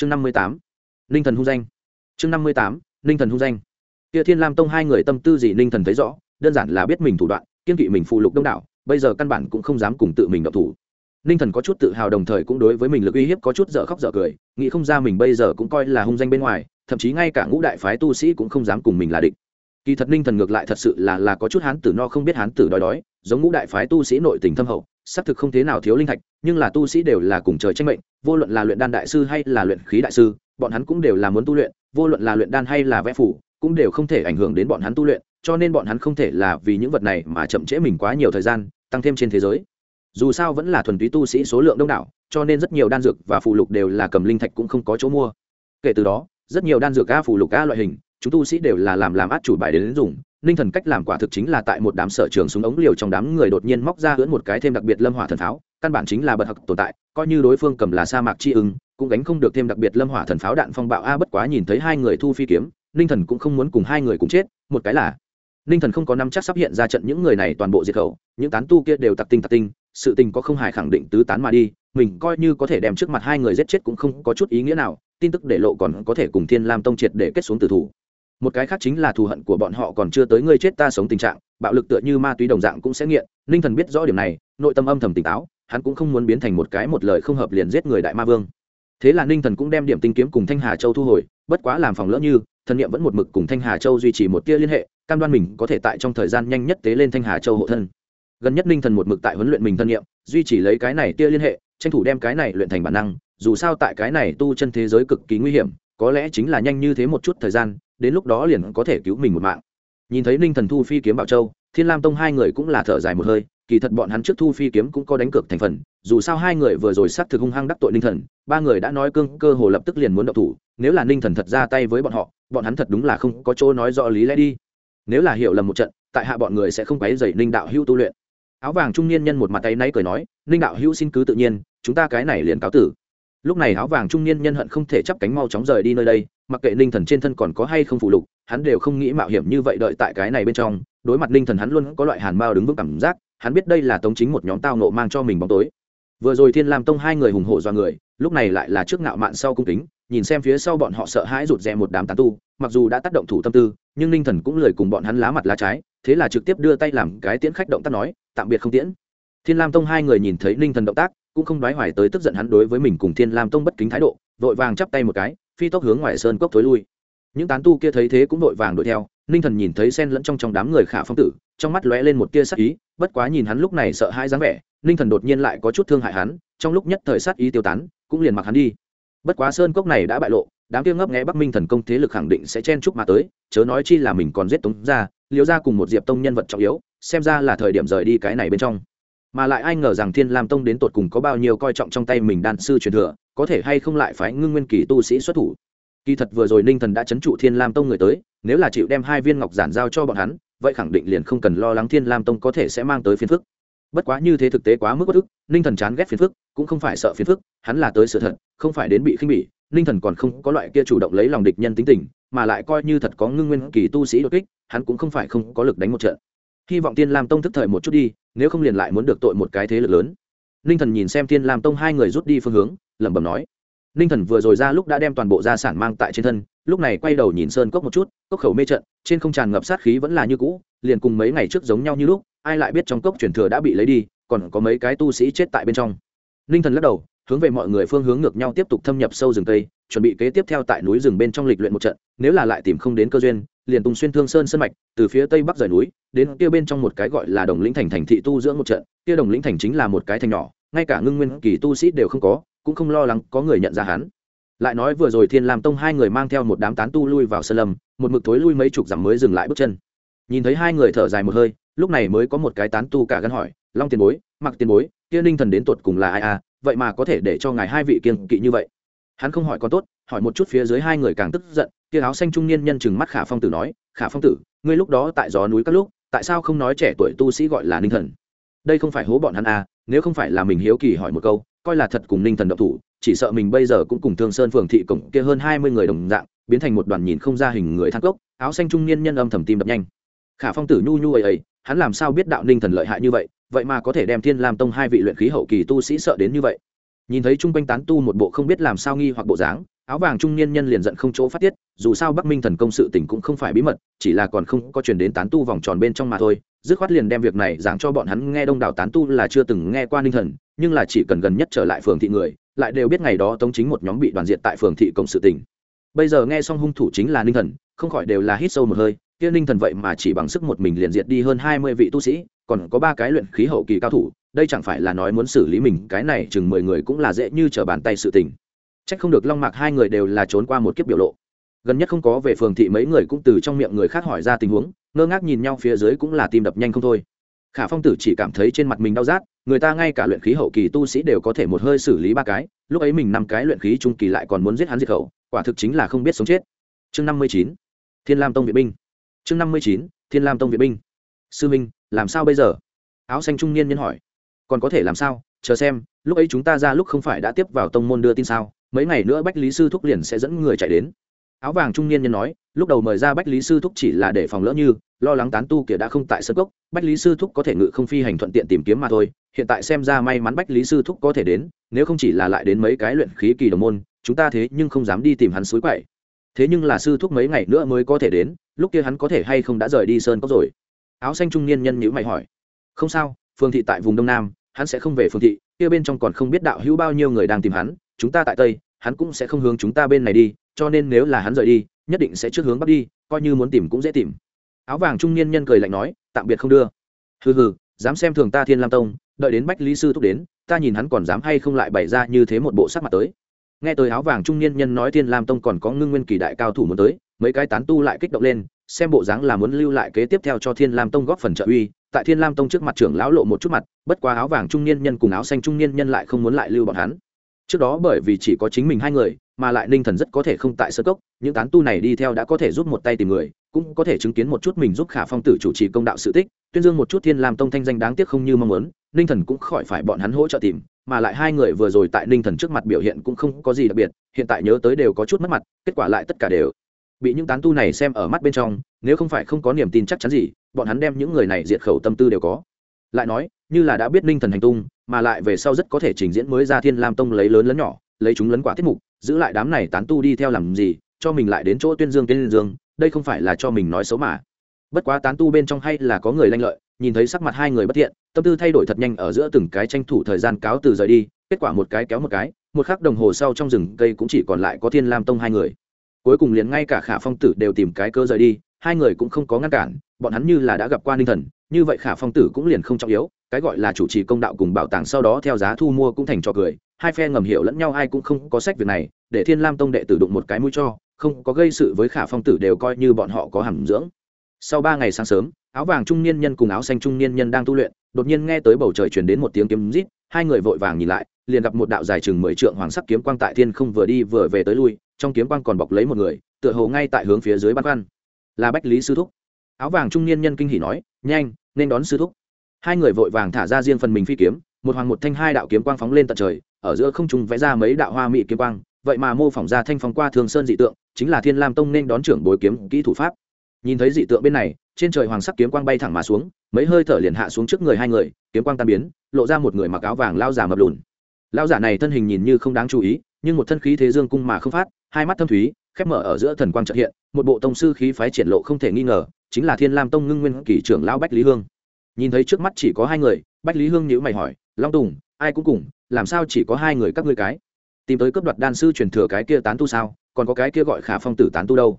chương năm mươi tám, ninh thần hung danh. Chương năm mươi tám, ninh thần hung danh. Kia thiên lam tông hai người tâm tư gì ninh thần thấy rõ, đơn giản là biết mình thủ đoạn, kiên kỵ mình phụ lục đông đảo, bây giờ căn bản cũng không dám cùng tự mình động thủ. Ninh thần có chút tự hào đồng thời cũng đối với mình lực uy hiếp có chút dở khóc dở cười, nghĩ không ra mình bây giờ cũng coi là hung danh bên ngoài, thậm chí ngay cả ngũ đại phái tu sĩ cũng không dám cùng mình là địch. Kỳ thật ninh thần ngược lại thật sự là là có chút hán tử no không biết hán tử đói đói, giống ngũ đại phái tu sĩ nội tình thâm hậu xác thực không thế nào thiếu linh thạch, nhưng là tu sĩ đều là cùng trời tranh mệnh, vô luận là luyện đan đại sư hay là luyện khí đại sư, bọn hắn cũng đều là muốn tu luyện, vô luận là luyện đan hay là vẽ phủ, cũng đều không thể ảnh hưởng đến bọn hắn tu luyện, cho nên bọn hắn không thể là vì những vật này mà chậm trễ mình quá nhiều thời gian, tăng thêm trên thế giới. Dù sao vẫn là thuần túy tu sĩ số lượng đông đảo, cho nên rất nhiều đan dược và phụ lục đều là cầm linh thạch cũng không có chỗ mua. Kể từ đó, rất nhiều đan dược a phụ lục a loại hình, chúng tu sĩ đều là làm làm át chủ bài đến dùng ninh thần cách làm quả thực chính là tại một đám sở trường súng ống liều trong đám người đột nhiên móc ra hưỡn một cái thêm đặc biệt lâm hỏa thần pháo, căn bản chính là bật hặc tồn tại, coi như đối phương cầm là sa mạc chi ưng, cũng gánh không được thêm đặc biệt lâm hỏa thần pháo đạn phong bạo. A, bất quá nhìn thấy hai người thu phi kiếm ninh thần cũng không muốn cùng hai người cùng chết, một cái là ninh thần không có năm chắc sắp hiện ra trận những người này toàn bộ diệt khẩu, những tán tu kia đều tặc tinh tặc tinh, sự tình có không hài khẳng định tứ tán mà đi, mình coi như có thể đem trước mặt hai người giết chết cũng không có chút ý nghĩa nào, tin tức để lộ còn có thể cùng thiên lam tông triệt để kết xuống tử thủ một cái khác chính là thù hận của bọn họ còn chưa tới ngươi chết ta sống tình trạng, bạo lực tựa như ma túy đồng dạng cũng sẽ nghiện. Ninh thần biết rõ điểm này, nội tâm âm thầm tỉnh táo, hắn cũng không muốn biến thành một cái một lời không hợp liền giết người đại ma vương. Thế là ninh thần cũng đem điểm tinh kiếm cùng thanh hà châu thu hồi, bất quá làm phòng lỡ như, thần niệm vẫn một mực cùng thanh hà châu duy trì một tia liên hệ, cam đoan mình có thể tại trong thời gian nhanh nhất tế lên thanh hà châu hộ thân. Gần nhất ninh thần một mực tại huấn luyện mình thân niệm, duy trì lấy cái này tia liên hệ, tranh thủ đem cái này luyện thành bản năng, dù sao tại cái này tu chân thế giới cực kỳ nguy hiểm, có lẽ chính là nhanh như thế một chút thời gian đến lúc đó liền có thể cứu mình một mạng. Nhìn thấy ninh thần thu phi kiếm bảo châu, thiên lam tông hai người cũng là thở dài một hơi, kỳ thật bọn hắn trước thu phi kiếm cũng có đánh cược thành phần, dù sao hai người vừa rồi sát thực hung hăng đắc tội ninh thần, ba người đã nói cương cơ hồ lập tức liền muốn động thủ, nếu là ninh thần thật ra tay với bọn họ, bọn hắn thật đúng là không có chỗ nói rõ lý lẽ đi. Nếu là hiểu lầm một trận, tại hạ bọn người sẽ không quấy dày ninh đạo hữu tu luyện. Áo vàng trung niên nhân một mặt tay náy cười nói, ninh đạo hữu xin cứ tự nhiên, chúng ta cái này liền cáo tử. Lúc này áo vàng trung niên nhân hận không thể chắp cánh mau chóng rời đi nơi đây mặc kệ ninh thần trên thân còn có hay không phụ lục, hắn đều không nghĩ mạo hiểm như vậy đợi tại cái này bên trong. Đối mặt ninh thần hắn luôn có loại hàn mao đứng vững cảm giác, hắn biết đây là tống chính một nhóm tao nộ mang cho mình bóng tối. Vừa rồi thiên lam tông hai người hùng hổ do người, lúc này lại là trước ngạo mạn sau cung kính, nhìn xem phía sau bọn họ sợ hãi rụt rè một đám tán tu, mặc dù đã tác động thủ tâm tư, nhưng ninh thần cũng lời cùng bọn hắn lá mặt lá trái, thế là trực tiếp đưa tay làm cái tiễn khách động tác nói, tạm biệt không tiễn. Thiên lam tông hai người nhìn thấy ninh thần động tác, cũng không đoái hoài tới tức giận hắn đối với mình cùng thiên lam tông bất kính thái độ, vội vàng chắp tay một cái phi tốc hướng ngoài sơn cốc thối lui. Những tán tu kia thấy thế cũng vội vàng đuổi theo, ninh thần nhìn thấy sen lẫn trong trong đám người khả phong tử, trong mắt lóe lên một tia sắc ý, bất quá nhìn hắn lúc này sợ hãi dáng vẻ, ninh thần đột nhiên lại có chút thương hại hắn, trong lúc nhất thời sát ý tiêu tán, cũng liền mặc hắn đi. Bất quá sơn cốc này đã bại lộ, đám kia ngấp nghé bắc minh thần công thế lực khẳng định sẽ chen chúc mà tới, chớ nói chi là mình còn giết tống ra liều ra cùng một diệp tông nhân vật trọng yếu, xem ra là thời điểm rời đi cái này bên trong mà lại ai ngờ rằng thiên lam tông đến tột cùng có bao nhiêu coi trọng trong tay mình đan sư truyền thừa, có thể hay không lại phái ngưng nguyên kỳ tu sĩ xuất thủ. Kỳ thật vừa rồi ninh thần đã c h ấ n trụ thiên lam tông người tới, nếu là chịu đem hai viên ngọc giản giao cho bọn hắn, vậy khẳng định liền không cần lo lắng thiên lam tông có thể sẽ mang tới phiền phức. Bất quá như thế thực tế quá mức bất ức, ninh thần chán ghét phiền phức, cũng không phải sợ phiền phức, hắn là tới sự thật, không phải đến bị khinh bỉ. Ninh thần còn không có loại kia chủ động lấy lòng địch nhân tính tình, mà lại coi như thật có ngưng nguyên kỳ tu sĩ đột kích, hắn cũng không phải không có lực đánh một trận hy vọng tiên lam tông thức thời một chút đi, nếu không liền lại muốn được tội một cái thế lực lớn. Ninh thần nhìn xem tiên lam tông hai người rút đi phương hướng, lẩm bẩm nói. Ninh thần vừa rồi ra lúc đã đem toàn bộ gia sản mang tại trên thân, lúc này quay đầu nhìn sơn cốc một chút, cốc khẩu mê trận, trên không tràn ngập sát khí vẫn là như cũ, liền cùng mấy ngày trước giống nhau như lúc, ai lại biết trong cốc truyền thừa đã bị lấy đi, còn có mấy cái tu sĩ chết tại bên trong. Ninh thần lắc đầu hướng về mọi người phương hướng ngược nhau tiếp tục thâm nhập sâu rừng tây chuẩn bị kế tiếp theo tại núi rừng bên trong lịch luyện một trận, nếu là lại tìm không đến cơ duyên, liền tung xuyên thương sơn sân mạch, từ phía tây bắc rời núi, đến kia bên trong một cái gọi là đồng lĩnh thành thành thị tu dưỡng một trận, kia đồng lĩnh thành chính là một cái thành nhỏ, ngay cả ngưng nguyên kỳ tu sĩ đều không có, cũng không lo lắng có người nhận ra hắn. Lại nói vừa rồi thiên lam tông hai người mang theo một đám tán tu lui vào sơn lâm, một mực thối lui mấy chục dặm mới dừng lại bước chân. Nhìn thấy hai người thở dài một hơi, lúc này mới có một cái tán tu cả gan hỏi, long tiền bối mặc tiền bối, kia ninh thần đến tuột cùng là ai à? Vậy mà có thể để cho ngài hai vị kiên kỵ như vậy? Hắn không hỏi còn tốt, hỏi một chút phía dưới hai người càng tức giận, kia áo xanh trung niên nhân chừng mắt khả phong tử nói, khả phong tử, ngươi lúc đó tại gió núi các lúc, tại sao không nói trẻ tuổi tu sĩ gọi là ninh thần? Đây không phải hố bọn hắn à nếu không phải là mình hiếu kỳ hỏi một câu, coi là thật cùng ninh thần độc thủ, chỉ sợ mình bây giờ cũng cùng thương sơn phường thị cổng kia hơn hai mươi người đồng dạng, biến thành một đoàn nhìn không ra hình người thang cốc. Áo xanh trung niên nhân âm thầm tim đập nhanh. Khả phong tử nhu nhu ấy ấy hắn làm sao biết đạo ninh thần lợi hại như vậy? Vậy mà có thể đem thiên lam tông hai vị luyện khí hậu kỳ tu sĩ sợ đến như vậy nhìn thấy chung quanh tán tu một bộ không biết làm sao nghi hoặc bộ dáng áo vàng trung niên nhân liền giận không chỗ phát tiết dù sao bắc minh thần công sự tình cũng không phải bí mật chỉ là còn không có chuyển đến tán tu vòng tròn bên trong mà thôi dứt khoát liền đem việc này giảng cho bọn hắn nghe đông đảo tán tu là chưa từng nghe qua ninh thần nhưng là chỉ cần gần nhất trở lại phường thị người lại đều biết ngày đó tống chính một nhóm bị đoàn diện tại phường thị công sự tình bây giờ nghe xong hung thủ chính là ninh thần không khỏi đều là hít sâu một hơi kia ninh thần vậy mà chỉ bằng sức một mình liền diệt đi hơn hai mươi vị tu sĩ còn có ba cái luyện khí hậu kỳ cao thủ đây chẳng phải là nói muốn xử lý mình cái này chừng mười người cũng là dễ như trở bàn tay sự tình Chắc không được Long Mạc hai người đều là trốn qua một kiếp biểu lộ. Gần nhất không có về phường thị mấy người cũng từ trong miệng người khác hỏi ra tình huống, ngơ ngác nhìn nhau phía dưới cũng là tim đập nhanh không thôi. Khả Phong Tử chỉ cảm thấy trên mặt mình đau rát, người ta ngay cả luyện khí hậu kỳ tu sĩ đều có thể một hơi xử lý ba cái, lúc ấy mình năm cái luyện khí trung kỳ lại còn muốn giết hắn diệt khẩu, quả thực chính là không biết sống chết. Chương năm mươi chín Thiên Lam Tông vệ binh. Chương năm mươi chín Thiên Lam Tông viện binh. Sư Minh, làm sao bây giờ? Áo xanh trung niên nhân hỏi. Còn có thể làm sao? Chờ xem, lúc ấy chúng ta ra lúc không phải đã tiếp vào tông môn đưa tin sao? mấy ngày nữa bách lý sư thúc liền sẽ dẫn người chạy đến áo vàng trung niên nhân nói lúc đầu mời ra bách lý sư thúc chỉ là để phòng lỡ như lo lắng tán tu kia đã không tại sân gốc bách lý sư thúc có thể ngự không phi hành thuận tiện tìm kiếm mà thôi hiện tại xem ra may mắn bách lý sư thúc có thể đến nếu không chỉ là lại đến mấy cái luyện khí kỳ đồng môn chúng ta thế nhưng không dám đi tìm hắn suối quậy thế nhưng là sư thúc mấy ngày nữa mới có thể đến, lúc kia hắn có thể hay không đã rời đi sơn cốc rồi? Áo xanh trung niên nhân nhữ mày hỏi. Không sao, phương thị tại vùng đông nam, hắn sẽ không về phương thị, kia bên trong còn không biết đạo hữu bao nhiêu người đang tìm hắn, chúng ta tại tây, hắn cũng sẽ không hướng chúng ta bên này đi, cho nên nếu là hắn rời đi, nhất định sẽ trước hướng bắc đi, coi như muốn tìm cũng dễ tìm. Áo vàng trung niên nhân cười lạnh nói, tạm biệt không đưa. Hừ hừ, dám xem thường ta thiên lam tông, đợi đến bách lý sư thúc đến, ta nhìn hắn còn dám hay không lại bày ra như thế một bộ sắc mặt tới nghe tới áo vàng trung niên nhân nói thiên lam tông còn có ngưng nguyên kỳ đại cao thủ muốn tới, mấy cái tán tu lại kích động lên, xem bộ dáng là muốn lưu lại kế tiếp theo cho thiên lam tông góp phần trợ uy. Tại thiên lam tông trước mặt trưởng lão lộ một chút mặt, bất quá áo vàng trung niên nhân cùng áo xanh trung niên nhân lại không muốn lại lưu bọn hắn. Trước đó bởi vì chỉ có chính mình hai người, mà lại ninh thần rất có thể không tại sơ cốc, những tán tu này đi theo đã có thể giúp một tay tìm người, cũng có thể chứng kiến một chút mình giúp khả phong tử chủ trì công đạo sự tích. Tuyên dương một chút thiên Lam tông thanh danh đáng tiếc không như mong muốn, ninh thần cũng khỏi phải bọn hắn hỗ trợ tìm mà lại hai người vừa rồi tại ninh thần trước mặt biểu hiện cũng không có gì đặc biệt, hiện tại nhớ tới đều có chút mất mặt, kết quả lại tất cả đều bị những tán tu này xem ở mắt bên trong, nếu không phải không có niềm tin chắc chắn gì, bọn hắn đem những người này diệt khẩu tâm tư đều có. Lại nói, như là đã biết ninh thần hành tung, mà lại về sau rất có thể trình diễn mới ra thiên lam tông lấy lớn lẫn nhỏ, lấy chúng lấn quả tiết mục, giữ lại đám này tán tu đi theo làm gì, cho mình lại đến chỗ tuyên dương tuyên dương, đây không phải là cho mình nói xấu mà bất quá tán tu bên trong hay là có người lanh lợi, nhìn thấy sắc mặt hai người bất thiện, tâm tư thay đổi thật nhanh ở giữa từng cái tranh thủ thời gian cáo từ rời đi, kết quả một cái kéo một cái, một khắc đồng hồ sau trong rừng cây cũng chỉ còn lại có thiên lam tông hai người. Cuối cùng liền ngay cả khả phong tử đều tìm cái cơ rời đi, hai người cũng không có ngăn cản, bọn hắn như là đã gặp qua ninh thần, như vậy khả phong tử cũng liền không trọng yếu, cái gọi là chủ trì công đạo cùng bảo tàng sau đó theo giá thu mua cũng thành trò cười, hai phe ngầm hiểu lẫn nhau ai cũng không có sách việc này, để thiên lam tông đệ tử đụng một cái mũi cho, không có gây sự với khả phong tử đều coi như bọn họ có hàm dưỡng sau ba ngày sáng sớm, áo vàng trung niên nhân cùng áo xanh trung niên nhân đang tu luyện, đột nhiên nghe tới bầu trời chuyển đến một tiếng kiếm rít, hai người vội vàng nhìn lại, liền gặp một đạo dài chừng mười trượng hoàng sắc kiếm quang tại thiên không vừa đi vừa về tới lui, trong kiếm quang còn bọc lấy một người, tựa hồ ngay tại hướng phía dưới băn khoăn. Là bách lý sư thúc. Áo vàng trung niên nhân kinh hỉ nói, nhanh, nên đón sư thúc. Hai người vội vàng thả ra riêng phần mình phi kiếm, một hoàng một thanh hai đạo kiếm quang phóng lên tận trời, ở giữa không trung vẽ ra mấy đạo hoa mỹ kiếm quang, vậy mà mô phỏng ra thanh phóng qua thường sơn dị tượng, chính là thiên lam tông nên đón trưởng bồi kiếm kỹ thủ pháp nhìn thấy dị tượng bên này, trên trời hoàng sắc kiếm quang bay thẳng mà xuống, mấy hơi thở liền hạ xuống trước người hai người, kiếm quang tan biến, lộ ra một người mặc áo vàng lao giả mập lùn. Lao giả này thân hình nhìn như không đáng chú ý, nhưng một thân khí thế dương cung mà không phát, hai mắt thâm thúy, khép mở ở giữa thần quang trợ hiện, một bộ tông sư khí phái triển lộ không thể nghi ngờ, chính là thiên lam tông ngưng nguyên kỷ trưởng lao bách lý hương. Nhìn thấy trước mắt chỉ có hai người, bách lý hương nhữ mày hỏi, long tùng, ai cũng cùng, làm sao chỉ có hai người các ngươi cái? Tìm tới cấp đoạt đan sư truyền thừa cái kia tán tu sao? Còn có cái kia gọi khả phong tử tán tu đâu?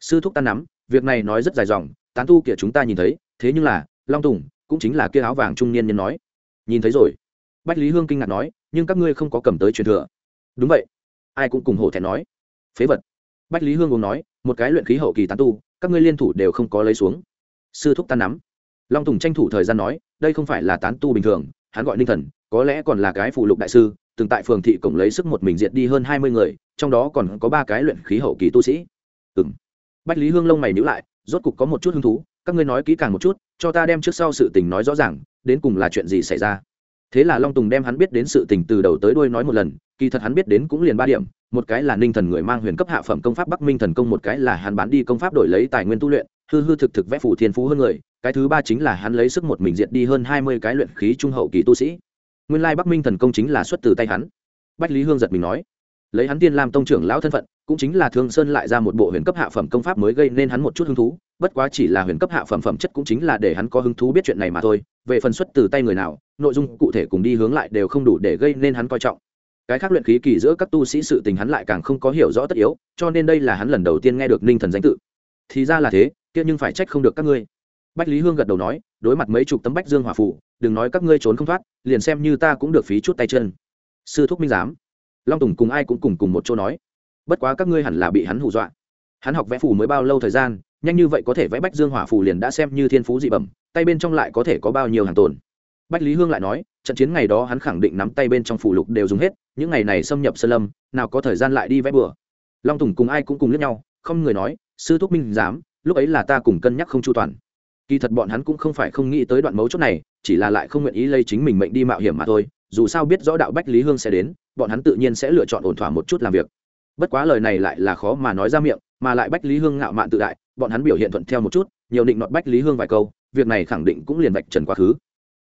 Sư thúc ta nắm việc này nói rất dài dòng, tán tu kia chúng ta nhìn thấy, thế nhưng là, long tùng, cũng chính là kia áo vàng trung niên nhân nói. Nhìn thấy rồi. Bách lý hương kinh ngạc nói, nhưng các ngươi không có cầm tới truyền thừa. Đúng vậy. Ai cũng cùng hổ thẹn nói. Phế vật. Bách lý hương cũng nói, một cái luyện khí hậu kỳ tán tu, các ngươi liên thủ đều không có lấy xuống. Sư thúc ta nắm. Long tùng tranh thủ thời gian nói, đây không phải là tán tu bình thường, hắn gọi ninh thần, có lẽ còn là cái phụ lục đại sư, từng tại phường thị cổng lấy sức một mình diệt đi hơn hai mươi người, trong đó còn có ba cái luyện khí hậu kỳ tu sĩ. Ừ m bách lý hương lông mày nhữ lại, rốt cục có một chút hứng thú, các ngươi nói kỹ càng một chút, cho ta đem trước sau sự tình nói rõ ràng, đến cùng là chuyện gì xảy ra. Thế là long tùng đem hắn biết đến sự tình từ đầu tới đuôi nói một lần, kỳ thật hắn biết đến cũng liền ba điểm, một cái là ninh thần người mang huyền cấp hạ phẩm công pháp bắc minh thần công, một cái là hắn bán đi công pháp đổi lấy tài nguyên tu luyện, hư hư thực thực vẽ phủ thiên phú hơn người, cái thứ ba chính là hắn lấy sức một mình diệt đi hơn hai mươi cái luyện khí trung hậu kỳ tu sĩ. Nguyên lai bắc minh thần công chính là xuất từ tay hắn. Bách lý hương giật mình nói lấy hắn tiên lam tông trưởng lão thân phận, cũng chính là thương sơn lại ra một bộ huyền cấp hạ phẩm công pháp mới gây nên hắn một chút hứng thú. Bất quá chỉ là huyền cấp hạ phẩm phẩm chất cũng chính là để hắn có hứng thú biết chuyện này mà thôi. Về phần xuất từ tay người nào, nội dung cụ thể cùng đi hướng lại đều không đủ để gây nên hắn coi trọng. Cái khác luyện khí kỳ giữa các tu sĩ sự tình hắn lại càng không có hiểu rõ tất yếu, cho nên đây là hắn lần đầu tiên nghe được ninh thần danh tự. Thì ra là thế, kia nhưng phải trách không được các ngươi. Bách lý hương gật đầu nói, đối mặt mấy chục tấm bách dương hỏa phủ đừng nói các ngươi trốn không thoát, liền xem như ta cũng được phí chút tay chân. Sư thúc minh giám long tùng cùng ai cũng cùng cùng một chỗ nói. Bất quá các ngươi hẳn là bị hắn hù dọa. Hắn học vẽ phù mới bao lâu thời gian, nhanh như vậy có thể vẽ bách dương hỏa phù liền đã xem như thiên phú dị bẩm, tay bên trong lại có thể có bao nhiêu hàng tồn. Bách lý hương lại nói, trận chiến ngày đó hắn khẳng định nắm tay bên trong phù lục đều dùng hết, những ngày này xâm nhập sơn lâm, nào có thời gian lại đi vẽ bừa. Long tùng cùng ai cũng cùng lướt nhau, không người nói, sư thúc minh dám, lúc ấy là ta cùng cân nhắc không chu toàn. Kỳ thật bọn hắn cũng không phải không nghĩ tới đoạn mấu chốt này, chỉ là lại không nguyện ý lây chính mình mệnh đi mạo hiểm mà thôi, dù sao biết rõ đạo bách lý hương sẽ đến bọn hắn tự nhiên sẽ lựa chọn ổn thỏa một chút làm việc. Bất quá lời này lại là khó mà nói ra miệng, mà lại bách lý hương ngạo mạn tự đại, bọn hắn biểu hiện thuận theo một chút, nhiều định nọt bách lý hương vài câu, việc này khẳng định cũng liền vạch trần quá khứ.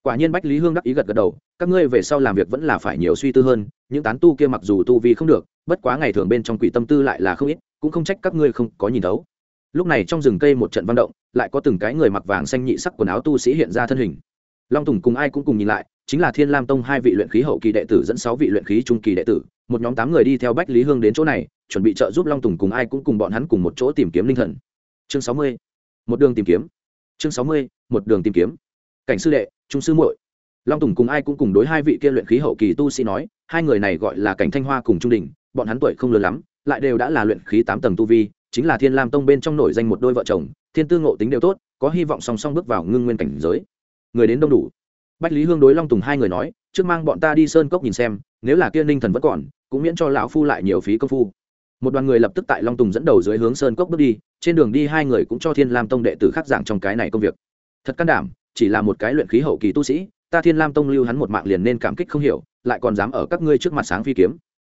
Quả nhiên bách lý hương đắc ý gật gật đầu, các ngươi về sau làm việc vẫn là phải nhiều suy tư hơn, những tán tu kia mặc dù tu vi không được, bất quá ngày thường bên trong quỷ tâm tư lại là không ít, cũng không trách các ngươi không có nhìn thấu. Lúc này trong rừng cây một trận văn động, lại có từng cái người mặc vàng xanh nhị sắc quần áo tu sĩ hiện ra thân hình. Long tùng cùng ai cũng cùng nhìn lại chính là thiên lam tông hai vị luyện khí hậu kỳ đệ tử dẫn sáu vị luyện khí trung kỳ đệ tử, một nhóm tám người đi theo bách lý hương đến chỗ này, chuẩn bị trợ giúp long tùng cùng ai cũng cùng bọn hắn cùng một chỗ tìm kiếm linh thần. Chương sáu mươi, một đường tìm kiếm. Chương sáu mươi, một đường tìm kiếm. Cảnh sư đệ, trung sư muội. Long tùng cùng ai cũng cùng đối hai vị kia luyện khí hậu kỳ tu sĩ nói, hai người này gọi là cảnh thanh hoa cùng trung đình, bọn hắn tuổi không lớn lắm, lại đều đã là luyện khí tám tầng tu vi, chính là thiên lam tông bên trong nổi danh một đôi vợ chồng, thiên tư ngộ tính đều tốt, có hy vọng song song bước vào ngưng nguyên cảnh giới. Người đến đông đủ bách lý hương đối long tùng hai người nói, trước mang bọn ta đi sơn cốc nhìn xem, nếu là kia ninh thần vẫn còn, cũng miễn cho lão phu lại nhiều phí công phu. Một đoàn người lập tức tại long tùng dẫn đầu dưới hướng sơn cốc bước đi, trên đường đi hai người cũng cho thiên lam tông đệ tử khác giảng trong cái này công việc. Thật can đảm, chỉ là một cái luyện khí hậu kỳ tu sĩ, ta thiên lam tông lưu hắn một mạng liền nên cảm kích không hiểu, lại còn dám ở các ngươi trước mặt sáng phi kiếm.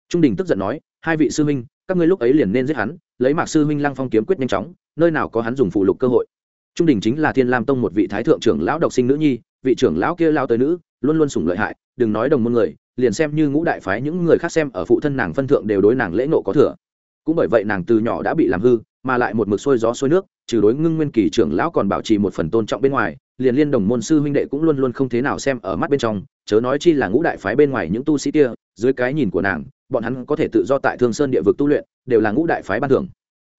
Trung đình tức giận nói, hai vị sư huynh, các ngươi lúc ấy liền nên giết hắn, lấy mạc sư huynh lăng phong kiếm quyết nhanh chóng, nơi nào có hắn dùng phụ lục cơ hội. Trung đình chính là thiên lam tông một vị thái thượng trưởng lão độc sinh nữ nhi vị trưởng lão kia lao tới nữ, luôn luôn sủng lợi hại, đừng nói đồng môn người, liền xem như ngũ đại phái những người khác xem ở phụ thân nàng phân thượng đều đối nàng lễ nộ có thừa. Cũng bởi vậy nàng từ nhỏ đã bị làm hư, mà lại một mực xuôi gió xuôi nước, trừ đối ngưng nguyên kỳ trưởng lão còn bảo trì một phần tôn trọng bên ngoài, liền liên đồng môn sư huynh đệ cũng luôn luôn không thế nào xem ở mắt bên trong, chớ nói chi là ngũ đại phái bên ngoài những tu sĩ kia, dưới cái nhìn của nàng, bọn hắn có thể tự do tại thương sơn địa vực tu luyện, đều là ngũ đại phái ban thưởng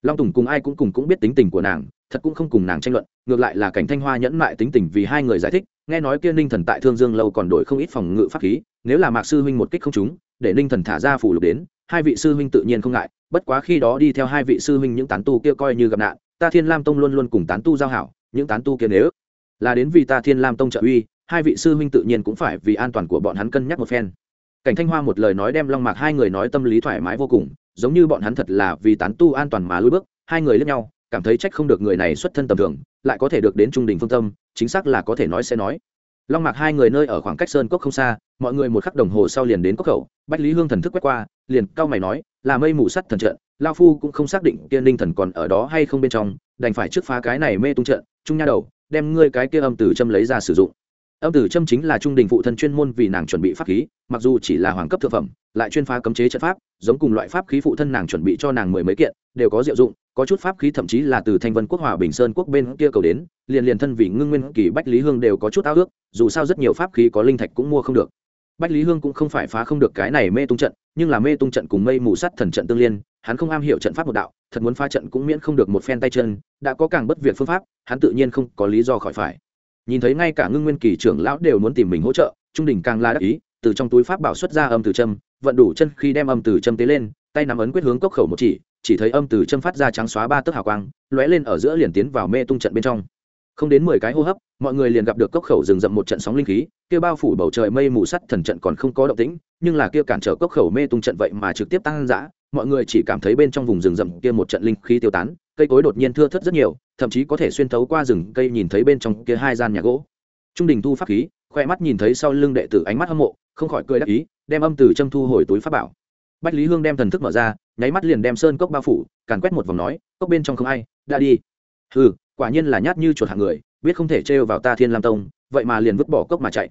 long tùng cùng ai cũng cùng cũng biết tính tình của nàng, thật cũng không cùng nàng tranh luận, ngược lại là cảnh thanh hoa nhẫn mại tính tình vì hai người giải thích, nghe nói kia ninh thần tại thương dương lâu còn đổi không ít phòng ngự pháp khí, nếu là mạc sư huynh một kích không chúng để ninh thần thả ra phủ lục đến, hai vị sư huynh tự nhiên không ngại, bất quá khi đó đi theo hai vị sư huynh những tán tu kia coi như gặp nạn, ta thiên lam tông luôn luôn cùng tán tu giao hảo, những tán tu kia nếu là đến vì ta thiên lam tông trợ uy, hai vị sư huynh tự nhiên cũng phải vì an toàn của bọn hắn cân nhắc một phen. Cảnh thanh hoa một lời nói đem long mạc hai người nói tâm lý thoải mái vô cùng giống như bọn hắn thật là vì tán tu an toàn mà lùi bước, hai người lẫn nhau, cảm thấy trách không được người này xuất thân tầm thường, lại có thể được đến trung đình phương tâm, chính xác là có thể nói sẽ nói. Long mạc hai người nơi ở khoảng cách sơn cốc không xa, mọi người một khắc đồng hồ sau liền đến cốc khẩu, bách lý hương thần thức quét qua, liền cao mày nói, là mây mù sắt thần trận, lao phu cũng không xác định tiên ninh thần còn ở đó hay không bên trong, đành phải trước phá cái này mê tung trận, trung nha đầu, đem ngươi cái kia âm tử châm lấy ra sử dụng âm tử châm chính là trung đình phụ thân chuyên môn vì nàng chuẩn bị pháp khí, mặc dù chỉ là hoàng cấp thực phẩm, lại chuyên phá cấm chế trận pháp, giống cùng loại pháp khí phụ thân nàng chuẩn bị cho nàng mười mấy kiện, đều có diệu dụng, có chút pháp khí thậm chí là từ thanh vân quốc, hòa bình sơn quốc bên kia cầu đến, liền liền thân vị ngưng nguyên kỳ bách lý hương đều có chút ao ước, dù sao rất nhiều pháp khí có linh thạch cũng mua không được. Bách lý hương cũng không phải phá không được cái này mê tung trận, nhưng là mê tung trận cùng mây mù sắt thần trận tương liên, hắn không am hiểu trận pháp một đạo, thật muốn phá trận cũng miễn không được một phen tay chân, đã có càng bất việc phương pháp, hắn tự nhiên không có lý do khỏi phải nhìn thấy ngay cả ngưng nguyên kỳ trưởng lão đều muốn tìm mình hỗ trợ, trung đình càng la đắc ý, từ trong túi pháp bảo xuất ra âm từ châm, vận đủ chân khi đem âm từ châm tế lên, tay nắm ấn quyết hướng cốc khẩu một chỉ chỉ thấy âm từ châm phát ra trắng xóa ba tấc hào quang, lóe lên ở giữa liền tiến vào mê tung trận bên trong. Không đến mười cái hô hấp, mọi người liền gặp được cốc khẩu rừng rậm một trận sóng linh khí, kia bao phủ bầu trời mây mù sắt thần trận còn không có động tĩnh, nhưng là kia cản trở cốc khẩu mê tung trận vậy mà trực tiếp tăng dã, mọi người chỉ cảm thấy bên trong vùng rừng rậm kia một trận linh khí tiêu tán, cây cối đột nhiên thưa thớt rất nhiều thậm chí có thể xuyên thấu qua rừng cây nhìn thấy bên trong kia hai gian nhà gỗ. Trung đình thu pháp khí, khoe mắt nhìn thấy sau lưng đệ tử ánh mắt hâm mộ, không khỏi cười đắc ý, đem âm từ châm thu hồi túi pháp bảo. Bách lý hương đem thần thức mở ra, nháy mắt liền đem sơn cốc bao phủ, càn quét một vòng nói, cốc bên trong không ai, đã đi. Ừ quả nhiên là nhát như chuột hạng người, biết không thể trêu vào ta thiên lam tông, vậy mà liền vứt bỏ cốc mà chạy.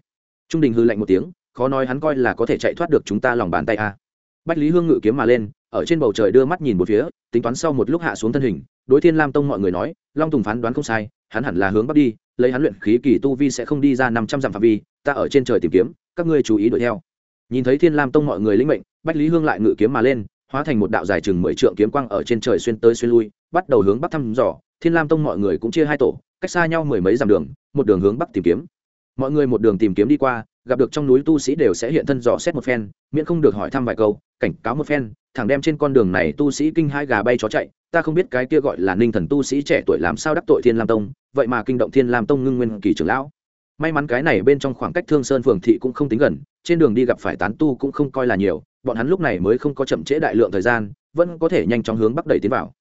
Trung đình hư lạnh một tiếng, khó nói hắn coi là có thể chạy thoát được chúng ta lòng bàn tay a. À. bách lý hương ngự kiếm mà lên, ở trên bầu trời đưa mắt nhìn một phía, tính toán sau một lúc hạ xuống thân hình đối thiên lam tông mọi người nói, long tùng phán đoán không sai, hắn hẳn là hướng bắc đi, lấy hắn luyện khí kỳ tu vi sẽ không đi ra năm trăm dặm phạm vi, ta ở trên trời tìm kiếm, các ngươi chú ý đuổi theo. Nhìn thấy thiên lam tông mọi người lĩnh mệnh, bách lý hương lại ngự kiếm mà lên, hóa thành một đạo dài chừng mười trượng kiếm quang ở trên trời xuyên tới xuyên lui, bắt đầu hướng bắc thăm dò, thiên lam tông mọi người cũng chia hai tổ, cách xa nhau mười mấy dặm đường, một đường hướng bắc tìm kiếm. Mọi người một đường tìm kiếm đi qua, gặp được trong núi tu sĩ đều sẽ hiện thân dò xét một phen, miễn không được hỏi thăm vài câu, cảnh cáo một phen thẳng đem trên con đường này tu sĩ kinh hai gà bay chó chạy, ta không biết cái kia gọi là ninh thần tu sĩ trẻ tuổi làm sao đắc tội thiên lam tông, vậy mà kinh động thiên lam tông ngưng nguyên kỳ trưởng lão. May mắn cái này bên trong khoảng cách thương sơn phường thị cũng không tính gần, trên đường đi gặp phải tán tu cũng không coi là nhiều, bọn hắn lúc này mới không có chậm trễ đại lượng thời gian, vẫn có thể nhanh chóng hướng bắc đẩy tiến vào.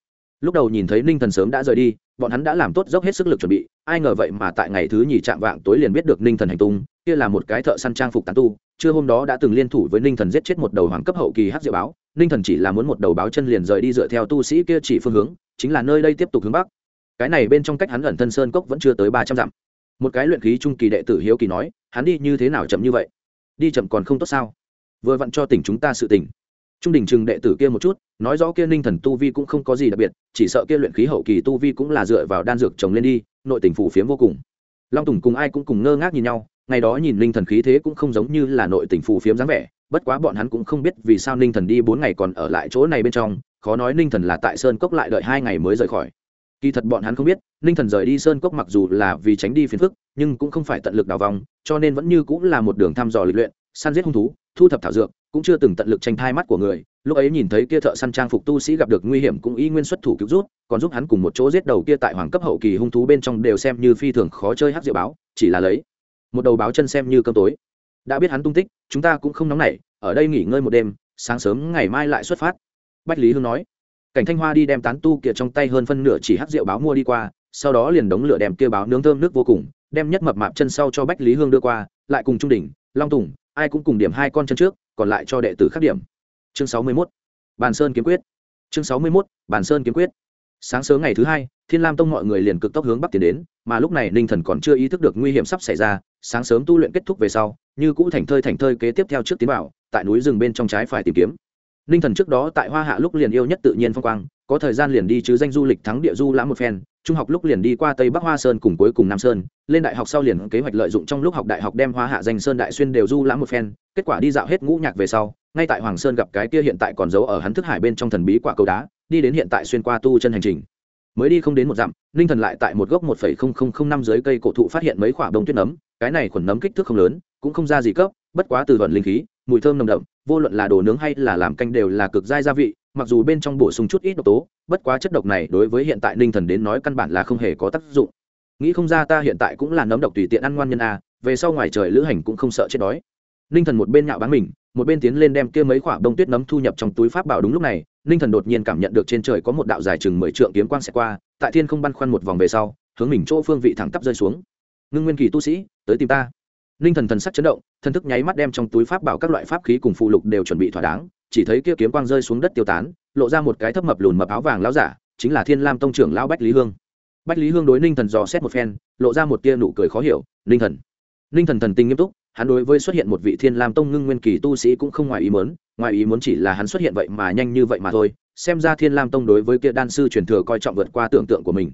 Lúc đầu nhìn thấy ninh thần sớm đã rời đi bọn hắn đã làm tốt dốc hết sức lực chuẩn bị, ai ngờ vậy mà tại ngày thứ nhì chạm vạng tối liền biết được ninh thần hành tung, kia là một cái thợ săn trang phục tán tu trưa hôm đó đã từng liên thủ với ninh thần giết chết một đầu hoàng cấp hậu kỳ hát diệu báo, ninh thần chỉ là muốn một đầu báo chân liền rời đi dựa theo tu sĩ kia chỉ phương hướng, chính là nơi đây tiếp tục hướng bắc. Cái này bên trong cách hắn ẩn thân sơn cốc vẫn chưa tới ba trăm dặm. Một cái luyện khí trung kỳ đệ tử hiếu kỳ nói, hắn đi như thế nào chậm như vậy? Đi chậm còn không tốt sao? Vừa vặn cho tỉnh chúng ta sự tỉnh trung đình chừng đệ tử kia một chút, nói rõ kia ninh thần tu vi cũng không có gì đặc biệt, chỉ sợ kia luyện khí hậu kỳ tu vi cũng là dựa vào đan dược trồng lên đi, nội tình phủ phiếm vô cùng. Long tùng cùng ai cũng cùng ngơ ngác nhìn nhau, ngày đó nhìn ninh thần khí thế cũng không giống như là nội tình phù phiếm dáng vẻ, bất quá bọn hắn cũng không biết vì sao ninh thần đi bốn ngày còn ở lại chỗ này bên trong, khó nói ninh thần là tại sơn cốc lại đợi hai ngày mới rời khỏi. Kỳ thật bọn hắn không biết, ninh thần rời đi sơn cốc mặc dù là vì tránh đi phiền phức, nhưng cũng không phải tận lực đào vòng, cho nên vẫn như cũng là một đường thăm dò lịch luyện, săn giết hung thú, thu thập thảo dược cũng chưa từng tận lực tranh thai mắt của người, lúc ấy nhìn thấy kia thợ săn trang phục tu sĩ gặp được nguy hiểm cũng y nguyên xuất thủ cứu rút, còn giúp hắn cùng một chỗ giết đầu kia tại hoàng cấp hậu kỳ hung thú bên trong đều xem như phi thường khó chơi hát diệu báo, chỉ là lấy một đầu báo chân xem như cơm tối. Đã biết hắn tung tích, chúng ta cũng không nóng nảy, ở đây nghỉ ngơi một đêm, sáng sớm ngày mai lại xuất phát. Bách lý hương nói. Cảnh thanh hoa đi đem tán tu kia trong tay hơn phân nửa chỉ hát rượu báo mua đi qua, sau đó liền đống lửa đem kia báo nướng thơm nước vô cùng, đem nhất mập mạp chân sau cho bách lý hương đưa qua, lại cùng trung đỉnh, long tùng ai cũng cùng điểm hai con chân trước, còn lại cho đệ tử khắc điểm chương sáu mươi 61. bàn sơn kiếm quyết chương sáu mươi 61. bàn sơn kiếm quyết sáng sớm ngày thứ hai, thiên lam tông mọi người liền cực tốc hướng bắc tiến đến, mà lúc này ninh thần còn chưa ý thức được nguy hiểm sắp xảy ra, sáng sớm tu luyện kết thúc về sau, như cũ thành thơi thành thơi kế tiếp theo trước tiến bảo tại núi rừng bên trong trái phải tìm kiếm ninh thần trước đó tại hoa hạ lúc liền yêu nhất tự nhiên phong quang, có thời gian liền đi chứ danh du lịch thắng địa du lãm một phen trung học lúc liền đi qua tây bắc hoa sơn cùng cuối cùng nam sơn, lên đại học sau liền kế hoạch lợi dụng trong lúc học đại học đem hoa hạ danh sơn đại xuyên đều du lãm một phen, kết quả đi dạo hết ngũ nhạc về sau, ngay tại hoàng sơn gặp cái kia hiện tại còn giấu ở hắn thức hải bên trong thần bí quả cầu đá, đi đến hiện tại xuyên qua tu chân hành trình. Mới đi không đến một dặm, ninh thần lại tại một gốc một phẩy không không không năm dưới cây cổ thụ phát hiện mấy quả bông tuyết nấm, cái này khuẩn nấm kích thước không lớn, cũng không ra gì cấp, bất quá từ vận linh khí, mùi thơm nồng đậm, vô luận là đồ nướng hay là làm canh đều là cực dai gia vị mặc dù bên trong bổ sung chút ít độc tố, bất quá chất độc này đối với hiện tại ninh thần đến nói căn bản là không hề có tác dụng. Nghĩ không ra ta hiện tại cũng là nấm độc tùy tiện ăn ngoan nhân a, về sau ngoài trời lữ hành cũng không sợ chết đói. Ninh thần một bên nhạo bán mình, một bên tiến lên đem kia mấy khoả bông tuyết nấm thu nhập trong túi pháp bảo đúng lúc này, ninh thần đột nhiên cảm nhận được trên trời có một đạo dài chừng mười trượng kiếm quang xẹt qua, tại thiên không băn khoăn một vòng về sau, hướng mình chỗ phương vị thẳng tắp rơi xuống. Ngưng nguyên kỳ tu sĩ, tới tìm ta. Ninh thần thần sắc chấn động, thần thức nháy mắt đem trong túi pháp bảo các loại pháp khí cùng phụ lục đều chuẩn bị thỏa đáng chỉ thấy kia kiếm quang rơi xuống đất tiêu tán, lộ ra một cái thấp mập lùn mập áo vàng lão giả, chính là thiên lam tông trưởng lão bách lý hương. Bách lý hương đối ninh thần dò xét một phen, lộ ra một tia nụ cười khó hiểu, ninh thần. Ninh thần thần tình nghiêm túc, hắn đối với xuất hiện một vị thiên lam tông ngưng nguyên kỳ tu sĩ cũng không ngoài ý muốn, ngoài ý muốn chỉ là hắn xuất hiện vậy mà nhanh như vậy mà thôi, xem ra thiên lam tông đối với kia đan sư truyền thừa coi trọng vượt qua tưởng tượng của mình.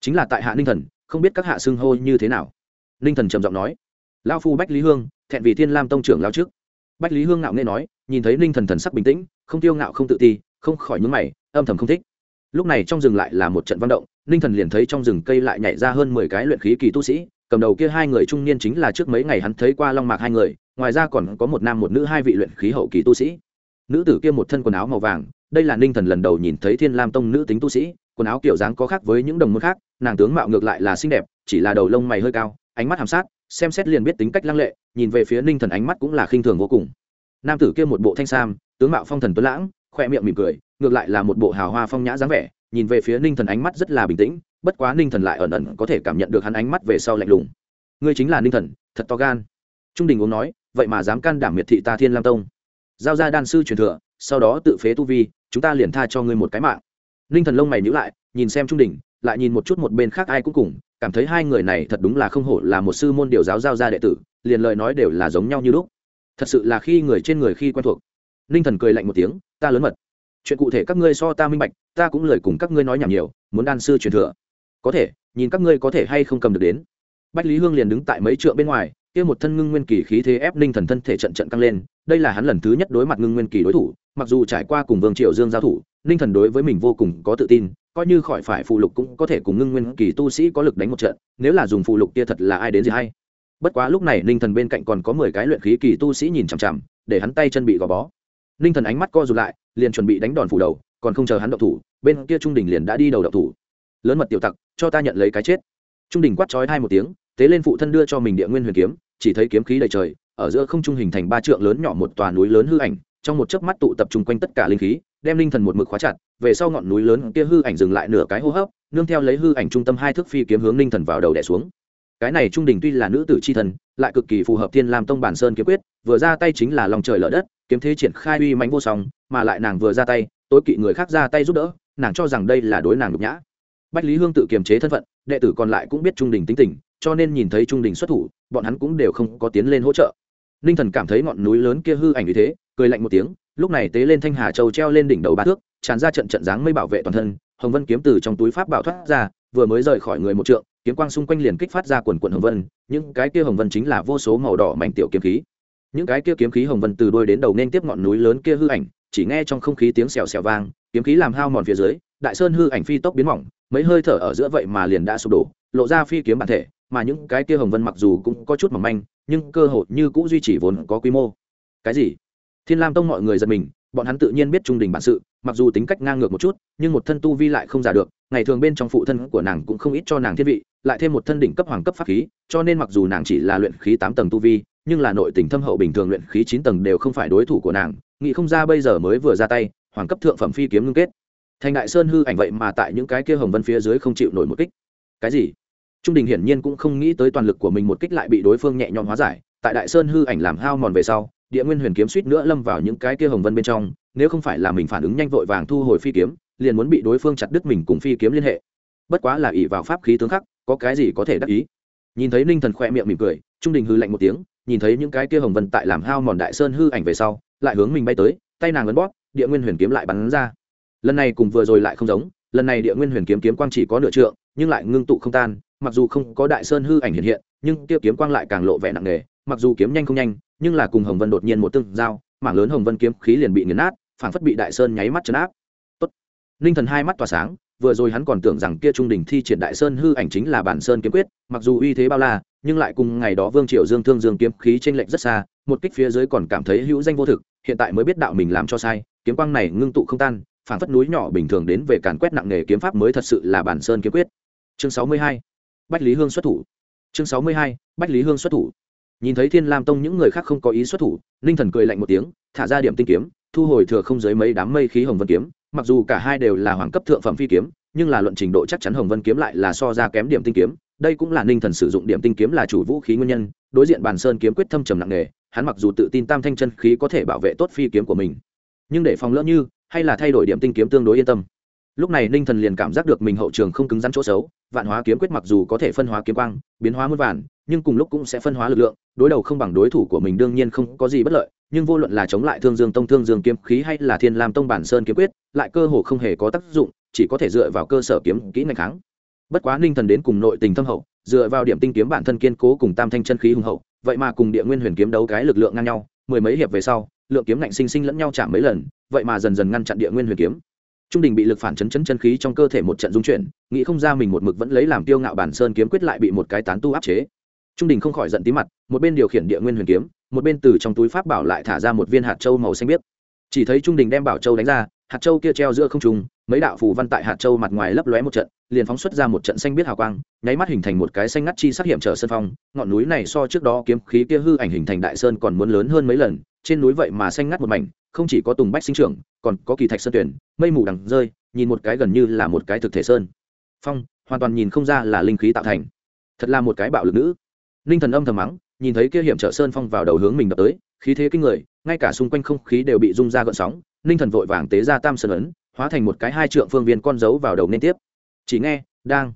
Chính là tại hạ ninh thần, không biết các hạ xưng hô như thế nào. Ninh thần trầm giọng nói lao phu bách lý hương, thẹn vì thiên lam tông trưởng lao trước bách lý hương ngạo nghe nói, nhìn thấy ninh thần thần sắc bình tĩnh, không tiêu ngạo, không tự ti, không khỏi nhúng mày, âm thầm không thích. Lúc này trong rừng lại là một trận văn động, ninh thần liền thấy trong rừng cây lại nhảy ra hơn mười cái luyện khí kỳ tu sĩ, cầm đầu kia hai người trung niên chính là trước mấy ngày hắn thấy qua long mạc hai người, ngoài ra còn có một nam một nữ hai vị luyện khí hậu kỳ tu sĩ. Nữ tử kia một thân quần áo màu vàng, đây là ninh thần lần đầu nhìn thấy thiên lam tông nữ tính tu sĩ, quần áo kiểu dáng có khác với những đồng môn khác, nàng tướng mạo ngược lại là xinh đẹp, chỉ là đầu lông mày hơi cao, ánh mắt hàm sát xem xét liền biết tính cách lăng lệ, nhìn về phía ninh thần ánh mắt cũng là khinh thường vô cùng. Nam tử kia một bộ thanh sam, tướng mạo phong thần tuấn lãng khoe miệng mỉm cười, ngược lại là một bộ hào hoa phong nhã dáng vẻ, nhìn về phía ninh thần ánh mắt rất là bình tĩnh, bất quá ninh thần lại ẩn ẩn có thể cảm nhận được hắn ánh mắt về sau lạnh lùng. Ngươi chính là ninh thần, thật to gan. Trung đình uống nói, vậy mà dám can đảm miệt thị ta thiên lam tông. Giao ra đan sư truyền thừa, sau đó tự phế tu vi, chúng ta liền tha cho ngươi một cái mạng. Ninh thần lông mày nhữ lại, nhìn xem trung đình lại nhìn một chút một bên khác ai cũng cùng, cảm thấy hai người này thật đúng là không hổ là một sư môn điều giáo giao gia đệ tử, liền lời nói đều là giống nhau như lúc. Thật sự là khi người trên người khi quen thuộc. Ninh thần cười lạnh một tiếng, ta lớn mật. Chuyện cụ thể các ngươi so ta minh bạch, ta cũng lời cùng các ngươi nói nhảm nhiều, muốn đan sư truyền thừa. Có thể, nhìn các ngươi có thể hay không cầm được đến. Bách lý hương liền đứng tại mấy trượng bên ngoài, kia một thân ngưng nguyên kỳ khí thế ép ninh thần thân thể trận trận căng lên, đây là hắn lần thứ nhất đối mặt ngưng nguyên kỳ đối thủ, mặc dù trải qua cùng vương triệu dương giao thủ ninh thần đối với mình vô cùng có tự tin, coi như khỏi phải phụ lục cũng có thể cùng ngưng nguyên kỳ tu sĩ có lực đánh một trận, nếu là dùng phụ lục kia thật là ai đến gì hay. Bất quá lúc này ninh thần bên cạnh còn có mười cái luyện khí kỳ tu sĩ nhìn chằm chằm, để hắn tay chân bị gò bó. Ninh thần ánh mắt co rụt lại, liền chuẩn bị đánh đòn phủ đầu, còn không chờ hắn động thủ, bên kia trung đình liền đã đi đầu động thủ. Lớn mật tiểu tặc, cho ta nhận lấy cái chết. Trung đình quát trói hai một tiếng tế lên phụ thân đưa cho mình địa nguyên huyền kiếm, chỉ thấy kiếm khí đầy trời, ở giữa không trung hình thành ba trượng lớn nhỏ một tòa núi lớn hư ảnh, trong một chớp mắt tụ tập trung quanh tất cả linh khí đem linh thần một mực khóa chặt, về sau ngọn núi lớn kia hư ảnh dừng lại nửa cái hô hấp, nương theo lấy hư ảnh trung tâm hai thước phi kiếm hướng linh thần vào đầu đẻ xuống. Cái này trung đình tuy là nữ tử c h i thần, lại cực kỳ phù hợp thiên làm tông bản sơn kiếm quyết, vừa ra tay chính là lòng trời lở đất, kiếm thế triển khai uy mánh vô song, mà lại nàng vừa ra tay, tối kỵ người khác ra tay giúp đỡ, nàng cho rằng đây là đối nàng nhục nhã. Bách lý hương tự kiềm chế thân phận, đệ tử còn lại cũng biết trung đình tính tình, cho nên nhìn thấy trung đình xuất thủ, bọn hắn cũng đều không có tiến lên hỗ trợ. Ninh thần cảm thấy ngọn núi lớn kia hư ảnh như thế cười lạnh một tiếng, lúc này tế lên thanh hà châu treo lên đỉnh đầu ba thước, tràn ra trận trận dáng mây bảo vệ toàn thân, hồng vân kiếm từ trong túi pháp bảo thoát ra, vừa mới rời khỏi người một trượng, kiếm quang xung quanh liền kích phát ra quần quần hồng vân, những cái kia hồng vân chính là vô số màu đỏ mảnh tiểu kiếm khí. Những cái kia kiếm khí hồng vân từ đôi đến đầu nên tiếp ngọn núi lớn kia hư ảnh, chỉ nghe trong không khí tiếng xèo xèo vang, kiếm khí làm hao mòn phía dưới, đại sơn hư ảnh phi tốc biến mỏng, mấy hơi thở ở giữa vậy mà liền đã sụp đổ, lộ ra phi kiếm bản thể, mà những cái kia hồng vân mặc dù cũng có chút mỏng manh, nhưng cơ hội như cũng duy trì vốn có quy mô. Cái gì? Thiên lam tông mọi người giật mình, bọn hắn tự nhiên biết trung đình bản sự, mặc dù tính cách ngang ngược một chút, nhưng một thân tu vi lại không giả được, ngày thường bên trong phụ thân của nàng cũng không ít cho nàng thiên vị, lại thêm một thân đỉnh cấp hoàng cấp pháp khí, cho nên mặc dù nàng chỉ là luyện khí tám tầng tu vi, nhưng là nội tình thâm hậu bình thường luyện khí chín tầng đều không phải đối thủ của nàng, nghĩ không ra bây giờ mới vừa ra tay, hoàng cấp thượng phẩm phi kiếm ngưng kết. Thành đại sơn hư ảnh vậy mà tại những cái kia hồng vân phía dưới không chịu nổi một kích. Cái gì? Trung đình hiển nhiên cũng không nghĩ tới toàn lực của mình một kích lại bị đối phương nhẹ nhõm hóa giải, tại đại sơn hư ảnh làm hao mòn về sau địa nguyên huyền kiếm suýt nữa lâm vào những cái kia hồng vân bên trong, nếu không phải là mình phản ứng nhanh vội vàng thu hồi phi kiếm, liền muốn bị đối phương chặt đứt mình cùng phi kiếm liên hệ. Bất quá là ỷ vào pháp khí tướng khắc, có cái gì có thể đắc ý? Nhìn thấy ninh thần khoe miệng mỉm cười, trung đình hư lạnh một tiếng, nhìn thấy những cái kia hồng vân tại làm hao mòn đại sơn hư ảnh về sau, lại hướng mình bay tới, tay nàng ấn bóp, địa nguyên huyền kiếm lại bắn ra. Lần này cùng vừa rồi lại không giống, lần này địa nguyên huyền kiếm kiếm quang chỉ có nửa trượng, nhưng lại ngưng tụ không tan, mặc dù không có đại sơn hư ảnh hiện hiện, nhưng tiêu kiếm quang lại càng lộ vẻ nặng nề, mặc dù kiếm nhanh không nhanh nhưng là cùng hồng vân đột nhiên một tương giao, mảng lớn hồng vân kiếm khí liền bị nghiền nát, phảng phất bị đại sơn nháy mắt chấn áp. Tốt. ninh thần hai mắt tỏa sáng, vừa rồi hắn còn tưởng rằng kia trung đình thi triển đại sơn hư ảnh chính là bản sơn kiếm quyết, mặc dù uy thế bao la, nhưng lại cùng ngày đó vương triều dương thương dương kiếm khí trên lệnh rất xa, một kích phía dưới còn cảm thấy hữu danh vô thực, hiện tại mới biết đạo mình làm cho sai, kiếm quang này ngưng tụ không tan, phảng phất núi nhỏ bình thường đến về càn quét nặng nghề kiếm pháp mới thật sự là bản sơn kiếm quyết. Chương sáu mươi hai, bách lý hương xuất thủ. Chương sáu mươi hai, bách lý hương xuất thủ nhìn thấy thiên lam tông những người khác không có ý xuất thủ, ninh thần cười lạnh một tiếng, thả ra điểm tinh kiếm, thu hồi thừa không dưới mấy đám mây khí hồng vân kiếm. Mặc dù cả hai đều là hoàng cấp thượng phẩm phi kiếm, nhưng là luận trình độ chắc chắn hồng vân kiếm lại là so ra kém điểm tinh kiếm. Đây cũng là ninh thần sử dụng điểm tinh kiếm là chủ vũ khí nguyên nhân, đối diện bàn sơn kiếm quyết thâm trầm nặng nề, hắn mặc dù tự tin tam thanh chân khí có thể bảo vệ tốt phi kiếm của mình, nhưng để phòng lỡ như, hay là thay đổi điểm tinh kiếm tương đối yên tâm. Lúc này ninh thần liền cảm giác được mình hậu trường không cứng rắn chỗ xấu, vạn hóa kiếm quyết mặc dù có thể phân hóa kiếm quang, biến hóa muôn vàn nhưng cùng lúc cũng sẽ phân hóa lực lượng, đối đầu không bằng đối thủ của mình đương nhiên không có gì bất lợi, nhưng vô luận là chống lại thương dương tông, thương dương kiếm khí hay là thiên lam tông bản sơn kiếm quyết, lại cơ hồ không hề có tác dụng, chỉ có thể dựa vào cơ sở kiếm kỹ ngày kháng. Bất quá ninh thần đến cùng nội tình thâm hậu, dựa vào điểm tinh kiếm bản thân kiên cố cùng tam thanh chân khí hùng hậu, vậy mà cùng địa nguyên huyền kiếm đấu cái lực lượng ngang nhau, mười mấy hiệp về sau, lượng kiếm ngạnh sinh sinh lẫn nhau chạm mấy lần, vậy mà dần dần ngăn chặn địa nguyên huyền kiếm. Trung đình bị lực phản chấn chấn chân khí trong cơ thể một trận dung chuyển, nghĩ không ra mình một mực vẫn lấy làm tiêu ngạo bản sơn kiếm quyết lại bị một cái tán tu áp chế trung đình không khỏi giận tí mặt, một bên điều khiển địa nguyên huyền kiếm, một bên từ trong túi pháp bảo lại thả ra một viên hạt châu màu xanh biếc. Chỉ thấy trung đình đem bảo châu đánh ra, hạt châu kia treo giữa không trung, mấy đạo phù văn tại hạt châu mặt ngoài lấp lóe một trận, liền phóng xuất ra một trận xanh biết hào quang, nháy mắt hình thành một cái xanh ngắt chi sắc hiểm trở sân phong. Ngọn núi này so trước đó kiếm khí kia hư ảnh hình thành đại sơn còn muốn lớn hơn mấy lần, trên núi vậy mà xanh ngắt một mảnh, không chỉ có tùng bách sinh trưởng, còn có kỳ thạch sơn tuyển, mây mù đằng rơi, nhìn một cái gần như là một cái thực thể sơn. Phong, hoàn toàn nhìn không ra là linh khí tạo thành. Thật là một cái bạo lực nữ ninh thần âm thầm mắng, nhìn thấy kia hiểm trở sơn phong vào đầu hướng mình đập tới, khí thế kinh người, ngay cả xung quanh không khí đều bị rung ra gợn sóng ninh thần vội vàng tế ra tam sơn ấn, hóa thành một cái hai trượng phương viên con dấu vào đầu nên tiếp. Chỉ nghe, đang,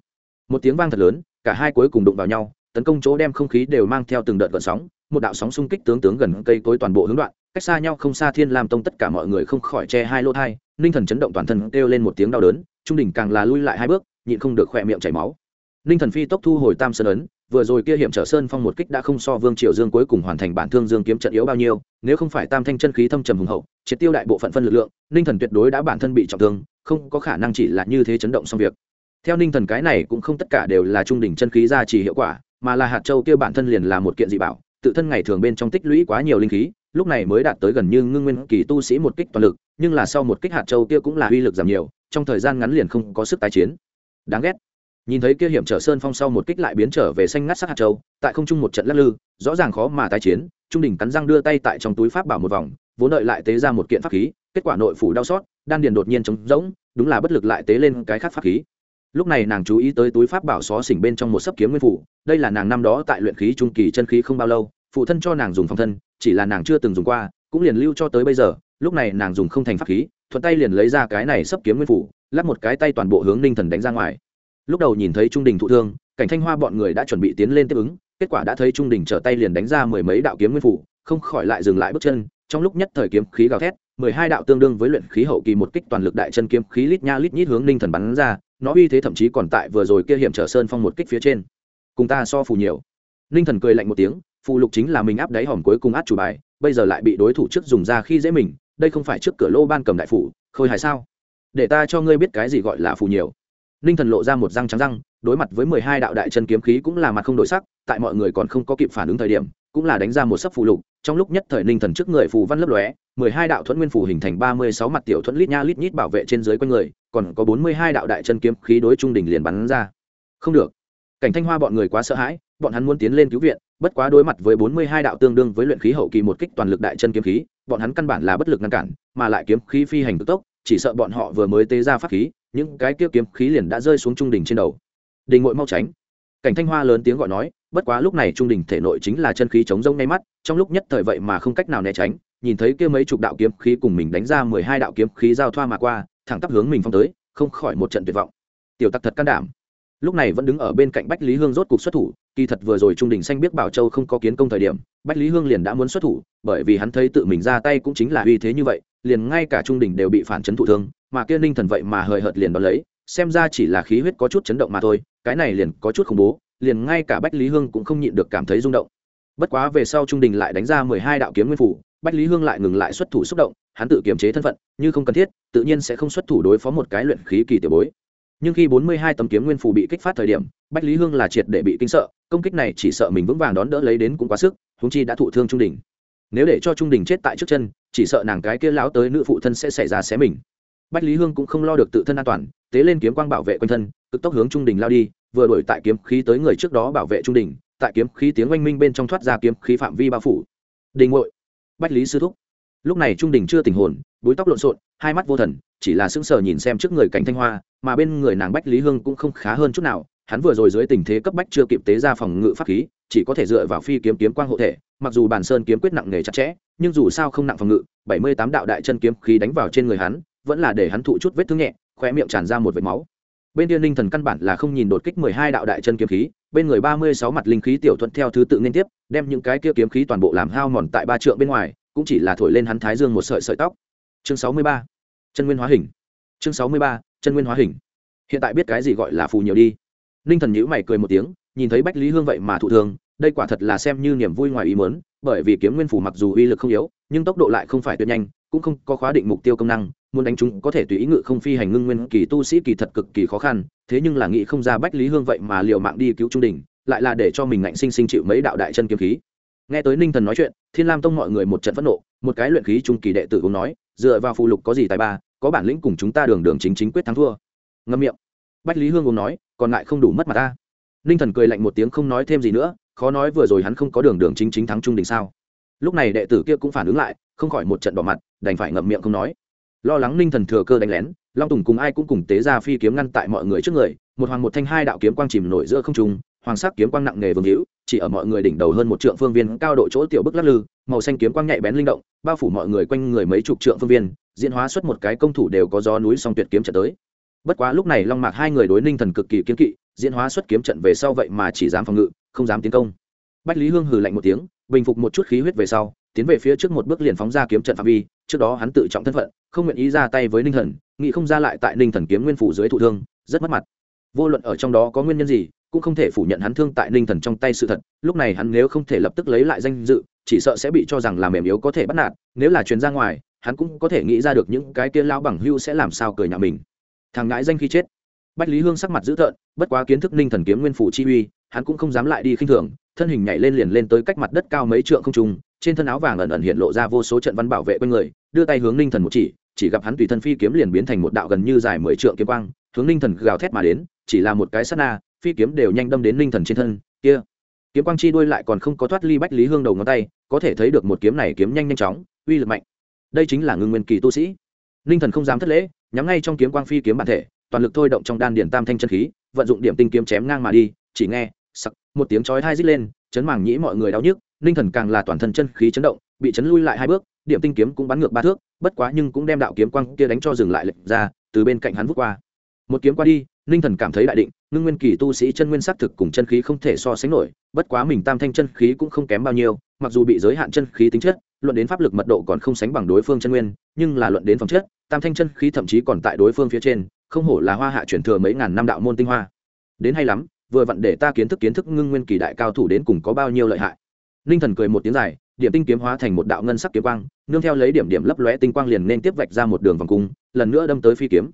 một tiếng vang thật lớn, cả hai cuối cùng đụng vào nhau, tấn công chỗ đem không khí đều mang theo từng đợt gợn sóng, một đạo sóng xung kích tướng tướng gần cây cối toàn bộ hướng đoạn, cách xa nhau không xa thiên làm tông tất cả mọi người không khỏi che hai lỗ thai ninh thần chấn động toàn thân kêu lên một tiếng đau đớn, trung đỉnh càng là lui lại hai bước, nhịn không được khỏe miệng chảy máu. Ninh thần phi tốc thu hồi tam sơn ấn vừa rồi kia hiểm trở sơn phong một kích đã không so vương triều dương cuối cùng hoàn thành bản thương dương kiếm trận yếu bao nhiêu, nếu không phải tam thanh chân khí thâm trầm hùng hậu, triệt tiêu đại bộ phận phân lực lượng, ninh thần tuyệt đối đã bản thân bị trọng thương, không có khả năng chỉ là như thế chấn động xong việc. Theo ninh thần cái này cũng không tất cả đều là trung đỉnh chân khí gia trì hiệu quả, mà là hạt châu kia bản thân liền là một kiện dị bảo, tự thân ngày thường bên trong tích lũy quá nhiều linh khí, lúc này mới đạt tới gần như ngưng nguyên kỳ tu sĩ một kích toàn lực, nhưng là sau một kích hạt châu kia cũng là uy lực giảm nhiều, trong thời gian ngắn liền không có sức tái chiến. Đáng ghét nhìn thấy kia hiểm trở sơn phong sau một kích lại biến trở về xanh ngắt sắc hạt châu, tại không trung một trận lắc lư, rõ ràng khó mà tái chiến, trung đỉnh cắn răng đưa tay tại trong túi pháp bảo một vòng, vốn đợi lại tế ra một kiện pháp khí, kết quả nội phủ đau xót, đan điền đột nhiên trống rỗng, đúng là bất lực lại tế lên cái khác pháp khí. Lúc này nàng chú ý tới túi pháp bảo xó xỉnh bên trong một sấp kiếm nguyên phủ, đây là nàng năm đó tại luyện khí trung kỳ chân khí không bao lâu, phụ thân cho nàng dùng phòng thân, chỉ là nàng chưa từng dùng qua, cũng liền lưu cho tới bây giờ, lúc này nàng dùng không thành pháp khí, thuận tay liền lấy ra cái này sấp kiếm nguyên phủ, lắp một cái tay toàn bộ hướng ninh thần đánh ra ngoài lúc đầu nhìn thấy trung đình thụ thương, cảnh thanh hoa bọn người đã chuẩn bị tiến lên tiếp ứng, kết quả đã thấy trung đình trở tay liền đánh ra mười mấy đạo kiếm nguyên phủ, không khỏi lại dừng lại bước chân. Trong lúc nhất thời kiếm khí gào thét, mười hai đạo tương đương với luyện khí hậu kỳ một kích toàn lực đại chân kiếm khí lít nha lít nhít hướng ninh thần bắn ra, nó uy thế thậm chí còn tại vừa rồi kia hiểm trở sơn phong một kích phía trên. Cùng ta so phù nhiều. Ninh thần cười lạnh một tiếng, phù lục chính là mình áp đáy hòm cuối cùng át chủ bài, bây giờ lại bị đối thủ trước dùng ra khi dễ mình, đây không phải trước cửa lô ban cầm đại phủ, khôi hài sao? Để ta cho ngươi biết cái gì gọi là phù nhiều ninh thần lộ ra một răng trắng răng, đối mặt với mười hai đạo đại chân kiếm khí cũng là mặt không đổi sắc, tại mọi người còn không có kịp phản ứng thời điểm, cũng là đánh ra một sấp phù lục, trong lúc nhất thời ninh thần trước người phù văn lấp lóe, mười hai đạo thuẫn nguyên phù hình thành ba mươi sáu mặt tiểu thuẫn lít nha lít nhít bảo vệ trên dưới quanh người, còn có bốn mươi hai đạo đại chân kiếm khí đối trung đỉnh liền bắn ra. Không được. Cảnh thanh hoa bọn người quá sợ hãi, bọn hắn muốn tiến lên cứu viện, bất quá đối mặt với bốn mươi hai đạo tương đương với luyện khí hậu kỳ một kích toàn lực đại chân kiếm khí, bọn hắn căn bản là bất lực ngăn cản, mà lại kiếm khí phi hành cực tốc, chỉ sợ bọn họ vừa mới tế ra pháp khí những cái kia kiếm khí liền đã rơi xuống trung đỉnh trên đầu. Đình ngội mau tránh. Cảnh thanh hoa lớn tiếng gọi nói, bất quá lúc này trung đỉnh thể nội chính là chân khí chống rông ngay mắt, trong lúc nhất thời vậy mà không cách nào né tránh, nhìn thấy kia mấy chục đạo kiếm khí cùng mình đánh ra mười hai đạo kiếm khí giao thoa mà qua, thẳng tắp hướng mình phong tới, không khỏi một trận tuyệt vọng. Tiểu tặc thật can đảm. Lúc này vẫn đứng ở bên cạnh bách lý hương rốt cục xuất thủ, kỳ thật vừa rồi trung đình xanh biết bảo châu không có kiến công thời điểm, bách lý hương liền đã muốn xuất thủ, bởi vì hắn thấy tự mình ra tay cũng chính là uy thế như vậy, liền ngay cả trung đình đều bị phản chấn thụ thương mà kia ninh thần vậy mà hời hợt liền đón lấy, xem ra chỉ là khí huyết có chút chấn động mà thôi, cái này liền có chút khủng bố, liền ngay cả bách lý hương cũng không nhịn được cảm thấy rung động. Bất quá về sau trung đình lại đánh ra mười hai đạo kiếm nguyên phủ, bách lý hương lại ngừng lại xuất thủ xúc động, hắn tự kiềm chế thân phận, như không cần thiết, tự nhiên sẽ không xuất thủ đối phó một cái luyện khí kỳ tiểu bối. Nhưng khi bốn mươi hai tấm kiếm nguyên phủ bị kích phát thời điểm, bách lý hương là triệt để bị kinh sợ, công kích này chỉ sợ mình vững vàng đón đỡ lấy đến cũng quá sức húng chi đã thụ thương trung đình. Nếu để cho trung đình chết tại trước chân, chỉ sợ nàng cái kia lão tới nữ phụ thân sẽ xảy ra xé mình bách lý hương cũng không lo được tự thân an toàn, tế lên kiếm quang bảo vệ quanh thân, cực tốc hướng trung đình lao đi, vừa đổi tại kiếm khí tới người trước đó bảo vệ trung đình, tại kiếm khí tiếng oanh minh bên trong thoát ra kiếm khí phạm vi bao phủ. Đình ngội bách lý sư thúc. Lúc này trung đình chưa tình hồn, búi tóc lộn xộn, hai mắt vô thần, chỉ là sững sờ nhìn xem trước người cảnh thanh hoa, mà bên người nàng bách lý hương cũng không khá hơn chút nào, hắn vừa rồi dưới tình thế cấp bách chưa kịp tế ra phòng ngự pháp khí, chỉ có thể dựa vào phi kiếm kiếm quang hộ thể, mặc dù bản sơn kiếm quyết nặng nghề chặt chẽ, nhưng dù sao không nặng phòng ngự, bảy mươi tám đạo đại chân kiếm khí đánh vào trên người hắn vẫn là để hắn thụ chút vết thương nhẹ khoe miệng tràn ra một vệt máu. Bên tiên linh thần căn bản là không nhìn đột kích mười hai đạo đại chân kiếm khí, bên người ba mươi sáu mặt linh khí tiểu thuận theo thứ tự liên tiếp, đem những cái kia kiếm khí toàn bộ làm hao mòn tại ba trượng bên ngoài, cũng chỉ là thổi lên hắn thái dương một sợi sợi tóc. Chương sáu mươi ba, chân nguyên hóa hình. Chương sáu mươi ba, chân nguyên hóa hình. Hiện tại biết cái gì gọi là phù nhiều đi. Ninh thần nhữ mày cười một tiếng, nhìn thấy bách lý hương vậy mà thụ thường đây quả thật là xem như niềm vui ngoài ý mớn bởi vì kiếm nguyên phủ mặc dù uy lực không yếu, nhưng tốc độ lại không phải tuyệt nhanh, cũng không có khóa định mục tiêu công năng muốn đánh chúng có thể tùy ý ngự không phi hành ngưng nguyên kỳ tu sĩ kỳ thật cực kỳ khó khăn, thế nhưng là nghĩ không ra bách lý hương vậy mà liều mạng đi cứu trung đình, lại là để cho mình ngạnh sinh sinh chịu mấy đạo đại chân kiếm khí. Nghe tới ninh thần nói chuyện, thiên lam tông mọi người một trận phẫn nộ, một cái luyện khí trung kỳ đệ tử cũng nói, dựa vào phù lục có gì tài ba, có bản lĩnh cùng chúng ta đường đường chính chính quyết thắng thua. Ngâm miệng. Bách lý hương cũng nói, còn lại không đủ mất mà ta. Ninh thần cười lạnh một tiếng không nói thêm gì nữa, khó nói vừa rồi hắn không có đường đường chính chính thắng trung đình sao. Lúc này đệ tử kia cũng phản ứng lại, không khỏi một trận bỏ mặt, đành phải ngậm miệng không nói lo lắng ninh thần thừa cơ đánh lén, long tùng cùng ai cũng cùng tế ra phi kiếm ngăn tại mọi người trước người, một hoàng một thanh hai đạo kiếm quang chìm nổi giữa không trung, hoàng sắc kiếm quang nặng nghề vương hữu, chỉ ở mọi người đỉnh đầu hơn một trượng phương viên cao độ chỗ tiểu bức lắc lư, màu xanh kiếm quang nhạy bén linh động, bao phủ mọi người quanh người mấy chục trượng phương viên, diễn hóa xuất một cái công thủ đều có gió núi song tuyệt kiếm trận tới. Bất quá lúc này long mạc hai người đối ninh thần cực kỳ kiên kỵ, diễn hóa xuất kiếm trận về sau vậy mà chỉ dám phòng ngự, không dám tiến công. Bách lý hương hừ lạnh một tiếng, bình phục một chút khí huyết về sau tiến về phía trước một bước liền phóng ra kiếm trận phạm vi, trước đó hắn tự trọng thân phận, không nguyện ý ra tay với ninh thần, nghĩ không ra lại tại ninh thần kiếm nguyên phủ dưới thụ thương, rất mất mặt vô luận ở trong đó có nguyên nhân gì, cũng không thể phủ nhận hắn thương tại ninh thần trong tay sự thật, lúc này hắn nếu không thể lập tức lấy lại danh dự, chỉ sợ sẽ bị cho rằng là mềm yếu có thể bắt nạt, nếu là chuyến ra ngoài, hắn cũng có thể nghĩ ra được những cái kia lão bằng hưu sẽ làm sao cười nhà mình thằng ngãi danh khi chết bách lý hương sắc mặt dữ tợn, bất quá kiến thức ninh thần kiếm nguyên phủ chi uy, hắn cũng không dám lại đi khinh thường, thân hình nhảy lên liền lên tới cách mặt đất cao mấy trượng không trùng trên thân áo vàng ẩn ẩn hiện lộ ra vô số trận văn bảo vệ quanh người, đưa tay hướng ninh thần một chỉ chỉ gặp hắn tùy thân phi kiếm liền biến thành một đạo gần như dài mười trượng kiếm quang, hướng ninh thần gào thét mà đến, chỉ là một cái sát na, phi kiếm đều nhanh đâm đến ninh thần trên thân, kia. Kiếm quang chi đuôi lại còn không có thoát ly bách lý hương đầu ngón tay, có thể thấy được một kiếm này kiếm nhanh nhanh chóng, uy lực mạnh. Đây chính là ngưng nguyên kỳ tu sĩ. Ninh thần không dám thất lễ, nhắm ngay trong kiếm quang phi kiếm bản thể, toàn lực thôi động trong đan điển tam thanh chân khí, vận dụng điểm tinh kiếm chém ngang mà đi, chỉ nghe, sặc, một tiếng chói hai rít lên, chấn màng nhĩ mọi người đau nhức ninh thần càng là toàn thân chân khí chấn động, bị chấn lui lại hai bước, điểm tinh kiếm cũng bắn ngược ba thước, bất quá nhưng cũng đem đạo kiếm quang kia đánh cho dừng lại lệch ra, từ bên cạnh hắn vút qua. Một kiếm qua đi ninh thần cảm thấy đại định, ngưng nguyên kỳ tu sĩ chân nguyên sắc thực cùng chân khí không thể so sánh nổi, bất quá mình tam thanh chân khí cũng không kém bao nhiêu, mặc dù bị giới hạn chân khí tính chất, luận đến pháp lực mật độ còn không sánh bằng đối phương chân nguyên, nhưng là luận đến phẩm chất, tam thanh chân khí thậm chí còn tại đối phương phía trên, không hổ là hoa hạ chuyển thừa mấy ngàn năm đạo môn tinh hoa. Đến hay lắm, vừa vặn để ta kiến thức kiến thức ngưng nguyên kỳ đại cao thủ đến cùng có bao nhiêu lợi hại ninh thần cười một tiếng dài, điểm tinh kiếm hóa thành một đạo ngân sắc kiếm quang, nương theo lấy điểm điểm lấp lóe tinh quang liền nên tiếp vạch ra một đường vòng cung, lần nữa đâm tới phi kiếm.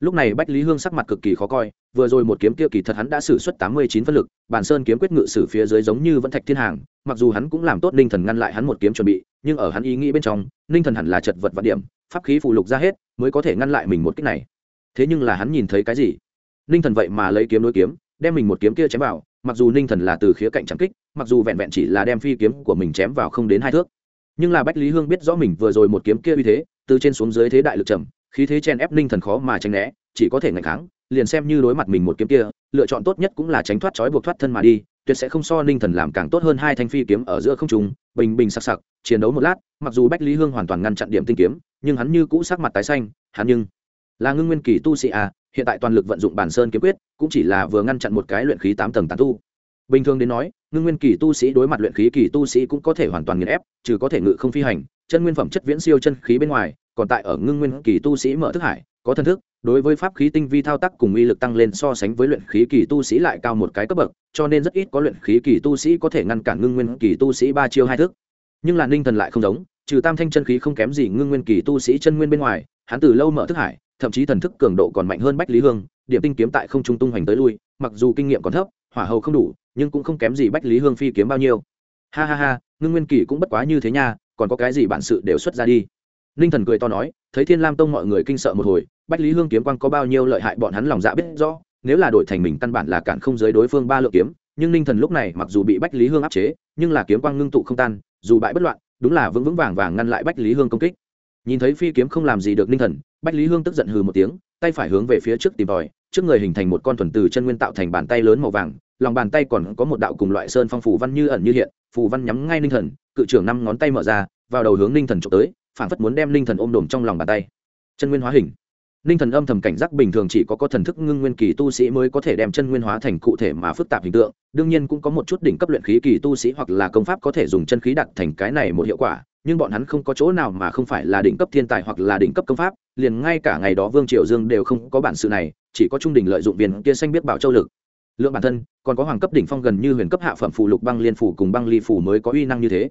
Lúc này bách lý hương sắc mặt cực kỳ khó coi, vừa rồi một kiếm kia kỳ thật hắn đã xử suất tám mươi chín phân lực, bản sơn kiếm quyết ngự sử phía dưới giống như vẫn thạch thiên hàng, mặc dù hắn cũng làm tốt ninh thần ngăn lại hắn một kiếm chuẩn bị, nhưng ở hắn ý nghĩ bên trong, ninh thần hẳn là chật vật vạn điểm, pháp khí phụ lục ra hết, mới có thể ngăn lại mình một cách này. Thế nhưng là hắn nhìn thấy cái gì? Ninh thần vậy mà lấy kiếm đối kiếm đem mình một kiếm kia chém vào, mặc dù ninh thần là từ khía cạnh trắng kích, mặc dù vẹn vẹn chỉ là đem phi kiếm của mình chém vào không đến hai thước. Nhưng là bách lý hương biết rõ mình vừa rồi một kiếm kia uy thế, từ trên xuống dưới thế đại lực trầm, khí thế chen ép ninh thần khó mà tránh né, chỉ có thể ngạch kháng, liền xem như đối mặt mình một kiếm kia, lựa chọn tốt nhất cũng là tránh thoát trói buộc thoát thân mà đi, tuyệt sẽ không so ninh thần làm càng tốt hơn hai thanh phi kiếm ở giữa không trùng bình bình sặc sặc, chiến đấu một lát, mặc dù bách lý hương hoàn toàn ngăn chặn điểm tinh kiếm, nhưng hắn như cũ sắc mặt tái xanh, hắn nhưng là ngưng nguyên kỳ tu sĩ à hiện tại toàn lực vận dụng bản sơn kiếm quyết, cũng chỉ là vừa ngăn chặn một cái luyện khí tám tầng tàn tu. Bình thường đến nói, ngưng nguyên kỳ tu sĩ đối mặt luyện khí kỳ tu sĩ cũng có thể hoàn toàn nghiền ép, trừ có thể ngự không phi hành, chân nguyên phẩm chất viễn siêu chân khí bên ngoài, còn tại ở ngưng nguyên kỳ tu sĩ mở thức hải, có thân thức, đối với pháp khí tinh vi thao tác cùng uy lực tăng lên so sánh với luyện khí kỳ tu sĩ lại cao một cái cấp bậc, cho nên rất ít có luyện khí kỳ tu sĩ có thể ngăn cản ngưng nguyên kỳ tu sĩ ba chiêu hai thức. Nhưng là ninh thần lại không giống, trừ tam thanh chân khí không kém gì ngưng nguyên kỳ tu sĩ chân nguyên bên ngoài, hắn từ lâu mở thức hải thậm chí thần thức cường độ còn mạnh hơn bách lý hương, điểm tinh kiếm tại không trung tung hoành tới lui, mặc dù kinh nghiệm còn thấp, hỏa hầu không đủ, nhưng cũng không kém gì bách lý hương phi kiếm bao nhiêu. Ha ha ha, ngưng nguyên kỳ cũng bất quá như thế nha, còn có cái gì bản sự đều xuất ra đi. Ninh thần cười to nói, thấy thiên lam tông mọi người kinh sợ một hồi, bách lý hương kiếm quang có bao nhiêu lợi hại bọn hắn lòng dạ biết rõ, nếu là đổi thành mình căn bản là cản không giới đối phương ba lượng kiếm, nhưng ninh thần lúc này mặc dù bị bách lý hương áp chế, nhưng là kiếm quang ngưng tụ không tan, dù bại bất loạn, đúng là vững vững vàng vàng ngăn lại bách lý hương công kích nhìn thấy phi kiếm không làm gì được ninh thần, bách lý hương tức giận hừ một tiếng, tay phải hướng về phía trước tìm tòi, trước người hình thành một con thuần từ chân nguyên tạo thành bàn tay lớn màu vàng, lòng bàn tay còn có một đạo cùng loại sơn phong phủ văn như ẩn như hiện, phù văn nhắm ngay ninh thần, cự trưởng năm ngón tay mở ra, vào đầu hướng ninh thần trộm tới phản phất muốn đem ninh thần ôm đồm trong lòng bàn tay. Chân nguyên hóa hình. Ninh thần âm thầm cảnh giác bình thường chỉ có có thần thức ngưng nguyên kỳ tu sĩ mới có thể đem chân nguyên hóa thành cụ thể mà phức tạp hình tượng, đương nhiên cũng có một chút đỉnh cấp luyện khí kỳ tu sĩ hoặc là công pháp có thể dùng chân khí đặt thành cái này một hiệu quả nhưng bọn hắn không có chỗ nào mà không phải là đỉnh cấp thiên tài hoặc là đỉnh cấp công pháp, liền ngay cả ngày đó vương triều dương đều không có bản sự này, chỉ có trung đỉnh lợi dụng viên kia xanh biết bảo châu lực. Lượng bản thân, còn có hoàng cấp đỉnh phong gần như huyền cấp hạ phẩm phụ lục băng liên phủ cùng băng ly phủ mới có uy năng như thế.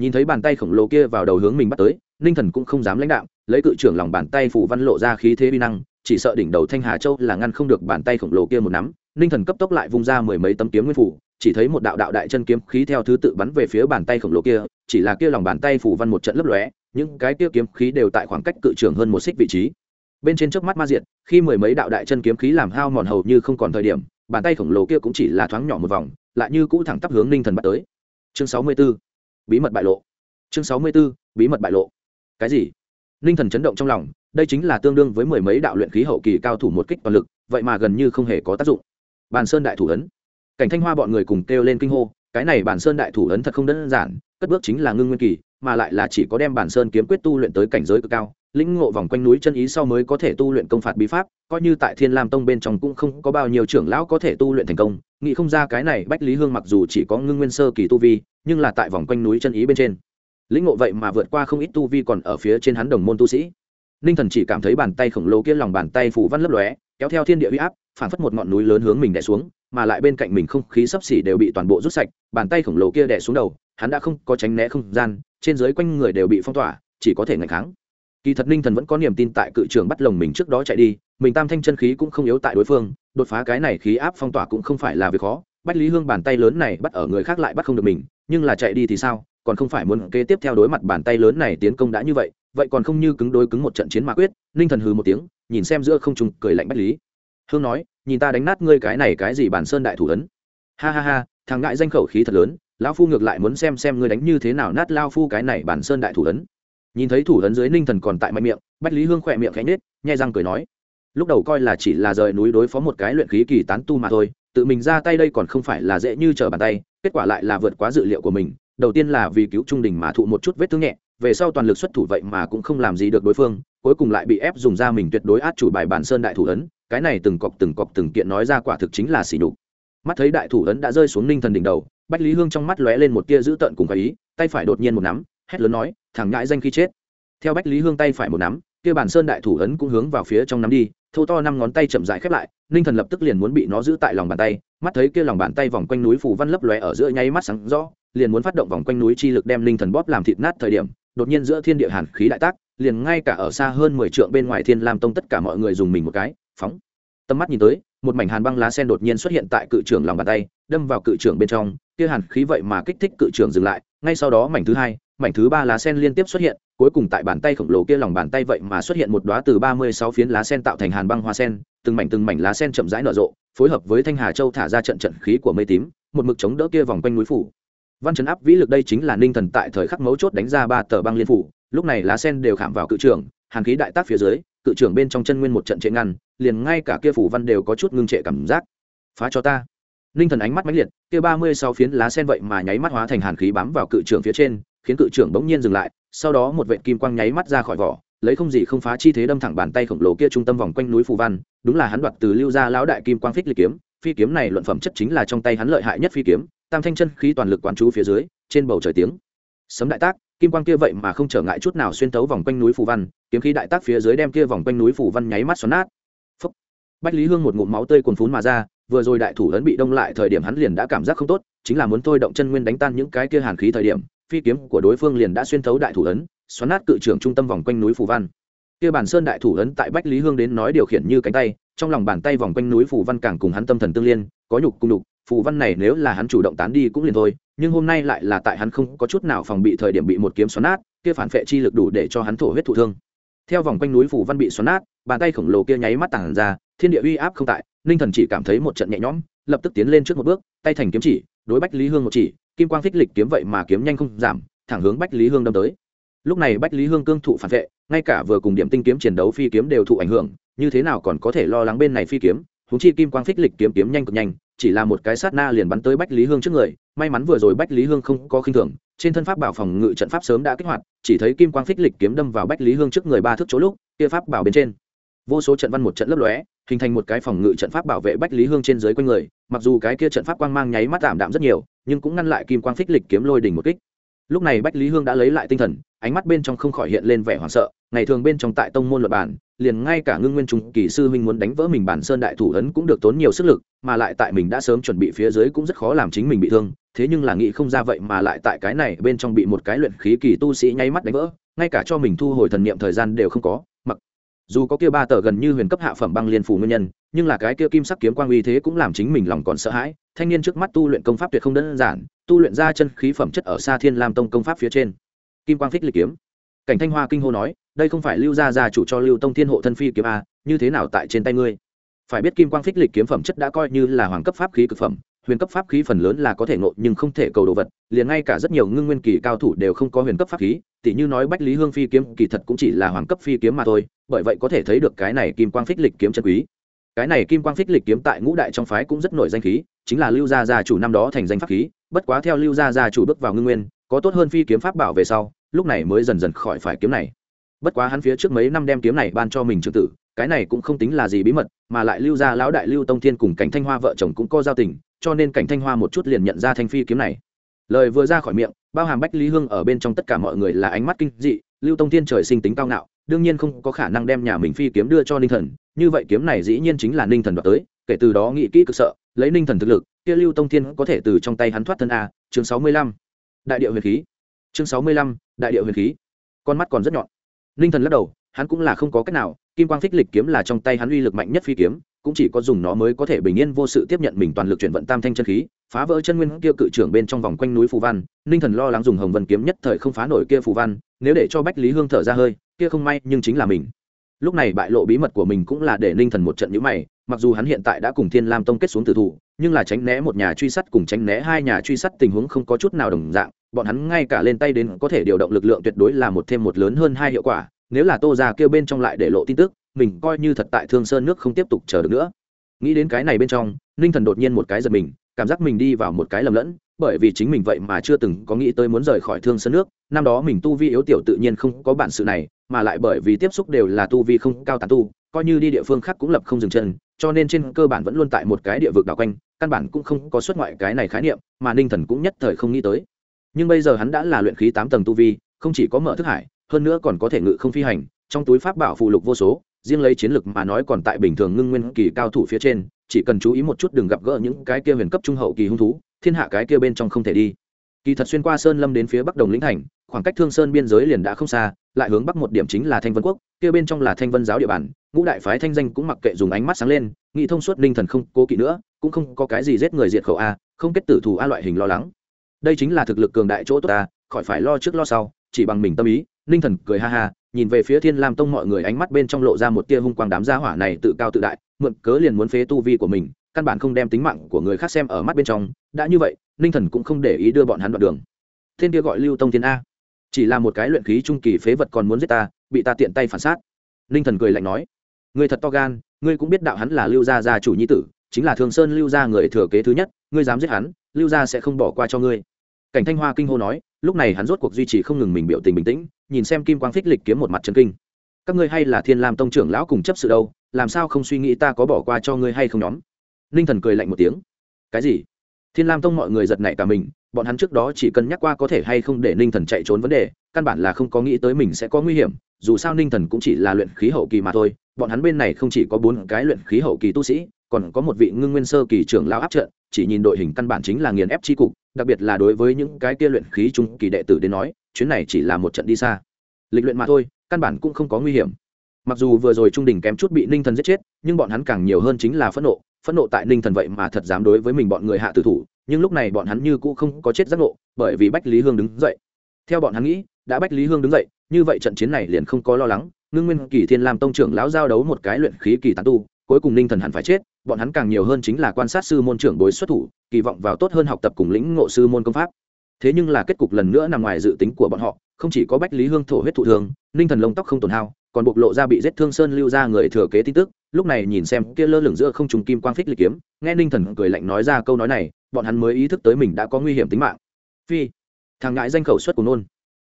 Nhìn thấy bàn tay khổng lồ kia vào đầu hướng mình bắt tới, ninh thần cũng không dám lãnh đạo lấy cự trưởng lòng bàn tay phủ văn lộ ra khí thế uy năng, chỉ sợ đỉnh đầu thanh hà châu là ngăn không được bàn tay khổng lồ kia một nắm. Ninh thần cấp tốc lại vung ra mười mấy tấm kiếm nguyên phủ chỉ thấy một đạo đạo đại chân kiếm khí theo thứ tự bắn về phía bàn tay khổng lồ kia, chỉ là kia lòng bàn tay phủ văn một trận lấp lóe, những cái kia kiếm khí đều tại khoảng cách cự trường hơn một xích vị trí. Bên trên trước mắt ma diện khi mười mấy đạo đại chân kiếm khí làm hao mòn hầu như không còn thời điểm, bàn tay khổng lồ kia cũng chỉ là thoáng nhỏ một vòng, lại như cũ thẳng tắp hướng ninh thần bắt tới. Chương sáu mươi 64. bí mật bại lộ. Chương sáu mươi 64. bí mật bại lộ. Cái gì? Ninh thần chấn động trong lòng, đây chính là tương đương với mười mấy đạo luyện khí hậu kỳ cao thủ một kích toàn lực, vậy mà gần như không hề có tác dụng. Bàn sơn đại thủ ấn cảnh thanh hoa bọn người cùng kêu lên kinh hô, cái này bản sơn đại thủ ấn thật không đơn giản, cất bước chính là ngưng nguyên kỳ, mà lại là chỉ có đem bản sơn kiếm quyết tu luyện tới cảnh giới cực cao, lĩnh ngộ vòng quanh núi chân ý sau mới có thể tu luyện công phạt bí pháp, coi như tại thiên lam tông bên trong cũng không có bao nhiêu trưởng lão có thể tu luyện thành công, nghĩ không ra cái này bách lý hương mặc dù chỉ có ngưng nguyên sơ kỳ tu vi, nhưng là tại vòng quanh núi chân ý bên trên. Lĩnh ngộ vậy mà vượt qua không ít tu vi còn ở phía trên hắn đồng môn tu sĩ. Ninh thần chỉ cảm thấy bàn tay khổng lồ kia lòng bàn tay phủ văn lấp lóe kéo theo thiên địa huy áp, phản phất một ngọn núi lớn hướng mình đè xuống, mà lại bên cạnh mình không khí sấp xỉ đều bị toàn bộ rút sạch, bàn tay khổng lồ kia đè xuống đầu, hắn đã không có tránh né không gian, trên dưới quanh người đều bị phong tỏa, chỉ có thể ngày kháng. Kỳ thật ninh thần vẫn có niềm tin tại cự trường bắt lồng mình trước đó chạy đi, mình tam thanh chân khí cũng không yếu tại đối phương, đột phá cái này khí áp phong tỏa cũng không phải là việc khó, bách lý hương bàn tay lớn này bắt ở người khác lại bắt không được mình, nhưng là chạy đi thì sao, còn không phải muốn kế tiếp theo đối mặt bàn tay lớn này tiến công đã như vậy vậy còn không như cứng đối cứng một trận chiến mà quyết, ninh thần hừ một tiếng nhìn xem giữa không trùng cười lạnh bách lý. Hương nói, nhìn ta đánh nát ngươi cái này cái gì bản sơn đại thủ ấn. Ha ha ha, thằng ngại danh khẩu khí thật lớn, lão phu ngược lại muốn xem xem ngươi đánh như thế nào nát lao phu cái này bản sơn đại thủ ấn. Nhìn thấy thủ ấn dưới ninh thần còn tại mạnh miệng, bách lý hương khỏe miệng khẽ nết nhai răng cười nói. Lúc đầu coi là chỉ là rời núi đối phó một cái luyện khí kỳ tán tu mà thôi, tự mình ra tay đây còn không phải là dễ như trở bàn tay, kết quả lại là vượt quá dự liệu của mình, đầu tiên là vì cứu trung đình mà thụ một chút vết thương nhẹ, về sau toàn lực xuất thủ vậy mà cũng không làm gì được đối phương cuối cùng lại bị ép dùng ra mình tuyệt đối át chủ bài bản sơn đại thủ ấn, cái này từng cọc từng cọc từng kiện nói ra quả thực chính là xỉ đục mắt thấy đại thủ ấn đã rơi xuống ninh thần đỉnh đầu, bách lý hương trong mắt lóe lên một tia dữ tợn cùng cái ý, tay phải đột nhiên một nắm, hét lớn nói, thằng ngãi danh khi chết. Theo bách lý hương tay phải một nắm, kia bản sơn đại thủ ấn cũng hướng vào phía trong nắm đi, thô to năm ngón tay chậm rãi khép lại, ninh thần lập tức liền muốn bị nó giữ tại lòng bàn tay, mắt thấy kia lòng bàn tay vòng quanh núi phù văn lấp lóe ở giữa nháy mắt sáng rõ, liền muốn phát động vòng quanh núi chi lực đem ninh thần bóp làm thịt nát thời điểm, đột nhiên giữa thiên địa hàn khí đại tác liền ngay cả ở xa hơn mười trượng bên ngoài thiên lam tông tất cả mọi người dùng mình một cái, phóng. Tầm mắt nhìn tới, một mảnh hàn băng lá sen đột nhiên xuất hiện tại cự trưởng lòng bàn tay, đâm vào cự trưởng bên trong. Kia hàn khí vậy mà kích thích cự trưởng dừng lại. Ngay sau đó mảnh thứ hai, mảnh thứ ba lá sen liên tiếp xuất hiện, cuối cùng tại bàn tay khổng lồ kia lòng bàn tay vậy mà xuất hiện một đóa từ ba mươi sáu phiến lá sen tạo thành hàn băng hoa sen. Từng mảnh từng mảnh lá sen chậm rãi nở rộ, phối hợp với thanh hà châu thả ra trận trận khí của mây tím, một mực chống đỡ kia vòng quanh núi phủ. Văn trấn áp vĩ lực đây chính là ninh thần tại thời khắc mấu chốt đánh ra ba tờ băng liên phủ lúc này lá sen đều khảm vào cự trưởng hàn khí đại tác phía dưới, cự trưởng bên trong chân nguyên một trận trệ ngăn, liền ngay cả kia phủ văn đều có chút ngưng trệ cảm giác. Phá cho ta. Ninh thần ánh mắt mãnh liệt, kia ba mươi sáu phiến lá sen vậy mà nháy mắt hóa thành hàn khí bám vào cự trưởng phía trên, khiến cự trưởng bỗng nhiên dừng lại, sau đó một vệ kim quang nháy mắt ra khỏi vỏ, lấy không gì không phá chi thế đâm thẳng bàn tay khổng lồ kia trung tâm vòng quanh núi phù văn, đúng là hắn đoạt từ lưu gia lão đại kim quang phích lịch kiếm, phi kiếm này luận phẩm chất chính là trong tay hắn lợi hại nhất phi kiếm, tam thanh chân khí toàn lực quán chú phía dưới, trên bầu trời tiếng. Sấm đại tác kim quang kia vậy mà không trở ngại chút nào xuyên tấu vòng quanh núi phù văn, kiếm khí đại tác phía dưới đem kia vòng quanh núi phù văn nháy mắt xoắn nát Phúc. bách lý hương một ngụm máu tươi cuồn phún mà ra, vừa rồi đại thủ ấn bị đông lại thời điểm hắn liền đã cảm giác không tốt, chính là muốn thôi động chân nguyên đánh tan những cái kia hàn khí thời điểm, phi kiếm của đối phương liền đã xuyên thấu đại thủ ấn, xoắn nát cự trưởng trung tâm vòng quanh núi phù văn kia bản sơn đại thủ ấn tại bách lý hương đến nói điều khiển như cánh tay, trong lòng bàn tay vòng quanh núi phù văn càng cùng hắn tâm thần tương liên, có nhục cùng nhục phù văn này nếu là hắn chủ động tán đi cũng liền thôi, nhưng hôm nay lại là tại hắn không có chút nào phòng bị thời điểm bị một kiếm xoắn nát, kia phản phệ chi lực đủ để cho hắn thổ huyết thụ thương. Theo vòng quanh núi phù văn bị xoắn nát, bàn tay khổng lồ kia nháy mắt tản ra, thiên địa uy áp không tại, ninh thần chỉ cảm thấy một trận nhẹ nhõm, lập tức tiến lên trước một bước, tay thành kiếm chỉ, đối bách lý hương một chỉ, kim quang phích lịch kiếm vậy mà kiếm nhanh không giảm, thẳng hướng bách lý hương đâm tới. Lúc này bách lý hương cương thụ phản vệ ngay cả vừa cùng điểm tinh kiếm chiến đấu phi kiếm đều thụ ảnh hưởng, như thế nào còn có thể lo lắng bên này phi kiếm húng chi kim quang phích lịch kiếm kiếm nhanh cực nhanh chỉ là một cái sát na liền bắn tới bách lý hương trước người, may mắn vừa rồi bách lý hương không có khinh thường, trên thân pháp bảo phòng ngự trận pháp sớm đã kích hoạt, chỉ thấy kim quang phích lịch kiếm đâm vào bách lý hương trước người ba thước chỗ lúc, kia pháp bảo bên trên. Vô số trận văn một trận lấp lóe, hình thành một cái phòng ngự trận pháp bảo vệ bách lý hương trên dưới quanh người, mặc dù cái kia trận pháp quang mang nháy mắt tạm đạm rất nhiều, nhưng cũng ngăn lại kim quang phích lịch kiếm lôi đỉnh một kích lúc này bách lý hương đã lấy lại tinh thần, ánh mắt bên trong không khỏi hiện lên vẻ hoảng sợ, ngày thường bên trong tại tông môn luật bản, liền ngay cả ngưng nguyên trung kỳ sư huynh muốn đánh vỡ mình bản sơn đại thủ ấn cũng được tốn nhiều sức lực, mà lại tại mình đã sớm chuẩn bị phía dưới cũng rất khó làm chính mình bị thương, thế nhưng là nghĩ không ra vậy mà lại tại cái này bên trong bị một cái luyện khí kỳ tu sĩ nháy mắt đánh vỡ, ngay cả cho mình thu hồi thần niệm thời gian đều không có dù có kia ba tờ gần như huyền cấp hạ phẩm băng liên phủ nguyên nhân, nhưng là cái kia kim sắc kiếm quang uy thế cũng làm chính mình lòng còn sợ hãi, thanh niên trước mắt tu luyện công pháp tuyệt không đơn giản, tu luyện ra chân khí phẩm chất ở xa thiên lam tông công pháp phía trên. Kim quang phích lịch kiếm. Cảnh thanh hoa kinh hô nói, đây không phải lưu gia gia chủ cho lưu tông thiên hộ thân phi kiếm a như thế nào tại trên tay ngươi? Phải biết kim quang phích lịch kiếm phẩm chất đã coi như là hoàng cấp pháp khí cực phẩm, huyền cấp pháp khí phần lớn là có thể ngộ nhưng không thể cầu đồ vật, liền ngay cả rất nhiều ngưng nguyên kỳ cao thủ đều không có huyền cấp pháp khí, tỉ như nói bách lý hương phi kiếm kỳ thật cũng chỉ là hoàng cấp phi kiếm mà thôi bởi vậy có thể thấy được cái này kim quang phích lịch kiếm chân quý. Cái này kim quang phích lịch kiếm tại ngũ đại trong phái cũng rất nổi danh khí, chính là lưu gia gia chủ năm đó thành danh pháp khí, bất quá theo lưu gia gia chủ bước vào ngưng nguyên, có tốt hơn phi kiếm pháp bảo về sau, lúc này mới dần dần khỏi phải kiếm này. Bất quá hắn phía trước mấy năm đem kiếm này ban cho mình trưởng tử, cái này cũng không tính là gì bí mật, mà lại lưu gia lão đại lưu tông thiên cùng cảnh thanh hoa vợ chồng cũng có giao tình, cho nên cảnh thanh hoa một chút liền nhận ra thanh phi kiếm này. Lời vừa ra khỏi miệng, bao hàm bách lý hương ở bên trong tất cả mọi người là ánh mắt kinh dị, lưu tông thiên trời sinh tính cao ngạo đương nhiên không có khả năng đem nhà mình phi kiếm đưa cho ninh thần, như vậy kiếm này dĩ nhiên chính là ninh thần đoạt tới, kể từ đó nghĩ kỹ cực sợ, lấy ninh thần thực lực, kia lưu tông thiên có thể từ trong tay hắn thoát thân a, chương sáu mươi lăm. Đại điệu huyền khí. Chương sáu mươi lăm, đại điệu huyền khí. Con mắt còn rất nhọn. Ninh thần lắc đầu, hắn cũng là không có cách nào, kim quang phích lịch kiếm là trong tay hắn uy lực mạnh nhất phi kiếm, cũng chỉ có dùng nó mới có thể bình yên vô sự tiếp nhận mình toàn lực chuyển vận tam thanh chân khí, phá vỡ chân nguyên kia cự trưởng bên trong vòng quanh núi phù văn. Ninh thần lo lắng dùng hồng vân kiếm nhất thời không phá nổi kia phù văn, nếu để cho bách lý hương thở ra hơi kia không may nhưng chính là mình. Lúc này bại lộ bí mật của mình cũng là để ninh thần một trận nhữ mày, mặc dù hắn hiện tại đã cùng thiên lam tông kết xuống tử thủ, nhưng là tránh né một nhà truy sát cùng tránh né hai nhà truy sát tình huống không có chút nào đồng dạng, bọn hắn ngay cả lên tay đến có thể điều động lực lượng tuyệt đối là một thêm một lớn hơn hai hiệu quả, nếu là tô ra kêu bên trong lại để lộ tin tức, mình coi như thật tại thương sơn nước không tiếp tục chờ được nữa. Nghĩ đến cái này bên trong, ninh thần đột nhiên một cái giật mình, cảm giác mình đi vào một cái lầm lẫn, bởi vì chính mình vậy mà chưa từng có nghĩ tới muốn rời khỏi thương sơn nước, năm đó mình tu vi yếu tiểu tự nhiên không có bản sự này mà lại bởi vì tiếp xúc đều là tu vi không cao tán tu, coi như đi địa phương khác cũng lập không dừng chân, cho nên trên cơ bản vẫn luôn tại một cái địa vực đảo quanh, căn bản cũng không có xuất ngoại cái này khái niệm, mà ninh thần cũng nhất thời không nghĩ tới. Nhưng bây giờ hắn đã là luyện khí tám tầng tu vi, không chỉ có mở thức hải, hơn nữa còn có thể ngự không phi hành, trong túi pháp bảo phụ lục vô số, riêng lấy chiến lực mà nói còn tại bình thường ngưng nguyên kỳ cao thủ phía trên, chỉ cần chú ý một chút đừng gặp gỡ những cái kia huyền cấp trung hậu kỳ hung thú, thiên hạ cái kia bên trong không thể đi. Kỳ thật xuyên qua sơn lâm đến phía bắc đồng lĩnh thành, khoảng cách thương sơn biên giới liền đã không xa lại hướng bắc một điểm chính là thanh vân quốc, kia bên trong là thanh vân giáo địa bàn, ngũ đại phái thanh danh cũng mặc kệ dùng ánh mắt sáng lên nghĩ thông suốt ninh thần không cố kỵ nữa, cũng không có cái gì giết người diệt khẩu a, không kết tử thù a loại hình lo lắng. Đây chính là thực lực cường đại chỗ tốt ta khỏi phải lo trước lo sau, chỉ bằng mình tâm ý, ninh thần cười ha ha, nhìn về phía thiên lam tông mọi người ánh mắt bên trong lộ ra một tia hung quang đám gia hỏa này tự cao tự đại, mượn cớ liền muốn phế tu vi của mình, căn bản không đem tính mạng của người khác xem ở mắt bên trong, đã như vậy, ninh thần cũng không để ý đưa bọn hắn đoạn đường. Thiên kia gọi lưu tông thiên a chỉ là một cái luyện khí trung kỳ phế vật còn muốn giết ta, bị ta tiện tay phản sát. Ninh thần cười lạnh nói người thật to gan, ngươi cũng biết đạo hắn là lưu gia gia chủ nhi tử, chính là thường sơn lưu gia người thừa kế thứ nhất, ngươi dám giết hắn, lưu gia sẽ không bỏ qua cho ngươi. Cảnh thanh hoa kinh hô nói, lúc này hắn rốt cuộc duy trì không ngừng mình biểu tình bình tĩnh, nhìn xem kim quang phích lịch kiếm một mặt chân kinh. Các ngươi hay là thiên lam tông trưởng lão cùng chấp sự đâu, làm sao không suy nghĩ ta có bỏ qua cho ngươi hay không nhóm? Ninh thần cười lạnh một tiếng, cái gì? Thiên lam tông mọi người giật nảy cả mình bọn hắn trước đó chỉ cân nhắc qua có thể hay không để ninh thần chạy trốn vấn đề, căn bản là không có nghĩ tới mình sẽ có nguy hiểm, dù sao ninh thần cũng chỉ là luyện khí hậu kỳ mà thôi, bọn hắn bên này không chỉ có bốn cái luyện khí hậu kỳ tu sĩ, còn có một vị ngưng nguyên sơ kỳ trưởng lao áp trận, chỉ nhìn đội hình căn bản chính là nghiền ép tri cục, đặc biệt là đối với những cái kia luyện khí trung kỳ đệ tử đến nói, chuyến này chỉ là một trận đi xa. Lịch luyện mà thôi, căn bản cũng không có nguy hiểm. Mặc dù vừa rồi trung đình kém chút bị ninh thần giết chết, nhưng bọn hắn càng nhiều hơn chính là phẫn nộ phẫn nộ tại ninh thần vậy mà thật dám đối với mình bọn người hạ tử thủ, nhưng lúc này bọn hắn như cũ không có chết giác ngộ, bởi vì bách lý hương đứng dậy. Theo bọn hắn nghĩ, đã bách lý hương đứng dậy, như vậy trận chiến này liền không có lo lắng, ngưng nguyên kỳ thiên làm tông trưởng lão giao đấu một cái luyện khí kỳ tán tu, cuối cùng ninh thần hẳn phải chết, bọn hắn càng nhiều hơn chính là quan sát sư môn trưởng bối xuất thủ, kỳ vọng vào tốt hơn học tập cùng lĩnh ngộ sư môn công pháp. Thế nhưng là kết cục lần nữa nằm ngoài dự tính của bọn họ, không chỉ có bách lý hương thổ huyết thụ thường ninh thần lông tóc không tổn hao còn bộc lộ ra bị giết thương sơn lưu ra người thừa kế tin tức, lúc này nhìn xem kia lơ lửng giữa không trùng kim quang phích lịch kiếm, nghe ninh thần cười lạnh nói ra câu nói này, bọn hắn mới ý thức tới mình đã có nguy hiểm tính mạng. Phi, thằng ngãi danh khẩu xuất của nôn.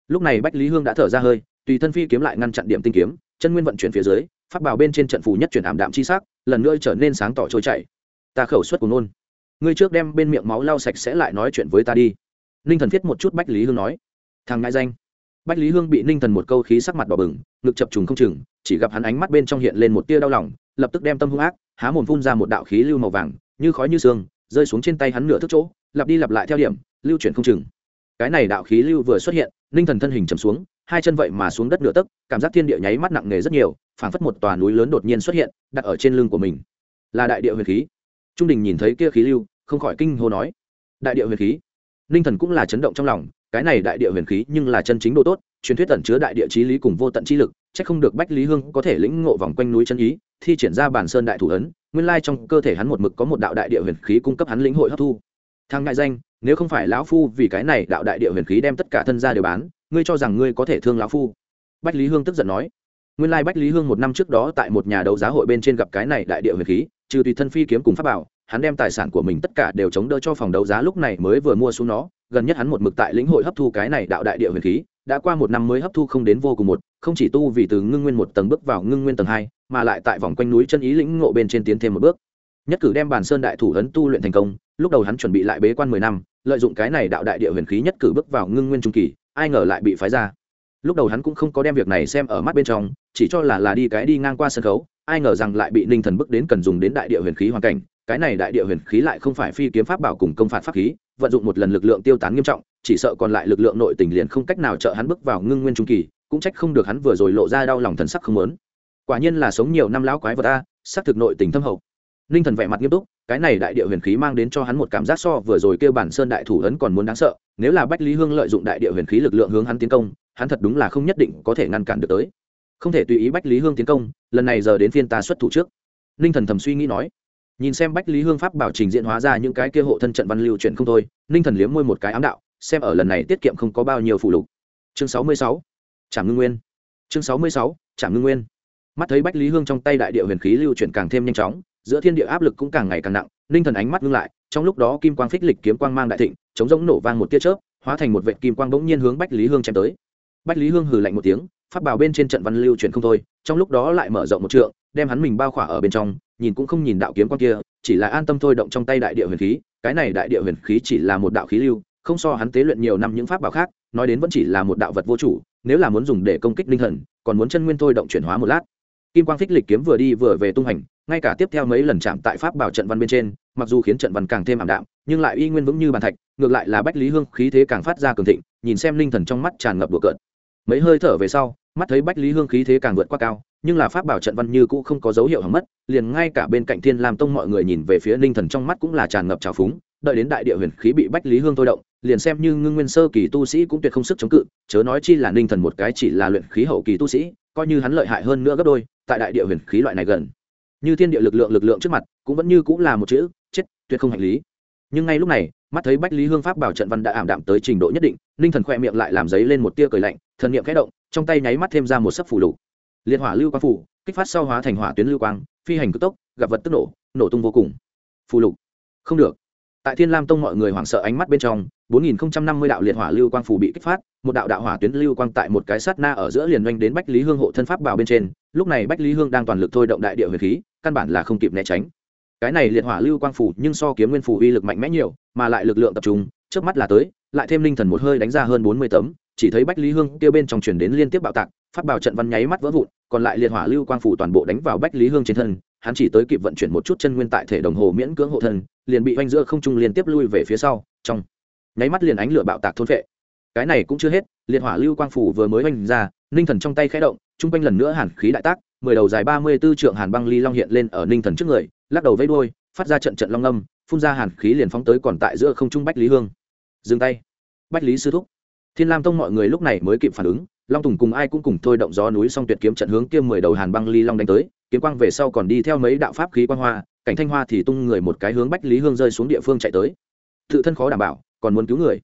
Lúc này bách lý hương đã thở ra hơi, tùy thân phi kiếm lại ngăn chặn điểm tinh kiếm, chân nguyên vận chuyển phía dưới phát bảo bên trên trận phù nhất chuyển ảm đạm chi sắc, lần nữa trở nên sáng tỏ trôi chảy. Ta khẩu xuất của nôn. Ngươi trước đem bên miệng máu lau sạch sẽ lại nói chuyện với ta đi. Ninh thần viết một chút bách lý hương nói. Thằng ngãi danh bách lý hương bị ninh thần một câu khí sắc mặt đỏ bừng, ngực chập trùng không chừng, chỉ gặp hắn ánh mắt bên trong hiện lên một tia đau lòng, lập tức đem tâm hung ác, há mồm phun ra một đạo khí lưu màu vàng, như khói như sương, rơi xuống trên tay hắn nửa thức chỗ, lặp đi lặp lại theo điểm, lưu chuyển không chừng. Cái này đạo khí lưu vừa xuất hiện, ninh thần thân hình chầm xuống, hai chân vậy mà xuống đất nửa tấc, cảm giác thiên địa nháy mắt nặng nề rất nhiều, phảng phất một tòa núi lớn đột nhiên xuất hiện, đặt ở trên lưng của mình. Là đại địa huyền khí. Trung đình nhìn thấy kia khí lưu, không khỏi kinh hô nói, đại địa huyền khí. Ninh thần cũng là chấn động trong lòng cái này đại địa huyền khí nhưng là chân chính độ tốt, truyền thuyết tẩn chứa đại địa chí lý cùng vô tận chi lực, chắc không được bách lý hương có thể lĩnh ngộ vòng quanh núi chân ý, thi triển ra bản sơn đại thủ ấn, nguyên lai trong cơ thể hắn một mực có một đạo đại địa huyền khí cung cấp hắn lĩnh hội hấp thu. Thang ngại danh, nếu không phải lão phu vì cái này đạo đại địa huyền khí đem tất cả thân ra đều bán, ngươi cho rằng ngươi có thể thương lão phu? Bách lý hương tức giận nói. Nguyên lai bách lý hương một năm trước đó tại một nhà đấu giá hội bên trên gặp cái này đại địa huyền khí, trừ tùy thân phi kiếm cùng pháp bảo, hắn đem tài sản của mình tất cả đều chống đỡ cho phòng đấu giá lúc này mới vừa mua xuống nó gần nhất hắn một mực tại lĩnh hội hấp thu cái này đạo đại địa huyền khí, đã qua một năm mới hấp thu không đến vô cùng một, không chỉ tu vì từ ngưng nguyên một tầng bước vào ngưng nguyên tầng hai, mà lại tại vòng quanh núi chân ý lĩnh ngộ bên trên tiến thêm một bước. Nhất cử đem bàn sơn đại thủ ấn tu luyện thành công, lúc đầu hắn chuẩn bị lại bế quan mười năm, lợi dụng cái này đạo đại địa huyền khí nhất cử bước vào ngưng nguyên trung kỳ, ai ngờ lại bị phái ra. Lúc đầu hắn cũng không có đem việc này xem ở mắt bên trong, chỉ cho là là đi cái đi ngang qua sân khấu, ai ngờ rằng lại bị ninh thần bước đến cần dùng đến đại địa huyền khí hoàn cảnh cái này đại địa huyền khí lại không phải phi kiếm pháp bảo cùng công phạt pháp khí, vận dụng một lần lực lượng tiêu tán nghiêm trọng, chỉ sợ còn lại lực lượng nội tình liền không cách nào trợ hắn bước vào ngưng nguyên trung kỳ, cũng trách không được hắn vừa rồi lộ ra đau lòng thần sắc không lớn quả nhiên là sống nhiều năm lão quái vật a, xác thực nội tình thâm hậu. Ninh thần vẻ mặt nghiêm túc, cái này đại địa huyền khí mang đến cho hắn một cảm giác so vừa rồi kêu bản sơn đại thủ ấn còn muốn đáng sợ, nếu là bách lý hương lợi dụng đại địa huyền khí lực lượng hướng hắn tiến công, hắn thật đúng là không nhất định có thể ngăn cản được tới. Không thể tùy ý bách lý hương tiến công, lần này giờ đến phiên ta xuất thủ trước. Ninh thần thầm suy nghĩ nói nhìn xem bách lý hương pháp bảo trình diễn hóa ra những cái kia hộ thân trận văn lưu chuyển không thôi, ninh thần liếm môi một cái ám đạo, xem ở lần này tiết kiệm không có bao nhiêu phụ lục. Chương sáu mươi sáu, trảm ngưng nguyên. Chương sáu mươi sáu, trảm ngưng nguyên. Mắt thấy bách lý hương trong tay đại địa huyền khí lưu chuyển càng thêm nhanh chóng, giữa thiên địa áp lực cũng càng ngày càng nặng, ninh thần ánh mắt ngưng lại, trong lúc đó kim quang phích lịch kiếm quang mang đại thịnh chống giống nổ vang một tia chớp, hóa thành một vệ kim quang bỗng nhiên hướng bách lý hương chém tới. Bách lý hương hừ lạnh một tiếng phát bảo bên trên trận văn lưu chuyển không thôi, trong lúc đó lại mở rộng một trượng, đem hắn mình bao khỏa ở bên trong nhìn cũng không nhìn đạo kiếm quan kia, chỉ là an tâm thôi động trong tay đại địa huyền khí, cái này đại địa huyền khí chỉ là một đạo khí lưu, không so hắn tế luyện nhiều năm những pháp bảo khác, nói đến vẫn chỉ là một đạo vật vô chủ, nếu là muốn dùng để công kích linh thần, còn muốn chân nguyên thôi động chuyển hóa một lát. Kim quang phích lịch kiếm vừa đi vừa về tung hành, ngay cả tiếp theo mấy lần chạm tại pháp bảo trận văn bên trên, mặc dù khiến trận văn càng thêm ảm đạm, nhưng lại uy nguyên vững như bàn thạch, ngược lại là bách lý hương khí thế càng phát ra cường thịnh, nhìn xem linh thần trong mắt tràn ngập đùa cợt. Mấy hơi thở về sau, mắt thấy bách lý hương khí thế càng vượt qua cao nhưng là pháp bảo trận văn như cũ không có dấu hiệu hỏng mất, liền ngay cả bên cạnh thiên lam tông mọi người nhìn về phía ninh thần trong mắt cũng là tràn ngập trào phúng, đợi đến đại địa huyền khí bị bách lý hương thôi động, liền xem như ngưng nguyên sơ kỳ tu sĩ cũng tuyệt không sức chống cự, chớ nói chi là ninh thần một cái chỉ là luyện khí hậu kỳ tu sĩ, coi như hắn lợi hại hơn nữa gấp đôi, tại đại địa huyền khí loại này gần. Như thiên địa lực lượng lực lượng trước mặt, cũng vẫn như cũng là một chữ, chết, tuyệt không hành lý. Nhưng ngay lúc này, mắt thấy bách lý hương pháp bảo trận văn đã ảm đạm tới trình độ nhất định ninh thần khoe miệng lại làm giấy lên một tia cười lạnh, thần niệm khẽ động, trong tay nháy mắt thêm ra một sấp phủ lục liệt hỏa lưu quang phủ, kích phát sau hóa thành hỏa tuyến lưu quang, phi hành cực tốc, gặp vật tức nổ nổ tung vô cùng. Phù lục. Không được. Tại thiên lam tông mọi người hoảng sợ ánh mắt bên trong 4050 đạo liệt hỏa lưu quang phủ bị kích phát, một đạo đạo hỏa tuyến lưu quang tại một cái sát na ở giữa liền doanh đến bách lý hương hộ thân pháp bảo bên trên, lúc này bách lý hương đang toàn lực thôi động đại địa huyền khí, căn bản là không kịp né tránh. Cái này liệt hỏa lưu quang phủ nhưng so kiếm nguyên phủ uy lực mạnh mẽ nhiều, mà lại lực lượng tập trung trước mắt là tới, lại thêm linh thần một hơi đánh ra hơn bốn mươi tấm, chỉ thấy bách lý hương kia bên trong chuyển đến liên tiếp bạo tạc phát bảo trận văn nháy mắt vỡ vụn, còn lại liệt hỏa lưu quang phủ toàn bộ đánh vào bách lý hương trên thân, hắn chỉ tới kịp vận chuyển một chút chân nguyên tại thể đồng hồ miễn cưỡng hộ thân, liền bị oanh giữa không trung liên tiếp lui về phía sau, trong nháy mắt liền ánh lửa bạo tạc thôn vệ cái này cũng chưa hết, liệt hỏa lưu quang phủ vừa mới oanh ra, ninh thần trong tay khẽ động chung quanh lần nữa hàn khí đại tác, mười đầu dài ba mươi b ố trượng hàn băng ly long hiện lên ở ninh thần trước người, lắc đầu vẫy đuôi, phát ra trận trận long âm, phun ra hàn khí liền phóng tới còn tại giữa không trung bách lý hương. Dừng tay. Bách lý sư thúc. Thiên lam tông mọi người lúc này mới kịp phản ứng long tùng cùng ai cũng cùng thôi động gió núi xong tuyệt kiếm trận hướng kia mười đầu hàn băng ly long đánh tới, kiếm quang về sau còn đi theo mấy đạo pháp khí quang hoa, cảnh thanh hoa thì tung người một cái hướng bách lý hương rơi xuống địa phương chạy tới. Tự thân khó đảm bảo, còn muốn cứu người.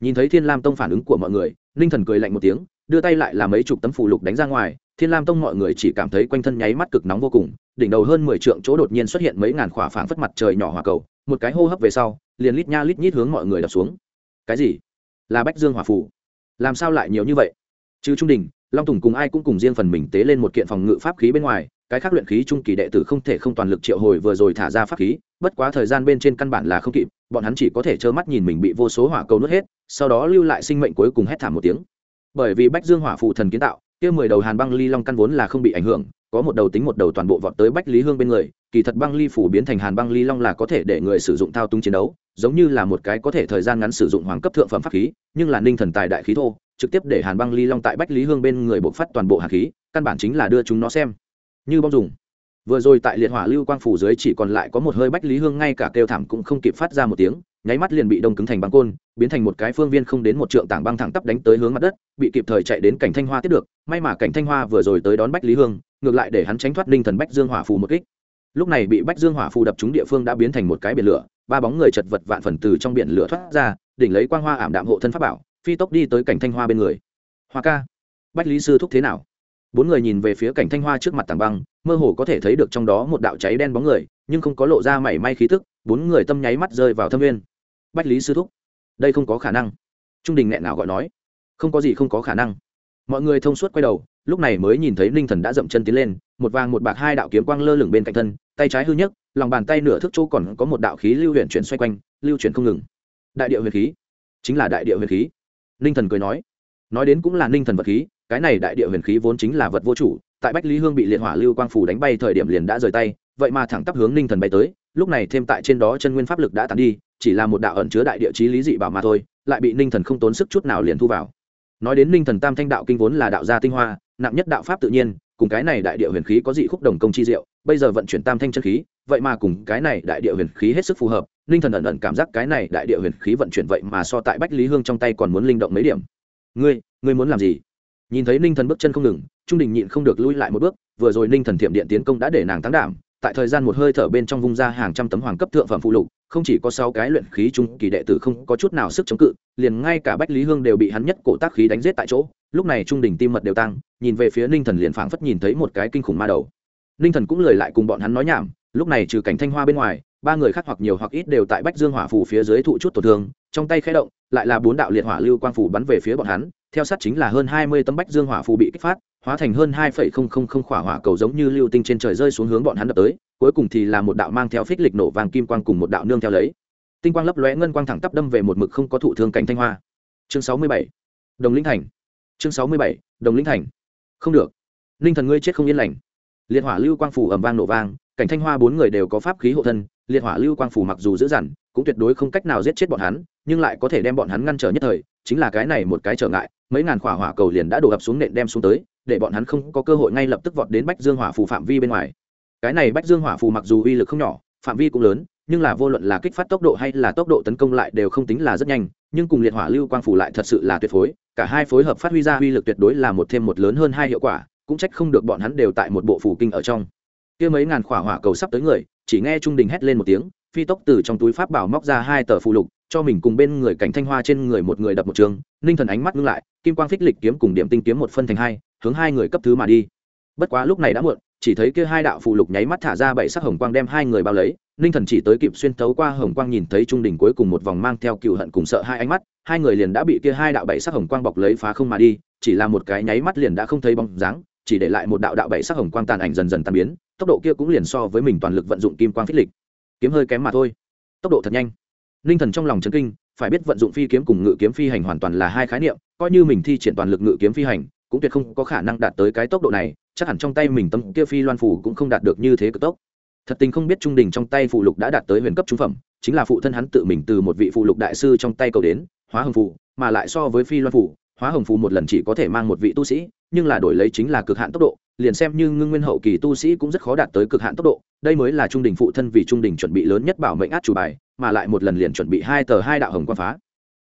Nhìn thấy thiên lam tông phản ứng của mọi người, ninh thần cười lạnh một tiếng, đưa tay lại làm mấy chục tấm phù lục đánh ra ngoài, thiên lam tông mọi người chỉ cảm thấy quanh thân nháy mắt cực nóng vô cùng, đỉnh đầu hơn mười trượng chỗ đột nhiên xuất hiện mấy ngàn khỏa phảng phất mặt trời nhỏ hỏa cầu, một cái hô hấp về sau, liền lít nha lít nhít hướng mọi người đập xuống. Cái gì? Là bách dương hỏa phù. Làm sao lại nhiều như vậy? Chứ trung đình, long tùng cùng ai cũng cùng riêng phần mình tế lên một kiện phòng ngự pháp khí bên ngoài, cái khác luyện khí trung kỳ đệ tử không thể không toàn lực triệu hồi vừa rồi thả ra pháp khí, bất quá thời gian bên trên căn bản là không kịp, bọn hắn chỉ có thể trơ mắt nhìn mình bị vô số hỏa cầu nuốt hết, sau đó lưu lại sinh mệnh cuối cùng hét thảm một tiếng. Bởi vì bách dương hỏa phụ thần kiến tạo, kia mười đầu hàn băng ly long căn vốn là không bị ảnh hưởng, có một đầu tính một đầu toàn bộ vọt tới bách lý hương bên người, kỳ thật băng ly phủ biến thành hàn băng ly long là có thể để người sử dụng thao túng chiến đấu, giống như là một cái có thể thời gian ngắn sử dụng hoàng cấp thượng phẩm pháp khí, nhưng là ninh thần tài đại khí thô trực tiếp để hàn băng ly long tại bách lý hương bên người bộc phát toàn bộ hạt khí, căn bản chính là đưa chúng nó xem như bom dùng. Vừa rồi tại liệt hỏa lưu quang phủ dưới chỉ còn lại có một hơi bách lý hương ngay cả kêu thảm cũng không kịp phát ra một tiếng, nháy mắt liền bị đông cứng thành băng côn, biến thành một cái phương viên không đến một trượng tảng băng thẳng tắp đánh tới hướng mặt đất, bị kịp thời chạy đến cảnh thanh hoa tiếp được, may mà cảnh thanh hoa vừa rồi tới đón bách lý hương, ngược lại để hắn tránh thoát ninh thần bách dương hỏa phù một kích. Lúc này bị bách dương hỏa phù đập trúng địa phương đã biến thành một cái biển lửa, ba bóng người chật vật vạn phần từ trong biển lửa thoát ra, đỉnh lấy quang hoa ảm đạm hộ thân pháp bảo phi tốc đi tới cảnh thanh hoa bên người. Hoa ca, bách lý sư thúc thế nào? Bốn người nhìn về phía cảnh thanh hoa trước mặt tảng băng, mơ hồ có thể thấy được trong đó một đạo cháy đen bóng người, nhưng không có lộ ra mảy may khí tức, bốn người tâm nháy mắt rơi vào thâm nguyên. Bách lý sư thúc, đây không có khả năng. Trung đình nghẹn nào gọi nói, không có gì không có khả năng. Mọi người thông suốt quay đầu, lúc này mới nhìn thấy ninh thần đã dậm chân tiến lên, một vàng một bạc hai đạo kiếm quang lơ lửng bên cạnh thân, tay trái hư nhất lòng bàn tay nửa thước chỗ còn có một đạo khí lưu huyền chuyển xoay quanh, lưu chuyển không ngừng. Đại địa huyền khí, chính là đại địa huyền khí ninh thần cười nói nói đến cũng là ninh thần vật khí, cái này đại địa huyền khí vốn chính là vật vô chủ, tại bách lý hương bị liệt hỏa lưu quang phủ đánh bay thời điểm liền đã rời tay, vậy mà thẳng tắp hướng ninh thần bay tới, lúc này thêm tại trên đó chân nguyên pháp lực đã tàn đi, chỉ là một đạo ẩn chứa đại địa chí lý dị bảo mà thôi, lại bị ninh thần không tốn sức chút nào liền thu vào. Nói đến ninh thần tam thanh đạo kinh vốn là đạo gia tinh hoa, nặng nhất đạo pháp tự nhiên, cùng cái này đại địa huyền khí có dị khúc đồng công chi diệu, bây giờ vận chuyển tam thanh chân khí, vậy mà cùng cái này đại địa huyền khí hết sức phù hợp ninh thần ẩn ẩn cảm giác cái này đại địa huyền khí vận chuyển vậy mà so tại bách lý hương trong tay còn muốn linh động mấy điểm. Ngươi ngươi muốn làm gì? Nhìn thấy ninh thần bước chân không ngừng, trung đình nhịn không được lui lại một bước, vừa rồi ninh thần thiểm điện tiến công đã để nàng thắng đảm, tại thời gian một hơi thở bên trong vung ra hàng trăm tấm hoàng cấp thượng phẩm phụ lục, không chỉ có sáu cái luyện khí trung kỳ đệ tử không có chút nào sức chống cự, liền ngay cả bách lý hương đều bị hắn nhất cổ tác khí đánh giết tại chỗ. Lúc này trung đình tim mật đều tăng, nhìn về phía ninh thần liền phảng phất nhìn thấy một cái kinh khủng ma đầu. Ninh thần cũng lời lại cùng bọn hắn nói nhảm, lúc này trừ cảnh thanh hoa bên ngoài ba người khác hoặc nhiều hoặc ít đều tại bách dương hỏa phủ phía dưới thụ chút tổn thương, trong tay khẽ động, lại là bốn đạo liệt hỏa lưu quang phủ bắn về phía bọn hắn, theo sát chính là hơn hai mươi tấm bách dương hỏa phù bị kích phát, hóa thành hơn hai phẩy không không không khỏa hỏa cầu giống như lưu tinh trên trời rơi xuống hướng bọn hắn đập tới, cuối cùng thì là một đạo mang theo phích lịch nổ vàng kim quang cùng một đạo nương theo lấy. Tinh quang lấp lóe ngân quang thẳng tắp đâm về một mực không có thụ thương cảnh thanh hoa. Chương sáu mươi bảy. Đồng lĩnh thành. Chương sáu mươi bảy. Đồng lĩnh thành. Không được. Ninh thần ngươi chết không yên lành. Liệt hỏa lưu quang phủ ầm vang nổ vang, cảnh thanh hoa bốn người đều có pháp khí hộ thân liệt hỏa lưu quang phủ mặc dù dữ dằn, cũng tuyệt đối không cách nào giết chết bọn hắn, nhưng lại có thể đem bọn hắn ngăn trở nhất thời, chính là cái này một cái trở ngại, mấy ngàn khỏa hỏa cầu liền đã đổ ập xuống nện đem xuống tới, để bọn hắn không có cơ hội ngay lập tức vọt đến bách dương hỏa phù phạm vi bên ngoài. Cái này bách dương hỏa phù mặc dù uy lực không nhỏ, phạm vi cũng lớn, nhưng là vô luận là kích phát tốc độ hay là tốc độ tấn công lại đều không tính là rất nhanh, nhưng cùng liệt hỏa lưu quang phủ lại thật sự là tuyệt phối, cả hai phối hợp phát huy ra uy lực tuyệt đối là một thêm một lớn hơn hai hiệu quả, cũng trách không được bọn hắn đều tại một bộ phù kinh ở trong. Kia mấy ngàn khỏa hỏa cầu sắp tới người chỉ nghe trung đình hét lên một tiếng, phi tốc từ trong túi pháp bảo móc ra hai tờ phụ lục, cho mình cùng bên người cảnh thanh hoa trên người một người đập một trường, ninh thần ánh mắt ngưng lại, kim quang phích lịch kiếm cùng điểm tinh kiếm một phân thành hai, hướng hai người cấp thứ mà đi. Bất quá lúc này đã muộn, chỉ thấy kia hai đạo phụ lục nháy mắt thả ra bảy sắc hồng quang đem hai người bao lấy, ninh thần chỉ tới kịp xuyên thấu qua hồng quang nhìn thấy trung đỉnh cuối cùng một vòng mang theo cựu hận cùng sợ hai ánh mắt, hai người liền đã bị kia hai đạo bảy sắc hồng quang bọc lấy phá không mà đi, chỉ là một cái nháy mắt liền đã không thấy bóng dáng chỉ để lại một đạo đạo bảy sắc hồng quang tàn ảnh dần dần tàn biến, tốc độ kia cũng liền so với mình toàn lực vận dụng kim quang phích lịch. Kiếm hơi kém mà thôi. Tốc độ thật nhanh. Ninh thần trong lòng chấn kinh, phải biết vận dụng phi kiếm cùng ngự kiếm phi hành hoàn toàn là hai khái niệm, coi như mình thi triển toàn lực ngự kiếm phi hành, cũng tuyệt không có khả năng đạt tới cái tốc độ này, chắc hẳn trong tay mình tâm kia phi loan phủ cũng không đạt được như thế cực tốc. Thật tình không biết trung đình trong tay phụ lục đã đạt tới huyền cấp trung phẩm, chính là phụ thân hắn tự mình từ một vị phụ lục đại sư trong tay cầu đến, hóa hồng phụ mà lại so với phi loan phủ hóa hồng phù một lần chỉ có thể mang một vị tu sĩ nhưng là đổi lấy chính là cực hạn tốc độ, liền xem như ngưng nguyên hậu kỳ tu sĩ cũng rất khó đạt tới cực hạn tốc độ. Đây mới là trung đình phụ thân vì trung đình chuẩn bị lớn nhất bảo mệnh át chủ bài, mà lại một lần liền chuẩn bị hai tờ hai đạo hồng quang phá.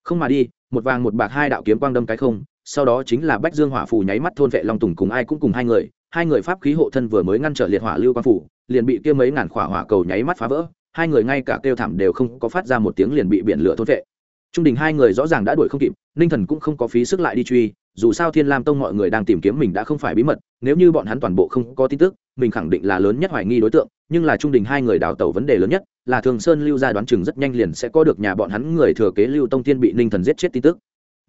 Không mà đi, một vàng một bạc hai đạo kiếm quang đâm cái không, sau đó chính là bách dương hỏa phù nháy mắt thôn vệ long tùng cùng ai cũng cùng hai người hai người pháp khí hộ thân vừa mới ngăn trở liệt hỏa lưu quang phủ, liền bị kia mấy ngàn khỏa hỏa cầu nháy mắt phá vỡ, hai người ngay cả kêu thảm đều không có phát ra một tiếng liền bị biển lửa thôn vệ. Trung đình hai người rõ ràng đã đuổi không kịp, ninh thần cũng không có phí sức lại đi truy dù sao thiên lam tông mọi người đang tìm kiếm mình đã không phải bí mật, nếu như bọn hắn toàn bộ không có tin tức, mình khẳng định là lớn nhất hoài nghi đối tượng, nhưng là trung đình hai người đào tẩu vấn đề lớn nhất, là thường sơn lưu ra đoán chừng rất nhanh liền sẽ có được nhà bọn hắn người thừa kế lưu tông tiên bị ninh thần giết chết tin tức.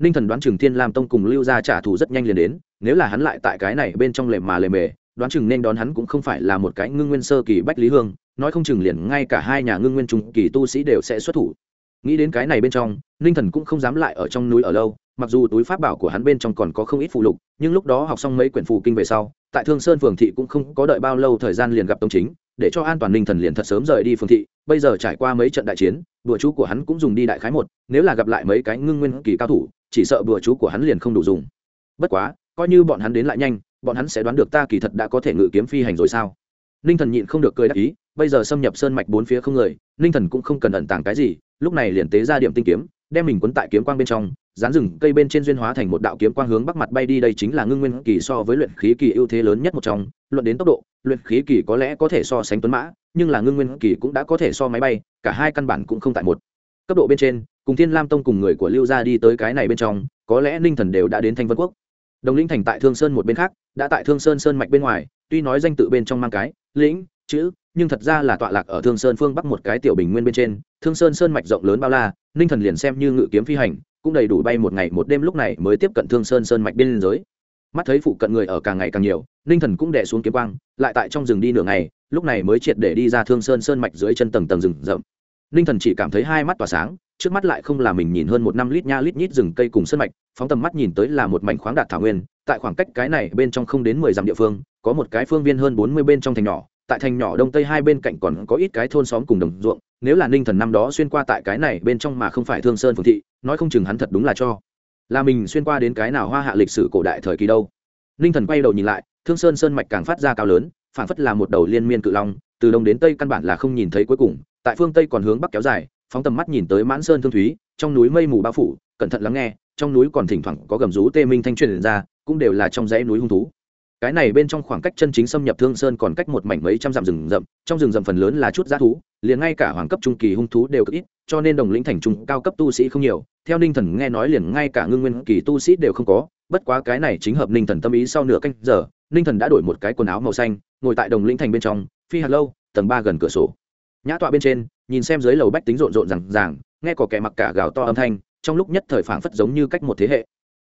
Ninh thần đoán chừng thiên lam tông cùng lưu ra trả thù rất nhanh liền đến, nếu là hắn lại tại cái này bên trong lề mà lề mề, đoán chừng nên đón hắn cũng không phải là một cái ngưng nguyên sơ kỳ bách lý hương, nói không chừng liền ngay cả hai nhà ngưng nguyên trung kỳ tu sĩ đều sẽ xuất thủ. Nghĩ đến cái này bên trong, ninh thần cũng không dám lại ở trong núi ở lâu mặc dù túi pháp bảo của hắn bên trong còn có không ít phụ lục, nhưng lúc đó học xong mấy quyển phù kinh về sau, tại thương sơn phường thị cũng không có đợi bao lâu thời gian liền gặp tông chính, để cho an toàn ninh thần liền thật sớm rời đi phường thị. Bây giờ trải qua mấy trận đại chiến, bùa chú của hắn cũng dùng đi đại khái một, nếu là gặp lại mấy cái ngưng nguyên kỳ cao thủ, chỉ sợ bùa chú của hắn liền không đủ dùng. Bất quá, coi như bọn hắn đến lại nhanh, bọn hắn sẽ đoán được ta kỳ thật đã có thể ngự kiếm phi hành rồi sao? Ninh thần nhịn không được cười đắc ý, bây giờ xâm nhập sơn mạch bốn phía không người, ninh thần cũng không cần ẩn tàng cái gì, lúc này liền tế ra điểm tinh kiếm, đem mình quấn tại kiếm quang bên trong dán rừng cây bên trên duyên hóa thành một đạo kiếm quang hướng bắc mặt bay đi, đây chính là ngưng nguyên kỳ so với luyện khí kỳ ưu thế lớn nhất một trong. Luận đến tốc độ, luyện khí kỳ có lẽ có thể so sánh tuấn mã, nhưng là ngưng nguyên kỳ cũng đã có thể so máy bay, cả hai căn bản cũng không tại một. Cấp độ bên trên, cùng thiên lam tông cùng người của lưu gia đi tới cái này bên trong, có lẽ ninh thần đều đã đến thanh vân quốc. Đồng lĩnh thành tại thương sơn một bên khác, đã tại thương sơn sơn mạch bên ngoài, tuy nói danh tự bên trong mang cái, lĩnh, chữ, nhưng thật ra là tọa lạc ở thương sơn phương bắc một cái tiểu bình nguyên bên trên. Thương sơn sơn mạch rộng lớn bao la, ninh thần liền xem như ngự kiếm phi hành cũng đầy đủ bay một ngày một đêm lúc này mới tiếp cận thương sơn sơn mạch biên giới. Mắt thấy phụ cận người ở càng ngày càng nhiều, ninh thần cũng đẻ xuống kiếm quang, lại tại trong rừng đi nửa ngày, lúc này mới triệt để đi ra thương sơn sơn mạch dưới chân tầng tầng rừng rậm. Ninh thần chỉ cảm thấy hai mắt tỏa sáng, trước mắt lại không là mình nhìn hơn một năm lít nha lít nhít rừng cây cùng sân mạch, phóng tầm mắt nhìn tới là một mảnh khoáng đạt thảo nguyên, tại khoảng cách cái này bên trong không đến mười dặm địa phương, có một cái phương viên hơn bốn mươi bên trong thành nhỏ, tại thành nhỏ đông tây hai bên cạnh còn có ít cái thôn xóm cùng đồng ruộng, nếu là ninh thần năm đó xuyên qua tại cái này bên trong mà không phải thương sơn phường thị nói không chừng hắn thật đúng là cho. Là mình xuyên qua đến cái nào hoa hạ lịch sử cổ đại thời kỳ đâu. Ninh thần quay đầu nhìn lại, thương sơn sơn mạch càng phát ra cao lớn phản phất là một đầu liên miên cự long, từ đông đến tây căn bản là không nhìn thấy cuối cùng, tại phương tây còn hướng bắc kéo dài, phóng tầm mắt nhìn tới mãn sơn thương thúy, trong núi mây mù bao phủ, cẩn thận lắng nghe, trong núi còn thỉnh thoảng có gầm rú tê minh thanh truyền ra, cũng đều là trong dãy núi hung thú. Cái này bên trong khoảng cách chân chính xâm nhập thương sơn còn cách một mảnh mấy trăm dặm rừng rậm, trong rừng rậm phần lớn là chút g thú liền ngay cả hoàng cấp trung kỳ hung thú đều cực ít, cho nên đồng lĩnh thành trung cao cấp tu sĩ không nhiều. Theo ninh thần nghe nói liền ngay cả ngưng nguyên kỳ tu sĩ đều không có, bất quá cái này chính hợp ninh thần tâm ý sau nửa canh giờ, ninh thần đã đổi một cái quần áo màu xanh, ngồi tại đồng lĩnh thành bên trong, phi hạt lâu, tầng ba gần cửa sổ. Nhã tọa bên trên, nhìn xem dưới lầu bách tính rộn rộn rằng ràng, nghe có kẻ mặc cả gào to âm thanh, trong lúc nhất thời phảng phất giống như cách một thế hệ.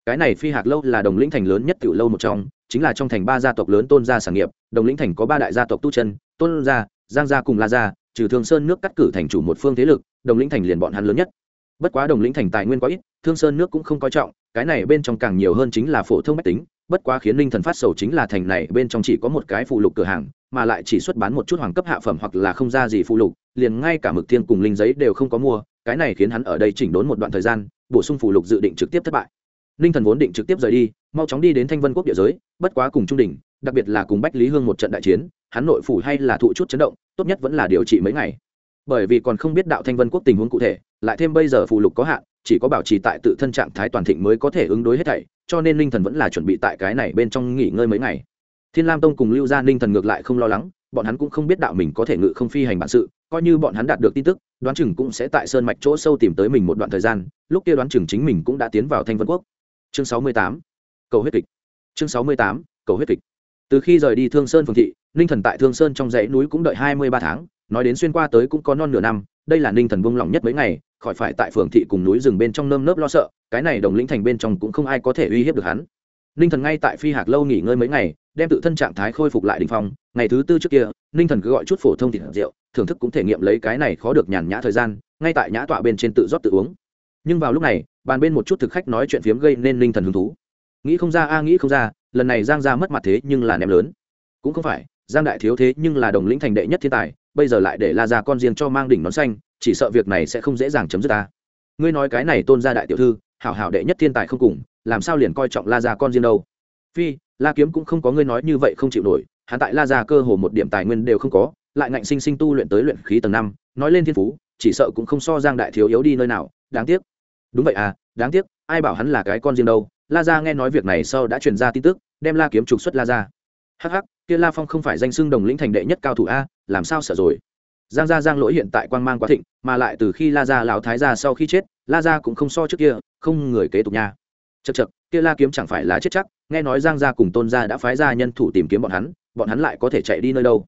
Cái này phi hạt lâu là đồng lĩnh thành lớn nhất tiểu lâu một trong, chính là trong thành ba gia tộc lớn tôn gia sản nghiệp, đồng lĩnh thành có ba đại gia tộc tu chân, tôn gia, giang gia cùng la gia trừ thương sơn nước cắt cử thành chủ một phương thế lực, đồng lĩnh thành liền bọn hắn lớn nhất. Bất quá đồng lĩnh thành tài nguyên quá ít, thương sơn nước cũng không coi trọng, cái này bên trong càng nhiều hơn chính là phổ thông mách tính, bất quá khiến linh thần phát sầu chính là thành này bên trong chỉ có một cái phụ lục cửa hàng, mà lại chỉ xuất bán một chút hoàng cấp hạ phẩm hoặc là không ra gì phụ lục, liền ngay cả mực thiên cùng linh giấy đều không có mua, cái này khiến hắn ở đây chỉnh đốn một đoạn thời gian, bổ sung phụ lục dự định trực tiếp thất bại. Ninh thần vốn định trực tiếp rời đi, mau chóng đi đến thanh vân quốc địa giới, bất quá cùng trung đỉnh, đặc biệt là cùng bách lý hương một trận đại chiến hắn nội phủ hay là thụ chút chấn động, tốt nhất vẫn là điều trị mấy ngày. Bởi vì còn không biết đạo thanh vân quốc tình huống cụ thể, lại thêm bây giờ phù lục có hạn, chỉ có bảo trì tại tự thân trạng thái toàn thịnh mới có thể ứng đối hết thảy, cho nên ninh thần vẫn là chuẩn bị tại cái này bên trong nghỉ ngơi mấy ngày. Thiên lam tông cùng lưu gia ninh thần ngược lại không lo lắng, bọn hắn cũng không biết đạo mình có thể ngự không phi hành bản sự, coi như bọn hắn đạt được tin tức, đoán chừng cũng sẽ tại sơn mạch chỗ sâu tìm tới mình một đoạn thời gian, lúc kia đoán chừng chính mình cũng đã tiến vào thanh vân quốc. Chương sáu mươi tám, cầu huyết kịch. Chương sáu mươi tám, cầu huyết kịch từ khi rời đi thương sơn phường thị, ninh thần tại thương sơn trong dãy núi cũng đợi hai mươi ba tháng, nói đến xuyên qua tới cũng có non nửa năm, đây là ninh thần buông lỏng nhất mấy ngày, khỏi phải tại phường thị cùng núi rừng bên trong nơm nớp lo sợ, cái này đồng lĩnh thành bên trong cũng không ai có thể uy hiếp được hắn. Ninh thần ngay tại phi hạc lâu nghỉ ngơi mấy ngày, đem tự thân trạng thái khôi phục lại đình phong, ngày thứ tư trước kia, ninh thần cứ gọi chút phổ thông thịt rượu, thưởng thức cũng thể nghiệm lấy cái này khó được nhàn nhã thời gian, ngay tại nhã tọa bên trên tự rót tự uống. Nhưng vào lúc này, bàn bên một chút thực khách nói chuyện phiếm gây nên ninh thần hứng thú. Nghĩ không ra a, nghĩ không ra lần này giang ra mất mặt thế nhưng là ném lớn. Cũng không phải, giang đại thiếu thế nhưng là đồng lĩnh thành đệ nhất thiên tài, bây giờ lại để la ra con riêng cho mang đỉnh nón xanh, chỉ sợ việc này sẽ không dễ dàng chấm dứt ta. Ngươi nói cái này tôn ra đại tiểu thư, hảo hảo đệ nhất thiên tài không cùng, làm sao liền coi trọng la ra con riêng đâu? Phi, la kiếm cũng không có ngươi nói như vậy không chịu nổi, hắn tại la ra cơ hồ một điểm tài nguyên đều không có, lại ngạnh sinh sinh tu luyện tới luyện khí tầng năm, nói lên thiên phú, chỉ sợ cũng không so giang đại thiếu yếu đi nơi nào, đáng tiếc. Đúng vậy à đáng tiếc, ai bảo hắn là cái con riêng đâu? La gia nghe nói việc này sau đã truyền ra tin tức, đem la kiếm trục xuất la gia. hắc hắc, kia la phong không phải danh xưng đồng lĩnh thành đệ nhất cao thủ a, làm sao sợ rồi? Giang gia giang lỗi hiện tại quang mang quá thịnh, mà lại từ khi la gia lão thái gia sau khi chết, la gia cũng không so trước kia, không người kế tục nha. Chật chật kia la kiếm chẳng phải là chết chắc, nghe nói giang gia cùng tôn gia đã phái ra nhân thủ tìm kiếm bọn hắn bọn hắn lại có thể chạy đi nơi đâu?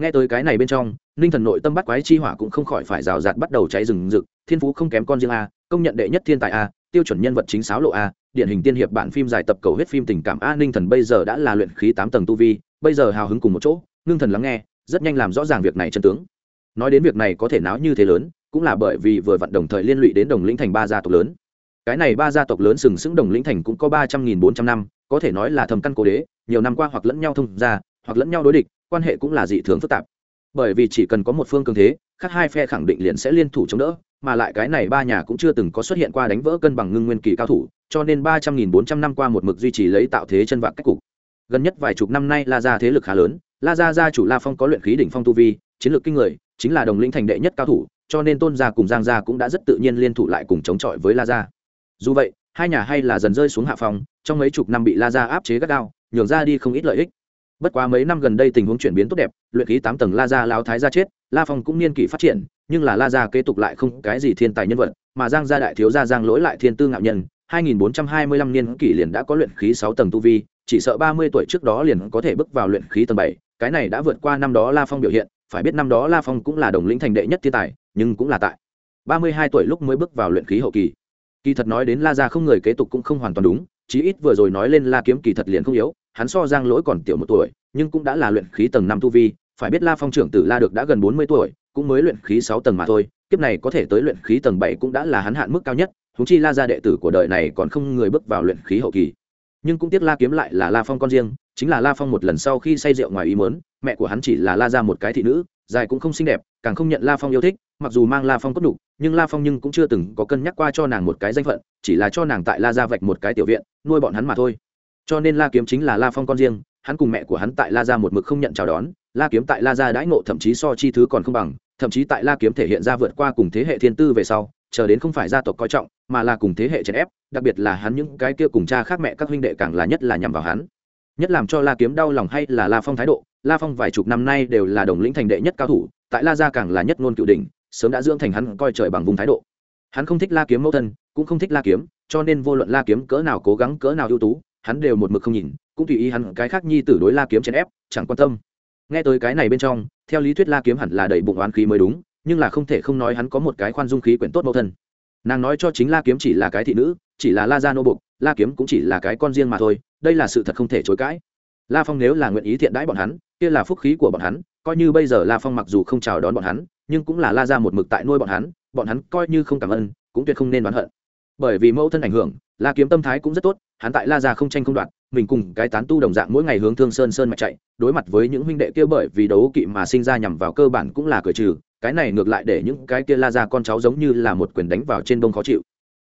Nghe tới cái này bên trong, ninh thần nội tâm bắt quái chi hỏa cũng không khỏi phải rào rạt bắt đầu cháy rừng rực, thiên phú không kém con riêng a, công nhận đệ nhất thiên tài a, tiêu chuẩn nhân vật chính sáo lộ a điển hình tiên hiệp bản phim dài tập cầu huyết phim tình cảm a, ninh thần bây giờ đã là luyện khí tám tầng tu vi, bây giờ hào hứng cùng một chỗ, ngưng thần lắng nghe, rất nhanh làm rõ ràng việc này chân tướng. Nói đến việc này có thể náo như thế lớn, cũng là bởi vì vừa vặn đồng thời liên lụy đến đồng lĩnh thành ba gia tộc lớn. Cái này ba gia tộc lớn sừng sững đồng lĩnh thành cũng có ba trăm nghìn bốn trăm năm, có thể nói là thầm căn cố đế, nhiều năm qua hoặc lẫn nhau thông ra hoặc lẫn nhau đối địch, quan hệ cũng là dị thường phức tạp. Bởi vì chỉ cần có một phương cường thế khác hai phe khẳng định liền sẽ liên thủ chống đỡ, mà lại cái này ba nhà cũng chưa từng có xuất hiện qua đánh vỡ cân bằng ngưng nguyên kỳ cao thủ, cho nên ba trăm nghìn bốn trăm năm qua một mực duy trì lấy tạo thế chân vạc cách cục. Gần nhất vài chục năm nay la gia thế lực khá lớn, la gia gia chủ la phong có luyện khí đỉnh phong tu vi, chiến lược kinh người, chính là đồng linh thành đệ nhất cao thủ, cho nên tôn gia cùng giang gia cũng đã rất tự nhiên liên thủ lại cùng chống chọi với la gia. Dù vậy, hai nhà hay là dần rơi xuống hạ phòng trong mấy chục năm bị la gia áp chế gắt gao, nhường ra đi không ít lợi ích. Bất quá mấy năm gần đây tình huống chuyển biến tốt đẹp, luyện khí tám tầng la gia lao thái gia chết la phong cũng niên kỷ phát triển nhưng là la gia kế tục lại không cái gì thiên tài nhân vật mà giang gia đại thiếu gia giang lỗi lại thiên tư ngạo nhân 2425 niên kỷ liền đã có luyện khí 6 tầng tu vi, chỉ sợ 30 tuổi trước đó liền có thể bước vào luyện khí tầng 7, cái này đã vượt qua năm đó La Phong biểu hiện, phải biết năm đó La Phong cũng là đồng lĩnh thành đệ nhất thiên tài, nhưng cũng là tại 32 tuổi lúc mới bước vào luyện khí hậu kỳ. Kỳ thật nói đến La gia không người kế tục cũng không hoàn toàn đúng, chí ít vừa rồi nói lên La kiếm kỳ thật liền không yếu, hắn so Giang Lỗi còn tiểu một tuổi, nhưng cũng đã là luyện khí tầng 5 tu vi, phải biết La Phong trưởng tử La được đã gần 40 tuổi, cũng mới luyện khí 6 tầng mà thôi, kiếp này có thể tới luyện khí tầng bảy cũng đã là hắn hạn mức cao nhất huống chi la gia đệ tử của đời này còn không người bước vào luyện khí hậu kỳ. Nhưng cũng tiếc la kiếm lại là la phong con riêng chính là la phong một lần sau khi say rượu ngoài ý muốn, mẹ của hắn chỉ là la gia một cái thị nữ dài cũng không xinh đẹp càng không nhận la phong yêu thích mặc dù mang la phong cốt đủ, nhưng la phong nhưng cũng chưa từng có cân nhắc qua cho nàng một cái danh phận chỉ là cho nàng tại la gia vạch một cái tiểu viện nuôi bọn hắn mà thôi cho nên la kiếm chính là la phong con riêng, hắn cùng mẹ của hắn tại la gia một mực không nhận chào đón, la kiếm tại la gia đãi ngộ thậm chí so chi thứ còn không bằng, thậm chí tại la kiếm thể hiện ra vượt qua cùng thế hệ thiên tư về sau, chờ đến không phải gia tộc coi trọng, mà là cùng thế hệ chèn ép, đặc biệt là hắn những cái kia cùng cha khác mẹ các huynh đệ càng là nhất là nhằm vào hắn. Nhất làm cho la kiếm đau lòng hay là la phong thái độ, la phong vài chục năm nay đều là đồng lĩnh thành đệ nhất cao thủ, tại la gia càng là nhất ngôn cựu đỉnh, sớm đã dưỡng thành hắn coi trời bằng vùng thái độ. Hắn không thích la kiếm mẫu thân, cũng không thích la kiếm, cho nên vô luận la kiếm cỡ nào cố gắng cỡ nào ưu tú hắn đều một mực không nhìn, cũng tùy ý hắn cái khác nhi tử đối la kiếm chèn ép, chẳng quan tâm. Nghe tới cái này bên trong, theo lý thuyết la kiếm hẳn là đầy bụng oán khí mới đúng, nhưng là không thể không nói hắn có một cái khoan dung khí quyển tốt mẫu thân. Nàng nói cho chính la kiếm chỉ là cái thị nữ, chỉ là la gia nô bục la kiếm cũng chỉ là cái con riêng mà thôi, đây là sự thật không thể chối cãi. La phong nếu là nguyện ý thiện đãi bọn hắn, kia là phúc khí của bọn hắn, coi như bây giờ la phong mặc dù không chào đón bọn hắn, nhưng cũng là la ra một mực tại nuôi bọn hắn bọn hắn coi như không cảm ơn, cũng tuyệt không nên đoán hận bởi vì mẫu thân ảnh hưởng, la kiếm tâm thái cũng rất tốt, hắn tại la già không tranh không đoạt, mình cùng cái tán tu đồng dạng mỗi ngày hướng thương sơn sơn mạch chạy, đối mặt với những huynh đệ kia bởi vì đấu kỵ mà sinh ra nhằm vào cơ bản cũng là cởi trừ, cái này ngược lại để những cái kia la ra con cháu giống như là một quyền đánh vào trên đông khó chịu.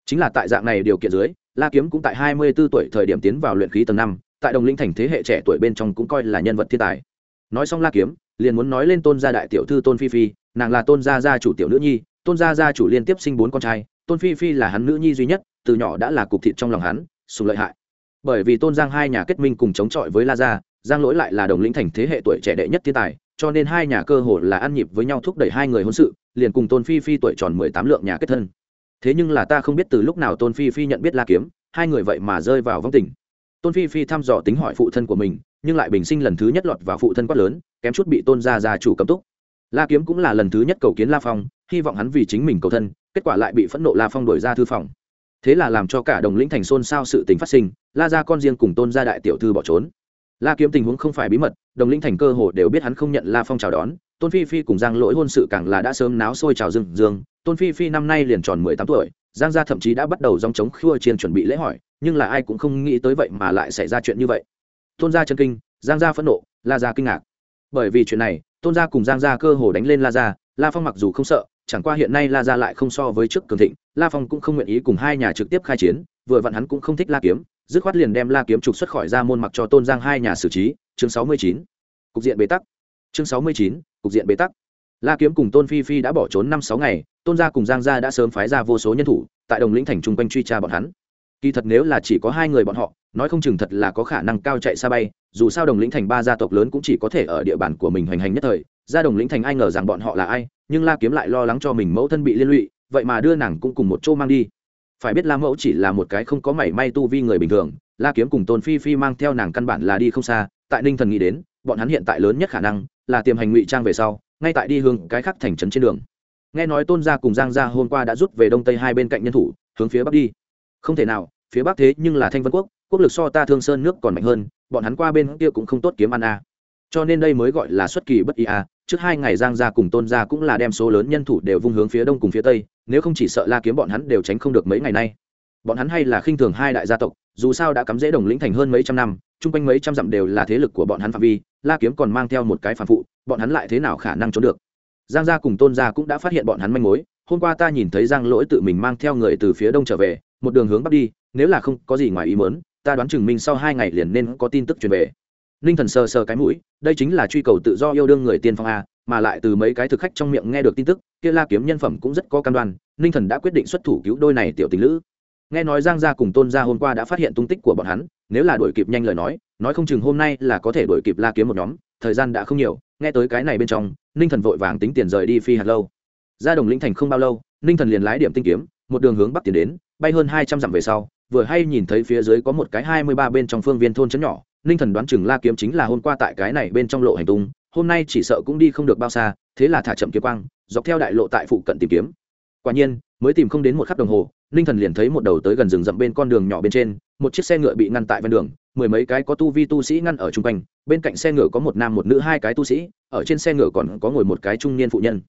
Chính là tại dạng này điều kiện dưới, la kiếm cũng tại hai mươi 24 tuổi thời điểm tiến vào luyện khí tầng năm, tại đồng linh thành thế hệ trẻ tuổi bên trong cũng coi là nhân vật thiên tài. Nói xong la kiếm, liền muốn nói lên tôn gia đại tiểu thư tôn phi phi, nàng là tôn gia gia chủ tiểu nữ nhi, tôn gia gia chủ liên tiếp sinh bốn con trai tôn phi phi là hắn nữ nhi duy nhất, từ nhỏ đã là cục thịt trong lòng hắn, sùng lợi hại. Bởi vì tôn giang hai nhà kết minh cùng chống chọi với la gia, giang lỗi lại là đồng lĩnh thành thế hệ tuổi trẻ đệ nhất thiên tài, cho nên hai nhà cơ hồ là ăn nhịp với nhau thúc đẩy hai người hôn sự, liền cùng tôn phi phi tuổi tròn mười tám lượng nhà kết thân. Thế nhưng là ta không biết từ lúc nào tôn phi phi nhận biết la kiếm, hai người vậy mà rơi vào vong tình. Tôn phi phi thăm dò tính hỏi phụ thân của mình, nhưng lại bình sinh lần thứ nhất lọt vào phụ thân quát lớn, kém chút bị tôn gia gia chủ cấm túc. La kiếm cũng là lần thứ nhất cầu kiến la phong, hy vọng hắn vì chính mình cầu thân kết quả lại bị phẫn nộ la phong đổi ra thư phòng. Thế là làm cho cả đồng lĩnh thành xôn xao sự tình phát sinh, la ra con riêng cùng tôn gia đại tiểu thư bỏ trốn. La kiếm tình huống không phải bí mật, đồng lĩnh thành cơ hồ đều biết hắn không nhận la phong chào đón, tôn phi phi cùng giang lỗi hôn sự càng là đã sớm náo sôi trào dương dương tôn phi phi năm nay liền tròn mười tám tuổi, giang gia thậm chí đã bắt đầu dòng chống khua chiên chuẩn bị lễ hỏi, nhưng là ai cũng không nghĩ tới vậy mà lại xảy ra chuyện như vậy. Tôn gia chân kinh, giang gia phẫn nộ, la gia kinh ngạc. Bởi vì chuyện này, tôn gia cùng giang gia cơ hồ đánh lên la gia, la phong mặc dù không sợ chẳng qua hiện nay la gia lại không so với trước cường thịnh, la phong cũng không nguyện ý cùng hai nhà trực tiếp khai chiến, vừa vặn hắn cũng không thích la kiếm, dứt khoát liền đem la kiếm trục xuất khỏi ra môn mặc cho tôn giang hai nhà xử trí. Chương sáu mươi chín, cục diện bế tắc. Chương sáu mươi chín, cục diện bế tắc. La kiếm cùng tôn phi phi đã bỏ trốn năm sáu ngày, tôn gia cùng giang gia đã sớm phái ra vô số nhân thủ, tại đồng lĩnh thành chung quanh truy tra bọn hắn. Kỳ thật nếu là chỉ có hai người bọn họ, nói không chừng thật là có khả năng cao chạy xa bay, dù sao đồng lĩnh thành ba gia tộc lớn cũng chỉ có thể ở địa bàn của mình hoành hành nhất thời, ra đồng lĩnh thành ai ngờ rằng bọn họ là ai nhưng la kiếm lại lo lắng cho mình mẫu thân bị liên lụy, vậy mà đưa nàng cũng cùng một chỗ mang đi phải biết la mẫu chỉ là một cái không có mảy may tu vi người bình thường, la kiếm cùng tôn phi phi mang theo nàng căn bản là đi không xa, tại ninh thần nghĩ đến, bọn hắn hiện tại lớn nhất khả năng là tiềm hành ngụy trang về sau, ngay tại đi hướng cái khắc thành trấn trên đường nghe nói tôn gia cùng giang gia hôm qua đã rút về đông tây hai bên cạnh nhân thủ, hướng phía bắc đi không thể nào, phía bắc thế nhưng là thanh vân quốc quốc lực so ta thương sơn nước còn mạnh hơn, bọn hắn qua bên kia cũng không tốt kiếm ăn a à. cho nên đây mới gọi là xuất kỳ bất ý a à trước hai ngày giang gia cùng tôn gia cũng là đem số lớn nhân thủ đều vung hướng phía đông cùng phía tây, nếu không chỉ sợ la kiếm bọn hắn đều tránh không được mấy ngày nay. Bọn hắn hay là khinh thường hai đại gia tộc, dù sao đã cắm dễ đồng lĩnh thành hơn mấy trăm năm, chung quanh mấy trăm dặm đều là thế lực của bọn hắn phạm vi, la kiếm còn mang theo một cái phản phụ, bọn hắn lại thế nào khả năng trốn được? Giang gia cùng tôn gia cũng đã phát hiện bọn hắn manh mối, hôm qua ta nhìn thấy giang lỗi tự mình mang theo người từ phía đông trở về, một đường hướng bắc đi, nếu là không có gì ngoài ý mớn ta đoán chừng minh sau hai ngày liền nên có tin tức truyền về ninh thần sờ sờ cái mũi, đây chính là truy cầu tự do yêu đương người tiên phong a, mà lại từ mấy cái thực khách trong miệng nghe được tin tức, kia la kiếm nhân phẩm cũng rất có cam đoan, ninh thần đã quyết định xuất thủ cứu đôi này tiểu tình lữ. Nghe nói giang gia cùng tôn gia hôm qua đã phát hiện tung tích của bọn hắn, nếu là đuổi kịp nhanh lời nói nói không chừng hôm nay là có thể đuổi kịp la kiếm một nhóm, thời gian đã không nhiều, nghe tới cái này bên trong, ninh thần vội vàng tính tiền rời đi phi hạt lâu. Ra đồng lĩnh thành không bao lâu, ninh thần liền lái điểm tinh kiếm, một đường hướng bắc tiến đến, bay hơn hai trăm dặm về sau, vừa hay nhìn thấy phía dưới có một cái hai mươi ba bên trong phương viên thôn trấn nhỏ ninh thần đoán chừng la kiếm chính là hôm qua tại cái này bên trong lộ hành tung, hôm nay chỉ sợ cũng đi không được bao xa, thế là thả chậm kiếm quang, dọc theo đại lộ tại phụ cận tìm kiếm. Quả nhiên, mới tìm không đến một khắc đồng hồ, ninh thần liền thấy một đầu tới gần rừng rậm bên con đường nhỏ bên trên, một chiếc xe ngựa bị ngăn tại ven đường, mười mấy cái có tu vi tu sĩ ngăn ở chung quanh, bên cạnh xe ngựa có một nam một nữ hai cái tu sĩ, ở trên xe ngựa còn có ngồi một cái trung niên phụ nhân.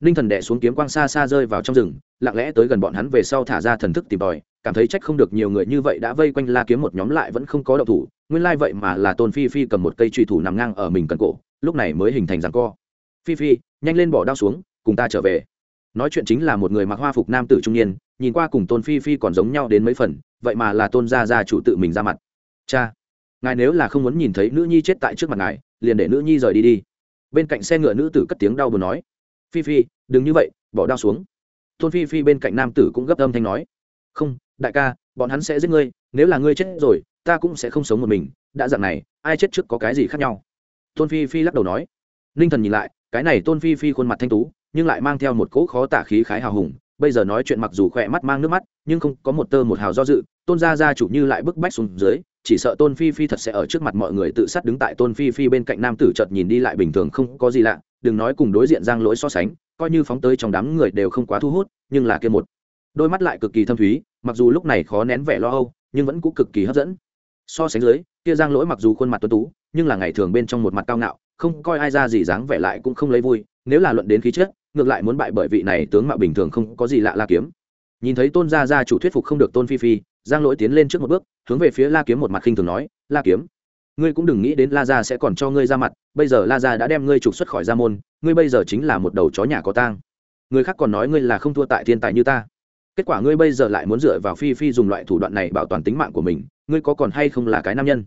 Ninh thần đẻ xuống kiếm quang xa xa rơi vào trong rừng, lặng lẽ tới gần bọn hắn về sau thả ra thần thức tìm tòi, cảm thấy trách không được nhiều người như vậy đã vây quanh la kiếm một nhóm lại vẫn không có độc thủ nguyên lai vậy mà là tôn phi phi cầm một cây truy thủ nằm ngang ở mình cần cổ, lúc này mới hình thành rằng co. Phi phi, nhanh lên bỏ đao xuống, cùng ta trở về. Nói chuyện chính là một người mặc hoa phục nam tử trung niên, nhìn qua cùng tôn phi phi còn giống nhau đến mấy phần, vậy mà là tôn gia gia chủ tự mình ra mặt. Cha, ngài nếu là không muốn nhìn thấy nữ nhi chết tại trước mặt ngài, liền để nữ nhi rời đi đi. Bên cạnh xe ngựa nữ tử cất tiếng đau buồn nói, phi phi, đừng như vậy, bỏ đao xuống. Tôn phi phi bên cạnh nam tử cũng gấp âm thanh nói, không, đại ca, bọn hắn sẽ giết ngươi, nếu là ngươi chết rồi ta cũng sẽ không sống một mình, đã dặn này, ai chết trước có cái gì khác nhau? Tôn phi phi lắc đầu nói. Ninh thần nhìn lại, cái này tôn phi phi khuôn mặt thanh tú, nhưng lại mang theo một cỗ khó tả khí khái hào hùng, bây giờ nói chuyện mặc dù khỏe mắt mang nước mắt, nhưng không có một tơ một hào do dự, tôn gia gia chủ như lại bức bách xuống dưới, chỉ sợ tôn phi phi thật sẽ ở trước mặt mọi người tự sát đứng tại tôn phi phi bên cạnh nam tử chợt nhìn đi lại bình thường không có gì lạ, đừng nói cùng đối diện giang lỗi so sánh, coi như phóng tới trong đám người đều không quá thu hút, nhưng là kia một đôi mắt lại cực kỳ thâm thúy, mặc dù lúc này khó nén vẻ lo âu, nhưng vẫn cũng cực kỳ hấp dẫn so sánh dưới, kia giang lỗi mặc dù khuôn mặt tuấn tú, nhưng là ngày thường bên trong một mặt cao ngạo, không coi ai ra gì dáng vẻ lại cũng không lấy vui, nếu là luận đến khí chất, ngược lại muốn bại bởi vị này tướng mạo bình thường không có gì lạ la kiếm. Nhìn thấy tôn gia gia chủ thuyết phục không được tôn phi phi, giang lỗi tiến lên trước một bước, hướng về phía la kiếm một mặt khinh thường nói, la kiếm, ngươi cũng đừng nghĩ đến la gia sẽ còn cho ngươi ra mặt, bây giờ la gia đã đem ngươi trục xuất khỏi gia môn, ngươi bây giờ chính là một đầu chó nhà có tang. Người khác còn nói ngươi là không thua tại thiên tài như ta. Kết quả ngươi bây giờ lại muốn dựa vào phi phi dùng loại thủ đoạn này bảo toàn tính mạng của mình ngươi có còn hay không là cái nam nhân?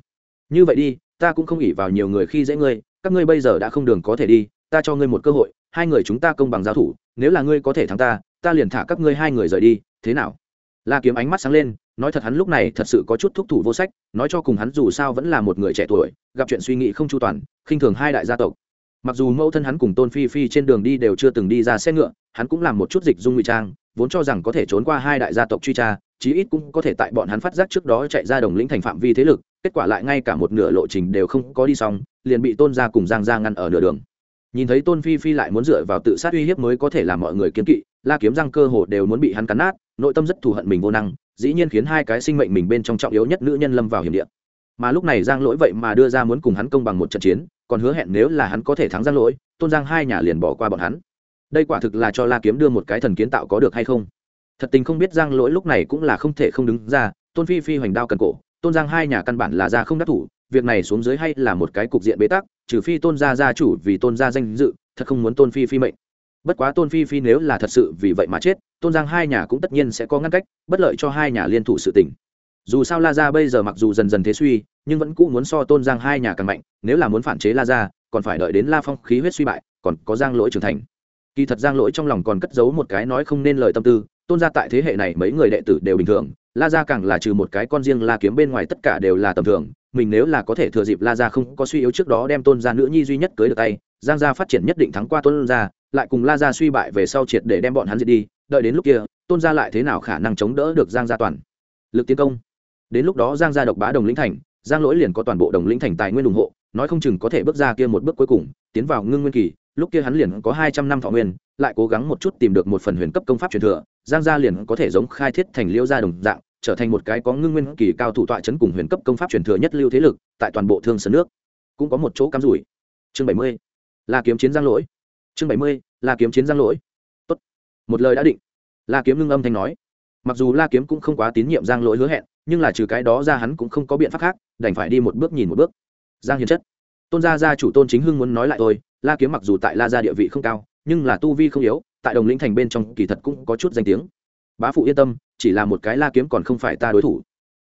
Như vậy đi, ta cũng không ỉ vào nhiều người khi dễ ngươi, các ngươi bây giờ đã không đường có thể đi, ta cho ngươi một cơ hội, hai người chúng ta công bằng giao thủ, nếu là ngươi có thể thắng ta ta liền thả các ngươi hai người rời đi, thế nào? La kiếm ánh mắt sáng lên, nói thật hắn lúc này thật sự có chút thúc thủ vô sách, nói cho cùng hắn dù sao vẫn là một người trẻ tuổi, gặp chuyện suy nghĩ không chu toàn, khinh thường hai đại gia tộc mặc dù mẫu thân hắn cùng tôn phi phi trên đường đi đều chưa từng đi ra xe ngựa, hắn cũng làm một chút dịch dung ngụy trang, vốn cho rằng có thể trốn qua hai đại gia tộc truy tra, chí ít cũng có thể tại bọn hắn phát giác trước đó chạy ra đồng lĩnh thành phạm vi thế lực, kết quả lại ngay cả một nửa lộ trình đều không có đi xong, liền bị tôn gia cùng giang gia ngăn ở nửa đường. Nhìn thấy tôn phi phi lại muốn dựa vào tự sát uy hiếp mới có thể làm mọi người kiếm kỵ, la kiếm răng cơ hồ đều muốn bị hắn cắn nát, nội tâm rất thù hận mình vô năng, dĩ nhiên khiến hai cái sinh mệnh mình bên trong trọng yếu nhất nữ nhân lâm vào hiểm địa. Mà lúc này giang lỗi vậy mà đưa ra muốn cùng hắn công bằng một trận chiến còn hứa hẹn nếu là hắn có thể thắng giang lỗi, tôn giang hai nhà liền bỏ qua bọn hắn. Đây quả thực là cho la kiếm đưa một cái thần kiến tạo có được hay không? Thật tình không biết giang lỗi lúc này cũng là không thể không đứng ra, tôn phi phi hoành đao cần cổ, tôn giang hai nhà căn bản là ra không đắc thủ, việc này xuống dưới hay là một cái cục diện bế tắc, trừ phi tôn gia gia chủ vì tôn gia danh dự, thật không muốn tôn phi phi mệnh. Bất quá tôn phi phi nếu là thật sự vì vậy mà chết, tôn giang hai nhà cũng tất nhiên sẽ có ngăn cách, bất lợi cho hai nhà liên thủ sự tình dù sao la gia bây giờ mặc dù dần dần thế suy, nhưng vẫn cũ muốn so tôn giang hai nhà càng mạnh, nếu là muốn phản chế la gia, còn phải đợi đến la phong khí huyết suy bại, còn có giang lỗi trưởng thành. Kỳ thật giang lỗi trong lòng còn cất giấu một cái nói không nên lời tâm tư, tôn gia tại thế hệ này mấy người đệ tử đều bình thường, la gia càng là trừ một cái con riêng la kiếm bên ngoài tất cả đều là tầm thường, mình nếu là có thể thừa dịp la gia không có suy yếu trước đó đem tôn gia nữ nhi duy nhất cưới được tay, giang gia phát triển nhất định thắng qua tôn gia, lại cùng la gia suy bại về sau triệt để đem bọn hắn diệt đi, đợi đến lúc kia, tôn gia lại thế nào khả năng chống đỡ được giang gia toàn? Lực tiến công đến lúc đó giang gia độc bá đồng lĩnh thành, giang lỗi liền có toàn bộ đồng lĩnh thành tài nguyên ủng hộ, nói không chừng có thể bước ra kia một bước cuối cùng, tiến vào ngưng nguyên kỳ, lúc kia hắn liền có hai trăm năm thọ nguyên, lại cố gắng một chút tìm được một phần huyền cấp công pháp truyền thừa, giang gia liền có thể giống khai thiết thành liêu gia đồng dạng, trở thành một cái có ngưng nguyên kỳ cao thủ tọa chấn cùng huyền cấp công pháp truyền thừa nhất lưu thế lực, tại toàn bộ thương sơn nước. Cũng có một chỗ cắm rủi. Chương bảy mươi là kiếm chiến giang lỗi. Chương bảy mươi là kiếm chiến giang lỗi. Tốt. một lời đã định. La kiếm ngưng âm thanh nói. Mặc dù la kiếm cũng không quá tín nhiệm giang lỗi hứa hẹn nhưng là trừ cái đó ra hắn cũng không có biện pháp khác, đành phải đi một bước nhìn một bước. Giang hiền chất, tôn gia gia chủ tôn chính hưng muốn nói lại tôi la kiếm mặc dù tại la gia địa vị không cao, nhưng là tu vi không yếu, tại đồng lĩnh thành bên trong kỳ thật cũng có chút danh tiếng. Bá phụ yên tâm, chỉ là một cái la kiếm còn không phải ta đối thủ.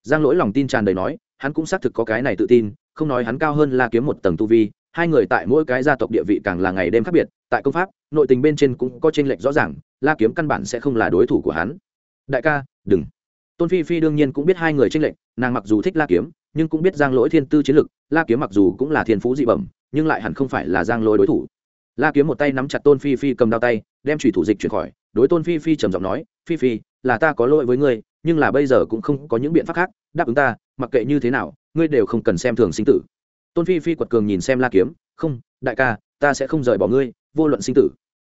Giang lỗi lòng tin tràn đầy nói, hắn cũng xác thực có cái này tự tin, không nói hắn cao hơn la kiếm một tầng tu vi, hai người tại mỗi cái gia tộc địa vị càng là ngày đêm khác biệt, tại công pháp, nội tình bên trên cũng có tranh lệch rõ ràng, la kiếm căn bản sẽ không là đối thủ của hắn. Đại ca, đừng tôn phi phi đương nhiên cũng biết hai người tranh lệch, nàng mặc dù thích la kiếm, nhưng cũng biết giang lỗi thiên tư chiến lực, la kiếm mặc dù cũng là thiên phú dị bẩm, nhưng lại hẳn không phải là giang lỗi đối thủ. La kiếm một tay nắm chặt tôn phi phi cầm đao tay, đem thủy thủ dịch chuyển khỏi, đối tôn phi phi trầm giọng nói, phi phi, là ta có lỗi với ngươi, nhưng là bây giờ cũng không có những biện pháp khác, đáp ứng ta, mặc kệ như thế nào, ngươi đều không cần xem thường sinh tử. Tôn phi phi quật cường nhìn xem la kiếm, không, đại ca, ta sẽ không rời bỏ ngươi, vô luận sinh tử.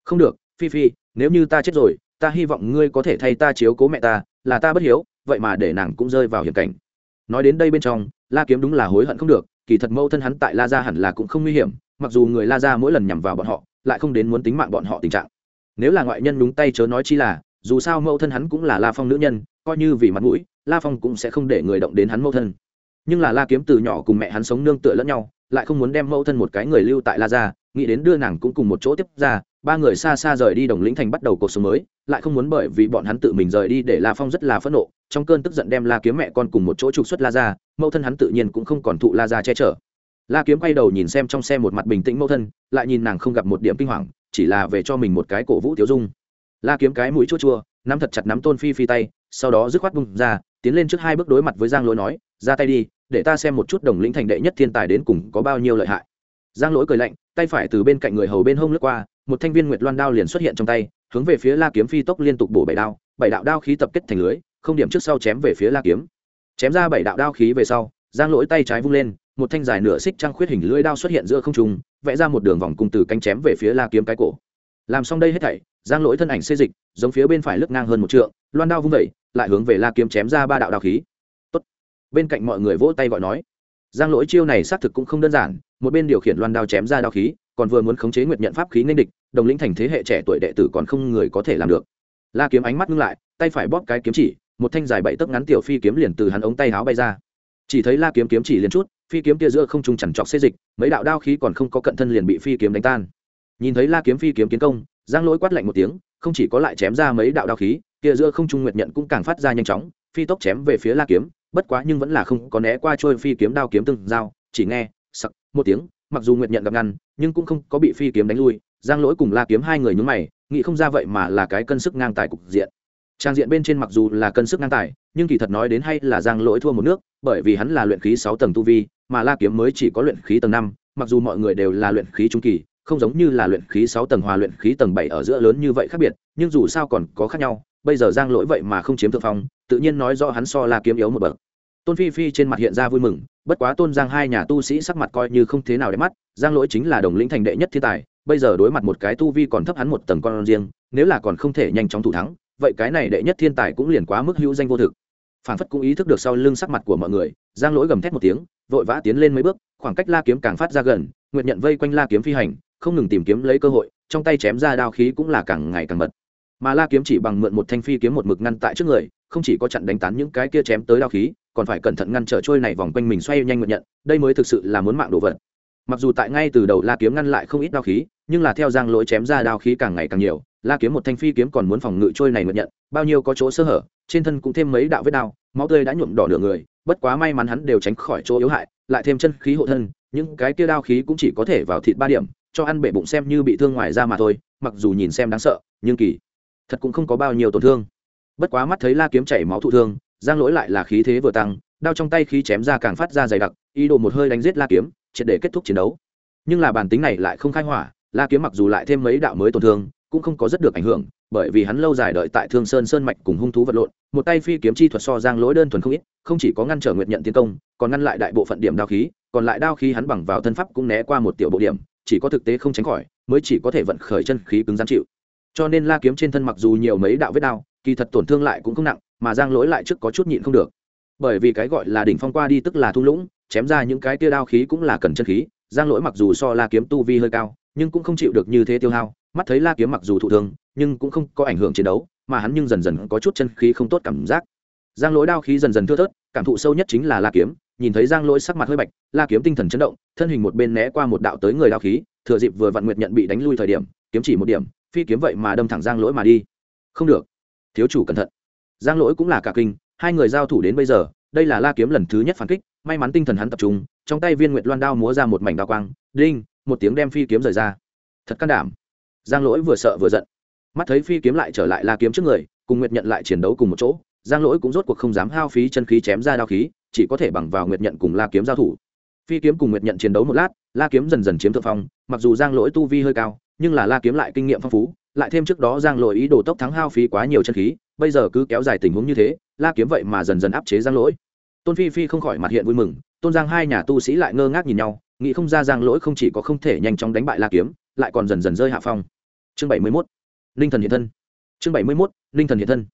Không được, phi phi, nếu như ta chết rồi, ta hy vọng ngươi có thể thay ta chiếu cố mẹ ta là ta bất hiếu, vậy mà để nàng cũng rơi vào hiểm cảnh. Nói đến đây bên trong, la kiếm đúng là hối hận không được, kỳ thật mâu thân hắn tại la gia hẳn là cũng không nguy hiểm, mặc dù người la gia mỗi lần nhằm vào bọn họ, lại không đến muốn tính mạng bọn họ tình trạng. Nếu là ngoại nhân đúng tay chớ nói chi là, dù sao mẫu thân hắn cũng là la phong nữ nhân, coi như vì mặt mũi, la phong cũng sẽ không để người động đến hắn mẫu thân. Nhưng là la kiếm từ nhỏ cùng mẹ hắn sống nương tựa lẫn nhau, lại không muốn đem mẫu thân một cái người lưu tại la gia, nghĩ đến đưa nàng cũng cùng một chỗ tiếp ra, ba người xa xa rời đi đồng lĩnh thành bắt đầu cuộc sống mới lại không muốn bởi vì bọn hắn tự mình rời đi để la phong rất là phẫn nộ, trong cơn tức giận đem la kiếm mẹ con cùng một chỗ trục xuất la ra mẫu thân hắn tự nhiên cũng không còn thụ la ra che chở. La kiếm quay đầu nhìn xem trong xe một mặt bình tĩnh mẫu thân, lại nhìn nàng không gặp một điểm kinh hoàng, chỉ là về cho mình một cái cổ vũ tiêu dung. La kiếm cái mũi chua chua, nắm thật chặt nắm tôn phi phi tay, sau đó dứt khoát bung ra, tiến lên trước hai bước đối mặt với giang lỗi nói, ra tay đi, để ta xem một chút đồng lĩnh thành đệ nhất thiên tài đến cùng có bao nhiêu lợi hại. Giang lỗi cười lạnh, tay phải từ bên cạnh người hầu bên hông lướt qua, một thanh viên nguyệt loan đao liền xuất hiện trong tay hướng về phía la kiếm phi tốc liên tục bổ bảy đao, bảy đạo đao khí tập kết thành lưới, không điểm trước sau chém về phía la kiếm. Chém ra bảy đạo đao khí về sau, giang lỗi tay trái vung lên, một thanh dài nửa xích trăng khuyết hình lưỡi đao xuất hiện giữa không trung, vẽ ra một đường vòng cùng từ cánh chém về phía la kiếm cái cổ. Làm xong đây hết thảy, giang lỗi thân ảnh xê dịch, giống phía bên phải lướt ngang hơn một trượng, loan đao vung vẩy lại hướng về la kiếm chém ra ba đạo đao khí. Tốt. bên cạnh mọi người vỗ tay gọi nói. Giang lỗi chiêu này xác thực cũng không đơn giản, một bên điều khiển loan đao chém ra đao khí còn vừa muốn khống chế nguyệt nhận pháp khí nên địch, đồng lĩnh thành thế hệ trẻ tuổi đệ tử còn không người có thể làm được. La kiếm ánh mắt ngưng lại, tay phải bóp cái kiếm chỉ, một thanh dài bảy tấc ngắn tiểu phi kiếm liền từ hắn ống tay áo bay ra. Chỉ thấy la kiếm kiếm chỉ liền chút, phi kiếm kia giữa không trung chằn trọc xê dịch, mấy đạo đao khí còn không có cận thân liền bị phi kiếm đánh tan. Nhìn thấy la kiếm phi kiếm kiến công, giang lỗi quát lạnh một tiếng, không chỉ có lại chém ra mấy đạo đao khí, kia giữa không trung nguyệt nhận cũng càng phát ra nhanh chóng, phi tốc chém về phía la kiếm, bất quá nhưng vẫn là không có né qua trôi phi kiếm đao kiếm từng dao, chỉ nghe, sặc, một tiếng mặc dù nguyệt nhận gặp ngăn, nhưng cũng không có bị phi kiếm đánh lui. Giang lỗi cùng la kiếm hai người nhúng mày, nghĩ không ra vậy mà là cái cân sức ngang tài cục diện. Trang diện bên trên mặc dù là cân sức ngang tài, nhưng kỳ thật nói đến hay là giang lỗi thua một nước, bởi vì hắn là luyện khí sáu tầng tu vi, mà la kiếm mới chỉ có luyện khí tầng năm, mặc dù mọi người đều là luyện khí trung kỳ, không giống như là luyện khí sáu tầng hòa luyện khí tầng bảy ở giữa lớn như vậy khác biệt, nhưng dù sao còn có khác nhau, bây giờ giang lỗi vậy mà không chiếm thượng phong, tự nhiên nói do hắn so la kiếm yếu một bậc tôn phi phi trên mặt hiện ra vui mừng, bất quá tôn giang hai nhà tu sĩ sắc mặt coi như không thế nào đẹp mắt, giang lỗi chính là đồng lĩnh thành đệ nhất thiên tài, bây giờ đối mặt một cái tu vi còn thấp hắn một tầng con riêng, nếu là còn không thể nhanh chóng thủ thắng, vậy cái này đệ nhất thiên tài cũng liền quá mức hữu danh vô thực. Phản phất cũng ý thức được sau lưng sắc mặt của mọi người, giang lỗi gầm thét một tiếng, vội vã tiến lên mấy bước, khoảng cách la kiếm càng phát ra gần nguyện nhận vây quanh la kiếm phi hành, không ngừng tìm kiếm lấy cơ hội, trong tay chém ra đao khí cũng là càng ngày càng mật. Mà la kiếm chỉ bằng mượn một thanh phi kiếm một mực ngăn tại trước người, không chỉ có chặn đánh tán những cái kia chém tới đao khí còn phải cẩn thận ngăn trở trôi này vòng quanh mình xoay nhanh nguyện nhận, đây mới thực sự là muốn mạng đồ vật. Mặc dù tại ngay từ đầu la kiếm ngăn lại không ít đao khí, nhưng là theo giang lỗi chém ra đao khí càng ngày càng nhiều, la kiếm một thanh phi kiếm còn muốn phòng ngự trôi này nguyện nhận, bao nhiêu có chỗ sơ hở, trên thân cũng thêm mấy đạo vết đao, máu tươi đã nhuộm đỏ nửa người, bất quá may mắn hắn đều tránh khỏi chỗ yếu hại, lại thêm chân khí hộ thân, những cái kia đao khí cũng chỉ có thể vào thịt ba điểm, cho ăn bể bụng xem như bị thương ngoài ra mà thôi, mặc dù nhìn xem đáng sợ, nhưng kỳ, thật cũng không có bao nhiêu tổn thương. Bất quá mắt thấy la kiếm chảy máu thụ thương giang lỗi lại là khí thế vừa tăng, đao trong tay khí chém ra càng phát ra dày đặc, ý đồ một hơi đánh giết la kiếm, triệt để kết thúc chiến đấu. Nhưng là bản tính này lại không khai hỏa, la kiếm mặc dù lại thêm mấy đạo mới tổn thương, cũng không có rất được ảnh hưởng, bởi vì hắn lâu dài đợi tại thương sơn sơn mạch cùng hung thú vật lộn, một tay phi kiếm chi thuật so giang lỗi đơn thuần không ít, không chỉ có ngăn trở nguyện nhận tiến công, còn ngăn lại đại bộ phận điểm đao khí, còn lại đao khí hắn bằng vào thân pháp cũng né qua một tiểu bộ điểm, chỉ có thực tế không tránh khỏi, mới chỉ có thể vận khởi chân khí cứng rắn chịu. Cho nên la kiếm trên thân mặc dù nhiều mấy đạo vết đao, kỳ thật tổn thương lại cũng không nặng mà giang lỗi lại trước có chút nhịn không được. Bởi vì cái gọi là đỉnh phong qua đi tức là thung lũng, chém ra những cái tia đao khí cũng là cần chân khí, giang lỗi mặc dù so la kiếm tu vi hơi cao, nhưng cũng không chịu được như thế tiêu hao, mắt thấy la kiếm mặc dù thụ thương, nhưng cũng không có ảnh hưởng chiến đấu, mà hắn nhưng dần dần có chút chân khí không tốt cảm giác. Giang lỗi đao khí dần dần thưa thớt, cảm thụ sâu nhất chính là la kiếm, nhìn thấy giang lỗi sắc mặt hơi bạch, la kiếm tinh thần chấn động, thân hình một bên né qua một đạo tới người đao khí, thừa dịp vừa vặn nguyệt nhận bị đánh lui thời điểm, kiếm chỉ một điểm, phi kiếm vậy mà đâm thẳng giang lỗi mà đi. Không được. Thiếu chủ cẩn thận giang lỗi cũng là cả kinh, hai người giao thủ đến bây giờ, đây là la kiếm lần thứ nhất phản kích, may mắn tinh thần hắn tập trung, trong tay viên nguyệt loan đao múa ra một mảnh đao quang, đinh, một tiếng đem phi kiếm rời ra. Thật can đảm. Giang lỗi vừa sợ vừa giận. Mắt thấy phi kiếm lại trở lại la kiếm trước người, cùng nguyệt nhận lại chiến đấu cùng một chỗ, giang lỗi cũng rốt cuộc không dám hao phí chân khí chém ra đao khí, chỉ có thể bằng vào nguyệt nhận cùng la kiếm giao thủ. Phi kiếm cùng nguyệt nhận chiến đấu một lát, la kiếm dần dần chiếm thượng phong, mặc dù giang lỗi tu vi hơi cao, nhưng là la kiếm lại kinh nghiệm phong phú lại thêm trước đó giang lỗi ý đồ tốc thắng hao phí quá nhiều chân khí, bây giờ cứ kéo dài tình huống như thế, la kiếm vậy mà dần dần áp chế giang lỗi tôn phi phi không khỏi mặt hiện vui mừng, tôn giang hai nhà tu sĩ lại ngơ ngác nhìn nhau, nghĩ không ra giang lỗi không chỉ có không thể nhanh chóng đánh bại la kiếm, lại còn dần dần rơi hạ phong. Chương bảy mươi mốt, ninh thần hiện thân. Chương bảy mươi mốt, ninh thần hiện thân.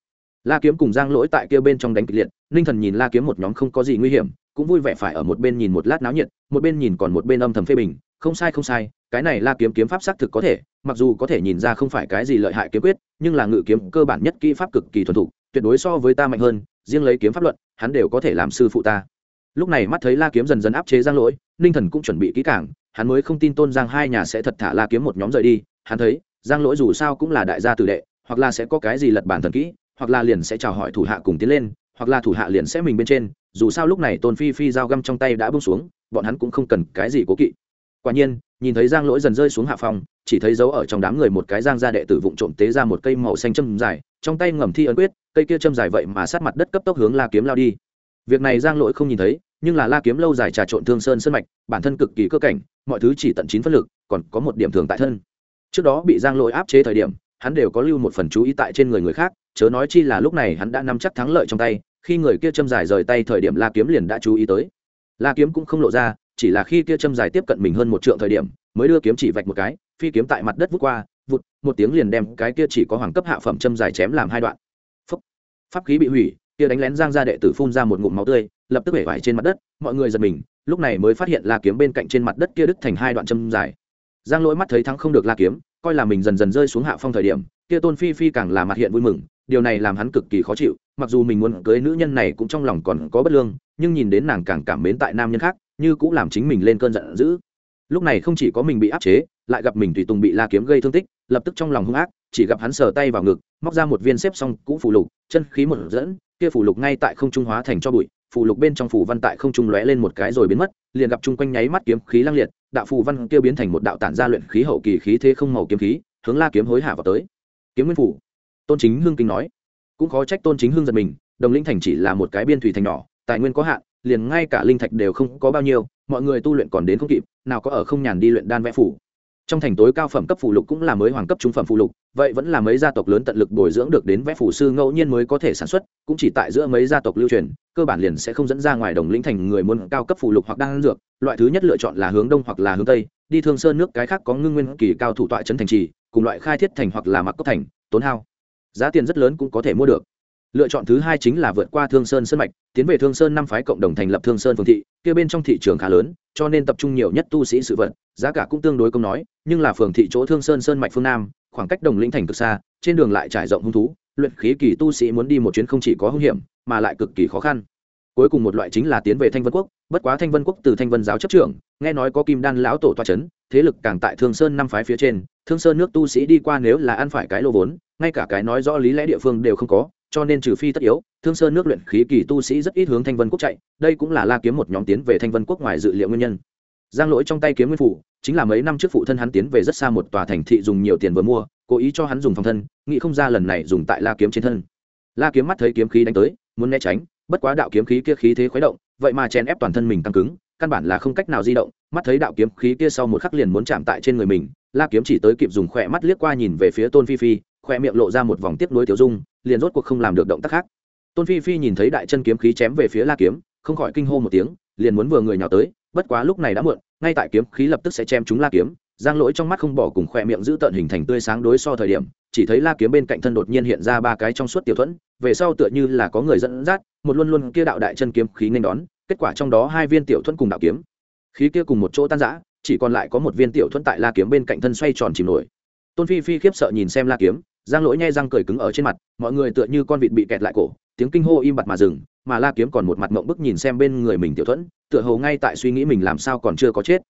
La kiếm cùng giang lỗi tại kia bên trong đánh kịch liệt, ninh thần nhìn la kiếm một nhóm không có gì nguy hiểm, cũng vui vẻ phải ở một bên nhìn một lát náo nhiệt, một bên nhìn còn một bên âm thầm phê bình không sai không sai, cái này la kiếm kiếm pháp xác thực có thể, mặc dù có thể nhìn ra không phải cái gì lợi hại kiếm quyết, nhưng là ngự kiếm cơ bản nhất kỹ pháp cực kỳ thuần thục, tuyệt đối so với ta mạnh hơn, riêng lấy kiếm pháp luận, hắn đều có thể làm sư phụ ta. Lúc này mắt thấy la kiếm dần dần áp chế giang lỗi, ninh thần cũng chuẩn bị kỹ cảng hắn mới không tin tôn giang hai nhà sẽ thật thả la kiếm một nhóm rời đi, hắn thấy, giang lỗi dù sao cũng là đại gia tử đệ, hoặc là sẽ có cái gì lật bản thần kỹ, hoặc là liền sẽ chào hỏi thủ hạ cùng tiến lên, hoặc là thủ hạ liền sẽ mình bên trên, dù sao lúc này tôn phi phi dao găm trong tay đã bông xuống, bọn hắn cũng không cần cái gì cố kỵ quả nhiên, nhìn thấy giang lỗi dần rơi xuống hạ phòng, chỉ thấy dấu ở trong đám người một cái giang gia đệ tử vụng trộm tế ra một cây màu xanh châm dài, trong tay ngầm thi ấn quyết, cây kia châm dài vậy mà sát mặt đất cấp tốc hướng la kiếm lao đi. Việc này giang lỗi không nhìn thấy, nhưng là la kiếm lâu dài trà trộn thương sơn sân mạch, bản thân cực kỳ cơ cảnh, mọi thứ chỉ tận chín phân lực, còn có một điểm thường tại thân. Trước đó bị giang lỗi áp chế thời điểm, hắn đều có lưu một phần chú ý tại trên người người khác, chớ nói chi là lúc này hắn đã nắm chắc thắng lợi trong tay, khi người kia châm dài rời tay thời điểm la kiếm liền đã chú ý tới. La kiếm cũng không lộ ra chỉ là khi kia châm dài tiếp cận mình hơn một trượng thời điểm, mới đưa kiếm chỉ vạch một cái, phi kiếm tại mặt đất vút qua, vụt, một tiếng liền đem cái kia chỉ có hoàng cấp hạ phẩm châm dài chém làm hai đoạn Phúc. pháp khí bị hủy, kia đánh lén giang gia đệ tử phun ra một ngụm máu tươi, lập tức bể vải trên mặt đất, mọi người giật mình, lúc này mới phát hiện la kiếm bên cạnh trên mặt đất kia đứt thành hai đoạn châm dài giang lỗi mắt thấy thắng không được la kiếm, coi là mình dần dần rơi xuống hạ phong thời điểm, kia tôn phi phi càng là mặt hiện vui mừng, điều này làm hắn cực kỳ khó chịu, mặc dù mình muốn cưới nữ nhân này cũng trong lòng còn có bất lương, nhưng nhìn đến nàng càng cảm mến tại nam nhân khác như cũng làm chính mình lên cơn giận dữ. Lúc này không chỉ có mình bị áp chế, lại gặp mình tùy tùng bị la kiếm gây thương tích, lập tức trong lòng hung ác, chỉ gặp hắn sờ tay vào ngực, móc ra một viên xếp xong cũ phù lục, chân khí một dẫn, kia phù lục ngay tại không trung hóa thành cho bụi, phù lục bên trong phù văn tại không trung lóe lên một cái rồi biến mất, liền gặp chung quanh nháy mắt kiếm khí lăng liệt, đạo phù văn kia biến thành một đạo tản ra luyện khí hậu kỳ khí thế không màu kiếm khí, hướng la kiếm hối hạ vào tới. Kiếm nguyên phủ, tôn chính hương kinh nói. Cũng khó trách tôn chính hương giật mình, đồng linh thành chỉ là một cái biên thủy thành nhỏ, tài nguyên có hạn liền ngay cả linh thạch đều không có bao nhiêu, mọi người tu luyện còn đến không kịp, nào có ở không nhàn đi luyện đan vẽ phủ. Trong thành tối cao phẩm cấp phụ lục cũng là mới hoàng cấp trung phẩm phụ lục, vậy vẫn là mấy gia tộc lớn tận lực bồi dưỡng được đến vẽ phủ sư ngẫu nhiên mới có thể sản xuất, cũng chỉ tại giữa mấy gia tộc lưu truyền, cơ bản liền sẽ không dẫn ra ngoài đồng lĩnh thành người muốn cao cấp phụ lục hoặc đan dược, loại thứ nhất lựa chọn là hướng đông hoặc là hướng tây, đi thương sơn nước cái khác có ngưng nguyên kỳ cao thủ tọa trấn thành trì, cùng loại khai thiết thành hoặc là mặc cấp thành, tốn hao. Giá tiền rất lớn cũng có thể mua được lựa chọn thứ hai chính là vượt qua thương sơn sân mạch, tiến về thương sơn năm phái cộng đồng thành lập thương sơn phương thị, kia bên trong thị trường khá lớn, cho nên tập trung nhiều nhất tu sĩ sự vật, giá cả cũng tương đối công nói, nhưng là phường thị chỗ thương sơn sơn mạch phương nam, khoảng cách đồng lĩnh thành cực xa, trên đường lại trải rộng hung thú, luyện khí kỳ tu sĩ muốn đi một chuyến không chỉ có hung hiểm, mà lại cực kỳ khó khăn. Cuối cùng một loại chính là tiến về thanh vân quốc, bất quá thanh vân quốc từ thanh vân giáo chấp trưởng, nghe nói có kim đan lão tổ toa c h ấ n thế lực càng tại thương sơn năm phái phía trên, thương sơn nước tu sĩ đi qua nếu là ăn phải cái lô vốn, ngay cả cái nói rõ lý lẽ địa phương đều không có cho nên trừ phi tất yếu, thương sơn nước luyện khí kỳ tu sĩ rất ít hướng thanh vân quốc chạy, đây cũng là la kiếm một nhóm tiến về thanh vân quốc ngoài dự liệu nguyên nhân. Giang lỗi trong tay kiếm nguyên phủ, chính là mấy năm trước phụ thân hắn tiến về rất xa một tòa thành thị dùng nhiều tiền vừa mua, cố ý cho hắn dùng phòng thân, nghĩ không ra lần này dùng tại la kiếm trên thân. La kiếm mắt thấy kiếm khí đánh tới, muốn né tránh, bất quá đạo kiếm khí kia khí thế khuấy động, vậy mà chèn ép toàn thân mình căng cứng, căn bản là không cách nào di động, mắt thấy đạo kiếm khí kia sau một khắc liền muốn chạm tại trên người mình, la kiếm chỉ tới kịp dùng khỏe mắt liếc qua nhìn về phía tôn phi phi khỏe miệng lộ ra một vòng tiếp nối tiểu dung, liền rốt cuộc không làm được động tác khác. Tôn phi phi nhìn thấy đại chân kiếm khí chém về phía la kiếm, không khỏi kinh hô một tiếng, liền muốn vừa người nhào tới, bất quá lúc này đã muộn, ngay tại kiếm khí lập tức sẽ chém chúng la kiếm, giang lỗi trong mắt không bỏ cùng khỏe miệng giữ tận hình thành tươi sáng đối so thời điểm, chỉ thấy la kiếm bên cạnh thân đột nhiên hiện ra ba cái trong suốt tiểu thuẫn, về sau tựa như là có người dẫn dắt, một luôn luôn kia đạo đại chân kiếm khí nên đón, kết quả trong đó hai viên tiểu thuẫn cùng đạo kiếm. Khí kia cùng một chỗ tan rã, chỉ còn lại có một viên tiểu thuẫn tại la kiếm bên cạnh thân xoay tròn chìm nổi. Tôn phi phi khiếp sợ nhìn xem la kiếm giang lỗi nhai răng cười cứng ở trên mặt, mọi người tựa như con vịt bị kẹt lại cổ, tiếng kinh hô im bặt mà dừng, mà la kiếm còn một mặt mộng bức nhìn xem bên người mình tiểu thuẫn, tựa hồ ngay tại suy nghĩ mình làm sao còn chưa có chết.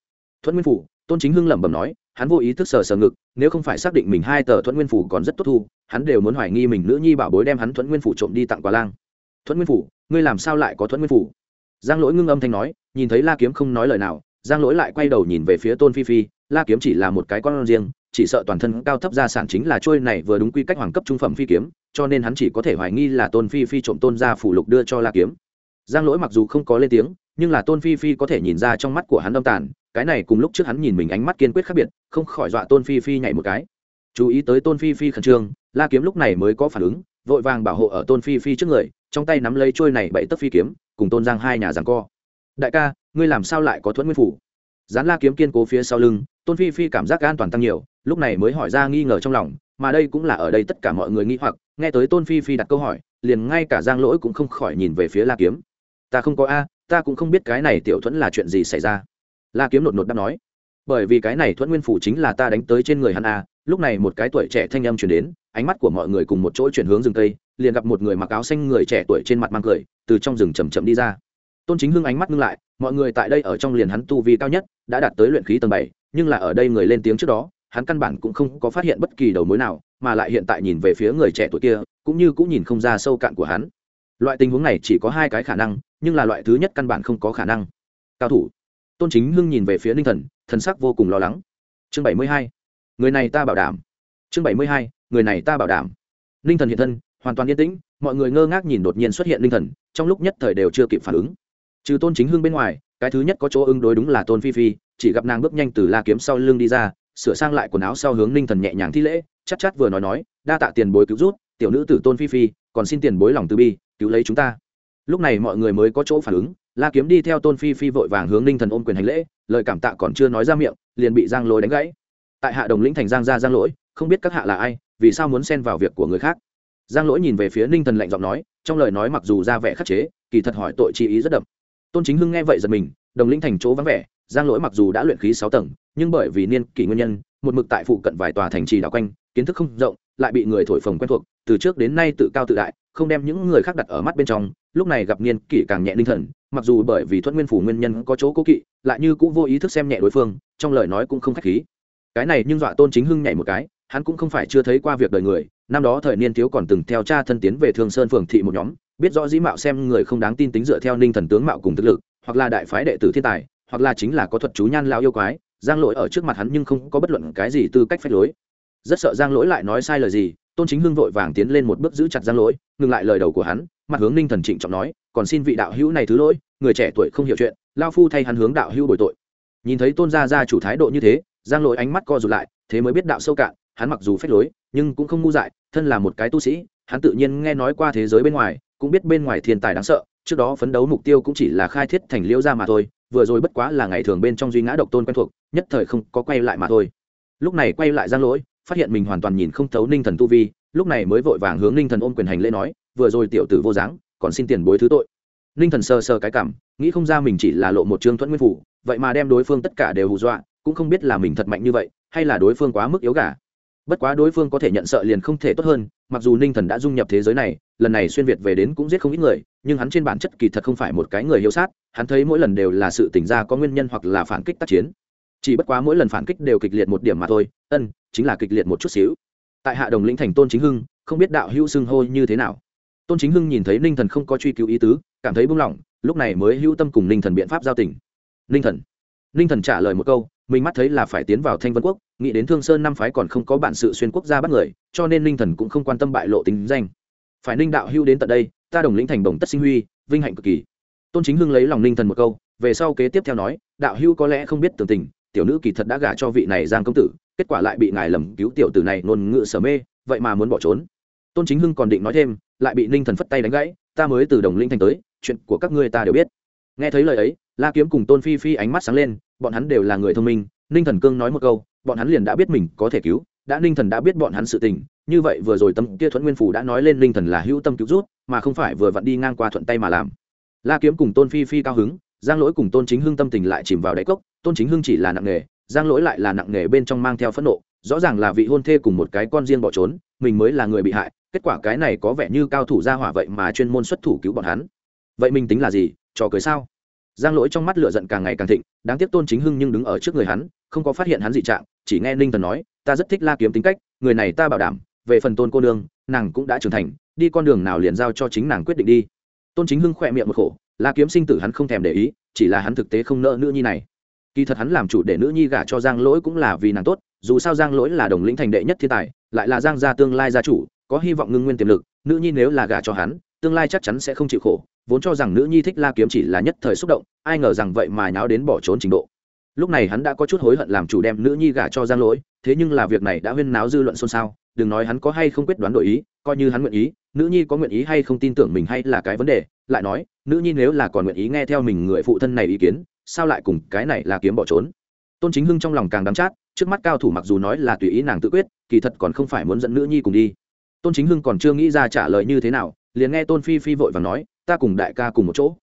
Thuẫn nguyên phủ, tôn chính hưng lẩm bẩm nói, hắn vô ý thức sờ sờ ngực, nếu không phải xác định mình hai tờ thuẫn nguyên phủ còn rất tốt thu, hắn đều muốn hoài nghi mình nữ nhi bảo bối đem hắn thuẫn nguyên phủ trộm đi tặng quà lang. Thuẫn nguyên phủ, ngươi làm sao lại có thuẫn nguyên phủ? Giang lỗi ngưng âm thanh nói, nhìn thấy la kiếm không nói lời nào, giang lỗi lại quay đầu nhìn về phía tôn phi phi, la kiếm chỉ là một cái con riêng chỉ sợ toàn thân cao thấp gia sản chính là trôi này vừa đúng quy cách hoàng cấp trung phẩm phi kiếm, cho nên hắn chỉ có thể hoài nghi là tôn phi phi trộm tôn ra phủ lục đưa cho la kiếm. Giang lỗi mặc dù không có lên tiếng, nhưng là tôn phi phi có thể nhìn ra trong mắt của hắn âm tàn, cái này cùng lúc trước hắn nhìn mình ánh mắt kiên quyết khác biệt, không khỏi dọa tôn phi phi nhảy một cái. Chú ý tới tôn phi phi khẩn trương, la kiếm lúc này mới có phản ứng, vội vàng bảo hộ ở tôn phi phi trước người, trong tay nắm lấy trôi này bậy tấc phi kiếm, cùng tôn giang hai nhà giằng co. Đại ca, ngươi làm sao lại có thuẫn nguyên phủ? Dán la kiếm kiên cố phía sau lưng, tôn phi phi cảm giác an toàn tăng nhiều lúc này mới hỏi ra nghi ngờ trong lòng, mà đây cũng là ở đây tất cả mọi người nghi hoặc, nghe tới tôn phi phi đặt câu hỏi, liền ngay cả giang lỗi cũng không khỏi nhìn về phía la kiếm. Ta không có a, ta cũng không biết cái này tiểu thuẫn là chuyện gì xảy ra. La kiếm nột nột đáp nói, bởi vì cái này thuẫn nguyên phủ chính là ta đánh tới trên người hắn a. Lúc này một cái tuổi trẻ thanh âm chuyển đến, ánh mắt của mọi người cùng một chỗ chuyển hướng rừng cây, liền gặp một người mặc áo xanh người trẻ tuổi trên mặt mang cười, từ trong rừng chầm chậm đi ra. Tôn chính hưng ánh mắt ngưng lại, mọi người tại đây ở trong liền hắn tu vi cao nhất, đã đạt tới luyện khí tầng bảy, nhưng là ở đây người lên tiếng trước đó hắn căn bản cũng không có phát hiện bất kỳ đầu mối nào, mà lại hiện tại nhìn về phía người trẻ tuổi kia, cũng như cũng nhìn không ra sâu cạn của hắn. Loại tình huống này chỉ có hai cái khả năng, nhưng là loại thứ nhất căn bản không có khả năng. Cao thủ. Tôn chính hưng nhìn về phía ninh thần thần sắc vô cùng lo lắng. Chương bảy mươi hai. Người này ta bảo đảm. Chương bảy mươi hai. Người này ta bảo đảm. Ninh thần hiện thân, hoàn toàn yên tĩnh, mọi người ngơ ngác nhìn đột nhiên xuất hiện ninh thần, trong lúc nhất thời đều chưa kịp phản ứng. Trừ tôn chính hưng bên ngoài, cái thứ nhất có chỗ ứng đối đúng là tôn phi phi, chỉ gặp nàng bước nhanh từ la kiếm sau lưng đi ra sửa sang lại quần áo sau hướng ninh thần nhẹ nhàng thi lễ chắc chắc vừa nói nói, đa tạ tiền bối cứu rút tiểu nữ tử tôn phi phi, còn xin tiền bối lòng từ bi, cứu lấy chúng ta. Lúc này mọi người mới có chỗ phản ứng, la kiếm đi theo tôn phi phi vội vàng hướng ninh thần ôm quyền hành lễ, lời cảm tạ còn chưa nói ra miệng, liền bị giang lỗi đánh gãy. Tại hạ đồng lĩnh thành giang ra giang lỗi, không biết các hạ là ai, vì sao muốn xen vào việc của người khác. Giang lỗi nhìn về phía ninh thần lạnh giọng nói, trong lời nói mặc dù ra vẻ khắc chế, kỳ thật hỏi tội chi ý rất đậm. Tôn chính hưng nghe vậy giật mình, đồng lĩnh thành chỗ vắng vẻ giang lỗi mặc dù đã luyện khí sáu tầng, nhưng bởi vì niên kỷ nguyên nhân, một mực tại phụ cận vài tòa thành trì đảo quanh, kiến thức không rộng, lại bị người thổi phồng quen thuộc, từ trước đến nay tự cao tự đại, không đem những người khác đặt ở mắt bên trong, lúc này gặp niên kỷ càng nhẹ ninh thần, mặc dù bởi vì thuận nguyên phủ nguyên nhân có chỗ cố kỵ, lại như cũng vô ý thức xem nhẹ đối phương, trong lời nói cũng không khách khí. Cái này nhưng dọa tôn chính hưng nhảy một cái, hắn cũng không phải chưa thấy qua việc đời người, năm đó thời niên thiếu còn từng theo cha thân tiến về thương sơn phường thị một nhóm, biết rõ dĩ mạo xem người không đáng tin tính dựa theo ninh thần tướng mạo cùng thực lực, hoặc là đại phái đệ tử thiên tài hoặc là chính là có thuật chú nhan lao yêu quái, giang lỗi ở trước mặt hắn nhưng không có bất luận cái gì tư cách phép lối. Rất sợ giang lỗi lại nói sai lời gì, tôn chính hưng vội vàng tiến lên một bước giữ chặt giang lỗi, ngừng lại lời đầu của hắn, mặt hướng ninh thần trịnh trọng nói, còn xin vị đạo hữu này thứ lỗi, người trẻ tuổi không hiểu chuyện lao phu thay hắn hướng đạo hữu bồi tội. Nhìn thấy tôn gia gia chủ thái độ như thế, giang lỗi ánh mắt co rụt lại, thế mới biết đạo sâu cạn, hắn mặc dù phép lối, nhưng cũng không ngu dại, thân là một cái tu sĩ, hắn tự nhiên nghe nói qua thế giới bên ngoài, cũng biết bên ngoài thiên tài đáng sợ, trước đó phấn đấu mục tiêu cũng chỉ là khai thiết thành liễu gia mà thôi vừa rồi bất quá là ngày thường bên trong duy ngã độc tôn quen thuộc, nhất thời không có quay lại mà thôi. Lúc này quay lại giang lỗi, phát hiện mình hoàn toàn nhìn không thấu ninh thần tu vi, lúc này mới vội vàng hướng ninh thần ôm quyền hành lễ nói, vừa rồi tiểu tử vô dáng, còn xin tiền bối thứ tội. Ninh thần sờ sờ cái cảm, nghĩ không ra mình chỉ là lộ một trương thuẫn nguyên phủ, vậy mà đem đối phương tất cả đều hù dọa, cũng không biết là mình thật mạnh như vậy, hay là đối phương quá mức yếu gà. Bất quá đối phương có thể nhận sợ liền không thể tốt hơn, mặc dù ninh thần đã dung nhập thế giới này, lần này xuyên việt về đến cũng giết không ít người nhưng hắn trên bản chất kỳ thật không phải một cái người hiếu sát, hắn thấy mỗi lần đều là sự tỉnh ra có nguyên nhân hoặc là phản kích tác chiến. Chỉ bất quá mỗi lần phản kích đều kịch liệt một điểm mà thôi, ân, chính là kịch liệt một chút xíu. Tại hạ đồng lĩnh thành tôn chính hưng, không biết đạo hữu xưng hô như thế nào. Tôn chính hưng nhìn thấy ninh thần không có truy cứu ý tứ, cảm thấy buông lỏng, lúc này mới hữu tâm cùng ninh thần biện pháp giao tình. Ninh thần. Ninh thần trả lời một câu, mình mắt thấy là phải tiến vào thanh vân quốc, nghĩ đến thương sơn năm phái còn không có bản sự xuyên quốc gia bắt người, cho nên ninh thần cũng không quan tâm bại lộ tính danh. Phải ninh đạo hưu đến tận đây ta đồng lĩnh thành đồng tất sinh huy, vinh hạnh cực kỳ. Tôn chính hưng lấy lòng ninh thần một câu, về sau kế tiếp theo nói, đạo hữu có lẽ không biết tường tình, tiểu nữ kỳ thật đã gả cho vị này giang công tử, kết quả lại bị ngài lầm cứu tiểu tử này luôn ngựa sở mê, vậy mà muốn bỏ trốn. Tôn chính hưng còn định nói thêm, lại bị ninh thần phất tay đánh gãy, ta mới từ đồng linh thành tới, chuyện của các ngươi ta đều biết. Nghe thấy lời ấy, la kiếm cùng tôn phi phi ánh mắt sáng lên, bọn hắn đều là người thông minh, ninh thần cương nói một câu, bọn hắn liền đã biết mình có thể cứu đã ninh thần đã biết bọn hắn sự tình, như vậy vừa rồi tâm kia thuẫn nguyên phủ đã nói lên ninh thần là hữu tâm cứu rút, mà không phải vừa vặn đi ngang qua thuận tay mà làm. La kiếm cùng tôn phi phi cao hứng, giang lỗi cùng tôn chính hưng tâm tình lại chìm vào đáy cốc, tôn chính hưng chỉ là nặng nghề, giang lỗi lại là nặng nghề bên trong mang theo phẫn nộ, rõ ràng là vị hôn thê cùng một cái con riêng bỏ trốn, mình mới là người bị hại, kết quả cái này có vẻ như cao thủ ra hỏa vậy mà chuyên môn xuất thủ cứu bọn hắn. Vậy mình tính là gì, trò cười sao? Giang lỗi trong mắt lửa giận càng ngày càng thịnh, đáng tiếc tôn chính hưng nhưng đứng ở trước người hắn không có phát hiện hắn dị trạng, chỉ nghe ninh thần nói, ta rất thích la kiếm tính cách, người này ta bảo đảm, về phần tôn cô nương, nàng cũng đã trưởng thành, đi con đường nào liền giao cho chính nàng quyết định đi. Tôn chính hưng khỏe miệng một khổ, la kiếm sinh tử hắn không thèm để ý, chỉ là hắn thực tế không nợ nữ nhi này. Kỳ thật hắn làm chủ để nữ nhi gả cho giang lỗi cũng là vì nàng tốt, dù sao giang lỗi là đồng lĩnh thành đệ nhất thiên tài, lại là giang gia tương lai gia chủ, có hy vọng ngưng nguyên tiềm lực, nữ nhi nếu là gả cho hắn, tương lai chắc chắn sẽ không chịu khổ, vốn cho rằng nữ nhi thích la kiếm chỉ là nhất thời xúc động, ai ngờ rằng vậy mà nháo đến bỏ trốn trình độ lúc này hắn đã có chút hối hận làm chủ đem nữ nhi gả cho giang lỗi, thế nhưng là việc này đã huyên náo dư luận xôn xao, đừng nói hắn có hay không quyết đoán đổi ý, coi như hắn nguyện ý, nữ nhi có nguyện ý hay không tin tưởng mình hay là cái vấn đề, lại nói, nữ nhi nếu là còn nguyện ý nghe theo mình người phụ thân này ý kiến, sao lại cùng cái này là kiếm bỏ trốn? Tôn chính hưng trong lòng càng đắm chát, trước mắt cao thủ mặc dù nói là tùy ý nàng tự quyết, kỳ thật còn không phải muốn dẫn nữ nhi cùng đi. Tôn chính hưng còn chưa nghĩ ra trả lời như thế nào, liền nghe tôn phi phi vội và nói, ta cùng đại ca cùng một chỗ.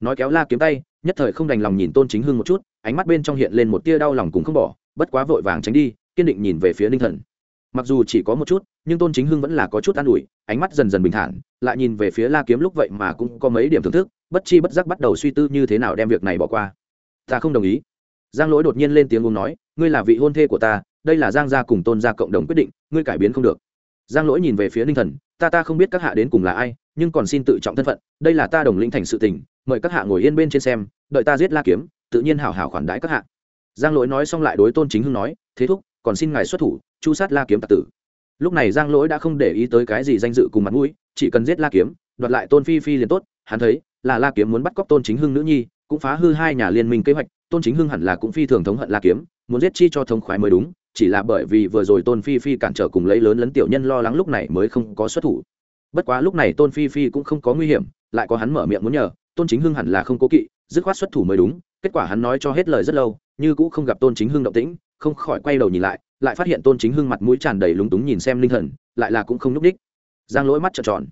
Nói kéo la kiếm tay, nhất thời không đành lòng nhìn tôn chính hưng một chút ánh mắt bên trong hiện lên một tia đau lòng cùng không bỏ, bất quá vội vàng tránh đi, kiên định nhìn về phía ninh thần. Mặc dù chỉ có một chút, nhưng tôn chính hưng vẫn là có chút an ủi, ánh mắt dần dần bình thản, lại nhìn về phía la kiếm lúc vậy mà cũng có mấy điểm thưởng thức, bất chi bất giác bắt đầu suy tư như thế nào đem việc này bỏ qua. Ta không đồng ý. Giang lỗi đột nhiên lên tiếng uống nói, ngươi là vị hôn thê của ta, đây là giang gia cùng tôn gia cộng đồng quyết định, ngươi cải biến không được. Giang lỗi nhìn về phía ninh thần, ta ta không biết các hạ đến cùng là ai, nhưng còn xin tự trọng thân phận, đây là ta đồng lĩnh thành sự tình, mời các hạ ngồi yên bên trên xem, đợi ta giết la kiếm tự nhiên hảo hảo khoản đãi các hạ. Giang lỗi nói xong lại đối tôn chính hưng nói, thế thúc, còn xin ngài xuất thủ, chu sát la kiếm tạc tử. Lúc này giang lỗi đã không để ý tới cái gì danh dự cùng mặt mũi, chỉ cần giết la kiếm, đoạt lại tôn phi phi liền tốt, hắn thấy là la kiếm muốn bắt cóc tôn chính hưng nữ nhi, cũng phá hư hai nhà liên minh kế hoạch, tôn chính hưng hẳn là cũng phi thường thống hận la kiếm, muốn giết chi cho thống khoái mới đúng, chỉ là bởi vì vừa rồi tôn phi phi cản trở cùng lấy lớn lấn tiểu nhân lo lắng lúc này mới không có xuất thủ. Bất quá lúc này tôn phi phi cũng không có nguy hiểm, lại có hắn mở miệng muốn nhờ, tôn chính hưng hẳn là không cố kỵ dứt khoát xuất thủ mới đúng, kết quả hắn nói cho hết lời rất lâu, như cũng không gặp tôn chính hưng động tĩnh, không khỏi quay đầu nhìn lại lại phát hiện tôn chính hưng mặt mũi tràn đầy lúng túng nhìn xem linh thần, lại là cũng không nhúc đích giang lỗi mắt trợn tròn.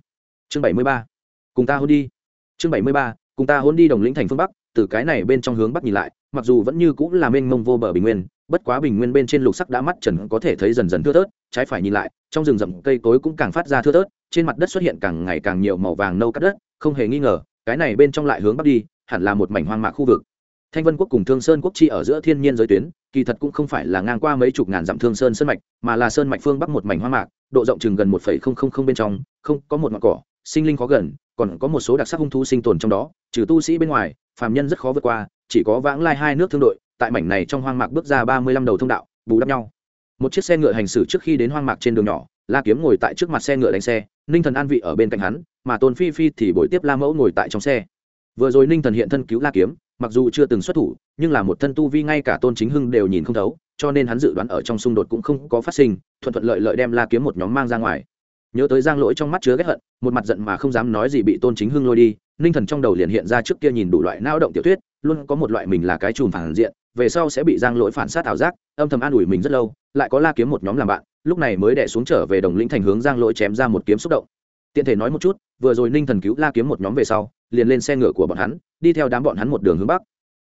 Chương bảy mươi ba. Cùng ta hôn đi. Chương bảy mươi ba. Cùng ta hôn đi đồng lĩnh thành phương bắc, từ cái này bên trong hướng bắc nhìn lại, mặc dù vẫn như cũng là mênh mông vô bờ bình nguyên, bất quá bình nguyên bên trên lục sắc đã mắt trần có thể thấy dần dần thưa tớt trái phải nhìn lại, trong rừng rậm cây cối cũng càng phát ra thưa tớt trên mặt đất xuất hiện càng ngày càng nhiều màu vàng nâu cắt đất, không hề nghi ngờ, cái này bên trong lại hướng bắc đi hẳn là một mảnh hoang mạc khu vực. Thanh vân quốc cùng thương sơn quốc chi ở giữa thiên nhiên giới tuyến, kỳ thật cũng không phải là ngang qua mấy chục ngàn dặm thương sơn sơn mạch, mà là sơn mạch phương bắc một mảnh hoang mạc, độ rộng chừng gần một phẩy không không không bên trong, không, có một ngọn cỏ, sinh linh khó gần, còn có một số đặc sắc hung thú sinh tồn trong đó, trừ tu sĩ bên ngoài, phàm nhân rất khó vượt qua, chỉ có vãng lai hai nước thương đội, tại mảnh này trong hoang mạc bước ra ba mươi lăm đầu thông đạo, bù đắp nhau. Một chiếc xe ngựa hành xử trước khi đến hoang mạc trên đường nhỏ, la kiếm ngồi tại trước mặt xe ngựa đánh xe, ninh thần an vị ở bên cạnh hắn, mà tôn phi phi thì buổi tiếp la mẫu ngồi tại trong xe vừa rồi ninh thần hiện thân cứu la kiếm, mặc dù chưa từng xuất thủ, nhưng là một thân tu vi ngay cả tôn chính hưng đều nhìn không thấu, cho nên hắn dự đoán ở trong xung đột cũng không có phát sinh, thuận thuận lợi lợi đem la kiếm một nhóm mang ra ngoài. Nhớ tới giang lỗi trong mắt chứa ghét hận, một mặt giận mà không dám nói gì bị tôn chính hưng lôi đi, ninh thần trong đầu liền hiện ra trước kia nhìn đủ loại nao động tiểu thuyết, luôn có một loại mình là cái chùm phản diện, về sau sẽ bị giang lỗi phản sát ảo giác, âm thầm an ủi mình rất lâu, lại có la kiếm một nhóm làm bạn, lúc này mới đẻ xuống trở về đồng lĩnh thành hướng giang lỗi chém ra một kiếm xúc động. Tiện thể nói một chút, vừa rồi ninh thần cứu la kiếm một nhóm về sau liền lên xe ngựa của bọn hắn, đi theo đám bọn hắn một đường hướng bắc.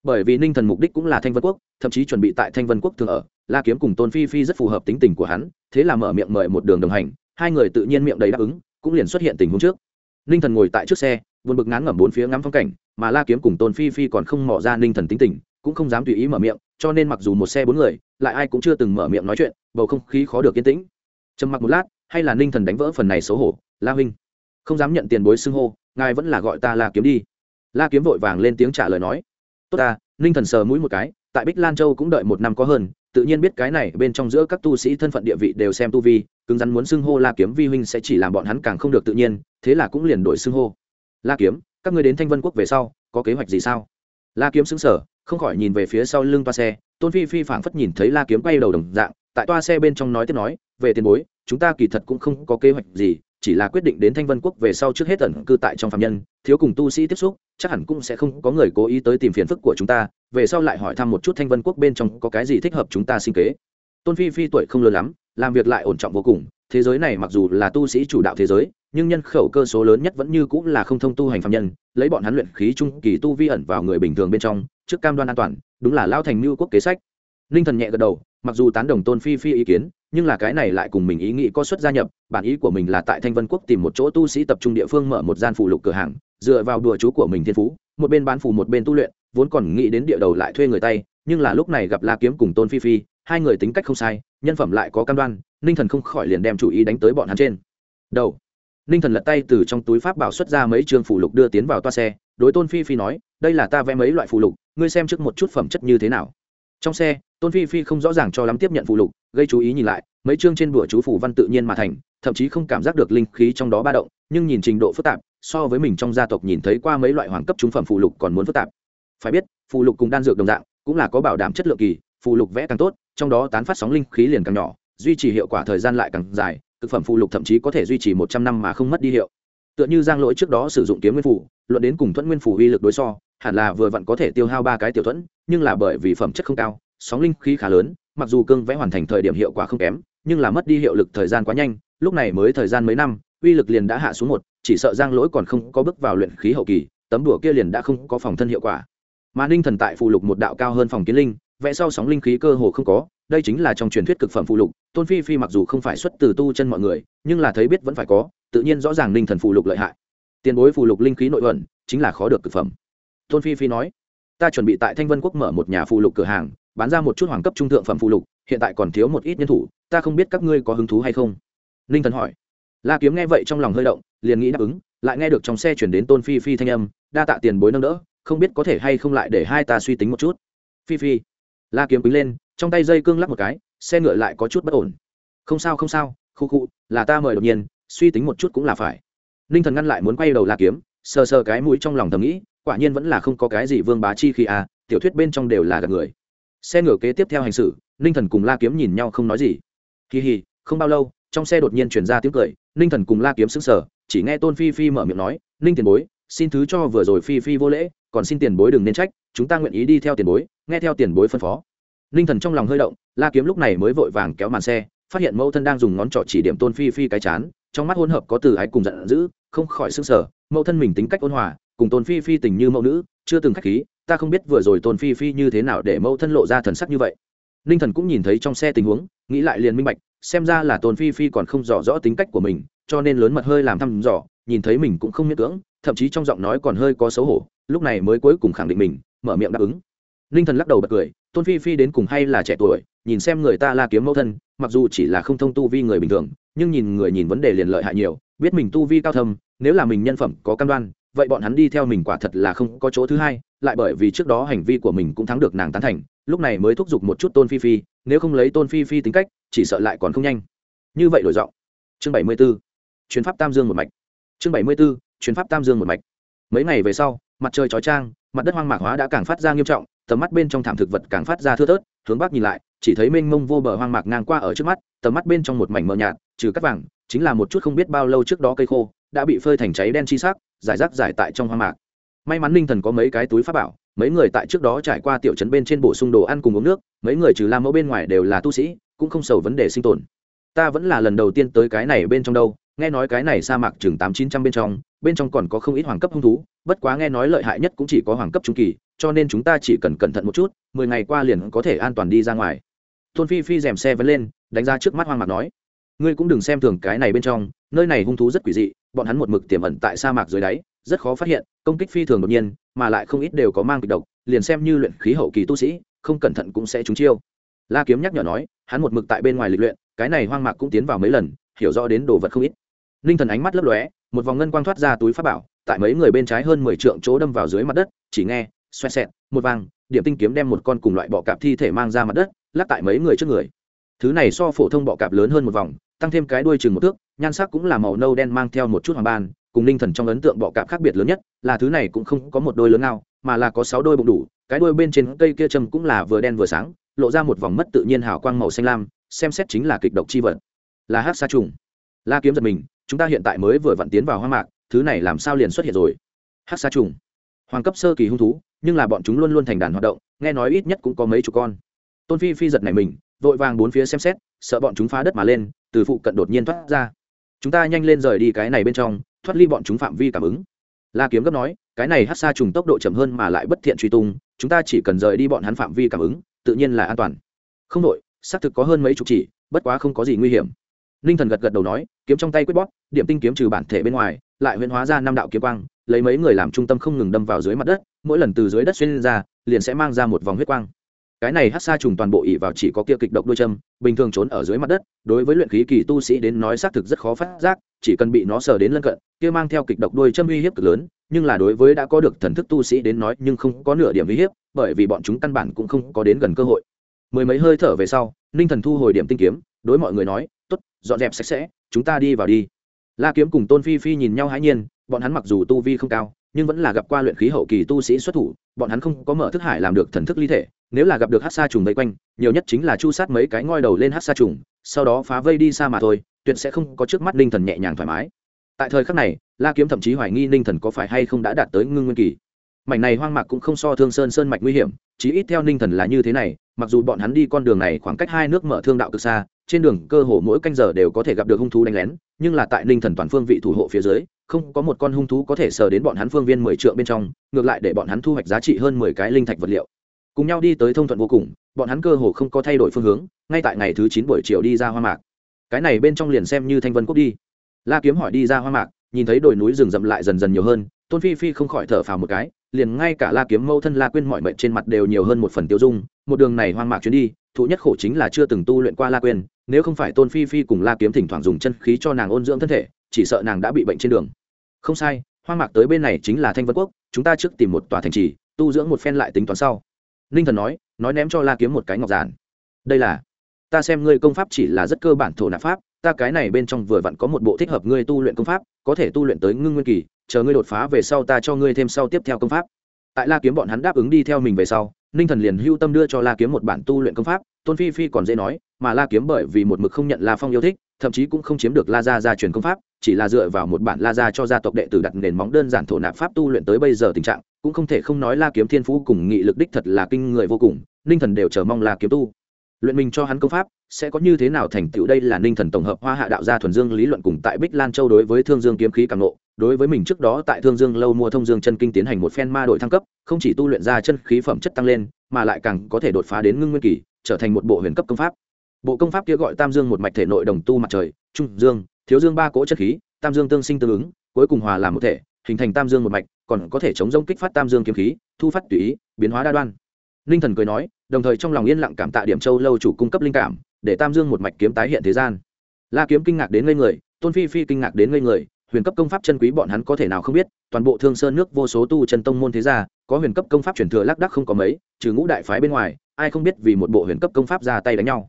Bởi vì ninh thần mục đích cũng là thanh vân quốc, thậm chí chuẩn bị tại thanh vân quốc thường ở, la kiếm cùng tôn phi phi rất phù hợp tính tình của hắn, thế là mở miệng mời một đường đồng hành, hai người tự nhiên miệng đầy đáp ứng, cũng liền xuất hiện tình huống trước. Ninh thần ngồi tại trước xe, buồn bực ngán ngẩm bốn phía ngắm phong cảnh, mà la kiếm cùng tôn phi phi còn không mỏ ra ninh thần tính tình, cũng không dám tùy ý mở miệng, cho nên mặc dù một xe bốn người, lại ai cũng chưa từng mở miệng nói chuyện, bầu không khí khó được yên tĩnh. Trầm mặc một lát, hay là ninh thần đánh vỡ phần này xấu hổ, la huynh, không dám nhận tiền bối xưng hô ngài vẫn là gọi ta la kiếm đi. La kiếm vội vàng lên tiếng trả lời nói, tốt ta, ninh thần sờ mũi một cái, tại bích lan châu cũng đợi một năm có hơn, tự nhiên biết cái này bên trong giữa các tu sĩ thân phận địa vị đều xem tu vi, cứng rắn muốn xưng hô la kiếm vi huynh sẽ chỉ làm bọn hắn càng không được tự nhiên, thế là cũng liền đổi xưng hô. La kiếm, các người đến thanh vân quốc về sau, có kế hoạch gì sao? La kiếm xứng sở không khỏi nhìn về phía sau lưng toa xe, tôn phi phi phảng phất nhìn thấy la kiếm quay đầu đồng dạng, tại toa xe bên trong nói tiếp nói, về tiền bối, chúng ta kỳ thật cũng không có kế hoạch gì chỉ là quyết định đến thanh vân quốc về sau trước hết ẩn cư tại trong phạm nhân, thiếu cùng tu sĩ tiếp xúc, chắc hẳn cũng sẽ không có người cố ý tới tìm phiền phức của chúng ta, về sau lại hỏi thăm một chút thanh vân quốc bên trong có cái gì thích hợp chúng ta sinh kế. Tôn phi phi tuổi không lớn lắm, làm việc lại ổn trọng vô cùng, thế giới này mặc dù là tu sĩ chủ đạo thế giới, nhưng nhân khẩu cơ số lớn nhất vẫn như cũng là không thông tu hành phạm nhân, lấy bọn hắn luyện khí trung kỳ tu vi ẩn vào người bình thường bên trong, trước cam đoan an toàn, đúng là lao thành mưu quốc kế sách. Ninh thần nhẹ gật đầu, mặc dù tán đồng tôn phi phi ý kiến nhưng là cái này lại cùng mình ý nghĩ có suất gia nhập, bản ý của mình là tại thanh vân quốc tìm một chỗ tu sĩ tập trung địa phương mở một gian phụ lục cửa hàng, dựa vào đùa chú của mình thiên phú, một bên bán phủ một bên tu luyện, vốn còn nghĩ đến địa đầu lại thuê người tay, nhưng là lúc này gặp la kiếm cùng tôn phi phi, hai người tính cách không sai, nhân phẩm lại có cam đoan, ninh thần không khỏi liền đem chủ ý đánh tới bọn hắn trên. Đầu. Ninh thần lật tay từ trong túi pháp bảo xuất ra mấy trường phụ lục đưa tiến vào toa xe, đối tôn phi phi nói, đây là ta vẽ mấy loại phụ lục, ngươi xem trước một chút phẩm chất như thế nào trong xe, tôn phi phi không rõ ràng cho lắm tiếp nhận phụ lục, gây chú ý nhìn lại, mấy chương trên bửa chú phủ văn tự nhiên mà thành, thậm chí không cảm giác được linh khí trong đó ba động, nhưng nhìn trình độ phức tạp, so với mình trong gia tộc nhìn thấy qua mấy loại hoàng cấp trung phẩm phụ lục còn muốn phức tạp. Phải biết, phụ lục cùng đan dược đồng dạng, cũng là có bảo đảm chất lượng kỳ, phụ lục vẽ càng tốt, trong đó tán phát sóng linh khí liền càng nhỏ, duy trì hiệu quả thời gian lại càng dài, thực phẩm phụ lục thậm chí có thể duy trì một trăm năm mà không mất đi hiệu. Tựa như giang lỗi trước đó sử dụng kiếm nguyên phủ, luận đến cùng thuẫn nguyên phủ uy lực đối so hẳn là vừa vặn có thể tiêu hao ba cái tiểu thuẫn, nhưng là bởi vì phẩm chất không cao, sóng linh khí khá lớn, mặc dù cương vẽ hoàn thành thời điểm hiệu quả không kém, nhưng là mất đi hiệu lực thời gian quá nhanh, lúc này mới thời gian mấy năm, uy lực liền đã hạ xuống một, chỉ sợ giang lỗi còn không có bước vào luyện khí hậu kỳ, tấm đùa kia liền đã không có phòng thân hiệu quả. Mà ninh thần tại phụ lục một đạo cao hơn phòng kiến linh, vẽ sau sóng linh khí cơ hồ không có, đây chính là trong truyền thuyết cực phẩm phụ lục, tôn phi phi mặc dù không phải xuất từ tu chân mọi người, nhưng là thấy biết vẫn phải có, tự nhiên rõ ràng ninh thần phụ lục lợi hại. Tiền bối phụ lục linh khí nội ẩn, chính là khó được cực phẩm tôn phi phi nói, ta chuẩn bị tại thanh vân quốc mở một nhà phụ lục cửa hàng, bán ra một chút hoàng cấp trung thượng phẩm phụ lục, hiện tại còn thiếu một ít nhân thủ, ta không biết các ngươi có hứng thú hay không? Ninh thần hỏi. La kiếm nghe vậy trong lòng hơi động, liền nghĩ đáp ứng, lại nghe được trong xe chuyển đến tôn phi phi thanh âm, đa tạ tiền bối nâng đỡ, không biết có thể hay không lại để hai ta suy tính một chút. Phi phi. La kiếm quýnh lên, trong tay dây cương lắc một cái, xe ngựa lại có chút bất ổn. Không sao không sao, khu khu, là ta mời đột nhiên, suy tính một chút cũng là phải. Ninh thần ngăn lại muốn quay đầu la kiếm, sờ sờ cái mũi trong lòng thầm nghĩ quả nhiên vẫn là không có cái gì vương bá chi khi à tiểu thuyết bên trong đều là gặp người. Xe ngựa kế tiếp theo hành xử, ninh thần cùng la kiếm nhìn nhau không nói gì. Kỳ hì, không bao lâu, trong xe đột nhiên chuyển ra tiếng cười, ninh thần cùng la kiếm xứng sở chỉ nghe tôn phi phi mở miệng nói, ninh tiền bối, xin thứ cho vừa rồi phi phi vô lễ, còn xin tiền bối đừng nên trách, chúng ta nguyện ý đi theo tiền bối, nghe theo tiền bối phân phó. Ninh thần trong lòng hơi động, la kiếm lúc này mới vội vàng kéo màn xe, phát hiện mẫu thân đang dùng ngón trỏ chỉ điểm tôn phi phi cái chán, trong mắt hôn hợp có từ ái cùng giận dữ, không khỏi s ư n g sở mẫu thân mình tính cách ôn hòa cùng tôn phi phi tình như mẫu nữ, chưa từng k h á c h khí, ta không biết vừa rồi tôn phi phi như thế nào để mẫu thân lộ ra thần sắc như vậy. Ninh thần cũng nhìn thấy trong xe tình huống, nghĩ lại liền minh bạch, xem ra là tôn phi phi còn không rõ rõ tính cách của mình, cho nên lớn mật hơi làm thăm dò, nhìn thấy mình cũng không miễn cưỡng, thậm chí trong giọng nói còn hơi có xấu hổ, lúc này mới cuối cùng khẳng định mình, mở miệng đáp ứng. Ninh thần lắc đầu bật cười, tôn phi phi đến cùng hay là trẻ tuổi, nhìn xem người ta la kiếm mẫu thân, mặc dù chỉ là không thông tu vi người bình thường, nhưng nhìn người nhìn vấn đề liền lợi hại nhiều, biết mình tu vi cao thâm, nếu là mình nhân phẩm có căn đoan vậy bọn hắn đi theo mình quả thật là không có chỗ thứ hai, lại bởi vì trước đó hành vi của mình cũng thắng được nàng tán thành, lúc này mới thúc giục một chút tôn phi phi, nếu không lấy tôn phi phi tính cách, chỉ sợ lại còn không nhanh. Như vậy đổi giọng. Chương bảy mươi b ố chuyến pháp tam dương một mạch. Chương bảy mươi b ố chuyến pháp tam dương một mạch. Mấy ngày về sau, mặt trời chói trang mặt đất hoang mạc hóa đã càng phát ra nghiêm trọng, tầm mắt bên trong thảm thực vật càng phát ra thưa thớt, hướng bắc nhìn lại, chỉ thấy mênh mông vô bờ hoang mạc ngang qua ở trước mắt, tầm mắt bên trong một mảnh mờ nhạt, trừ cắt vàng chính là một chút không biết bao lâu trước đó cây khô đã bị phơi thành cháy đen chi sắc, giải rác giải tại trong hoang mạc. May mắn ninh thần có mấy cái túi pháp bảo, mấy người tại trước đó trải qua tiểu trấn bên trên bổ sung đồ ăn cùng uống nước, mấy người trừ la mẫu bên ngoài đều là tu sĩ, cũng không sầu vấn đề sinh tồn. Ta vẫn là lần đầu tiên tới cái này bên trong đâu, nghe nói cái này sa mạc chừng tám chín trăm bên trong bên trong còn có không ít hoàng cấp hung thú, bất quá nghe nói lợi hại nhất cũng chỉ có hoàng cấp trung kỳ, cho nên chúng ta chỉ cần cẩn thận một chút, mười ngày qua liền có thể an toàn đi ra ngoài. Tôn phi phi rèm xe vẫn lên, đánh ra trước mắt hoang mạc nói ngươi cũng đừng xem thường cái này bên trong, nơi này hung thú rất quỷ dị, bọn hắn một mực tiềm ẩn tại sa mạc dưới đáy, rất khó phát hiện, công kích phi thường đột nhiên, mà lại không ít đều có mang kịch độc, liền xem như luyện khí hậu kỳ tu sĩ, không cẩn thận cũng sẽ trúng chiêu. La kiếm nhắc nhở nói, hắn một mực tại bên ngoài lịch luyện, cái này hoang mạc cũng tiến vào mấy lần, hiểu rõ đến đồ vật không ít. Ninh thần ánh mắt lấp lóe, một vòng ngân quang thoát ra túi pháp bảo, tại mấy người bên trái hơn mười trượng chỗ đâm vào dưới mặt đất, chỉ nghe, xoẹt xẹt, một vàng, điểm tinh kiếm đem một con cùng loại bọ cạp thi thể mang ra mặt đất, lắc tại mấy người trước người. Thứ này so phổ thông bọ cạp lớn hơn một vòng tăng thêm cái đuôi chừng một thước, nhan sắc cũng là màu nâu đen mang theo một chút hoàng ban, cùng ninh thần trong ấn tượng bọ cạp khác biệt lớn nhất, là thứ này cũng không có một đôi lớn nào mà là có sáu đôi bụng đủ, cái đuôi bên trên cây kia châm cũng là vừa đen vừa sáng, lộ ra một vòng mất tự nhiên hào quang màu xanh lam, xem xét chính là kịch độc chi vật. Là hát sa trùng. La kiếm giật mình, chúng ta hiện tại mới vừa vặn tiến vào hoang mạc, thứ này làm sao liền xuất hiện rồi? Hát sa trùng. Hoàng cấp sơ kỳ hung thú, nhưng là bọn chúng luôn luôn thành đàn hoạt động, nghe nói ít nhất cũng có mấy chục con. Tôn phi phi giật này mình, vội vàng bốn phía xem xét, sợ bọn chúng phá đất mà lên từ phụ cận đột nhiên thoát ra. Chúng ta nhanh lên rời đi cái này bên trong, thoát ly bọn chúng phạm vi cảm ứng. La kiếm gấp nói, cái này hát xa trùng tốc độ chậm hơn mà lại bất thiện truy tung, chúng ta chỉ cần rời đi bọn hắn phạm vi cảm ứng, tự nhiên là an toàn. Không đội xác thực có hơn mấy chục chỉ, bất quá không có gì nguy hiểm. Ninh thần gật gật đầu nói, kiếm trong tay quyết bóp, điểm tinh kiếm trừ bản thể bên ngoài, lại huyễn hóa ra năm đạo kiếm quang, lấy mấy người làm trung tâm không ngừng đâm vào dưới mặt đất, mỗi lần từ dưới đất xuyên lên ra, liền sẽ mang ra một vòng huyết quang cái này hát xa trùng toàn bộ ỉ vào chỉ có kia kịch độc đôi châm, bình thường trốn ở dưới mặt đất, đối với luyện khí kỳ tu sĩ đến nói xác thực rất khó phát giác, chỉ cần bị nó sờ đến lân cận, kia mang theo kịch độc đôi châm uy hiếp cực lớn, nhưng là đối với đã có được thần thức tu sĩ đến nói nhưng không có nửa điểm uy hiếp, bởi vì bọn chúng căn bản cũng không có đến gần cơ hội. Mười mấy hơi thở về sau, ninh thần thu hồi điểm tinh kiếm, đối mọi người nói t ố t dọn dẹp sạch sẽ, chúng ta đi vào đi. La kiếm cùng tôn phi phi nhìn nhau hãi nhiên, bọn hắn mặc dù tu vi không cao, nhưng vẫn là gặp qua luyện khí hậu kỳ tu sĩ xuất thủ, bọn hắn không có mở thức hải làm được thần thức ly thể nếu là gặp được hát xa trùng vây quanh, nhiều nhất chính là chu sát mấy cái ngoi đầu lên hát xa trùng, sau đó phá vây đi xa mà thôi, tuyệt sẽ không có trước mắt ninh thần nhẹ nhàng thoải mái. Tại thời khắc này, la kiếm thậm chí hoài nghi ninh thần có phải hay không đã đạt tới ngưng nguyên kỳ. Mảnh này hoang mạc cũng không so thương sơn sơn mạch nguy hiểm, chí ít theo ninh thần là như thế này, mặc dù bọn hắn đi con đường này khoảng cách hai nước mở thương đạo cực xa, trên đường cơ hồ mỗi canh giờ đều có thể gặp được hung thú đánh lén, nhưng là tại ninh thần toàn phương vị thủ hộ phía dưới, không có một con hung thú có thể sờ đến bọn hắn phương viên mười trượng bên trong, ngược lại để bọn hắn thu hoạch giá trị hơn mười cái linh thạch vật liệu cùng nhau đi tới thông thuận vô cùng, bọn hắn cơ hồ không có thay đổi phương hướng, ngay tại ngày thứ chín buổi chiều đi ra hoa mạc. Cái này bên trong liền xem như thanh vân quốc đi. La kiếm hỏi đi ra hoa mạc, nhìn thấy đồi núi rừng rậm lại dần dần nhiều hơn, tôn phi phi không khỏi thở phào một cái, liền ngay cả la kiếm mâu thân la quên mọi mệnh trên mặt đều nhiều hơn một phần tiêu dung, một đường này hoang mạc chuyến đi, thụ nhất khổ chính là chưa từng tu luyện qua la quên nếu không phải tôn phi phi cùng la kiếm thỉnh thoảng dùng chân khí cho nàng ôn dưỡng thân thể, chỉ sợ nàng đã bị bệnh trên đường. Không sai, hoang mạc tới bên này chính là thanh vân quốc, chúng ta trước tìm một tòa thành trì, tu dưỡng một phen lại tính toán sau ninh thần nói nói ném cho la kiếm một cái ngọc giản. Đây là, ta xem ngươi công pháp chỉ là rất cơ bản thổ nạp pháp, ta cái này bên trong vừa vặn có một bộ thích hợp ngươi tu luyện công pháp, có thể tu luyện tới ngưng nguyên kỳ, chờ ngươi đột phá về sau ta cho ngươi thêm sau tiếp theo công pháp. Tại la kiếm bọn hắn đáp ứng đi theo mình về sau, ninh thần liền hưu tâm đưa cho la kiếm một bản tu luyện công pháp, tôn phi phi còn dễ nói, mà la kiếm bởi vì một mực không nhận la phong yêu thích, thậm chí cũng không chiếm được la gia gia truyền công pháp, chỉ là dựa vào một bản la gia cho gia tộc đệ tử đặt nền móng đơn giản thổ nạp pháp tu luyện tới bây giờ tình trạng cũng không thể không nói la kiếm thiên phú cùng nghị lực đích thật là kinh người vô cùng, ninh thần đều chờ mong la kiếm tu. Luyện mình cho hắn công pháp, sẽ có như thế nào thành tựu đây là ninh thần tổng hợp hoa hạ đạo gia thuần dương lý luận cùng tại bích lan châu đối với thương dương kiếm khí càng nộ đối với mình trước đó tại thương dương lâu mua thông dương chân kinh tiến hành một phen ma đội thăng cấp, không chỉ tu luyện ra chân khí phẩm chất tăng lên, mà lại càng có thể đột phá đến ngưng nguyên kỳ, trở thành một bộ huyền cấp công pháp. Bộ công pháp kia gọi tam dương một mạch thể nội đồng tu mặt trời, trung dương, thiếu dương ba cỗ chất khí, tam dương tương sinh tương ứng, cuối cùng hòa làm một thể, hình thành tam dương một mạch còn có thể chống rông kích phát tam dương kiếm khí, thu phát tùy ý, biến hóa đa đoan. Ninh thần cười nói, đồng thời trong lòng yên lặng cảm tạ điểm châu lâu chủ cung cấp linh cảm, để tam dương một mạch kiếm tái hiện thế gian. La kiếm kinh ngạc đến ngây người, tôn phi phi kinh ngạc đến ngây người, huyền cấp công pháp chân quý bọn hắn có thể nào không biết, toàn bộ thương sơn nước vô số tu chân tông môn thế gia, có huyền cấp công pháp truyền thừa lác đắc không có mấy, trừ ngũ đại phái bên ngoài, ai không biết vì một bộ huyền cấp công pháp ra tay đánh nhau.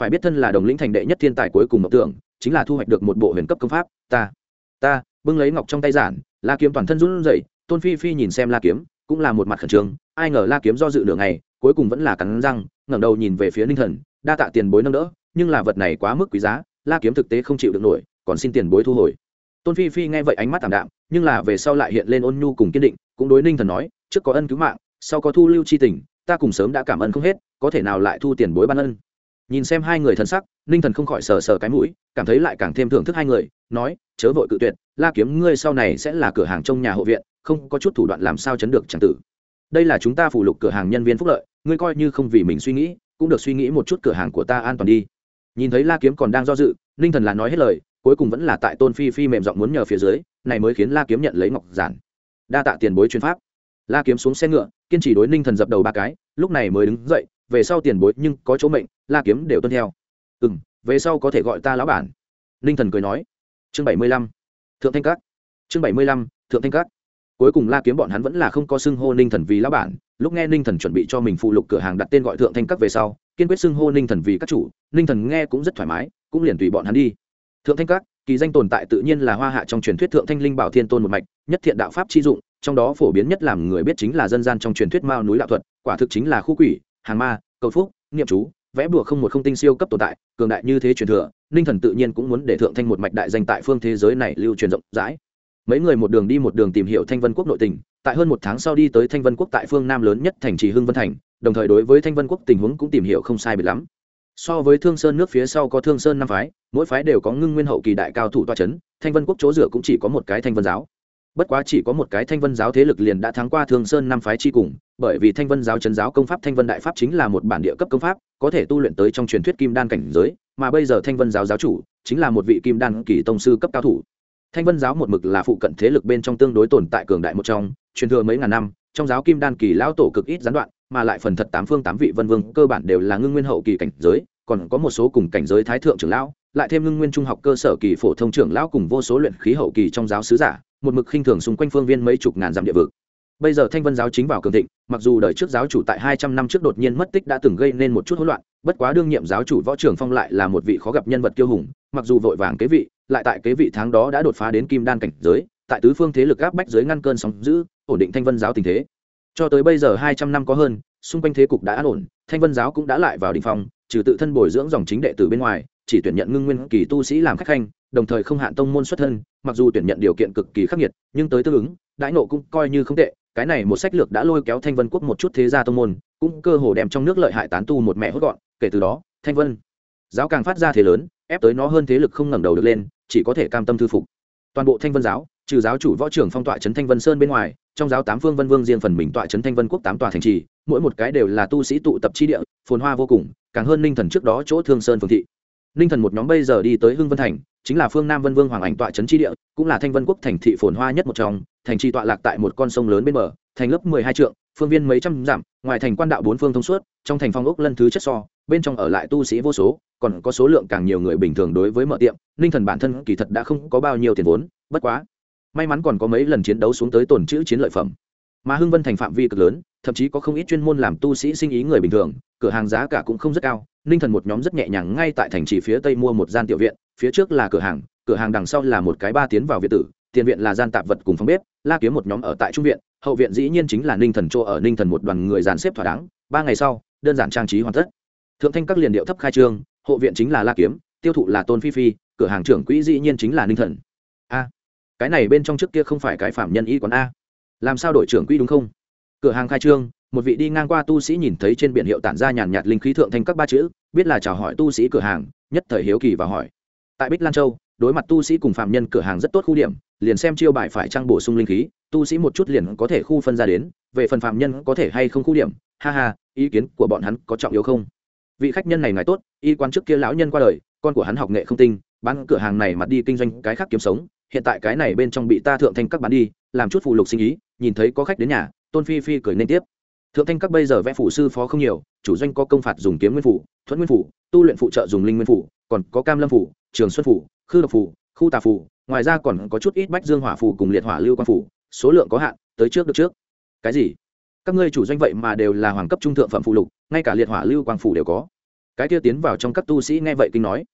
Phải biết thân là đồng lĩnh thành đệ nhất thiên tài cuối cùng mộng tưởng, chính là thu hoạch được một bộ huyền cấp công pháp, ta ta, bưng lấy ngọc trong tay giản, la kiếm toàn thân run rẩy tôn phi phi nhìn xem la kiếm, cũng là một mặt khẩn trương, ai ngờ la kiếm do dự nửa ngày, cuối cùng vẫn là cắn răng, ngẩng đầu nhìn về phía ninh thần, đa tạ tiền bối nâng đỡ, nhưng là vật này quá mức quý giá, la kiếm thực tế không chịu được nổi, còn xin tiền bối thu hồi. Tôn phi phi nghe vậy ánh mắt t đạm, nhưng là về sau lại hiện lên ôn nhu cùng kiên định, cũng đối ninh thần nói, trước có ân cứu mạng, sau có thu lưu c h i tình, ta cùng sớm đã cảm ơn không hết, có thể nào lại thu tiền bối ban ân. Nhìn xem hai người thân sắc, ninh thần không khỏi sờ sờ cái mũi, cảm thấy lại càng thêm thưởng thức hai người, nói, chớ vội cự tuyệt, la kiếm ngươi sau này sẽ là cửa hàng trong nhà hộ viện không có chút thủ đoạn làm sao chấn được chẳng tử. Đây là chúng ta phụ lục cửa hàng nhân viên phúc lợi, ngươi coi như không vì mình suy nghĩ, cũng được suy nghĩ một chút cửa hàng của ta an toàn đi. Nhìn thấy la kiếm còn đang do dự, ninh thần là nói hết lời, cuối cùng vẫn là tại tôn phi phi mềm giọng muốn nhờ phía dưới, này mới khiến la kiếm nhận lấy ngọc giản. Đa tạ tiền bối chuyên pháp. La kiếm xuống xe ngựa, kiên trì đối ninh thần dập đầu ba cái, lúc này mới đứng dậy, về sau tiền bối nhưng có chỗ mệnh, la kiếm đều tuân theo. Ừ m về sau có thể gọi ta lão bản. Ninh thần cười nói. Chương bảy mươi lăm, thượng thanh các. Chương bảy mươi lăm, thượng thanh các cuối cùng la kiếm bọn hắn vẫn là không có xưng hô ninh thần vì lão bản. Lúc nghe ninh thần chuẩn bị cho mình phụ lục cửa hàng đặt tên gọi thượng thanh các về sau, kiên quyết xưng hô ninh thần vì các chủ, ninh thần nghe cũng rất thoải mái, cũng liền tùy bọn hắn đi. Thượng thanh các, kỳ danh tồn tại tự nhiên là hoa hạ trong truyền thuyết thượng thanh linh bảo thiên tôn một mạch, nhất thiện đạo pháp chi dụng, trong đó phổ biến nhất làm người biết chính là dân gian trong truyền thuyết mao núi đạo thuật, quả thực chính là khu quỷ, hàng ma, cầu phúc, niệm chú, vẽ bùa không một không tinh siêu cấp tồn tại, cường đại như thế truyền thừa, ninh thần tự nhiên cũng muốn để thượng thanh một mạch đại danh tại phương thế giới này lưu truyền rộng rãi mấy người một đường đi một đường tìm hiểu thanh vân quốc nội tình, tại hơn một tháng sau đi tới thanh vân quốc tại phương nam lớn nhất thành trì hưng vân thành, đồng thời đối với thanh vân quốc tình huống cũng tìm hiểu không sai biệt lắm. So với thương sơn nước phía sau có thương sơn năm phái, mỗi phái đều có ngưng nguyên hậu kỳ đại cao thủ toa c h ấ n thanh vân quốc chỗ dựa cũng chỉ có một cái thanh vân giáo. Bất quá chỉ có một cái thanh vân giáo thế lực liền đã thắng qua thương sơn năm phái chi cùng, bởi vì thanh vân giáo chấn giáo công pháp thanh vân đại pháp chính là một bản địa cấp công pháp, có thể tu luyện tới trong truyền thuyết kim đan cảnh giới, mà bây giờ thanh vân giáo giáo chủ chính là một vị kim đan kỳ tông sư cấp cao thủ thanh vân giáo một mực là phụ cận thế lực bên trong tương đối tồn tại cường đại một trong, truyền thừa mấy ngàn năm, trong giáo kim đan kỳ lão tổ cực ít gián đoạn, mà lại phần thật tám phương tám vị vân vương cơ bản đều là ngưng nguyên hậu kỳ cảnh giới, còn có một số cùng cảnh giới thái thượng trưởng lão, lại thêm ngưng nguyên trung học cơ sở kỳ phổ thông trưởng lão cùng vô số luyện khí hậu kỳ trong giáo sứ giả, một mực khinh thường xung quanh phương viên mấy chục ngàn dặm địa vực. Bây giờ thanh vân giáo chính vào cường thịnh, mặc dù đời trước giáo chủ tại hai trăm năm trước đột nhiên mất tích đã từng gây nên một chút hỗn loạn, bất quá đương nhiệm giáo chủ võ trưởng phong lại là một vị khó gặp nhân vật kiêu hùng, mặc dù vội vàng kế vị lại tại kế vị tháng đó đã đột phá đến kim đan cảnh giới, tại tứ phương thế lực áp bách giới ngăn cơn sóng giữ ổn định thanh vân giáo tình thế. Cho tới bây giờ hai trăm năm có hơn, xung quanh thế cục đã an ổn, thanh vân giáo cũng đã lại vào đ ỉ n h phong, trừ tự thân bồi dưỡng dòng chính đệ tử bên ngoài, chỉ tuyển nhận ngưng nguyên kỳ tu sĩ làm khách khanh, đồng thời không hạn tông môn xuất thân, mặc dù tuyển nhận điều kiện cực kỳ khắc nghiệt, nhưng tới tương ứng, đãi nộ cũng coi như không tệ, cái này một sách lược đã lôi kéo thanh vân quốc một chút thế gia tông môn, cũng cơ hồ đem trong nước lợi hại tán tu một mẹ hốt gọn, kể từ đó, thanh vân giáo càng phát ra thế lớn ép tới nó hơn thế lực không ngẩng đầu được lên, chỉ có thể cam tâm thư phục. Toàn bộ thanh vân giáo, trừ giáo chủ võ trưởng phong tọa trấn thanh vân sơn bên ngoài, trong giáo tám phương vân vương riêng phần mình tọa trấn thanh vân quốc tám tòa thành trì, mỗi một cái đều là tu sĩ tụ tập chi địa, phồn hoa vô cùng, càng hơn ninh thần trước đó chỗ thương sơn phương thị. Ninh thần một nhóm bây giờ đi tới hưng vân thành, chính là phương nam vân vương hoàng ảnh tọa trấn chi địa, cũng là thanh vân quốc thành thị phồn hoa nhất một trong, thành trì tọa lạc tại một con sông lớn bên bờ thành lớp mười hai trượng, phương viên mấy trăm dặm, ngoài thành quan đạo bốn phương thông suốt, trong thành phong ốc lân thứ chất so, bên trong ở lại tu sĩ vô số, còn có số lượng càng nhiều người bình thường đối với mở tiệm, ninh thần bản thân kỳ thật đã không có bao nhiêu tiền vốn, bất quá, may mắn còn có mấy lần chiến đấu xuống tới tổn chữ chiến lợi phẩm. Mà hưng vân thành phạm vi cực lớn, thậm chí có không ít chuyên môn làm tu sĩ sinh ý người bình thường, cửa hàng giá cả cũng không rất cao, ninh thần một nhóm rất nhẹ nhàng ngay tại thành trì phía tây mua một gian tiểu viện, phía trước là cửa hàng cửa hàng đằng sau là một cái ba tiến vào viện tử, tiền viện là gian tạp vật cùng phòng bếp, la kiếm một nhóm ở tại trung viện hậu viện dĩ nhiên chính là ninh thần chỗ ở, ninh thần một đoàn người dàn xếp thỏa đáng, ba ngày sau, đơn giản trang trí hoàn tất. Thượng thanh các liền điệu thấp khai trương, hộ viện chính là la kiếm, tiêu thụ là tôn phi phi, cửa hàng trưởng quỹ dĩ nhiên chính là ninh thần. A, cái này bên trong trước kia không phải cái phạm nhân y quán a. Làm sao đổi trưởng quỹ đúng không? Cửa hàng khai trương, một vị đi ngang qua tu sĩ nhìn thấy trên biển hiệu tản ra nhàn nhạt linh khí thượng thanh các ba chữ, biết là chào hỏi tu sĩ cửa hàng, nhất thời hiếu kỳ và hỏi. Tại bích lan châu, đối mặt tu sĩ cùng phạm nhân cửa hàng rất tốt khu điểm, liền xem chiêu bài phải trang bổ sung linh khí tu sĩ một chút liền có thể khu phân ra đến, về phần phạm nhân có thể hay không khu điểm, ha ha, ý kiến của bọn hắn có trọng yếu không? Vị khách nhân này ngài tốt, y quan trước kia lão nhân qua đời, con của hắn học nghệ không tinh, bán cửa hàng này mặt đi kinh doanh cái khác kiếm sống, hiện tại cái này bên trong bị ta thượng thanh các bán đi, làm chút phụ lục sinh ý, nhìn thấy có khách đến nhà, tôn phi phi cười nên tiếp. Thượng thanh các bây giờ vẽ phủ sư phó không nhiều, chủ doanh có công phạt dùng kiếm nguyên phủ, thuẫn nguyên phủ, tu luyện phụ trợ dùng linh nguyên phủ, còn có cam lâm phủ, trường xuân phủ, khư độc phủ, khu tà phủ, ngoài ra còn có chút ít bách dương hỏa phủ cùng liệt hỏa lưu quan phủ số lượng có hạn, tới trước được trước. Cái gì? Các ngươi chủ doanh vậy mà đều là hoàng cấp trung thượng phẩm phụ lục, ngay cả liệt hỏa lưu quang phủ đều có. Cái kia tiến vào trong các tu sĩ nghe vậy kinh nói.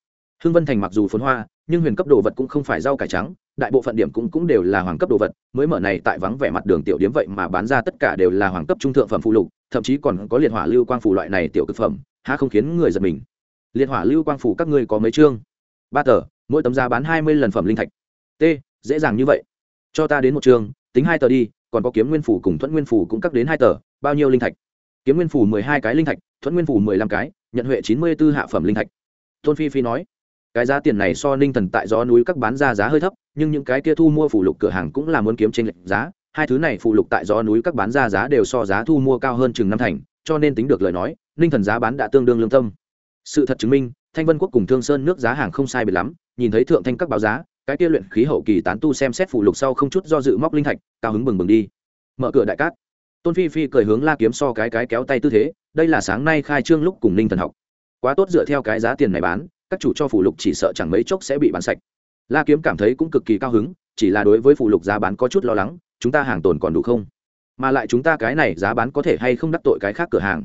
Hưng vân thành mặc dù phốn hoa, nhưng huyền cấp đồ vật cũng không phải rau cải trắng, đại bộ phận điểm cũng cũng đều là hoàng cấp đồ vật, mới mở này tại vắng vẻ mặt đường tiểu điếm vậy mà bán ra tất cả đều là hoàng cấp trung thượng phẩm phụ lục, thậm chí còn có liệt hỏa lưu quang phủ loại này tiểu cực phẩm, há không khiến người giật mình. Liệt hỏa lưu quang phủ các ngươi có mấy chương? Ba tờ, mỗi tấm giá bán hai mươi lần phẩm linh thạch. T, dễ dàng như vậy. Cho ta đến một chương tính hai tờ đi, còn có kiếm nguyên phủ cùng thuẫn nguyên phủ cũng cắt đến hai tờ, bao nhiêu linh thạch? Kiếm nguyên phủ mười hai cái linh thạch, thuẫn nguyên phủ mười lăm cái, nhận huệ chín mươi b ố hạ phẩm linh thạch. Tôn phi phi nói, cái giá tiền này so ninh thần tại gió núi các bán ra giá hơi thấp, nhưng những cái kia thu mua phủ lục cửa hàng cũng là muốn kiếm trên lệch giá, hai thứ này phụ lục tại gió núi các bán ra giá đều so giá thu mua cao hơn chừng năm thành, cho nên tính được lời nói, ninh thần giá bán đã tương đương lương tâm. Sự thật chứng minh, thanh vân quốc cùng thương sơn nước giá hàng không sai biệt lắm, nhìn thấy thượng thanh các báo giá cái kia luyện khí hậu kỳ tán tu xem xét phụ lục sau không chút do dự móc linh thạch, cao hứng bừng bừng đi. Mở cửa đại cát. Tôn phi phi cười hướng la kiếm so cái cái kéo tay tư thế, đây là sáng nay khai trương lúc cùng ninh thần học. Quá tốt dựa theo cái giá tiền này bán, các chủ cho phụ lục chỉ sợ chẳng mấy chốc sẽ bị bán sạch. La kiếm cảm thấy cũng cực kỳ cao hứng, chỉ là đối với phụ lục giá bán có chút lo lắng, chúng ta hàng tồn còn đủ không? Mà lại chúng ta cái này giá bán có thể hay không đắc tội cái khác cửa hàng?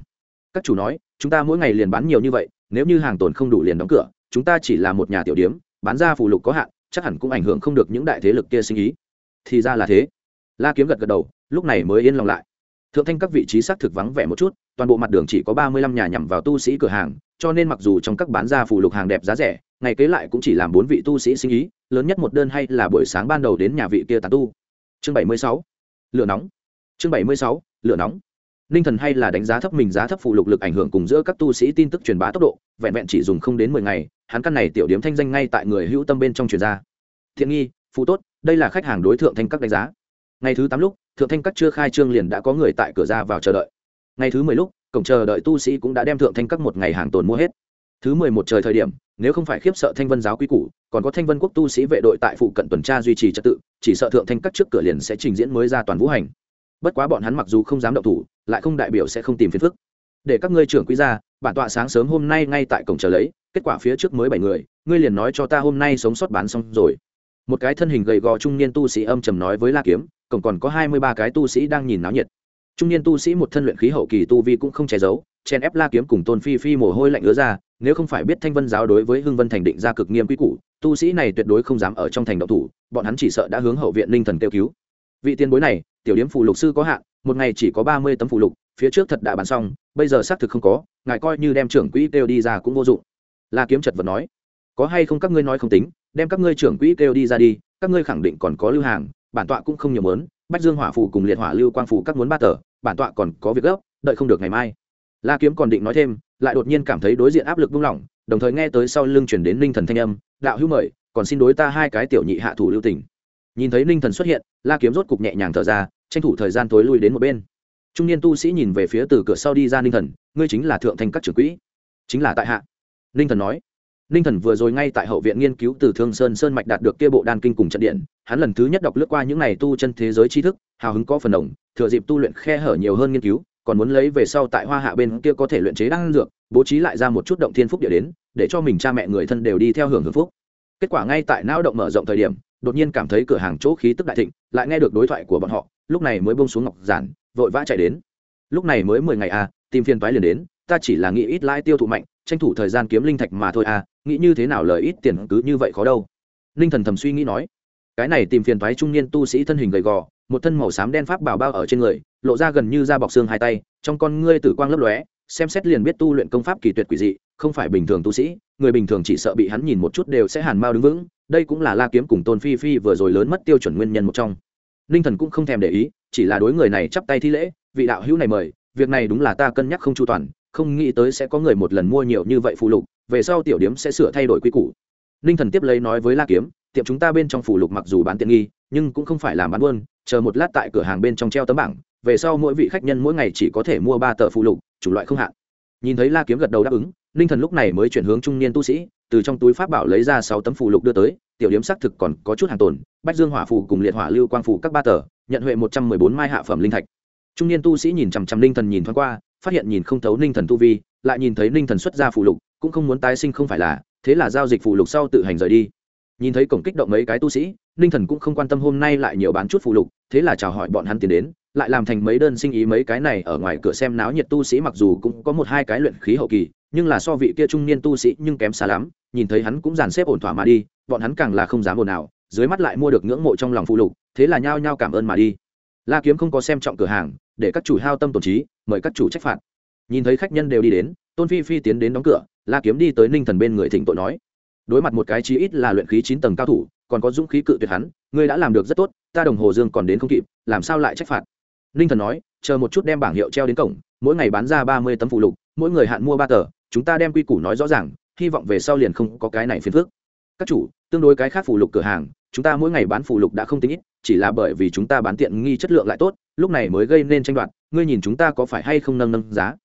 Các chủ nói, chúng ta mỗi ngày liền bán nhiều như vậy, nếu như hàng tồn không đủ liền đóng cửa, chúng ta chỉ là một nhà tiểu điếm, bán ra phụ lục có hạn chắc hẳn cũng ảnh hưởng không được những đại thế lực kia sinh ý. Thì ra là thế. La kiếm gật gật đầu, lúc này mới yên lòng lại. Thượng thanh các vị trí xác thực vắng vẻ một chút, toàn bộ mặt đường chỉ có ba mươi lăm nhà nhằm vào tu sĩ cửa hàng, cho nên mặc dù trong các bán ra phụ lục hàng đẹp giá rẻ, ngày kế lại cũng chỉ làm bốn vị tu sĩ sinh ý, lớn nhất một đơn hay là buổi sáng ban đầu đến nhà vị kia tàn tu. Chương bảy mươi sáu, lửa nóng. Chương bảy mươi sáu, lửa nóng ninh thần hay là đánh giá thấp mình giá thấp phụ lục lực ảnh hưởng cùng giữa các tu sĩ tin tức truyền bá tốc độ, vẹn vẹn chỉ dùng không đến mười ngày, hắn căn này tiểu điếm thanh danh ngay tại người hữu tâm bên trong truyền ra. Thiện nghi, phụ tốt, đây là khách hàng đối thượng thanh các đánh giá. Ngày thứ tám lúc, thượng thanh các chưa khai trương liền đã có người tại cửa ra vào chờ đợi. Ngày thứ mười lúc, cổng chờ đợi tu sĩ cũng đã đem thượng thanh các một ngày hàng tồn mua hết. Thứ mười một trời thời điểm, nếu không phải khiếp sợ thanh vân giáo quy củ, còn có thanh vân quốc tu sĩ vệ đội tại phụ cận tuần tra duy trì trật tự, chỉ sợ thượng thanh các trước cửa liền sẽ trình diễn mới ra toàn vũ hành bất quá bọn hắn mặc dù không dám động thủ, lại không đại biểu sẽ không tìm phiền phức. Để các ngươi trưởng quý ra, bản tọa sáng sớm hôm nay ngay tại cổng chờ lấy, kết quả phía trước mới bảy người, ngươi liền nói cho ta hôm nay sống sót bán xong rồi. Một cái thân hình gầy gò trung niên tu sĩ âm trầm nói với la kiếm, cổng còn có hai mươi ba cái tu sĩ đang nhìn náo nhiệt. Trung niên tu sĩ một thân luyện khí hậu kỳ tu vi cũng không che giấu chen ép la kiếm cùng tôn phi phi mồ hôi lạnh ứa ra, nếu không phải biết thanh vân giáo đối với hưng vân thành định ra cực nghiêm quy củ, tu sĩ này tuyệt đối không dám ở trong thành động thủ, bọn hắn chỉ sợ đã hướng hậu viện ninh thần kêu cứu vị tiền bối này, tiểu điếm phụ lục sư có hạn, một ngày chỉ có ba mươi tấm phụ lục, phía trước thật đã bán xong, bây giờ xác thực không có, ngài coi như đem trưởng quỹ kêu đi ra cũng vô dụng. La kiếm chật vật nói. Có hay không các ngươi nói không tính, đem các ngươi trưởng quỹ kêu đi ra đi, các ngươi khẳng định còn có lưu hàng, bản tọa cũng không nhiều mớn bách dương hỏa phủ cùng liệt hỏa lưu quang phủ các muốn ba tờ, bản tọa còn có việc gấp, đợi không được ngày mai. La kiếm còn định nói thêm, lại đột nhiên cảm thấy đối diện áp lực buông lỏng, đồng thời nghe tới sau lưng chuyển đến ninh thần thanh âm, đạo hữu mời, còn xin đối ta hai cái tiểu nhị hạ thủ lưu tình nhìn thấy ninh thần xuất hiện, la kiếm rốt cục nhẹ nhàng thở ra, tranh thủ thời gian tối lui đến một bên. Trung niên tu sĩ nhìn về phía từ cửa sau đi ra ninh thần, ngươi chính là thượng thành các trưởng quỹ. Chính là tại hạ. Ninh thần nói. Ninh thần vừa rồi ngay tại hậu viện nghiên cứu từ thương sơn sơn mạch đạt được kia bộ đan kinh cùng trận điện, hắn lần thứ nhất đọc lướt qua những n à y tu chân thế giới tri thức, hào hứng có phần đồng, thừa dịp tu luyện khe hở nhiều hơn nghiên cứu, còn muốn lấy về sau tại hoa hạ bên kia có thể luyện chế đan dược, bố trí lại ra một chút động thiên phúc địa đến, để cho mình cha mẹ người thân đều đi theo hưởng hưởng phúc. Kết quả ngay tại não động mở rộng thời điểm đột nhiên cảm thấy cửa hàng chỗ khí tức đại thịnh, lại nghe được đối thoại của bọn họ, lúc này mới bông xuống ngọc giản, vội vã chạy đến. Lúc này mới mười ngày à tìm phiền toái liền đến, ta chỉ là nghĩ ít lãi tiêu thụ mạnh, tranh thủ thời gian kiếm linh thạch mà thôi à nghĩ như thế nào lời ít tiền cứ như vậy khó đâu. Ninh thần thầm suy nghĩ nói. Cái này tìm phiền toái trung niên tu sĩ thân hình gầy gò, một thân màu xám đen pháp bảo bao ở trên người, lộ ra gần như da bọc xương hai tay, trong con ngươi tử quang lấp lóe, xem xét liền biết tu luyện công pháp kỳ tuyệt quỷ dị, không phải bình thường tu sĩ người bình thường chỉ sợ bị hắn nhìn một chút đều sẽ hàn mau đứng vững, đây cũng là la kiếm cùng tôn phi phi vừa rồi lớn mất tiêu chuẩn nguyên nhân một trong. Ninh thần cũng không thèm để ý, chỉ là đối người này chắp tay thi lễ, vị đạo hữu này mời, việc này đúng là ta cân nhắc không chu toàn, không nghĩ tới sẽ có người một lần mua nhiều như vậy phụ lục, về sau tiểu điếm sẽ sửa thay đổi quy củ. Ninh thần tiếp lấy nói với la kiếm, tiệm chúng ta bên trong phụ lục mặc dù bán tiện nghi, nhưng cũng không phải làm bán buôn, chờ một lát tại cửa hàng bên trong treo tấm bảng, về sau mỗi vị khách nhân mỗi ngày chỉ có thể mua ba tờ phụ lục, chủng loại không hạn. Nhìn thấy la kiếm gật đầu đáp ứng ninh thần lúc này mới chuyển hướng trung niên tu sĩ, từ trong túi pháp bảo lấy ra sáu tấm phù lục đưa tới, tiểu điếm xác thực còn có chút hàng tồn, bách dương hỏa phù cùng liệt hỏa lưu quang phù các ba tờ, nhận huệ một trăm mười bốn mai hạ phẩm linh thạch. Trung niên tu sĩ nhìn chằm chằm ninh thần nhìn thoáng qua, phát hiện nhìn không thấu ninh thần tu vi, lại nhìn thấy ninh thần xuất ra phù lục, cũng không muốn tái sinh không phải là, thế là giao dịch phù lục sau tự hành rời đi. Nhìn thấy cổng kích động mấy cái tu sĩ ninh thần cũng không quan tâm hôm nay lại nhiều bán chút phù lục, thế là chào hỏi bọn hắn tiến đến lại làm thành mấy đơn sinh ý mấy cái này ở ngoài cửa xem náo nhiệt tu sĩ mặc dù cũng có một hai cái luyện khí hậu kỳ, nhưng là so vị kia trung niên tu sĩ nhưng kém xa lắm, nhìn thấy hắn cũng dàn xếp ổn thỏa mà đi, bọn hắn càng là không dám ồn nào dưới mắt lại mua được ngưỡng mộ trong lòng phụ lục, thế là nhao nhao cảm ơn mà đi. La kiếm không có xem trọng cửa hàng, để các chủ hao tâm tổn trí, mời các chủ trách phạt. Nhìn thấy khách nhân đều đi đến, tôn phi phi tiến đến đóng cửa, la kiếm đi tới ninh thần bên người thỉnh tội nói. Đối mặt một cái chí ít là luyện khí chín tầng cao thủ, còn có dũng khí cự tuyệt hắn, ngươi đã làm được rất tốt, ta đồng hồ dương còn đến không kịp, làm sao lại trách phạt? Ninh thần nói, chờ một chút đem bảng hiệu treo đến cổng, mỗi ngày bán ra ba mươi tấm phụ lục, mỗi người hạn mua ba tờ, chúng ta đem quy củ nói rõ ràng, hy vọng về sau liền không có cái này phiền phức. Các chủ, tương đối cái khác phụ lục cửa hàng, chúng ta mỗi ngày bán phụ lục đã không tính ít, chỉ là bởi vì chúng ta bán tiện nghi chất lượng lại tốt, lúc này mới gây nên tranh đoạt, ngươi nhìn chúng ta có phải hay không nâng nâng giá?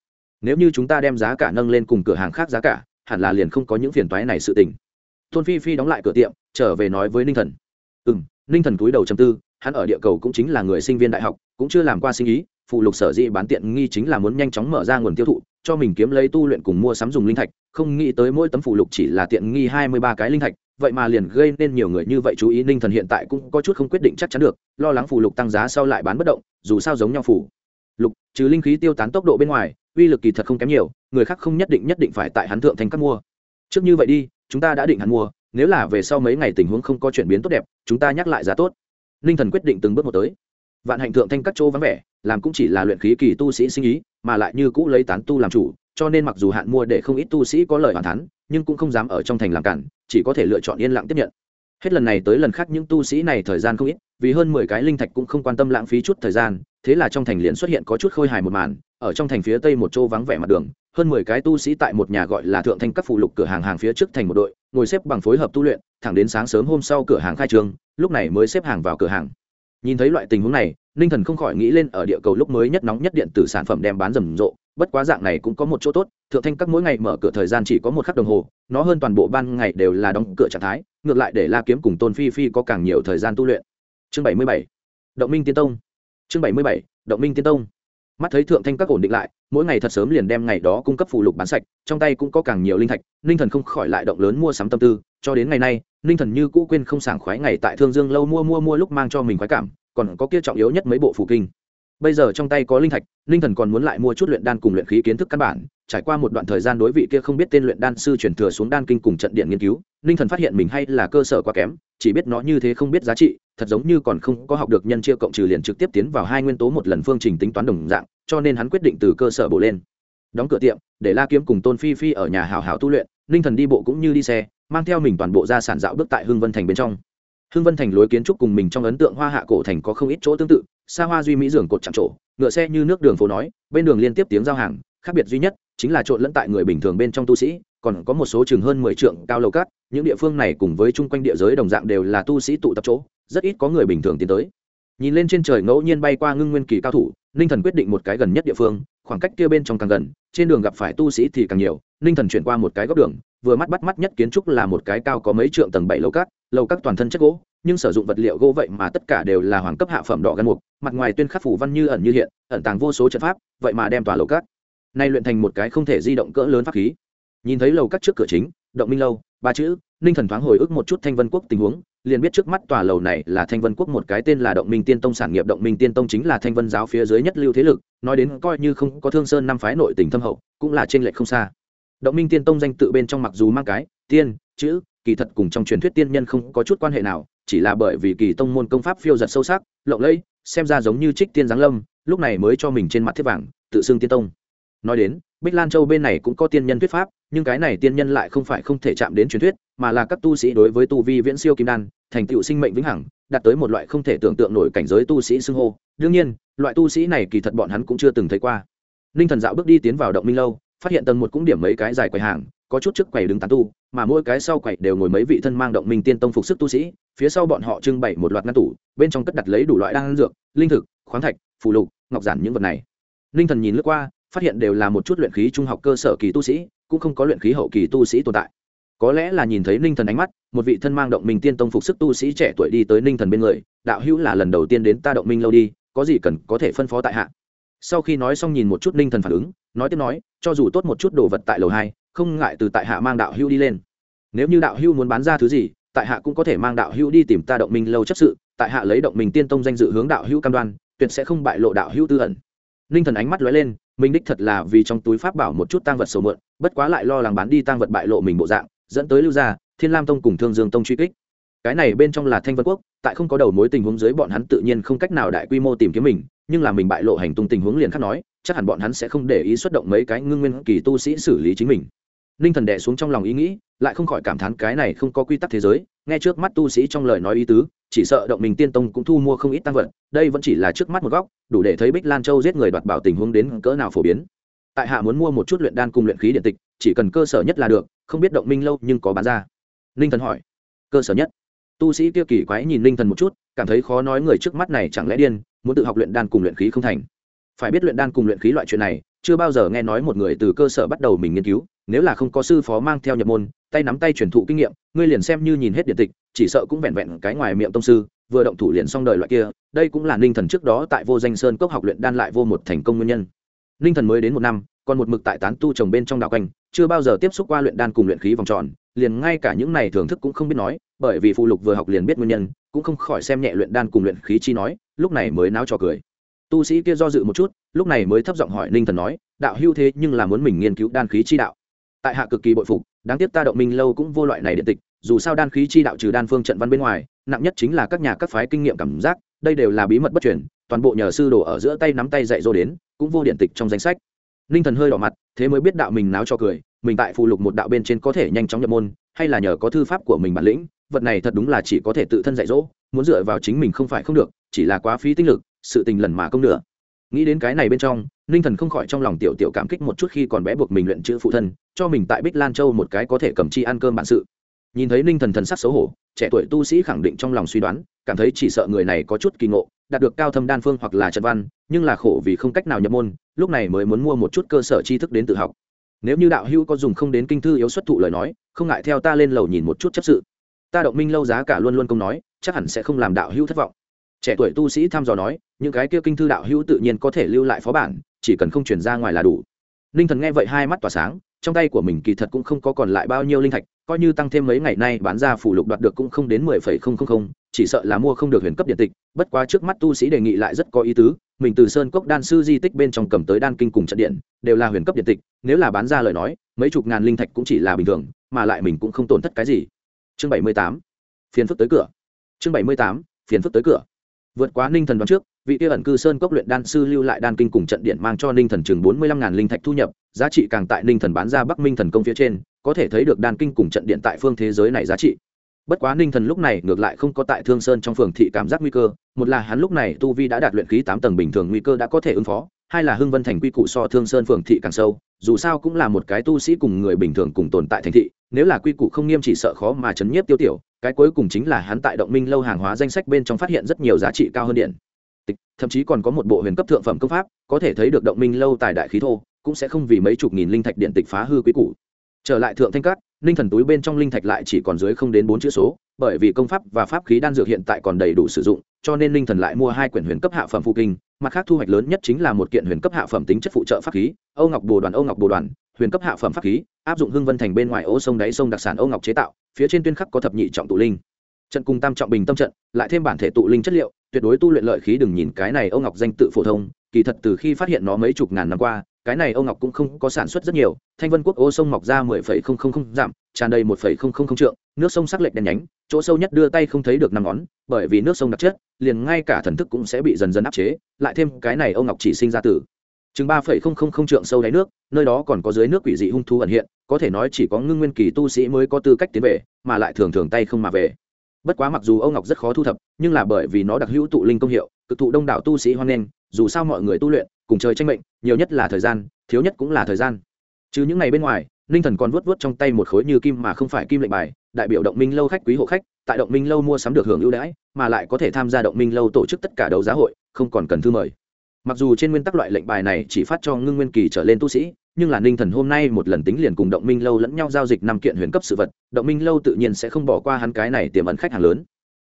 Nếu như chúng ta đem giá cả nâng lên cùng cửa hàng khác giá cả, hẳn là liền không có những phiền toái này sự tình. Tôn phi phi đóng lại cửa tiệm, trở về nói với ninh thần. Ừ m ninh thần cúi đầu chầm tư hắn ở địa cầu cũng chính là người sinh viên đại học, cũng chưa làm qua sinh ý, phụ lục sở dĩ bán tiện nghi chính là muốn nhanh chóng mở ra nguồn tiêu thụ, cho mình kiếm lấy tu luyện cùng mua sắm dùng linh thạch, không nghĩ tới mỗi tấm phụ lục chỉ là tiện nghi hai mươi ba cái linh thạch, vậy mà liền gây nên nhiều người như vậy chú ý, ninh thần hiện tại cũng có chút không quyết định chắc chắn được, lo lắng phụ lục tăng giá sau lại bán bất động, dù sao giống nhau phủ. Lục, trừ linh khí tiêu tán tốc độ bên ngoài, uy lực kỳ thật không kém nhiều, người khác không nhất định nhất định phải tại hắn thượng thành các mua. Trước như vậy đi, chúng ta đã định hắn mua, nếu là về sau mấy ngày tình huống không có chuyển biến tốt đẹp, chúng ta nhắc lại giá tốt ninh thần quyết định từng bước một tới. Vạn hạnh thượng thanh các chỗ vắng vẻ, làm cũng chỉ là luyện khí kỳ tu sĩ sinh ý, mà lại như cũ lấy tán tu làm chủ, cho nên mặc dù hạn mua để không ít tu sĩ có lời hoàn thắn nhưng cũng không dám ở trong thành làm cản, chỉ có thể lựa chọn yên lặng tiếp nhận. Hết lần này tới lần khác những tu sĩ này thời gian không ít, vì hơn mười cái linh thạch cũng không quan tâm lãng phí chút thời gian, thế là trong thành liền xuất hiện có chút khôi hài một màn, ở trong thành phía tây một chỗ vắng vẻ mặt đường, hơn mười cái tu sĩ tại một nhà gọi là thượng thanh các phụ lục cửa hàng hàng phía trước thành một đội ngồi xếp bằng phối hợp tu luyện, thẳng đến sáng sớm hôm sau cửa hàng khai trương, lúc này mới xếp hàng vào cửa hàng. Nhìn thấy loại tình huống này, ninh thần không khỏi nghĩ lên ở địa cầu lúc mới nhất nóng nhất điện tử sản phẩm đem bán rầm rộ, bất quá dạng này cũng có một chỗ tốt, thượng thanh các mỗi ngày mở cửa thời gian chỉ có một khắc đồng hồ, nó hơn toàn bộ ban ngày đều là đóng cửa trạng thái, ngược lại để la kiếm cùng tôn phi phi có càng nhiều thời gian tu luyện. Chương bảy mươi bảy, động minh tiên tông. Chương bảy mươi bảy, động minh tiên tông mắt thấy thượng thanh các ổn định lại, mỗi ngày thật sớm liền đem ngày đó cung cấp phụ lục bán sạch, trong tay cũng có càng nhiều linh thạch, ninh thần không khỏi lại động lớn mua sắm tâm tư, cho đến ngày nay, ninh thần như cũ quên không sảng khoái ngày tại thương dương lâu mua mua mua lúc mang cho mình khoái cảm, còn có kia trọng yếu nhất mấy bộ phù kinh. Bây giờ trong tay có linh thạch, ninh thần còn muốn lại mua chút luyện đan cùng luyện khí kiến thức căn bản, trải qua một đoạn thời gian đối vị kia không biết tên luyện đan sư chuyển thừa xuống đan kinh cùng trận điện nghiên cứu, ninh thần phát hiện mình hay là cơ sở quá kém chỉ biết nó như thế không biết giá trị, thật giống như còn không có học được nhân chia cộng trừ liền trực tiếp tiến vào hai nguyên tố một lần phương trình tính toán đồng dạng, cho nên hắn quyết định từ cơ sở bổ lên. Đóng cửa tiệm, để la kiếm cùng tôn phi phi ở nhà hào hào tu luyện ninh thần đi bộ cũng như đi xe, mang theo mình toàn bộ ra sản dạo bước tại hưng vân thành bên trong. Hưng vân thành lối kiến trúc cùng mình trong ấn tượng hoa hạ cổ thành có không ít chỗ tương tự, xa hoa duy mỹ giường cột chạm trổ, ngựa xe như nước đường phố nói, bên đường liên tiếp tiếng giao hàng, khác biệt duy nhất chính là trộn lẫn tại người bình thường bên trong tu sĩ còn có một số chừng hơn mười trượng cao lầu cát, những địa phương này cùng với chung quanh địa giới đồng dạng đều là tu sĩ tụ tập chỗ, rất ít có người bình thường tiến tới. Nhìn lên trên trời ngẫu nhiên bay qua ngưng nguyên kỳ cao thủ, ninh thần quyết định một cái gần nhất địa phương, khoảng cách kia bên trong càng gần, trên đường gặp phải tu sĩ thì càng nhiều, ninh thần chuyển qua một cái góc đường, vừa mắt bắt mắt nhất kiến trúc là một cái cao có mấy trượng tầng bảy lầu cát lầu cát toàn thân chất gỗ, nhưng sử dụng vật liệu gỗ vậy mà tất cả đều là hoàng cấp hạ phẩm đỏ gan mục, mặt ngoài tuyên khắc phủ văn như ẩn như hiện, ẩn tàng vô số trận pháp, vậy mà đem tòa lầu cát nay luyện thành một cái không thể di động cỡ lớn pháp khí nhìn thấy lầu các trước cửa chính, động minh lâu, ba chữ, ninh thần thoáng hồi ức một chút thanh vân quốc tình huống, liền biết trước mắt tòa lầu này là thanh vân quốc một cái tên là động minh tiên tông sản nghiệp, động minh tiên tông chính là thanh vân giáo phía dưới nhất lưu thế lực, nói đến coi như không có thương sơn năm phái nội tình thâm hậu, cũng là trên lệch không xa. Động minh tiên tông danh tự bên trong mặc dù mang cái, tiên, chữ, kỳ thật cùng trong truyền thuyết tiên nhân không có chút quan hệ nào, chỉ là bởi vì kỳ tông môn công pháp phiêu giật sâu sắc, lộng lẫy, xem ra giống như trích tiên giáng lâm, lúc này mới cho mình trên mặt thiết vàng, tự xưng tiên tông. Nói đến bích lan châu bên này cũng có tiên nhân thuyết pháp, nhưng cái này tiên nhân lại không phải không thể chạm đến truyền thuyết, mà là các tu sĩ đối với tu vi viễn siêu kim đan, thành tựu sinh mệnh vĩnh hằng, đạt tới một loại không thể tưởng tượng nổi cảnh giới tu sĩ xưng hô. Đương nhiên, loại tu sĩ này kỳ thật bọn hắn cũng chưa từng thấy qua. Ninh thần dạo bước đi tiến vào động minh lâu, phát hiện tầng một cũng điểm mấy cái dài quầy hàng, có chút trước quầy đứng tán tu, mà mỗi cái sau quầy đều ngồi mấy vị thân mang động minh tiên tông phục sức tu sĩ, phía sau bọn họ trưng bày một loạt ngăn tủ, bên trong cất đặt lấy đủ loại đan dược, linh thực, khoáng thạch, phù lục, ngọc giản những vật này. Ninh thần nhìn lướt qua phát hiện đều là một chút luyện khí trung học cơ sở kỳ tu sĩ, cũng không có luyện khí hậu kỳ tu sĩ tồn tại. Có lẽ là nhìn thấy ninh thần ánh mắt, một vị thân mang động minh tiên tông phục sức tu sĩ trẻ tuổi đi tới ninh thần bên người, đạo hữu là lần đầu tiên đến ta động minh lâu đi, có gì cần có thể phân phó tại hạ? Sau khi nói xong nhìn một chút ninh thần phản ứng, nói tiếp nói, cho dù tốt một chút đồ vật tại lầu hai, không ngại từ tại hạ mang đạo hữu đi lên. Nếu như đạo hữu muốn bán ra thứ gì, tại hạ cũng có thể mang đạo hữu đi tìm ta động minh lâu chấp sự, tại hạ lấy động minh tiên tông danh dự hướng đạo hữu cam đoan, tuyệt sẽ không bại lộ đạo hữu tư ẩn. Ninh thần ánh mắt lóe lên mình đích thật là vì trong túi pháp bảo một chút tăng vật sầu mượn, bất quá lại lo lắng bán đi tăng vật bại lộ mình bộ dạng, dẫn tới lưu gia, thiên lam tông cùng thương dương tông truy kích. Cái này bên trong là thanh vân quốc, tại không có đầu mối tình huống dưới bọn hắn tự nhiên không cách nào đại quy mô tìm kiếm mình, nhưng là mình bại lộ hành tung tình huống liền khác nói, chắc hẳn bọn hắn sẽ không để ý xuất động mấy cái ngưng nguyên kỳ tu sĩ xử lý chính mình. Ninh thần đẻ xuống trong lòng ý nghĩ, lại không khỏi cảm thán cái này không có quy tắc thế giới, nghe trước mắt tu sĩ trong lời nói ý tứ chỉ sợ động mình tiên tông cũng thu mua không ít tăng vật, đây vẫn chỉ là trước mắt một góc, đủ để thấy bích lan châu giết người đoạt bảo tình huống đến cỡ nào phổ biến. Tại hạ muốn mua một chút luyện đan cùng luyện khí điện tịch, chỉ cần cơ sở nhất là được, không biết động minh lâu nhưng có bán ra. Ninh thần hỏi. Cơ sở nhất? Tu sĩ kia kỳ quái nhìn ninh thần một chút, cảm thấy khó nói người trước mắt này chẳng lẽ điên, muốn tự học luyện đan cùng luyện khí không thành. Phải biết luyện đan cùng luyện khí loại chuyện này chưa bao giờ nghe nói một người từ cơ sở bắt đầu mình nghiên cứu, nếu là không có sư phó mang theo nhập môn, tay nắm tay truyền thụ kinh nghiệm, ngươi liền xem như nhìn hết điện tịch, chỉ sợ cũng vẹn vẹn cái ngoài miệng tông sư, vừa động thủ liền xong đời loại kia, đây cũng là ninh thần trước đó tại vô danh sơn cốc học luyện đan lại vô một thành công nguyên nhân. Ninh thần mới đến một năm, còn một mực tại tán tu trồng bên trong đạo quanh, chưa bao giờ tiếp xúc qua luyện đan cùng luyện khí vòng tròn, liền ngay cả những này thưởng thức cũng không biết nói, bởi vì phụ lục vừa học liền biết nguyên nhân, cũng không khỏi xem nhẹ luyện đan cùng luyện khí chi nói, lúc này mới náo trò cười. Tu sĩ kia do dự một chút lúc này mới thấp giọng hỏi ninh thần nói, đạo hưu thế nhưng là muốn mình nghiên cứu đan khí chi đạo. Tại hạ cực kỳ bội phục, đáng tiếc ta động minh lâu cũng vô loại này điện tịch, dù sao đan khí chi đạo trừ đan phương trận văn bên ngoài, nặng nhất chính là các nhà các phái kinh nghiệm cảm giác, đây đều là bí mật bất truyền, toàn bộ nhờ sư đồ ở giữa tay nắm tay dạy dỗ đến, cũng vô điện tịch trong danh sách. Ninh thần hơi đỏ mặt, thế mới biết đạo mình náo cho cười, mình tại phụ lục một đạo bên trên có thể nhanh chóng nhập môn, hay là nhờ có thư pháp của mình bản lĩnh, vật này thật đúng là chỉ có thể tự thân dạy dỗ, muốn dựa vào chính mình không phải không được, chỉ là quá phí tinh lực, sự tình lần mà công nữa nghĩ đến cái này bên trong, ninh thần không khỏi trong lòng tiểu tiểu cảm kích một chút khi còn bé buộc mình luyện chữ phụ thân, cho mình tại bích lan châu một cái có thể cầm chi ăn cơm bản sự. Nhìn thấy ninh thần thần sắc xấu hổ, trẻ tuổi tu sĩ khẳng định trong lòng suy đoán, cảm thấy chỉ sợ người này có chút kỳ ngộ, đạt được cao thâm đan phương hoặc là trận văn, nhưng là khổ vì không cách nào nhập môn, lúc này mới muốn mua một chút cơ sở tri thức đến tự học. Nếu như đạo hữu có dùng không đến kinh thư yếu xuất thụ lời nói, không ngại theo ta lên lầu nhìn một chút chấp sự. Ta động minh lâu giá cả luôn luôn công nói, chắc hẳn sẽ không làm đạo hữu thất vọng trẻ tuổi tu sĩ thăm dò nói, những cái kia kinh thư đạo hữu tự nhiên có thể lưu lại phó bản, chỉ cần không chuyển ra ngoài là đủ. Ninh thần nghe vậy hai mắt tỏa sáng, trong tay của mình kỳ thật cũng không có còn lại bao nhiêu linh thạch, coi như tăng thêm mấy ngày nay bán ra phủ lục đoạt được cũng không đến mười phẩy không không không, chỉ sợ là mua không được huyền cấp điện tịch, bất quá trước mắt tu sĩ đề nghị lại rất có ý tứ, mình từ sơn cốc đan sư di tích bên trong cầm tới đan kinh cùng trận điện, đều là huyền cấp điện tịch, nếu là bán ra lời nói, mấy chục ngàn linh thạch cũng chỉ là bình thường, mà lại mình cũng không tổn thất cái gì. Chương bảy mươi tám, phiền phức tới cửa. Chương bảy mươi tám, phiền phức tới cửa vượt quá ninh thần đoán trước, vị kia ẩn cư sơn cốc luyện đan sư lưu lại đan kinh cùng trận điện mang cho ninh thần chừng bốn mươi lăm ngàn linh thạch thu nhập, giá trị càng tại ninh thần bán ra bắc minh thần công phía trên, có thể thấy được đan kinh cùng trận điện tại phương thế giới này giá trị. Bất quá ninh thần lúc này ngược lại không có tại thương sơn trong phường thị cảm giác nguy cơ, một là hắn lúc này tu vi đã đạt luyện khí tám tầng bình thường nguy cơ đã có thể ứng phó hai là hưng vân thành quy củ so thương sơn phường thị càng sâu, dù sao cũng là một cái tu sĩ cùng người bình thường cùng tồn tại thành thị, nếu là quy củ không nghiêm chỉ sợ khó mà chấn nhiếp tiêu tiểu, cái cuối cùng chính là hắn tại động minh lâu hàng hóa danh sách bên trong phát hiện rất nhiều giá trị cao hơn điện. Thậm chí còn có một bộ huyền cấp thượng phẩm công pháp, có thể thấy được động minh lâu tài đại khí thô, cũng sẽ không vì mấy chục nghìn linh thạch điện tịch phá hư quý củ. Trở lại thượng thanh cát linh thần túi bên trong linh thạch lại chỉ còn dưới không đến bốn chữ số, bởi vì công pháp và pháp khí đan dược hiện tại còn đầy đủ sử dụng, cho nên linh thần lại mua hai quyển huyền cấp hạ phẩm phụ kinh, mặt khác thu hoạch lớn nhất chính là một kiện huyền cấp hạ phẩm tính chất phụ trợ pháp khí, âu ngọc bồ đoàn, âu ngọc bồ đoàn, huyền cấp hạ phẩm pháp khí, áp dụng hưng vân thành bên ngoài ô sông đáy sông đặc sản âu ngọc chế tạo, phía trên tuyên khắc có thập nhị trọng tụ linh. Trận cùng tam trọng bình tâm trận, lại thêm bản thể tụ linh chất liệu, tuyệt đối tu luyện lợi khí đừng nhìn cái này âu ngọc danh tự phổ thông, kỳ thật từ khi phát hiện nó mấy chục ngàn năm qua cái này âu ngọc cũng không có sản xuất rất nhiều, thanh vân quốc ô sông mọc ra mười phẩy không không không giảm tràn đầy một phẩy không không không trượng, nước sông sắc lệch đen nhánh, chỗ sâu nhất đưa tay không thấy được năm ngón, bởi vì nước sông đặc chất, liền ngay cả thần thức cũng sẽ bị dần dần áp chế, lại thêm cái này âu ngọc chỉ sinh ra từ chừng ba phẩy không không không trượng sâu đáy nước, nơi đó còn có dưới nước quỷ dị hung thú ẩn hiện, có thể nói chỉ có ngưng nguyên kỳ tu sĩ mới có tư cách tiến về, mà lại thường thường tay không mà về. Bất quá mặc dù âu ngọc rất khó thu thập, nhưng là bởi vì nó đặc hữu tụ linh công hiệu, cực thụ đông đảo tu sĩ hoan nghênh, dù sao mọi người tu luyện cùng trời tranh mệnh, nhiều nhất là thời gian, thiếu nhất cũng là thời gian. Chứ những ngày bên ngoài, ninh thần còn vuốt vuốt trong tay một khối như kim mà không phải kim lệnh bài, đại biểu động minh lâu khách quý hộ khách, tại động minh lâu mua sắm được hưởng ưu đãi, mà lại có thể tham gia động minh lâu tổ chức tất cả đấu giá hội, không còn cần thư mời. Mặc dù trên nguyên tắc loại lệnh bài này chỉ phát cho ngưng nguyên kỳ trở lên tu sĩ, nhưng là ninh thần hôm nay một lần tính liền cùng động minh lâu lẫn nhau giao dịch năm kiện huyền cấp sự vật, động minh lâu tự nhiên sẽ không bỏ qua hắn cái này tiềm ẩn khách hàng lớn.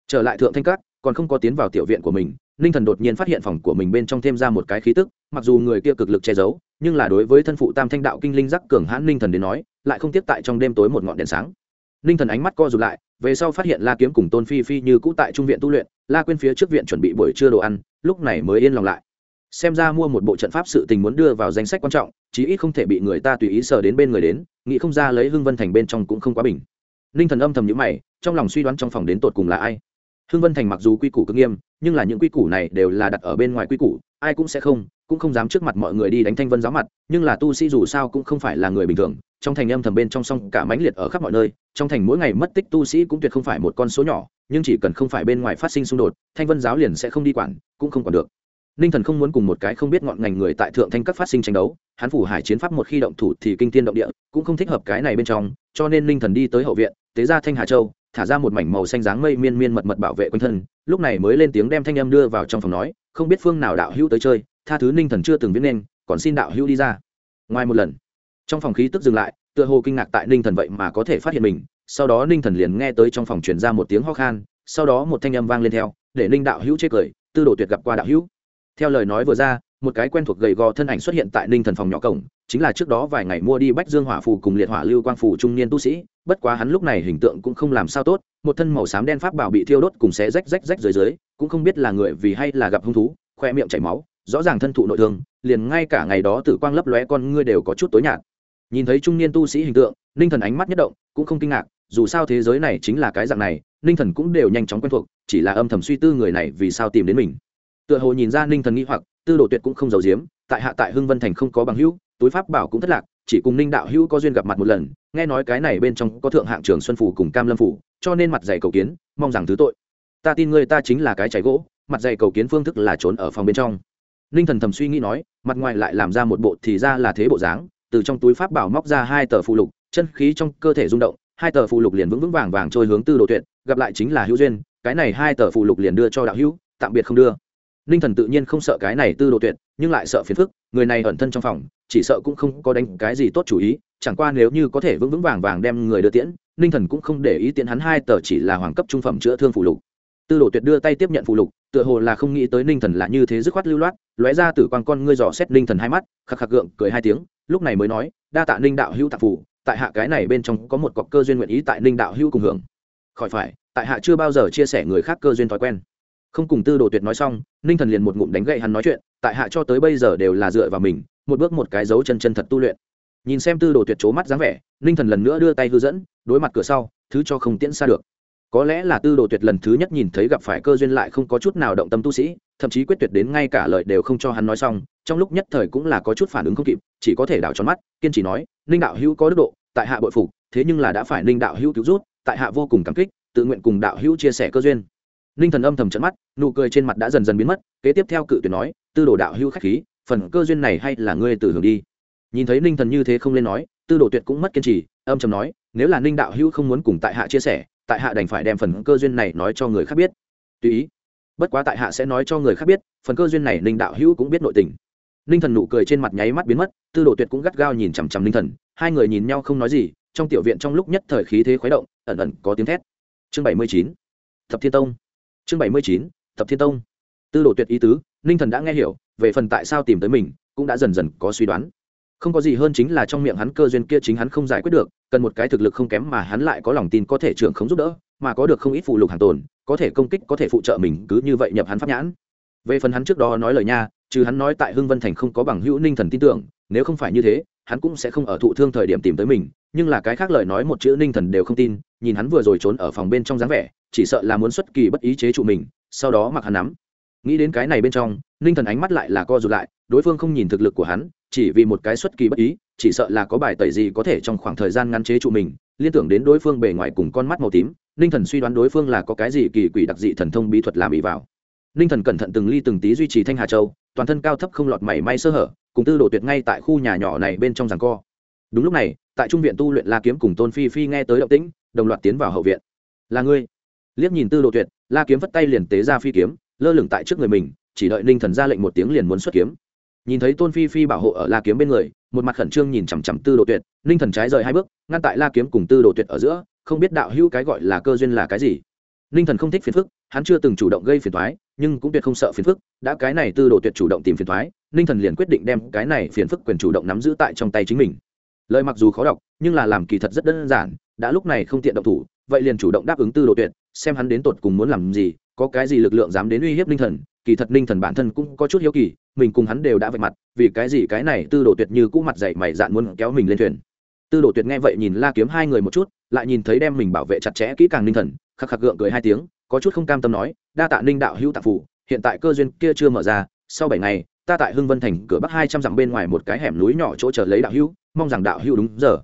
Trở lại thượng thanh cát còn không có tiến vào tiểu viện của mình ninh thần đột nhiên phát hiện phòng của mình bên trong thêm ra một cái khí tức, mặc dù người kia cực lực che giấu, nhưng là đối với thân phụ tam thanh đạo kinh linh giác cường hãn ninh thần đến nói, lại không tiếp tại trong đêm tối một ngọn đèn sáng. Ninh thần ánh mắt co rụt lại, về sau phát hiện la kiếm cùng tôn phi phi như cũ tại trung viện tu luyện, la quên phía trước viện chuẩn bị buổi trưa đồ ăn, lúc này mới yên lòng lại. Xem ra mua một bộ trận pháp sự tình muốn đưa vào danh sách quan trọng, chí ít không thể bị người ta tùy ý sờ đến bên người đến, nghĩ không ra lấy hưng vân thành bên trong cũng không quá bình. Ninh thần âm thầm nhữ mày, trong lòng suy đoán trong phòng đến tột cùng là ai hưng vân thành mặc dù quy củ cực nghiêm, nhưng là những quy củ này đều là đặt ở bên ngoài quy củ, ai cũng sẽ không, cũng không dám trước mặt mọi người đi đánh thanh vân giáo mặt, nhưng là tu sĩ dù sao cũng không phải là người bình thường, trong thành âm thầm bên trong song cả mãnh liệt ở khắp mọi nơi, trong thành mỗi ngày mất tích tu sĩ cũng tuyệt không phải một con số nhỏ, nhưng chỉ cần không phải bên ngoài phát sinh xung đột, thanh vân giáo liền sẽ không đi quản, cũng không quản được. Ninh thần không muốn cùng một cái không biết ngọn ngành người tại thượng thanh các phát sinh tranh đấu, hắn phủ hải chiến pháp một khi động thủ thì kinh thiên động địa, cũng không thích hợp cái này bên trong, cho nên ninh thần đi tới hậu viện, tế ra thanh hà châu thả ra một mảnh màu xanh dáng mây miên miên mật mật bảo vệ quanh thân, lúc này mới lên tiếng đem thanh âm đưa vào trong phòng nói, không biết phương nào đạo hữu tới chơi, tha thứ ninh thần chưa từng viết nên, còn xin đạo hữu đi ra. Ngoài một lần, trong phòng khí tức dừng lại, tựa hồ kinh ngạc tại ninh thần vậy mà có thể phát hiện mình, sau đó ninh thần liền nghe tới trong phòng truyền ra một tiếng ho khan, sau đó một thanh âm vang lên theo, để ninh đạo hữu chê cười, tư đồ tuyệt gặp qua đạo hữu. Theo lời nói vừa ra, một cái quen thuộc gầy gò thân ảnh xuất hiện tại ninh thần phòng nhỏ cổng, chính là trước đó vài ngày mua đi bách dương hỏa phù cùng liệt hỏa lưu quang phù trung niên tu sĩ bất quá hắn lúc này hình tượng cũng không làm sao tốt, một thân màu xám đen pháp bảo bị thiêu đốt cùng xé rách rách rách dưới dưới, cũng không biết là người vì hay là gặp hung thú, khoe miệng chảy máu, rõ ràng thân thụ nội thương, liền ngay cả ngày đó tử quang lấp lóe con ngươi đều có chút tối nhạt. Nhìn thấy trung niên tu sĩ hình tượng, ninh thần ánh mắt nhất động, cũng không kinh ngạc, dù sao thế giới này chính là cái dạng này, ninh thần cũng đều nhanh chóng quen thuộc, chỉ là âm thầm suy tư người này vì sao tìm đến mình. Tựa hồ nhìn ra ninh thần nghi hoặc, tư đồ tuyệt cũng không giàu giếm, tại hạ tại hưng vân thành không có bằng hữu, túi pháp bảo cũng thất lạc chỉ cùng ninh đạo hữu có duyên gặp mặt một lần, nghe nói cái này bên trong có thượng hạng trường xuân phủ cùng cam lâm phủ, cho nên mặt dày cầu kiến, mong rằng thứ tội. Ta tin ngươi ta chính là cái cháy gỗ, mặt dày cầu kiến phương thức là trốn ở phòng bên trong. Ninh thần thầm suy nghĩ nói, mặt ngoài lại làm ra một bộ thì ra là thế bộ dáng, từ trong túi pháp bảo móc ra hai tờ phụ lục, chân khí trong cơ thể rung động, hai tờ phụ lục liền vững vững vàng vàng trôi hướng tư đồ tuyệt, gặp lại chính là hữu duyên, cái này hai tờ phụ lục liền đưa cho đạo hữu, tạm biệt không đưa ninh thần tự nhiên không sợ cái này tư đồ tuyệt, nhưng lại sợ phiền phức, người này ẩn thân trong phòng, chỉ sợ cũng không có đánh cái gì tốt chủ ý, chẳng qua nếu như có thể vững vững vàng vàng đem người đưa tiễn, ninh thần cũng không để ý tiễn hắn hai tờ chỉ là hoàng cấp trung phẩm chữa thương phụ lục. Tư đồ tuyệt đưa tay tiếp nhận phụ lục, tựa hồ là không nghĩ tới ninh thần là như thế dứt khoát lưu loát, lóe ra từ quan con ngươi dò xét ninh thần hai mắt, khạc khạc gượng, cười hai tiếng, lúc này mới nói, đa tạ ninh đạo hữu tạp phủ tại hạ cái này bên trong có một cọc cơ duyên nguyện ý tại ninh đạo hữu cùng hưởng. Khỏi phải, tại hạ chưa bao giờ chia sẻ người khác cơ duyên thói quen không cùng tư đồ tuyệt nói xong, ninh thần liền một ngụm đánh gậy hắn nói chuyện, tại hạ cho tới bây giờ đều là dựa vào mình, một bước một cái dấu chân chân thật tu luyện. Nhìn xem tư đồ tuyệt c mắt dáng vẻ, ninh thần lần nữa đưa tay hư dẫn, đối mặt cửa sau, thứ cho không tiễn xa được. Có lẽ là tư đồ tuyệt lần thứ nhất nhìn thấy gặp phải cơ duyên lại không có chút nào động tâm tu sĩ, thậm chí quyết tuyệt đến ngay cả lời đều không cho hắn nói xong, trong lúc nhất thời cũng là có chút phản ứng không kịp, chỉ có thể đảo tròn mắt, kiên trì nói, ninh đạo hữu có đức độ, tại hạ bội phục, thế nhưng là đã phải ninh đạo hữu cứu rút, tại hạ vô cùng cảm kích, tự nguyện cùng đạo hữu chia sẻ cơ duyên ninh thần âm thầm trận mắt, nụ cười trên mặt đã dần dần biến mất, kế tiếp theo cự tuyệt nói, tư đồ đạo hữu khách khí, phần cơ duyên này hay là ngươi từ hưởng đi. Nhìn thấy ninh thần như thế không lên nói, tư đồ tuyệt cũng mất kiên trì, âm chầm nói, nếu là ninh đạo Hưu không muốn cùng tại hạ chia sẻ, tại hạ đành phải đem phần cơ duyên này nói cho người khác biết. Tùy ý. Bất quá tại hạ sẽ nói cho người khác biết, phần cơ duyên này ninh đạo hữu cũng biết nội tình. Ninh thần nụ cười trên mặt nháy mắt biến mất, tư đồ tuyệt cũng gắt gao nhìn chằm chằm ninh thần, hai người nhìn nhau không nói gì, trong tiểu viện trong lúc nhất thời khí thế khuấy động, ẩn ẩn có tiếng thét. Chương bảy mươi chín. Thập thiên tông chương bảy mươi chín, Tập thiên tông. Tư đồ tuyệt ý tứ, ninh thần đã nghe hiểu, về phần tại sao tìm tới mình, cũng đã dần dần có suy đoán. Không có gì hơn chính là trong miệng hắn cơ duyên kia chính hắn không giải quyết được, cần một cái thực lực không kém mà hắn lại có lòng tin có thể trưởng không giúp đỡ, mà có được không ít phụ lục hàng tồn, có thể công kích, có thể phụ trợ mình, cứ như vậy nhập hắn pháp nhãn. Về phần hắn trước đó nói lời nha, trừ hắn nói tại hưng vân thành không có bằng hữu ninh thần tin tưởng, nếu không phải như thế, hắn cũng sẽ không ở thụ thương thời điểm tìm tới mình, nhưng là cái khác lời nói một chữ ninh thần đều không tin nhìn hắn vừa rồi trốn ở phòng bên trong dáng vẻ, chỉ sợ là muốn xuất kỳ bất ý chế trụ mình, sau đó mặc hắn nắm. Nghĩ đến cái này bên trong, ninh thần ánh mắt lại là co rụt lại, đối phương không nhìn thực lực của hắn, chỉ vì một cái xuất kỳ bất ý, chỉ sợ là có bài tẩy gì có thể trong khoảng thời gian ngăn chế trụ mình, liên tưởng đến đối phương bề ngoài cùng con mắt màu tím, ninh thần suy đoán đối phương là có cái gì kỳ quỷ đặc dị thần thông bí thuật làm ý vào. Ninh thần cẩn thận từng ly từng tí duy trì thanh hà châu, toàn thân cao thấp không lọt mảy may sơ hở, cùng tư đồ tuyệt ngay tại khu nhà nhỏ này bên trong ràng co đúng lúc này, tại trung viện tu luyện la kiếm cùng tôn phi phi nghe tới động tĩnh, đồng loạt tiến vào hậu viện. Là ngươi? Liếc nhìn tư đồ tuyệt, la kiếm vất tay liền tế ra phi kiếm, lơ lửng tại trước người mình, chỉ đợi ninh thần ra lệnh một tiếng liền muốn xuất kiếm. Nhìn thấy tôn phi phi bảo hộ ở la kiếm bên người, một mặt khẩn trương nhìn chằm chằm tư đồ tuyệt, ninh thần trái rời hai bước, ngăn tại la kiếm cùng tư đồ tuyệt ở giữa, không biết đạo hữu cái gọi là cơ duyên là cái gì. Ninh thần không thích phiền phức, hắn chưa từng chủ động gây phiền thoái nhưng cũng tuyệt không sợ phiền phức, đã cái này tư đồ tuyệt chủ động tìm phiền thoái ninh thần liền quyết định đem cái này phiền phức quyền chủ động nắm giữ tại trong tay chính mình lời mặc dù khó đọc, nhưng là làm kỳ thật rất đơn giản, đã lúc này không tiện động thủ, vậy liền chủ động đáp ứng tư đồ tuyệt, xem hắn đến tột cùng muốn làm gì, có cái gì lực lượng dám đến uy hiếp ninh thần, kỳ thật ninh thần bản thân cũng có chút hiếu kỳ, mình cùng hắn đều đã vạch mặt, vì cái gì cái này tư đồ tuyệt như cũ mặt dậy mày dạn muốn kéo mình lên thuyền. Tư đồ tuyệt nghe vậy nhìn la kiếm hai người một chút, lại nhìn thấy đem mình bảo vệ chặt chẽ kỹ càng ninh thần, khắc khắc gượng cười hai tiếng, có chút không cam tâm nói, đa tạ ninh đạo hữu tạ phủ, hiện tại cơ duyên kia chưa mở ra, sau bảy ngày ta tại hưng vân thành cửa bắc hai trăm dặm bên ngoài một cái hẻm núi nhỏ chỗ chờ lấy đạo hữu, mong rằng đạo hữu đúng giờ.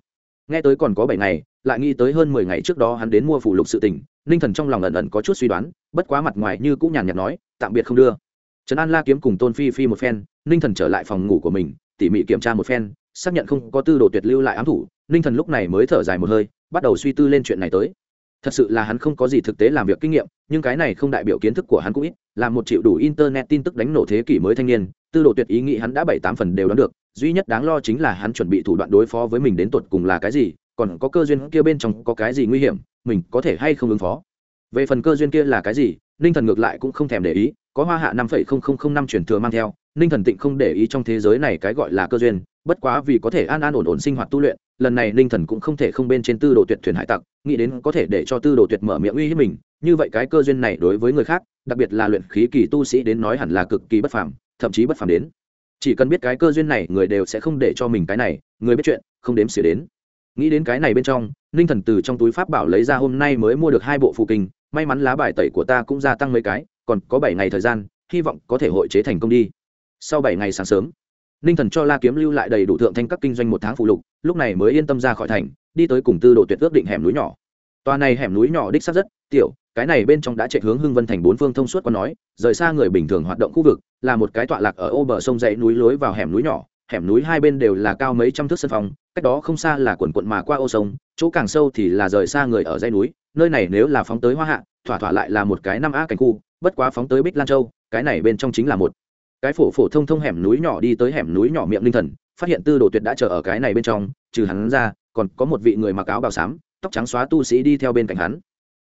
Nghe tới còn có bảy ngày, lại nghĩ tới hơn mười ngày trước đó hắn đến mua phủ lục sự tình, ninh thần trong lòng ẩn ẩn có chút suy đoán, bất quá mặt ngoài như cũng nhàn nhạt nói, tạm biệt không đưa. Trấn an la kiếm cùng tôn phi phi một phen, ninh thần trở lại phòng ngủ của mình, tỉ mỉ kiểm tra một phen, xác nhận không có tư đồ tuyệt lưu lại ám thủ, ninh thần lúc này mới thở dài một hơi, bắt đầu suy tư lên chuyện này tới thật sự là hắn không có gì thực tế làm việc kinh nghiệm, nhưng cái này không đại biểu kiến thức của hắn cũng ít, là một triệu đủ internet tin tức đánh nổ thế kỷ mới thanh niên, tư đồ tuyệt ý nghĩ hắn đã bảy tám phần đều đoán được, duy nhất đáng lo chính là hắn chuẩn bị thủ đoạn đối phó với mình đến tột cùng là cái gì, còn có cơ duyên kia bên trong có cái gì nguy hiểm, mình có thể hay không ứng phó. Về phần cơ duyên kia là cái gì, ninh thần ngược lại cũng không thèm để ý, có hoa hạ năm phẩy không không không năm truyền thừa mang theo, ninh thần tịnh không để ý trong thế giới này cái gọi là cơ duyên, bất quá vì có thể an an ổn ổn sinh hoạt tu luyện, lần này ninh thần cũng không thể không bên trên tư đồ tuyệt thuyền hải tặc nghĩ đến có thể để cho tư đồ tuyệt mở miệng uy hiếp mình, như vậy cái cơ duyên này đối với người khác, đặc biệt là luyện khí kỳ tu sĩ đến nói hẳn là cực kỳ bất phàm, thậm chí bất phàm đến. Chỉ cần biết cái cơ duyên này, người đều sẽ không để cho mình cái này, người biết chuyện, không đếm xỉa đến. Nghĩ đến cái này bên trong, ninh thần từ trong túi pháp bảo lấy ra hôm nay mới mua được hai bộ phụ kinh, may mắn lá bài tẩy của ta cũng gia tăng mấy cái, còn có bảy ngày thời gian, hy vọng có thể hội chế thành công đi. Sau bảy ngày sáng sớm, ninh thần cho la kiếm lưu lại đầy đủ thượng thanh các kinh doanh một tháng phụ lục lúc này mới yên tâm ra khỏi thành, đi tới cùng tư độ tuyệt ước định hẻm núi nhỏ. Tòa này hẻm núi nhỏ đích sắc rất tiểu, cái này bên trong đã chạy hướng hưng vân thành bốn phương thông suốt còn nói, rời xa người bình thường hoạt động khu vực, là một cái tọa lạc ở ô bờ sông dãy núi lối vào hẻm núi nhỏ, hẻm núi hai bên đều là cao mấy trăm thước sân phòng, cách đó không xa là quần quận mà qua ô sông, chỗ càng sâu thì là rời xa người ở dãy núi, nơi này nếu là phóng tới hoa hạ, thỏa thỏa lại là một cái năm a cảnh khu, bất quá phóng tới bích lan châu, cái này bên trong chính là một cái phổ phổ thông thông hẻm núi nhỏ đi tới hẻm núi nhỏ miệng linh thần phát hiện tư đồ tuyệt đã chờ ở cái này bên trong, trừ hắn ra, còn có một vị người mặc áo bào xám, tóc trắng xóa tu sĩ đi theo bên cạnh hắn.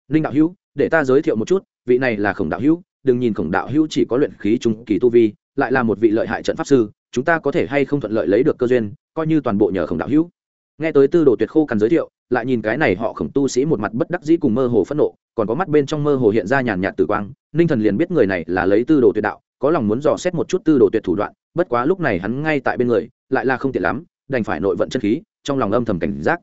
Linh đạo hữu, để ta giới thiệu một chút, vị này là khổng đạo hữu, đừng nhìn khổng đạo hữu chỉ có luyện khí trung kỳ tu vi, lại là một vị lợi hại trận pháp sư, chúng ta có thể hay không thuận lợi lấy được cơ duyên, coi như toàn bộ nhờ khổng đạo hữu. Nghe tới tư đồ tuyệt khô cần giới thiệu, lại nhìn cái này họ khổng tu sĩ một mặt bất đắc dĩ cùng mơ hồ phẫn nộ, còn có mắt bên trong mơ hồ hiện ra nhàn nhạt tử quang, ninh thần liền biết người này là lấy tư đồ tuyệt đạo, có lòng muốn dò xét một chút tư đồ tuyệt thủ đoạn, bất quá lúc này hắn ngay tại bên người lại là không tiện lắm, đành phải nội vận chân khí, trong lòng âm thầm cảnh giác.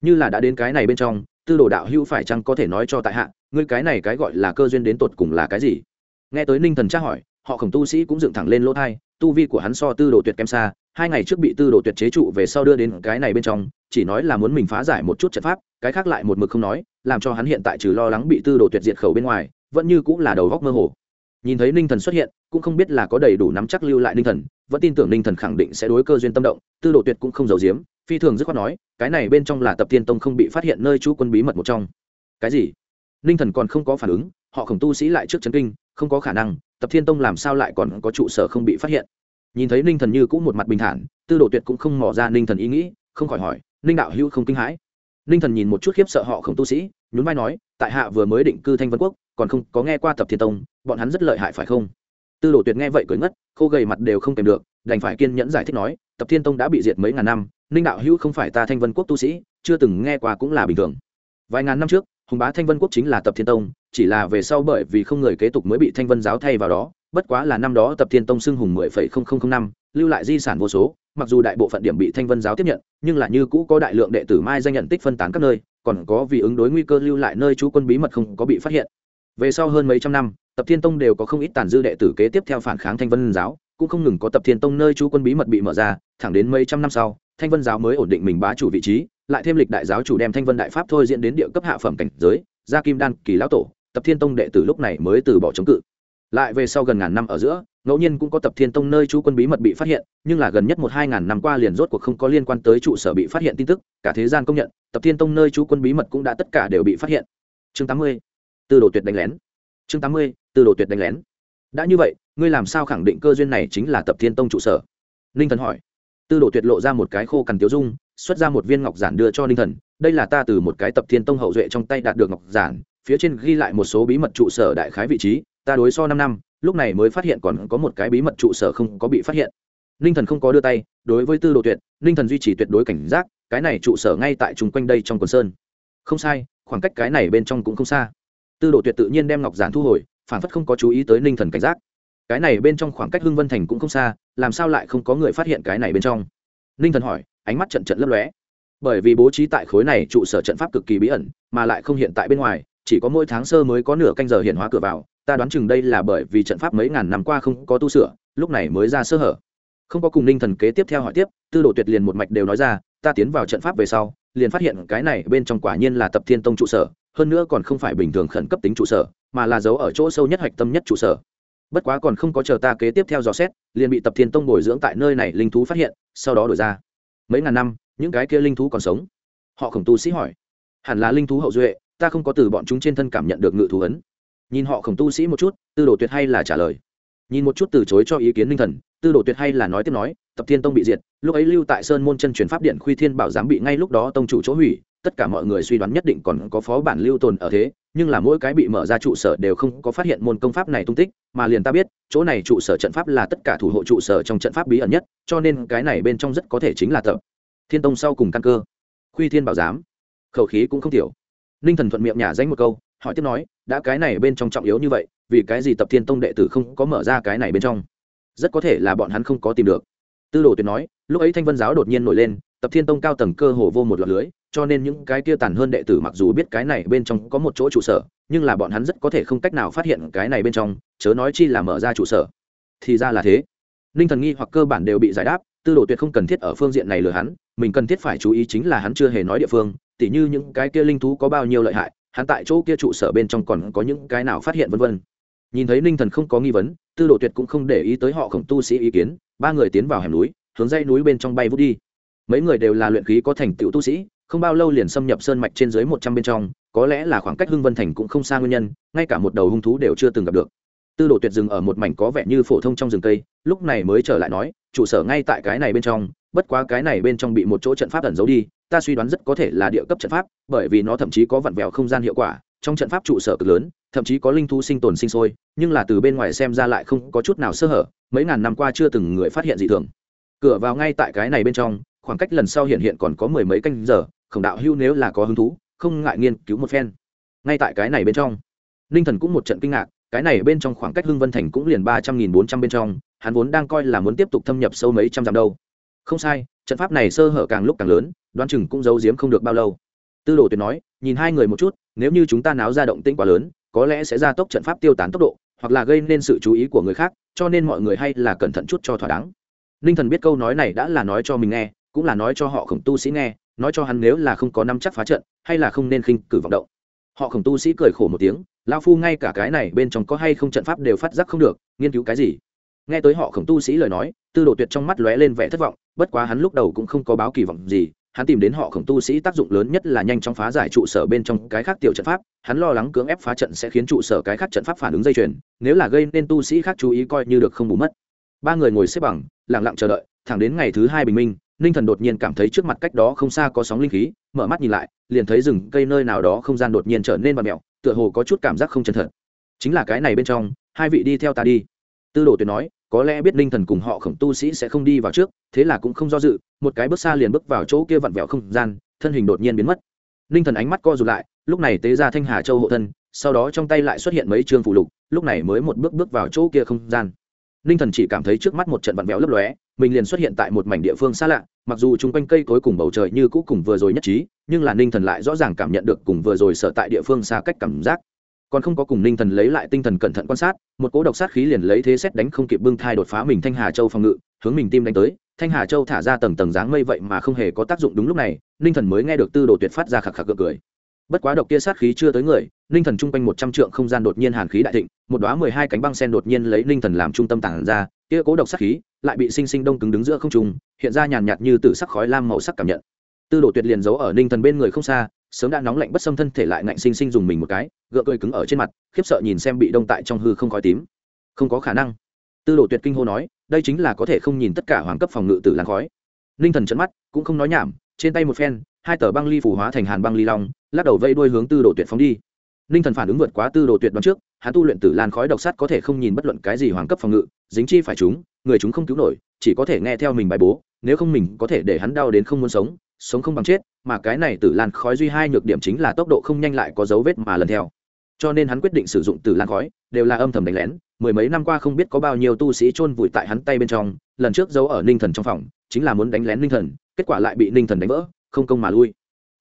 Như là đã đến cái này bên trong, tư đồ đạo hữu phải chăng có thể nói cho tại hạ, ngươi cái này cái gọi là cơ duyên đến tột cùng là cái gì? Nghe tới ninh thần tra hỏi, họ khổng tu sĩ cũng dựng thẳng lên lỗ thai, tu vi của hắn so tư đồ tuyệt kém xa, hai ngày trước bị tư đồ tuyệt chế trụ về sau đưa đến cái này bên trong, chỉ nói là muốn mình phá giải một chút trận pháp, cái khác lại một mực không nói, làm cho hắn hiện tại trừ lo lắng bị tư đồ tuyệt diệt khẩu bên ngoài, vẫn như cũng là đầu góc mơ hồ. Nhìn thấy ninh thần xuất hiện, cũng không biết là có đầy đủ nắm chắc lưu lại ninh thần vẫn tin tưởng ninh thần khẳng định sẽ đối cơ duyên tâm động, tư đồ tuyệt cũng không giấu giếm, phi thường dứt khoát nói, cái này bên trong là tập thiên tông không bị phát hiện nơi chú quân bí mật một trong. Cái gì? Ninh thần còn không có phản ứng, họ khổng tu sĩ lại trước chấn kinh, không có khả năng, tập thiên tông làm sao lại còn có trụ sở không bị phát hiện? Nhìn thấy ninh thần như cũng một mặt bình thản, tư đồ tuyệt cũng không mò ra ninh thần ý nghĩ, không khỏi hỏi, ninh đạo hữu không kinh hãi? Ninh thần nhìn một chút khiếp sợ họ khổng tu sĩ, nhún vai nói, tại hạ vừa mới định cư thanh vân quốc, còn không có nghe qua tập thiên tông, bọn hắn rất lợi hại phải không? Tư đồ tuyệt nghe vậy cười ngất, khô gầy mặt đều không kèm được, đành phải kiên nhẫn giải thích nói, tập thiên tông đã bị diệt mấy ngàn năm, ninh đạo hữu không phải ta thanh vân quốc tu sĩ, chưa từng nghe qua cũng là bình thường. Vài ngàn năm trước, hùng bá thanh vân quốc chính là tập thiên tông, chỉ là về sau bởi vì không người kế tục mới bị thanh vân giáo thay vào đó, bất quá là năm đó tập thiên tông xưng hùng mười phẩy không không không năm, lưu lại di sản vô số, mặc dù đại bộ phận điểm bị thanh vân giáo tiếp nhận, nhưng là như cũ có đại lượng đệ tử mai danh nhận tích phân tán các nơi, còn có vì ứng đối nguy cơ lưu lại nơi chú quân bí mật không có bị phát hiện. Về sau hơn mấy trăm năm tập thiên tông đều có không ít tàn dư đệ tử kế tiếp theo phản kháng thanh vân giáo, cũng không ngừng có tập thiên tông nơi chú quân bí mật bị mở ra, thẳng đến mấy trăm năm sau, thanh vân giáo mới ổn định mình bá chủ vị trí, lại thêm lịch đại giáo chủ đem thanh vân đại pháp thôi diễn đến địa cấp hạ phẩm cảnh giới, gia kim đan, kỳ lão tổ, tập thiên tông đệ tử lúc này mới từ bỏ chống cự. Lại về sau gần ngàn năm ở giữa, ngẫu nhiên cũng có tập thiên tông nơi chú quân bí mật bị phát hiện, nhưng là gần nhất một hai ngàn năm qua liền rốt cuộc không có liên quan tới trụ sở bị phát hiện tin tức, cả thế gian công nhận, tập thiên tông nơi chú quân bí mật cũng đã tất cả đều bị phát hiện. Chương tám mươi. Từ đồ tuyệt đánh lén. Chương tám mươi từ đồ tuyệt đánh lén. Đã như vậy, ngươi làm sao khẳng định cơ duyên này chính là tập thiên tông trụ sở? Ninh thần hỏi. Tư đồ tuyệt lộ ra một cái khô cằn tiêu dung, xuất ra một viên ngọc giản đưa cho ninh thần. Đây là ta từ một cái tập thiên tông hậu duệ trong tay đạt được ngọc giản, phía trên ghi lại một số bí mật trụ sở đại khái vị trí, ta đối so năm năm, lúc này mới phát hiện còn có một cái bí mật trụ sở không có bị phát hiện. Ninh thần không có đưa tay, đối với tư đồ tuyệt, ninh thần duy trì tuyệt đối cảnh giác, cái này trụ sở ngay tại chung quanh đây trong quần sơn. Không sai, khoảng cách cái này bên trong cũng không xa. Tư đồ tuyệt tự nhiên đem ngọc giản thu hồi phản phất không có chú ý tới ninh thần cảnh giác. Cái này bên trong khoảng cách hưng vân thành cũng không xa, làm sao lại không có người phát hiện cái này bên trong? Ninh thần hỏi, ánh mắt trận trận lấp lóe. Bởi vì bố trí tại khối này trụ sở trận pháp cực kỳ bí ẩn, mà lại không hiện tại bên ngoài, chỉ có mỗi tháng sơ mới có nửa canh giờ hiện hóa cửa vào, ta đoán chừng đây là bởi vì trận pháp mấy ngàn năm qua không có tu sửa, lúc này mới ra sơ hở. Không có cùng ninh thần kế tiếp theo hỏi tiếp, tư đồ tuyệt liền một mạch đều nói ra, ta tiến vào trận pháp về sau, liền phát hiện cái này bên trong quả nhiên là tập thiên tông trụ sở hơn nữa còn không phải bình thường khẩn cấp tính trụ sở, mà là giấu ở chỗ sâu nhất hạch tâm nhất trụ sở. Bất quá còn không có chờ ta kế tiếp theo dò xét, liền bị tập thiên tông bồi dưỡng tại nơi này linh thú phát hiện, sau đó đổi ra. Mấy ngàn năm, những cái kia linh thú còn sống? Họ khổng tu sĩ hỏi. Hẳn là linh thú hậu duệ, ta không có từ bọn chúng trên thân cảm nhận được ngự thú ấn. Nhìn họ khổng tu sĩ một chút, tư đồ tuyệt hay là trả lời. Nhìn một chút từ chối cho ý kiến linh thần, tư đồ tuyệt hay là nói tiếp nói, tập thiên tông bị diệt, lúc ấy lưu tại sơn môn chân truyền pháp điện khuy thiên bảo giám bị ngay lúc đó tông chủ chỗ hủy tất cả mọi người suy đoán nhất định còn có phó bản lưu tồn ở thế, nhưng là mỗi cái bị mở ra trụ sở đều không có phát hiện môn công pháp này tung tích, mà liền ta biết, chỗ này trụ sở trận pháp là tất cả thủ hộ trụ sở trong trận pháp bí ẩn nhất, cho nên cái này bên trong rất có thể chính là tập. Thiên tông sau cùng căn cơ. Khuy thiên bảo giám. Khẩu khí cũng không thiểu ninh thần thuận miệng nhả danh một câu, hỏi tiếp nói, đã cái này bên trong trọng yếu như vậy, vì cái gì tập thiên tông đệ tử không có mở ra cái này bên trong? Rất có thể là bọn hắn không có tìm được. Tư đồ tuyệt nói, lúc ấy thanh vân giáo đột nhiên nổi lên, tập thiên tông cao tầng cơ hồ vô một loạt lưới cho nên những cái kia tàn hơn đệ tử mặc dù biết cái này bên trong có một chỗ trụ sở, nhưng là bọn hắn rất có thể không cách nào phát hiện cái này bên trong, chớ nói chi là mở ra trụ sở. Thì ra là thế. Ninh thần nghi hoặc cơ bản đều bị giải đáp, tư đồ tuyệt không cần thiết ở phương diện này lừa hắn, mình cần thiết phải chú ý chính là hắn chưa hề nói địa phương, tỉ như những cái kia linh thú có bao nhiêu lợi hại, hắn tại chỗ kia trụ sở bên trong còn có những cái nào phát hiện vân vân. Nhìn thấy ninh thần không có nghi vấn, tư đồ tuyệt cũng không để ý tới họ khổng tu sĩ ý kiến, ba người tiến vào hẻm núi, hướng dây núi bên trong bay vút đi. Mấy người đều là luyện khí có thành tựu tu sĩ không bao lâu liền xâm nhập sơn mạch trên dưới một trăm bên trong, có lẽ là khoảng cách hưng vân thành cũng không xa nguyên nhân, ngay cả một đầu hung thú đều chưa từng gặp được. Tư đồ tuyệt dừng ở một mảnh có vẻ như phổ thông trong rừng cây, lúc này mới trở lại nói trụ sở ngay tại cái này bên trong, bất quá cái này bên trong bị một chỗ trận pháp ẩn giấu đi, ta suy đoán rất có thể là địa cấp trận pháp, bởi vì nó thậm chí có vặn vẹo không gian hiệu quả, trong trận pháp trụ sở cực lớn, thậm chí có linh thú sinh tồn sinh sôi, nhưng là từ bên ngoài xem ra lại không có chút nào sơ hở, mấy ngàn năm qua chưa từng người phát hiện gì thường. Cửa vào ngay tại cái này bên trong, khoảng cách lần sau hiện hiện còn có mười mấy canh giờ khổng đạo hưu nếu là có hứng thú, không ngại nghiên cứu một phen. Ngay tại cái này bên trong, ninh thần cũng một trận kinh ngạc, cái này bên trong khoảng cách hưng vân thành cũng liền ba trăm nghìn bốn trăm bên trong, hắn vốn đang coi là muốn tiếp tục thâm nhập sâu mấy trăm dặm đâu. Không sai, trận pháp này sơ hở càng lúc càng lớn, đoán chừng cũng giấu giếm không được bao lâu. Tư đồ tuyệt nói, nhìn hai người một chút, nếu như chúng ta náo ra động tĩnh quá lớn, có lẽ sẽ gia tốc trận pháp tiêu tán tốc độ, hoặc là gây nên sự chú ý của người khác, cho nên mọi người hay là cẩn thận chút cho thỏa đáng. Ninh thần biết câu nói này đã là nói cho mình nghe, cũng là nói cho họ khổng tu sĩ nghe nói cho hắn nếu là không có năm chắc phá trận, hay là không nên khinh cử vọng động. Họ khổng tu sĩ cười khổ một tiếng lao phu ngay cả cái này bên trong có hay không trận pháp đều phát giác không được, nghiên cứu cái gì? Nghe tới họ khổng tu sĩ lời nói, tư đồ tuyệt trong mắt lóe lên vẻ thất vọng, bất quá hắn lúc đầu cũng không có báo kỳ vọng gì, hắn tìm đến họ khổng tu sĩ tác dụng lớn nhất là nhanh chóng phá giải trụ sở bên trong cái khác tiểu trận pháp, hắn lo lắng cưỡng ép phá trận sẽ khiến trụ sở cái khác trận pháp phản ứng dây chuyền, nếu là gây nên tu sĩ khác chú ý coi như được không bù mất. Ba người ngồi xếp bằng, lặng lặng chờ đợi, thẳng đến ngày thứ hai bình minh ninh thần đột nhiên cảm thấy trước mặt cách đó không xa có sóng linh khí, mở mắt nhìn lại, liền thấy rừng cây nơi nào đó không gian đột nhiên trở nên và mẹo tựa hồ có chút cảm giác không chân thật. Chính là cái này bên trong, hai vị đi theo ta đi. Tư đồ tuyệt nói, có lẽ biết ninh thần cùng họ khổng tu sĩ sẽ không đi vào trước, thế là cũng không do dự, một cái bước xa liền bước vào chỗ kia vặn vẹo không gian, thân hình đột nhiên biến mất. Ninh thần ánh mắt co rụt lại, lúc này tế ra thanh hà châu hộ thân, sau đó trong tay lại xuất hiện mấy chương phụ lục, lúc này mới một bước bước vào chỗ kia không gian. Ninh thần chỉ cảm thấy trước mắt một trận vặn vẹo lấp lóe mình liền xuất hiện tại một mảnh địa phương xa lạ, mặc dù chung quanh cây cối cùng bầu trời như cũ cùng vừa rồi nhất trí, nhưng là ninh thần lại rõ ràng cảm nhận được cùng vừa rồi sợ tại địa phương xa cách cảm giác. Còn không có cùng ninh thần lấy lại tinh thần cẩn thận quan sát, một cỗ độc sát khí liền lấy thế xét đánh không kịp bưng thai đột phá mình thanh hà châu phòng ngự, hướng mình tim đánh tới. Thanh hà châu thả ra tầng tầng dáng mây vậy mà không hề có tác dụng đúng lúc này, ninh thần mới nghe được tư đồ tuyệt phát ra khạc khạc cười. Bất quá độc kia sát khí chưa tới người, ninh thần chung quanh một trăm trượng không gian đột nhiên hàn khí đại thịnh, một đoá mười hai cánh băng sen đột nhiên lấy ninh thần làm trung tâm tản ra, kia cố độc sát khí lại bị sinh sinh đông cứng đứng giữa không trung, hiện ra nhàn nhạt như tử sắc khói lam màu sắc cảm nhận. Tư đồ tuyệt liền giấu ở ninh thần bên người không xa, sớm đã nóng lạnh bất xâm thân thể lại ngạnh sinh sinh dùng mình một cái, gượng cười cứng ở trên mặt, khiếp sợ nhìn xem bị đông tại trong hư không khói tím. Không có khả năng. Tư đồ tuyệt kinh hô nói, đây chính là có thể không nhìn tất cả hoàng cấp phòng ngự tử làn khói. Ninh thần trận mắt, cũng không nói nhảm, trên tay một phen, hai tờ băng ly phủ hóa thành hàn băng ly long, lắc đầu vây đuôi hướng tư đồ tuyệt phóng đi. Ninh thần phản ứng vượt quá tư đồ tuyệt đoán trước, hắn tu luyện tử lan khói độc sắt có thể không nhìn bất luận cái gì hoàng cấp phòng ngự, dính chi phải chúng người chúng không cứu nổi, chỉ có thể nghe theo mình bài bố, nếu không mình có thể để hắn đau đến không muốn sống sống không bằng chết, mà cái này tử lan khói duy hai nhược điểm chính là tốc độ không nhanh lại có dấu vết mà lần theo. Cho nên hắn quyết định sử dụng tử lan khói, đều là âm thầm đánh lén, mười mấy năm qua không biết có bao nhiêu tu sĩ chôn vùi tại hắn tay bên trong, lần trước giấu ở ninh thần trong phòng, chính là muốn đánh lén ninh thần, kết quả lại bị ninh thần đánh vỡ, không công mà lui.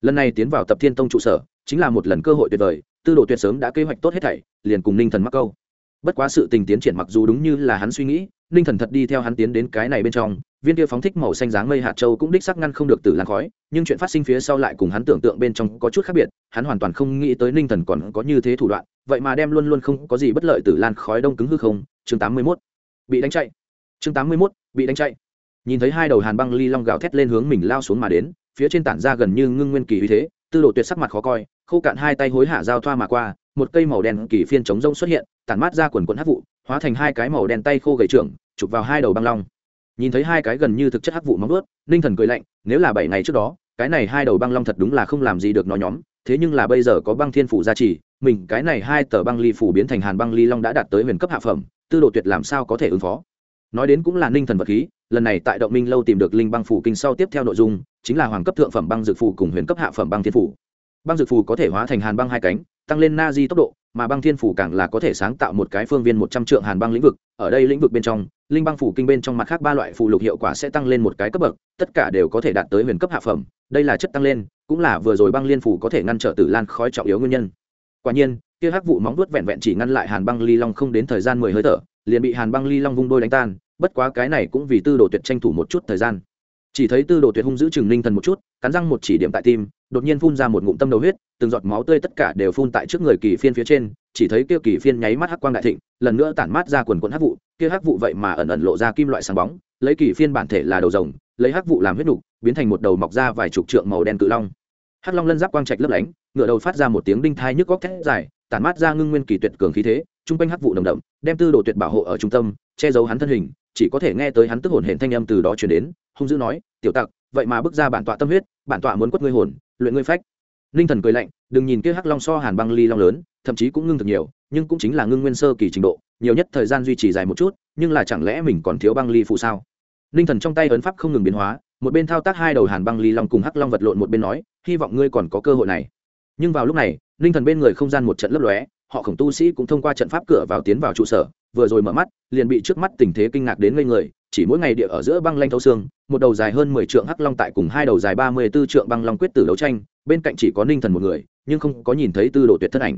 Lần này tiến vào tập thiên tông trụ sở, chính là một lần cơ hội tuyệt vời, tư đồ tuyệt sớm đã kế hoạch tốt hết thảy, liền cùng ninh thần mắc câu. Bất quá sự tình tiến triển mặc dù đúng như là hắn suy nghĩ ninh thần thật đi theo hắn tiến đến cái này bên trong, viên kia phóng thích màu xanh dáng mây hạt châu cũng đích sắc ngăn không được từ lan khói, nhưng chuyện phát sinh phía sau lại cùng hắn tưởng tượng bên trong có chút khác biệt, hắn hoàn toàn không nghĩ tới ninh thần còn có như thế thủ đoạn, vậy mà đem luôn luôn không có gì bất lợi từ lan khói đông cứng hư không, chương tám mươi mốt, bị đánh chạy. Chương tám mươi mốt, bị đánh chạy. Nhìn thấy hai đầu hàn băng ly long gào thét lên hướng mình lao xuống mà đến, phía trên tản ra gần như ngưng nguyên kỳ uy thế, tư đồ tuyệt sắc mặt khó coi, khô cạn hai tay hối hả giao thoa mà qua, một cây màu đen kỳ phiên chống rông xuất hiện, tản mát ra quần quần hắc vụ hóa thành hai cái màu đen tay khô gầy trưởng, chụp vào hai đầu băng long. Nhìn thấy hai cái gần như thực chất hắc vụ móng ướt ninh thần cười lạnh, nếu là bảy ngày trước đó, cái này hai đầu băng long thật đúng là không làm gì được nó nhóm, thế nhưng là bây giờ có băng thiên phủ gia trì, mình, cái này hai tờ băng ly phủ biến thành hàn băng ly long đã đạt tới huyền cấp hạ phẩm, tư đồ tuyệt làm sao có thể ứng phó. Nói đến cũng là ninh thần vật khí, lần này tại động minh lâu tìm được linh băng phủ kinh sau tiếp theo nội dung, chính là hoàng cấp thượng phẩm băng dược phủ cùng huyền cấp hạ phẩm băng thiên phủ. Băng dược phủ có thể hóa thành hàn băng hai cánh tăng lên na di tốc độ, mà băng thiên phủ càng là có thể sáng tạo một cái phương viên một trăm trượng hàn băng lĩnh vực. Ở đây lĩnh vực bên trong, linh băng phủ kinh bên trong mặt khác ba loại phụ lục hiệu quả sẽ tăng lên một cái cấp bậc, tất cả đều có thể đạt tới huyền cấp hạ phẩm. Đây là chất tăng lên, cũng là vừa rồi băng liên phủ có thể ngăn trở tử lan khói trọng yếu nguyên nhân. Quả nhiên, kia hắc vụ móng vuốt vẹn vẹn chỉ ngăn lại hàn băng ly long không đến thời gian mười hơi thở, liền bị hàn băng ly long vung đôi đánh tan, bất quá cái này cũng vì tư đồ tuyệt tranh thủ một chút thời gian. Chỉ thấy tư đồ tuyệt hung giữ chừng ninh thần một chút, cắn răng một chỉ điểm tại tim đột nhiên phun ra một ngụm tâm đầu huyết, từng giọt máu tươi tất cả đều phun tại trước người kỳ phiên phía trên, chỉ thấy kia kỳ phiên nháy mắt hắc quang đại thịnh, lần nữa tản mát ra quần quần hắc vụ, kia hắc vụ vậy mà ẩn ẩn lộ ra kim loại sáng bóng, lấy kỳ phiên bản thể là đầu rồng, lấy hắc vụ làm huyết nục, biến thành một đầu mọc ra vài chục trượng màu đen cự long. Hắc long lân giáp quang trạch lấp lánh ngựa đầu phát ra một tiếng đinh thai nhức góc thét dài, tản mát ra ngưng nguyên kỳ tuyệt cường khí thế, trung quanh hắc vụ đồng đậm, đem tư đồ tuyệt bảo hộ ở trung tâm, che giấu hắn thân hình, chỉ có thể nghe tới hắn tức hồn hển thanh âm từ đó truyền đến, hung dữ nói, tiểu tặc, vậy mà bước ra bản tọa tâm huyết, bản tọa muốn quất ngươi hồn luyện ngươi phách. Ninh thần cười lạnh, đừng nhìn kia hắc long so hàn băng ly long lớn, thậm chí cũng ngưng thực nhiều, nhưng cũng chính là ngưng nguyên sơ kỳ trình độ, nhiều nhất thời gian duy trì dài một chút, nhưng là chẳng lẽ mình còn thiếu băng ly phụ sao? Ninh thần trong tay ấn pháp không ngừng biến hóa, một bên thao tác hai đầu hàn băng ly long cùng hắc long vật lộn một bên nói, hy vọng ngươi còn có cơ hội này. Nhưng vào lúc này, ninh thần bên người không gian một trận lấp lóe, họ khổng tu sĩ cũng thông qua trận pháp cửa vào tiến vào trụ sở, vừa rồi mở mắt, liền bị trước mắt tình thế kinh ngạc đến ngây người chỉ mỗi ngày địa ở giữa băng lanh thấu xương, một đầu dài hơn mười trượng hắc long tại cùng hai đầu dài ba mươi 34 trượng băng long quyết tử đấu tranh, bên cạnh chỉ có ninh thần một người, nhưng không có nhìn thấy tư đồ tuyệt thân ảnh.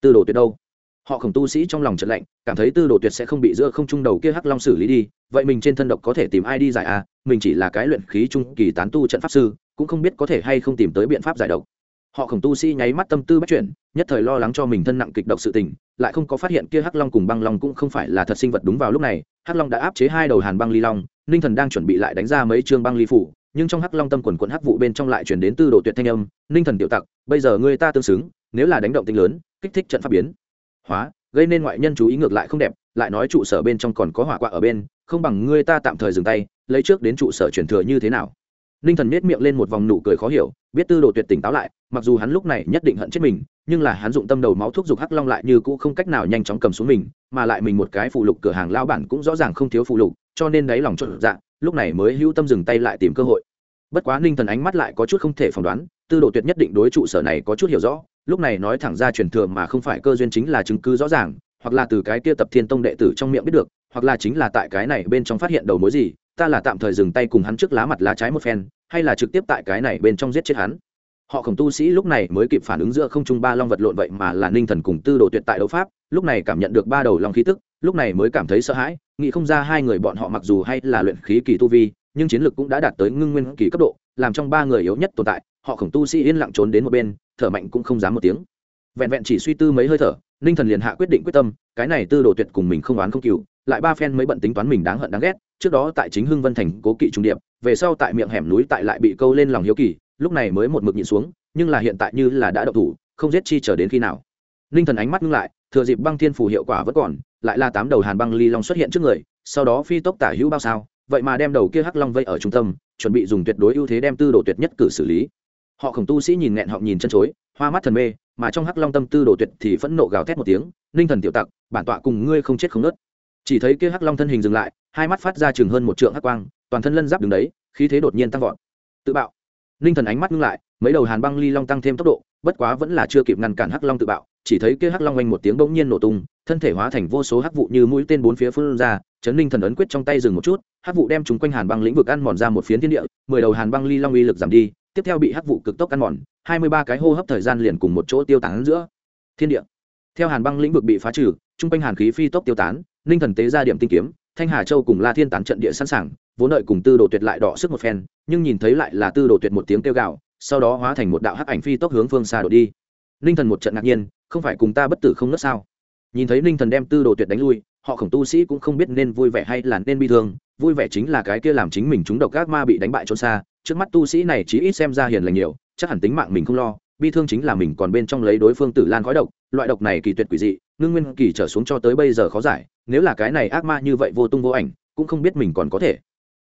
Tư đồ tuyệt đâu? Họ khổng tu sĩ trong lòng trận lạnh, cảm thấy tư đồ tuyệt sẽ không bị giữa không trung đầu kia hắc long xử lý đi, vậy mình trên thân độc có thể tìm ai đi giải à? Mình chỉ là cái luyện khí trung kỳ tán tu trận pháp sư, cũng không biết có thể hay không tìm tới biện pháp giải độc. Họ khổng tu sĩ nháy mắt tâm tư bắt chuyển, nhất thời lo lắng cho mình thân nặng kịch độc sự tình lại không có phát hiện kia hắc long cùng băng long cũng không phải là thật sinh vật đúng vào lúc này, hắc long đã áp chế hai đầu hàn băng ly long, ninh thần đang chuẩn bị lại đánh ra mấy chương băng ly phủ, nhưng trong hắc long tâm quần quận hắc vụ bên trong lại chuyển đến tư đồ tuyệt thanh âm, ninh thần tiểu tặc, bây giờ ngươi ta tương xứng, nếu là đánh động tinh lớn, kích thích trận pháp biến. Hóa, gây nên ngoại nhân chú ý ngược lại không đẹp, lại nói trụ sở bên trong còn có hỏa quạ ở bên, không bằng ngươi ta tạm thời dừng tay, lấy trước đến trụ sở truyền thừa như thế nào? Ninh thần miết miệng lên một vòng nụ cười khó hiểu, biết tư đồ tuyệt tỉnh táo lại, mặc dù hắn lúc này nhất định hận chết mình nhưng là hắn dụng tâm đầu máu thuốc dục hắc long lại như cũ không cách nào nhanh chóng cầm xuống mình, mà lại mình một cái phụ lục cửa hàng lao bản cũng rõ ràng không thiếu phụ lục, cho nên đáy lòng trộn dạ lúc này mới hữu tâm dừng tay lại tìm cơ hội. Bất quá ninh thần ánh mắt lại có chút không thể phỏng đoán, tư đồ tuyệt nhất định đối trụ sở này có chút hiểu rõ, lúc này nói thẳng ra truyền thừa mà không phải cơ duyên chính là chứng cứ rõ ràng, hoặc là từ cái kia tập thiên tông đệ tử trong miệng biết được, hoặc là chính là tại cái này bên trong phát hiện đầu mối gì, ta là tạm thời dừng tay cùng hắn trước lá mặt lá trái một phen, hay là trực tiếp tại cái này bên trong giết chết hắn họ khổng tu sĩ lúc này mới kịp phản ứng giữa không trung ba long vật lộn vậy mà là ninh thần cùng tư đồ tuyệt tại đấu pháp, lúc này cảm nhận được ba đầu long khí tức, lúc này mới cảm thấy sợ hãi, nghĩ không ra hai người bọn họ mặc dù hay là luyện khí kỳ tu vi, nhưng chiến lược cũng đã đạt tới ngưng nguyên kỳ cấp độ, làm trong ba người yếu nhất tồn tại, họ khổng tu sĩ yên lặng trốn đến một bên, thở mạnh cũng không dám một tiếng. Vẹn vẹn chỉ suy tư mấy hơi thở, ninh thần liền hạ quyết định quyết tâm, cái này tư đồ tuyệt cùng mình không oán không cừu, lại ba phen mới bận tính toán mình đáng hận đáng ghét, trước đó tại chính hưng vân thành cố kỵ trung điệp, về sau tại miệng hẻm núi tại lại bị câu lên lòng hiếu kỳ lúc này mới một mực nhịn xuống, nhưng là hiện tại như là đã đậu thủ, không giết chi chờ đến khi nào. Ninh thần ánh mắt ngưng lại, thừa dịp băng thiên phủ hiệu quả vẫn còn, lại là tám đầu hàn băng ly long xuất hiện trước người, sau đó phi tốc tả hữu bao sao, vậy mà đem đầu kia hắc long vây ở trung tâm, chuẩn bị dùng tuyệt đối ưu thế đem tư đồ tuyệt nhất cử xử lý. Họ khổng tu sĩ nhìn nghẹn họ nhìn chân chối, hoa mắt thần mê, mà trong hắc long tâm tư đồ tuyệt thì phẫn nộ gào thét một tiếng ninh thần tiểu tặc, bản tọa cùng ngươi không chết không nớt. Chỉ thấy kia hắc long thân hình dừng lại, hai mắt phát ra chừng hơn một trượng hắc quang, toàn thân lân giáp đứng đấy, khí thế đột nhiên tăng vọt. Tự bạo ninh thần ánh mắt ngưng lại, mấy đầu hàn băng ly long tăng thêm tốc độ, bất quá vẫn là chưa kịp ngăn cản hắc long tự bạo, chỉ thấy kia hắc long oanh một tiếng bỗng nhiên nổ tung, thân thể hóa thành vô số hắc vụ như mũi tên bốn phía phương ra, chấn ninh thần ấn quyết trong tay dừng một chút, hắc vụ đem chúng quanh hàn băng lĩnh vực ăn mòn ra một phiến thiên địa, mười đầu hàn băng ly long uy lực giảm đi, tiếp theo bị hắc vụ cực tốc ăn mòn, hai mươi ba cái hô hấp thời gian liền cùng một chỗ tiêu tán giữa thiên địa. Theo hàn băng lĩnh vực bị phá trừ trung quanh hàn khí phi tốc tiêu tán, ninh thần tế ra điểm tinh kiếm, thanh hà châu cùng la thiên tán trận địa sẵn sàng vốn đợi cùng tư đồ tuyệt lại đỏ sức một phen, nhưng nhìn thấy lại là tư đồ tuyệt một tiếng kêu gạo sau đó hóa thành một đạo hắc ảnh phi tốc hướng phương xa đổ đi. Ninh thần một trận ngạc nhiên, không phải cùng ta bất tử không nớt sao? Nhìn thấy ninh thần đem tư đồ tuyệt đánh lui, họ khổng tu sĩ cũng không biết nên vui vẻ hay là nên bi thương, vui vẻ chính là cái kia làm chính mình chúng độc các ma bị đánh bại trốn xa, trước mắt tu sĩ này chỉ ít xem ra hiền lành nhiều, chắc hẳn tính mạng mình không lo, bi thương chính là mình còn bên trong lấy đối phương tử lan khói độc, loại độc này kỳ tuyệt quỷ dị, ngưng nguyên kỳ trở xuống cho tới bây giờ khó giải, nếu là cái này ác ma như vậy vô tung vô ảnh, cũng không biết mình còn có thể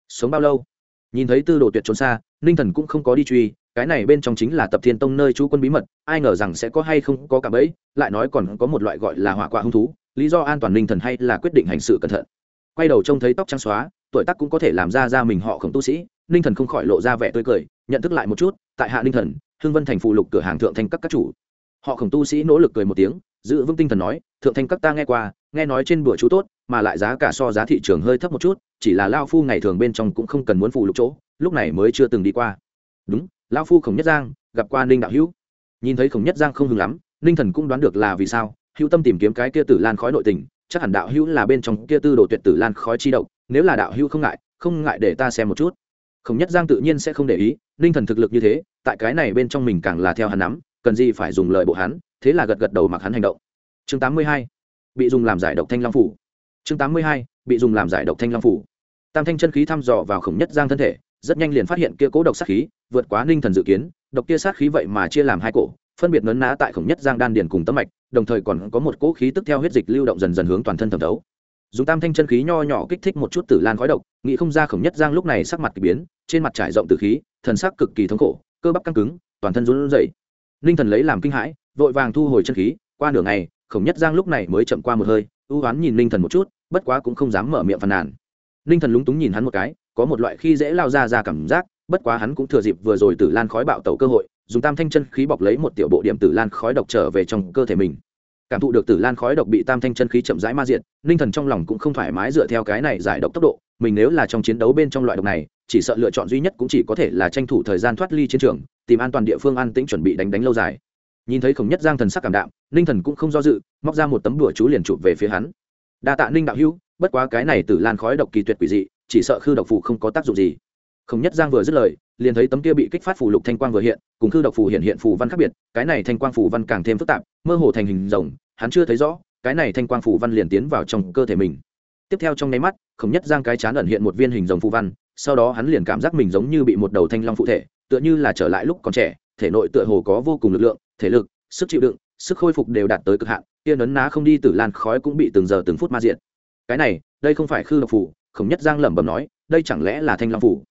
sống bao lâu? Nhìn thấy tư đồ tuyệt trốn xa, ninh thần cũng không có đi truy, cái này bên trong chính là tập thiên tông nơi chú quân bí mật, ai ngờ rằng sẽ có hay không có cả bẫy, lại nói còn có một loại gọi là hỏa quạ hung thú, lý do an toàn ninh thần hay là quyết định hành sự cẩn thận. Quay đầu trông thấy tóc trắng xóa, tuổi tác cũng có thể làm ra ra mình họ khổng tu sĩ, ninh thần không khỏi lộ ra vẻ tươi cười, nhận thức lại một chút, tại hạ ninh thần, hưng vân thành phụ lục cửa hàng thượng thanh các các chủ. Họ khổng tu sĩ nỗ lực cười một tiếng, giữ vững tinh thần nói, thượng thanh các ta nghe qua, nghe nói trên bữa chú tốt mà lại giá cả so giá thị trường hơi thấp một chút, chỉ là lao phu ngày thường bên trong cũng không cần muốn phụ lục chỗ, lúc này mới chưa từng đi qua. Đúng, lao phu khổng nhất giang, gặp qua ninh đạo hữu. Nhìn thấy khổng nhất giang không hừng lắm, ninh thần cũng đoán được là vì sao, hữu tâm tìm kiếm cái kia tử lan khói nội tình, chắc hẳn đạo hữu là bên trong kia tư đồ tuyệt tử lan khói chi độc, nếu là đạo hữu không ngại không ngại để ta xem một chút. Khổng nhất giang tự nhiên sẽ không để ý, ninh thần thực lực như thế, tại cái này bên trong mình càng là theo hắn nắm, cần gì phải dùng lời bộ hắn, thế là gật gật đầu mặc hắn hành động. Chương 82. bị dùng làm giải độc thanh long phủ chương 82. bị dùng làm giải độc thanh long phủ tam thanh chân khí thăm dò vào khổng nhất giang thân thể, rất nhanh liền phát hiện kia cố độc sát khí, vượt quá ninh thần dự kiến, độc kia sát khí vậy mà chia làm hai cổ, phân biệt nấn ná tại khổng nhất giang đan điền cùng tấm mạch, đồng thời còn có một cỗ khí tức theo huyết dịch lưu động dần dần hướng toàn thân thẩm thấu dùng tam thanh chân khí nho nhỏ kích thích một chút tử lan khói độc, nghĩ không ra khổng nhất giang lúc này sắc mặt k ỳ biến, trên mặt trải rộng tử khí, thần sắc cực kỳ thống khổ, cơ bắp căng cứng, toàn thân run rẩy ninh thần lấy làm kinh hãi, vội vàng thu hồi chân khí, qua nửa ngày, khổng nhất giang lúc này mới chậm qua một hơi ưu oán nhìn ninh thần một chút, bất quá cũng không dám mở miệng phàn nàn. Ninh thần lúng túng nhìn hắn một cái, có một loại khi dễ lao ra ra cảm giác, bất quá hắn cũng thừa dịp vừa rồi tử lan khói bạo tẩu cơ hội, dùng tam thanh chân khí bọc lấy một tiểu bộ điểm tử lan khói độc trở về trong cơ thể mình. Cảm thụ được tử lan khói độc bị tam thanh chân khí chậm rãi ma diện ninh thần trong lòng cũng không thoải mái dựa theo cái này giải độc tốc độ, mình nếu là trong chiến đấu bên trong loại độc này, chỉ sợ lựa chọn duy nhất cũng chỉ có thể là tranh thủ thời gian thoát ly chiến trường, tìm an toàn địa phương an tĩnh chuẩn bị đánh đánh lâu dài nhìn thấy khổng nhất giang thần sắc cảm đạm, ninh thần cũng không do dự, móc ra một tấm đùa chú liền chụp về phía hắn. Đa tạ ninh đạo hữu, bất quá cái này tử lan khói độc kỳ tuyệt quỷ dị, chỉ sợ khư độc phù không có tác dụng gì. Khổng nhất giang vừa dứt lời, liền thấy tấm kia bị kích phát phù lục thanh quang vừa hiện, cùng khư độc phù hiện hiện phù văn khác biệt, cái này thanh quang phù văn càng thêm phức tạp, mơ hồ thành hình rồng, hắn chưa thấy rõ, cái này thanh quang phù văn liền tiến vào trong cơ thể mình. Tiếp theo trong nháy mắt, khổng nhất giang cái chán ẩn hiện một viên hình rồng phù văn, sau đó hắn liền cảm giác mình giống như bị một đầu thanh long phụ thể, tựa như là trở lại lúc còn trẻ, thể nội tựa hồ có vô cùng lực lượng thể lực, sức chịu đựng, sức khôi phục đều đạt tới cực hạn, kia nấn ná không đi tử lan khói cũng bị từng giờ từng phút ma diện cái này, đây không phải khư độc phủ, khổng nhất giang lẩm bẩm nói, đây chẳng lẽ là thanh long phủ?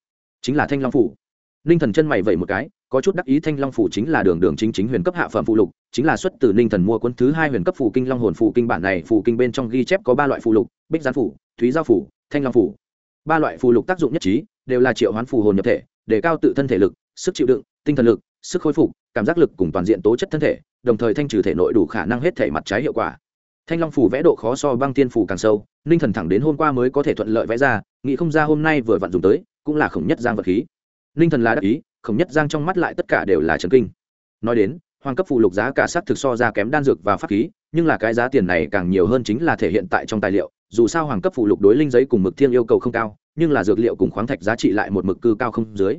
Chính là thanh long phủ. Ninh thần chân mày vẩy một cái, có chút đắc ý thanh long phủ chính là đường đường chính chính huyền cấp hạ phẩm phụ lục, chính là xuất từ ninh thần mua quân thứ hai huyền cấp phủ kinh long hồn phủ kinh bản này, phủ kinh bên trong ghi chép có ba loại phụ lục, bích gián phủ, thúy giao phủ, thanh long phủ. Ba loại phụ lục tác dụng nhất trí, đều là triệu hoán phù hồn nhập thể, để cao tự thân thể lực, sức chịu đựng, tinh thần lực, sức khôi phục cảm giác lực cùng toàn diện tố chất thân thể, đồng thời thanh trừ thể nội đủ khả năng hết thể mặt trái hiệu quả. Thanh long phủ vẽ độ khó so băng tiên phủ càng sâu, ninh thần thẳng đến hôm qua mới có thể thuận lợi vẽ ra, nghĩ không ra hôm nay vừa vặn dùng tới, cũng là khổng nhất giang vật khí. Ninh thần là đắc ý, khổng nhất giang trong mắt lại tất cả đều là trần kinh. Nói đến, hoàng cấp phụ lục giá cả sắc thực so ra kém đan dược và pháp khí, nhưng là cái giá tiền này càng nhiều hơn chính là thể hiện tại trong tài liệu, dù sao hoàng cấp phụ lục đối linh giấy cùng mực thiên yêu cầu không cao, nhưng là dược liệu cùng khoáng thạch giá trị lại một mực cư cao không dưới.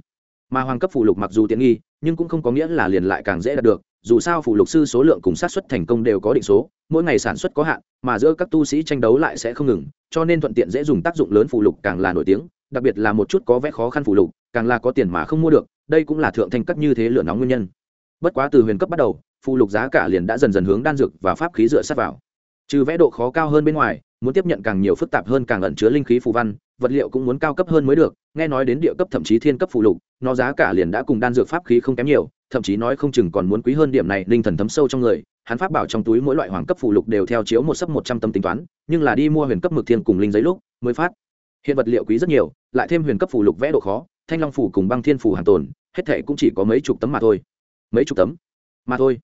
Mà hoàng cấp phụ lục mặc dù tiện nghi nhưng cũng không có nghĩa là liền lại càng dễ đạt được, dù sao phụ lục sư số lượng cùng sát xuất thành công đều có định số, mỗi ngày sản xuất có hạn, mà giữa các tu sĩ tranh đấu lại sẽ không ngừng, cho nên thuận tiện dễ dùng tác dụng lớn phụ lục càng là nổi tiếng, đặc biệt là một chút có vẽ khó khăn phụ lục, càng là có tiền mà không mua được, đây cũng là thượng thanh cấp như thế lửa nóng nguyên nhân. Bất quá từ huyền cấp bắt đầu, phụ lục giá cả liền đã dần dần hướng đan dược và pháp khí dựa sát vào. Trừ vẽ độ khó cao hơn bên ngoài, muốn tiếp nhận càng nhiều phức tạp hơn càng ẩn chứa linh khí phù văn, vật liệu cũng muốn cao cấp hơn mới được, nghe nói đến địa cấp thậm chí thiên cấp phụ lục nó giá cả liền đã cùng đan dược pháp khí không kém nhiều, thậm chí nói không chừng còn muốn quý hơn điểm này, linh thần thấm sâu trong người, hắn pháp bảo trong túi mỗi loại hoàng cấp phụ lục đều theo chiếu một sấp một trăm tâm tính toán, nhưng là đi mua huyền cấp mực thiên cùng linh giấy lúc, mới phát. Hiện vật liệu quý rất nhiều, lại thêm huyền cấp phụ lục vẽ độ khó, thanh long phủ cùng băng thiên phủ hàng tồn, hết thệ cũng chỉ có mấy chục tấm mà thôi. Mấy chục tấm? Mà thôi.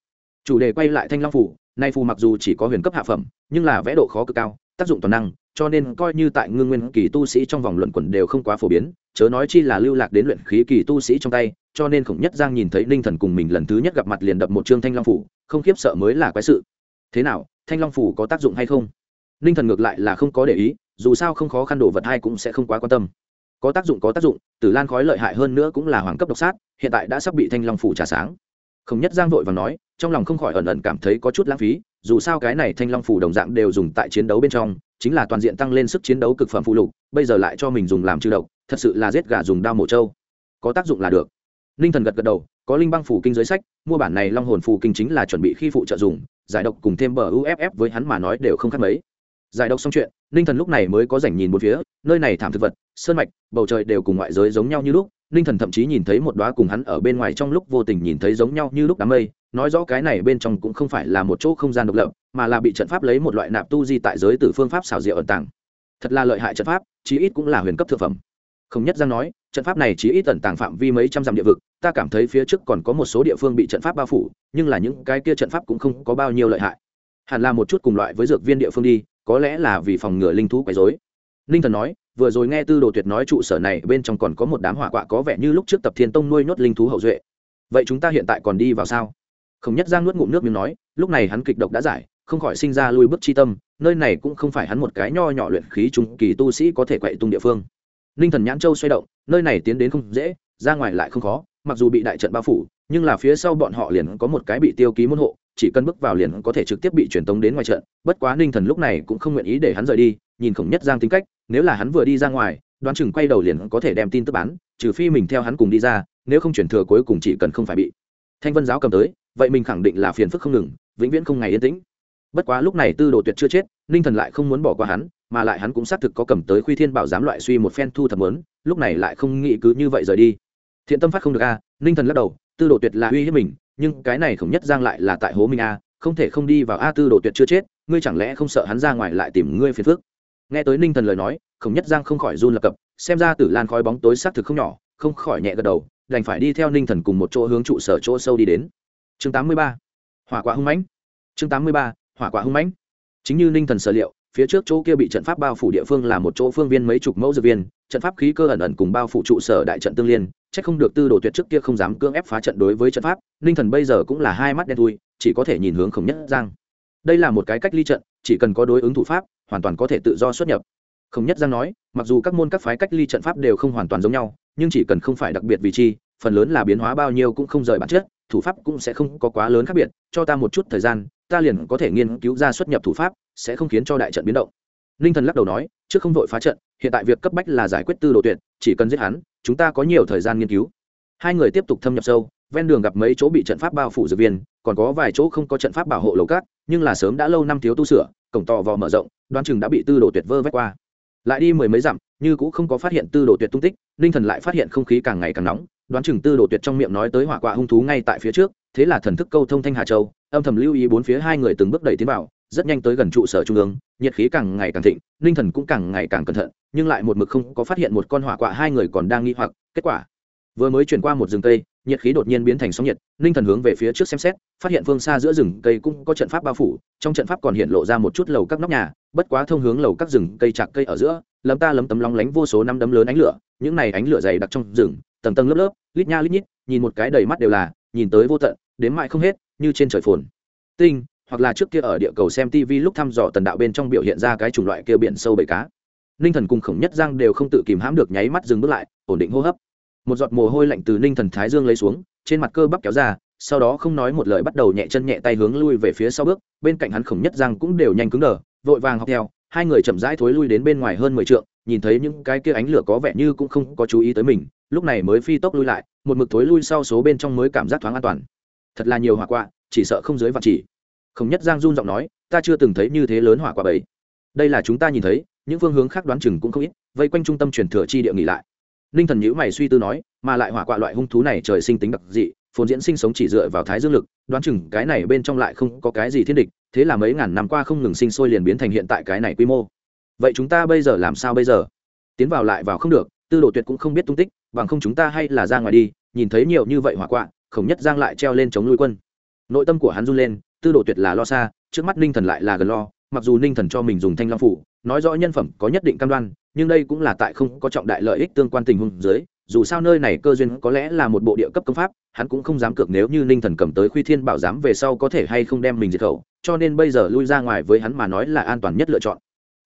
Chủ đề quay lại thanh long phủ, nay phù mặc dù chỉ có huyền cấp hạ phẩm, nhưng là vẽ độ khó cực cao, tác dụng toàn năng cho nên coi như tại ngưng nguyên kỳ tu sĩ trong vòng luận quẩn đều không quá phổ biến, chớ nói chi là lưu lạc đến luyện khí kỳ tu sĩ trong tay, cho nên khổng nhất giang nhìn thấy ninh thần cùng mình lần thứ nhất gặp mặt liền đập một chương thanh long phủ, không khiếp sợ mới là quái sự. Thế nào, thanh long phủ có tác dụng hay không? Ninh thần ngược lại là không có để ý, dù sao không khó khăn đồ vật hai cũng sẽ không quá quan tâm. Có tác dụng có tác dụng, tử lan khói lợi hại hơn nữa cũng là hoàng cấp độc sát, hiện tại đã sắp bị thanh long phủ trả sáng. Khổng nhất giang vội và nói, trong lòng không khỏi ẩn ẩn cảm thấy có chút lãng phí dù sao cái này thanh long phủ đồng dạng đều dùng tại chiến đấu bên trong, chính là toàn diện tăng lên sức chiến đấu cực phẩm phụ lục, bây giờ lại cho mình dùng làm trừ độc, thật sự là giết gà dùng đao mổ trâu. Có tác dụng là được. Ninh thần gật gật đầu, có linh băng phủ kinh giới sách, mua bản này long hồn phù kinh chính là chuẩn bị khi phụ trợ dùng, giải độc cùng thêm bờ uff với hắn mà nói đều không khác mấy. Giải độc xong chuyện, ninh thần lúc này mới có rảnh nhìn một phía, nơi này thảm thực vật, sơn mạch, bầu trời đều cùng ngoại giới giống nhau như lúc, ninh thần thậm chí nhìn thấy một đoá cùng hắn ở bên ngoài trong lúc vô tình nhìn thấy giống nhau như lúc đám mây nói rõ cái này bên trong cũng không phải là một chỗ không gian độc lập, mà là bị trận pháp lấy một loại nạp tu di tại giới từ phương pháp xảo diệu ẩn tàng. Thật là lợi hại trận pháp, chí ít cũng là huyền cấp thượng phẩm. Không nhất giang nói, trận pháp này chí ít tẩn tàng phạm vi mấy trăm dặm địa vực, ta cảm thấy phía trước còn có một số địa phương bị trận pháp bao phủ, nhưng là những cái kia trận pháp cũng không có bao nhiêu lợi hại. Hẳn là một chút cùng loại với dược viên địa phương đi, có lẽ là vì phòng ngừa linh thú quấy dối ninh thần nói, vừa rồi nghe tư đồ tuyệt nói trụ sở này bên trong còn có một đám hỏa quạ có vẻ như lúc trước tập thiên tông nuôi nhốt linh thú hậu duệ. Vậy chúng ta hiện tại còn đi vào sao? Không nhất giang nuốt ngụm nước miếng nói, lúc này hắn kịch độc đã giải, không khỏi sinh ra lui bước chi tâm, nơi này cũng không phải hắn một cái nho nhỏ luyện khí trung kỳ tu sĩ có thể quậy tung địa phương. Ninh thần nhãn châu xoay động, nơi này tiến đến không dễ, ra ngoài lại không khó, mặc dù bị đại trận bao phủ, nhưng là phía sau bọn họ liền có một cái bị tiêu ký môn hộ, chỉ cần bước vào liền có thể trực tiếp bị truyền tống đến ngoài trận, bất quá ninh thần lúc này cũng không nguyện ý để hắn rời đi, nhìn khổng nhất giang tính cách, nếu là hắn vừa đi ra ngoài, đoán chừng quay đầu liền có thể đem tin tức bán, trừ phi mình theo hắn cùng đi ra, nếu không chuyển thừa cuối cùng chỉ cần không phải bị thanh vân giáo cầm tới vậy mình khẳng định là phiền phức không ngừng, vĩnh viễn không ngày yên tĩnh. Bất quá lúc này tư đồ tuyệt chưa chết, ninh thần lại không muốn bỏ qua hắn, mà lại hắn cũng xác thực có cầm tới khuy thiên bảo giám loại suy một phen thu thập lớn lúc này lại không nghĩ cứ như vậy rời đi. Thiện tâm phát không được a, ninh thần lắc đầu, tư đồ tuyệt là uy hiếp mình, nhưng cái này khổng nhất giang lại là tại hố minh a, không thể không đi vào a, tư đồ tuyệt chưa chết, ngươi chẳng lẽ không sợ hắn ra ngoài lại tìm ngươi phiền phức? Nghe tới ninh thần lời nói khổng nhất giang không khỏi run lập cập, xem ra tử lan khói bóng tối xác thực không nhỏ, không khỏi nhẹ gật đầu, đành phải đi theo ninh thần cùng một chỗ hướng trụ sở chỗ sâu đi đến chương 83. hỏa quả hung mãnh chương 83. hỏa quả hung mãnh chính như ninh thần sở liệu, phía trước chỗ kia bị trận pháp bao phủ địa phương là một chỗ phương viên mấy chục mẫu dược viên, trận pháp khí cơ ẩn ẩn cùng bao phủ trụ sở đại trận tương liên, chắc không được tư đồ tuyệt trước kia không dám cưỡng ép phá trận đối với trận pháp, ninh thần bây giờ cũng là hai mắt đen thui, chỉ có thể nhìn hướng khổng nhất giang đây là một cái cách ly trận, chỉ cần có đối ứng thủ pháp, hoàn toàn có thể tự do xuất nhập khổng nhất giang nói, mặc dù các môn các phái cách ly trận pháp đều không hoàn toàn giống nhau, nhưng chỉ cần không phải đặc biệt vì chi, phần lớn là biến hóa bao nhiêu cũng không rời bản chất thủ pháp cũng sẽ không có quá lớn khác biệt, cho ta một chút thời gian, ta liền có thể nghiên cứu ra xuất nhập thủ pháp, sẽ không khiến cho đại trận biến động. Ninh thần lắc đầu nói, trước không vội phá trận, hiện tại việc cấp bách là giải quyết tư đồ tuyệt, chỉ cần giết hắn, chúng ta có nhiều thời gian nghiên cứu. Hai người tiếp tục thâm nhập sâu, ven đường gặp mấy chỗ bị trận pháp bao phủ dược viên, còn có vài chỗ không có trận pháp bảo hộ lầu cát, nhưng là sớm đã lâu năm thiếu tu sửa, cổng tò vò mở rộng, đoan chừng đã bị tư đồ tuyệt vơ vét qua. Lại đi mười mấy dặm, như cũng không có phát hiện tư đồ tuyệt tung tích ninh thần lại phát hiện không khí càng ngày càng nóng đoán chừng tư đồ tuyệt trong miệng nói tới hỏa quạ hung thú ngay tại phía trước, thế là thần thức câu thông thanh hà châu, âm thầm lưu ý bốn phía hai người từng bước đẩy tiến vào, rất nhanh tới gần trụ sở trung ương, nhiệt khí càng ngày càng thịnh ninh thần cũng càng ngày càng cẩn thận, nhưng lại một mực không có phát hiện một con hỏa quạ hai người còn đang nghi hoặc, kết quả, vừa mới chuyển qua một rừng cây, nhiệt khí đột nhiên biến thành sóng nhiệt ninh thần hướng về phía trước xem xét, phát hiện phương xa giữa rừng cây cũng có trận pháp bao phủ, trong trận pháp còn hiện lộ ra một chút lầu các nóc nhà, bất quá thông hướng lầu các rừng cây chạc cây ở giữa, lấm ta lấm tấm lóng lánh vô số năm đấm lớn ánh lửa, những này ánh lửa dày đặc trong rừng, tầng tầng lớp lớp lít nha lít nhít, nhìn một cái đầy mắt đều là, nhìn tới vô tận, đến mãi không hết, như trên trời phồn. Tinh, hoặc là trước kia ở địa cầu xem tv lúc thăm dò tần đạo bên trong biểu hiện ra cái chủng loại kia biển sâu bầy cá. Ninh thần cùng khổng nhất giang đều không tự kìm hãm được nháy mắt dừng bước lại, ổn định hô hấp. Một giọt mồ hôi lạnh từ ninh thần thái dương lấy xuống, trên mặt cơ bắp kéo ra, sau đó không nói một lời bắt đầu nhẹ chân nhẹ tay hướng lui về phía sau bước, bên cạnh hắn khổng nhất giang cũng đều nhanh cứng đờ, vội vàng học theo, hai người chậm rãi thối lui đến bên ngoài hơn mười trượng, nhìn thấy những cái kia ánh lửa có vẻ như cũng không có chú ý tới mình lúc này mới phi tốc lui lại, một mực thối lui sau số bên trong mới cảm giác thoáng an toàn. Thật là nhiều hỏa quạ, chỉ sợ không dưới vạn chỉ. Không nhất giang run giọng nói, ta chưa từng thấy như thế lớn hỏa quả bấy đây là chúng ta nhìn thấy, những phương hướng khác đoán chừng cũng không ít, vây quanh trung tâm truyền thừa chi địa nghỉ lại. Ninh thần nhữ mày suy tư nói, mà lại hỏa quạ loại hung thú này trời sinh tính đặc dị, phồn diễn sinh sống chỉ dựa vào thái dương lực, đoán chừng cái này bên trong lại không có cái gì thiên địch, thế là mấy ngàn năm qua không ngừng sinh sôi liền biến thành hiện tại cái này quy mô. Vậy chúng ta bây giờ làm sao bây giờ? Tiến vào lại vào không được, tư đồ tuyệt cũng không biết tung tích bằng không chúng ta hay là ra ngoài đi, nhìn thấy nhiều như vậy hỏa quạ, khổng nhất giang lại treo lên chống nuôi quân. Nội tâm của hắn run lên, tư đồ tuyệt là lo xa, trước mắt ninh thần lại là gần lo, mặc dù ninh thần cho mình dùng thanh long phủ, nói rõ nhân phẩm có nhất định cam đoan, nhưng đây cũng là tại không có trọng đại lợi ích tương quan tình huống dưới, dù sao nơi này cơ duyên có lẽ là một bộ địa cấp công pháp, hắn cũng không dám cược nếu như ninh thần cầm tới khuy thiên bảo giám về sau có thể hay không đem mình diệt khẩu, cho nên bây giờ lui ra ngoài với hắn mà nói là an toàn nhất lựa chọn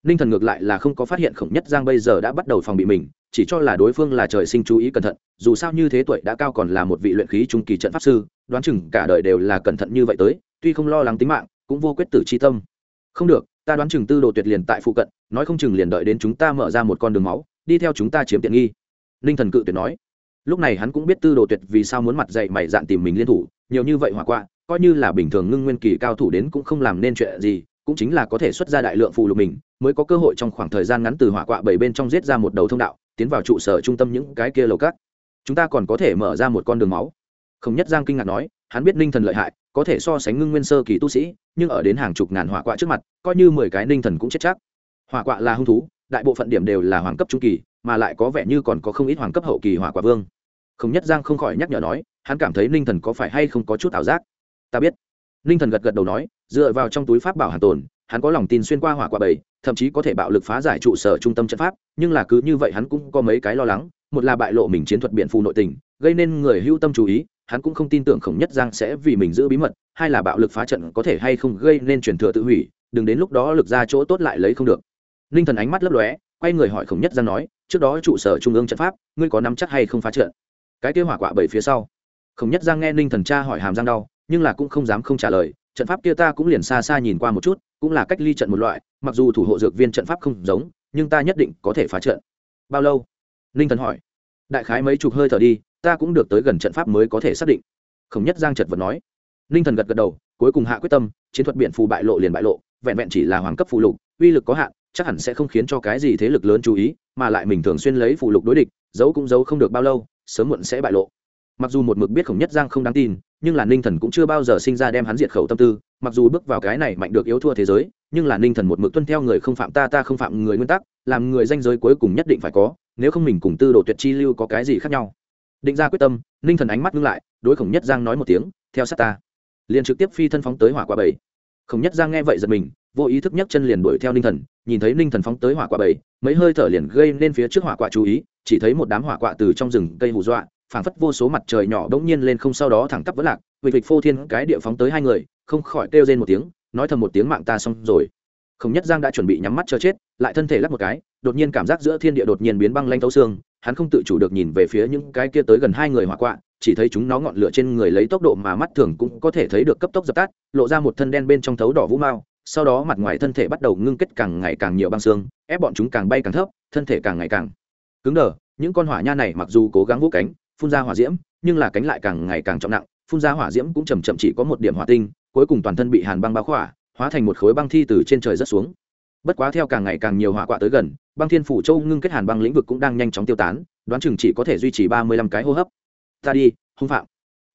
ninh thần ngược lại là không có phát hiện khổng nhất giang bây giờ đã bắt đầu phòng bị mình, chỉ cho là đối phương là trời sinh chú ý cẩn thận, dù sao như thế tuổi đã cao còn là một vị luyện khí trung kỳ trận pháp sư, đoán chừng cả đời đều là cẩn thận như vậy tới, tuy không lo lắng tính mạng, cũng vô quyết tử c h i tâm. Không được, ta đoán chừng tư đồ tuyệt liền tại phụ cận, nói không chừng liền đợi đến chúng ta mở ra một con đường máu, đi theo chúng ta chiếm tiện nghi. Ninh thần cự tuyệt nói. Lúc này hắn cũng biết tư đồ tuyệt vì sao muốn mặt dậy mày dạn tìm mình liên thủ, nhiều như vậy hỏa quạ, coi như là bình thường ngưng nguyên kỳ cao thủ đến cũng không làm nên chuyện gì cũng chính là có thể xuất ra đại lượng phù lục mình, mới có cơ hội trong khoảng thời gian ngắn từ hỏa quạ bảy bên trong giết ra một đầu thông đạo, tiến vào trụ sở trung tâm những cái kia lầu cát. Chúng ta còn có thể mở ra một con đường máu. Không nhất giang kinh ngạc nói, hắn biết ninh thần lợi hại, có thể so sánh ngưng nguyên sơ kỳ tu sĩ, nhưng ở đến hàng chục ngàn hỏa quạ trước mặt, coi như mười cái ninh thần cũng chết chắc. Hỏa quạ là hung thú, đại bộ phận điểm đều là hoàng cấp trung kỳ, mà lại có vẻ như còn có không ít hoàng cấp hậu kỳ hỏa quạ vương. Không nhất giang không khỏi nhắc nhở nói, hắn cảm thấy ninh thần có phải hay không có chút ảo giác. Ta biết ninh thần gật gật đầu nói, dựa vào trong túi pháp bảo hàn tồn, hắn có lòng tin xuyên qua hỏa quả bầy, thậm chí có thể bạo lực phá giải trụ sở trung tâm trận pháp, nhưng là cứ như vậy hắn cũng có mấy cái lo lắng, một là bại lộ mình chiến thuật biện phù nội tình, gây nên người hưu tâm chú ý, hắn cũng không tin tưởng khổng nhất giang sẽ vì mình giữ bí mật, hai là bạo lực phá trận có thể hay không gây nên truyền thừa tự hủy, đừng đến lúc đó lực ra chỗ tốt lại lấy không được. Ninh thần ánh mắt lấp lóe, quay người hỏi khổng nhất giang nói, trước đó trụ sở trung ương trận pháp, ngươi có nắm chắc hay không phá trận? Cái kia hỏa quả bảy phía sau. Khổng nhất giang nghe ninh thần cha hỏi hàm giang đau nhưng là cũng không dám không trả lời, trận pháp kia ta cũng liền xa xa nhìn qua một chút, cũng là cách ly trận một loại, mặc dù thủ hộ dược viên trận pháp không giống, nhưng ta nhất định có thể phá trận. Bao lâu? Ninh thần hỏi. Đại khái mấy chục hơi thở đi, ta cũng được tới gần trận pháp mới có thể xác định. Khổng nhất giang chật vật nói. Ninh thần gật gật đầu, cuối cùng hạ quyết tâm, chiến thuật biện phù bại lộ liền bại lộ, vẹn vẹn chỉ là hoàng cấp phù lục, uy lực có hạn, chắc hẳn sẽ không khiến cho cái gì thế lực lớn chú ý, mà lại mình thường xuyên lấy phù lục đối địch, giấu cũng giấu không được bao lâu, sớm muộn sẽ bại lộ. Mặc dù một mực biết khổng nhất giang không đáng tin nhưng là ninh thần cũng chưa bao giờ sinh ra đem hắn diệt khẩu tâm tư, mặc dù bước vào cái này mạnh được yếu thua thế giới, nhưng là ninh thần một mực tuân theo người không phạm ta ta không phạm người nguyên tắc, làm người danh giới cuối cùng nhất định phải có, nếu không mình cùng tư đồ tuyệt chi lưu có cái gì khác nhau. Định ra quyết tâm, ninh thần ánh mắt ngưng lại, đối khổng nhất giang nói một tiếng, theo sát ta. Liền trực tiếp phi thân phóng tới hỏa quả bảy. Khổng nhất giang nghe vậy giật mình, vô ý thức nhấc chân liền đuổi theo ninh thần, nhìn thấy ninh thần phóng tới hỏa quả bảy, mấy hơi thở liền gây nên phía trước hỏa quả chú ý, chỉ thấy một đám hỏa quả từ trong rừng cây hù dọa phảng phất vô số mặt trời nhỏ bỗng nhiên lên không sau đó thẳng tắp vỡ lạc vịt vịt phô thiên cái địa phóng tới hai người, không khỏi kêu rên một tiếng, nói thầm một tiếng mạng ta xong rồi. Khổng nhất giang đã chuẩn bị nhắm mắt cho chết, lại thân thể lắc một cái, đột nhiên cảm giác giữa thiên địa đột nhiên biến băng lanh thấu xương, hắn không tự chủ được nhìn về phía những cái kia tới gần hai người hỏa quạ, chỉ thấy chúng nó ngọn lửa trên người lấy tốc độ mà mắt thường cũng có thể thấy được cấp tốc dập tắt, lộ ra một thân đen bên trong thấu đỏ vũ mao, sau đó mặt ngoài thân thể bắt đầu ngưng kết càng ngày càng nhiều băng xương, ép bọn chúng càng bay càng thấp, thân thể càng ngày càng cứng đờ, những con hỏa nha này mặc dù cố gắng vũ cánh phun ra hỏa diễm, nhưng là cánh lại càng ngày càng trọng nặng, phun ra hỏa diễm cũng chầm chậm chỉ có một điểm hỏa tinh, cuối cùng toàn thân bị hàn băng bao khỏa, hóa thành một khối băng thi từ trên trời rất xuống. Bất quá theo càng ngày càng nhiều hỏa quạ tới gần, băng thiên phủ châu ngưng kết hàn băng lĩnh vực cũng đang nhanh chóng tiêu tán, đoán chừng chỉ có thể duy trì ba mươi lăm cái hô hấp. Ta đi, hung phạm.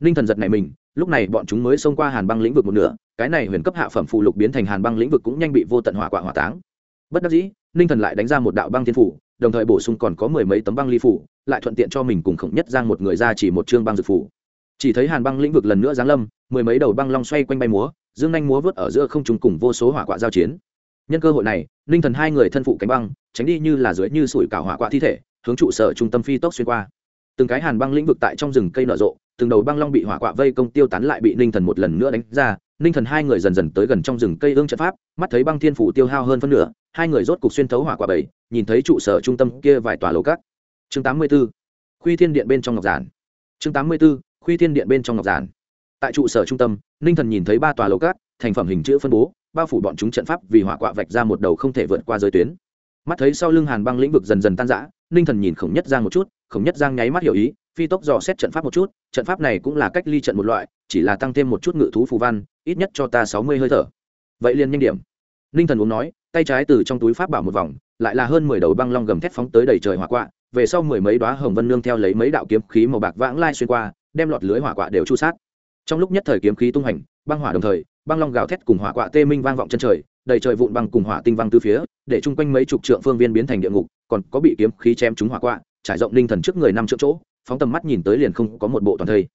Ninh thần giật này mình, lúc này bọn chúng mới xông qua hàn băng lĩnh vực một nửa, cái này huyền cấp hạ phẩm phụ lục biến thành hàn băng lĩnh vực cũng nhanh bị vô tận hỏa quạ hỏa táng. Bất đắc dĩ ninh thần lại đánh ra một đạo băng thiên phủ, đồng thời bổ sung còn có mười mấy tấm băng ly phủ lại thuận tiện cho mình cùng khổng nhất giang một người ra chỉ một chương băng dược phủ. Chỉ thấy hàn băng lĩnh vực lần nữa giáng lâm, mười mấy đầu băng long xoay quanh bay múa, dương nhanh múa vớt ở giữa không trung cùng vô số hỏa quạ giao chiến. Nhân cơ hội này, ninh thần hai người thân phụ cánh băng, tránh đi như là dưới như sủi cả hỏa quạ thi thể, hướng trụ sở trung tâm phi tốc xuyên qua. Từng cái hàn băng lĩnh vực tại trong rừng cây nở rộ, từng đầu băng long bị hỏa quạ vây công tiêu tán lại bị ninh thần một lần nữa đánh ra. Ninh thần hai người dần dần tới gần trong rừng cây ương trận pháp, mắt thấy băng thiên phủ tiêu hao hơn phân nửa, hai người rốt cục xuyên thấu hỏa quả bảy, nhìn thấy trụ sở trung tâm kia vài tòa lầu cát chương tám mươi 84. khuy thiên điện bên trong ngọc giản chương tám mươi 84. khuy thiên điện bên trong ngọc giản tại trụ sở trung tâm, ninh thần nhìn thấy ba tòa lầu cát, thành phẩm hình chữ phân bố, bao phủ bọn chúng trận pháp vì hỏa quạ vạch ra một đầu không thể vượt qua giới tuyến mắt thấy sau lưng hàn băng lĩnh vực dần dần tan rã, ninh thần nhìn khổng nhất giang một chút, khổng nhất giang nháy mắt hiểu ý, phi tốc dò xét trận pháp một chút, trận pháp này cũng là cách ly trận một loại, chỉ là tăng thêm một chút ngự thú phù văn, ít nhất cho ta sáu mươi hơi thở vậy liền nhanh điểm ninh thần uống nói, tay trái từ trong túi pháp bảo một vòng, lại là hơn mười đầu băng long gầm thét phóng tới đầy trời hỏa quạ về sau mười mấy đoá hồng vân nương theo lấy mấy đạo kiếm khí màu bạc vãng lai xuyên qua, đem lọt lưới hỏa quạ đều chu sát. Trong lúc nhất thời kiếm khí tung hành, băng hỏa đồng thời, băng long gào thét cùng hỏa quạ tê minh vang vọng chân trời, đầy trời vụn băng cùng hỏa tinh văng từ phía, để chung quanh mấy chục trượng phương viên biến thành địa ngục, còn có bị kiếm khí chém trúng hỏa quạ, trải rộng ninh thần trước người năm trượng chỗ, phóng tầm mắt nhìn tới liền không có một bộ toàn thây.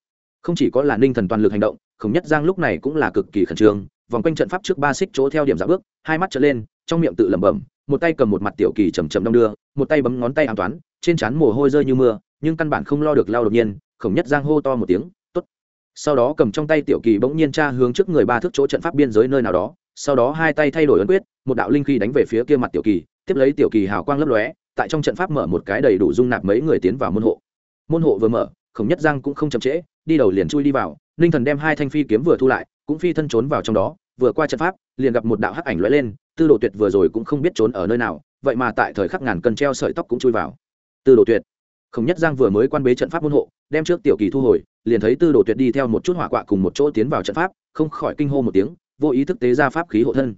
Không chỉ có là ninh thần toàn lực hành động, khổng nhất giang lúc này cũng là cực kỳ khẩn trương, vòng quanh trận pháp trước ba xích chỗ theo điểm giả bước, hai mắt trở lên, trong miệng tự lẩm bẩm, một tay cầm một mặt tiểu kỳ chầm chầm đong đưa một tay bấm ngón tay an toán, trên trán mồ hôi rơi như mưa, nhưng căn bản không lo được lao đột nhiên, khổng nhất giang hô to một tiếng t ố t sau đó cầm trong tay tiểu kỳ bỗng nhiên tra hướng trước người ba thước chỗ trận pháp biên giới nơi nào đó, sau đó hai tay thay đổi ấn quyết, một đạo linh khí đánh về phía kia mặt tiểu kỳ, tiếp lấy tiểu kỳ hào quang lấp lóe, tại trong trận pháp mở một cái đầy đủ dung nạp mấy người tiến vào môn hộ. Môn hộ vừa mở, khổng nhất giang cũng không chậm trễ, đi đầu liền chui đi vào ninh thần đem hai thanh phi kiếm vừa thu lại, cũng phi thân trốn vào trong đó, vừa qua trận pháp, liền gặp một đạo hắc ảnh lóe lên, tư đồ tuyệt vừa rồi cũng không biết trốn ở nơi nào vậy mà tại thời khắc ngàn cân treo sợi tóc cũng chui vào. Tư đồ tuyệt. Khổng nhất giang vừa mới quan bế trận pháp môn hộ, đem trước tiểu kỳ thu hồi, liền thấy tư đồ tuyệt đi theo một chút hỏa quạ cùng một chỗ tiến vào trận pháp, không khỏi kinh hô một tiếng, vô ý thức tế ra pháp khí hộ thân.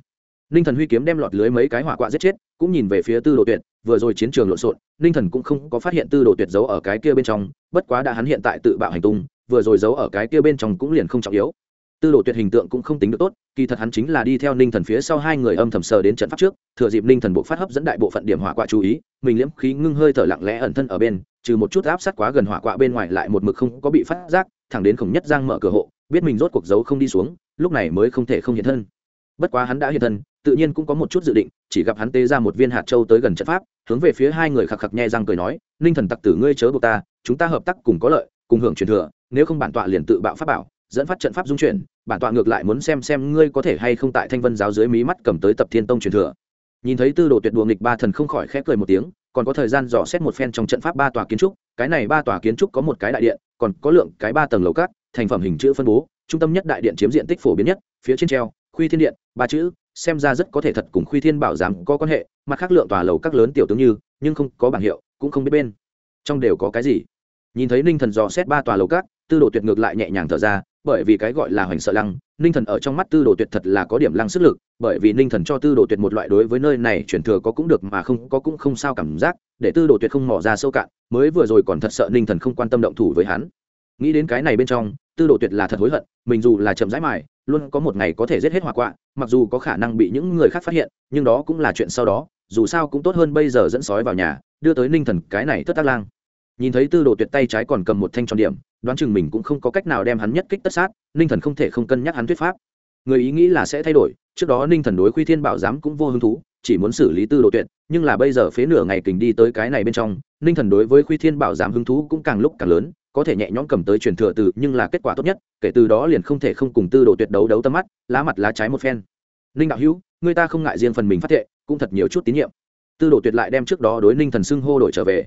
Ninh thần huy kiếm đem lọt lưới mấy cái hỏa quạ giết chết, cũng nhìn về phía tư đồ tuyệt, vừa rồi chiến trường lộn xộn, ninh thần cũng không có phát hiện tư đồ tuyệt giấu ở cái kia bên trong, bất quá đã hắn hiện tại tự bạo hành tung, vừa rồi giấu ở cái kia bên trong cũng liền không trọng yếu tư đồ tuyệt hình tượng cũng không tính được tốt, kỳ thật hắn chính là đi theo ninh thần phía sau hai người âm thầm sờ đến trận pháp trước, thừa dịp ninh thần bộ phát hấp dẫn đại bộ phận điểm hỏa quạ chú ý, mình liễm khí ngưng hơi thở lặng lẽ ẩn thân ở bên, trừ một chút áp sát quá gần hỏa quạ bên ngoài lại một mực không có bị phát giác, thẳng đến khổng nhất giang mở cửa hộ, biết mình rốt cuộc giấu không đi xuống, lúc này mới không thể không hiện thân. Bất quá hắn đã hiện thân, tự nhiên cũng có một chút dự định, chỉ gặp hắn tê ra một viên hạt châu tới gần trận pháp, hướng về phía hai người khạc khạc nhẹ răng cười nói, ninh thần tặc tử ngươi chớ buộc ta, chúng ta hợp tác cùng có lợi, cùng hưởng truyền thừa, nếu không bản tọa liền tự bạo pháp bảo dẫn phát trận pháp dung chuyển, bản tọa ngược lại muốn xem xem ngươi có thể hay không tại thanh vân giáo dưới mí mắt cầm tới tập thiên tông truyền thừa. Nhìn thấy tư đồ tuyệt đùa nghịch ba thần không khỏi khép cười một tiếng, còn có thời gian dò xét một phen trong trận pháp ba tòa kiến trúc, cái này ba tòa kiến trúc có một cái đại điện, còn có lượng cái ba tầng lầu cát, thành phẩm hình chữ phân bố, trung tâm nhất đại điện chiếm diện tích phổ biến nhất, phía trên treo, khuy thiên điện, ba chữ, xem ra rất có thể thật cùng khuy thiên bảo giám có quan hệ, mặt khác lượng tòa lầu các lớn tiểu tướng như, nhưng không có bảng hiệu, cũng không biết bên trong đều có cái gì. Nhìn thấy ninh thần dò xét ba tòa lầu các tư đồ tuyệt ngược lại nhẹ nhàng thở ra bởi vì cái gọi là hoành sợ lăng, ninh thần ở trong mắt tư đồ tuyệt thật là có điểm lăng sức lực, bởi vì ninh thần cho tư đồ tuyệt một loại đối với nơi này chuyển thừa có cũng được mà không có cũng không sao cảm giác, để tư đồ tuyệt không mỏ ra sâu cạn, mới vừa rồi còn thật sợ ninh thần không quan tâm động thủ với hắn. Nghĩ đến cái này bên trong, tư đồ tuyệt là thật hối hận, mình dù là chậm rãi mài, luôn có một ngày có thể giết hết hỏa quạ, mặc dù có khả năng bị những người khác phát hiện, nhưng đó cũng là chuyện sau đó, dù sao cũng tốt hơn bây giờ dẫn sói vào nhà, đưa tới ninh thần cái này thất tác lang nhìn thấy tư đồ tuyệt tay trái còn cầm một thanh tròn điểm, đoán chừng mình cũng không có cách nào đem hắn nhất kích tất sát, ninh thần không thể không cân nhắc hắn thuyết pháp. Người ý nghĩ là sẽ thay đổi, trước đó ninh thần đối khuy thiên bảo giám cũng vô hứng thú, chỉ muốn xử lý tư đồ tuyệt, nhưng là bây giờ phế nửa ngày kình đi tới cái này bên trong, ninh thần đối với khuy thiên bảo giám hứng thú cũng càng lúc càng lớn, có thể nhẹ nhõm cầm tới truyền thừa từ, nhưng là kết quả tốt nhất, kể từ đó liền không thể không cùng tư đồ tuyệt đấu đấu tâm mắt, lá mặt lá trái một phen. Ninh đạo hữu, người ta không ngại riêng phần mình phát thệ, cũng thật nhiều chút tín nhiệm. Tư đồ tuyệt lại đem trước đó đối ninh thần xưng hô đổi trở về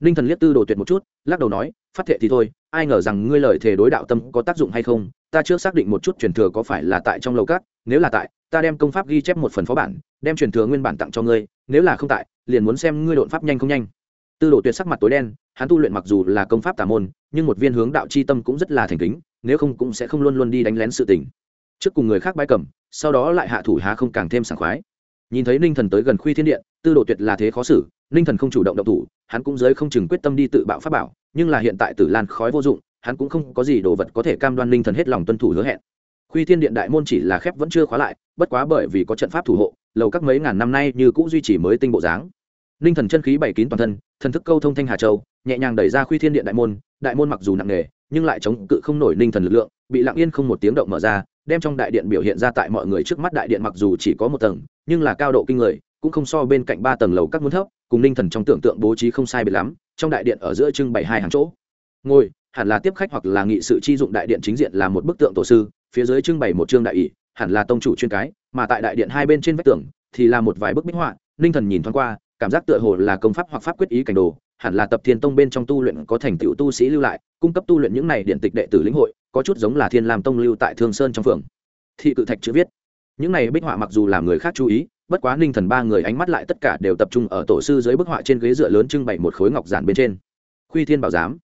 ninh thần liếc tư đồ tuyệt một chút, lắc đầu nói, phát thệ thì thôi, ai ngờ rằng ngươi lời thề đối đạo tâm có tác dụng hay không? Ta chưa xác định một chút truyền thừa có phải là tại trong lầu cát nếu là tại, ta đem công pháp ghi chép một phần phó bản, đem truyền thừa nguyên bản tặng cho ngươi, nếu là không tại, liền muốn xem ngươi đột pháp nhanh không nhanh. Tư đồ tuyệt sắc mặt tối đen, hắn tu luyện mặc dù là công pháp tà môn, nhưng một viên hướng đạo c h i tâm cũng rất là thành kính, nếu không cũng sẽ không luôn luôn đi đánh lén sự tình. Trước cùng người khác bãi cầm, sau đó lại hạ thủ há không càng thêm sảng khoái. Nhìn thấy ninh thần tới gần khuy thiên điện, tư đồ tuyệt là thế khó xử ninh thần không chủ động động thủ, hắn cũng giới không chừng quyết tâm đi tự bạo pháp bảo, nhưng là hiện tại tử lan khói vô dụng, hắn cũng không có gì đồ vật có thể cam đoan ninh thần hết lòng tuân thủ hứa hẹn. Khuy thiên điện đại môn chỉ là khép vẫn chưa khóa lại, bất quá bởi vì có trận pháp thủ hộ, lầu các mấy ngàn năm nay như cũng duy trì mới tinh bộ dáng. Ninh thần chân khí bảy kín toàn thân, thần thức câu thông thanh hà châu, nhẹ nhàng đẩy ra khuy thiên điện đại môn đại môn mặc dù nặng nề, nhưng lại chống cự không nổi ninh thần lực lượng, bị lặng yên không một tiếng động mở ra, đem trong đại điện biểu hiện ra tại mọi người trước mắt đại điện mặc dù chỉ có một tầng, nhưng là cao độ kinh người, cũng không so bên cạnh ba tầng lầu các muốn thấp cùng ninh thần trong tưởng tượng bố trí không sai biệt lắm, trong đại điện ở giữa trưng bày hai hàng chỗ. Ngồi, hẳn là tiếp khách hoặc là nghị sự chi dụng đại điện chính diện là một bức tượng tổ sư, phía dưới trưng bày một trương đại ỷ, hẳn là tông chủ chuyên cái, mà tại đại điện hai bên trên vách tường thì là một vài bức bích họa, ninh thần nhìn thoáng qua, cảm giác tựa hồ là công pháp hoặc pháp quyết ý cảnh đồ, hẳn là tập thiên tông bên trong tu luyện có thành tựu tu sĩ lưu lại, cung cấp tu luyện những này điện tịch đệ tử lĩnh hội, có chút giống là thiên làm tông lưu tại thương sơn trong phường. Thị cự thạch chữ viết những này bích họa mặc dù làm người khác chú ý, bất quá ninh thần ba người ánh mắt lại tất cả đều tập trung ở tổ sư dưới bức họa trên ghế dựa lớn trưng bày một khối ngọc giản bên trên. Khuy thiên bảo giám.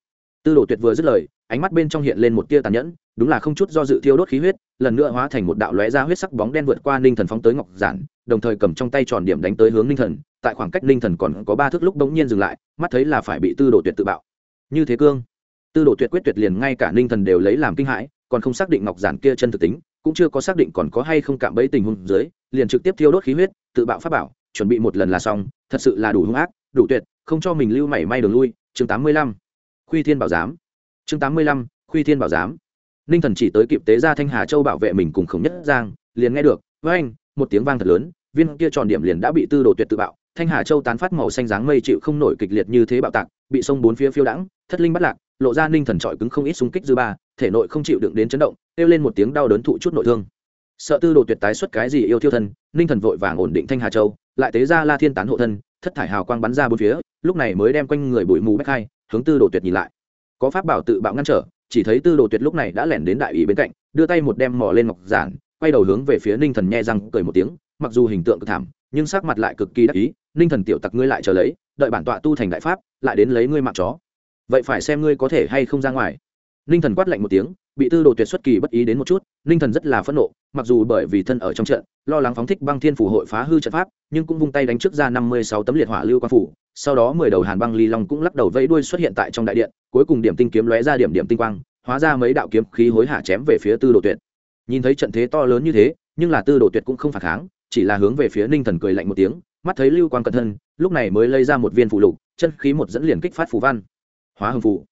Tư đồ tuyệt vừa dứt lời, ánh mắt bên trong hiện lên một tia tàn nhẫn, đúng là không chút do dự thiêu đốt khí huyết, lần nữa hóa thành một đạo lóe ra huyết sắc bóng đen vượt qua ninh thần phóng tới ngọc giản, đồng thời cầm trong tay tròn điểm đánh tới hướng ninh thần, tại khoảng cách ninh thần còn có ba thước lúc bỗng nhiên dừng lại, mắt thấy là phải bị tư đồ tuyệt tự bạo. Như thế cương. Tư đồ tuyệt quyết tuyệt liền ngay cả ninh thần đều lấy làm kinh hãi, còn không xác định ngọc giản kia chân thực tính cũng chưa có xác định còn có hay không cạm bẫy tình huống dưới, liền trực tiếp thiêu đốt khí huyết, tự bạo pháp bảo, chuẩn bị một lần là xong, thật sự là đủ hung ác, đủ tuyệt, không cho mình lưu mảy may đường lui. Chương tám mươi lăm. Khuy thiên bảo giám. Chương tám mươi lăm. Khuy thiên bảo giám. Ninh thần chỉ tới kịp tế ra thanh hà châu bảo vệ mình cùng khổng nhất giang, liền nghe được với anh một tiếng vang thật lớn, viên kia tròn điểm liền đã bị tư đồ tuyệt tự bạo. Thanh hà châu tán phát màu xanh dáng mây chịu không nổi kịch liệt như thế bạo tạc, bị sông bốn phía phiêu đãng, thất linh bắt lạc, lộ ra ninh thần trọi cứng không ít xung kích dư ba, thể nội không chịu đựng đến chấn động kêu lên một tiếng đau đớn thụ chút nội thương. Sợ tư đồ tuyệt tái xuất cái gì yêu thiêu thân, ninh thần vội vàng ổn định thanh hà châu, lại tế ra la thiên tán hộ thân, thất thải hào quang bắn ra bốn phía, lúc này mới đem quanh người bụi mù bách hai, hướng tư đồ tuyệt nhìn lại. Có pháp bảo tự bạo ngăn trở, chỉ thấy tư đồ tuyệt lúc này đã lẻn đến đại ủy bên cạnh, đưa tay một đem mỏ lên ngọc giản, quay đầu hướng về phía ninh thần nhe răng cười một tiếng, mặc dù hình tượng cực thảm, nhưng sắc mặt lại cực kỳ đắc ý, ninh thần tiểu tặc ngươi lại chờ lấy, đợi bản tọa tu thành đại pháp, lại đến lấy ngươi mạng chó. Vậy phải xem ngươi có thể hay không ra ngoài. Ninh thần quát lạnh một tiếng bị tư đồ tuyệt xuất kỳ bất ý đến một chút, ninh thần rất là phẫn nộ, mặc dù bởi vì thân ở trong trận, lo lắng phóng thích băng thiên phủ hội phá hư trận pháp, nhưng cũng vung tay đánh trước ra năm mươi sáu tấm liệt hỏa lưu quan phủ, sau đó mười đầu hàn băng ly long cũng lắc đầu vẫy đuôi xuất hiện tại trong đại điện, cuối cùng điểm tinh kiếm lóe ra điểm điểm tinh quang, hóa ra mấy đạo kiếm khí hối hả chém về phía tư đồ tuyệt. Nhìn thấy trận thế to lớn như thế, nhưng là tư đồ tuyệt cũng không phản kháng, chỉ là hướng về phía ninh thần cười lạnh một tiếng, mắt thấy lưu quang cẩn thân, lúc này mới lấy ra một viên phụ lục, chân khí một dẫn liền kích phát phù văn. Hóa hưng phụ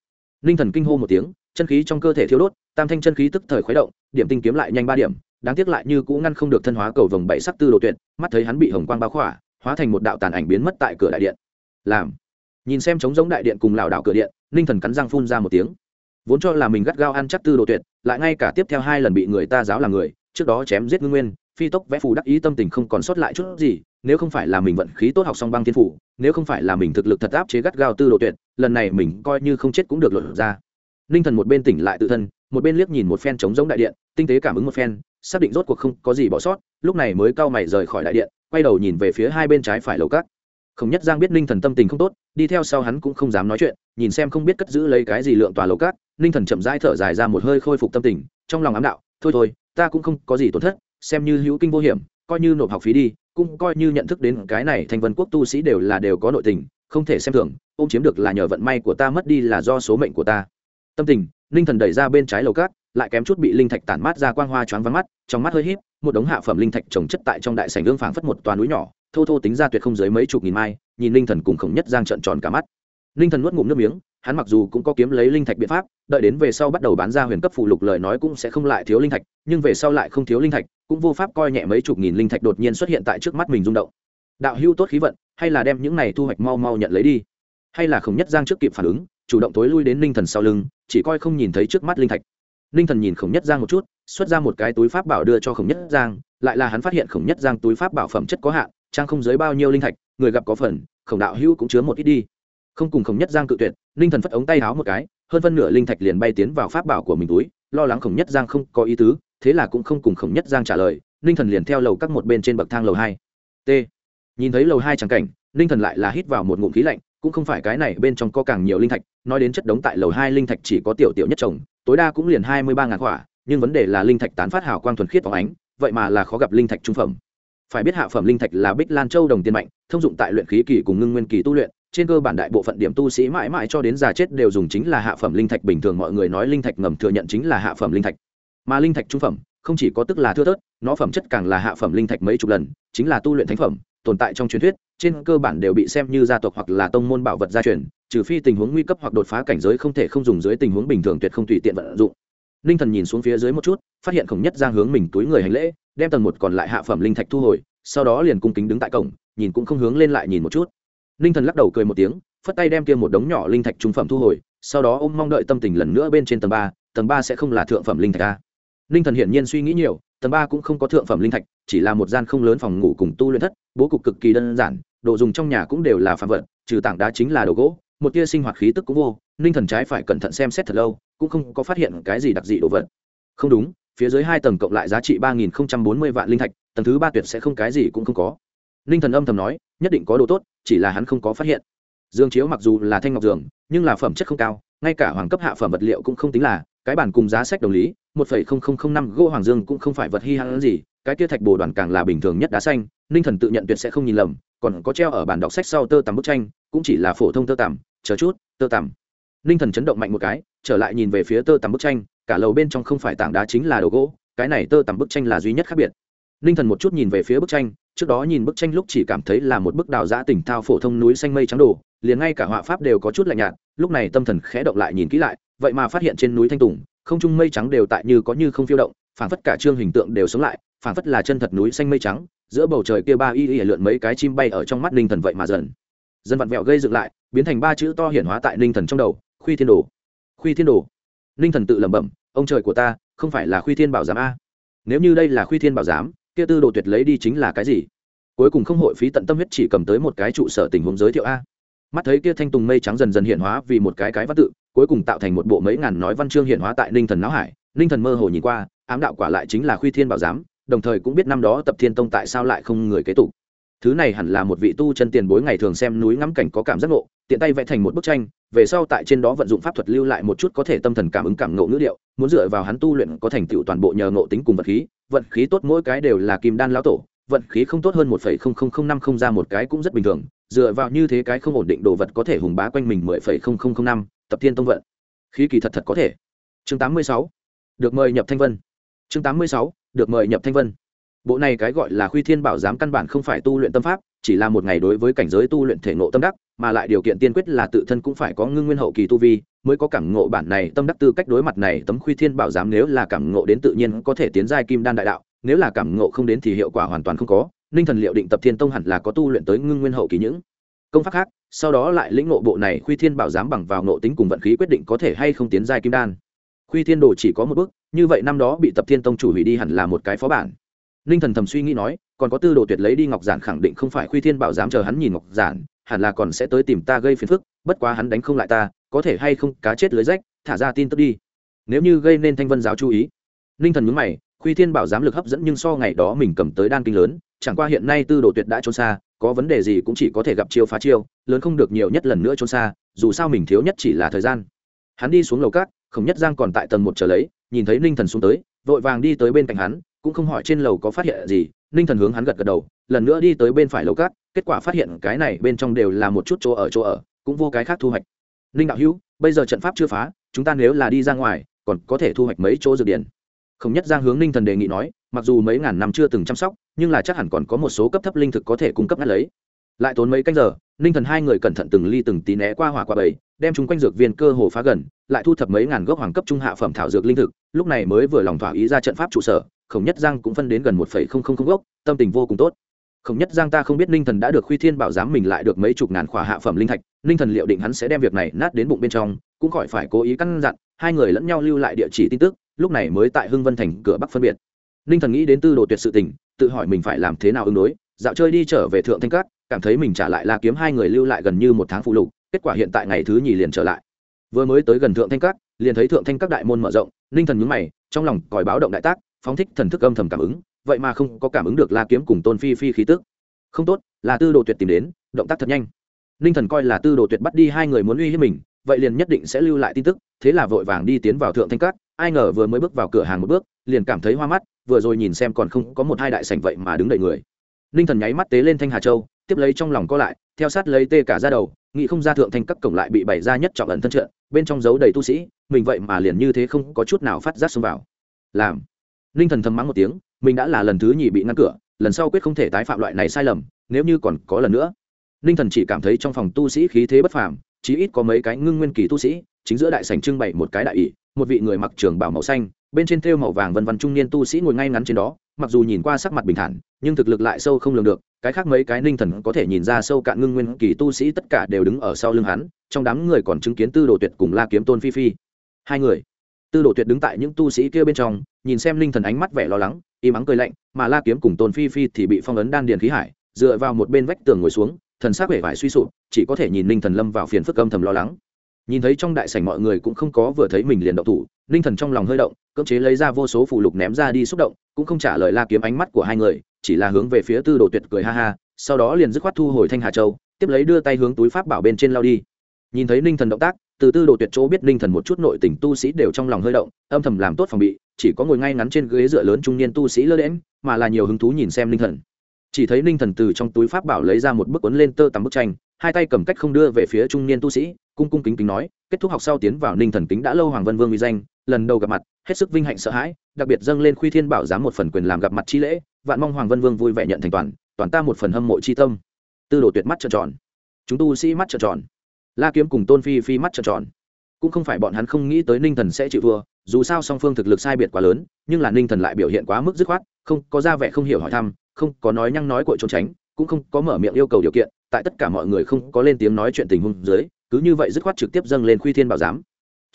ninh thần kinh hô một tiếng chân khí trong cơ thể thiếu đốt, tam thanh chân khí tức thời khuấy động, điểm tinh kiếm lại nhanh ba điểm, đáng tiếc lại như cũ ngăn không được thân hóa cầu vồng bảy sắc tư đồ tuyệt, mắt thấy hắn bị hồng quang bao khỏa, hóa thành một đạo tàn ảnh biến mất tại cửa đại điện. Làm. Nhìn xem trống giống đại điện cùng lảo đảo cửa điện, ninh thần cắn răng phun ra một tiếng. Vốn cho là mình gắt gao ăn chắc tư đồ tuyệt, lại ngay cả tiếp theo hai lần bị người ta giáo làm người, trước đó chém giết ngưng nguyên, phi tốc vẽ phù đắc ý tâm tình không còn sót lại chút gì, nếu không phải là mình vận khí tốt học song băng thiên phủ nếu không phải là mình thực lực thật áp chế gắt gao tư đồ tuyệt, lần này mình coi như không chết cũng được lột ra ninh thần một bên tỉnh lại tự thân, một bên liếc nhìn một phen trống giống đại điện, tinh tế cảm ứng một phen, xác định rốt cuộc không có gì bỏ sót, lúc này mới cau mày rời khỏi đại điện, quay đầu nhìn về phía hai bên trái phải lầu cát không nhất giang biết ninh thần tâm tình không tốt, đi theo sau hắn cũng không dám nói chuyện, nhìn xem không biết cất giữ lấy cái gì lượng tòa lầu cát ninh thần chậm rãi thở dài ra một hơi khôi phục tâm tình, trong lòng ám đạo, thôi thôi, ta cũng không có gì tổn thất, xem như hữu kinh vô hiểm, coi như nộp học phí đi, cũng coi như nhận thức đến cái này thành vân quốc tu sĩ đều là đều có nội tình, không thể xem thường, ôm chiếm được là nhờ vận may của ta mất đi là do số mệnh của ta tâm tình linh thần đẩy ra bên trái lầu cát, lại kém chút bị linh thạch tản mát ra quang hoa choáng vắng mắt, trong mắt hơi híp, một đống hạ phẩm linh thạch trồng chất tại trong đại sảnh gương phảng phất một toàn núi nhỏ, thô thô tính ra tuyệt không dưới mấy chục nghìn mai, nhìn linh thần cùng khổng nhất giang trợn tròn cả mắt. Linh thần nuốt ngụm nước miếng, hắn mặc dù cũng có kiếm lấy linh thạch biện pháp, đợi đến về sau bắt đầu bán ra huyền cấp phụ lục lời nói cũng sẽ không lại thiếu linh thạch, nhưng về sau lại không thiếu linh thạch, cũng vô pháp coi nhẹ mấy chục nghìn linh thạch đột nhiên xuất hiện tại trước mắt mình rung động. Đạo hưu tốt khí vận, hay là đem những này thu hoạch mau mau nhận lấy đi. Hay là khổng nhất giang trước kịp phản ứng chủ động tối lui đến linh thần sau lưng, chỉ coi không nhìn thấy trước mắt linh thạch. Linh thần nhìn khổng nhất giang một chút, xuất ra một cái túi pháp bảo đưa cho khổng nhất giang, lại là hắn phát hiện khổng nhất giang túi pháp bảo phẩm chất có hạn, trang không dưới bao nhiêu linh thạch, người gặp có phần, khổng đạo hữu cũng chứa một ít đi. Không cùng khổng nhất giang cự tuyệt linh thần phất ống tay háo một cái, hơn phân nửa linh thạch liền bay tiến vào pháp bảo của mình túi, lo lắng khổng nhất giang không có ý tứ, thế là cũng không cùng khổng nhất giang trả lời, ninh thần liền theo lầu các một bên trên bậc thang lầu hai. T. Nhìn thấy lầu hai trắng cảnh, ninh thần lại là hít vào một ngụm khí lạnh cũng không phải cái này bên trong có càng nhiều linh thạch, nói đến chất đống tại lầu hai linh thạch chỉ có tiểu tiểu nhất trồng tối đa cũng liền hai mươi ba ngàn quả nhưng vấn đề là linh thạch tán phát hào quang thuần khiết phóng ánh, vậy mà là khó gặp linh thạch trung phẩm. Phải biết hạ phẩm linh thạch là bích lan châu đồng tiền mạnh, thông dụng tại luyện khí kỳ cùng ngưng nguyên kỳ tu luyện, trên cơ bản đại bộ phận điểm tu sĩ mãi mãi cho đến già chết đều dùng chính là hạ phẩm linh thạch, bình thường mọi người nói linh thạch ngầm thừa nhận chính là hạ phẩm linh thạch. Mà linh thạch trung phẩm, không chỉ có tức là thưa thớt, nó phẩm chất càng là hạ phẩm linh thạch mấy chục lần, chính là tu luyện thánh phẩm, tồn tại trong truyền thuyết trên cơ bản đều bị xem như gia tộc hoặc là tông môn bảo vật gia truyền, trừ phi tình huống nguy cấp hoặc đột phá cảnh giới không thể không dùng dưới tình huống bình thường tuyệt không tùy tiện vận dụng. Ninh thần nhìn xuống phía dưới một chút, phát hiện khổng nhất giang hướng mình túi người hành lễ, đem tầng một còn lại hạ phẩm linh thạch thu hồi, sau đó liền cung kính đứng tại cổng, nhìn cũng không hướng lên lại nhìn một chút. Ninh thần lắc đầu cười một tiếng, phất tay đem kia một đống nhỏ linh thạch trung phẩm thu hồi, sau đó ôm mong đợi tâm tình lần nữa bên trên tầng ba tầng ba sẽ không là thượng phẩm linh thạch a ninh thần hiển nhiên suy nghĩ nhiều tầng ba cũng không có thượng phẩm linh thạch, chỉ là một gian không lớn phòng ngủ cùng tu luyện thất, bố cục cực kỳ đơn giản, đồ dùng trong nhà cũng đều là phạm vật, trừ tảng đá chính là đồ gỗ, một tia sinh hoạt khí tức cũng vô, ninh thần trái phải cẩn thận xem xét thật lâu, cũng không có phát hiện cái gì đặc dị đồ vật. Không đúng, phía dưới hai tầng cộng lại giá trị ba nghìn không trăm bốn mươi vạn linh thạch, tầng thứ ba tuyệt sẽ không cái gì cũng không có. Ninh thần âm thầm nói, nhất định có đồ tốt, chỉ là hắn không có phát hiện. Dương chiếu mặc dù là thanh ngọc giường nhưng là phẩm chất không cao, ngay cả hoàng cấp hạ phẩm vật liệu cũng không tính là, cái bản cùng giá sách đồng lý một phẩy không không không năm gỗ hoàng dương cũng không phải vật hi hãn gì, cái kia thạch bồ đoàn càng là bình thường nhất đá xanh, ninh thần tự nhận tuyệt sẽ không nhìn lầm, còn có treo ở bản đọc sách sau tơ tằm bức tranh, cũng chỉ là phổ thông tơ tằm, chờ chút, tơ tằm. Ninh thần chấn động mạnh một cái, trở lại nhìn về phía tơ tằm bức tranh, cả lầu bên trong không phải tảng đá chính là đồ gỗ, cái này tơ tằm bức tranh là duy nhất khác biệt. Ninh thần một chút nhìn về phía bức tranh, trước đó nhìn bức tranh lúc chỉ cảm thấy là một bức đào giã tỉnh thao phổ thông núi xanh mây trắng đồ, liền ngay cả họa pháp đều có chút lạnh nhạt, lúc này tâm thần khẽ động lại nhìn kỹ lại, vậy mà phát hiện trên núi thanh tùng không trung mây trắng đều tại như có như không phiêu động, phảng phất cả trương hình tượng đều sống lại, phảng phất là chân thật núi xanh mây trắng, giữa bầu trời kia ba y y lượn mấy cái chim bay ở trong mắt ninh thần vậy mà dần. Dần vặn vẹo gây dựng lại, biến thành ba chữ to hiển hóa tại ninh thần trong đầu, khuy thiên đồ. Khuy thiên đồ. Ninh thần tự lẩm bẩm, ông trời của ta, không phải là khuy thiên bảo giám a. Nếu như đây là khuy thiên bảo giám, kia tư đồ tuyệt lấy đi chính là cái gì? Cuối cùng không hội phí tận tâm huyết chỉ cầm tới một cái trụ sở tình huống giới thiệu a. Mắt thấy kia thanh tùng mây trắng dần dần hiện hóa vì một cái cái văn tự cuối cùng tạo thành một bộ mấy ngàn nói văn chương hiện hóa tại ninh thần não hải. Ninh thần mơ hồ nhìn qua, ám đạo quả lại chính là khuy thiên bảo giám, đồng thời cũng biết năm đó tập thiên tông tại sao lại không người kế tục. Thứ này hẳn là một vị tu chân tiền bối ngày thường xem núi ngắm cảnh có cảm giác ngộ, tiện tay vẽ thành một bức tranh, về sau tại trên đó vận dụng pháp thuật lưu lại một chút có thể tâm thần cảm ứng cảm ngộ ngữ điệu, muốn dựa vào hắn tu luyện có thành tựu toàn bộ nhờ ngộ tính cùng vật khí, vận khí tốt mỗi cái đều là kim đan lão tổ, vận khí không tốt hơn một phẩy không không không năm không ra một cái cũng rất bình thường, dựa vào như thế cái không ổn định đồ vật có thể hùng bá quanh mình mười phẩy không không không năm tập thiên tông vận. Khí kỳ thật thật có thể. Chương tám mươi sáu. Được mời nhập thanh vân. Chương tám mươi sáu. Được mời nhập thanh vân. Bộ này cái gọi là khuy thiên bảo giám căn bản không phải tu luyện tâm pháp, chỉ là một ngày đối với cảnh giới tu luyện thể ngộ tâm đắc, mà lại điều kiện tiên quyết là tự thân cũng phải có ngưng nguyên hậu kỳ tu vi, mới có cảm ngộ bản này tâm đắc tư cách đối mặt này tấm khuy thiên bảo giám nếu là cảm ngộ đến tự nhiên có thể tiến giai kim đan đại đạo, nếu là cảm ngộ không đến thì hiệu quả hoàn toàn không có, ninh thần liệu định tập thiên tông hẳn là có tu luyện tới ngưng nguyên hậu kỳ những công pháp khác sau đó lại lĩnh ngộ bộ này khuy thiên bảo giám bằng vào ngộ tính cùng vận khí quyết định có thể hay không tiến giai kim đan. Khuy thiên đồ chỉ có một bước, như vậy năm đó bị tập thiên tông chủ hủy đi hẳn là một cái phó bản. Ninh thần thầm suy nghĩ nói, còn có tư đồ tuyệt lấy đi ngọc giản khẳng định không phải khuy thiên bảo dám chờ hắn nhìn ngọc giản, hẳn là còn sẽ tới tìm ta gây phiền phức, bất quá hắn đánh không lại ta, có thể hay không cá chết lưới rách, thả ra tin tức đi. Nếu như gây nên thanh vân giáo chú ý. Ninh thần nhúng mày, khuy thiên bảo dám lực hấp dẫn nhưng so ngày đó mình cầm tới đan kinh lớn, chẳng qua hiện nay tư đồ tuyệt đã trốn xa có vấn đề gì cũng chỉ có thể gặp chiêu phá chiêu, lớn không được nhiều nhất lần nữa trốn xa, dù sao mình thiếu nhất chỉ là thời gian. Hắn đi xuống lầu cát, khổng nhất giang còn tại tầng một trở lấy, nhìn thấy ninh thần xuống tới, vội vàng đi tới bên cạnh hắn, cũng không hỏi trên lầu có phát hiện gì, ninh thần hướng hắn gật gật đầu, lần nữa đi tới bên phải lầu cát, kết quả phát hiện cái này bên trong đều là một chút chỗ ở chỗ ở, cũng vô cái khác thu hoạch. Ninh đạo hữu, bây giờ trận pháp chưa phá, chúng ta nếu là đi ra ngoài, còn có thể thu hoạch mấy chỗ dược điển. Không nhất giang hướng ninh thần đề nghị nói mặc dù mấy ngàn năm chưa từng chăm sóc, nhưng là chắc hẳn còn có một số cấp thấp linh thực có thể cung cấp ngắt lấy. Lại tốn mấy canh giờ, ninh thần hai người cẩn thận từng ly từng tí né qua hỏa quả bầy, đem chúng quanh dược viên cơ hồ phá gần, lại thu thập mấy ngàn gốc hoàng cấp trung hạ phẩm thảo dược linh thực, lúc này mới vừa lòng thỏa ý ra trận pháp trụ sở, khổng nhất giang cũng phân đến gần một phẩy không không không gốc, tâm tình vô cùng tốt. Khổng nhất giang ta không biết ninh thần đã được khuy thiên bảo giám mình lại được mấy chục ngàn khỏa hạ phẩm linh thạch, ninh thần liệu định hắn sẽ đem việc này nát đến bụng bên trong, cũng khỏi phải cố ý căn dặn, hai người lẫn nhau lưu lại địa chỉ tin tức, lúc này mới tại hưng vân thành cửa bắc phân biệt ninh thần nghĩ đến tư đồ tuyệt sự tình, tự hỏi mình phải làm thế nào ứng đối. Dạo chơi đi trở về thượng thanh cát, cảm thấy mình trả lại la kiếm hai người lưu lại gần như một tháng phụ lục, kết quả hiện tại ngày thứ nhì liền trở lại. Vừa mới tới gần thượng thanh cát, liền thấy thượng thanh các đại môn mở rộng, ninh thần nhúng mày, trong lòng còi báo động đại tác, phóng thích thần thức âm thầm cảm ứng, vậy mà không có cảm ứng được la kiếm cùng tôn phi phi khí tức. Không tốt, là tư đồ tuyệt tìm đến, động tác thật nhanh. Ninh thần coi là tư đồ tuyệt bắt đi hai người muốn uy hiếp mình, vậy liền nhất định sẽ lưu lại tin tức, thế là vội vàng đi tiến vào thượng thanh cát, ai ngờ vừa mới bước vào cửa hàng một bước, liền cảm thấy hoa mắt vừa rồi nhìn xem còn không có một hai đại sảnh vậy mà đứng đầy người. Ninh thần nháy mắt tế lên thanh hà châu, tiếp lấy trong lòng co lại, theo sát lấy tê cả ra đầu, nghĩ không ra thượng thanh các cổng lại bị bày ra nhất trọng ẩn thân trận bên trong giấu đầy tu sĩ, mình vậy mà liền như thế không có chút nào phát giác xông vào. Làm. Ninh thần thầm mắng một tiếng, mình đã là lần thứ nhì bị ngăn cửa, lần sau quyết không thể tái phạm loại này sai lầm, nếu như còn có lần nữa. Ninh thần chỉ cảm thấy trong phòng tu sĩ khí thế bất phàm, chí ít có mấy cái ngưng nguyên kỳ tu sĩ, chính giữa đại sảnh trưng bày một cái đại ỷ, một vị người mặc trường bảo màu xanh bên trên thêu màu vàng vân vân trung niên tu sĩ ngồi ngay ngắn trên đó, mặc dù nhìn qua sắc mặt bình thản, nhưng thực lực lại sâu không lường được, cái khác mấy cái ninh thần có thể nhìn ra sâu cạn ngưng nguyên kỳ tu sĩ tất cả đều đứng ở sau lưng hắn, trong đám người còn chứng kiến tư đồ tuyệt cùng la kiếm tôn phi phi. Hai người, tư đồ tuyệt đứng tại những tu sĩ kia bên trong, nhìn xem ninh thần ánh mắt vẻ lo lắng, im ắng cười lạnh, mà la kiếm cùng tôn phi phi thì bị phong ấn đan điền khí hải, dựa vào một bên vách tường ngồi xuống, thần sắc vẻ vải suy sụp, chỉ có thể nhìn ninh thần lâm vào phiền phức âm thầm lo lắng. Nhìn thấy trong đại sảnh mọi người cũng không có vừa thấy mình liền động thủ ninh thần trong lòng hơi động cưỡng chế lấy ra vô số phụ lục ném ra đi xúc động, cũng không trả lời la kiếm ánh mắt của hai người, chỉ là hướng về phía tư đồ tuyệt cười ha ha, sau đó liền dứt khoát thu hồi thanh hà châu, tiếp lấy đưa tay hướng túi pháp bảo bên trên lao đi. Nhìn thấy ninh thần động tác, từ tư đồ tuyệt chỗ biết ninh thần một chút nội tình tu sĩ đều trong lòng hơi động, âm thầm làm tốt phòng bị, chỉ có ngồi ngay ngắn trên ghế dựa lớn trung niên tu sĩ lơ đễm mà là nhiều hứng thú nhìn xem ninh thần. Chỉ thấy ninh thần từ trong túi pháp bảo lấy ra một bức quấn lên tơ tằm bức tranh, hai tay cầm cách không đưa về phía trung niên tu sĩ, cung cung kính kính nói, kết thúc học sau tiến vào ninh thần kính đã lâu hoàng vân vương uy danh, lần đầu gặp mặt hết sức vinh hạnh sợ hãi, đặc biệt dâng lên khuy thiên bảo giám một phần quyền làm gặp mặt chi lễ, vạn mong hoàng vân vương vui vẻ nhận thành toàn toàn ta một phần hâm mộ chi tâm. Tư đồ tuyệt mắt trợn tròn. Chúng tu sĩ mắt trợn tròn. La kiếm cùng tôn phi phi mắt trợn tròn. Cũng không phải bọn hắn không nghĩ tới ninh thần sẽ chịu thua, dù sao song phương thực lực sai biệt quá lớn, nhưng là ninh thần lại biểu hiện quá mức dứt khoát, không, có ra vẻ không hiểu hỏi thăm, không, có nói nhăng nói cội trốn tránh, cũng không có mở miệng yêu cầu điều kiện, tại tất cả mọi người không có lên tiếng nói chuyện tình huống dưới, cứ như vậy dứt khoát trực tiếp dâng lên khuy thiên bảo giám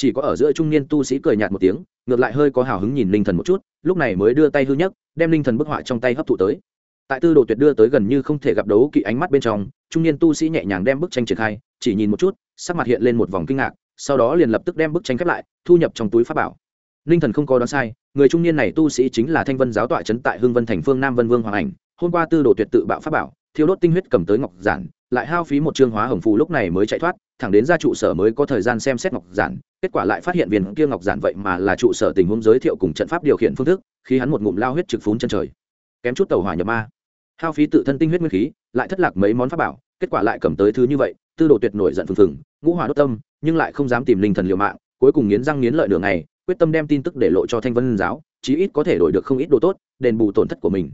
chỉ có ở giữa trung niên tu sĩ cười nhạt một tiếng, ngược lại hơi có hào hứng nhìn linh thần một chút, lúc này mới đưa tay hư nhất đem linh thần bức họa trong tay hấp thụ tới. Tại tư đồ tuyệt đưa tới gần như không thể gặp đấu kỵ ánh mắt bên trong, trung niên tu sĩ nhẹ nhàng đem bức tranh triển khai, chỉ nhìn một chút, sắc mặt hiện lên một vòng kinh ngạc, sau đó liền lập tức đem bức tranh khép lại, thu nhập trong túi pháp bảo. Linh thần không có đoán sai, người trung niên này tu sĩ chính là thanh vân giáo tọa trấn tại hương vân thành phương nam vân vương hoàng ảnh, hôm qua tư đồ tuyệt tự bạo pháp bảo thiếu đốt tinh huyết cầm tới ngọc giản, lại hao phí một chương hóa hồng phù lúc này mới chạy thoát thẳng đến ra trụ sở mới có thời gian xem xét ngọc giản, kết quả lại phát hiện viên kia ngọc giản vậy mà là trụ sở tình huống giới thiệu cùng trận pháp điều khiển phương thức, khi hắn một ngụm lao huyết trực phún chân trời. Kém chút tàu hỏa nhập ma. Hao phí tự thân tinh huyết nguyên khí, lại thất lạc mấy món pháp bảo, kết quả lại cầm tới thứ như vậy, tư đồ tuyệt nổi giận phừng phừng, ngũ hỏa đốt tâm, nhưng lại không dám tìm linh thần liều mạng, cuối cùng nghiến răng nghiến lợi đường này quyết tâm đem tin tức để lộ cho thanh vân giáo, chí ít có thể đổi được không ít đồ tốt, đền bù tổn thất của mình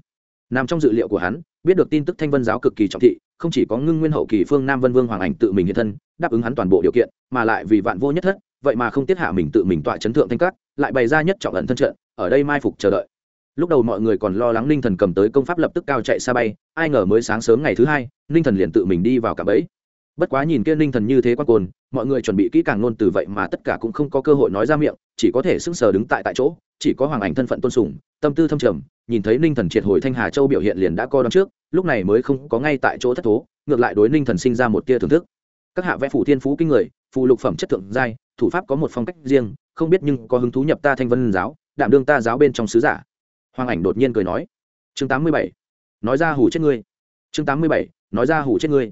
nằm trong dự liệu của hắn, biết được tin tức thanh vân giáo cực kỳ trọng thị, không chỉ có ngưng nguyên hậu kỳ phương nam vân vương hoàng ảnh tự mình hiện thân, đáp ứng hắn toàn bộ điều kiện, mà lại vì vạn vô nhất thất, vậy mà không tiết hạ mình tự mình tọa chấn thượng thanh cát lại bày ra nhất trọng ẩn thân trận, ở đây mai phục chờ đợi. Lúc đầu mọi người còn lo lắng ninh thần cầm tới công pháp lập tức cao chạy xa bay, ai ngờ mới sáng sớm ngày thứ hai, ninh thần liền tự mình đi vào cả bẫy. Bất quá nhìn kia ninh thần như thế quan cồn mọi người chuẩn bị kỹ càng nôn từ vậy mà tất cả cũng không có cơ hội nói ra miệng, chỉ có thể sững sờ đứng tại tại chỗ, chỉ có hoàng ảnh thân phận tôn sùng, tâm tư thâm trầm nhìn thấy ninh thần triệt hồi thanh hà châu biểu hiện liền đã co đón trước, lúc này mới không có ngay tại chỗ thất thố, ngược lại đối ninh thần sinh ra một tia thưởng thức. Các hạ vẽ phủ thiên phú kinh người, phù lục phẩm chất thượng giai, thủ pháp có một phong cách riêng, không biết nhưng có hứng thú nhập ta thanh vân giáo đảm đương ta giáo bên trong sứ giả. Hoàng ảnh đột nhiên cười nói, chương tám mươi bảy, nói ra hủ chết ngươi. Chương tám mươi bảy, nói ra hủ chết ngươi.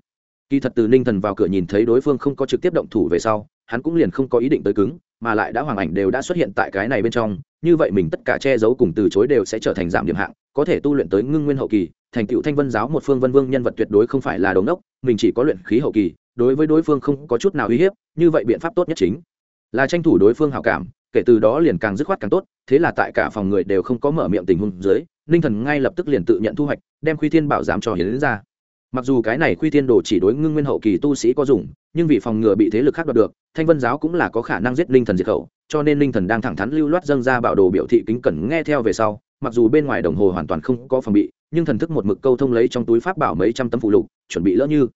Kỳ thật từ ninh thần vào cửa nhìn thấy đối phương không có trực tiếp động thủ về sau, hắn cũng liền không có ý định tới cứng mà lại đã hoàng ảnh đều đã xuất hiện tại cái này bên trong, như vậy mình tất cả che giấu cùng từ chối đều sẽ trở thành giảm điểm hạng, có thể tu luyện tới ngưng nguyên hậu kỳ, thành tựu thanh vân giáo một phương vân vương nhân vật tuyệt đối không phải là đống đốc, mình chỉ có luyện khí hậu kỳ, đối với đối phương không có chút nào uy hiếp, như vậy biện pháp tốt nhất chính là tranh thủ đối phương hảo cảm, kể từ đó liền càng dứt khoát càng tốt, thế là tại cả phòng người đều không có mở miệng tình huống dưới, ninh thần ngay lập tức liền tự nhận thu hoạch, đem khuy thiên bảo giám cho hiến ra mặc dù cái này khuy tiên đồ chỉ đối ngưng nguyên hậu kỳ tu sĩ có dùng, nhưng vì phòng ngừa bị thế lực khác đoạt được, thanh vân giáo cũng là có khả năng giết linh thần diệt khẩu, cho nên linh thần đang thẳng thắn lưu loát dâng ra bảo đồ biểu thị kính cẩn nghe theo về sau, mặc dù bên ngoài đồng hồ hoàn toàn không có phòng bị, nhưng thần thức một mực câu thông lấy trong túi pháp bảo mấy trăm tấm phụ lục, chuẩn bị lỡ như.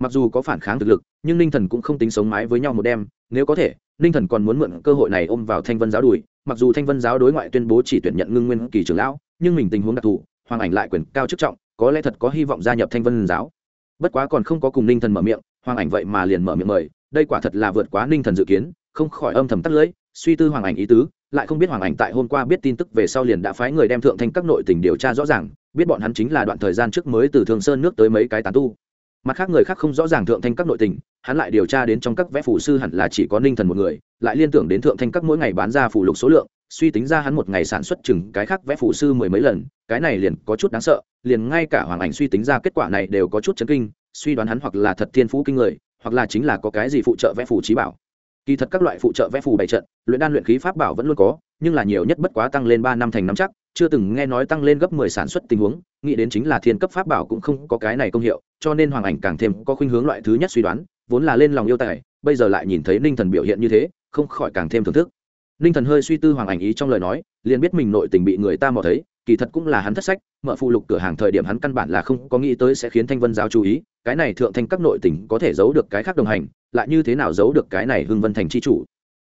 Mặc dù có phản kháng thực lực, nhưng ninh thần cũng không tính sống mái với nhau một đêm, nếu có thể ninh thần còn muốn mượn cơ hội này ôm vào thanh vân giáo đùi, mặc dù thanh vân giáo đối ngoại tuyên bố chỉ tuyển nhận ngưng nguyên kỳ trưởng lão, nhưng mình tình huống đặc thù, hoàng ảnh lại quyền cao chức trọng có lẽ thật có hy vọng gia nhập thanh vân giáo. Bất quá còn không có cùng ninh thần mở miệng, hoàng ảnh vậy mà liền mở miệng mời, đây quả thật là vượt quá ninh thần dự kiến, không khỏi âm thầm tắt lưỡi, suy tư hoàng ảnh ý tứ, lại không biết hoàng ảnh tại hôm qua biết tin tức về sau liền đã phái người đem thượng thanh các nội tình điều tra rõ ràng, biết bọn hắn chính là đoạn thời gian trước mới từ thường sơn nước tới mấy cái tán tu. Mặt khác người khác không rõ ràng thượng thanh các nội tình, hắn lại điều tra đến trong các vẽ phủ sư hẳn là chỉ có ninh thần một người, lại liên tưởng đến thượng thanh các mỗi ngày bán ra phủ lục số lượng suy tính ra hắn một ngày sản xuất chừng cái khác vẽ phụ sư mười mấy lần, cái này liền có chút đáng sợ, liền ngay cả hoàng ảnh suy tính ra kết quả này đều có chút chấn kinh, suy đoán hắn hoặc là thật thiên phú kinh người, hoặc là chính là có cái gì phụ trợ vẽ phù trí bảo. Kỳ thật các loại phụ trợ vẽ phù bày trận, luyện đan luyện khí pháp bảo vẫn luôn có, nhưng là nhiều nhất bất quá tăng lên ba năm thành năm chắc, chưa từng nghe nói tăng lên gấp mười sản xuất tình huống, nghĩ đến chính là thiên cấp pháp bảo cũng không có cái này công hiệu, cho nên hoàng ảnh càng thêm có khuynh hướng loại thứ nhất suy đoán, vốn là lên lòng yêu tài, bây giờ lại nhìn thấy ninh thần biểu hiện như thế, không khỏi càng thêm thưởng thức ninh thần hơi suy tư hoàng ảnh ý trong lời nói, liền biết mình nội tình bị người ta mò thấy, kỳ thật cũng là hắn thất sách, mở phụ lục cửa hàng thời điểm hắn căn bản là không có nghĩ tới sẽ khiến thanh vân giáo chú ý, cái này thượng thanh các nội tình có thể giấu được cái khác đồng hành, lại như thế nào giấu được cái này hưng vân thành chi chủ.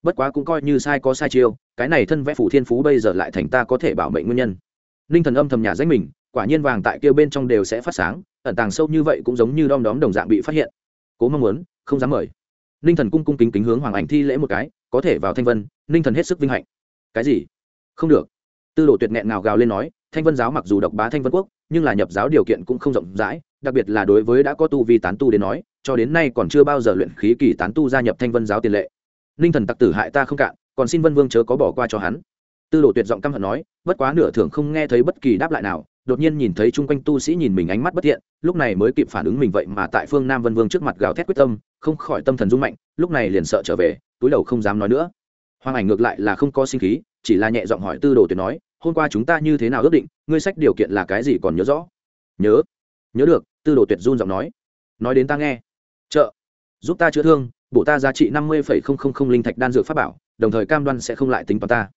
Bất quá cũng coi như sai có sai chiêu, cái này thân vẽ phủ thiên phú bây giờ lại thành ta có thể bảo mệnh nguyên nhân. Ninh thần âm thầm nhà danh mình, quả nhiên vàng tại kia bên trong đều sẽ phát sáng, ẩn tàng sâu như vậy cũng giống như đom đóm đồng dạng bị phát hiện. Cố mong muốn, không dám mời. Ninh thần cung cung kính kính hướng hoàng ảnh thi lễ một cái có thể vào thanh vân, ninh thần hết sức vinh hạnh. Cái gì? Không được. Tư đồ tuyệt nghẹn nào gào lên nói, thanh vân giáo mặc dù độc bá thanh vân quốc, nhưng là nhập giáo điều kiện cũng không rộng rãi, đặc biệt là đối với đã có tu vi tán tu đến nói, cho đến nay còn chưa bao giờ luyện khí kỳ tán tu gia nhập thanh vân giáo tiền lệ. Ninh thần tặc tử hại ta không cạn, còn xin vân vương chớ có bỏ qua cho hắn. Tư đồ tuyệt giọng căm hận nói, bất quá nửa thường không nghe thấy bất kỳ đáp lại nào, đột nhiên nhìn thấy chung quanh tu sĩ nhìn mình ánh mắt bất thiện, lúc này mới kịp phản ứng mình vậy mà tại phương nam vân vương trước mặt gào thét quyết tâm, không khỏi tâm thần rung mạnh, lúc này liền sợ trở về túi đầu không dám nói nữa. Hoàng ảnh ngược lại là không có sinh khí chỉ là nhẹ giọng hỏi tư đồ tuyệt nói hôm qua chúng ta như thế nào ước định ngươi sách điều kiện là cái gì còn nhớ rõ? Nhớ? Nhớ được tư đồ tuyệt run giọng nói. Nói đến ta nghe. Trợ, giúp ta chữa thương bổ ta giá trị năm mươi linh thạch đan dược pháp bảo đồng thời cam đoan sẽ không lại tính toán ta.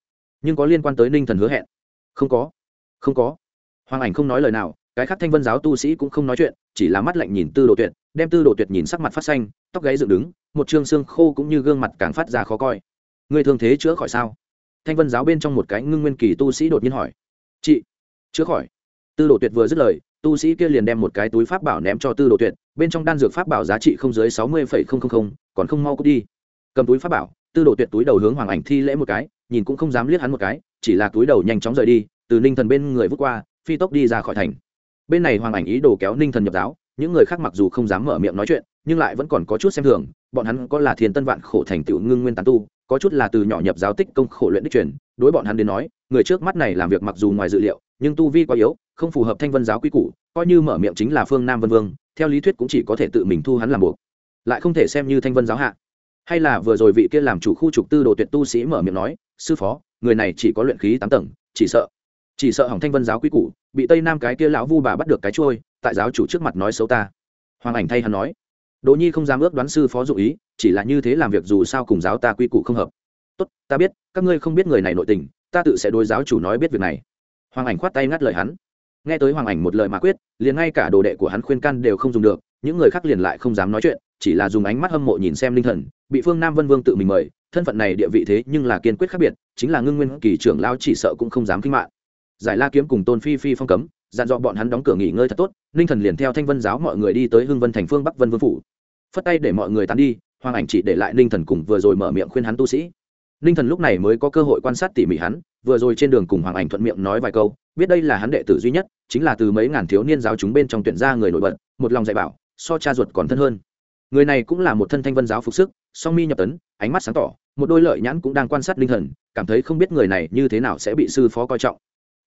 Nhưng có liên quan tới ninh thần hứa hẹn. Không có không có. Hoàng ảnh không nói lời nào cái khác thanh vân giáo tu sĩ cũng không nói chuyện chỉ là mắt lạnh nhìn tư đồ tuyệt đem tư đồ tuyệt nhìn sắc mặt phát xanh, tóc gáy dựng đứng, một chương xương khô cũng như gương mặt càng phát ra khó coi. Người thường thế chữa khỏi sao? Thanh vân giáo bên trong một cái ngưng nguyên kỳ tu sĩ đột nhiên hỏi. Chị, chữa khỏi. Tư đồ tuyệt vừa dứt lời, tu sĩ kia liền đem một cái túi pháp bảo ném cho tư đồ tuyệt, bên trong đan dược pháp bảo giá trị không dưới sáu mươi còn không mau cút đi. Cầm túi pháp bảo, tư đồ tuyệt túi đầu hướng hoàng ảnh thi lễ một cái, nhìn cũng không dám liếc hắn một cái, chỉ là túi đầu nhanh chóng rời đi, từ ninh thần bên người vút qua, phi tốc đi ra khỏi thành. Bên này hoàng ảnh ý đồ kéo ninh thần nhập giáo những người khác mặc dù không dám mở miệng nói chuyện, nhưng lại vẫn còn có chút xem thường. Bọn hắn có là thiên tân vạn khổ thành tựu ngưng nguyên tán tu, có chút là từ nhỏ nhập giáo tích công khổ luyện đích truyền. Đối bọn hắn đến nói, người trước mắt này làm việc mặc dù ngoài dự liệu, nhưng tu vi quá yếu, không phù hợp thanh vân giáo quy củ, coi như mở miệng chính là phương nam vân vương, theo lý thuyết cũng chỉ có thể tự mình thu hắn làm buộc. Lại không thể xem như thanh vân giáo hạ. Hay là vừa rồi vị kia làm chủ khu trục tư đồ tuyệt tu sĩ mở miệng nói, sư phó, người này chỉ có luyện khí tám tầng, chỉ sợ chỉ sợ hỏng thanh vân giáo quý củ bị tây nam cái kia lão vu bà bắt được cái trôi tại giáo chủ trước mặt nói xấu ta. Hoàng ảnh thay hắn nói, đỗ nhi không dám ước đoán sư phó dụ ý, chỉ là như thế làm việc dù sao cùng giáo ta quy củ không hợp. Tốt, ta biết, các ngươi không biết người này nội tình, ta tự sẽ đối giáo chủ nói biết việc này. Hoàng ảnh khoát tay ngắt lời hắn. Nghe tới hoàng ảnh một lời mà quyết, liền ngay cả đồ đệ của hắn khuyên can đều không dùng được, những người khác liền lại không dám nói chuyện, chỉ là dùng ánh mắt hâm mộ nhìn xem linh thần, bị phương nam vân vương tự mình mời, thân phận này địa vị thế nhưng là kiên quyết khác biệt, chính là ngưng nguyên kỳ trưởng lao chỉ sợ cũng không dám kinh mạng giải la kiếm cùng tôn phi phi phong cấm, dặn dò bọn hắn đóng cửa nghỉ ngơi thật tốt ninh thần liền theo thanh vân giáo mọi người đi tới hưng vân thành phương bắc vân vương phủ. Phất tay để mọi người tán đi, hoàng ảnh chỉ để lại ninh thần cùng vừa rồi mở miệng khuyên hắn tu sĩ. Ninh thần lúc này mới có cơ hội quan sát tỉ mỉ hắn, vừa rồi trên đường cùng hoàng ảnh thuận miệng nói vài câu, biết đây là hắn đệ tử duy nhất, chính là từ mấy ngàn thiếu niên giáo chúng bên trong tuyển ra người nổi bật, một lòng dạy bảo, so cha ruột còn thân hơn. Người này cũng là một thân thanh vân giáo phục sức, song mi nhập tấn, ánh mắt sáng tỏ, một đôi lợi nhãn cũng đang quan sát linh thần, cảm thấy không biết người này như thế nào sẽ bị sư phó coi trọng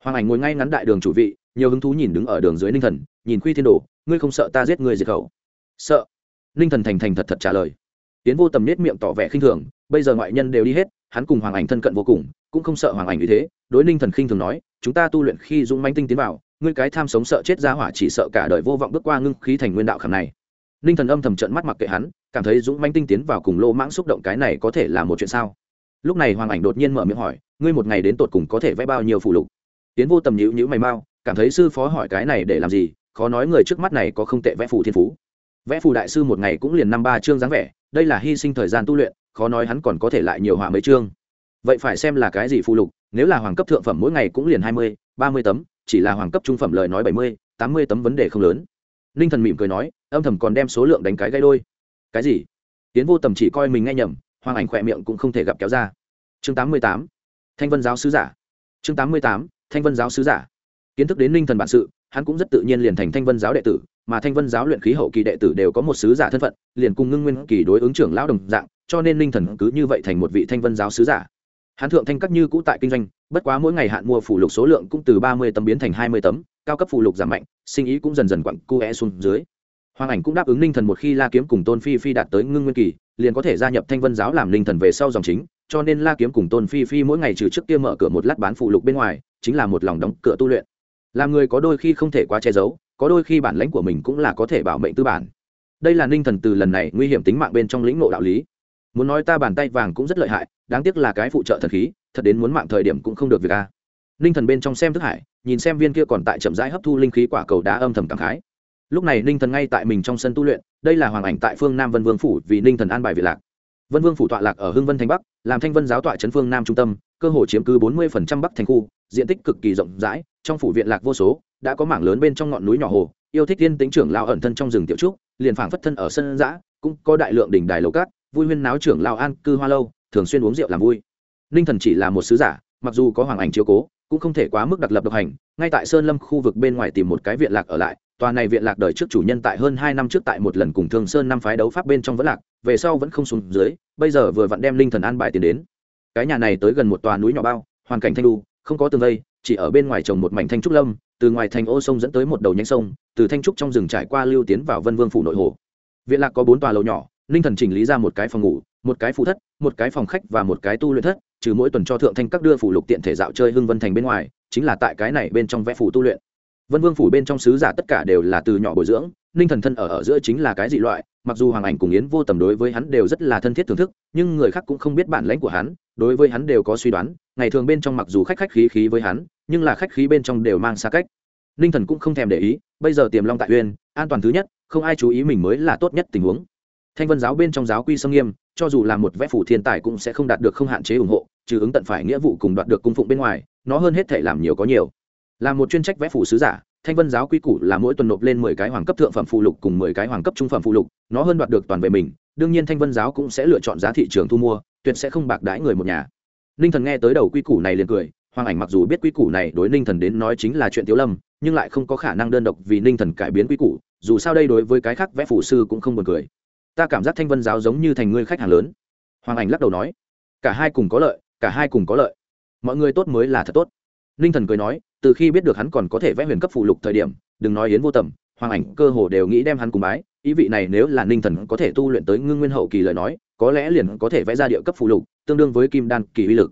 hoàng ảnh ngồi ngay ngắn đại đường chủ vị, nhiều hứng thú nhìn đứng ở đường dưới ninh thần, nhìn khuy thiên đồ, ngươi không sợ ta giết ngươi diệt khẩu? Sợ. Ninh thần thành thành thật thật trả lời. Tiến vô tầm nết miệng tỏ vẻ khinh thường, bây giờ ngoại nhân đều đi hết, hắn cùng hoàng ảnh thân cận vô cùng, cũng không sợ hoàng ảnh như thế, đối ninh thần khinh thường nói, chúng ta tu luyện khi dũng manh tinh tiến vào, ngươi cái tham sống sợ chết ra hỏa chỉ sợ cả đời vô vọng bước qua ngưng khí thành nguyên đạo khảm này. Ninh thần âm thầm trận mắt mặc kệ hắn, cảm thấy dũng manh tinh tiến vào cùng lô mãng xúc động cái này có thể là một chuyện sao? Lúc này hoàng ảnh đột nhiên mở miệng hỏi, ngươi một ngày đến tột cùng có thể vẽ bao nhiêu phụ lục? Tiến vô tầm nhữ nhữ mày mau, cảm thấy sư phó hỏi cái này để làm gì, khó nói người trước mắt này có không tệ vẽ phù thiên phú. Vẽ phù đại sư một ngày cũng liền năm ba chương dáng vẻ, đây là hy sinh thời gian tu luyện, khó nói hắn còn có thể lại nhiều họa mấy chương. Vậy phải xem là cái gì phù lục, nếu là hoàng cấp thượng phẩm mỗi ngày cũng liền hai mươi, ba mươi tấm, chỉ là hoàng cấp trung phẩm lời nói bảy mươi, tám mươi tấm vấn đề không lớn. Ninh thần mỉm cười nói, âm thầm còn đem số lượng đánh cái gây đôi. Cái gì? Tiến vô tầm chỉ coi mình nghe nhầm, hoàng ảnh khỏe miệng cũng không thể gặp kéo ra. Chương tám mươi tám, thanh vân giáo sứ giả. Chương tám mươi tám thanh vân giáo sứ giả. Kiến thức đến ninh thần bản sự, hắn cũng rất tự nhiên liền thành thanh vân giáo đệ tử, mà thanh vân giáo luyện khí hậu kỳ đệ tử đều có một sứ giả thân phận, liền cùng ngưng nguyên kỳ đối ứng trưởng lão đồng dạng, cho nên ninh thần cứ như vậy thành một vị thanh vân giáo sứ giả. Hắn thượng thanh các như cũ tại kinh doanh, bất quá mỗi ngày hạn mua phủ lục số lượng cũng từ ba mươi tấm biến thành hai mươi tấm, cao cấp phủ lục giảm mạnh, sinh ý cũng dần dần quặn cu e xuống dưới. Hoàng ảnh cũng đáp ứng ninh thần một khi la kiếm cùng tôn phi phi đạt tới ngưng nguyên kỳ, liền có thể gia nhập thanh vân giáo làm ninh thần về sau dòng chính cho nên la kiếm cùng tôn phi phi mỗi ngày trừ trước kia mở cửa một lát bán phụ lục bên ngoài, chính là một lòng đóng cửa tu luyện. Làm người có đôi khi không thể quá che giấu, có đôi khi bản lãnh của mình cũng là có thể bảo mệnh tư bản. Đây là ninh thần từ lần này nguy hiểm tính mạng bên trong lĩnh ngộ đạo lý. Muốn nói ta bàn tay vàng cũng rất lợi hại, đáng tiếc là cái phụ trợ thần khí, thật đến muốn mạng thời điểm cũng không được việc a. Ninh thần bên trong xem thức hải, nhìn xem viên kia còn tại chậm rãi hấp thu linh khí quả cầu đá âm thầm cảm khái. Lúc này ninh thần ngay tại mình trong sân tu luyện, đây là hoàng ảnh tại phương nam vân vương phủ vì ninh thần an bài việc lạc vân vương phủ tọa lạc ở hưng vân thành bắc, làm thanh vân giáo tọa trấn phương nam trung tâm, cơ hồ chiếm cứ bốn mươi bắc thành khu, diện tích cực kỳ rộng rãi, trong phủ viện lạc vô số, đã có mảng lớn bên trong ngọn núi nhỏ hồ, yêu thích tiên tính trưởng lao ẩn thân trong rừng tiểu trúc, liền phảng phất thân ở sân giã cũng có đại lượng đỉnh đài lầu cát, vui huyên náo trưởng lao an cư hoa lâu, thường xuyên uống rượu làm vui. Ninh thần chỉ là một sứ giả, mặc dù có hoàng ảnh chiếu cố, cũng không thể quá mức đặc lập độc hành, ngay tại sơn lâm khu vực bên ngoài tìm một cái viện lạc ở lại, tòa này viện lạc đời trước chủ nhân tại hơn hai năm trước tại một lần cùng thương sơn năm phái đấu pháp bên trong vẫn lạc về sau vẫn không xuống dưới, bây giờ vừa vặn đem linh thần an bài tiền đến. Cái nhà này tới gần một tòa núi nhỏ bao, hoàn cảnh thanh đu, không có tường vây, chỉ ở bên ngoài trồng một mảnh thanh trúc lâm, từ ngoài thành ô sông dẫn tới một đầu nhánh sông, từ thanh trúc trong rừng trải qua lưu tiến vào vân vương phủ nội hồ. Viện lạc có bốn tòa lầu nhỏ ninh thần chỉnh lý ra một cái phòng ngủ, một cái phụ thất, một cái phòng khách và một cái tu luyện thất, trừ mỗi tuần cho thượng thanh các đưa phủ lục tiện thể dạo chơi hưng vân thành bên ngoài, chính là tại cái này bên trong vẽ phủ tu luyện. Vân vương phủ bên trong sứ giả tất cả đều là từ nhỏ bồi dưỡng ninh thần thân ở ở giữa chính là cái dị loại mặc dù hoàng ảnh cùng yến vô tầm đối với hắn đều rất là thân thiết thưởng thức, nhưng người khác cũng không biết bản lãnh của hắn, đối với hắn đều có suy đoán, ngày thường bên trong mặc dù khách khách khí khí với hắn, nhưng là khách khí bên trong đều mang xa cách. Ninh thần cũng không thèm để ý, bây giờ tiềm long tại uyên, an toàn thứ nhất, không ai chú ý mình mới là tốt nhất tình huống. Thanh vân giáo bên trong giáo quy sâm nghiêm, cho dù là một vẽ phủ thiên tài cũng sẽ không đạt được không hạn chế ủng hộ, trừ ứng tận phải nghĩa vụ cùng đoạt được cung phụng bên ngoài, nó hơn hết thể làm nhiều có nhiều. Là một chuyên trách vẽ phủ sứ giả thanh vân giáo quy củ là mỗi tuần nộp lên mười cái hoàng cấp thượng phẩm phụ lục cùng mười cái hoàng cấp trung phẩm phụ lục, nó hơn đoạt được toàn về mình, đương nhiên thanh vân giáo cũng sẽ lựa chọn giá thị trường thu mua, tuyệt sẽ không bạc đãi người một nhà. Ninh thần nghe tới đầu quy củ này liền cười, hoàng ảnh mặc dù biết quy củ này đối ninh thần đến nói chính là chuyện tiếu lâm, nhưng lại không có khả năng đơn độc vì ninh thần cải biến quy củ, dù sao đây đối với cái khác vẽ phủ sư cũng không buồn cười. Ta cảm giác thanh vân giáo giống như thành người khách hàng lớn. Hoàng ảnh lắc đầu nói, cả hai cùng có lợi, cả hai cùng có lợi. Mọi người tốt mới là thật tốt. Ninh thần cười nói từ khi biết được hắn còn có thể vẽ huyền cấp phụ lục thời điểm, đừng nói yến vô tầm, hoàng ảnh cơ hồ đều nghĩ đem hắn cùng bái, ý vị này nếu là ninh thần có thể tu luyện tới ngưng nguyên hậu kỳ lời nói, có lẽ liền có thể vẽ ra địa cấp phụ lục, tương đương với kim đan kỳ uy lực.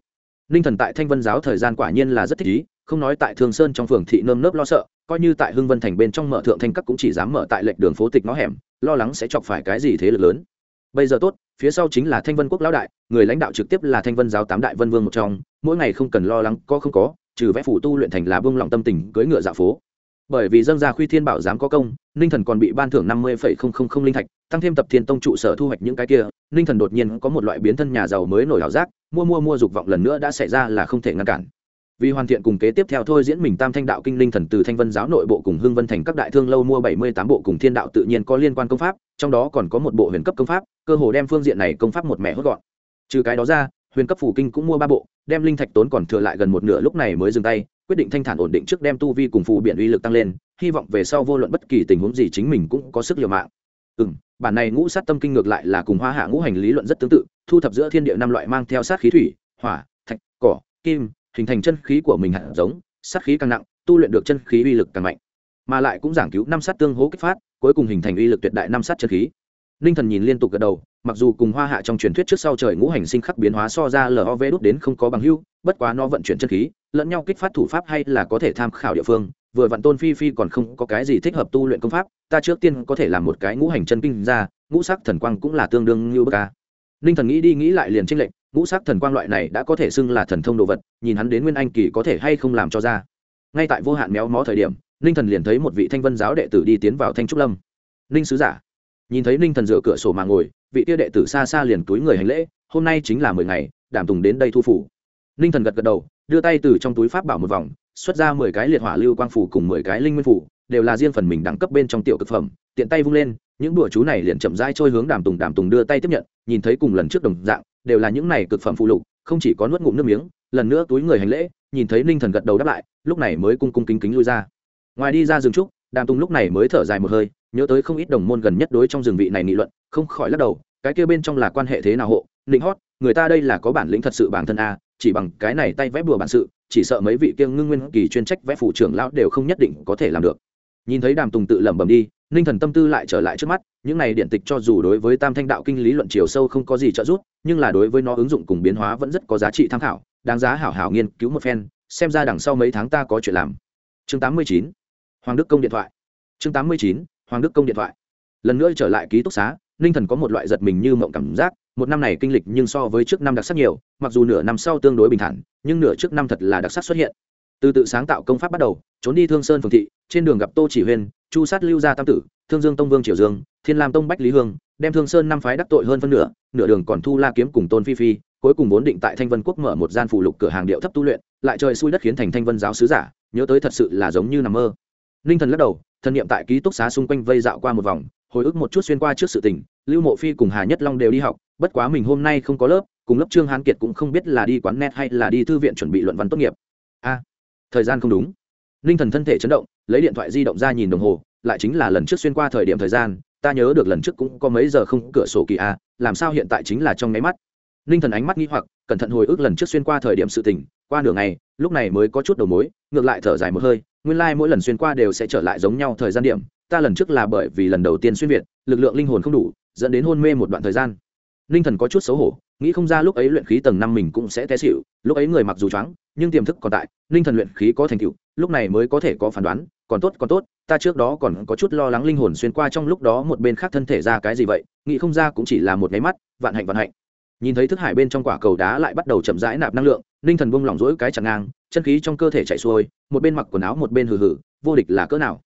Ninh thần tại thanh vân giáo thời gian quả nhiên là rất thích ý, không nói tại thường sơn trong phường thị nơm nớp lo sợ, coi như tại hưng vân thành bên trong mở thượng thanh các cũng chỉ dám mở tại lệnh đường phố tịch nó hẻm, lo lắng sẽ chọc phải cái gì thế lực lớn. Bây giờ tốt, phía sau chính là thanh vân quốc lão đại, người lãnh đạo trực tiếp là thanh vân giáo tám đại vân vương một trong, mỗi ngày không cần lo lắng, có không có trừ vẽ phủ tu luyện thành là bông lòng tâm tình cưỡi ngựa dạ phố. Bởi vì dân gia khuy thiên bảo dám có công, ninh thần còn bị ban thưởng năm mươi linh thạch, tăng thêm tập thiên tông trụ sở thu hoạch những cái kia, ninh thần đột nhiên có một loại biến thân nhà giàu mới nổi ảo giác, mua mua mua dục vọng lần nữa đã xảy ra là không thể ngăn cản. Vì hoàn thiện cùng kế tiếp theo thôi diễn mình tam thanh đạo kinh linh thần từ thanh vân giáo nội bộ cùng hưng vân thành các đại thương lâu mua bảy mươi tám bộ cùng thiên đạo tự nhiên có liên quan công pháp, trong đó còn có một bộ huyền cấp công pháp, cơ hồ đem phương diện này công pháp một mẹ hốt gọn. Trừ cái đó ra, huyền cấp phủ kinh cũng mua ba bộ đem linh thạch tốn còn thừa lại gần một nửa lúc này mới dừng tay, quyết định thanh thản ổn định trước đem tu vi cùng phù biện uy lực tăng lên, hy vọng về sau vô luận bất kỳ tình huống gì chính mình cũng có sức liều mạng. Ừ m bản này ngũ sát tâm kinh ngược lại là cùng hoa hạ ngũ hành lý luận rất tương tự, thu thập giữa thiên địa năm loại mang theo sát khí thủy, hỏa, thạch, cỏ, kim, hình thành chân khí của mình hạt giống, sát khí càng nặng, tu luyện được chân khí uy lực càng mạnh. Mà lại cũng giảng cứu năm sát tương hố kích phát, cuối cùng hình thành uy lực tuyệt đại năm sát chân khí ninh thần nhìn liên tục gật đầu, mặc dù cùng hoa hạ trong truyền thuyết trước sau trời ngũ hành sinh khắc biến hóa so ra lov đốt đến không có bằng hưu bất quá nó vận chuyển chân khí, lẫn nhau kích phát thủ pháp hay là có thể tham khảo địa phương, vừa vặn tôn phi phi còn không có cái gì thích hợp tu luyện công pháp, ta trước tiên có thể làm một cái ngũ hành chân kinh ra, ngũ sắc thần quang cũng là tương đương như bất ca ninh thần nghĩ đi nghĩ lại liền tranh lệnh ngũ sắc thần quang loại này đã có thể xưng là thần thông đồ vật, nhìn hắn đến nguyên anh kỳ có thể hay không làm cho ra. Ngay tại vô hạn méo mó thời điểm ninh thần liền thấy một vị thanh vân giáo đệ tử đi tiến vào thanh trúc lâm. Ninh sứ giả nhìn thấy ninh thần dựa cửa sổ mà ngồi, vị tia đệ tử xa xa liền túi người hành lễ, hôm nay chính là mười ngày đảm tùng đến đây thu phủ. Ninh thần gật gật đầu, đưa tay từ trong túi pháp bảo một vòng, xuất ra mười cái liệt hỏa lưu quang phủ cùng mười cái linh nguyên phủ, đều là riêng phần mình đẳng cấp bên trong tiểu cực phẩm. Tiện tay vung lên, những đùa chú này liền chậm rãi trôi hướng đàm tùng đàm tùng đưa tay tiếp nhận, nhìn thấy cùng lần trước đồng dạng, đều là những này cực phẩm phụ lục, không chỉ có nuốt ngụm nước miếng, lần nữa túi người hành lễ, nhìn thấy ninh thần gật đầu đáp lại, lúc này mới cung cung kính kính lui ra. Ngoài đi ra rừng trúc, đàm tùng lúc này mới thở dài một hơi nhớ tới không ít đồng môn gần nhất đối trong rừng vị này nghị luận, không khỏi lắc đầu, cái kia bên trong là quan hệ thế nào hộ nịnh hót, người ta đây là có bản lĩnh thật sự bản thân a chỉ bằng cái này tay vẽ bùa bản sự, chỉ sợ mấy vị kiêng ngưng nguyên kỳ chuyên trách vẽ phủ trưởng lão đều không nhất định có thể làm được nhìn thấy đàm tùng tự lẩm bẩm đi, ninh thần tâm tư lại trở lại trước mắt, những này điện tịch cho dù đối với tam thanh đạo kinh lý luận chiều sâu không có gì trợ giúp, nhưng là đối với nó ứng dụng cùng biến hóa vẫn rất có giá trị tham khảo, đáng giá hảo hảo nghiên cứu một phen, xem ra đằng sau mấy tháng ta có chuyện làm chương 89. hoàng đức công điện thoại chương 89 hoàng đức công điện thoại. Lần nữa trở lại ký túc xá, ninh thần có một loại giật mình như mộng cảm giác, một năm này kinh lịch nhưng so với trước năm đặc sắc nhiều, mặc dù nửa năm sau tương đối bình thản, nhưng nửa trước năm thật là đặc sắc xuất hiện. Từ tự sáng tạo công pháp bắt đầu, trốn đi thương sơn phường thị, trên đường gặp tô chỉ huyên, chu sát lưu gia tam tử, thương dương tông vương triều dương, thiên lam tông bách lý hương, đem thương sơn năm phái đắc tội hơn phân nửa nửa đường còn thu la kiếm cùng tôn phi phi, cuối cùng vốn định tại thanh vân quốc mở một gian phụ lục cửa hàng điệu thấp tu luyện, lại trời xui đất khiến thành thanh vân giáo sứ giả, nhớ tới thật sự là giống như nằm mơ. Ninh thần lắc đầu thân nhiệm tại ký túc xá xung quanh vây dạo qua một vòng, hồi ức một chút xuyên qua trước sự tình, lưu mộ phi cùng hà nhất long đều đi học, bất quá mình hôm nay không có lớp, cùng lớp trương hán kiệt cũng không biết là đi quán net hay là đi thư viện chuẩn bị luận văn tốt nghiệp. A, thời gian không đúng. Ninh thần thân thể chấn động, lấy điện thoại di động ra nhìn đồng hồ, lại chính là lần trước xuyên qua thời điểm thời gian, ta nhớ được lần trước cũng có mấy giờ không cửa sổ kỳ a, làm sao hiện tại chính là trong nháy mắt. Ninh thần ánh mắt nghĩ hoặc, cẩn thận hồi ức lần trước xuyên qua thời điểm sự tình, qua nửa ngày, lúc này mới có chút đầu mối, ngược lại thở dài một hơi nguyên lai mỗi lần xuyên qua đều sẽ trở lại giống nhau thời gian điểm, ta lần trước là bởi vì lần đầu tiên xuyên việt, lực lượng linh hồn không đủ, dẫn đến hôn mê một đoạn thời gian. Ninh thần có chút xấu hổ, nghĩ không ra lúc ấy luyện khí tầng năm mình cũng sẽ té xịu lúc ấy người mặc dù choáng, nhưng tiềm thức còn tại ninh thần luyện khí có thành tựu, lúc này mới có thể có phán đoán, còn tốt còn tốt, ta trước đó còn có chút lo lắng linh hồn xuyên qua trong lúc đó một bên khác thân thể ra cái gì vậy, nghĩ không ra cũng chỉ là một nháy mắt, vạn hạnh vạn hạnh nhìn thấy thức hải bên trong quả cầu đá lại bắt đầu chậm rãi nạp năng lượng, ninh thần bông lỏng rỗi cái chẳng ngang, chân khí trong cơ thể chạy xuôi, một bên mặc quần áo một bên hừ hừ, vô địch là cỡ nào?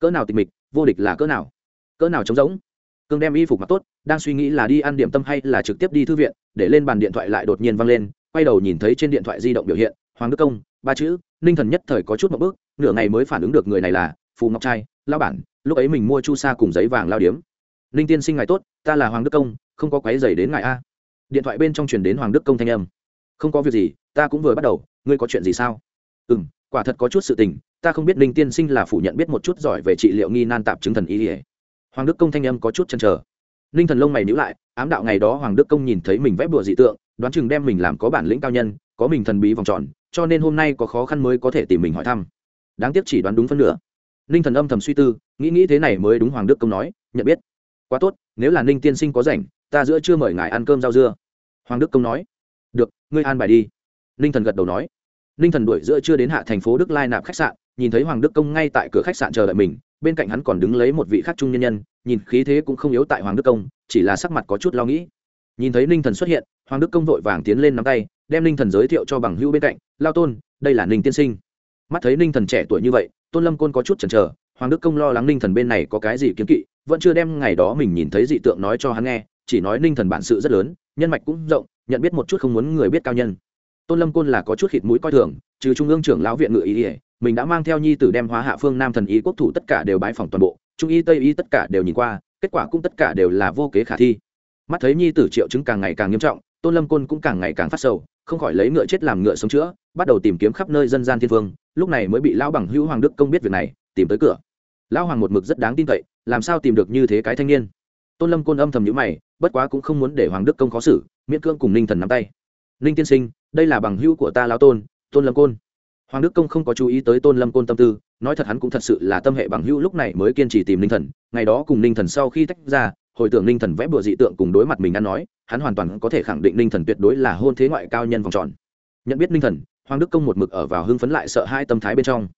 Cỡ nào tịch mịch, vô địch là cỡ nào? Cỡ nào trống rỗng? Cương đem y phục mặc tốt, đang suy nghĩ là đi ăn điểm tâm hay là trực tiếp đi thư viện, để lên bàn điện thoại lại đột nhiên văng lên, quay đầu nhìn thấy trên điện thoại di động biểu hiện, hoàng đức công, ba chữ, ninh thần nhất thời có chút một bước, nửa ngày mới phản ứng được người này là, phù ngọc trai lao bản, lúc ấy mình mua chu sa cùng giấy vàng lao điếm. Ninh tiên sinh ngài tốt, ta là hoàng đức công, không có quái dày đến ngài a điện thoại bên trong truyền đến hoàng đức công thanh âm. Không có việc gì, ta cũng vừa bắt đầu, ngươi có chuyện gì sao? Ừ m quả thật có chút sự tình, ta không biết ninh tiên sinh là phủ nhận biết một chút giỏi về trị liệu nghi nan tạp chứng thần y ỉa hoàng đức công thanh âm có chút chăn trở ninh thần lông mày nhữ lại, ám đạo ngày đó hoàng đức công nhìn thấy mình vẽ bùa dị tượng, đoán chừng đem mình làm có bản lĩnh cao nhân, có mình thần bí vòng tròn, cho nên hôm nay có khó khăn mới có thể tìm mình hỏi thăm. Đáng tiếc chỉ đoán đúng phân nửa. Ninh thần âm thầm suy tư, nghĩ nghĩ thế này mới đúng hoàng đức công nói, nhận biết. Quá tốt, nếu là ninh tiên sinh có rảnh, ta giữa chưa mời ngài ăn cơm rau dưa hoàng đức công nói, được, ngươi an bài đi. Ninh thần gật đầu nói. Ninh thần đuổi giữa chưa đến hạ thành phố đức lai nạp khách sạn, nhìn thấy hoàng đức công ngay tại cửa khách sạn chờ đợi mình, bên cạnh hắn còn đứng lấy một vị khác trung nhân nhân, nhìn khí thế cũng không yếu tại hoàng đức công, chỉ là sắc mặt có chút lo nghĩ. Nhìn thấy ninh thần xuất hiện, hoàng đức công vội vàng tiến lên nắm tay, đem ninh thần giới thiệu cho bằng hữu bên cạnh, lao tôn, đây là ninh tiên sinh. Mắt thấy ninh thần trẻ tuổi như vậy, tôn lâm côn có chút chần chờ, hoàng đức công lo lắng ninh thần bên này có cái gì kiếm kỵ, vẫn chưa đem ngày đó mình nhìn thấy dị tượng nói cho hắn nghe, chỉ nói ninh thần bản sự rất lớn nhân mạch cũng rộng, nhận biết một chút không muốn người biết cao nhân. Tôn lâm côn là có chút khịt mũi coi thường, trừ trung ương trưởng lão viện ngự ý ỉa mình đã mang theo nhi tử đem hóa hạ phương nam thần ý quốc thủ tất cả đều bái phòng toàn bộ, trung y tây y tất cả đều nhìn qua, kết quả cũng tất cả đều là vô kế khả thi. Mắt thấy nhi tử triệu chứng càng ngày càng nghiêm trọng, tôn lâm côn cũng càng ngày càng phát sầu, không khỏi lấy ngựa chết làm ngựa sống chữa, bắt đầu tìm kiếm khắp nơi dân gian thiên phương lúc này mới bị lão bằng hữu hoàng đức công biết việc này, tìm tới cửa. Lão hoàng một mực rất đáng tin cậy, làm sao tìm được như thế cái thanh niên? Tôn lâm côn âm thầm nhữ mày, bất quá cũng không muốn để hoàng đức công khó xử, miễn cưỡng cùng ninh thần nắm tay. Ninh tiên sinh, đây là bằng hữu của ta lão tôn tôn lâm côn. Hoàng đức công không có chú ý tới tôn lâm côn tâm tư, nói thật hắn cũng thật sự là tâm hệ bằng hữu lúc này mới kiên trì tìm ninh thần, ngày đó cùng ninh thần sau khi tách ra, hồi tưởng ninh thần vẽ bừa dị tượng cùng đối mặt mình ăn nói, hắn hoàn toàn có thể khẳng định ninh thần tuyệt đối là hôn thế ngoại cao nhân vòng tròn. Nhận biết ninh thần, hoàng đức công một mực ở vào hưng phấn lại sợ hai tâm thái bên trong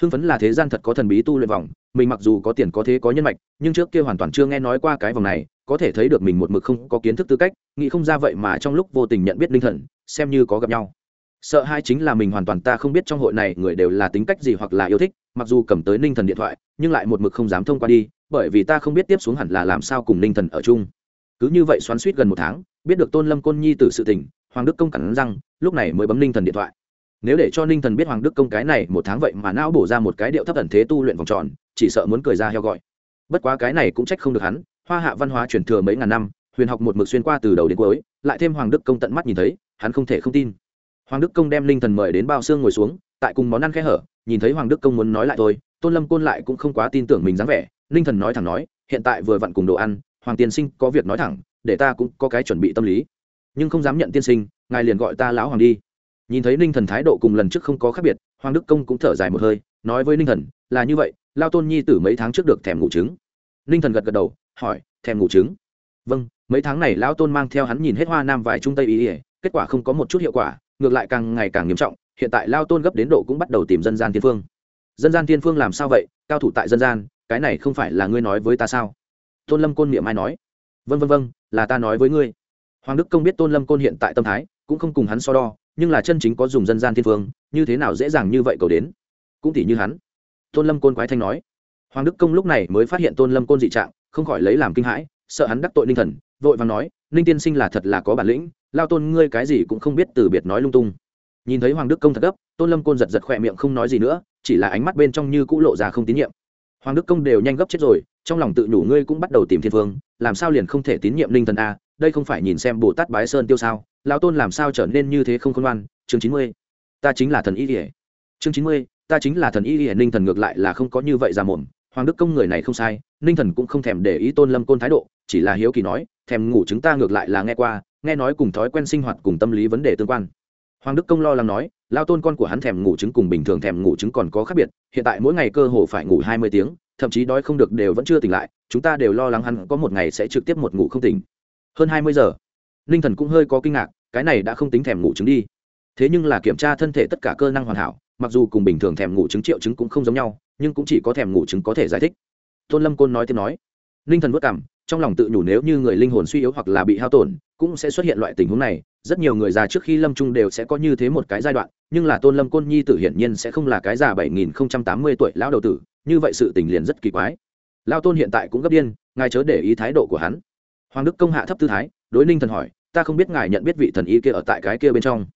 hưng phấn là thế gian thật có thần bí tu luyện vòng, mình mặc dù có tiền có thế có nhân mạch, nhưng trước kia hoàn toàn chưa nghe nói qua cái vòng này, có thể thấy được mình một mực không có kiến thức tư cách, nghĩ không ra vậy mà trong lúc vô tình nhận biết linh thần, xem như có gặp nhau. Sợ hai chính là mình hoàn toàn ta không biết trong hội này người đều là tính cách gì hoặc là yêu thích, mặc dù cầm tới ninh thần điện thoại, nhưng lại một mực không dám thông qua đi, bởi vì ta không biết tiếp xuống hẳn là làm sao cùng ninh thần ở chung. Cứ như vậy xoắn suýt gần một tháng, biết được tôn lâm côn nhi t sự tình, hoàng đức công cẳng răng, lúc này mới bấm ninh thần điện thoại nếu để cho ninh thần biết hoàng đức công cái này một tháng vậy mà não bổ ra một cái điệu thấp thần thế tu luyện vòng tròn, chỉ sợ muốn cười ra heo gọi. Bất quá cái này cũng trách không được hắn, hoa hạ văn hóa truyền thừa mấy ngàn năm, huyền học một mực xuyên qua từ đầu đến cuối, lại thêm hoàng đức công tận mắt nhìn thấy, hắn không thể không tin. Hoàng đức công đem linh thần mời đến bao xương ngồi xuống, tại cùng món ăn khẽ hở, nhìn thấy hoàng đức công muốn nói lại thôi, tôn lâm côn lại cũng không quá tin tưởng mình dáng vẻ linh thần nói thẳng nói, hiện tại vừa vặn cùng đồ ăn, hoàng tiên sinh có việc nói thẳng, để ta cũng có cái chuẩn bị tâm lý. Nhưng không dám nhận tiên sinh, ngài liền gọi ta lão hoàng đi nhìn thấy ninh thần thái độ cùng lần trước không có khác biệt, hoàng đức công cũng thở dài một hơi, nói với ninh thần, là như vậy, lao tôn nhi tử mấy tháng trước được thèm ngủ trứng. Ninh thần gật gật đầu, hỏi, thèm ngủ trứng? Vâng mấy tháng này lão tôn mang theo hắn nhìn hết hoa nam vài trung tây ý ỉa, kết quả không có một chút hiệu quả, ngược lại càng ngày càng nghiêm trọng, hiện tại lao tôn gấp đến độ cũng bắt đầu tìm dân gian thiên phương. Dân gian thiên phương làm sao vậy? Cao thủ tại dân gian, cái này không phải là ngươi nói với ta sao? Tôn lâm côn miệng ai nói. Vân vân vân là ta nói với ngươi. Hoàng đức công biết tôn lâm côn hiện tại tâm thái, cũng không cùng hắn so đo nhưng là chân chính có dùng dân gian thiên phương, như thế nào dễ dàng như vậy cầu đến? Cũng tỷ như hắn. Tôn lâm côn quái thanh nói. Hoàng đức công lúc này mới phát hiện tôn lâm côn dị trạng, không khỏi lấy làm kinh hãi, sợ hắn đắc tội ninh thần, vội vàng nói, ninh tiên sinh là thật là có bản lĩnh, lao tôn ngươi cái gì cũng không biết từ biệt nói lung tung. Nhìn thấy hoàng đức công thật gấp, tôn lâm côn giật giật khỏe miệng không nói gì nữa, chỉ là ánh mắt bên trong như cũ lộ ra không tín nhiệm. Hoàng đức công đều nhanh gấp chết rồi, trong lòng tự nhủ ngươi cũng bắt đầu tìm thiên phương, làm sao liền không thể tín nhiệm ninh thần a, đây không phải nhìn xem bồ tát bái sơn tiêu sao? Lão tôn làm sao trở nên như thế không khôn ngoan? Chương chín mươi. Ta chính là thần y ỉa chương chín mươi, ta chính là thần y ỉa ninh thần ngược lại là không có như vậy ra mồm. Hoàng đức công người này không sai, ninh thần cũng không thèm để ý tôn lâm côn thái độ, chỉ là hiếu kỳ nói, thèm ngủ chúng ta ngược lại là nghe qua, nghe nói cùng thói quen sinh hoạt cùng tâm lý vấn đề tương quan. Hoàng đức công lo lắng nói lao tôn con của hắn thèm ngủ trứng cùng bình thường thèm ngủ trứng còn có khác biệt, hiện tại mỗi ngày cơ hồ phải ngủ hai mươi tiếng, thậm chí đói không được đều vẫn chưa tỉnh lại, chúng ta đều lo lắng hắn có một ngày sẽ trực tiếp một ngủ không tỉnh. Hơn hai mươi giờ ninh thần cũng hơi có kinh ngạc, cái này đã không tính thèm ngủ trứng đi. Thế nhưng là kiểm tra thân thể tất cả cơ năng hoàn hảo, mặc dù cùng bình thường thèm ngủ trứng triệu trứng cũng không giống nhau, nhưng cũng chỉ có thèm ngủ trứng có thể giải thích. Tôn lâm côn nói thêm nói ninh thần vất cảm trong lòng tự nhủ nếu như người linh hồn suy yếu hoặc là bị hao tổn, cũng sẽ xuất hiện loại tình huống này, rất nhiều người già trước khi lâm trung đều sẽ có như thế một cái giai đoạn, nhưng là tôn lâm côn nhi tử hiển nhiên sẽ không là cái già bảy nghìn tám mươi tuổi lão đầu tử, như vậy sự tình liền rất kỳ quái. Lao tôn hiện tại cũng gấp điên, ngài chớ để ý thái độ của hắn. Hoàng đức công hạ thấp tư thái, đối ninh thần hỏi ta không biết ngài nhận biết vị thần y kia ở tại cái kia bên trong.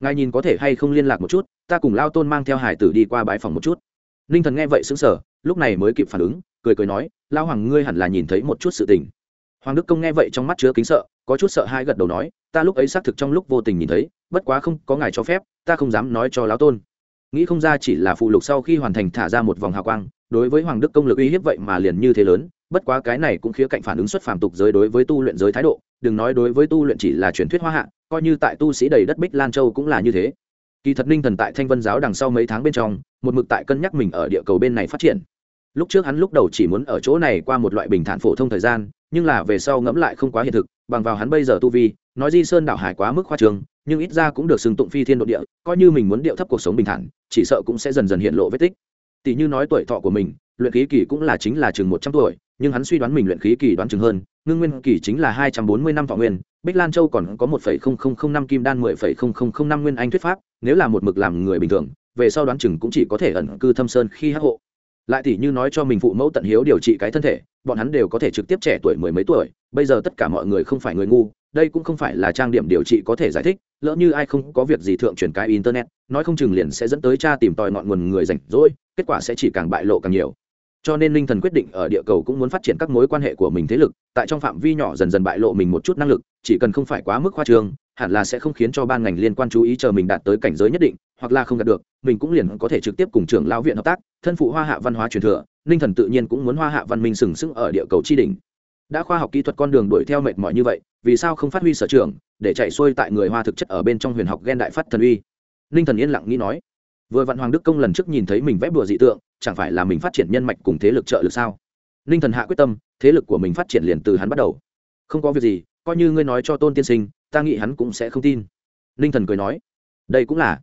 Ngài nhìn có thể hay không liên lạc một chút, ta cùng lao tôn mang theo hải tử đi qua bãi phòng một chút. Ninh thần nghe vậy xứng sở lúc này mới kịp phản ứng, cười cười nói, lao hoàng, ngươi hẳn là nhìn thấy một chút sự tình. Hoàng đức công nghe vậy trong mắt chứa kính sợ, có chút sợ hai gật đầu nói, ta lúc ấy xác thực trong lúc vô tình nhìn thấy, bất quá không có ngài cho phép, ta không dám nói cho lão tôn. Nghĩ không ra chỉ là phụ lục sau khi hoàn thành thả ra một vòng hào quang, đối với hoàng đức công lực uy hiếp vậy mà liền như thế lớn bất quá cái này cũng khía cạnh phản ứng xuất phàm tục giới đối với tu luyện giới thái độ, đừng nói đối với tu luyện chỉ là truyền thuyết hoa hạ, coi như tại tu sĩ đầy đất bích lan châu cũng là như thế. Kỳ thật ninh thần tại thanh vân giáo đằng sau mấy tháng bên trong, một mực tại cân nhắc mình ở địa cầu bên này phát triển. Lúc trước hắn lúc đầu chỉ muốn ở chỗ này qua một loại bình thản phổ thông thời gian, nhưng là về sau ngẫm lại không quá hiện thực, bằng vào hắn bây giờ tu vi, nói di sơn đảo hải quá mức khoa trường nhưng ít ra cũng được xưng tụng phi thiên độ địa, coi như mình muốn điệu thấp cuộc sống bình thản, chỉ sợ cũng sẽ dần dần hiện lộ vết tích. Tỷ như nói tuổi thọ của mình luyện khí kỳ cũng là chính là chừng một trăm tuổi, nhưng hắn suy đoán mình luyện khí kỳ đoán chừng hơn, ngưng nguyên kỳ chính là hai trăm bốn mươi năm thọ nguyên, bích lan châu còn có một phẩy không không không năm kim đan, mười phẩy không không không năm nguyên anh thuyết pháp, nếu là một mực làm người bình thường, về sau đoán chừng cũng chỉ có thể ẩn cư thâm sơn khi hắc hộ. Lại thì như nói cho mình phụ mẫu tận hiếu điều trị cái thân thể, bọn hắn đều có thể trực tiếp trẻ tuổi mười mấy tuổi, bây giờ tất cả mọi người không phải người ngu, đây cũng không phải là trang điểm điều trị có thể giải thích, lỡ như ai không có việc gì thượng truyền cái internet, nói không chừng liền sẽ dẫn tới cha tìm tòi ngọn nguồn người rảnh rỗi, kết quả sẽ chỉ càng bại lộ càng nhiều cho nên linh thần quyết định ở địa cầu cũng muốn phát triển các mối quan hệ của mình thế lực, tại trong phạm vi nhỏ dần dần bại lộ mình một chút năng lực, chỉ cần không phải quá mức khoa trương, hẳn là sẽ không khiến cho ban ngành liên quan chú ý chờ mình đạt tới cảnh giới nhất định, hoặc là không đạt được, mình cũng liền có thể trực tiếp cùng trưởng lão viện hợp tác, thân phụ hoa hạ văn hóa truyền thừa ninh thần tự nhiên cũng muốn hoa hạ văn minh sừng sững ở địa cầu tri đỉnh. Đã khoa học kỹ thuật con đường đuổi theo mệt mỏi như vậy, vì sao không phát huy sở trường, để chạy xuôi tại người hoa thực chất ở bên trong huyền học ghen đại phát thần uy? Ninh thần yên lặng nghĩ nói vừa vạn hoàng đức công lần trước nhìn thấy mình vẽ bùa dị tượng, chẳng phải là mình phát triển nhân mạch cùng thế lực trợ lực sao? Ninh thần hạ quyết tâm, thế lực của mình phát triển liền từ hắn bắt đầu. Không có việc gì, coi như ngươi nói cho tôn tiên sinh, ta nghĩ hắn cũng sẽ không tin. Ninh thần cười nói, đây cũng là.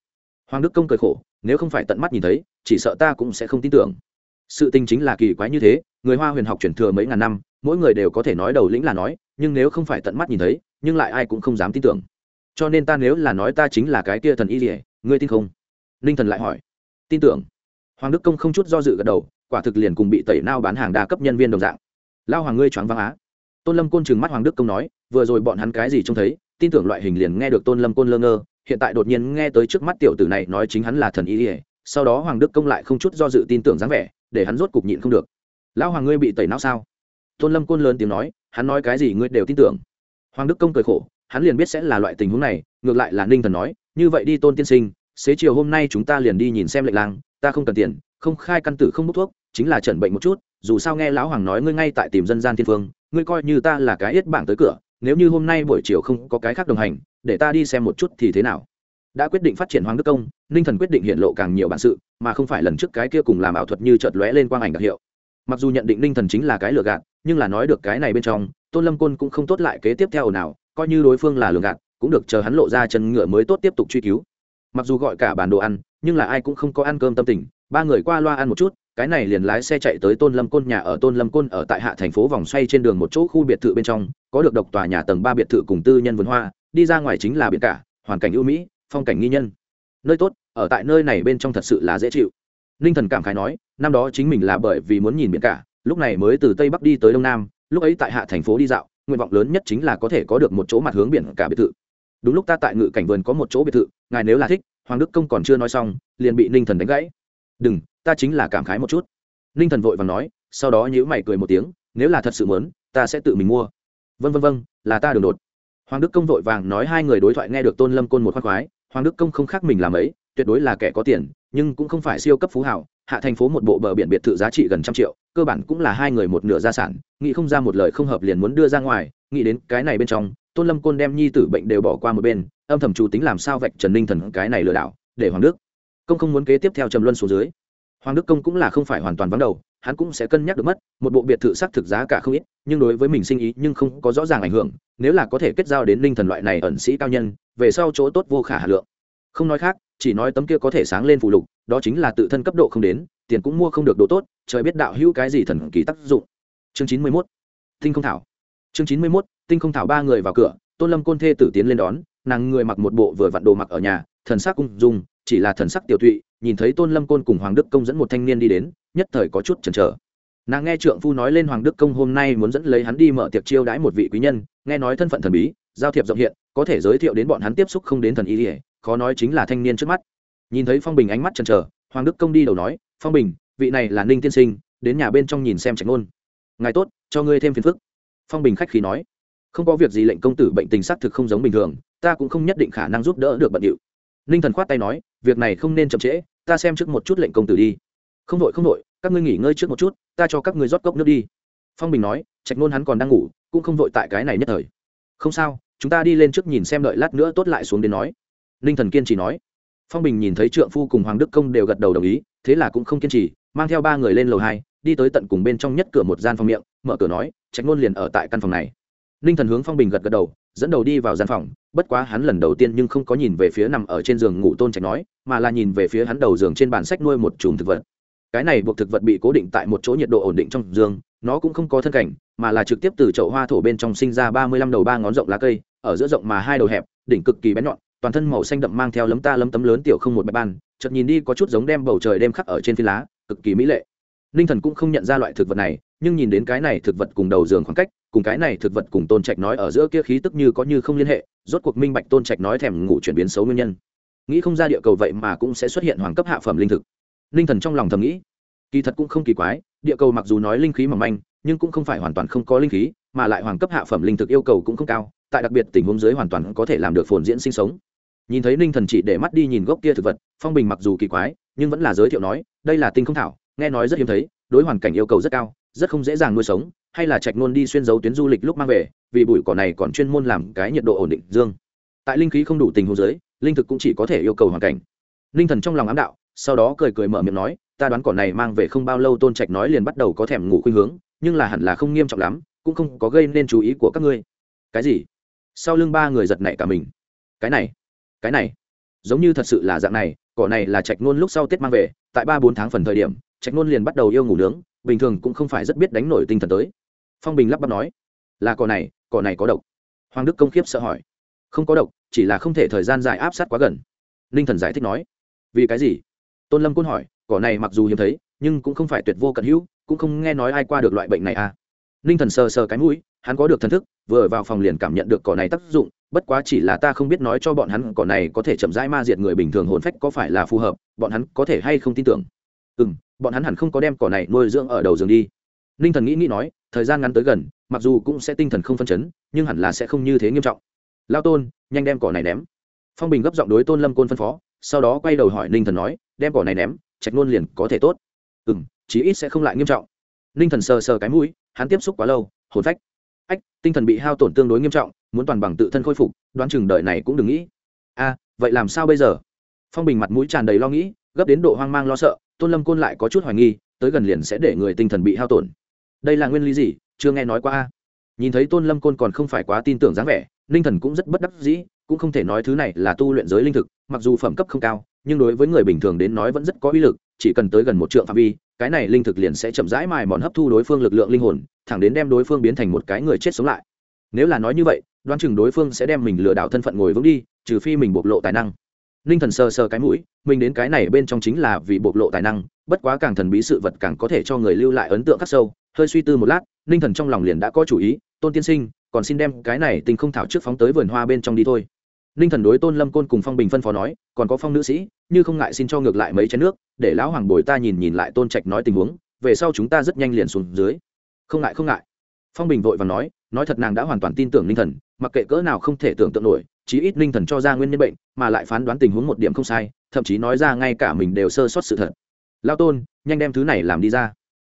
Hoàng đức công cười khổ, nếu không phải tận mắt nhìn thấy, chỉ sợ ta cũng sẽ không tin tưởng. Sự tình chính là kỳ quái như thế, người hoa huyền học truyền thừa mấy ngàn năm, mỗi người đều có thể nói đầu lĩnh là nói, nhưng nếu không phải tận mắt nhìn thấy, nhưng lại ai cũng không dám tin tưởng. Cho nên ta nếu là nói ta chính là cái kia thần y rỉa ngươi tin không? Ninh thần lại hỏi, tin tưởng? Hoàng đức công không chút do dự gật đầu, quả thực liền cùng bị tẩy nao bán hàng đa cấp nhân viên đồng dạng. Lao hoàng ngươi choáng váng á. Tôn lâm côn chừng mắt hoàng đức công nói, vừa rồi bọn hắn cái gì trông thấy, tin tưởng loại hình liền nghe được tôn lâm côn lơ ngơ, hiện tại đột nhiên nghe tới trước mắt tiểu tử này nói chính hắn là thần y ỉa sau đó hoàng đức công lại không chút do dự tin tưởng dáng vẻ, để hắn rốt cục nhịn không được. Lão hoàng ngươi bị tẩy não sao? Tôn lâm côn lớn tiếng nói, hắn nói cái gì ngươi đều tin tưởng. Hoàng đức công cười khổ, hắn liền biết sẽ là loại tình huống này, ngược lại là ninh thần nói, như vậy đi tôn tiên sinh xế chiều hôm nay chúng ta liền đi nhìn xem lệnh lang, ta không cần tiền, không khai căn tử không bốc thuốc, chính là chẩn bệnh một chút, dù sao nghe lão hoàng nói ngươi ngay tại tìm dân gian thiên phương, ngươi coi như ta là cái yết bảng tới cửa, nếu như hôm nay buổi chiều không có cái khác đồng hành, để ta đi xem một chút thì thế nào. Đã quyết định phát triển hoàng đức công, ninh thần quyết định hiện lộ càng nhiều bản sự, mà không phải lần trước cái kia cùng làm ảo thuật như chợt lóe lên quang ảnh đặc hiệu. Mặc dù nhận định ninh thần chính là cái lừa gạt, nhưng là nói được cái này bên trong, tôn lâm côn cũng không tốt lại kế tiếp theo nào, coi như đối phương là lừa gạt, cũng được chờ hắn lộ ra chân ngựa mới tốt tiếp tục truy cứu mặc dù gọi cả bản đồ ăn, nhưng là ai cũng không có ăn cơm tâm tình. Ba người qua loa ăn một chút, cái này liền lái xe chạy tới tôn lâm côn nhà ở tôn lâm côn ở tại hạ thành phố vòng xoay trên đường một chỗ khu biệt thự bên trong, có được độc tòa nhà tầng ba biệt thự cùng tư nhân vườn hoa, đi ra ngoài chính là biển cả, hoàn cảnh ưu mỹ, phong cảnh nghi nhân. Nơi tốt, ở tại nơi này bên trong thật sự là dễ chịu. Ninh thần cảm khái nói, năm đó chính mình là bởi vì muốn nhìn biển cả, lúc này mới từ tây bắc đi tới đông nam, lúc ấy tại hạ thành phố đi dạo, nguyện vọng lớn nhất chính là có thể có được một chỗ mặt hướng biển cả biệt thự đúng lúc ta tại ngự cảnh vườn có một chỗ biệt thự, ngài nếu là thích, hoàng đức công còn chưa nói xong, liền bị ninh thần đánh gãy. Đừng, ta chính là cảm khái một chút. Ninh thần vội và nói, sau đó nhữ mày cười một tiếng, nếu là thật sự muốn, ta sẽ tự mình mua. Vân vân vân là ta đường đột. Hoàng đức công vội vàng nói hai người đối thoại nghe được tôn lâm côn một khoác khoái, hoàng đức công không khác mình làm ấy, tuyệt đối là kẻ có tiền, nhưng cũng không phải siêu cấp phú hảo, hạ thành phố một bộ bờ biển biệt thự giá trị gần trăm triệu, cơ bản cũng là hai người một nửa gia sản, nghĩ không ra một lời không hợp liền muốn đưa ra ngoài, nghĩ đến cái này bên trong tôn lâm côn đem nhi tử bệnh đều bỏ qua một bên, âm thầm chủ tính làm sao vạch trần ninh thần cái này lừa đảo, để hoàng đức công không muốn kế tiếp theo trầm luân xuống dưới. Hoàng đức công cũng là không phải hoàn toàn vắng đầu, hắn cũng sẽ cân nhắc được mất, một bộ biệt thự xác thực giá cả không ít, nhưng đối với mình sinh ý nhưng không có rõ ràng ảnh hưởng, nếu là có thể kết giao đến ninh thần loại này ẩn sĩ cao nhân, về sau chỗ tốt vô khả hà lượng. Không nói khác, chỉ nói tấm kia có thể sáng lên phụ lục, đó chính là tự thân cấp độ không đến, tiền cũng mua không được đồ tốt, trời biết đạo hữu cái gì thần kỳ tác dụng. Chương chín mươi mốt, tinh không thảo. Chương chín mươi mốt tinh không thảo ba người vào cửa, tôn lâm côn thê tử tiến lên đón, nàng người mặc một bộ vừa vặn đồ mặc ở nhà, thần sắc cung dung, chỉ là thần sắc tiểu thụy nhìn thấy tôn lâm côn cùng hoàng đức công dẫn một thanh niên đi đến, nhất thời có chút chần chờ. Nàng nghe trượng phu nói lên hoàng đức công hôm nay muốn dẫn lấy hắn đi mở tiệc chiêu đãi một vị quý nhân, nghe nói thân phận thần bí, giao thiệp rộng hiện, có thể giới thiệu đến bọn hắn tiếp xúc không đến thần y ỉa khó nói chính là thanh niên trước mắt. Nhìn thấy phong bình ánh mắt chần chờ, hoàng đức công đi đầu nói, phong bình, vị này là ninh tiên sinh, đến nhà bên trong nhìn xem trạch ngôn. Ngài tốt, cho ngươi thêm phiền phức. Phong bình khách khí nói không có việc gì lệnh công tử bệnh tình xác thực không giống bình thường, ta cũng không nhất định khả năng giúp đỡ được bận điệu. Ninh thần khoát tay nói, việc này không nên chậm trễ, ta xem trước một chút lệnh công tử đi. Không đội không đội, các ngươi nghỉ ngơi trước một chút, ta cho các ngươi rót cốc nước đi. Phong bình nói, trạch nôn hắn còn đang ngủ, cũng không vội tại cái này nhất thời. Không sao, chúng ta đi lên trước nhìn xem đợi lát nữa tốt lại xuống đến nói. Ninh thần kiên trì nói. Phong bình nhìn thấy trượng phu cùng hoàng đức công đều gật đầu đồng ý, thế là cũng không kiên trì, mang theo ba người lên lầu hai, đi tới tận cùng bên trong nhất cửa một gian phòng miệng, mở cửa nói, trạch nôn liền ở tại căn phòng này ninh thần hướng phong bình gật gật đầu, dẫn đầu đi vào gian phòng. Bất quá hắn lần đầu tiên nhưng không có nhìn về phía nằm ở trên giường ngủ tôn trạch nói, mà là nhìn về phía hắn đầu giường trên bàn sách nuôi một chùm thực vật. Cái này buộc thực vật bị cố định tại một chỗ nhiệt độ ổn định trong giường, nó cũng không có thân cảnh, mà là trực tiếp từ chậu hoa thổ bên trong sinh ra ba mươi lăm đầu ba ngón rộng lá cây, ở giữa rộng mà hai đầu hẹp, đỉnh cực kỳ bén nhọn, toàn thân màu xanh đậm mang theo lấm ta lấm tấm lớn tiểu không một bạch ban, chợt nhìn đi có chút giống đem bầu trời đêm khắc ở trên phi lá, cực kỳ mỹ lệ. Ninh thần cũng không nhận ra loại thực vật này, nhưng nhìn đến cái này thực vật cùng đầu giường khoảng cách cùng cái này thực vật cùng tôn trạch nói ở giữa kia khí tức như có như không liên hệ, rốt cuộc minh bạch tôn trạch nói thèm ngủ chuyển biến xấu nguyên nhân. Nghĩ không ra địa cầu vậy mà cũng sẽ xuất hiện hoàng cấp hạ phẩm linh thực. Ninh thần trong lòng thầm nghĩ, kỳ thật cũng không kỳ quái, địa cầu mặc dù nói linh khí mỏng manh, nhưng cũng không phải hoàn toàn không có linh khí, mà lại hoàng cấp hạ phẩm linh thực yêu cầu cũng không cao, tại đặc biệt tình huống dưới hoàn toàn có thể làm được phồn diễn sinh sống. Nhìn thấy ninh thần chỉ để mắt đi nhìn gốc kia thực vật, phong bình mặc dù kỳ quái, nhưng vẫn là giới thiệu nói, đây là tinh không thảo, nghe nói rất hiếm thấy, đối hoàn cảnh yêu cầu rất cao rất không dễ dàng nuôi sống, hay là trạch nôn đi xuyên dấu tuyến du lịch lúc mang về, vì bụi cỏ này còn chuyên môn làm cái nhiệt độ ổn định dương. Tại linh khí không đủ tình huống dưới, linh thực cũng chỉ có thể yêu cầu hoàn cảnh. Linh thần trong lòng ám đạo, sau đó cười cười mở miệng nói, ta đoán cỏ này mang về không bao lâu tôn trạch nói liền bắt đầu có thèm ngủ khuynh hướng, nhưng là hẳn là không nghiêm trọng lắm, cũng không có gây nên chú ý của các ngươi. Cái gì? Sau lưng ba người giật nảy cả mình. Cái này cái này, giống như thật sự là dạng này, cỏ này là trạch nôn lúc sau tết mang về, tại ba bốn tháng phần thời điểm, trạch nôn liền bắt đầu yêu ngủ nướng bình thường cũng không phải rất biết đánh nổi tinh thần tới. Phong bình lắp bắp nói, là cỏ này cỏ này có độc. Hoàng đức công khiếp sợ hỏi, không có độc, chỉ là không thể thời gian dài áp sát quá gần. Ninh thần giải thích nói, vì cái gì? Tôn lâm côn hỏi, cỏ này mặc dù hiếm thấy, nhưng cũng không phải tuyệt vô cận hữu, cũng không nghe nói ai qua được loại bệnh này à? Ninh thần sờ sờ cái mũi, hắn có được thần thức, vừa vào phòng liền cảm nhận được cỏ này tác dụng, bất quá chỉ là ta không biết nói cho bọn hắn cỏ này có thể chậm rãi ma diệt người bình thường hồn phách có phải là phù hợp, bọn hắn có thể hay không tin tưởng. Ừ m bọn hắn hẳn không có đem cỏ này nuôi dưỡng ở đầu giường đi. Ninh thần nghĩ nghĩ nói, thời gian ngắn tới gần, mặc dù cũng sẽ tinh thần không phân chấn, nhưng hẳn là sẽ không như thế nghiêm trọng. Lao tôn, nhanh đem cỏ này ném. Phong bình gấp giọng đối tôn lâm côn phân phó, sau đó quay đầu hỏi ninh thần nói, đem cỏ này ném, trạch nôn liền có thể tốt. Ừ m chí ít sẽ không lại nghiêm trọng. Ninh thần sờ sờ cái mũi, hắn tiếp xúc quá lâu, hồn phách. Ách, tinh thần bị hao tổn tương đối nghiêm trọng, muốn toàn bằng tự thân khôi phục, đoán chừng đời này cũng đừng nghĩ. A vậy làm sao bây giờ? Phong bình mặt mũi tràn đầy lo nghĩ gấp đến độ hoang mang lo sợ, tôn lâm côn lại có chút hoài nghi, tới gần liền sẽ để người tinh thần bị hao tổn. Đây là nguyên lý gì? Chưa nghe nói qua a. Nhìn thấy tôn lâm côn còn không phải quá tin tưởng dáng vẻ, ninh thần cũng rất bất đắc dĩ, cũng không thể nói thứ này là tu luyện giới linh thực, mặc dù phẩm cấp không cao, nhưng đối với người bình thường đến nói vẫn rất có uy lực, chỉ cần tới gần một trượng phạm vi, cái này linh thực liền sẽ chậm rãi mài mòn hấp thu đối phương lực lượng linh hồn, thẳng đến đem đối phương biến thành một cái người chết sống lại. Nếu là nói như vậy, đoán chừng đối phương sẽ đem mình lừa đảo thân phận ngồi vững đi, trừ phi mình bộc lộ tài năng ninh thần sờ sờ cái mũi, mình đến cái này bên trong chính là vì bộc lộ tài năng, bất quá càng thần bí sự vật càng có thể cho người lưu lại ấn tượng khắc sâu. Hơi suy tư một lát ninh thần trong lòng liền đã có chủ ý, tôn tiên sinh, còn xin đem cái này tình không thảo trước phóng tới vườn hoa bên trong đi thôi. Ninh thần đối tôn lâm côn cùng phong bình phân phó nói, còn có phong nữ sĩ, như không ngại xin cho ngược lại mấy chén nước, để lão hoàng bồi ta nhìn nhìn lại tôn trạch nói tình huống, về sau chúng ta rất nhanh liền xuống dưới. Không ngại không ngại. Phong bình vội và nói nói thật nàng đã hoàn toàn tin tưởng ninh thần, mặc kệ cỡ nào không thể tưởng tượng nổi chí ít ninh thần cho ra nguyên nhân bệnh, mà lại phán đoán tình huống một điểm không sai, thậm chí nói ra ngay cả mình đều sơ sót sự thật. Lao tôn, nhanh đem thứ này làm đi ra.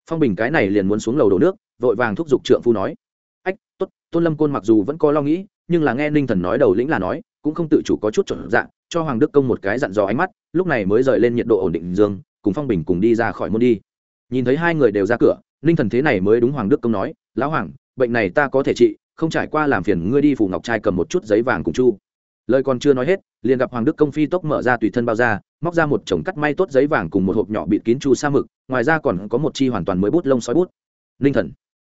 Phong bình cái này liền muốn xuống lầu đổ nước, vội vàng thúc giục trượng phu nói. Ách, tốt, tôn lâm côn mặc dù vẫn có lo nghĩ, nhưng là nghe ninh thần nói đầu lĩnh là nói, cũng không tự chủ có chút chuẩn dạng cho hoàng đức công một cái dặn dò ánh mắt, lúc này mới rời lên nhiệt độ ổn định dương, cùng phong bình cùng đi ra khỏi môn đi. Nhìn thấy hai người đều ra cửa, ninh thần thế này mới đúng hoàng đức công nói, lão hoàng, bệnh này ta có thể trị không trải qua làm phiền ngươi đi phủ ngọc trai cầm một chút giấy vàng cùng chu. Lời còn chưa nói hết, liền gặp hoàng đức công phi tốc mở ra tùy thân bao ra, móc ra một chồng cắt may tốt giấy vàng cùng một hộp nhỏ bịt kín chu sa mực, ngoài ra còn có một chi hoàn toàn mới bút lông sói bút. Ninh thần.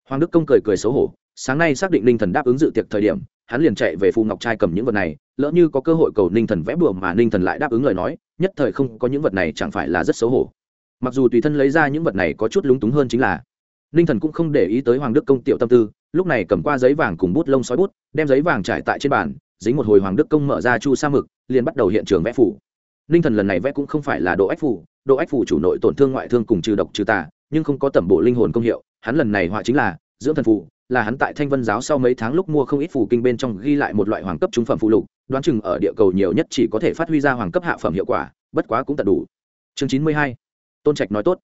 Hoàng đức công cười cười xấu hổ, sáng nay xác định ninh thần đáp ứng dự tiệc thời điểm, hắn liền chạy về phù ngọc trai cầm những vật này, lỡ như có cơ hội cầu ninh thần vẽ bùa mà ninh thần lại đáp ứng lời nói, nhất thời không có những vật này chẳng phải là rất xấu hổ. Mặc dù tùy thân lấy ra những vật này có chút lúng túng hơn chính là ninh thần cũng không để ý tới hoàng đức công tiểu tâm tư, lúc này cầm qua giấy vàng cùng bút lông sói bút, đem giấy vàng trải tại trên bàn, dính một hồi hoàng đức công mở ra chu sa mực, liền bắt đầu hiện trường vẽ phủ ninh thần lần này vẽ cũng không phải là độ ách phủ độ ách phủ chủ nội tổn thương ngoại thương cùng trừ độc trừ tà, nhưng không có tẩm bộ linh hồn công hiệu, hắn lần này họa chính là dưỡng thần phủ là hắn tại thanh vân giáo sau mấy tháng lúc mua không ít phủ kinh bên trong ghi lại một loại hoàng cấp trung phẩm phụ lục, đoán chừng ở địa cầu nhiều nhất chỉ có thể phát huy ra hoàng cấp hạ phẩm hiệu quả, bất quá cũng tận đủ. Chương chín mươi hai, tôn trạch nói tốt.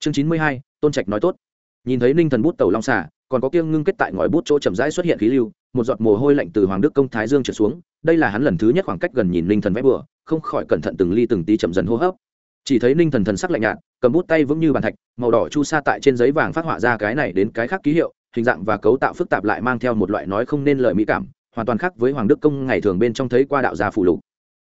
Chương chín mươi hai, tôn trạch nói tốt nhìn thấy ninh thần bút tàu long xả còn có kiêng ngưng kết tại ngòi bút chỗ chậm rãi xuất hiện khí lưu, một giọt mồ hôi lạnh từ hoàng đức công thái dương trở xuống, đây là hắn lần thứ nhất khoảng cách gần nhìn ninh thần vẽ bừa, không khỏi cẩn thận từng ly từng tí chậm dần hô hấp. Chỉ thấy ninh thần thần sắc lạnh nhạt, cầm bút tay vững như bàn thạch, màu đỏ chu sa tại trên giấy vàng phát họa ra cái này đến cái khác ký hiệu, hình dạng và cấu tạo phức tạp lại mang theo một loại nói không nên lời mỹ cảm, hoàn toàn khác với hoàng đức công ngày thường bên trong thấy qua đạo gia phụ lục.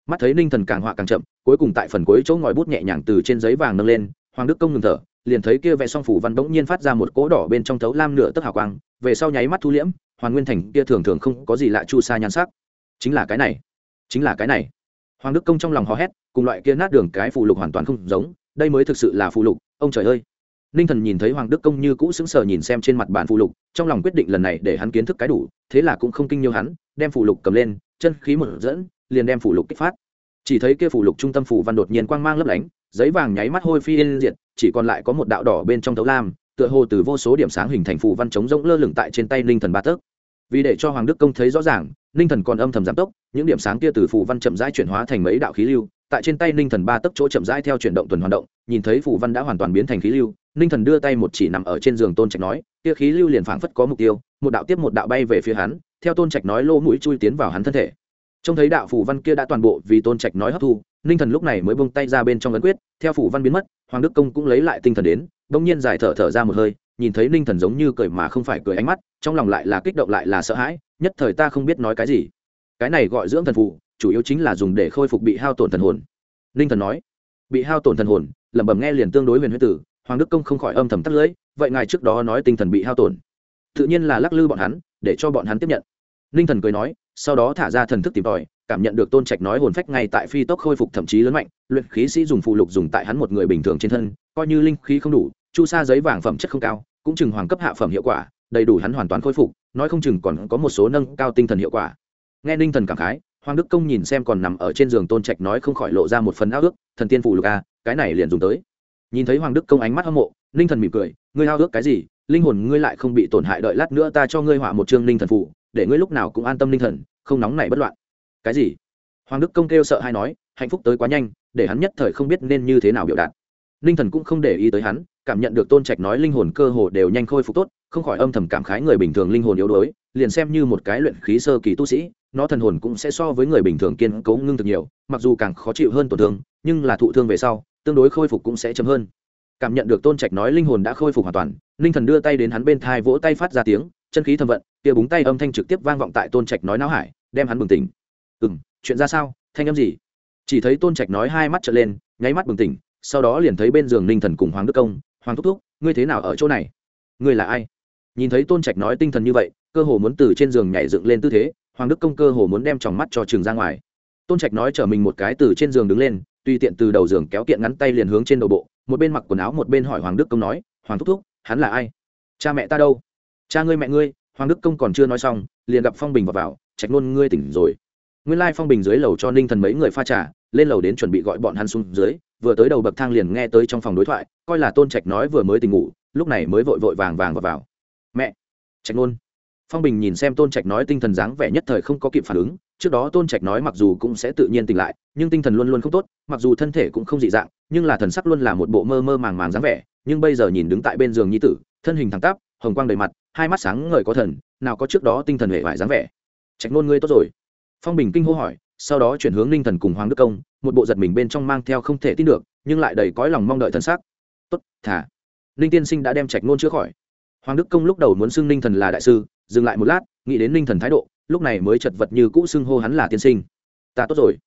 Mắt thấy ninh thần càng họa càng chậm, cuối cùng tại phần cuối chỗ ngòi bút nhẹ nhàng từ trên giấy vàng nâng lên, hoàng đức công ngừng thở liền thấy kia vẽ song phủ văn bỗng nhiên phát ra một cỗ đỏ bên trong thấu lam nửa tấc hào quang, về sau nháy mắt thu liễm hoàn nguyên thành kia thường thường không có gì lạ chu sa nhan sắc. Chính là cái này, chính là cái này. Hoàng đức công trong lòng hò hét, cùng loại kia nát đường cái phụ lục hoàn toàn không giống, đây mới thực sự là phụ lục, ông trời ơi. Ninh thần nhìn thấy hoàng đức công như cũ sững sờ nhìn xem trên mặt bàn phụ lục, trong lòng quyết định lần này để hắn kiến thức cái đủ, thế là cũng không kinh nhiều hắn, đem phụ lục cầm lên, chân khí một dẫn, liền đem phụ lục kích phát. Chỉ thấy kia phụ lục trung tâm phủ văn đột nhiên quang mang lấp lánh giấy vàng nháy mắt hôi phi yên diệt, chỉ còn lại có một đạo đỏ bên trong thấu lam, tựa hồ từ vô số điểm sáng hình thành phù văn chống rỗng lơ lửng tại trên tay ninh thần ba tấc vì để cho hoàng đức công thấy rõ ràng, ninh thần còn âm thầm giảm tốc, những điểm sáng kia từ phù văn chậm rãi chuyển hóa thành mấy đạo khí lưu, tại trên tay ninh thần ba tấc chỗ chậm rãi theo chuyển động tuần hoạt động, nhìn thấy phù văn đã hoàn toàn biến thành khí lưu, ninh thần đưa tay một chỉ nằm ở trên giường tôn trạch nói, kia khí lưu liền phảng phất có mục tiêu, một đạo tiếp một đạo bay về phía hắn, theo tôn trạch nói lô mũi chui tiến vào hắn thân thể trông thấy đạo phủ văn kia đã toàn bộ vì tôn trạch nói hấp thu, ninh thần lúc này mới bông tay ra bên trong ấn quyết, theo phủ văn biến mất, hoàng đức công cũng lấy lại tinh thần đến, bỗng nhiên giải thở thở ra một hơi, nhìn thấy ninh thần giống như cười mà không phải cười ánh mắt, trong lòng lại là kích động lại là sợ hãi, nhất thời ta không biết nói cái gì. Cái này gọi dưỡng thần phụ chủ yếu chính là dùng để khôi phục bị hao tổn thần hồn. Ninh thần nói, bị hao tổn thần hồn, lẩm bẩm nghe liền tương đối huyền huyết tử, hoàng đức công không khỏi âm thầm tắt lưỡi, vậy ngài trước đó nói tinh thần bị hao tổn. Tự nhiên là lắc lư bọn hắn, để cho bọn hắn tiếp nhận. Ninh thần cười nói sau đó thả ra thần thức tìm tòi, cảm nhận được tôn trạch nói hồn phách ngay tại phi tốc khôi phục thậm chí lớn mạnh, luyện khí sĩ dùng phụ lục dùng tại hắn một người bình thường trên thân, coi như linh khí không đủ, chu sa giấy vàng phẩm chất không cao, cũng chừng hoàng cấp hạ phẩm hiệu quả, đầy đủ hắn hoàn toàn khôi phục, nói không chừng còn có một số nâng cao tinh thần hiệu quả. Nghe ninh thần cảm khái, hoàng đức công nhìn xem còn nằm ở trên giường tôn trạch nói không khỏi lộ ra một phần ao ước, thần tiên phụ lục a cái này liền dùng tới. Nhìn thấy hoàng đức công ánh mắt hâm mộ, ninh thần mỉm cười, ngươi ao ước cái gì? Linh hồn ngươi lại không bị tổn hại, đợi lát nữa ta cho ngươi họa một chương ninh thần phụ để ngươi lúc nào cũng an tâm linh thần, không nóng nảy bất loạn. Cái gì? Hoàng đức công kêu sợ hay nói, hạnh phúc tới quá nhanh, để hắn nhất thời không biết nên như thế nào biểu đạt. Ninh thần cũng không để ý tới hắn, cảm nhận được tôn trạch nói linh hồn cơ hồ đều nhanh khôi phục tốt, không khỏi âm thầm cảm khái người bình thường linh hồn yếu đuối, liền xem như một cái luyện khí sơ kỳ tu sĩ, nó thần hồn cũng sẽ so với người bình thường kiên cố ngưng thực nhiều, mặc dù càng khó chịu hơn tổn thương, nhưng là thụ thương về sau, tương đối khôi phục cũng sẽ chậm hơn. Cảm nhận được tôn trạch nói linh hồn đã khôi phục hoàn toàn ninh thần đưa tay đến hắn bên thai vỗ tay phát ra tiếng chân khí thâm vận, kia búng tay âm thanh trực tiếp vang vọng tại tôn trạch nói não hải, đem hắn bừng tỉnh. Ừ m chuyện ra sao? Thanh âm gì? Chỉ thấy tôn trạch nói hai mắt trở lên, nháy mắt bừng tỉnh, sau đó liền thấy bên giường ninh thần cùng hoàng đức công, hoàng thúc thúc, ngươi thế nào ở chỗ này? Ngươi là ai? Nhìn thấy tôn trạch nói tinh thần như vậy, cơ hồ muốn từ trên giường nhảy dựng lên tư thế, hoàng đức công cơ hồ muốn đem tròng mắt cho trường ra ngoài. Tôn trạch nói chở mình một cái từ trên giường đứng lên, tùy tiện từ đầu giường kéo kiện ngắn tay liền hướng trên đầu bộ, một bên mặc quần áo một bên hỏi hoàng đức công nói, hoàng thúc thúc, hắn là ai? Cha mẹ ta đâu? Cha ngươi mẹ ngươi hoàng đức công còn chưa nói xong liền gặp phong bình vào vào trạch nôn ngươi tỉnh rồi. Nguyên lai phong bình dưới lầu cho ninh thần mấy người pha trà lên lầu đến chuẩn bị gọi bọn hắn xuống dưới vừa tới đầu bậc thang liền nghe tới trong phòng đối thoại coi là tôn trạch nói vừa mới tỉnh ngủ lúc này mới vội vội vàng vàng vào, vào. mẹ! Trạch nôn! Phong bình nhìn xem tôn trạch nói tinh thần dáng vẻ nhất thời không có kịp phản ứng trước đó tôn trạch nói mặc dù cũng sẽ tự nhiên tỉnh lại nhưng tinh thần luôn luôn không tốt mặc dù thân thể cũng không dị dạng nhưng là thần sắc luôn là một bộ mơ mơ màng màng dáng vẻ nhưng bây giờ nhìn đứng tại bên giường nhi tử thân hình thẳng tắp hồng quang đầy mặt hai mắt sáng ngời có thần, nào có trước đó tinh thần hệ vải dáng vẻ. Trạch nôn ngươi tốt rồi. Phong bình kinh hô hỏi, sau đó chuyển hướng ninh thần cùng hoàng đức công, một bộ giật mình bên trong mang theo không thể tin được, nhưng lại đầy cõi lòng mong đợi thần sắc. Tốt, thả. Ninh tiên sinh đã đem trạch nôn chữa khỏi. Hoàng đức công lúc đầu muốn xưng ninh thần là đại sư, dừng lại một lát, nghĩ đến ninh thần thái độ, lúc này mới chật vật như cũ xưng hô hắn là tiên sinh. Ta tốt rồi.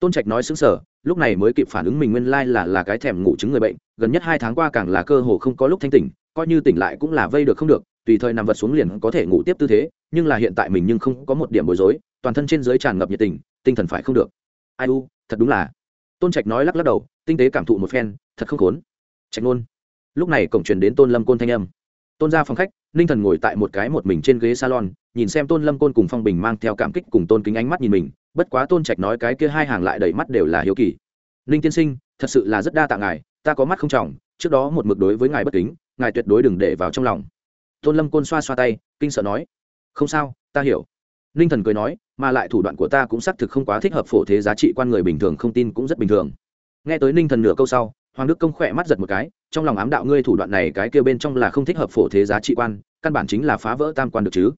Tôn trạch nói xứng sở lúc này mới kịp phản ứng mình nguyên lai là là cái thèm ngủ chứng người bệnh, gần nhất hai tháng qua càng là cơ hồ không có lúc thanh tỉnh coi như tỉnh lại cũng là vây được không được, tùy thời nằm vật xuống liền có thể ngủ tiếp tư thế, nhưng là hiện tại mình nhưng không có một điểm bối rối, toàn thân trên dưới tràn ngập nhiệt tình, tinh thần phải không được. Ai u, thật đúng là. Tôn trạch nói lắc lắc đầu, tinh tế cảm thụ một phen, thật không khốn. Trạch ngôn lúc này cổng truyền đến tôn lâm côn thanh âm. Tôn ra phòng khách, ninh thần ngồi tại một cái một mình trên ghế salon, nhìn xem tôn lâm côn cùng phong bình mang theo cảm kích cùng tôn kính ánh mắt nhìn mình, bất quá tôn trạch nói cái kia hai hàng lại đầy mắt đều là hiếu kỳ. Ninh tiên sinh, thật sự là rất đa tạ ngài, ta có mắt không trọng, trước đó một mực đối với ngài bất kính ngài tuyệt đối đừng để vào trong lòng. Tôn lâm côn xoa xoa tay, kinh sợ nói, không sao, ta hiểu. Ninh thần cười nói, mà lại thủ đoạn của ta cũng xác thực không quá thích hợp phổ thế giá trị quan người bình thường không tin cũng rất bình thường. Nghe tới ninh thần nửa câu sau, hoàng đức công khỏe mắt giật một cái, trong lòng ám đạo ngươi thủ đoạn này cái kêu bên trong là không thích hợp phổ thế giá trị quan, căn bản chính là phá vỡ tam quan được chứ.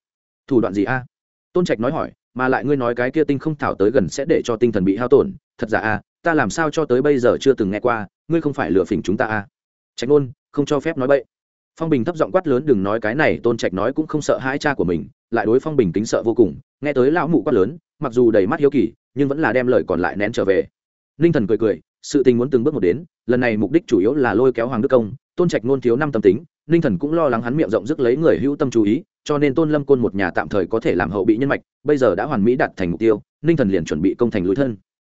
Thủ đoạn gì a? Tôn trạch nói hỏi, mà lại ngươi nói cái kia tinh không thảo tới gần sẽ để cho tinh thần bị hao tổn, thật giả a? Ta làm sao cho tới bây giờ chưa từng nghe qua, ngươi không phải lừa phỉnh chúng ta a? Trạch ngôn không cho phép nói bậy. Phong bình thấp giọng quát lớn, đừng nói cái này, tôn trạch nói cũng không sợ hãi cha của mình, lại đối phong bình tính sợ vô cùng. Nghe tới lão mụ quát lớn, mặc dù đầy mắt hiếu kỳ, nhưng vẫn là đem lời còn lại nén trở về. Ninh thần cười cười, sự tình muốn từng bước một đến, lần này mục đích chủ yếu là lôi kéo hoàng đức công, tôn trạch nôn thiếu năm tâm tính, ninh thần cũng lo lắng hắn miệng rộng dứt lấy người hữu tâm chú ý, cho nên tôn lâm côn một nhà tạm thời có thể làm hậu bị nhân mạch, bây giờ đã hoàn mỹ đạt thành mục tiêu, ninh thần liền chuẩn bị công thành lối thân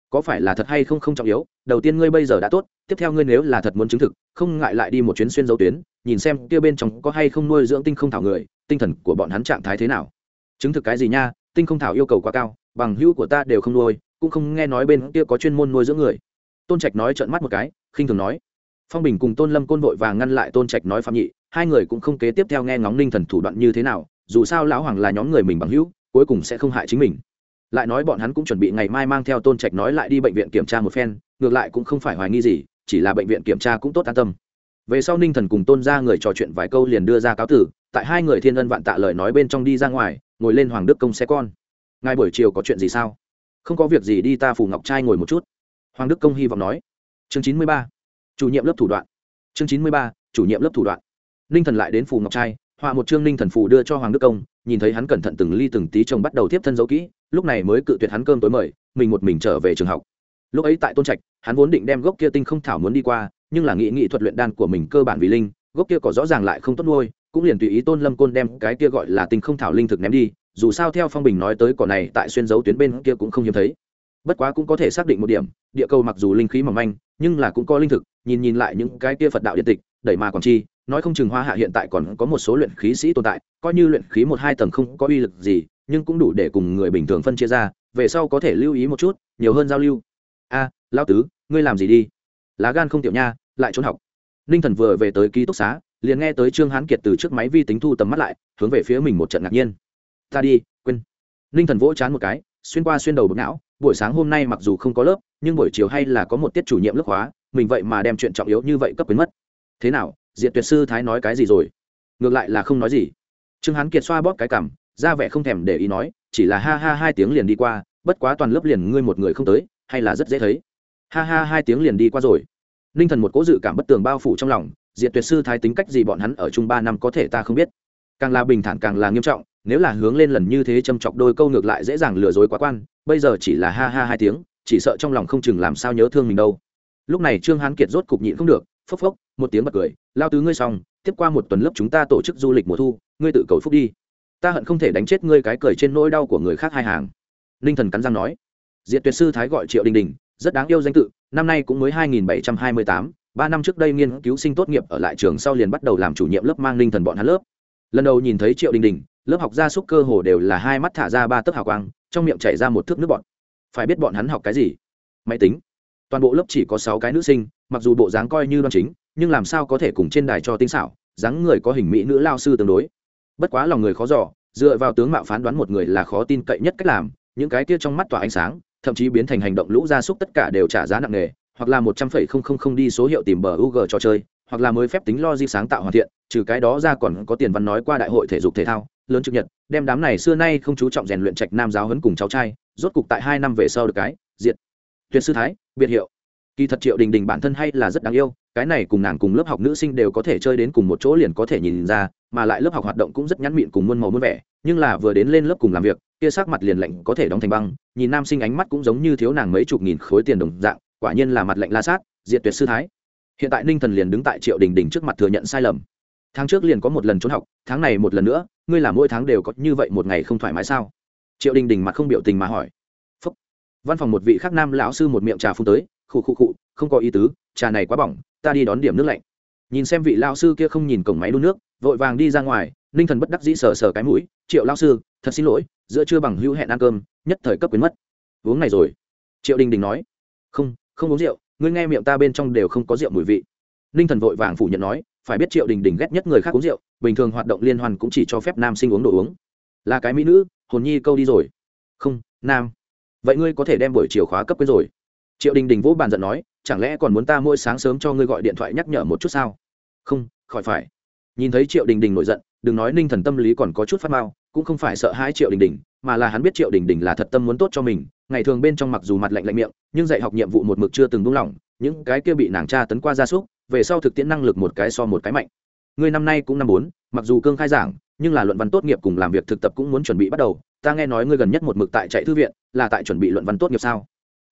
có phải là thật hay không không trọng yếu, đầu tiên ngươi bây giờ đã tốt, tiếp theo ngươi nếu là thật muốn chứng thực, không ngại lại đi một chuyến xuyên dấu tuyến, nhìn xem kia bên trong có hay không nuôi dưỡng tinh không thảo người, tinh thần của bọn hắn trạng thái thế nào. Chứng thực cái gì nha, tinh không thảo yêu cầu quá cao, bằng hữu của ta đều không nuôi, cũng không nghe nói bên kia có chuyên môn nuôi dưỡng người. Tôn trạch nói trợn mắt một cái, khinh thường nói. Phong bình cùng tôn lâm côn vội và ngăn lại tôn trạch nói phạm nhị, hai người cũng không kế tiếp theo nghe ngóng ninh thần thủ đoạn như thế nào, dù sao lão hoàng là nhóm người mình bằng hữu, cuối cùng sẽ không hại chính mình lại nói bọn hắn cũng chuẩn bị ngày mai mang theo tôn trạch nói lại đi bệnh viện kiểm tra một phen, ngược lại cũng không phải hoài nghi gì, chỉ là bệnh viện kiểm tra cũng tốt an tâm. Về sau ninh thần cùng tôn ra người trò chuyện vài câu liền đưa ra cáo tử, tại hai người thiên ân vạn tạ lời nói bên trong đi ra ngoài, ngồi lên hoàng đức công xe con. Ngay buổi chiều có chuyện gì sao? Không có việc gì đi ta phủ ngọc trai ngồi một chút. Hoàng đức công hy vọng nói. Chương chín mươi ba. Chủ nhiệm lớp thủ đoạn. Chương chín mươi ba. Chủ nhiệm lớp thủ đoạn. Ninh thần lại đến phù ngọc trai họa một chương ninh thần phù đưa cho hoàng đức công, nhìn thấy hắn cẩn thận từng ly từng tí chồng bắt đầu tiếp thân dấu kỹ, lúc này mới cự tuyệt hắn cơm tối mời, mình một mình trở về trường học. Lúc ấy tại tôn trạch, hắn vốn định đem gốc kia tinh không thảo muốn đi qua, nhưng là nghị nghị thuật luyện đan của mình cơ bản vì linh, gốc kia có rõ ràng lại không tốt nuôi, cũng liền tùy ý tôn lâm côn đem cái kia gọi là tinh không thảo linh thực ném đi, dù sao theo phong bình nói tới cỏ này tại xuyên dấu tuyến bên kia cũng không hiếm thấy. Bất quá cũng có thể xác định một điểm, địa cầu mặc dù linh khí mỏng manh, nhưng là cũng có linh thực, nhìn nhìn lại những cái kia phật đạo điện tịch, đẩy mà còn chi nói không chừng hoa hạ hiện tại còn có một số luyện khí sĩ tồn tại coi như luyện khí một hai tầng không có uy lực gì nhưng cũng đủ để cùng người bình thường phân chia ra về sau có thể lưu ý một chút nhiều hơn giao lưu. A à, lao tứ ngươi làm gì đi? Lá gan không tiểu nha lại trốn học. Ninh thần vừa về tới ký túc xá liền nghe tới trương hán kiệt từ trước máy vi tính thu tầm mắt lại hướng về phía mình một trận ngạc nhiên. Ta đi quên. Ninh thần vỗ chán một cái xuyên qua xuyên đầu bực não buổi sáng hôm nay mặc dù không có lớp nhưng buổi chiều hay là có một tiết chủ nhiệm lớp hóa mình vậy mà đem chuyện trọng yếu như vậy cấp quyến mất. Thế nào diệt tuyệt sư thái nói cái gì rồi? Ngược lại là không nói gì. Trương hán kiệt xoa bóp cái cằm ra vẻ không thèm để ý nói, chỉ là ha ha hai tiếng liền đi qua, bất quá toàn lớp liền ngươi một người không tới, hay là rất dễ thấy. Ha ha hai tiếng liền đi qua rồi. Ninh thần một cố dự cảm bất tường bao phủ trong lòng, diệt tuyệt sư thái tính cách gì bọn hắn ở chung ba năm có thể ta không biết. Càng là bình thản càng là nghiêm trọng, nếu là hướng lên lần như thế châm chọc đôi câu ngược lại dễ dàng lừa dối quá quan, bây giờ chỉ là ha ha hai tiếng, chỉ sợ trong lòng không chừng làm sao nhớ thương mình đâu. Lúc này trương hán kiệt rốt cục nhịn không được, phốc phốc một tiếng bật cười, lao tứ ngươi xong, tiếp qua một tuần lớp chúng ta tổ chức du lịch mùa thu, ngươi tự cầu phúc đi. Ta hận không thể đánh chết ngươi cái cười trên nỗi đau của người khác hai hàng. Ninh thần cắn răng nói. Diệt tuyệt sư thái gọi triệu đình đình, rất đáng yêu danh tự, năm nay cũng mới hai nghìn bảy trăm hai mươi tám, ba năm trước đây nghiên cứu sinh tốt nghiệp ở lại trường sau liền bắt đầu làm chủ nhiệm lớp mang ninh thần bọn hắn lớp. Lần đầu nhìn thấy triệu đình đình, lớp học gia súc cơ hồ đều là hai mắt thả ra ba tấc hào quang, trong miệng chảy ra một thước nước bọn phải biết bọn hắn học cái gì? Máy tính. Toàn bộ lớp chỉ có sáu cái nữ sinh, mặc dù bộ dáng coi như đoan chính nhưng làm sao có thể cùng trên đài cho tinh xảo dáng người có hình mỹ nữ lao sư tương đối bất quá lòng người khó dò, dựa vào tướng mạo phán đoán một người là khó tin cậy nhất cách làm những cái kia trong mắt tỏa ánh sáng thậm chí biến thành hành động lũ gia súc tất cả đều trả giá nặng nề hoặc là một trăm phẩy không không không đi số hiệu tìm bờ UG cho chơi, hoặc là mới phép tính lo di sáng tạo hoàn thiện, trừ cái đó ra còn có tiền văn nói qua đại hội thể dục thể thao, lớn trực nhật, đem đám này xưa nay không chú trọng rèn luyện trạch nam giáo huấn cùng cháu trai, rốt cục tại hai năm về sau được cái, diện. Tuyệt sư thái, biệt hiệu. Kỳ thật Triệu Đình Đình bản thân hay là rất đáng yêu, cái này cùng nàng cùng lớp học nữ sinh đều có thể chơi đến cùng một chỗ liền có thể nhìn ra, mà lại lớp học hoạt động cũng rất nhắn mịn cùng muôn màu muôn vẻ, nhưng là vừa đến lên lớp cùng làm việc, kia sắc mặt liền lạnh có thể đóng thành băng, nhìn nam sinh ánh mắt cũng giống như thiếu nàng mấy chục nghìn khối tiền đồng dạng, quả nhiên là mặt lạnh la sát diệt tuyệt sư thái. Hiện tại ninh thần liền đứng tại triệu đình đình trước mặt thừa nhận sai lầm. Tháng trước liền có một lần trốn học tháng này một lần nữa ngươi là mỗi tháng đều có như vậy một ngày không thoải mái sao? Triệu đình đình mặt không biểu tình mà hỏi. Phúc. văn phòng một vị khác nam lão sư một miệng trà phun tới khụ khụ khụ, không có ý tứ, trà này quá bỏng, ta đi đón điểm nước lạnh. Nhìn xem vị lão sư kia không nhìn cổng máy đun nước, vội vàng đi ra ngoài, ninh thần bất đắc dĩ sờ sờ cái mũi, triệu lão sư, thật xin lỗi, giữa trưa bằng hữu hẹn ăn cơm, nhất thời cấp quyến mất. Uống này rồi. Triệu đình đình nói. Không không uống rượu, ngươi nghe miệng ta bên trong đều không có rượu mùi vị. Ninh thần vội vàng phủ nhận nói, phải biết triệu đình đình ghét nhất người khác uống rượu, bình thường hoạt động liên hoàn cũng chỉ cho phép nam sinh uống đồ uống. Là cái mỹ nữ, hồn nhi câu đi rồi. Không, nam. Vậy ngươi có thể đem buổi chiều khóa cấp quên rồi triệu đình đình vỗ bàn giận nói, chẳng lẽ còn muốn ta mỗi sáng sớm cho ngươi gọi điện thoại nhắc nhở một chút sao? Không, khỏi phải. Nhìn thấy triệu đình đình nổi giận, đừng nói ninh thần tâm lý còn có chút phát mao cũng không phải sợ hãi triệu đình đình, mà là hắn biết triệu đình đình là thật tâm muốn tốt cho mình. Ngày thường bên trong mặc dù mặt lạnh lạnh miệng, nhưng dạy học nhiệm vụ một mực chưa từng buông lỏng những cái kia bị nàng tra tấn qua gia súc, về sau thực tiễn năng lực một cái so một cái mạnh. Ngươi năm nay cũng năm bốn, mặc dù cương khai giảng, nhưng là luận văn tốt nghiệp cùng làm việc thực tập cũng muốn chuẩn bị bắt đầu. Ta nghe nói ngươi gần nhất một mực tại chạy thư viện, là tại chuẩn bị luận văn tốt nghiệp sao?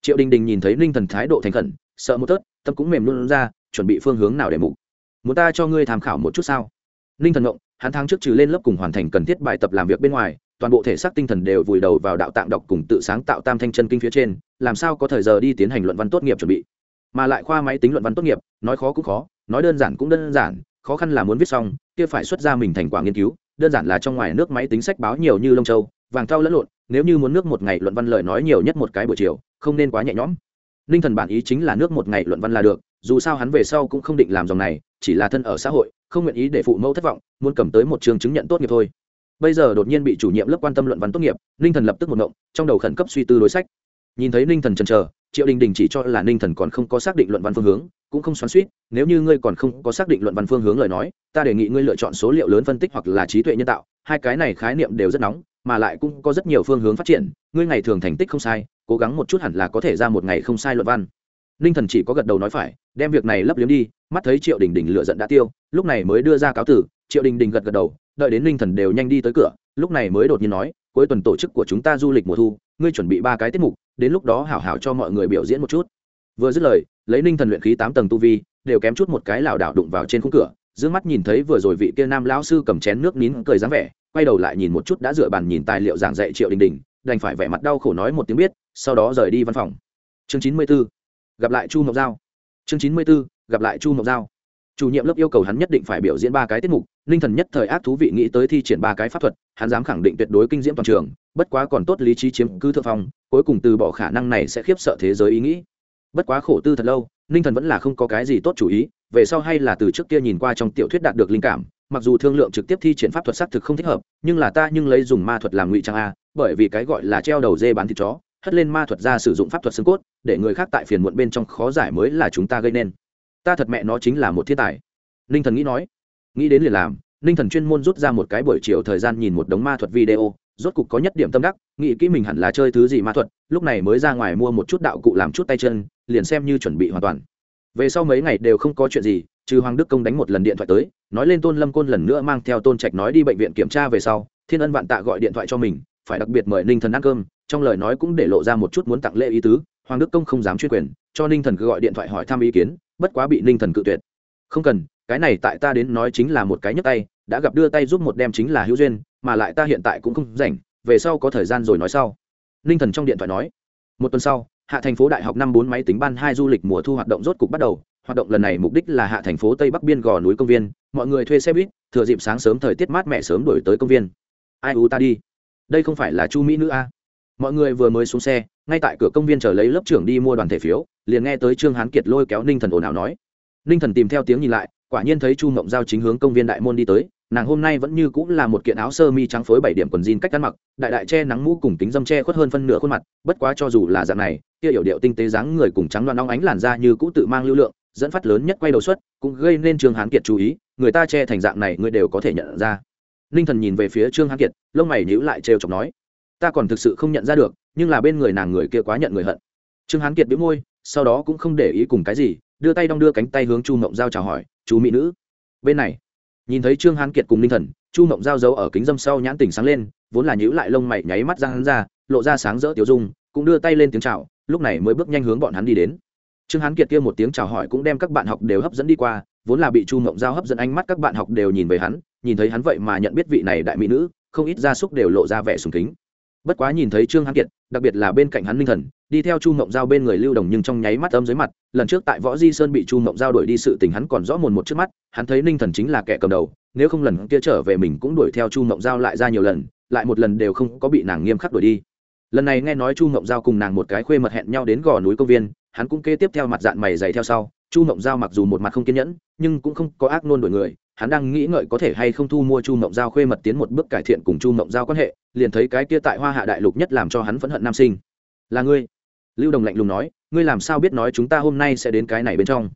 Triệu đình đình nhìn thấy ninh thần thái độ thành khẩn, sợ một tớt, tâm cũng mềm luôn ra, chuẩn bị phương hướng nào để mục. Muốn ta cho ngươi tham khảo một chút sao? Ninh thần ngộng, hắn tháng trước trừ lên lớp cùng hoàn thành cần thiết bài tập làm việc bên ngoài, toàn bộ thể xác tinh thần đều vùi đầu vào đạo tạng đọc cùng tự sáng tạo tam thanh chân kinh phía trên, làm sao có thời giờ đi tiến hành luận văn tốt nghiệp chuẩn bị? Mà lại khoa máy tính luận văn tốt nghiệp, nói khó cũng khó, nói đơn giản cũng đơn giản, khó khăn là muốn viết xong, kia phải xuất ra mình thành quả nghiên cứu, đơn giản là trong ngoài nước máy tính sách báo nhiều như lông châu vàng thau lẫn lộn, nếu như muốn nước một ngày luận văn lời nói nhiều nhất một cái buổi chiều, không nên quá nhẹ nhõm. Ninh thần bản ý chính là nước một ngày luận văn là được, dù sao hắn về sau cũng không định làm dòng này, chỉ là thân ở xã hội, không nguyện ý để phụ mẫu thất vọng, muốn cầm tới một trường chứng nhận tốt nghiệp thôi. Bây giờ đột nhiên bị chủ nhiệm lớp quan tâm luận văn tốt nghiệp, ninh thần lập tức một ngộng, trong đầu khẩn cấp suy tư đối sách. Nhìn thấy ninh thần chần chờ, triệu đình đình chỉ cho là ninh thần còn không có xác định luận văn phương hướng, cũng không xoắn suýt nếu như ngươi còn không có xác định luận văn phương hướng lời nói, ta đề nghị ngươi lựa chọn số liệu lớn phân tích hoặc là trí tuệ nhân tạo, hai cái này khái niệm đều rất nóng mà lại cũng có rất nhiều phương hướng phát triển, ngươi ngày thường thành tích không sai, cố gắng một chút hẳn là có thể ra một ngày không sai luận văn. Ninh thần chỉ có gật đầu nói phải, đem việc này lấp liếm đi, mắt thấy triệu đình đình lựa giận đã tiêu, lúc này mới đưa ra cáo tử, triệu đình đình gật gật đầu, đợi đến ninh thần đều nhanh đi tới cửa, lúc này mới đột nhiên nói, cuối tuần tổ chức của chúng ta du lịch mùa thu, ngươi chuẩn bị ba cái tiết mục, đến lúc đó hảo hảo cho mọi người biểu diễn một chút. Vừa dứt lời, lấy ninh thần luyện khí tám tầng tu vi, đều kém chút một cái lảo đảo đụng vào trên khung cửa d mắt nhìn thấy vừa rồi vị kia nam lão sư cầm chén nước nín cười dáng vẻ quay đầu lại nhìn một chút đã dựa bàn nhìn tài liệu giảng dạy triệu đình đình, đành phải vẻ mặt đau khổ nói một tiếng biết, sau đó rời đi văn phòng. Chương chín mươi b ố gặp lại chu mộc giao. Chương chín mươi b ố gặp lại chu mộc giao. Chủ nhiệm lớp yêu cầu hắn nhất định phải biểu diễn ba cái tiết mục ninh thần nhất thời ác thú vị nghĩ tới thi triển ba cái pháp thuật, hắn dám khẳng định tuyệt đối kinh diễm toàn trường, bất quá còn tốt lý trí chiếm cứ thượng phong, cuối cùng từ bỏ khả năng này sẽ khiếp sợ thế giới ý nghĩ. Bất quá khổ tư thật lâu ninh thần vẫn là không có cái gì tốt chủ ý, về sau hay là từ trước kia nhìn qua trong tiểu thuyết đạt được linh cảm mặc dù thương lượng trực tiếp thi triển pháp thuật xác thực không thích hợp, nhưng là ta nhưng lấy dùng ma thuật làm ngụy trang a, bởi vì cái gọi là treo đầu dê bán thịt chó, hất lên ma thuật ra sử dụng pháp thuật xương cốt, để người khác tại phiền muộn bên trong khó giải mới là chúng ta gây nên. Ta thật mẹ nó chính là một thiên tài. Ninh thần nghĩ nói. Nghĩ đến liền làm, ninh thần chuyên môn rút ra một cái buổi chiều thời gian nhìn một đống ma thuật video, rốt cục có nhất điểm tâm đắc, nghĩ kỹ mình hẳn là chơi thứ gì ma thuật, lúc này mới ra ngoài mua một chút đạo cụ làm chút tay chân, liền xem như chuẩn bị hoàn toàn. Về sau mấy ngày đều không có chuyện gì trừ hoàng đức công đánh một lần điện thoại tới, nói lên tôn lâm côn lần nữa mang theo tôn trạch nói đi bệnh viện kiểm tra về sau, thiên ân vạn tạ gọi điện thoại cho mình, phải đặc biệt mời ninh thần ăn cơm, trong lời nói cũng để lộ ra một chút muốn tặng lễ ý tứ, hoàng đức công không dám chuyên quyền, cho ninh thần cứ gọi điện thoại hỏi thăm ý kiến, bất quá bị ninh thần cự tuyệt. Không cần, cái này tại ta đến nói chính là một cái nhấc tay, đã gặp đưa tay giúp một đem chính là hữu duyên, mà lại ta hiện tại cũng không rảnh, về sau có thời gian rồi nói sau. Ninh thần trong điện thoại nói. Một tuần sau, hạ thành phố đại học năm bốn máy tính ban hai du lịch mùa thu hoạt động rốt cục bắt đầu hoạt động lần này mục đích là hạ thành phố tây bắc biên gò núi công viên. Mọi người thuê xe buýt, thừa dịp sáng sớm thời tiết mát mẻ sớm đổi tới công viên. Ai u ta đi. Đây không phải là chu mỹ nữ a? Mọi người vừa mới xuống xe, ngay tại cửa công viên chờ lấy lớp trưởng đi mua đoàn thể phiếu, liền nghe tới trương hán kiệt lôi kéo ninh thần ồn ào nói. Ninh thần tìm theo tiếng nhìn lại, quả nhiên thấy chu mộng giao chính hướng công viên đại môn đi tới, nàng hôm nay vẫn như cũng là một kiện áo sơ mi trắng phối bảy điểm quần jean cách ăn mặc, đại đại che nắng mũ cùng kính dâm che khuất hơn phân nửa khuôn mặt, bất quá cho dù là dạng này, kia hiểu điệu tinh tế dáng người cùng trắng loan óng ánh làn da như cũ tự mang lưu lượng dẫn phát lớn nhất quay đầu suất cũng gây nên trương hán kiệt chú ý, người ta che thành dạng này người đều có thể nhận ra. Ninh thần nhìn về phía trương hán kiệt, lông mày nhíu lại trêu chọc nói, ta còn thực sự không nhận ra được, nhưng là bên người nàng người kia quá nhận người hận. Trương hán kiệt bĩu môi, sau đó cũng không để ý cùng cái gì, đưa tay đong đưa cánh tay hướng chu mộng giao chào hỏi, chú mỹ nữ. Bên này, nhìn thấy trương hán kiệt cùng ninh thần, chu mộng giao giấu ở kính dâm sau nhãn tỉnh sáng lên, vốn là nhíu lại lông mày nháy mắt ra hắn ra, lộ ra sáng rỡ tiểu dung, cũng đưa tay lên tiếng chào, lúc này mới bước nhanh hướng bọn hắn đi đến trương hán kiệt kia một tiếng chào hỏi cũng đem các bạn học đều hấp dẫn đi qua, vốn là bị chu mộng giao hấp dẫn ánh mắt các bạn học đều nhìn về hắn, nhìn thấy hắn vậy mà nhận biết vị này đại mỹ nữ, không ít gia súc đều lộ ra vẻ sùng kính. Bất quá nhìn thấy trương hán kiệt, đặc biệt là bên cạnh hắn ninh thần, đi theo chu mộng giao bên người lưu đồng nhưng trong nháy mắt âm dưới mặt, lần trước tại võ di sơn bị chu mộng giao đuổi đi sự tình hắn còn rõ mồn một trước mắt, hắn thấy ninh thần chính là kẻ cầm đầu, nếu không lần kia trở về mình cũng đuổi theo chu mộng giao lại ra nhiều lần, lại một lần đều không có bị nàng nghiêm khắc đuổi đi. Lần này nghe nói chu mộng giao cùng nàng một cái khuê mật hẹn nhau đến gò núi công viên hắn cũng kê tiếp theo mặt dạng mày dày theo sau, chu mộng giao mặc dù một mặt không kiên nhẫn, nhưng cũng không có ác nôn đổi người, hắn đang nghĩ ngợi có thể hay không thu mua chu mộng giao khuê mật tiến một bước cải thiện cùng chu mộng giao quan hệ, liền thấy cái kia tại hoa hạ đại lục nhất làm cho hắn phẫn hận nam sinh. Là ngươi? Lưu đồng lạnh lùng nói, ngươi làm sao biết nói chúng ta hôm nay sẽ đến cái này bên trong?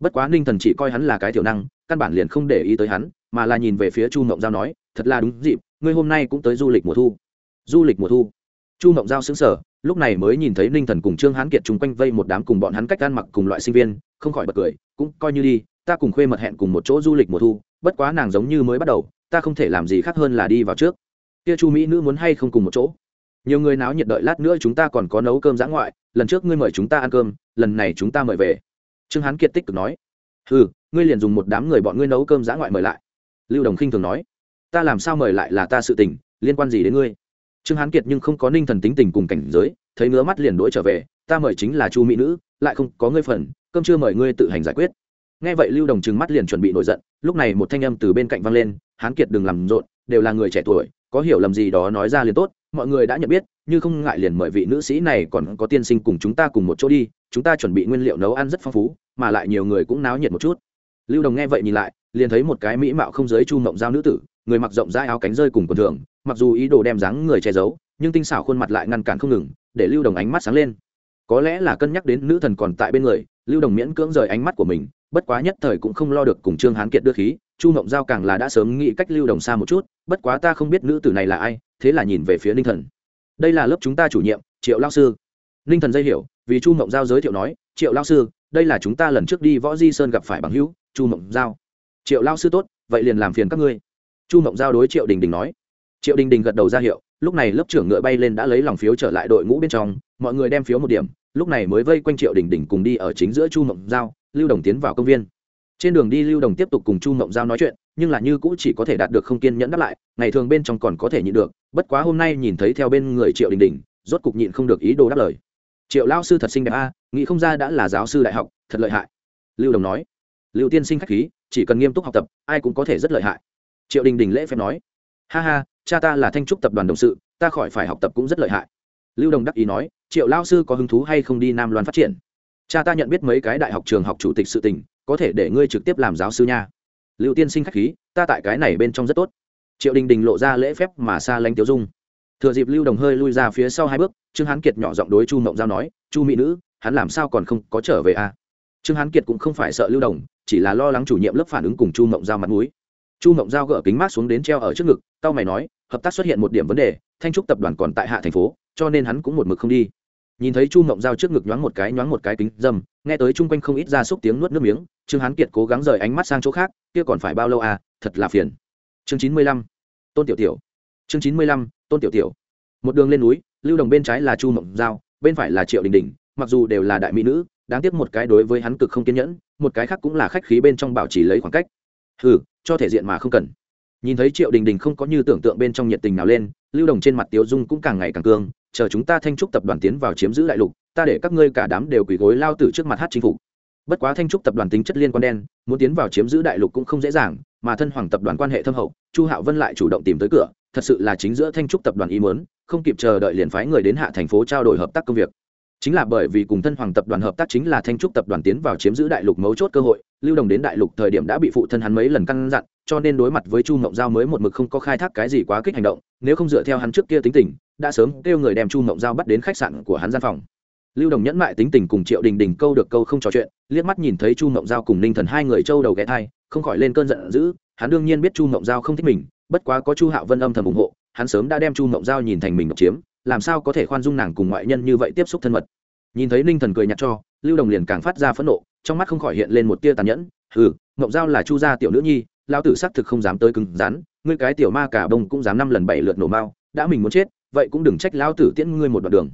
Bất quá ninh thần chỉ coi hắn là cái thiểu năng, căn bản liền không để ý tới hắn, mà là nhìn về phía chu mộng giao nói, thật là đúng dịp, ngươi hôm nay cũng tới du lịch mùa thu. Du lịch mùa thu? Chu mộng giao xứng sở lúc này mới nhìn thấy ninh thần cùng trương hán kiệt chung quanh vây một đám cùng bọn hắn cách ăn mặc cùng loại sinh viên, không khỏi bật cười, cũng coi như đi, ta cùng khuê mật hẹn cùng một chỗ du lịch mùa thu, bất quá nàng giống như mới bắt đầu, ta không thể làm gì khác hơn là đi vào trước. Kia chu mỹ nữ muốn hay không cùng một chỗ? Nhiều người náo nhiệt đợi lát nữa chúng ta còn có nấu cơm dã ngoại, lần trước ngươi mời chúng ta ăn cơm, lần này chúng ta mời về. Trương hán kiệt tích cực nói. Ừ ngươi liền dùng một đám người bọn ngươi nấu cơm dã ngoại mời lại. Lưu đồng khinh thường nói. Ta làm sao mời lại là ta sự tình, liên quan gì đến ngươi? Trương hán kiệt nhưng không có ninh thần tính tình cùng cảnh giới, thấy ngứa mắt liền đuổi trở về, ta mời chính là chu mỹ nữ, lại không có ngươi phần, cơm chưa mời ngươi tự hành giải quyết. Nghe vậy lưu đồng trừng mắt liền chuẩn bị nổi giận, lúc này một thanh âm từ bên cạnh vang lên, hán kiệt đừng làm rộn, đều là người trẻ tuổi, có hiểu lầm gì đó nói ra liền tốt, mọi người đã nhận biết, như không ngại liền mời vị nữ sĩ này còn có tiên sinh cùng chúng ta cùng một chỗ đi, chúng ta chuẩn bị nguyên liệu nấu ăn rất phong phú, mà lại nhiều người cũng náo nhiệt một chút. Lưu đồng nghe vậy nhìn lại, liền thấy một cái mỹ mạo không giới chu mộng giao nữ tử người mặc rộng rãi áo cánh rơi cùng quần thường mặc dù ý đồ đem dáng người che giấu, nhưng tinh xảo khuôn mặt lại ngăn cản không ngừng, để lưu đồng ánh mắt sáng lên. Có lẽ là cân nhắc đến nữ thần còn tại bên người, lưu đồng miễn cưỡng rời ánh mắt của mình, bất quá nhất thời cũng không lo được cùng trương hán kiệt đưa khí, chu mộng giao càng là đã sớm nghĩ cách lưu đồng xa một chút, bất quá ta không biết nữ tử này là ai, thế là nhìn về phía ninh thần. Đây là lớp chúng ta chủ nhiệm, triệu lao sư. Ninh thần dây hiểu, vì chu mộng giao giới thiệu nói, triệu lao sư, đây là chúng ta lần trước đi võ di sơn gặp phải bằng hữu, chu mộng giao. Triệu lao sư tốt, vậy liền làm phiền các ngươi chu mộng giao đối triệu đình đình nói. Triệu đình đình gật đầu ra hiệu, lúc này lớp trưởng ngựa bay lên đã lấy lòng phiếu trở lại đội ngũ bên trong, mọi người đem phiếu một điểm, lúc này mới vây quanh triệu đình đình cùng đi ở chính giữa chu mộng giao, lưu đồng tiến vào công viên. Trên đường đi lưu đồng tiếp tục cùng chu mộng giao nói chuyện, nhưng là như cũ chỉ có thể đạt được không kiên nhẫn đáp lại, ngày thường bên trong còn có thể nhịn được, bất quá hôm nay nhìn thấy theo bên người triệu đình đình, rốt cục nhịn không được ý đồ đáp lời. Triệu lao sư thật xinh đẹp a, nghĩ không ra đã là giáo sư đại học, thật lợi hại. Lưu đồng nói. Lưu tiên sinh k h á c h khí, chỉ cần nghiêm túc học tập, ai cũng có thể rất lợi hại triệu đình đình lễ phép nói, ha ha, cha ta là thanh trúc tập đoàn đồng sự, ta khỏi phải học tập cũng rất lợi hại. Lưu đồng đắc ý nói, triệu lao sư có hứng thú hay không đi nam loan phát triển? Cha ta nhận biết mấy cái đại học trường học chủ tịch sự tình, có thể để ngươi trực tiếp làm giáo sư nha. Lưu tiên sinh k h á c h khí, ta tại cái này bên trong rất tốt. Triệu đình đình lộ ra lễ phép mà xa lánh tiêu dung. Thừa dịp lưu đồng hơi lui ra phía sau hai bước, trương hán kiệt nhỏ giọng đối chu mộng giao nói, chu mỹ nữ, hắn làm sao còn không có trở về à? trương hán kiệt cũng không phải sợ lưu đồng, chỉ là lo lắng chủ nhiệm lớp phản ứng cùng chu mộng giao mặt mũi chu mộng giao gỡ kính mát xuống đến treo ở trước ngực tao mày nói, hợp tác xuất hiện một điểm vấn đề, thanh trúc tập đoàn còn tại hạ thành phố, cho nên hắn cũng một mực không đi. Nhìn thấy chu mộng giao trước ngực nhoáng một cái, nhoáng một cái kính dâm, nghe tới chung quanh không ít ra xúc tiếng nuốt nước miếng, trương hán kiệt cố gắng rời ánh mắt sang chỗ khác, kia còn phải bao lâu à thật là phiền. Chương chín mươi lăm, tôn tiểu tiểu. Chương chín mươi lăm, tôn tiểu tiểu. Một đường lên núi, lưu đồng bên trái là chu mộng giao, bên phải là triệu đình đình, mặc dù đều là đại mỹ nữ, đáng tiếc một cái đối với hắn cực không kiên nhẫn, một cái khác cũng là khách khí bên trong bảo trì lấy khoảng cách hừ cho thể diện mà không cần. Nhìn thấy triệu đình đình không có như tưởng tượng bên trong nhiệt tình nào lên, lưu đồng trên mặt tiếu dung cũng càng ngày càng cương, chờ chúng ta thanh trúc tập đoàn tiến vào chiếm giữ đại lục, ta để các ngươi cả đám đều quỳ gối lao tử trước mặt hát chính phủ bất quá thanh trúc tập đoàn tính chất liên quan đen, muốn tiến vào chiếm giữ đại lục cũng không dễ dàng, mà thân hoàng tập đoàn quan hệ thâm hậu, chu hạo vân lại chủ động tìm tới cửa, thật sự là chính giữa thanh trúc tập đoàn ý muốn, không kịp chờ đợi liền phái người đến hạ thành phố trao đổi hợp tác công việc chính là bởi vì cùng thân hoàng tập đoàn hợp tác chính là thanh trúc tập đoàn tiến vào chiếm giữ đại lục mấu chốt cơ hội, lưu đồng đến đại lục thời điểm đã bị phụ thân hắn mấy lần căn dặn, cho nên đối mặt với chu mộng giao mới một mực không có khai thác cái gì quá kích hành động, nếu không dựa theo hắn trước kia tính tình, đã sớm kêu người đem chu mộng giao bắt đến khách sạn của hắn gian phòng. Lưu đồng nhẫn mại tính tình cùng triệu đình đình câu được câu không trò chuyện, liếc mắt nhìn thấy chu mộng giao cùng ninh thần hai người trâu đầu ghé thai, không khỏi lên cơn giận dữ, hắn đương nhiên biết chu mộng giao không thích mình, bất quá có chu hạo vân âm thầm ủng hộ, hắn sớm đã đem chu mộng giao nhìn thành mình độc chiếm làm sao có thể khoan dung nàng cùng ngoại nhân như vậy tiếp xúc thân mật? Nhìn thấy ninh thần cười nhặt cho, lưu đồng liền càng phát ra phẫn nộ, trong mắt không khỏi hiện lên một tia tàn nhẫn. Ừ mộng giao là chu gia tiểu nữ nhi lao tử xác thực không dám tới cứng rắn, ngươi cái tiểu ma cả bông cũng dám năm lần bảy lượt nổ mao, đã mình muốn chết, vậy cũng đừng trách lao tử tiễn ngươi một đoạn đường.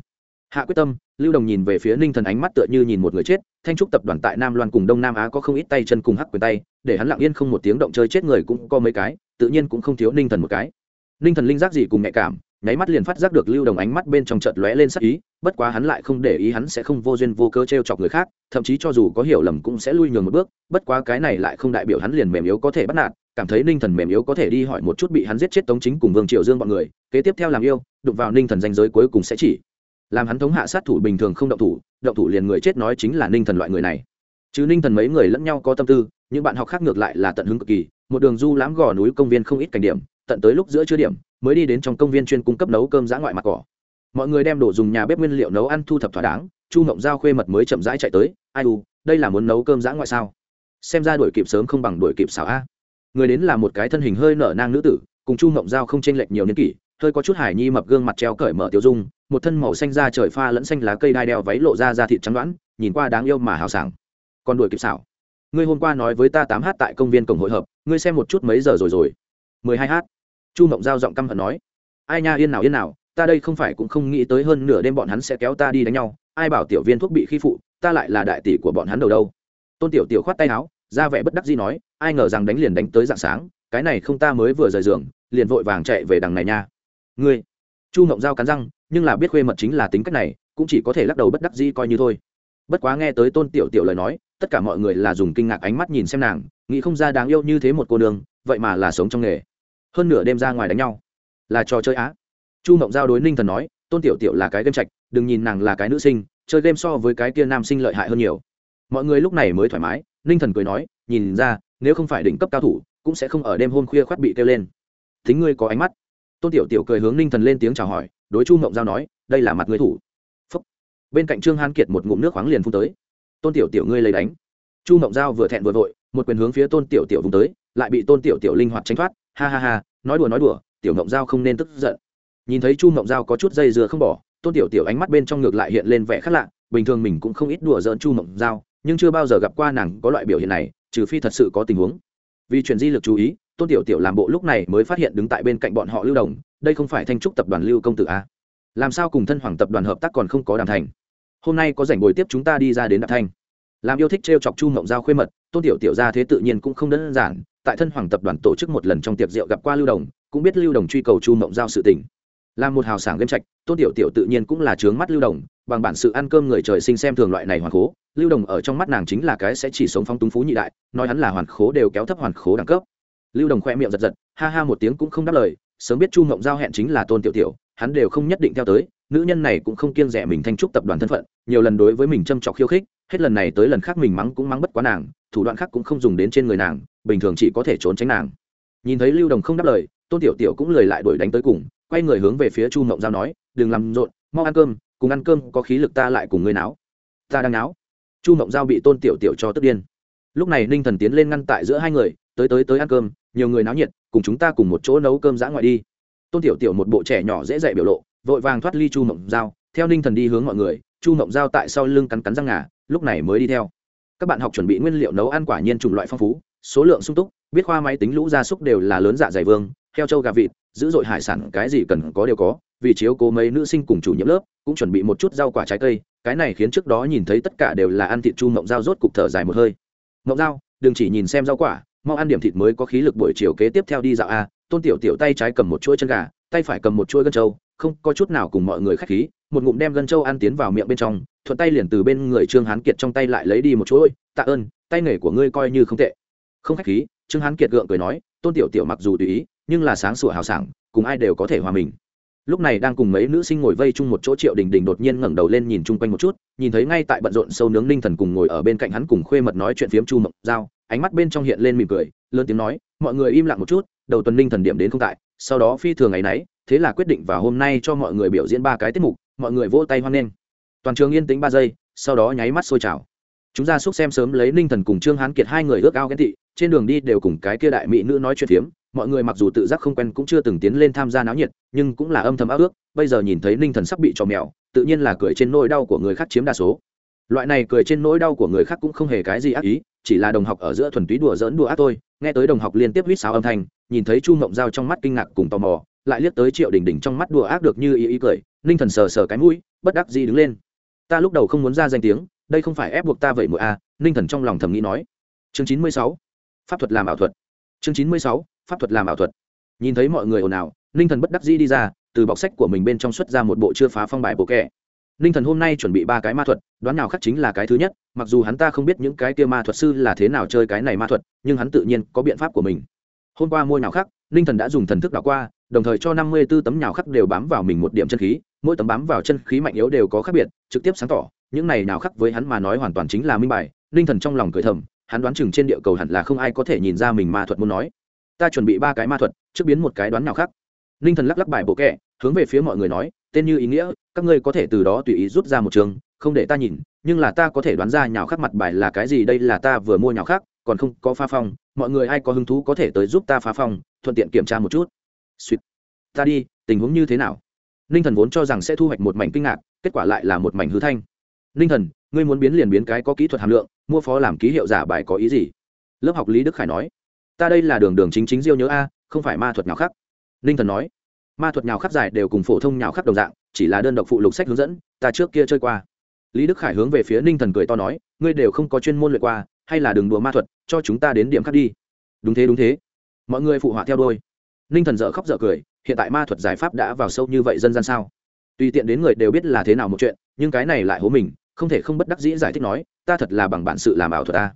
Hạ quyết tâm, lưu đồng nhìn về phía ninh thần ánh mắt tựa như nhìn một người chết, thanh trúc tập đoàn tại nam loan cùng đông nam á có không ít tay chân cùng hắc quyền tay, để hắn lặng yên không một tiếng động chơi chết người cũng có mấy cái, tự nhiên cũng không thiếu ninh thần một cái. Ninh thần linh giác gì cùng nhạy cảm nháy mắt liền phát giác được lưu đồng ánh mắt bên trong chợt lóe lên sắc ý, bất quá hắn lại không để ý hắn sẽ không vô duyên vô cơ t r e o chọc người khác, thậm chí cho dù có hiểu lầm cũng sẽ lui nhường một bước, bất quá cái này lại không đại biểu hắn liền mềm yếu có thể bắt nạt, cảm thấy ninh thần mềm yếu có thể đi hỏi một chút bị hắn giết chết tống chính cùng vương triều dương b ọ n người, kế tiếp theo làm yêu, đụng vào ninh thần danh giới cuối cùng sẽ chỉ. Làm hắn thống hạ sát thủ bình thường không động thủ động thủ liền người chết nói chính là ninh thần loại người này. Chứ ninh thần mấy người lẫn nhau có tâm tư, những bạn học khác ngược lại là tận hứng cực kỳ, một đường du lãm gò núi công viên không ít cảnh điểm tận tới lúc giữa trưa điểm, mới đi đến trong công viên chuyên cung cấp nấu cơm giã ngoại mặt cỏ. Mọi người đem đồ dùng nhà bếp nguyên liệu nấu ăn thu thập thỏa đáng, chu ngộng giao khuê mật mới chậm rãi chạy tới, ai u, đây là muốn nấu cơm giã ngoại sao? Xem ra đuổi kịp sớm không bằng đuổi kịp xảo a. Người đến là một cái thân hình hơi nở nang nữ tử, cùng chu ngộng giao không chênh lệch nhiều niên kỷ, hơi có chút hải nhi mập gương mặt treo cởi mở tiêu dung, một thân màu xanh da trời pha lẫn xanh lá cây đai đeo váy lộ ra da thịt trắng đoán nhìn qua đáng yêu mà hào sảng. Còn đuổi kịp xảo. Ngươi hôm qua nói với ta tám h tại công viên cổng hội hợp, ngươi xem một chút mấy giờ rồi rồi. Mười hai h chu mộng giao giọng căm hận nói, ai nha, yên nào yên nào, ta đây không phải cũng không nghĩ tới hơn nửa đêm bọn hắn sẽ kéo ta đi đánh nhau, ai bảo tiểu viên thuốc bị khi phụ, ta lại là đại tỷ của bọn hắn đầu đâu. Tôn tiểu tiểu khoát tay áo, ra vẻ bất đắc dĩ nói, ai ngờ rằng đánh liền đánh tới dạng sáng, cái này không ta mới vừa rời giường, liền vội vàng chạy về đằng này nha. Ngươi? Chu mộng giao cắn răng, nhưng là biết khuê mật chính là tính cách này, cũng chỉ có thể lắc đầu bất đắc dĩ coi như thôi. Bất quá nghe tới tôn tiểu tiểu lời nói, tất cả mọi người là dùng kinh ngạc ánh mắt nhìn xem nàng, nghĩ không ra đáng yêu như thế một cô nương, vậy mà là sống trong nghề hơn nửa đêm ra ngoài đánh nhau. Là trò chơi á. Chu mộng giao đối ninh thần nói, tôn tiểu tiểu là cái game trạch, đừng nhìn nàng là cái nữ sinh, chơi game so với cái kia nam sinh lợi hại hơn nhiều. Mọi người lúc này mới thoải mái, ninh thần cười nói, nhìn ra, nếu không phải đỉnh cấp cao thủ, cũng sẽ không ở đêm hôm khuya khoát bị kêu lên. Thính ngươi có ánh mắt. Tôn tiểu tiểu cười hướng ninh thần lên tiếng chào hỏi, đối chu mộng giao nói, đây là mặt ngươi thủ. Phúc. bên cạnh trương hán kiệt một ngụm nước khoáng liền phun tới. Tôn tiểu tiểu ngươi lấy đánh. Chu mộng giao vừa thẹn vừa vội, một quyền hướng phía tôn tiểu tiểu vùng tới, lại bị tôn tiểu tiểu linh hoạt tránh thoát ha ha ha, nói đùa nói đùa, tiểu ngộng giao không nên tức giận. Nhìn thấy chu ngộng giao có chút dây dưa không bỏ, tôn tiểu tiểu ánh mắt bên trong ngược lại hiện lên vẻ khác lạ, bình thường mình cũng không ít đùa giỡn chu ngộng giao, nhưng chưa bao giờ gặp qua nàng có loại biểu hiện này, trừ phi thật sự có tình huống. Vì chuyện di lực chú ý, tôn tiểu tiểu làm bộ lúc này mới phát hiện đứng tại bên cạnh bọn họ lưu đồng, đây không phải thanh trúc tập đoàn lưu công tử a. Làm sao cùng thân hoàng tập đoàn hợp tác còn không có đàm thành? Hôm nay có rảnh buổi tiếp chúng ta đi ra đến đạp thanh. Làm yêu thích t r e o chọc chu mộng giao khuê mật, tôn tiểu tiểu ra thế tự nhiên cũng không đơn giản tại thân hoàng tập đoàn tổ chức một lần trong tiệc rượu gặp qua lưu đồng, cũng biết lưu đồng truy cầu chu mộng giao sự tình. Là một hào sảng game trạch, tôn tiểu tiểu tự nhiên cũng là trướng mắt lưu đồng, bằng bản sự ăn cơm người trời sinh xem thường loại này hoàn khố, lưu đồng ở trong mắt nàng chính là cái sẽ chỉ sống phong túng phú nhị đại, nói hắn là hoàn khố đều kéo thấp hoàn khố đẳng cấp. Lưu đồng khoe miệng giật giật, ha ha một tiếng cũng không đáp lời, sớm biết chu mộng giao hẹn chính là tôn tiểu tiểu, hắn đều không nhất định theo tới, nữ nhân này cũng không kiêng rẻ mình thanh trúc tập đoàn thân phận, nhiều lần đối với mình châm trọc khiêu khích hết lần này tới lần khác mình mắng cũng mắng bất quá nàng, thủ đoạn khác cũng không dùng đến trên người nàng, bình thường chỉ có thể trốn tránh nàng. Nhìn thấy lưu đồng không đáp lời, tôn tiểu tiểu cũng lời lại đuổi đánh tới cùng, quay người hướng về phía chu mộng giao nói, đừng làm rộn, mau ăn cơm, cùng ăn cơm có khí lực ta lại cùng ngươi náo. Ta đang náo? Chu mộng giao bị tôn tiểu tiểu cho tức điên. Lúc này ninh thần tiến lên ngăn tại giữa hai người, tới tới tới ăn cơm, nhiều người náo nhiệt, cùng chúng ta cùng một chỗ nấu cơm dã ngoại đi. Tôn tiểu tiểu một bộ trẻ nhỏ dễ dạy biểu lộ, vội vàng thoát ly chu mộng giao, theo ninh thần đi hướng mọi người, chu mộng giao tại sau lưng cắn cắn răng ngà lúc này mới đi theo. Các bạn học chuẩn bị nguyên liệu nấu ăn quả nhiên chủng loại phong phú, số lượng sung túc, biết khoa máy tính lũ gia súc đều là lớn dạ dày vương, heo trâu gà vịt, dữ dội hải sản, cái gì cần có đều có, vì chiếu cố mấy nữ sinh cùng chủ nhiệm lớp, cũng chuẩn bị một chút rau quả trái cây, cái này khiến trước đó nhìn thấy tất cả đều là ăn thịt chu mộng dao rốt cục thở dài một hơi. Mộng dao, đừng chỉ nhìn xem rau quả, mau ăn điểm thịt mới có khí lực buổi chiều kế tiếp theo đi dạo a, tôn tiểu tiểu tay trái cầm một chuỗi chân gà, tay phải cầm một chuỗi gân trâu, không có chút nào cùng mọi người khách khí một ngụm đem gân châu ăn tiến vào miệng bên trong thuận tay liền từ bên người trương hán kiệt trong tay lại lấy đi một chuỗi tạ ơn tay nghề của ngươi coi như không tệ. Không khách khí trương hán kiệt gượng cười nói tôn tiểu tiểu mặc dù tùy ý nhưng là sáng sủa hào sảng cùng ai đều có thể hòa mình. Lúc này đang cùng mấy nữ sinh ngồi vây chung một chỗ triệu đình đình đột nhiên ngẩng đầu lên nhìn chung quanh một chút nhìn thấy ngay tại bận rộn sâu nướng ninh thần cùng ngồi ở bên cạnh hắn cùng khuê mật nói chuyện phiếm chu mộng dao, ánh mắt bên trong hiện lên mỉm cười lớn tiếng nói mọi người im lặng một chút đầu tuần ninh thần điểm đến không tại sau đó phi thường ngày nấy thế là quyết định và hôm nay cho mọi người biểu diễn ba cái tiết mục mọi người vỗ tay hoan nghênh. Toàn trường yên tĩnh ba giây, sau đó nháy mắt sôi trào. Chúng ra xúc xem sớm lấy ninh thần cùng trương hán kiệt hai người ước ao ghen tị, trên đường đi đều cùng cái kia đại mỹ nữ nói chuyện phiếm. Mọi người mặc dù tự giác không quen cũng chưa từng tiến lên tham gia náo nhiệt, nhưng cũng là âm thầm áo ước, bây giờ nhìn thấy ninh thần sắp bị trò mèo, tự nhiên là cười trên nỗi đau của người khác chiếm đa số. Loại này cười trên nỗi đau của người khác cũng không hề cái gì ác ý, chỉ là đồng học ở giữa thuần túy đùa dỡn đùa ác thôi. Nghe tới đồng học liên tiếp huýt sáo âm thanh, nhìn thấy chu mộng giao trong mắt kinh ngạc cùng tò mò lại liếc tới triệu đỉnh đỉnh trong mắt đùa ác được như ý ý cười, ninh thần sờ sờ cái mũi, bất đắc gì đứng lên. Ta lúc đầu không muốn ra danh tiếng, đây không phải ép buộc ta vậy mụa a à, ninh thần trong lòng thầm nghĩ nói. Chương chín mươi sáu, pháp thuật làm ảo thuật. Chương chín mươi sáu, pháp thuật làm ảo thuật. Nhìn thấy mọi người ồn ào, ninh thần bất đắc dĩ đi ra, từ bọc sách của mình bên trong xuất ra một bộ chưa phá phong bài bộ kẻ. Ninh thần hôm nay chuẩn bị ba cái ma thuật, đoán nào khắc chính là cái thứ nhất, mặc dù hắn ta không biết những cái kia ma thuật sư là thế nào chơi cái này ma thuật, nhưng hắn tự nhiên có biện pháp của mình. Hôm qua môi nào khắc ninh thần đã dùng thần thức đảo qua, đồng thời cho năm mươi b ố tấm nhào khắc đều bám vào mình một điểm chân khí, mỗi tấm bám vào chân khí mạnh yếu đều có khác biệt, trực tiếp sáng tỏ, những này nào khắc với hắn mà nói hoàn toàn chính là minh bài, ninh thần trong lòng cười thầm, hắn đoán chừng trên địa cầu hẳn là không ai có thể nhìn ra mình ma thuật muốn nói. Ta chuẩn bị ba cái ma thuật, trước biến một cái đoán nào khác ninh thần lắc lắc bài bộ kẹ hướng về phía mọi người nói, tên như ý nghĩa, các ngươi có thể từ đó tùy ý rút ra một trường, không để ta nhìn, nhưng là ta có thể đoán ra nhào khắc mặt bài là cái gì, đây là ta vừa mua nhào khắc, còn không có pha phong mọi người ai có hứng thú có thể tới giúp ta phá phòng thuận tiện kiểm tra một chút. Suýt ta đi, tình huống như thế nào? Ninh thần vốn cho rằng sẽ thu hoạch một mảnh kinh ngạc, kết quả lại là một mảnh hư thanh. Ninh thần, ngươi muốn biến liền biến cái có kỹ thuật hàm lượng, mua phó làm ký hiệu giả bài có ý gì? Lớp học lý đức khải nói. Ta đây là đường đường chính chính diêu nhớ a, không phải ma thuật nào khác. ninh thần nói. Ma thuật nhào khắc dài đều cùng phổ thông nhào khắc đồng dạng, chỉ là đơn độc phụ lục sách hướng dẫn, ta trước kia chơi qua. Lý đức khải hướng về phía ninh thần cười to nói, ngươi đều không có chuyên môn luyện qua hay là đường đùa ma thuật, cho chúng ta đến điểm khác đi. Đúng thế đúng thế. Mọi người phụ họa theo đôi. Ninh thần dợ khóc dợ cười, hiện tại ma thuật giải pháp đã vào sâu như vậy dân gian sao? Tùy tiện đến người đều biết là thế nào một chuyện, nhưng cái này lại hố mình, không thể không bất đắc dĩ giải thích nói, ta thật là bằng bản sự làm ảo thuật ta.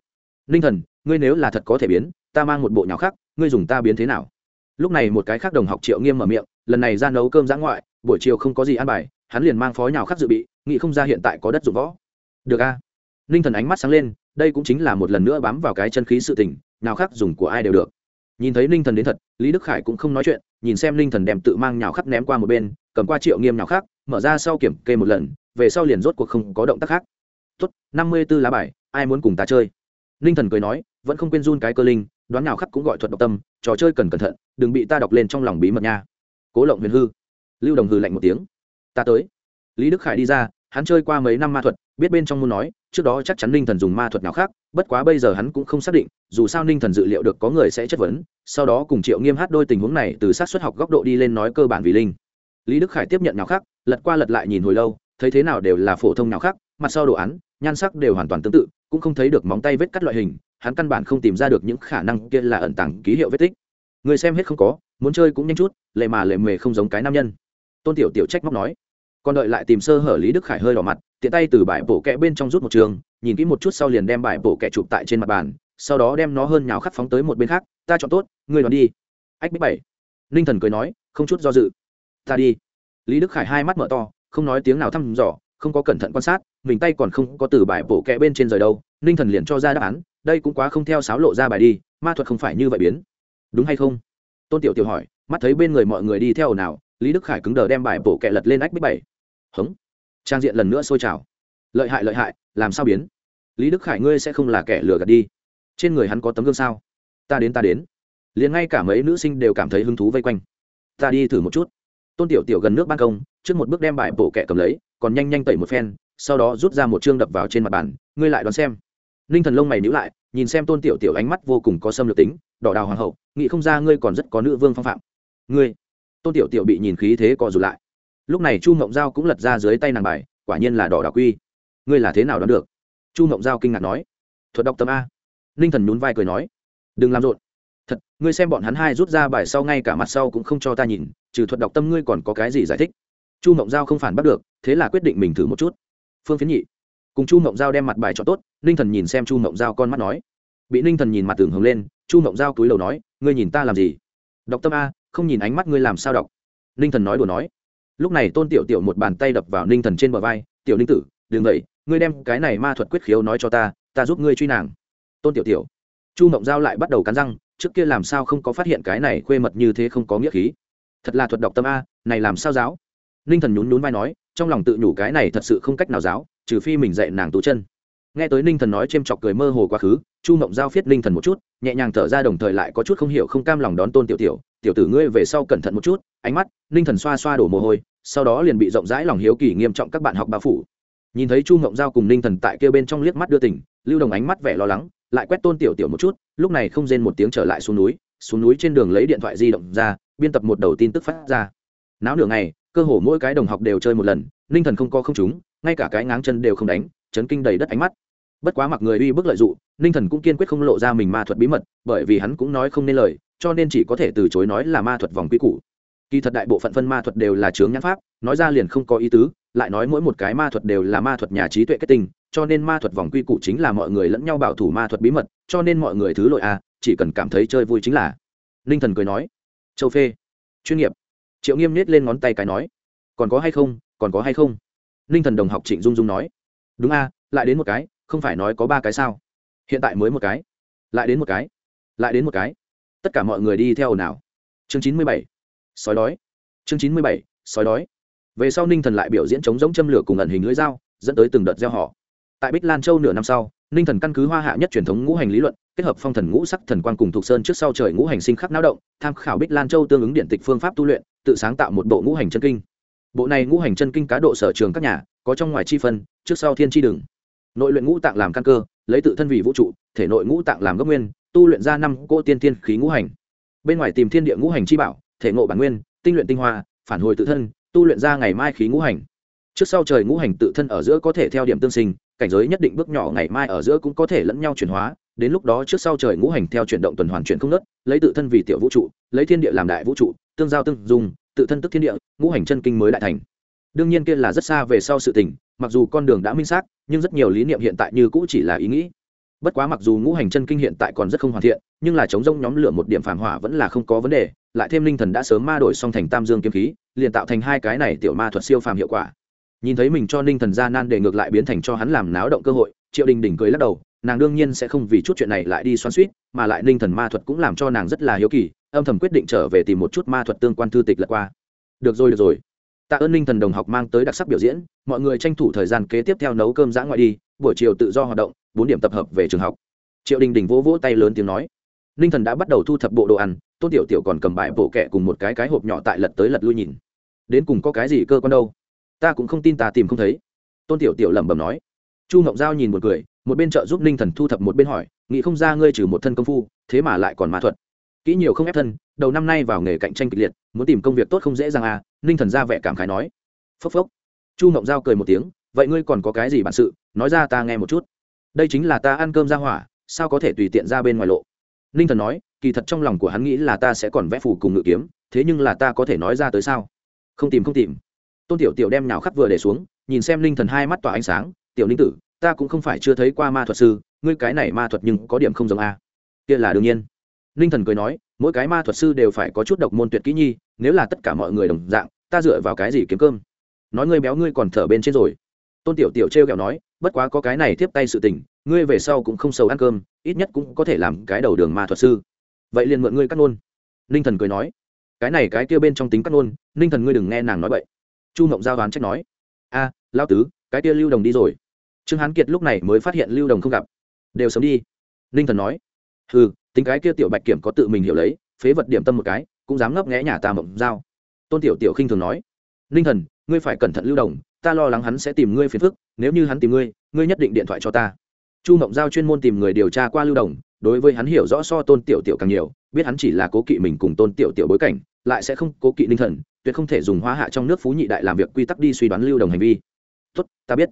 Ninh thần, ngươi nếu là thật có thể biến, ta mang một bộ nhào khác, ngươi dùng ta biến thế nào? Lúc này một cái khác đồng học triệu nghiêm mở miệng, lần này ra nấu cơm giã ngoại, buổi chiều không có gì ăn bài, hắn liền mang phó nhào khắc dự bị, nghĩ không ra hiện tại có đất dụng võ. Được a. Ninh thần ánh mắt sáng lên đây cũng chính là một lần nữa bám vào cái chân khí sự tình, nào khác dùng của ai đều được. Nhìn thấy ninh thần đến thật, lý đức khải cũng không nói chuyện, nhìn xem ninh thần đem tự mang nhào khắc ném qua một bên, cầm qua triệu nghiêm nhào khắc mở ra sau kiểm kê một lần, về sau liền rốt cuộc không có động tác khác. Tốt, năm mươi b ố lá bài, ai muốn cùng ta chơi? Ninh thần cười nói, vẫn không quên run cái cơ linh, đoán nào khắc cũng gọi thuật độc tâm, trò chơi cần cẩn thận, đừng bị ta đọc lên trong lòng bí mật nha. Cố lộng huyền hư. Lưu đồng hư lạnh một tiếng. Ta tới. Lý đức khải đi ra hắn chơi qua mấy năm ma thuật, biết bên trong muốn nói, trước đó chắc chắn ninh thần dùng ma thuật nào khác, bất quá bây giờ hắn cũng không xác định, dù sao ninh thần dự liệu được có người sẽ chất vấn, sau đó cùng triệu nghiêm hát đôi tình huống này từ sát xuất học góc độ đi lên nói cơ bản vì linh. Lý đức khải tiếp nhận nào khác, lật qua lật lại nhìn hồi lâu, thấy thế nào đều là phổ thông nào khác, mặt sau đồ án, nhan sắc đều hoàn toàn tương tự, cũng không thấy được móng tay vết cắt loại hình, hắn căn bản không tìm ra được những khả năng kia là ẩn tàng ký hiệu vết tích. Người xem hết không có, muốn chơi cũng nhanh chút, lệ mà lệ mề không giống cái nam nhân. Tôn tiểu tiểu trách móc nói còn đợi lại tìm sơ hở lý đức khải hơi đỏ mặt, tiện tay từ bài bổ kẹ bên trong rút một trường, nhìn kỹ một chút sau liền đem bài bổ kẹ chụp tại trên mặt bàn, sau đó đem nó hơn nhào khắc phóng tới một bên khác, ta chọn tốt, ngươi đoán đi. Ách bích bảy. Ninh thần cười nói, không chút do dự. Ta đi. Lý đức khải hai mắt mở to, không nói tiếng nào thăm dò, không có cẩn thận quan sát, mình tay còn không có từ bài bổ kẹ bên trên rời đâu, ninh thần liền cho ra đáp án, đây cũng quá không theo sáo lộ ra bài đi, ma thuật không phải như vậy biến. Đúng hay không? Tôn tiểu tiểu hỏi, mắt thấy bên người mọi người đi theo nào lý đức khải cứng đờ đem bài bổ kẹ lật lên ách bích bảy hống. Trang diện lần nữa sôi trào. Lợi hại lợi hại, làm sao biến? Lý đức khải ngươi sẽ không là kẻ lừa gạt đi. Trên người hắn có tấm gương sao? Ta đến ta đến. Liền ngay cả mấy nữ sinh đều cảm thấy hứng thú vây quanh. Ta đi thử một chút. Tôn tiểu tiểu gần nước ban công, trước một bước đem bài bổ kẹ cầm lấy, còn nhanh nhanh tẩy một phen, sau đó rút ra một chương đập vào trên mặt bàn, ngươi lại đón xem. Ninh thần lông mày nhữ lại, nhìn xem tôn tiểu tiểu ánh mắt vô cùng có xâm lược tính, đỏ đào hoàng hậu, nghĩ không ra ngươi còn rất có nữ vương phong phạm. Ngươi. Tôn tiểu tiểu bị nhìn khí thế co rụt lại lúc này chu mộng giao cũng lật ra dưới tay nàng bài, quả nhiên là đỏ đào quy. Ngươi là thế nào đoán được? Chu mộng giao kinh ngạc nói. Thuật đọc tâm a. Ninh thần nhún vai cười nói. Đừng làm rộn. Thật, ngươi xem bọn hắn hai rút ra bài sau ngay cả mặt sau cũng không cho ta nhìn, trừ thuật đọc tâm ngươi còn có cái gì giải thích? Chu mộng giao không phản bắt được, thế là quyết định mình thử một chút. Phương phiến nhị. Cùng chu mộng giao đem mặt bài cho tốt, ninh thần nhìn xem chu mộng giao con mắt nói. Bị ninh thần nhìn mặt tưởng hướng lên, chu mộng giao túi đầu nói, ngươi nhìn ta làm gì? Đọc tâm a, không nhìn ánh mắt ngươi làm sao đọc? Ninh thần nói đùa nói lúc này tôn tiểu tiểu một bàn tay đập vào ninh thần trên bờ vai, tiểu ninh tử, đừng vậy, ngươi đem cái này ma thuật quyết khiếu nói cho ta ta giúp ngươi truy nàng. Tôn tiểu tiểu, chu mộng giao lại bắt đầu cắn răng, trước kia làm sao không có phát hiện cái này khuê mật như thế không có nghĩa khí? Thật là thuật đọc tâm a, này làm sao giáo? Ninh thần nhún nhún vai nói, trong lòng tự nhủ cái này thật sự không cách nào giáo, trừ phi mình dạy nàng tú chân. Nghe tới ninh thần nói c h ê m chọc cười mơ hồ quá khứ, chu mộng giao phiết ninh thần một chút, nhẹ nhàng thở ra đồng thời lại có chút không hiểu không cam lòng đón tôn tiểu tiểu tiểu tử ngươi về sau cẩn thận một chút ánh mắt, ninh thần xoa xoa đổ mồ hôi, sau đó liền bị rộng rãi lòng hiếu kỳ nghiêm trọng các bạn học bao phủ. Nhìn thấy chu ngộng giao cùng ninh thần tại kêu bên trong liếc mắt đưa tỉnh lưu đồng ánh mắt vẻ lo lắng, lại quét tôn tiểu tiểu một chút, lúc này không rên một tiếng trở lại xuống núi xuống núi trên đường lấy điện thoại di động ra, biên tập một đầu tin tức phát ra. Náo nửa ngày, cơ hồ mỗi cái đồng học đều chơi một lần, ninh thần không co không chúng ngay cả cái ngáng chân đều không đánh, chấn kinh đầy đất ánh mắt. Bất quá mặc người uy bức lợi dụng, ninh thần cũng kiên quyết không lộ ra mình ma thuật bí mật, bởi vì hắn cũng nói không nên lời, cho nên chỉ có thể từ chối nói là ma thuật vòng quy củ kỳ thật đại bộ phận phân ma thuật đều là chướng nhãn pháp, nói ra liền không có ý tứ, lại nói mỗi một cái ma thuật đều là ma thuật nhà trí tuệ kết tinh, cho nên ma thuật vòng quy củ chính là mọi người lẫn nhau bảo thủ ma thuật bí mật, cho nên mọi người thứ lội a à, chỉ cần cảm thấy chơi vui chính là. Ninh thần cười nói, châu phê, chuyên nghiệp. Triệu nghiêm nết lên ngón tay cái nói, còn có hay không, còn có hay không? Ninh thần đồng học trịnh dung dung nói, đúng a lại đến một cái, không phải nói có ba cái sao? Hiện tại mới một cái, lại đến một cái, lại đến một cái. Tất cả mọi người đi theo nào? Chương chín mươi bảy sói đói. Chương chín mươi bảy, sói đói. Về sau ninh thần lại biểu diễn chống giống châm lửa cùng ẩn hình lưỡi dao, dẫn tới từng đợt gieo họ. Tại bích lan châu nửa năm sau, ninh thần căn cứ hoa hạ nhất truyền thống ngũ hành lý luận, kết hợp phong thần ngũ sắc thần quang cùng thuộc sơn trước sau trời ngũ hành sinh khắc náo động, tham khảo bích lan châu tương ứng điện tịch phương pháp tu luyện, tự sáng tạo một bộ ngũ hành chân kinh. Bộ này ngũ hành chân kinh cá độ sở trường các nhà, có trong ngoài chi phân, trước sau thiên chi đừng nội luyện ngũ tạng làm căn cơ, lấy tự thân vì vũ trụ, thể nội ngũ tạng làm gốc nguyên, tu luyện ra năm cỗ tiên tiên khí ngũ hành. Bên ngoài tìm thiên địa ngũ hành chi bảo thể ngộ bản nguyên, tinh luyện tinh hoa, phản hồi tự thân, tu luyện ra ngày mai khí ngũ hành. Trước sau trời ngũ hành tự thân ở giữa có thể theo điểm tương sinh, cảnh giới nhất định bước nhỏ ngày mai ở giữa cũng có thể lẫn nhau chuyển hóa, đến lúc đó trước sau trời ngũ hành theo chuyển động tuần hoàn chuyển không nớt lấy tự thân vì tiểu vũ trụ, lấy thiên địa làm đại vũ trụ, tương giao tương dùng tự thân tức thiên địa, ngũ hành chân kinh mới đại thành. Đương nhiên kia là rất xa về sau sự tình, mặc dù con đường đã minh xác, nhưng rất nhiều lý niệm hiện tại như cũ chỉ là ý nghĩ bất quá mặc dù ngũ hành chân kinh hiện tại còn rất không hoàn thiện, nhưng là chống rông nhóm lửa một điểm phản hỏa vẫn là không có vấn đề, lại thêm linh thần đã sớm ma đổi xong thành tam dương kiếm khí, liền tạo thành hai cái này tiểu ma thuật siêu phàm hiệu quả. Nhìn thấy mình cho ninh thần ra nan để ngược lại biến thành cho hắn làm náo động cơ hội, triệu đình đỉnh cười lắc đầu, nàng đương nhiên sẽ không vì chút chuyện này lại đi xoắn suýt mà lại ninh thần ma thuật cũng làm cho nàng rất là hiếu kỳ, âm thầm quyết định trở về tìm một chút ma thuật tương quan thư tịch lật qua. Được rồi được rồi. Tạ ơn ninh thần đồng học mang tới đặc sắc biểu diễn, mọi người tranh thủ thời gian kế tiếp theo nấu cơm giã ngoại đi, buổi chiều tự do hoạt động bốn điểm tập hợp về trường học. Triệu đình đình vỗ vỗ tay lớn tiếng nói, ninh thần đã bắt đầu thu thập bộ đồ ăn, tôn tiểu tiểu còn cầm bài bộ kẹ cùng một cái cái hộp nhỏ tại lật tới lật lui nhìn. Đến cùng có cái gì cơ quan đâu? Ta cũng không tin ta tìm không thấy. Tôn tiểu tiểu lẩm bẩm nói. Chu ngọc giao nhìn một người, một bên trợ giúp ninh thần thu thập một bên hỏi, nghĩ không ra ngươi trừ một thân công phu, thế mà lại còn ma thuật? Kỹ nhiều không ép thân, đầu năm nay vào nghề cạnh tranh kịch liệt, muốn tìm công việc tốt không dễ dàng à ninh thần ra vẻ cảm khái nói. Phốc phốc. Chu ngọc giao cười một tiếng, vậy ngươi còn có cái gì bản sự? Nói ra ta nghe một chút đây chính là ta ăn cơm ra hỏa, sao có thể tùy tiện ra bên ngoài lộ? Ninh thần nói, kỳ thật trong lòng của hắn nghĩ là ta sẽ còn vẽ phù cùng ngự kiếm, thế nhưng là ta có thể nói ra tới sao? Không tìm không tìm. Tôn tiểu tiểu đem nào khắc vừa để xuống, nhìn xem ninh thần hai mắt tỏa ánh sáng, tiểu ninh tử, ta cũng không phải chưa thấy qua ma thuật sư, ngươi cái này ma thuật nhưng có điểm không giống a. Kia là đương nhiên. Ninh thần cười nói, mỗi cái ma thuật sư đều phải có chút độc môn tuyệt kỹ nhi, nếu là tất cả mọi người đồng dạng, ta dựa vào cái gì kiếm cơm? Nói ngươi béo ngươi còn thở bên trên rồi. Tôn tiểu tiểu t r e o kẹo nói bất quá có cái này tiếp tay sự tình ngươi về sau cũng không sầu ăn cơm ít nhất cũng có thể làm cái đầu đường ma thuật sư. Vậy liền mượn ngươi cắt nôn ninh thần cười nói. Cái này cái kia bên trong tính cắt nôn ninh thần ngươi đừng nghe nàng nói vậy chu mộng giao đoán trách nói. A à, lao tứ cái kia lưu đồng đi rồi. Trương hán kiệt lúc này mới phát hiện lưu đồng không gặp. Đều sớm đi. Ninh thần nói. Ừ tính cái kia tiểu bạch kiểm có tự mình hiểu lấy phế vật điểm tâm một cái cũng dám ngấp nghẽ nhà ta mộng giao. Tôn tiểu tiểu khinh thường nói. Ninh thần ngươi phải cẩn thận lưu đồng ta lo lắng hắn sẽ tìm ngươi phiền phức, nếu như hắn tìm ngươi ngươi nhất định điện thoại cho ta. Chu mộng giao chuyên môn tìm người điều tra qua lưu đồng, đối với hắn hiểu rõ so tôn tiểu tiểu càng nhiều, biết hắn chỉ là cố kỵ mình cùng tôn tiểu tiểu bối cảnh, lại sẽ không cố kỵ ninh thần, tuyệt không thể dùng hóa hạ trong nước phú nhị đại làm việc quy tắc đi suy đoán lưu đồng hành vi. Tốt, ta biết.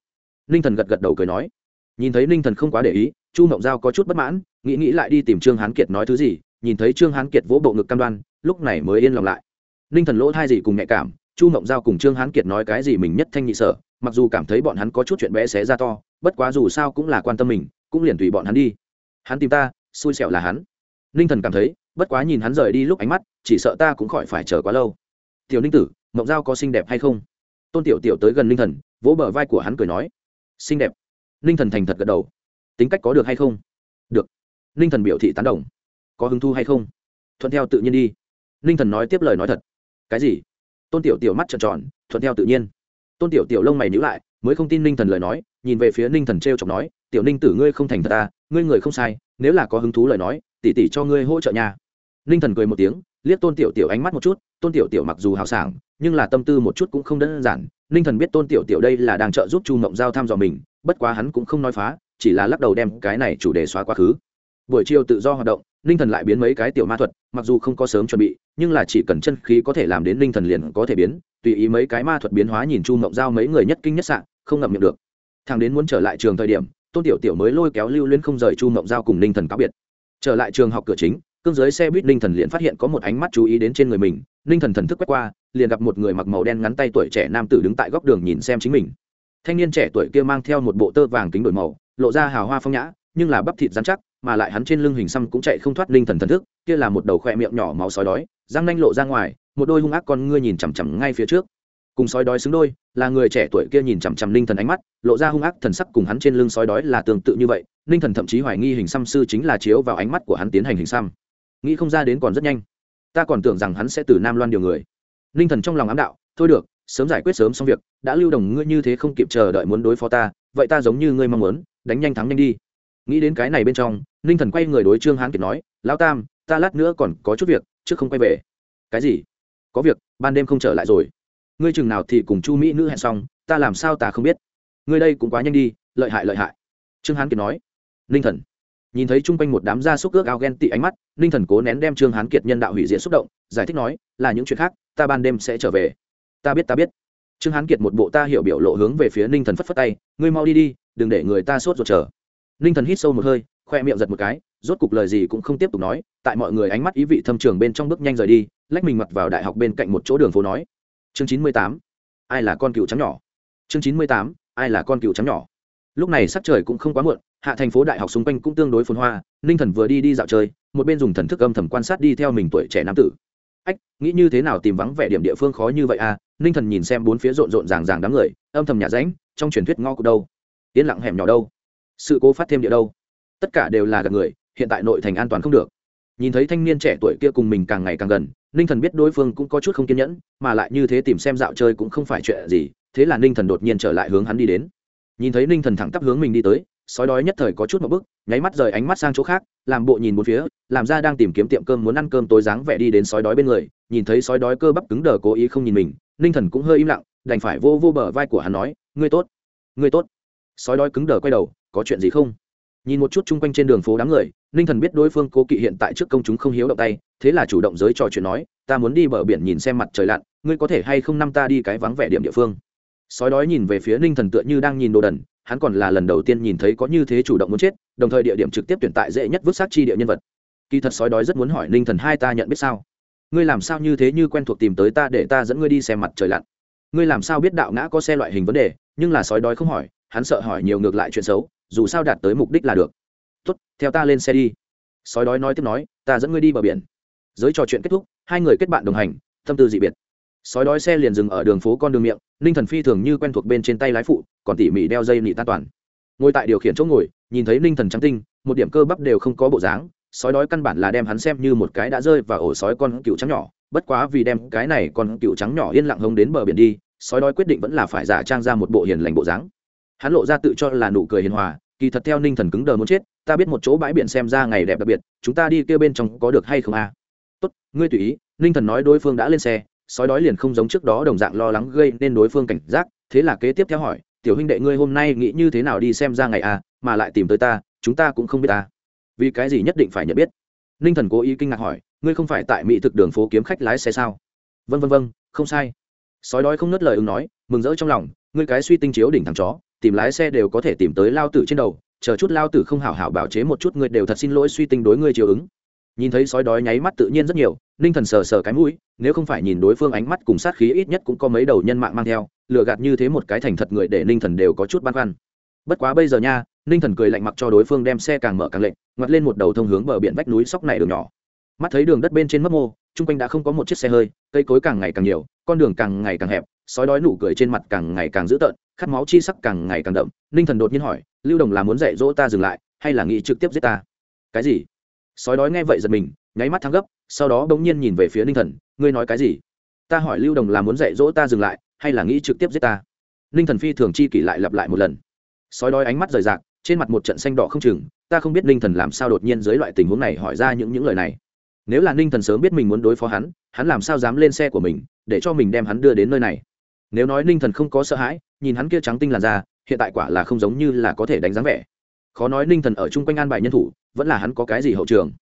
Ninh thần gật gật đầu cười nói. Nhìn thấy ninh thần không quá để ý, chu mộng giao có chút bất mãn, nghĩ nghĩ lại đi tìm trương hán kiệt nói thứ gì, nhìn thấy trương hán kiệt vỗ bộ ngực cam đoan, lúc này mới yên lòng lại. Ninh thần lỗ thai gì cùng nhạy cảm chu mộng giao cùng trương hán kiệt nói cái gì mình nhất thanh nhị sở, mặc dù cảm thấy bọn hắn có chút chuyện bé xé ra to, bất quá dù sao cũng là quan tâm mình, cũng liền tùy bọn hắn đi. Hắn tìm ta, xui xẻo là hắn. Ninh thần cảm thấy, bất quá nhìn hắn rời đi lúc ánh mắt, chỉ sợ ta cũng khỏi phải chờ quá lâu. Tiểu ninh tử, mộng giao có xinh đẹp hay không? Tôn tiểu tiểu tới gần ninh thần, vỗ bờ vai của hắn cười nói. Xinh đẹp. Ninh thần thành thật gật đầu. Tính cách có được hay không? Được. Ninh thần biểu thị tán đồng. Có hứng thu hay không? Thuận theo tự nhiên đi. Ninh thần nói tiếp lời nói thật. Cái gì? Tôn tiểu tiểu mắt trợn tròn, thuận theo tự nhiên. Tôn tiểu tiểu lông mày nhữ lại, mới không tin ninh thần lời nói, nhìn về phía ninh thần t r e o chọc nói, tiểu ninh tử ngươi không thành thật ta ngươi người không sai, nếu là có hứng thú lời nói tỉ tỉ cho ngươi hỗ trợ nhà ninh thần cười một tiếng, liếc tôn tiểu tiểu ánh mắt một chút, tôn tiểu tiểu mặc dù hào sảng, nhưng là tâm tư một chút cũng không đơn giản. Ninh thần biết tôn tiểu tiểu đây là đang trợ giúp chu mộng giao thăm dò mình, bất quá hắn cũng không nói phá, chỉ là lắc đầu đem cái này chủ đề xóa quá khứ buổi chiều tự do hoạt động, ninh thần lại biến mấy cái tiểu ma thuật, mặc dù không có sớm chuẩn bị, nhưng là chỉ cần chân khí có thể làm đến ninh thần liền có thể biến, tùy ý mấy cái ma thuật biến hóa nhìn chu mộng giao mấy người nhất kinh nhất sạn không ngậm miệng được. Thằng đến muốn trở lại trường thời điểm, tôn tiểu tiểu mới lôi kéo lưu liên không rời chu mộng giao cùng ninh thần cáo biệt. Trở lại trường học cửa chính, cương giới xe buýt ninh thần liền phát hiện có một ánh mắt chú ý đến trên người mình, ninh thần thần thức quét qua, liền gặp một người mặc màu đen ngắn tay tuổi trẻ nam tử đứng tại góc đường nhìn xem chính mình. Thanh niên trẻ tuổi kia mang theo một bộ tơ vàng kính đổi màu, lộ ra hào hoa phong nhã, nhưng là bắp thịt dán chắc mà lại hắn trên lưng hình xăm cũng chạy không thoát ninh thần thần thức, kia là một đầu khoe miệng nhỏ máu sói đói, răng nanh lộ ra ngoài, một đôi hung ác con ngươi nhìn chằm chằm ngay phía trước. Cùng sói đói xứng đôi, là người trẻ tuổi kia nhìn chằm chằm ninh thần ánh mắt, lộ ra hung ác thần sắc cùng hắn trên lưng sói đói là tương tự như vậy ninh thần thậm chí hoài nghi hình xăm sư chính là chiếu vào ánh mắt của hắn tiến hành hình xăm. Nghĩ không ra đến còn rất nhanh. Ta còn tưởng rằng hắn sẽ từ nam loan điều người. Ninh thần trong lòng ám đạo, thôi được, sớm giải quyết sớm xong việc, đã lưu đồng ngươi như thế không kịp chờ đợi muốn đối phó ta, vậy ta giống như ngươi mong muốn, đánh nhanh thắng nhanh đi nghĩ đến cái này bên trong, ninh thần quay người đối trương hán kiệt nói lao tam, ta lát nữa còn có chút việc, trước không quay về. Cái gì? Có việc, ban đêm không trở lại rồi. Ngươi chừng nào thì cùng chu mỹ nữ hẹn xong, ta làm sao ta không biết. Ngươi đây cũng quá nhanh đi, lợi hại lợi hại. Trương hán kiệt nói. Ninh thần nhìn thấy chung quanh một đám gia súc ước ao ghen tị ánh mắt, ninh thần cố nén đem trương hán kiệt nhân đạo hủy diệt xúc động, giải thích nói, là những chuyện khác, ta ban đêm sẽ trở về. Ta biết ta biết. Trương hán kiệt một bộ ta hiểu biểu lộ hướng về phía ninh thần phất phất tay, ngươi mau đi đi, đừng để người ta sốt ruột chờ ninh thần hít sâu một hơi, khoe miệng giật một cái, rốt cục lời gì cũng không tiếp tục nói, tại mọi người ánh mắt ý vị thâm trường bên trong bước nhanh rời đi, lách mình mặt vào đại học bên cạnh một chỗ đường phố nói. Chương chín mươi tám, ai là con cựu trắng nhỏ? Chương chín mươi tám, ai là con cựu trắng nhỏ? Lúc này sắc trời cũng không quá muộn, hạ thành phố đại học xung quanh cũng tương đối phồn hoa ninh thần vừa đi đi dạo chơi, một bên dùng thần thức âm thầm quan sát đi theo mình tuổi trẻ nam tử. Ách, nghĩ như thế nào tìm vắng vẻ điểm địa phương khó như vậy à? Ninh thần nhìn xem bốn phía rộn rộn ràng ràng đám người, âm thầm nhà ránh trong truyền thuyết ngõ cụ đâu? Yên lặng hẻm nhỏ đâu? Sự cố phát thêm địa đâu. Tất cả đều là gặp người, hiện tại nội thành an toàn không được. Nhìn thấy thanh niên trẻ tuổi kia cùng mình càng ngày càng gần, ninh thần biết đối phương cũng có chút không kiên nhẫn, mà lại như thế tìm xem dạo chơi cũng không phải chuyện gì, thế là ninh thần đột nhiên trở lại hướng hắn đi đến. Nhìn thấy ninh thần thẳng tắp hướng mình đi tới, sói đói nhất thời có chút một bức, nháy mắt rời ánh mắt sang chỗ khác, làm bộ nhìn một phía, làm ra đang tìm kiếm tiệm cơm muốn ăn cơm tối dáng vẻ đi đến sói đói bên người, nhìn thấy sói đói cơ bắp cứng đờ cố ý không nhìn mình, ninh thần cũng hơi im lặng, đành phải vô vô bờ vai của hắn nói, ngươi tốt ngươi tốt. Sói đói cứng đờ quay đầu có chuyện gì không? Nhìn một chút chung quanh trên đường phố đám người, ninh thần biết đối phương cố kỵ hiện tại trước công chúng không hiếu động tay, thế là chủ động giới trò chuyện nói, ta muốn đi bờ biển nhìn xem mặt trời lặn, ngươi có thể hay không năm ta đi cái vắng vẻ điểm địa phương? Sói đói nhìn về phía ninh thần tựa như đang nhìn đồ đần, hắn còn là lần đầu tiên nhìn thấy có như thế chủ động muốn chết, đồng thời địa điểm trực tiếp tuyển tại dễ nhất vứt xác chi địa nhân vật. Kỳ thật sói đói rất muốn hỏi ninh thần hai ta nhận biết sao? Ngươi làm sao như thế như quen thuộc tìm tới ta để ta dẫn ngươi đi xem mặt trời lặn? Ngươi làm sao biết đạo ngã có xe loại hình vấn đề? Nhưng là sói đói không hỏi, hắn sợ hỏi nhiều ngược lại chuyện xấu dù sao đạt tới mục đích là được. Tốt, theo ta lên xe đi. Sói đói nói tiếp nói, ta dẫn ngươi đi bờ biển. Giới trò chuyện kết thúc, hai người kết bạn đồng hành, tâm tư dị biệt. Sói đói xe liền dừng ở đường phố con đường miệng, ninh thần phi thường như quen thuộc bên trên tay lái phụ, còn tỉ mỉ đeo dây nị tan toàn. Ngồi tại điều khiển chỗ ngồi, nhìn thấy ninh thần trắng tinh, một điểm cơ bắp đều không có bộ dáng, sói đói căn bản là đem hắn xem như một cái đã rơi và ổ sói con cựu trắng nhỏ, bất quá vì đem cái này con cựu trắng nhỏ yên lặng hông đến bờ biển đi, sói đói quyết định vẫn là phải giả trang ra một bộ hiền lành bộ dáng hắn lộ ra tự cho là nụ cười hiền hòa, kỳ thật theo ninh thần cứng đờ muốn chết, ta biết một chỗ bãi biển xem ra ngày đẹp đặc biệt, chúng ta đi kêu bên trong có được hay không à? tốt, ngươi tùy ý, ninh thần nói đối phương đã lên xe, sói đói liền không giống trước đó đồng dạng lo lắng gây nên đối phương cảnh giác, thế là kế tiếp theo hỏi, tiểu huynh đệ ngươi hôm nay nghĩ như thế nào đi xem ra ngày à mà lại tìm tới ta, chúng ta cũng không biết ta. Vì cái gì nhất định phải nhận biết? Ninh thần cố ý kinh ngạc hỏi, ngươi không phải tại mỹ thực đường phố kiếm khách lái xe sao? Vân vân vân không sai. Sói đói không nớt lời ứng nói, mừng rỡ trong lòng, ngươi cái suy tinh chiếu đỉnh thằng chó tìm lái xe đều có thể tìm tới lao tử trên đầu, chờ chút lao tử không hảo hảo bảo chế một chút ngươi đều thật xin lỗi suy tinh đối ngươi chiều ứng. Nhìn thấy sói đói nháy mắt tự nhiên rất nhiều, ninh thần sờ sờ cái mũi, nếu không phải nhìn đối phương ánh mắt cùng sát khí ít nhất cũng có mấy đầu nhân mạng mang theo lựa gạt như thế một cái thành thật người để ninh thần đều có chút băn khoăn. Bất quá bây giờ nha, ninh thần cười lạnh mặc cho đối phương đem xe càng mở càng lệnh ngoặt lên một đầu thông hướng bờ biển vách núi sóc này đường nhỏ mắt thấy đường đất bên trên mấp mô, chung quanh đã không có một chiếc xe hơi, cây cối càng ngày càng nhiều, con đường càng ngày càng hẹp, sói đói nụ cười trên mặt càng ngày càng dữ tợn, khát máu chi sắc càng ngày càng đậm. Ninh thần đột nhiên hỏi, lưu đồng là muốn dạy dỗ ta dừng lại, hay là nghĩ trực tiếp giết ta? Cái gì? Sói đói nghe vậy giật mình, nháy mắt thắng gấp, sau đó bỗng nhiên nhìn về phía ninh thần, ngươi nói cái gì? Ta hỏi lưu đồng là muốn dạy dỗ ta dừng lại, hay là nghĩ trực tiếp giết ta? Ninh thần phi thường chi kỷ lại lặp lại một lần. Sói đói ánh mắt rời rạc, trên mặt một trận xanh đỏ không chừng, ta không biết ninh thần làm sao đột nhiên dưới loại tình huống này hỏi ra những những lời này nếu là ninh thần sớm biết mình muốn đối phó hắn hắn làm sao dám lên xe của mình, để cho mình đem hắn đưa đến nơi này? Nếu nói ninh thần không có sợ hãi, nhìn hắn kia trắng tinh làn da, hiện tại quả là không giống như là có thể đánh dáng vẻ. Khó nói ninh thần ở chung quanh an bài nhân thủ, vẫn là hắn có cái gì hậu trường.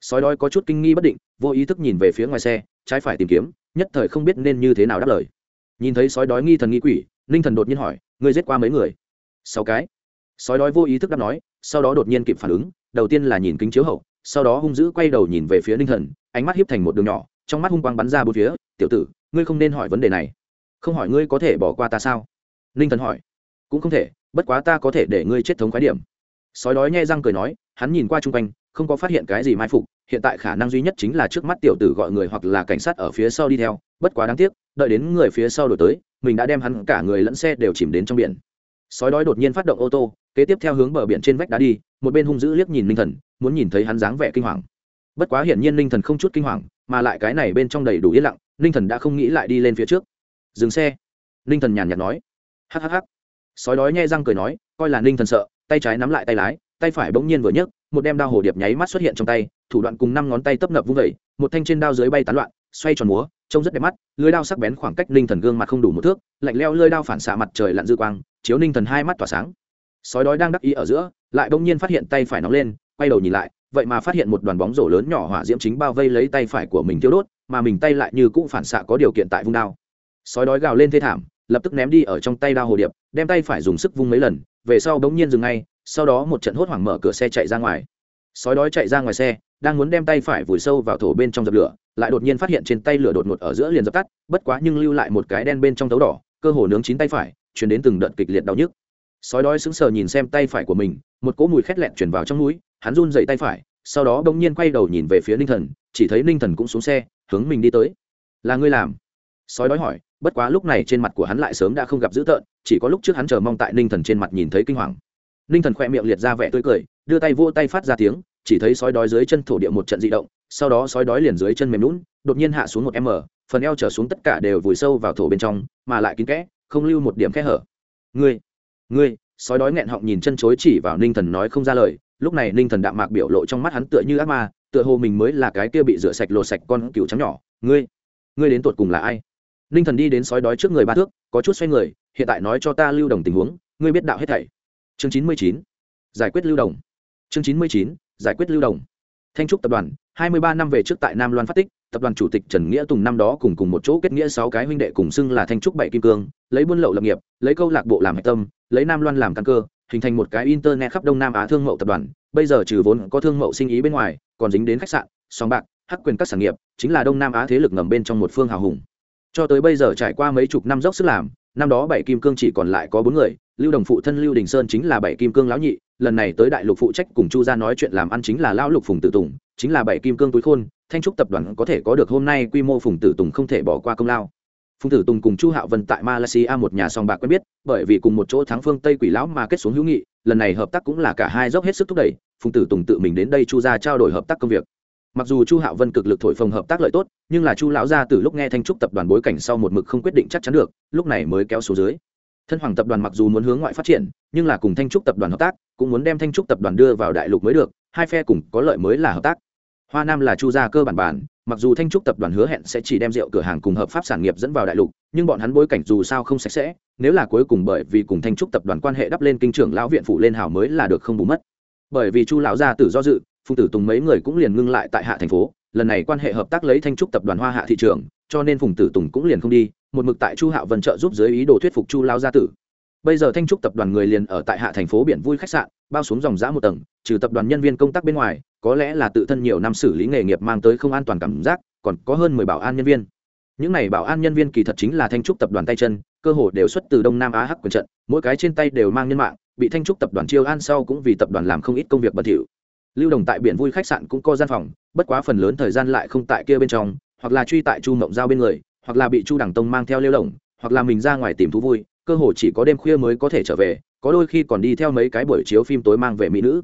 Sói đói có chút kinh nghi bất định, vô ý thức nhìn về phía ngoài xe, trái phải tìm kiếm, nhất thời không biết nên như thế nào đáp lời. Nhìn thấy sói đói nghi thần nghi quỷ, ninh thần đột nhiên hỏi, ngươi giết qua mấy người? Sáu cái. Sói đói vô ý thức đáp nói, sau đó đột nhiên kịp phản ứng, đầu tiên là nhìn kính chiếu hậu sau đó hung dữ quay đầu nhìn về phía ninh thần, ánh mắt hiếp thành một đường nhỏ, trong mắt hung quang bắn ra bốn phía, tiểu tử, ngươi không nên hỏi vấn đề này. Không hỏi ngươi có thể bỏ qua ta sao? Ninh thần hỏi. Cũng không thể, bất quá ta có thể để ngươi chết thống khái điểm. Sói đói nhai răng cười nói, hắn nhìn qua chung quanh, không có phát hiện cái gì mai phục, hiện tại khả năng duy nhất chính là trước mắt tiểu tử gọi người hoặc là cảnh sát ở phía sau đi theo, bất quá đáng tiếc, đợi đến người phía sau đổi tới, mình đã đem hắn cả người lẫn xe đều chìm đến trong biển. Sói đói đột nhiên phát động ô tô, kế tiếp theo hướng bờ biển trên vách đá đi một bên hung dữ liếc nhìn ninh thần, muốn nhìn thấy hắn dáng vẻ kinh hoàng. Bất quá hiển nhiên ninh thần không chút kinh hoàng, mà lại cái này bên trong đầy đủ yên lặng ninh thần đã không nghĩ lại đi lên phía trước. Dừng xe. Ninh thần nhàn nhạt nói. Hhh sói đói nhai răng cười nói, coi là ninh thần sợ, tay trái nắm lại tay lái, tay phải bỗng nhiên vừa nhấc, một đem đao hồ điệp nháy mắt xuất hiện trong tay, thủ đoạn cùng năm ngón tay tấp nập vung vẩy một thanh trên đao dưới bay tán loạn, xoay tròn múa, trông rất đẹp mắt, lưới đao sắc bén khoảng cách ninh thần gương mặt không đủ một thước, lạnh leo lưới đao phản xạ mặt trời lặn dư quang, chiếu ninh thần hai mắt tỏa sáng. Sói đói đang đắc ý ở giữa lại bỗng nhiên phát hiện tay phải nóng lên, quay đầu nhìn lại, vậy mà phát hiện một đoàn bóng rổ lớn nhỏ hỏa diễm chính bao vây lấy tay phải của mình tiêu đốt, mà mình tay lại như cũng phản xạ có điều kiện tại vung đao. Sói đói gào lên thê thảm, lập tức ném đi ở trong tay đao hồ điệp, đem tay phải dùng sức vung mấy lần, về sau bỗng nhiên dừng ngay, sau đó một trận hốt hoảng mở cửa xe chạy ra ngoài. Sói đói chạy ra ngoài xe, đang muốn đem tay phải vùi sâu vào thổ bên trong dập lửa, lại đột nhiên phát hiện trên tay lửa đột ngột ở giữa liền dập tắt, bất quá nhưng lưu lại một cái đen bên trong tấu đỏ, cơ hồ nướng chín tay phải, chuyển đến từng đợt kịch liệt đau nhức sói đói sững sờ nhìn xem tay phải của mình, một cỗ mùi khét lẹn chuyển vào trong núi hắn run dậy tay phải, sau đó bỗng nhiên quay đầu nhìn về phía ninh thần, chỉ thấy ninh thần cũng xuống xe, hướng mình đi tới. Là ngươi làm? Sói đói hỏi, bất quá lúc này trên mặt của hắn lại sớm đã không gặp dữ tợn, chỉ có lúc trước hắn chờ mong tại ninh thần trên mặt nhìn thấy kinh hoàng. Ninh thần khoe miệng liệt ra vẻ tươi cười, đưa tay vô tay phát ra tiếng, chỉ thấy sói đói dưới chân thổ địa một trận dị động, sau đó sói đói liền dưới chân mềm lún đột nhiên hạ xuống một m, phần eo trở xuống tất cả đều vùi sâu vào thổ bên trong, mà lại kín kẽ, không lưu một điểm kẽ hở. Ngươi ngươi, sói đói nghẹn họng nhìn chân chối chỉ vào ninh thần nói không ra lời. Lúc này ninh thần đạm mạc biểu lộ trong mắt hắn tựa như ác ma, tựa hồ mình mới là cái kia bị rửa sạch lột sạch con cừu trắng nhỏ. Ngươi ngươi đến tột cùng là ai? Ninh thần đi đến sói đói trước người ba thước, có chút xoay người, hiện tại nói cho ta lưu đồng tình huống, ngươi biết đạo hết thảy. Chương chín mươi chín, giải quyết lưu đồng. Chương chín mươi chín, giải quyết lưu đồng. Thanh trúc tập đoàn, hai mươi ba năm về trước tại nam loan phát tích tập đoàn chủ tịch trần nghĩa tùng năm đó cùng cùng một chỗ kết nghĩa sáu cái huynh đệ cùng xưng là thanh trúc bảy kim cương, lấy buôn lậu lập nghiệp, lấy câu lạc bộ làm hạch tâm, lấy nam loan làm căn cơ, hình thành một cái internet khắp đông nam á thương mậu tập đoàn. Bây giờ trừ vốn có thương mậu sinh ý bên ngoài, còn dính đến khách sạn, sòng bạc, hắc quyền các sản nghiệp, chính là đông nam á thế lực ngầm bên trong một phương hào hùng. Cho tới bây giờ trải qua mấy chục năm dốc sức làm, năm đó bảy kim cương chỉ còn lại có bốn người, lưu đồng phụ thân lưu đình sơn chính là bảy kim cương lão nhị, lần này tới đại lục phụ trách cùng chu gia nói chuyện làm ăn chính là lão lục phùng tử tùng, chính là bảy kim cương túi khôn thanh trúc tập đoàn có thể có được hôm nay quy mô phùng tử tùng không thể bỏ qua công lao. Phùng tử tùng cùng chu hạo vân tại malaysia một nhà song bạc quen biết, bởi vì cùng một chỗ thắng phương tây quỷ lão mà kết xuống hữu nghị, lần này hợp tác cũng là cả hai dốc hết sức thúc đẩy, phùng tử tùng tự mình đến đây chu gia trao đổi hợp tác công việc. Mặc dù chu hạo vân cực lực thổi phồng hợp tác lợi tốt, nhưng là chu lão gia từ lúc nghe thanh trúc tập đoàn bối cảnh sau một mực không quyết định chắc chắn được, lúc này mới kéo số dưới. Thân hoàng tập đoàn mặc dù muốn hướng ngoại phát triển, nhưng là cùng thanh trúc tập đoàn hợp tác, cũng muốn đem thanh trúc tập đoàn đưa vào đại lục mới được, hai phe cùng có lợi mới là hợp tác hoa nam là chu gia cơ bản bản, mặc dù thanh trúc tập đoàn hứa hẹn sẽ chỉ đem rượu cửa hàng cùng hợp pháp sản nghiệp dẫn vào đại lục, nhưng bọn hắn bối cảnh dù sao không sạch sẽ, nếu là cuối cùng bởi vì cùng thanh trúc tập đoàn quan hệ đắp lên kinh trưởng lão viện phụ lên hào mới là được không bù mất. Bởi vì chu lão gia tử do dự, phùng tử tùng mấy người cũng liền ngưng lại tại hạ thành phố, lần này quan hệ hợp tác lấy thanh trúc tập đoàn hoa hạ thị trường, cho nên phùng tử tùng cũng liền không đi, một mực tại chu hạo vân trợ giúp dưới ý đồ thuyết phục chu lao gia tử. Bây giờ thanh trúc tập đoàn người liền ở tại hạ thành phố biển vui khách sạn, bao xuống dòng giã một tầng, trừ tập đoàn nhân viên công tác bên ngoài có lẽ là tự thân nhiều năm xử lý nghề nghiệp mang tới không an toàn cảm giác, còn có hơn mười bảo an nhân viên. Những này bảo an nhân viên kỳ thật chính là thanh trúc tập đoàn tay chân, cơ hồ đều xuất từ đông nam á hắc quyền trận, mỗi cái trên tay đều mang nhân mạng, bị thanh trúc tập đoàn chiêu an sau cũng vì tập đoàn làm không ít công việc bẩn thỉu. Lưu đồng tại biển vui khách sạn cũng có gian phòng, bất quá phần lớn thời gian lại không tại kia bên trong, hoặc là truy tại chu mộng giao bên người, hoặc là bị chu đằng tông mang theo lêu lồng hoặc là mình ra ngoài tìm thú vui, cơ hồ chỉ có đêm khuya mới có thể trở về, có đôi khi còn đi theo mấy cái buổi chiếu phim tối mang về mỹ nữ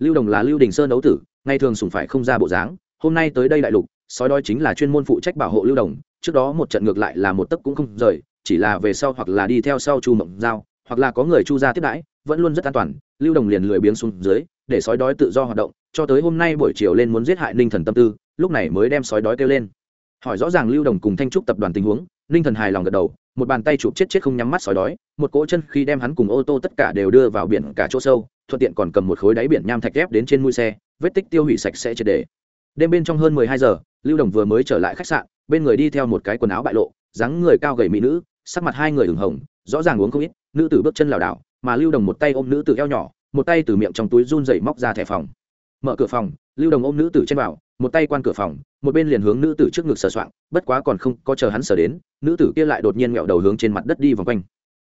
lưu đồng là lưu đình sơn đấu tử, ngày thường sùng phải không ra bộ dáng, hôm nay tới đây đại lục, sói đói chính là chuyên môn phụ trách bảo hộ lưu đồng, trước đó một trận ngược lại là một tấc cũng không rời, chỉ là về sau hoặc là đi theo sau chu mộng giao, hoặc là có người chu ra tiếp đãi, vẫn luôn rất an toàn, lưu đồng liền lười biếng xuống dưới, để sói đói tự do hoạt động, cho tới hôm nay buổi chiều lên muốn giết hại ninh thần tâm tư, lúc này mới đem sói đói kêu lên. Hỏi rõ ràng lưu đồng cùng thanh trúc tập đoàn tình huống, ninh thần hài lòng gật đầu, một bàn tay chụp chết chết không nhắm mắt sói đói, một cỗ chân khi đem hắn cùng ô tô tất cả đều đưa vào biển cả chỗ sâu thuận tiện còn cầm một khối đáy biển nham thạch ghép đến trên mũi xe, vết tích tiêu hủy sạch sẽ triệt đề. Đêm bên trong hơn mười hai giờ, lưu đồng vừa mới trở lại khách sạn, bên người đi theo một cái quần áo bại lộ, dáng người cao gầy mỹ nữ, sắc mặt hai người ửng hồng, rõ ràng uống không ít, nữ tử bước chân lảo đảo, mà lưu đồng một tay ôm nữ tử eo nhỏ, một tay từ miệng trong túi run dậy móc ra thẻ phòng. Mở cửa phòng, lưu đồng ôm nữ tử trên vào một tay quan cửa phòng, một bên liền hướng nữ tử trước ngực sờ soạng, bất quá còn không có chờ hắn sờ đến, nữ tử kia lại đột nhiên nghẹo đầu hướng trên mặt đất đi vòng quanh.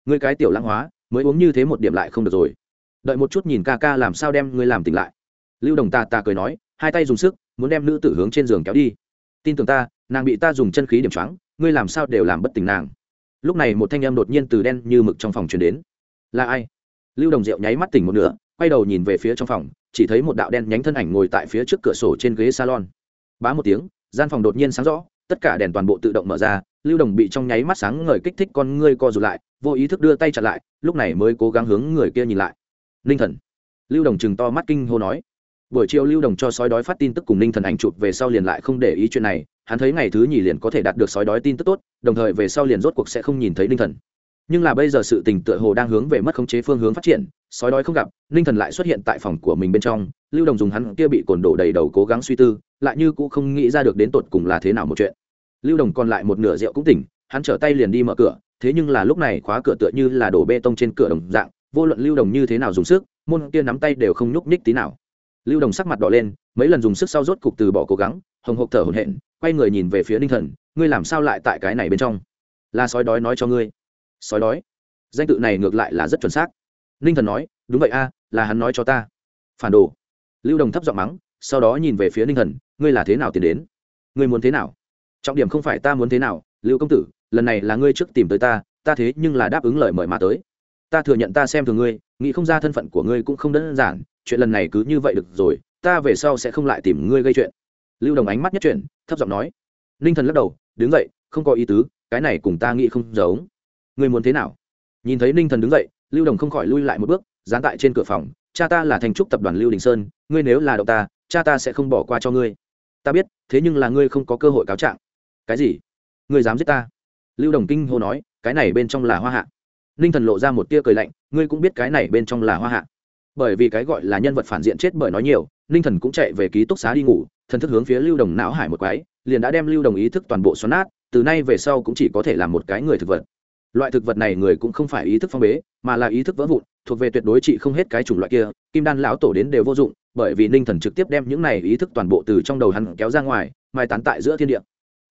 Người cái tiểu lãng hóa, mới uống như thế một điểm lại không được rồi đợi một chút nhìn ca ca làm sao đem ngươi làm tỉnh lại. Lưu đồng ta ta cười nói, hai tay dùng sức, muốn đem nữ tử hướng trên giường kéo đi. Tin tưởng ta, nàng bị ta dùng chân khí điểm choáng, ngươi làm sao đều làm bất tỉnh nàng. Lúc này một thanh em đột nhiên từ đen như mực trong phòng truyền đến. Là ai? Lưu đồng rượu nháy mắt tỉnh một nửa, quay đầu nhìn về phía trong phòng, chỉ thấy một đạo đen nhánh thân ảnh ngồi tại phía trước cửa sổ trên ghế salon. Bá một tiếng, gian phòng đột nhiên sáng rõ, tất cả đèn toàn bộ tự động mở ra, lưu đồng bị trong nháy mắt sáng ngời kích thích con ngươi co rụt lại, vô ý thức đưa tay chặn lại, lúc này mới cố gắng hướng người kia nhìn lại ninh thần. Lưu đồng chừng to mắt kinh hô nói. Buổi chiều lưu đồng cho sói đói phát tin tức cùng ninh thần ảnh chụp về sau liền lại không để ý chuyện này. Hắn thấy ngày thứ nhì liền có thể đạt được sói đói tin tức tốt, đồng thời về sau liền rốt cuộc sẽ không nhìn thấy ninh thần. Nhưng là bây giờ sự tình tựa hồ đang hướng về mất khống chế phương hướng phát triển, sói đói không gặp ninh thần lại xuất hiện tại phòng của mình bên trong. Lưu đồng dùng hắn kia bị cồn đổ đầy đầu cố gắng suy tư, lại như cũng không nghĩ ra được đến tột cùng là thế nào một chuyện. Lưu đồng còn lại một nửa rượu cũng tỉnh, hắn trở tay liền đi mở cửa, thế nhưng là lúc này khóa cửa tựa như là đổ bê tông trên cửa đồng dạng vô luận lưu đồng như thế nào dùng sức, môn kia nắm tay đều không nhúc nhích tí nào. Lưu đồng sắc mặt đỏ lên, mấy lần dùng sức sau rốt cục từ bỏ cố gắng, hồng hộc thở hổn hển, quay người nhìn về phía ninh thần, ngươi làm sao lại tại cái này bên trong? Là sói đói nói cho ngươi. Sói đói? Danh tự này ngược lại là rất chuẩn xác. Ninh thần nói, đúng vậy a, là hắn nói cho ta. Phản đồ. Lưu đồng thấp giọng mắng, sau đó nhìn về phía ninh thần, ngươi là thế nào tiến đến? Ngươi muốn thế nào? Trọng điểm không phải ta muốn thế nào, lưu công tử, lần này là ngươi trước tìm tới ta ta thế nhưng là đáp ứng lời mời mà tới ta thừa nhận ta xem thường ngươi, nghĩ không ra thân phận của ngươi cũng không đơn giản, chuyện lần này cứ như vậy được rồi, ta về sau sẽ không lại tìm ngươi gây chuyện. Lưu đồng ánh mắt nhất chuyển, thấp giọng nói. Ninh thần lắc đầu, đứng dậy, không có ý tứ, cái này cùng ta nghĩ không giống. Ngươi muốn thế nào? Nhìn thấy ninh thần đứng dậy, lưu đồng không khỏi lui lại một bước, dán tại trên cửa phòng. Cha ta là thành trúc tập đoàn lưu đình sơn, ngươi nếu là đậu ta, cha ta sẽ không bỏ qua cho ngươi. Ta biết, thế nhưng là ngươi không có cơ hội cáo trạng. Cái gì? Ngươi dám giết ta? Lưu đồng kinh hô nói, cái này bên trong là hoa hạ ninh thần lộ ra một tia cười lạnh ngươi cũng biết cái này bên trong là hoa hạ. Bởi vì cái gọi là nhân vật phản diện chết bởi nói nhiều ninh thần cũng chạy về ký túc xá đi ngủ thần thức hướng phía lưu đồng não hải một cái, liền đã đem lưu đồng ý thức toàn bộ xoắn nát từ nay về sau cũng chỉ có thể là một cái người thực vật. Loại thực vật này người cũng không phải ý thức phong bế mà là ý thức vỡ vụn thuộc về tuyệt đối trị không hết cái chủng loại kia kim đan lão tổ đến đều vô dụng bởi vì ninh thần trực tiếp đem những này ý thức toàn bộ từ trong đầu hắn kéo ra ngoài mai tán tại giữa thiên địa.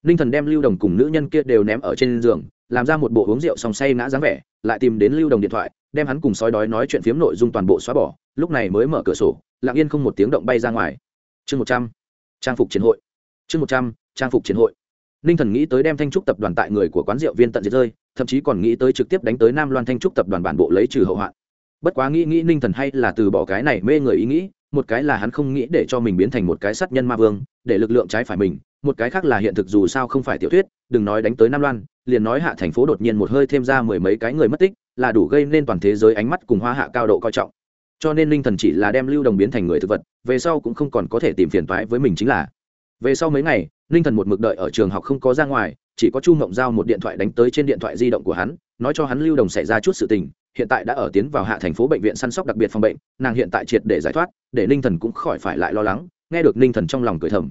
Ninh thần đem lưu đồng cùng nữ nhân kia đều ném ở trên giường làm ra một bộ uống rượu xong say ngã dáng vẻ lại tìm đến lưu đồng điện thoại, đem hắn cùng sói đói nói chuyện phiếm nội dung toàn bộ xóa bỏ, lúc này mới mở cửa sổ, lặng yên không một tiếng động bay ra ngoài. Chương một trăm, trang phục chiến hội. Chương một trăm, trang phục chiến hội. Ninh thần nghĩ tới đem thanh trúc tập đoàn tại người của quán rượu viên tận diệt rơi, thậm chí còn nghĩ tới trực tiếp đánh tới nam loan thanh trúc tập đoàn bản bộ lấy trừ hậu hoạn. Bất quá nghĩ nghĩ ninh thần hay là từ bỏ cái này mê người ý nghĩ, một cái là hắn không nghĩ để cho mình biến thành một cái sát nhân ma vương, để lực lượng trái phải mình, một cái khác là hiện thực dù sao không phải tiểu thuyết, đừng nói đánh tới nam loan liền nói hạ thành phố đột nhiên một hơi thêm ra mười mấy cái người mất tích, là đủ gây nên toàn thế giới ánh mắt cùng hoa hạ cao độ coi trọng. Cho nên linh thần chỉ là đem lưu đồng biến thành người thực vật, về sau cũng không còn có thể tìm phiền toái với mình chính là. Về sau mấy ngày, linh thần một mực đợi ở trường học không có ra ngoài, chỉ có chu mộng giao một điện thoại đánh tới trên điện thoại di động của hắn, nói cho hắn lưu đồng xảy ra chút sự tình, hiện tại đã ở tiến vào hạ thành phố bệnh viện săn sóc đặc biệt phòng bệnh, nàng hiện tại triệt để giải thoát, để ninh thần cũng khỏi phải lại lo lắng, nghe được ninh thần trong lòng cười thầm.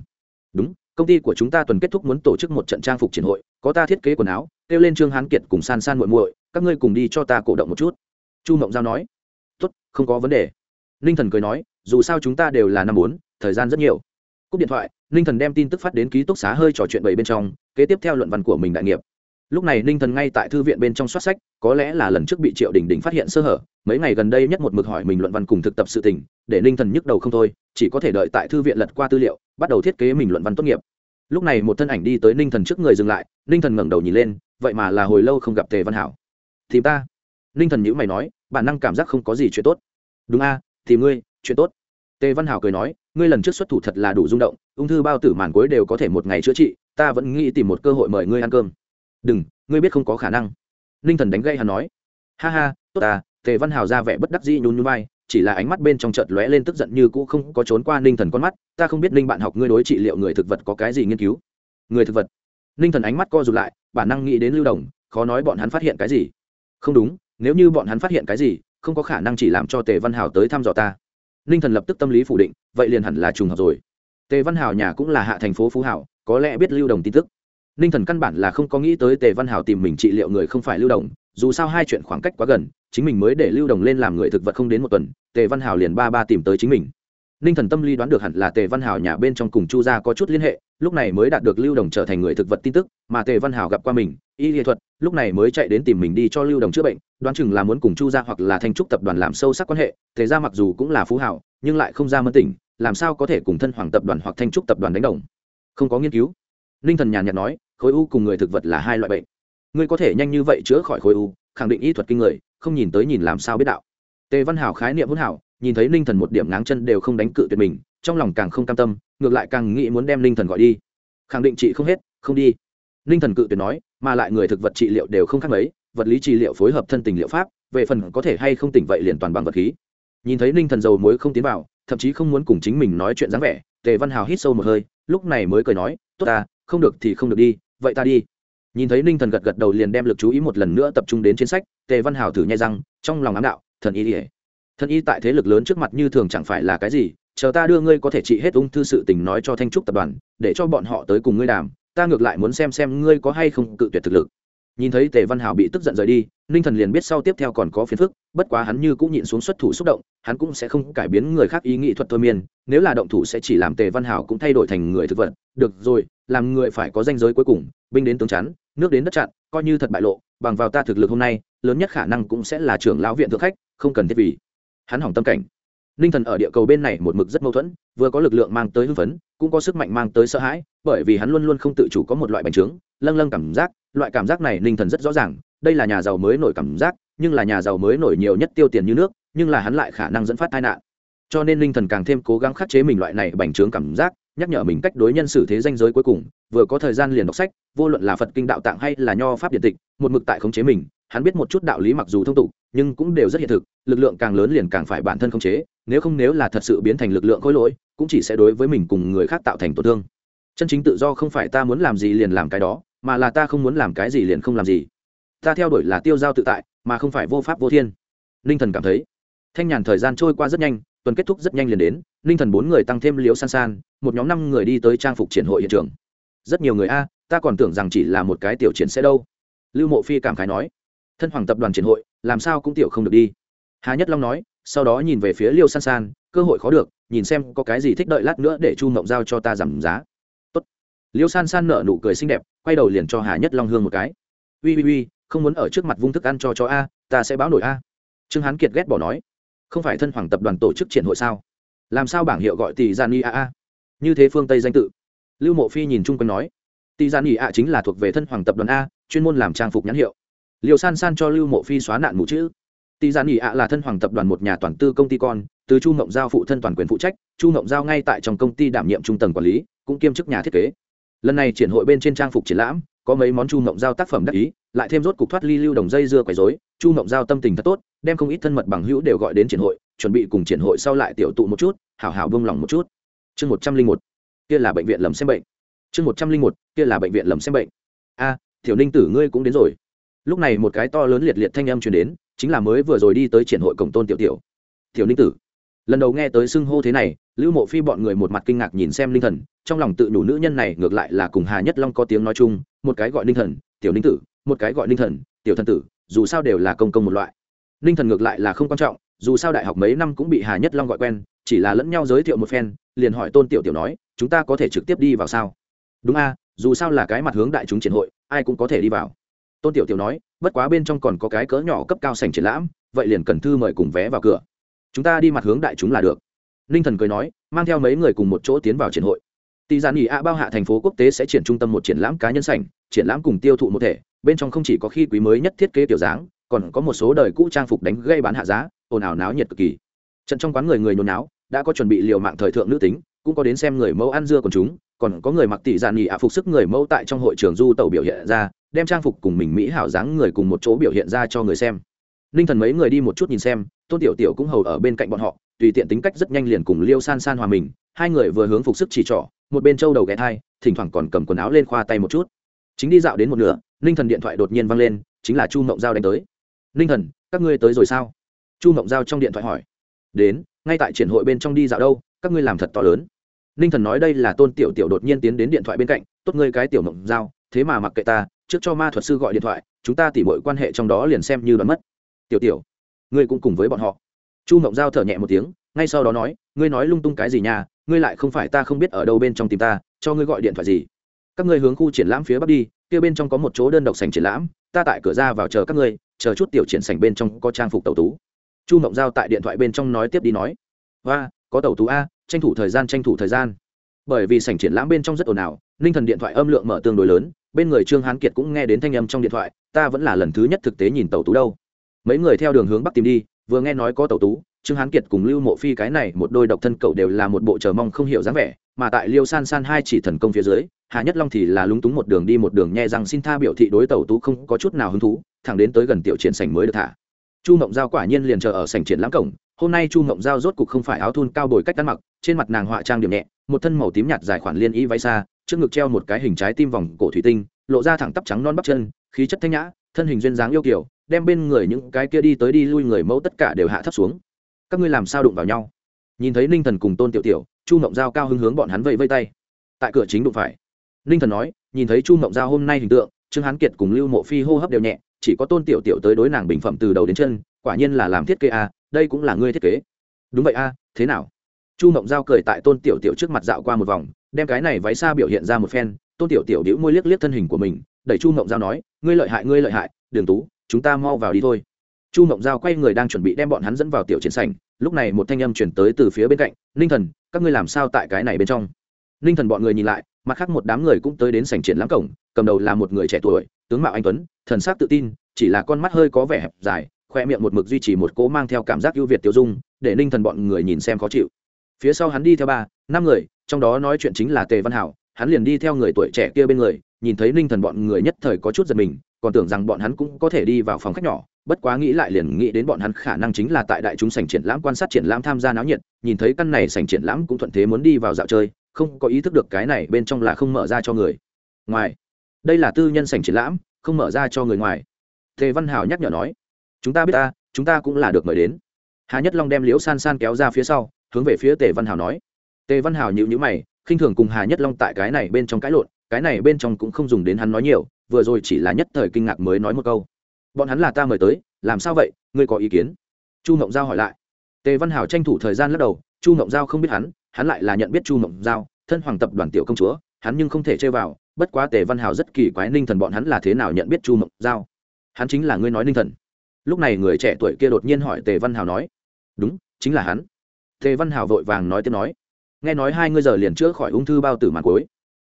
Đúng công ty của chúng ta tuần kết thúc muốn tổ chức một trận trang phục triển hội, có ta thiết kế quần áo, kêu lên trương hán kiệt cùng san san muội muội, các ngươi cùng đi cho ta cổ động một chút. Chu mộng giao nói. Tốt, không có vấn đề. Ninh thần cười nói, dù sao chúng ta đều là năm bốn, thời gian rất nhiều. Cúp điện thoại, ninh thần đem tin tức phát đến ký túc xá hơi trò chuyện bảy bên trong, kế tiếp theo luận văn của mình đại nghiệp lúc này ninh thần ngay tại thư viện bên trong soát sách, có lẽ là lần trước bị triệu đình đình phát hiện sơ hở, mấy ngày gần đây nhất một mực hỏi mình luận văn cùng thực tập sự tình, để ninh thần nhức đầu không thôi, chỉ có thể đợi tại thư viện lật qua tư liệu, bắt đầu thiết kế mình luận văn tốt nghiệp. Lúc này một thân ảnh đi tới ninh thần trước người dừng lại, ninh thần ngẩng đầu nhìn lên, vậy mà là hồi lâu không gặp tề văn hảo. Thì ta? Ninh thần nhữ mày nói, bản năng cảm giác không có gì chuyện tốt. Đúng a thì ngươi, chuyện tốt. Tề văn hảo cười nói, ngươi lần trước xuất thủ thật là đủ rung động, ung thư bao tử màn cuối đều có thể một ngày chữa trị, ta vẫn nghĩ tìm một cơ hội mời ngươi ăn cơm đừng, ngươi biết không có khả năng. Ninh thần đánh gây hắn nói. Ha ha, tốt à tề văn hào ra vẻ bất đắc dĩ nhún nhún vai, chỉ là ánh mắt bên trong chợt lóe lên tức giận như cũ không có trốn qua ninh thần con mắt, ta không biết ninh bạn học ngươi đối trị liệu người thực vật có cái gì nghiên cứu. Người thực vật. Ninh thần ánh mắt co rụt lại, bản năng nghĩ đến lưu đồng, khó nói bọn hắn phát hiện cái gì. Không đúng, nếu như bọn hắn phát hiện cái gì, không có khả năng chỉ làm cho tề văn hào tới thăm dò ta. Ninh thần lập tức tâm lý phủ định, vậy liền hẳn là trùng hợp rồi. Tề văn hào nhà cũng là hạ thành phố phú hảo, có lẽ biết lưu đồng tin tức ninh thần căn bản là không có nghĩ tới tề văn hảo tìm mình trị liệu người không phải lưu đồng, dù sao hai chuyện khoảng cách quá gần, chính mình mới để lưu đồng lên làm người thực vật không đến một tuần, tề văn hảo liền ba ba tìm tới chính mình. Ninh thần tâm lý đoán được hẳn là tề văn hảo nhà bên trong cùng chu gia có chút liên hệ, lúc này mới đạt được lưu đồng trở thành người thực vật tin tức, mà tề văn hảo gặp qua mình, y nghệ thuật, lúc này mới chạy đến tìm mình đi cho lưu đồng chữa bệnh, đoán chừng là muốn cùng chu gia hoặc là thanh trúc tập đoàn làm sâu sắc quan hệ, tề gia mặc dù cũng là phú hảo, nhưng lại không ra mân tỉnh, làm sao có thể cùng thân hoàng tập đoàn hoặc thanh trúc tập đoàn đánh đồng? Không có nghiên cứu. Ninh thần nhàn nhạt nói khối u cùng người thực vật là hai loại bệnh. Ngươi có thể nhanh như vậy chữa khỏi khối u, khẳng định y thuật kinh người, không nhìn tới nhìn làm sao biết đạo. Tề văn hảo khái niệm hỗn hảo, nhìn thấy ninh thần một điểm ngáng chân đều không đánh cự tuyệt mình, trong lòng càng không cam tâm, ngược lại càng nghĩ muốn đem ninh thần gọi đi. Khẳng định chị không hết, không đi. Ninh thần cự tuyệt nói, mà lại người thực vật trị liệu đều không khác mấy, vật lý trị liệu phối hợp thân tình liệu pháp, về phần có thể hay không tỉnh vậy liền toàn bằng vật khí. Nhìn thấy ninh thần dầu muối không tiến vào, thậm chí không muốn cùng chính mình nói chuyện dáng vẻ, tề văn hào hít sâu một hơi, lúc này mới cười nói, tốt ta, không được thì không được đi vậy ta đi. Nhìn thấy ninh thần gật gật đầu liền đem l ự c chú ý một lần nữa tập trung đến trên sách, tề văn hào thử nhai răng, trong lòng ám đạo, thần y ỉa thần y tại thế lực lớn trước mặt như thường chẳng phải là cái gì, chờ ta đưa ngươi có thể trị hết ung thư sự tình nói cho thanh trúc tập đoàn, để cho bọn họ tới cùng ngươi đàm, ta ngược lại muốn xem xem ngươi có hay không cự tuyệt thực lực. Nhìn thấy tề văn hào bị tức giận rời đi, ninh thần liền biết sau tiếp theo còn có phiền phức, bất quá hắn như cũng nhịn xuống xuất thủ xúc động, hắn cũng sẽ không cải biến người khác ý nghĩ thuật thôi miên, nếu là động thủ sẽ chỉ làm tề văn hào cũng thay đổi thành người thực vật. Được rồi làm người phải có danh giới cuối cùng, binh đến tướng chắn, nước đến đất chặn, coi như thật bại lộ, bằng vào ta thực lực hôm nay, lớn nhất khả năng cũng sẽ là trưởng lão viện thượng khách, không cần thiết vì hắn hỏng tâm cảnh. Ninh thần ở địa cầu bên này một mực rất mâu thuẫn, vừa có lực lượng mang tới hưng phấn, cũng có sức mạnh mang tới sợ hãi, bởi vì hắn luôn luôn không tự chủ có một loại bành trướng, lâng lâng cảm giác, loại cảm giác này ninh thần rất rõ ràng, đây là nhà giàu mới nổi cảm giác, nhưng là nhà giàu mới nổi nhiều nhất tiêu tiền như nước, nhưng là hắn lại khả năng dẫn phát tai nạn. Cho nên ninh thần càng thêm cố gắng khắc chế mình loại này bành trướng cảm giác nhắc nhở mình cách đối nhân xử thế danh giới cuối cùng, vừa có thời gian liền đọc sách, vô luận là phật kinh đạo tạng hay là nho pháp điện tịch, một mực tại khống chế mình, hắn biết một chút đạo lý mặc dù thông tục, nhưng cũng đều rất hiện thực, lực lượng càng lớn liền càng phải bản thân khống chế, nếu không nếu là thật sự biến thành lực lượng khối lỗi, cũng chỉ sẽ đối với mình cùng người khác tạo thành tổn thương. Chân chính tự do không phải ta muốn làm gì liền làm cái đó, mà là ta không muốn làm cái gì liền không làm gì. Ta theo đuổi là tiêu giao tự tại, mà không phải vô pháp vô thiên. Ninh thần cảm thấy, thanh nhàn thời gian trôi qua rất nhanh tuần kết thúc rất nhanh liền đến, ninh thần bốn người tăng thêm liếu san san, một nhóm năm người đi tới trang phục triển hội hiện trường. Rất nhiều người a, ta còn tưởng rằng chỉ là một cái tiểu triển sẽ đâu. Lưu mộ phi cảm khái nói. Thân hoàng tập đoàn triển hội, làm sao cũng tiểu không được đi. Hà nhất long nói, sau đó nhìn về phía liêu san san, cơ hội khó được, nhìn xem có cái gì thích đợi lát nữa để chu mộng giao cho ta giảm giá. Tốt. liêu san san nở nụ cười xinh đẹp, quay đầu liền cho hà nhất long hương một cái. Ui ui ui, không muốn ở trước mặt vung thức ăn cho cho a, ta sẽ báo nổi a. Trương hán kiệt ghét bỏ nói không phải thân hoàng tập đoàn tổ chức triển hội sao? Làm sao bảng hiệu gọi tỷ gian y a a? Như thế phương tây danh tự. Lưu mộ phi nhìn chung quanh nói tỷ gian y a chính là thuộc về thân hoàng tập đoàn a, chuyên môn làm trang phục nhãn hiệu. Liều san san cho lưu mộ phi xóa nạn mũ chữ. Tỷ gian y a là thân hoàng tập đoàn một nhà toàn tư công ty con, từ chu Ngộng giao phụ thân toàn quyền phụ trách, chu ngộng giao ngay tại trong công ty đảm nhiệm trung tầng quản lý, cũng kiêm chức nhà thiết kế. Lần này triển hội bên trên trang phục triển lãm, có mấy món chu ngộng giao tác phẩm đắc ý, lại thêm rốt cục thoát ly lưu đồng dây dưa quấy dối chu ngộng giao tâm tình thật tốt đem không ít thân mật bằng hữu đều gọi đến triển hội chuẩn bị cùng triển hội sau lại tiểu tụ một chút hảo hảo bông lòng một chút. Chương một trăm linh một kia là bệnh viện lầm xem bệnh. Chương một trăm linh một kia là bệnh viện lầm xem bệnh. A à, tiểu ninh tử ngươi cũng đến rồi. Lúc này một cái to lớn liệt liệt thanh âm truyền đến chính là mới vừa rồi đi tới triển hội cổng tôn tiểu tiểu. Tiểu ninh tử lần đầu nghe tới xưng hô thế này lưu mộ phi bọn người một mặt kinh ngạc nhìn xem ninh thần trong lòng tự nhủ nữ nhân này ngược lại là cùng hà nhất long có tiếng nói chung một cái gọi ninh thần tiểu ninh tử một cái gọi ninh thần tiểu thần tử dù sao đều là công công một loại ninh thần ngược lại là không quan trọng, dù sao đại học mấy năm cũng bị hà nhất long gọi quen, chỉ là lẫn nhau giới thiệu một phen, liền hỏi tôn tiểu tiểu nói, chúng ta có thể trực tiếp đi vào sao? Đúng a, dù sao là cái mặt hướng đại chúng triển hội, ai cũng có thể đi vào. Tôn tiểu tiểu nói, bất quá bên trong còn có cái cỡ nhỏ cấp cao sành triển lãm, vậy liền cần thư mời cùng vé vào cửa. Chúng ta đi mặt hướng đại chúng là được. Ninh thần cười nói, mang theo mấy người cùng một chỗ tiến vào triển hội. Tỷ giản nghỉ a bao hạ thành phố quốc tế sẽ triển trung tâm một triển lãm cá nhân sảnh, triển lãm cùng tiêu thụ một thể, bên trong không chỉ có khi quý mới nhất thiết kế tiểu dáng còn có một số đời cũ trang phục đánh gây bán hạ giá, ồn ào náo nhiệt cực kỳ. Trận trong quán người người nôn náo, đã có chuẩn bị liều mạng thời thượng nữ tính, cũng có đến xem người mẫu ăn dưa còn chúng, còn có người mặc tỷ dạ giản nhị ạ phục sức người mẫu tại trong hội trường du tàu biểu hiện ra, đem trang phục cùng mình mỹ hảo dáng người cùng một chỗ biểu hiện ra cho người xem. Ninh thần mấy người đi một chút nhìn xem, tôn tiểu tiểu cũng hầu ở bên cạnh bọn họ, tùy tiện tính cách rất nhanh liền cùng liêu san san hòa mình, hai người vừa hướng phục sức chỉ trỏ, một bên trâu đầu ghé thai, thỉnh thoảng còn cầm quần áo lên khoa tay một chút. Chính đi dạo đến một nửa, ninh thần điện thoại đột nhiên văng lên, chính là chu mộng giao đánh tới ninh thần, các ngươi tới rồi sao? Chu mộng giao trong điện thoại hỏi. Đến, ngay tại triển hội bên trong đi dạo đâu, các ngươi làm thật to lớn. Ninh thần nói đây là tôn tiểu tiểu đột nhiên tiến đến điện thoại bên cạnh, tốt ngươi cái tiểu mộng giao, thế mà mặc kệ ta, trước cho ma thuật sư gọi điện thoại, chúng ta tỉ mọi quan hệ trong đó liền xem như đoán mất. Tiểu tiểu, ngươi cũng cùng với bọn họ. Chu mộng giao thở nhẹ một tiếng, ngay sau đó nói, ngươi nói lung tung cái gì nhà ngươi lại không phải ta không biết ở đâu bên trong tìm ta, cho ngươi gọi điện thoại gì. Các ngươi hướng khu triển lãm phía bắc đi kia bên trong có một chỗ đơn độc sành triển lãm, ta tại cửa ra vào chờ các ngươi, chờ chút tiểu triển sành bên trong có trang phục tẩu tú. Chu mộng giao tại điện thoại bên trong nói tiếp đi nói. Và có tẩu tú a, tranh thủ thời gian, tranh thủ thời gian. Bởi vì sảnh triển lãm bên trong rất ồn ào, ninh thần điện thoại âm lượng mở tương đối lớn, bên người trương hán kiệt cũng nghe đến thanh âm trong điện thoại, ta vẫn là lần thứ nhất thực tế nhìn tàu tú đâu. Mấy người theo đường hướng bắc tìm đi, vừa nghe nói có tàu tú trương hán kiệt cùng lưu mộ phi cái này một đôi độc thân cậu đều là một bộ chờ mong không hiểu dáng vẻ, mà tại liêu san san hai chỉ thần công phía dưới, hà nhất long thì là lúng túng một đường đi một đường nhẹ rằng xin tha biểu thị đối tẩu tú không có chút nào hứng thú, thẳng đến tới gần tiểu triển sảnh mới được thả. Chu mộng giao quả nhiên liền chờ ở sảnh triển lãm cổng, hôm nay chu mộng giao rốt cục không phải áo thun cao bồi cách ăn mặc, trên mặt nàng họa trang điểm nhẹ, một thân màu tím nhạt dài khoản liên y váy xa, trước ngực treo một cái hình trái tim vòng cổ thủy tinh, lộ ra thẳng tắp trắng non bắp chân, khí chất thanh nhã, thân hình duyên dáng yêu kiểu đem bên người những cái kia đi tới đi lui người mẫu tất cả đều hạ thấp xuống các ngươi làm sao đụng vào nhau? Nhìn thấy ninh thần cùng tôn tiểu tiểu, chu mộng giao cao hứng hướng bọn hắn vẫy vây tay. Tại cửa chính đụng phải, ninh thần nói, nhìn thấy chu mộng giao hôm nay hình tượng, trương hán kiệt cùng lưu mộ phi hô hấp đều nhẹ, chỉ có tôn tiểu tiểu tới đối nàng bình phẩm từ đầu đến chân, quả nhiên là làm thiết kế a, đây cũng là ngươi thiết kế. Đúng vậy a, thế nào? Chu mộng giao cười tại tôn tiểu tiểu trước mặt dạo qua một vòng, đem cái này váy xa biểu hiện ra một phen, tôn tiểu tiểu đĩu môi liếc liếc thân hình của mình, đẩy chu mộng giao nói, ngươi lợi hại, ngươi lợi hại, đường tú, chúng ta mau vào đi thôi chu mộng giao quay người đang chuẩn bị đem bọn hắn dẫn vào tiểu chiến sảnh, lúc này một thanh âm chuyển tới từ phía bên cạnh, ninh thần, các ngươi làm sao tại cái này bên trong? Ninh thần bọn người nhìn lại, mặt khác một đám người cũng tới đến sảnh triển lãm cổng, cầm đầu là một người trẻ tuổi, tướng mạo anh tuấn, thần sắc tự tin, chỉ là con mắt hơi có vẻ hẹp dài, khoe miệng một mực duy trì một cố mang theo cảm giác ưu việt tiêu dung, để ninh thần bọn người nhìn xem khó chịu. Phía sau hắn đi theo ba, năm người, trong đó nói chuyện chính là tề văn hảo, hắn liền đi theo người tuổi trẻ kia bên người, nhìn thấy ninh thần bọn người nhất thời có chút giật mình, còn tưởng rằng bọn hắn cũng có thể đi vào phòng khách nhỏ bất quá nghĩ lại liền nghĩ đến bọn hắn khả năng chính là tại đại chúng sảnh triển lãm quan sát triển lãm tham gia náo nhiệt, nhìn thấy căn này sảnh triển lãm cũng thuận thế muốn đi vào dạo chơi, không có ý thức được cái này bên trong là không mở ra cho người ngoài. Đây là tư nhân sảnh triển lãm, không mở ra cho người ngoài. Tề văn hào nhắc nhở nói, chúng ta biết ta, chúng ta cũng là được mời đến. Hà nhất long đem liễu san san kéo ra phía sau, hướng về phía tề văn hào nói. Tề văn hào nhịu nhữ mày, khinh thường cùng hà nhất long tại cái này bên trong cãi lộn, cái này bên trong cũng không dùng đến hắn nói nhiều, vừa rồi chỉ là nhất thời kinh ngạc mới nói một câu bọn hắn là ta mời tới, làm sao vậy, ngươi có ý kiến? Chu mộng giao hỏi lại. Tề văn Hảo tranh thủ thời gian lắc đầu, chu mộng giao không biết hắn hắn lại là nhận biết chu mộng giao, thân hoàng tập đoàn tiểu công chúa, hắn nhưng không thể chơi vào, bất quá tề văn Hảo rất kỳ quái ninh thần bọn hắn là thế nào nhận biết chu mộng giao? Hắn chính là ngươi nói ninh thần. Lúc này người trẻ tuổi kia đột nhiên hỏi tề văn Hảo nói. Đúng, chính là hắn. Tề văn Hảo vội vàng nói tiếp nói. Nghe nói hai ngươi giờ liền chữa khỏi ung thư bao tử màn cuối.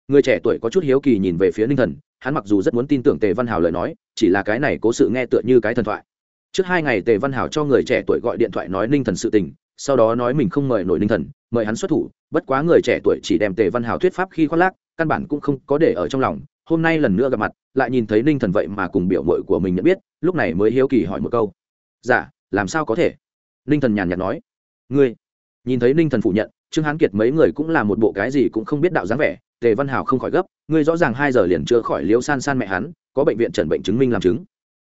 Người trẻ tuổi có chút hiếu kỳ nhìn về phía ninh thần, hắn mặc dù rất muốn tin tưởng tề văn hào lời nói chỉ là cái này cố sự nghe tựa như cái thần thoại. Trước hai ngày tề văn Hảo cho người trẻ tuổi gọi điện thoại nói ninh thần sự tình, sau đó nói mình không mời nổi ninh thần, mời hắn xuất thủ, bất quá người trẻ tuổi chỉ đem tề văn Hảo thuyết pháp khi khoác lác, căn bản cũng không có để ở trong lòng, hôm nay lần nữa gặp mặt, lại nhìn thấy ninh thần vậy mà cùng biểu mội của mình nhận biết, lúc này mới hiếu kỳ hỏi một câu. Dạ làm sao có thể? Ninh thần nhàn nhạt nói. Ngươi? Nhìn thấy ninh thần phủ nhận, trương hán kiệt mấy người cũng là một bộ cái gì cũng không biết đạo dáng vẻ tề văn hào không khỏi gấp, ngươi rõ ràng hai giờ liền chữa khỏi liễu san san mẹ hắn, có bệnh viện trần bệnh chứng minh làm chứng.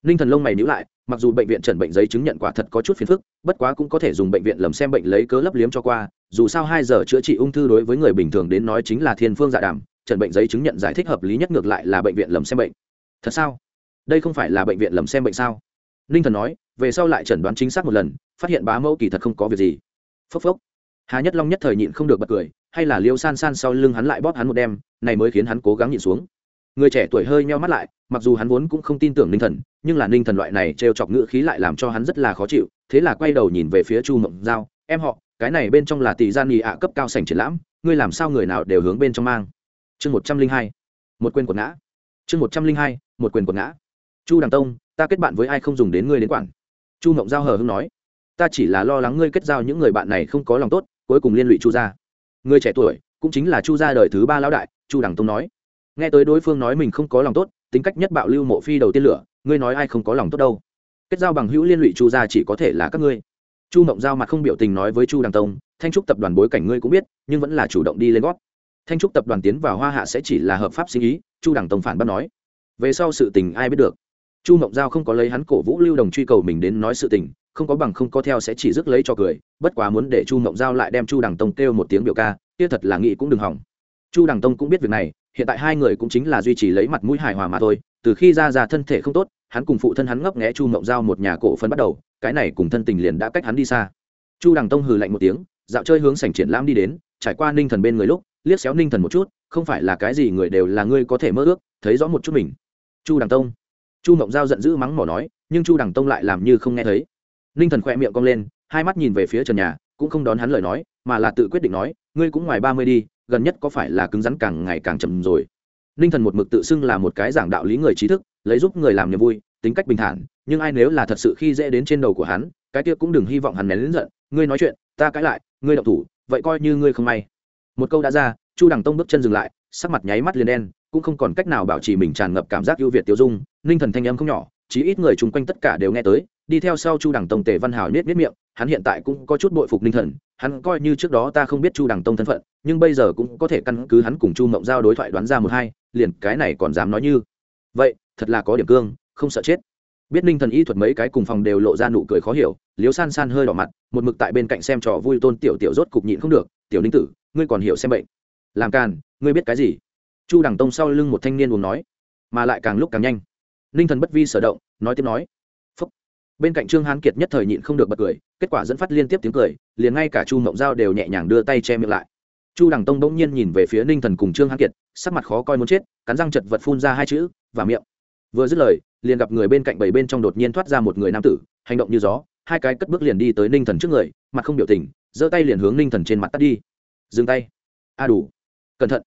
Ninh thần lông mày nhữ lại, mặc dù bệnh viện trần bệnh giấy chứng nhận quả thật có chút phiền phức, bất quá cũng có thể dùng bệnh viện lầm xem bệnh lấy cớ lấp liếm cho qua, dù sao hai giờ chữa trị ung thư đối với người bình thường đến nói chính là thiên phương dạ đàm trần bệnh giấy chứng nhận giải thích hợp lý nhất ngược lại là bệnh viện lầm xem bệnh. Thật sao? Đây không phải là bệnh viện lầm xem bệnh sao? Ninh thần nói, về sau lại chẩn đoán chính xác một lần, phát hiện bá mẫu kỳ thật không có việc gì. Phốc phốc. Hà nhất long nhất thời nhịn không được bật cười hay là liêu san san sau lưng hắn lại bóp hắn một đêm, này mới khiến hắn cố gắng nhịn xuống. Người trẻ tuổi hơi meo mắt lại, mặc dù hắn vốn cũng không tin tưởng ninh thần, nhưng là ninh thần loại này trêu chọc ngữ khí lại làm cho hắn rất là khó chịu, thế là quay đầu nhìn về phía chu mộng giao, em họ, cái này bên trong là tỷ gian nghị ạ cấp cao sành triển lãm, ngươi làm sao người nào đều hướng bên trong mang? Chương một trăm linh hai, một quyền quần ngã. Chương một trăm linh hai, một quyền quần ngã. Chu đằng tông, ta kết bạn với ai không dùng đến ngươi đến quản. Chu mộng giao hờ hưng nói. Ta chỉ là lo lắng ngươi kết giao những người bạn này không có lòng tốt, cuối cùng liên lụy chu ra người trẻ tuổi cũng chính là chu gia đời thứ ba lão đại, chu đằng tông nói. Nghe tới đối phương nói mình không có lòng tốt, tính cách nhất bạo lưu mộ phi đầu tiên lửa, ngươi nói ai không có lòng tốt đâu? Kết giao bằng hữu liên lụy chu gia chỉ có thể là các ngươi. Chu mộng giao mặt không biểu tình nói với chu đằng tông, thanh trúc tập đoàn bối cảnh ngươi cũng biết, nhưng vẫn là chủ động đi lên gót. Thanh trúc tập đoàn tiến vào hoa hạ sẽ chỉ là hợp pháp sinh ý, chu đằng tông phản bác nói. Về sau sự tình ai biết được. Chu mộng giao không có lấy hắn cổ vũ lưu đồng truy cầu mình đến nói sự tình không có bằng không có theo sẽ chỉ rước lấy cho cười, bất quá muốn để chu mộng giao lại đem chu đằng tông kêu một tiếng biểu ca, kia thật là nghĩ cũng đừng hỏng. Chu đằng tông cũng biết việc này, hiện tại hai người cũng chính là duy trì lấy mặt mũi hài hòa mà thôi, từ khi ra ra thân thể không tốt, hắn cùng phụ thân hắn ngấp nghẽ chu mộng giao một nhà cổ phân bắt đầu, cái này cùng thân tình liền đã cách hắn đi xa. Chu đằng tông hừ lạnh một tiếng, dạo chơi hướng sảnh triển lãm đi đến, trải qua ninh thần bên người lúc, liếc xéo ninh thần một chút, không phải là cái gì người đều là ngươi có thể mơ ước, thấy rõ một chút mình. Chu đằng tông. Chu mộng giao giận dữ mắng mỏ nói, nhưng chu đằng tông lại làm như không nghe thấy ninh thần khỏe miệng cong lên, hai mắt nhìn về phía trần nhà, cũng không đón hắn lời nói, mà là tự quyết định nói, ngươi cũng ngoài ba mươi đi, gần nhất có phải là cứng rắn càng ngày càng chậm rồi? Ninh thần một mực tự xưng là một cái giảng đạo lý người trí thức, lấy giúp người làm niềm vui, tính cách bình thản, nhưng ai nếu là thật sự khi dễ đến trên đầu của hắn, cái kia cũng đừng hy vọng hắn nén đến giận, ngươi nói chuyện, ta cãi lại, ngươi đậu thủ, vậy coi như ngươi không may. Một câu đã ra, chu đằng tông bước chân dừng lại, sắc mặt nháy mắt liền đen, cũng không còn cách nào bảo trì mình tràn ngập cảm giác ưu việt tiêu dung, ninh thần thanh âm không nhỏ, chí ít người chung quanh tất cả đều nghe tới đi theo sau chu đằng tông tề văn hào nết nết miệng, hắn hiện tại cũng có chút bội phục ninh thần, hắn coi như trước đó ta không biết chu đằng tông thân phận, nhưng bây giờ cũng có thể căn cứ hắn cùng chu mộng giao đối thoại đoán ra một hai, liền cái này còn dám nói như. Vậy, thật là có điểm cương, không sợ chết. Biết ninh thần y thuật mấy cái cùng phòng đều lộ ra nụ cười khó hiểu liếu san san hơi đỏ mặt, một mực tại bên cạnh xem trò vui tôn tiểu tiểu rốt cục nhịn không được, tiểu ninh tử, ngươi còn hiểu xem bệnh. Làm càn, ngươi biết cái gì? Chu đằng tông sau lưng một thanh niên buồn nói, mà lại càng lúc càng nhanh. Ninh thần bất vi sở động, nói tiếp nói bên cạnh trương hán kiệt nhất thời nhịn không được bật cười, kết quả dẫn phát liên tiếp tiếng cười, liền ngay cả chu mộng giao đều nhẹ nhàng đưa tay che miệng lại. Chu đằng tông bỗng nhiên nhìn về phía ninh thần cùng trương hán kiệt, sắc mặt khó coi muốn chết, cắn răng chật vật phun ra hai chữ, và miệng. Vừa dứt lời, liền gặp người bên cạnh bảy bên trong đột nhiên thoát ra một người nam tử, hành động như gió, hai cái cất bước liền đi tới ninh thần trước người, mặt không biểu tình, giơ tay liền hướng ninh thần trên mặt tắt đi. Dừng tay. A đủ. Cẩn thận.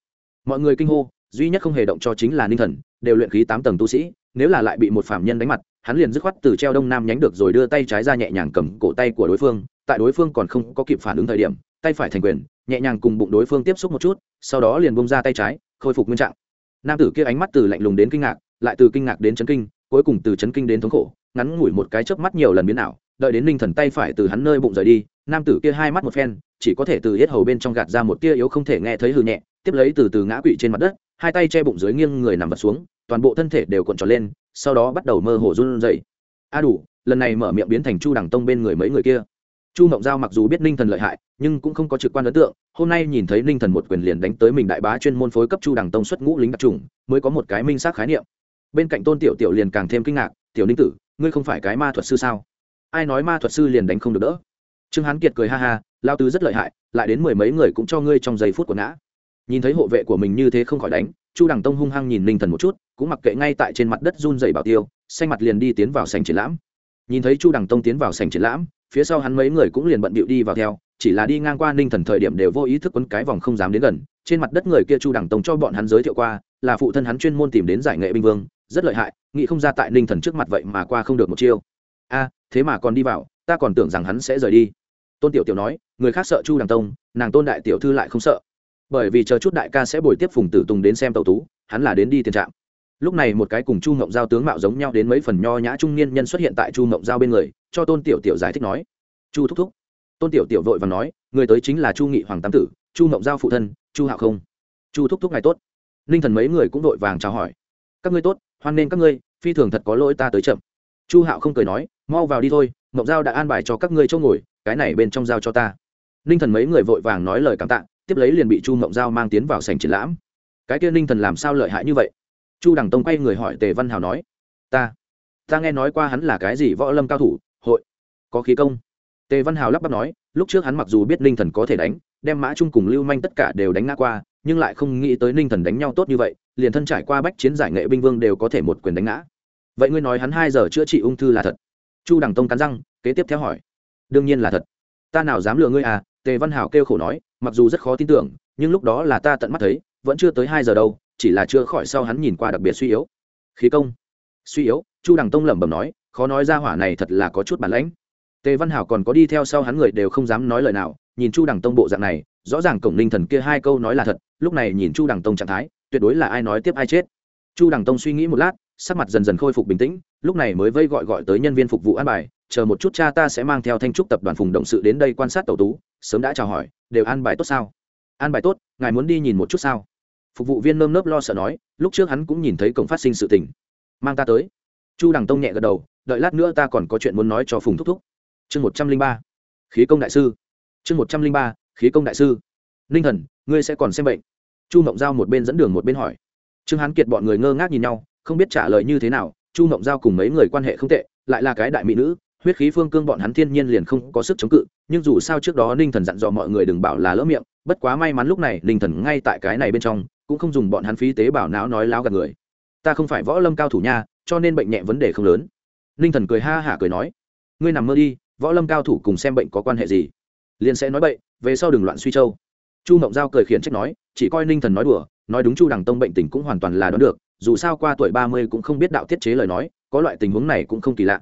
Mọi người kinh hô, duy nhất không hề động cho chính là ninh thần, đều luyện khí tám tầng tu sĩ, nếu là lại bị một phạm nhân đánh mặt hắn liền dứt khoát từ treo đông nam nhánh được rồi đưa tay trái ra nhẹ nhàng cầm cổ tay của đối phương, tại đối phương còn không có kịp phản ứng thời điểm, tay phải thành quyền, nhẹ nhàng cùng bụng đối phương tiếp xúc một chút, sau đó liền bông ra tay trái, khôi phục nguyên trạng. Nam tử kia ánh mắt từ lạnh lùng đến kinh ngạc, lại từ kinh ngạc đến chấn kinh, cuối cùng từ chấn kinh đến thống khổ, ngắn ngủi một cái chớp mắt nhiều lần biến ảo, đợi đến ninh thần tay phải từ hắn nơi bụng rời đi, nam tử kia hai mắt một phen, chỉ có thể từ hết hầu bên trong gạt ra một tia yếu không thể nghe thấy hư nhẹ, tiếp lấy từ từ ngã quỵ trên mặt đất, hai tay che bụng dưới nghiêng người nằm vật xuống, toàn bộ thân thể đều cuộn tròn lên sau đó bắt đầu mơ hồ run rẩy. A đủ, lần này mở miệng biến thành chu đằng tông bên người mấy người kia. Chu mộng giao mặc dù biết ninh thần lợi hại, nhưng cũng không có trực quan ấn tượng, hôm nay nhìn thấy ninh thần một quyền liền đánh tới mình đại bá chuyên môn phối cấp chu đằng tông xuất ngũ lính đặc trùng, mới có một cái minh xác khái niệm. Bên cạnh tôn tiểu tiểu liền càng thêm kinh ngạc, tiểu ninh tử, ngươi không phải cái ma thuật sư sao? Ai nói ma thuật sư liền đánh không được đỡ? Trương hán kiệt cười ha ha lao tứ rất lợi hại, lại đến mười mấy người cũng cho ngươi trong giây phút của ngã nhìn thấy hộ vệ của mình như thế không khỏi đánh, chu đằng tông hung hăng nhìn ninh thần một chút, cũng mặc kệ ngay tại trên mặt đất run dày bảo tiêu, xanh mặt liền đi tiến vào sành triển lãm. Nhìn thấy chu đằng tông tiến vào sành triển lãm, phía sau hắn mấy người cũng liền bận bịu đi vào theo, chỉ là đi ngang qua ninh thần thời điểm đều vô ý thức quấn cái vòng không dám đến gần, trên mặt đất người kia chu đằng tông cho bọn hắn giới thiệu qua, là phụ thân hắn chuyên môn tìm đến giải nghệ binh vương, rất lợi hại, nghĩ không ra tại ninh thần trước mặt vậy mà qua không được một chiêu. A, thế mà còn đi vào, ta còn tưởng rằng hắn sẽ rời đi. Tôn tiểu tiểu nói, người khác sợ chu đằng tông, nàng tôn đại tiểu thư lại không sợ bởi vì chờ chút đại ca sẽ bồi tiếp phùng tử tùng đến xem tàu tú, hắn là đến đi tiền trạm. Lúc này một cái cùng chu ngộng giao tướng mạo giống nhau đến mấy phần nho nhã trung niên nhân xuất hiện tại chu ngộng giao bên người, cho tôn tiểu tiểu giải thích nói, chu thúc thúc. Tôn tiểu tiểu vội và nói, người tới chính là chu nghị hoàng tam tử, chu ngộng giao phụ thân, chu hạo không. Chu thúc thúc ngài tốt. Ninh thần mấy người cũng vội vàng chào hỏi, các ngươi tốt, hoan nên các ngươi, phi thường thật có lỗi ta tới chậm. Chu hạo không cười nói, mau vào đi thôi ngộng giao đã an bài cho các ngươi chỗ ngồi, cái này bên trong giao cho ta. Ninh thần mấy người vội vàng nói lời cảm tạ tiếp lấy liền bị chu mộng giao mang tiến vào sành triển lãm. Cái kia ninh thần làm sao lợi hại như vậy? Chu đằng tông quay người hỏi tề văn hào nói, ta ta nghe nói qua hắn là cái gì võ lâm cao thủ, hội, có khí công. Tề văn hào lắp bắp nói, lúc trước hắn mặc dù biết ninh thần có thể đánh, đem mã trung cùng lưu manh tất cả đều đánh ngã qua, nhưng lại không nghĩ tới ninh thần đánh nhau tốt như vậy, liền thân trải qua bách chiến giải nghệ binh vương đều có thể một quyền đánh ngã. Vậy ngươi nói hắn hai giờ chữa trị ung thư là thật? Chu đằng tông cắn răng, kế tiếp theo hỏi. Đương nhiên là thật. Ta nào dám lừa ngươi à? Tề văn hào kêu khổ nói mặc dù rất khó tin tưởng, nhưng lúc đó là ta tận mắt thấy, vẫn chưa tới hai giờ đâu, chỉ là chưa khỏi sau hắn nhìn qua đặc biệt suy yếu. Khí công. Suy yếu, chu đằng tông lẩm bẩm nói, khó nói ra hỏa này thật là có chút bản lãnh. Tề văn hảo còn có đi theo sau hắn người đều không dám nói lời nào, nhìn chu đằng tông bộ dạng này, rõ ràng cổng ninh thần kia hai câu nói là thật, lúc này nhìn chu đằng tông trạng thái, tuyệt đối là ai nói tiếp ai chết. Chu đằng tông suy nghĩ một lát, sắc mặt dần dần khôi phục bình tĩnh, lúc này mới vây gọi gọi tới nhân viên phục vụ an bài, chờ một chút cha ta sẽ mang theo thanh trúc tập đoàn phùng động sự đến đây quan sát tàu tú sớm đã chào hỏi, đều an bài tốt sao? An bài tốt, ngài muốn đi nhìn một chút sao? Phục vụ viên nơm nớp lo sợ nói, lúc trước hắn cũng nhìn thấy cổng phát sinh sự tình. Mang ta tới. Chu đằng tông nhẹ gật đầu, đợi lát nữa ta còn có chuyện muốn nói cho phùng thúc thúc. Chương một trăm linh ba. Khí công đại sư. Chương một trăm linh ba, khí công đại sư. Ninh thần, ngươi sẽ còn xem bệnh. Chu mộng giao một bên dẫn đường một bên hỏi. Trương hán kiệt bọn người ngơ ngác nhìn nhau, không biết trả lời như thế nào, chu mộng giao cùng mấy người quan hệ không tệ, lại là cái đại mỹ nữ huyết khí phương cương bọn hắn thiên nhiên liền không có sức chống cự, nhưng dù sao trước đó ninh thần dặn dò mọi người đừng bảo là lỡ miệng, bất quá may mắn lúc này ninh thần ngay tại cái này bên trong, cũng không dùng bọn hắn phí tế bảo não nói láo gạt người. Ta không phải võ lâm cao thủ nha, cho nên bệnh nhẹ vấn đề không lớn. Ninh thần cười ha hả cười nói, ngươi nằm mơ đi, võ lâm cao thủ cùng xem bệnh có quan hệ gì? Liền sẽ nói bậy, về sau đừng loạn suy châu. Chu mộng giao cười khiển trách nói, chỉ coi ninh thần nói đùa, nói đúng chu đằng tông bệnh tình cũng hoàn toàn là đoán được, dù sao qua tuổi ba mươi cũng không biết đạo tiết chế lời nói, có loại tình huống này cũng không kỳ lạ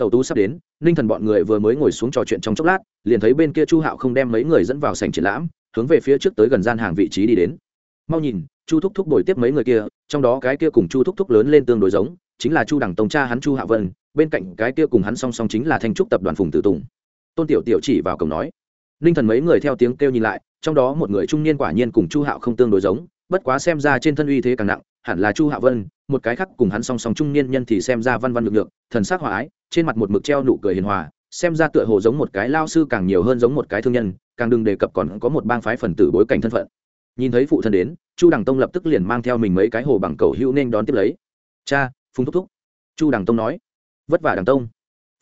tàu tú sắp đến, ninh thần bọn người vừa mới ngồi xuống trò chuyện trong chốc lát, liền thấy bên kia chu hạo không đem mấy người dẫn vào sành triển lãm, hướng về phía trước tới gần gian hàng vị trí đi đến. Mau nhìn, chu thúc thúc bồi tiếp mấy người kia, trong đó cái kia cùng chu thúc thúc lớn lên tương đối giống, chính là chu đằng tông cha hắn chu hạ vân, bên cạnh cái kia cùng hắn song song chính là thanh trúc tập đoàn phùng tử tùng. Tôn tiểu tiểu chỉ vào cổng nói. Ninh thần mấy người theo tiếng kêu nhìn lại, trong đó một người trung niên quả nhiên cùng chu hạo không tương đối giống bất quá xem ra trên thân uy thế càng nặng, hẳn là chu hạ vân, một cái khác cùng hắn song song trung niên nhân thì xem ra văn văn lực lượng thần sắc hòa ái, trên mặt một mực treo nụ cười hiền hòa, xem ra tựa hồ giống một cái lao sư càng nhiều hơn giống một cái thương nhân, càng đừng đề cập còn có một bang phái phần tử bối cảnh thân phận. Nhìn thấy phụ thân đến, chu đằng tông lập tức liền mang theo mình mấy cái hồ bằng cầu hữu nên đón tiếp lấy. Cha, phùng thúc thúc. Chu đằng tông nói. Vất vả đằng tông.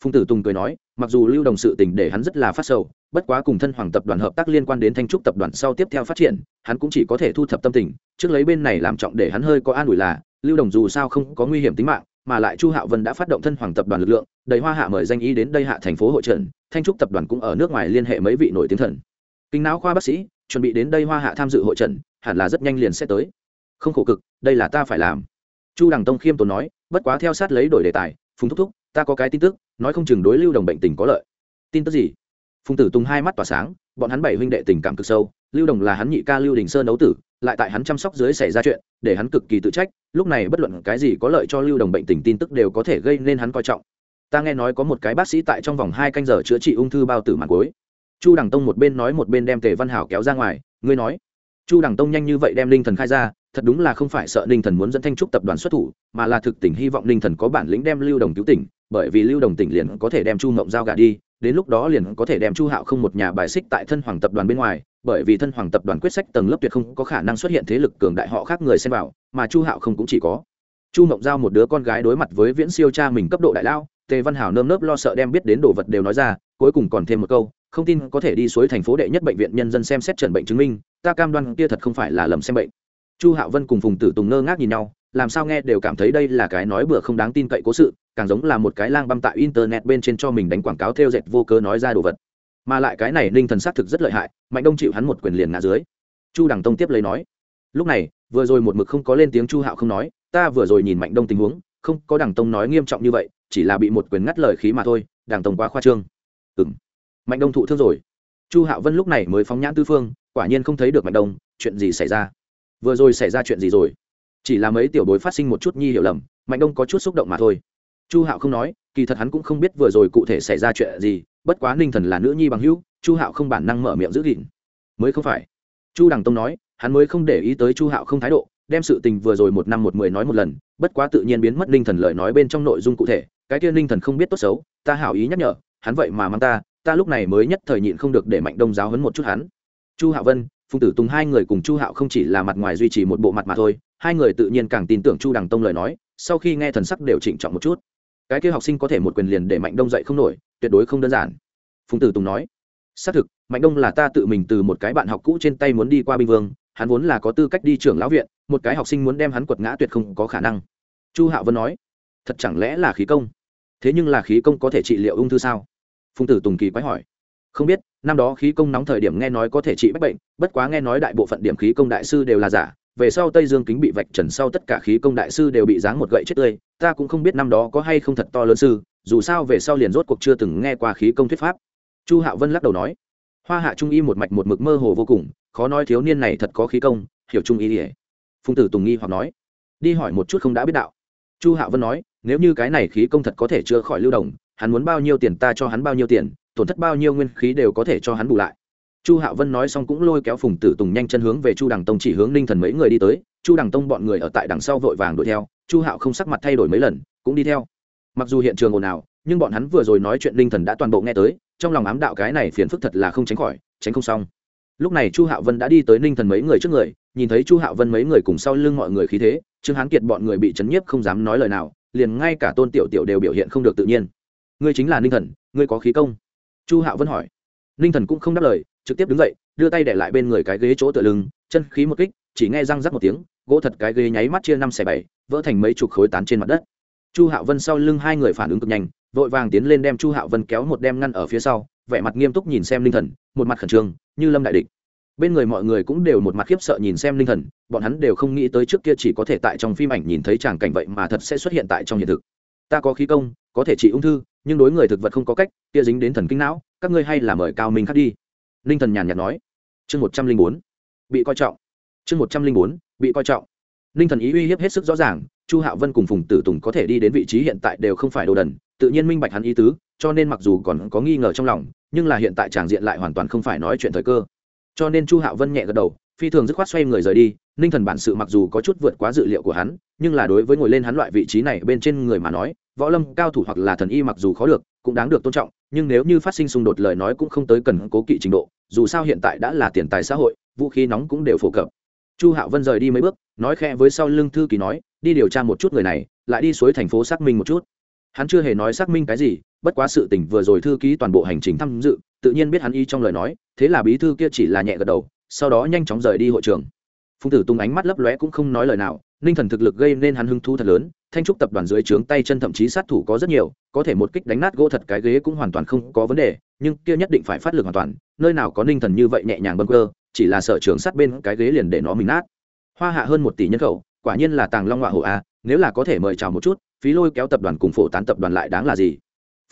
Phùng tử tùng cười nói, mặc dù lưu đồng sự tình để hắn rất là phát sầu bất quá cùng thân hoàng tập đoàn hợp tác liên quan đến thanh trúc tập đoàn sau tiếp theo phát triển, hắn cũng chỉ có thể thu thập tâm tình, trước lấy bên này làm trọng để hắn hơi có an ủi là, lưu đồng dù sao không có nguy hiểm tính mạng, mà lại chu hạo vân đã phát động thân hoàng tập đoàn lực lượng, đầy hoa hạ mời danh ý đến đây hạ thành phố hội trần thanh trúc tập đoàn cũng ở nước ngoài liên hệ mấy vị nổi tiếng thần. Kinh não khoa bác sĩ, chuẩn bị đến đây hoa hạ tham dự hội trần hẳn là rất nhanh liền sẽ tới. Không khổ cực, đây là ta phải làm. Chu đằng tông khiêm tốn nói, bất quá theo sát lấy đổi đề tài, phùng thúc thúc, ta có cái tin tức, nói không chừng đối lưu đồng bệnh tình có lợi. Tin tức gì? Phùng tử tùng hai mắt tỏa sáng, bọn hắn bảy huynh đệ tình cảm cực sâu, lưu đồng là hắn nhị ca lưu đình sơn đấu tử, lại tại hắn chăm sóc dưới xảy ra chuyện, để hắn cực kỳ tự trách, lúc này bất luận cái gì có lợi cho lưu đồng bệnh tình tin tức đều có thể gây nên hắn coi trọng. Ta nghe nói có một cái bác sĩ tại trong vòng hai canh giờ chữa trị ung thư bao tử màn cuối. Chu đằng tông một bên nói một bên đem tề văn hảo kéo ra ngoài, ngươi nói. Chu đằng tông nhanh như vậy đem linh thần khai ra, thật đúng là không phải sợ ninh thần muốn dẫn thanh trúc tập đoàn xuất thủ, mà là thực tình hy vọng ninh thần có bản lĩnh đem lưu đồng cứu tỉnh, bởi vì lưu đồng tỉnh liền có thể đem chu mộng giao gà đi đến lúc đó liền có thể đem chu hạo không một nhà bài xích tại thân hoàng tập đoàn bên ngoài, bởi vì thân hoàng tập đoàn quyết sách tầng lớp tuyệt không có khả năng xuất hiện thế lực cường đại họ khác người xem vào, mà chu hạo không cũng chỉ có. Chu mộng giao một đứa con gái đối mặt với viễn siêu cha mình cấp độ đại lao, tề văn hảo nơm nớp lo sợ đem biết đến đồ vật đều nói ra, cuối cùng còn thêm một câu, không tin có thể đi suối thành phố đệ nhất bệnh viện nhân dân xem xét trần bệnh chứng minh, ta cam đoan kia thật không phải là lầm xem bệnh. Chu hạo vân cùng phùng tử tùng ngơ ngác nhìn nhau, làm sao nghe đều cảm thấy đây là cái nói bừa không đáng tin cậy cố sự càng giống là một cái lang băm tại internet bên trên cho mình đánh quảng cáo theo dệt vô cớ nói ra đồ vật. Mà lại cái này ninh thần xác thực rất lợi hại, mạnh đông chịu hắn một quyền liền ngã dưới. Chu đằng tông tiếp lấy nói, lúc này, vừa rồi một mực không có lên tiếng chu hạo không nói, ta vừa rồi nhìn mạnh đông tình huống, không có đằng tông nói nghiêm trọng như vậy, chỉ là bị một quyền ngắt lời khí mà thôi, đằng tông quá khoa trương. Ừ m mạnh đông thụ thương rồi. Chu hạo vân lúc này mới phóng nhãn tư phương, quả nhiên không thấy được mạnh đông, chuyện gì xảy ra? Vừa rồi xảy ra chuyện gì rồi? Chỉ là mấy tiểu bối phát sinh một chút nhi hiểu lầm, mạnh đông có chút xúc động mà thôi chu hạo không nói, kỳ thật hắn cũng không biết vừa rồi cụ thể xảy ra chuyện gì, bất quá ninh thần là nữ nhi bằng hữu, chu hạo không bản năng mở miệng giữ gìn. Mới không phải. Chu đằng tông nói, hắn mới không để ý tới chu hạo không thái độ, đem sự tình vừa rồi một năm một mười nói một lần, bất quá tự nhiên biến mất ninh thần lời nói bên trong nội dung cụ thể, cái kia ninh thần không biết tốt xấu, ta hảo ý nhắc nhở, hắn vậy mà mang ta ta lúc này mới nhất thời nhịn không được để mạnh đông giáo hấn một chút hắn. Chu hạo vân, phùng tử tùng hai người cùng chu hạo không chỉ là mặt ngoài duy trì một bộ mặt mà thôi, hai người tự nhiên càng tin tưởng chu đằng tông lời nói, sau khi nghe thần sắc đều trịnh trọng một chút cái kia học sinh có thể một quyền liền để mạnh đông dậy không nổi, tuyệt đối không đơn giản. Phùng tử tùng nói, xác thực, mạnh đông là ta tự mình từ một cái bạn học cũ trên tay muốn đi qua binh vương, hắn vốn là có tư cách đi trưởng lão viện, một cái học sinh muốn đem hắn quật ngã tuyệt không có khả năng. Chu hạo vân nói, thật chẳng lẽ là khí công? Thế nhưng là khí công có thể trị liệu ung thư sao? Phùng tử tùng kỳ quái hỏi, không biết, năm đó khí công nóng thời điểm nghe nói có thể trị bách bệnh, bất quá nghe nói đại bộ phận điểm khí công đại sư đều là giả về sau tây dương kính bị vạch trần sau tất cả khí công đại sư đều bị giáng một gậy chết tươi, ta cũng không biết năm đó có hay không thật to lớn sư, dù sao về sau liền rốt cuộc chưa từng nghe qua khí công thuyết pháp. Chu hạo vân lắc đầu nói, hoa hạ trung y một mạch một mực mơ hồ vô cùng, khó nói thiếu niên này thật có khí công, hiểu trung y ỉa phùng tử tùng nghi hoặc nói, đi hỏi một chút không đã biết đạo. Chu hạo vân nói, nếu như cái này khí công thật có thể chữa khỏi lưu đồng hắn muốn bao nhiêu tiền ta cho hắn bao nhiêu tiền, tổn thất bao nhiêu nguyên khí đều có thể cho hắn bù lại chu hạo vân nói xong cũng lôi kéo phùng tử tùng nhanh chân hướng về chu đằng tông chỉ hướng ninh thần mấy người đi tới. Chu đằng tông bọn người ở tại đằng sau vội vàng đuổi theo. Chu hạo không sắc mặt thay đổi mấy lần, cũng đi theo. Mặc dù hiện trường ồn ào, nhưng bọn hắn vừa rồi nói chuyện ninh thần đã toàn bộ nghe tới, trong lòng ám đạo cái này phiền phức thật là không tránh khỏi, tránh không xong. Lúc này chu hạo vân đã đi tới ninh thần mấy người trước người, nhìn thấy chu hạo vân mấy người cùng sau lưng mọi người khí thế, trương hán kiệt bọn người bị chấn nhiếp không dám nói lời nào, liền ngay cả tôn tiểu tiểu đều biểu hiện không được tự nhiên. Ngươi chính là ninh thần, ngươi có khí công? Chu hạo vân hỏi ninh thần cũng không đáp lời, trực tiếp đứng dậy, đưa tay để lại bên người cái ghế chỗ tựa lưng, chân khí một kích, chỉ nghe răng rắc một tiếng, gỗ thật cái ghế nháy mắt chia năm xẻ bảy, vỡ thành mấy chục khối tán trên mặt đất. Chu hạo vân sau lưng hai người phản ứng cực nhanh, vội vàng tiến lên đem chu hạo vân kéo một đem ngăn ở phía sau, vẻ mặt nghiêm túc nhìn xem linh thần, một mặt khẩn trương, như lâm đại địch. Bên người mọi người cũng đều một mặt khiếp sợ nhìn xem linh thần, bọn hắn đều không nghĩ tới trước kia chỉ có thể tại trong phim ảnh nhìn thấy tràng cảnh vậy mà thật sẽ xuất hiện tại trong hiện thực. Ta có khí công, có thể trị ung thư nhưng đối người thực vật không có cách, kia dính đến thần kinh não, các ngươi hay là mời cao minh khắc đi. Linh thần nhàn nhạt nói. Chương một trăm linh bốn, bị coi trọng. Chương một trăm linh bốn, bị coi trọng. Linh thần ý uy hiếp hết sức rõ ràng, chu hạo vân cùng phùng tử tùng có thể đi đến vị trí hiện tại đều không phải đồ đần, tự nhiên minh bạch hắn ý tứ, cho nên mặc dù còn có nghi ngờ trong lòng, nhưng là hiện tại tràng diện lại hoàn toàn không phải nói chuyện thời cơ. Cho nên chu hạo vân nhẹ gật đầu, phi thường dứt khoát xoay người rời đi, ninh thần bản sự mặc dù có chút vượt quá dự liệu của hắn, nhưng là đối với ngồi lên hắn loại vị trí này bên trên người mà nói võ lâm cao thủ hoặc là thần y mặc dù khó được, cũng đáng được tôn trọng, nhưng nếu như phát sinh xung đột lời nói cũng không tới cần cố kỵ trình độ, dù sao hiện tại đã là tiền tài xã hội, vũ khí nóng cũng đều phổ cập. Chu hạo vân rời đi mấy bước, nói khẽ với sau lưng thư ký nói, đi điều tra một chút người này, lại đi suối thành phố xác minh một chút. Hắn chưa hề nói xác minh cái gì, bất quá sự tình vừa rồi thư ký toàn bộ hành trình tham dự, tự nhiên biết hắn y trong lời nói, thế là bí thư kia chỉ là nhẹ gật đầu, sau đó nhanh chóng rời đi hội trường phùng tử tung ánh mắt lấp lóe cũng không nói lời nào, ninh thần thực lực gây nên hắn hưng thu thật lớn, thanh trúc tập đoàn dưới trướng tay chân thậm chí sát thủ có rất nhiều, có thể một kích đánh nát gỗ thật cái ghế cũng hoàn toàn không có vấn đề, nhưng kia nhất định phải phát lực hoàn toàn, nơi nào có ninh thần như vậy nhẹ nhàng bâng cơ chỉ là sở trường sát bên cái ghế liền để nó mình nát. Hoa hạ hơn một tỷ nhân khẩu, quả nhiên là tàng long họa hộ a, nếu là có thể mời chào một chút, phí lôi kéo tập đoàn cùng phổ tán tập đoàn lại đáng là gì?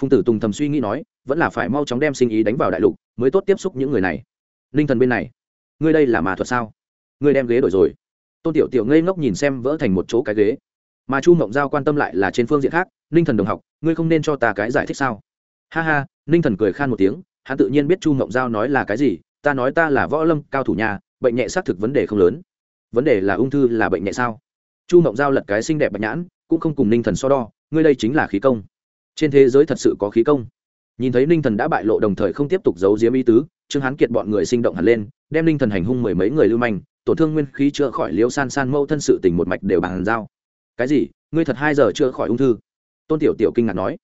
Phùng tử tùng thầm suy nghĩ nói, vẫn là phải mau chóng đem sinh ý đánh vào đại lục, mới tốt tiếp xúc những người này. Ninh thần bên này, ngươi đây là mà thuật sao? Ngươi đem ghế đổi rồi. Tôn tiểu tiểu ngây ngốc nhìn xem vỡ thành một chỗ cái ghế. Mà chu mộng giao quan tâm lại là trên phương diện khác, ninh thần đồng học, ngươi không nên cho ta cái giải thích sao? Ha ha, ninh thần cười khan một tiếng, hắn tự nhiên biết chu mộng giao nói là cái gì, ta nói ta là võ lâm cao thủ nhà, bệnh nhẹ xác thực vấn đề không lớn. Vấn đề là ung thư là bệnh nhẹ sao? Chu mộng giao lật cái xinh đẹp bạch nhãn, cũng không cùng ninh thần so đo, ngươi đây chính là khí công. Trên thế giới thật sự có khí công. Nhìn thấy ninh thần đã bại lộ đồng thời không tiếp tục giấu diếm ý tứ, trương hán kiệt bọn người sinh động hẳn lên, đem ninh thần hành hung mười mấy người lưu manh tổn thương nguyên khí chữa khỏi liễu san san mâu thân sự tình một mạch đều bàn giao. Cái gì? Ngươi thật hai giờ chữa khỏi ung thư? Tôn tiểu tiểu kinh ngạc nói.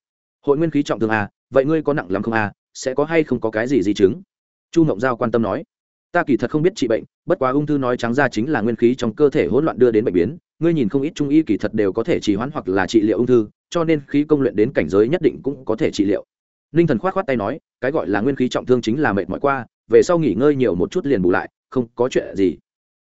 Hội nguyên khí trọng thương à, vậy ngươi có nặng lắm không à, sẽ có hay không có cái gì di chứng? Chu mộng giao quan tâm nói. Ta kỳ thật không biết trị bệnh bất quá ung thư nói trắng ra chính là nguyên khí trong cơ thể hỗn loạn đưa đến bệnh biến. Ngươi nhìn không ít trung y kỳ thật đều có thể trì hoãn hoặc là trị liệu ung thư cho nên khí công luyện đến cảnh giới nhất định cũng có thể trị liệu. Ninh thần khoát khoát tay nói cái gọi là nguyên khí trọng thương chính là mệt mỏi qua về sau nghỉ ngơi nhiều một chút liền bù lại không có chuyện gì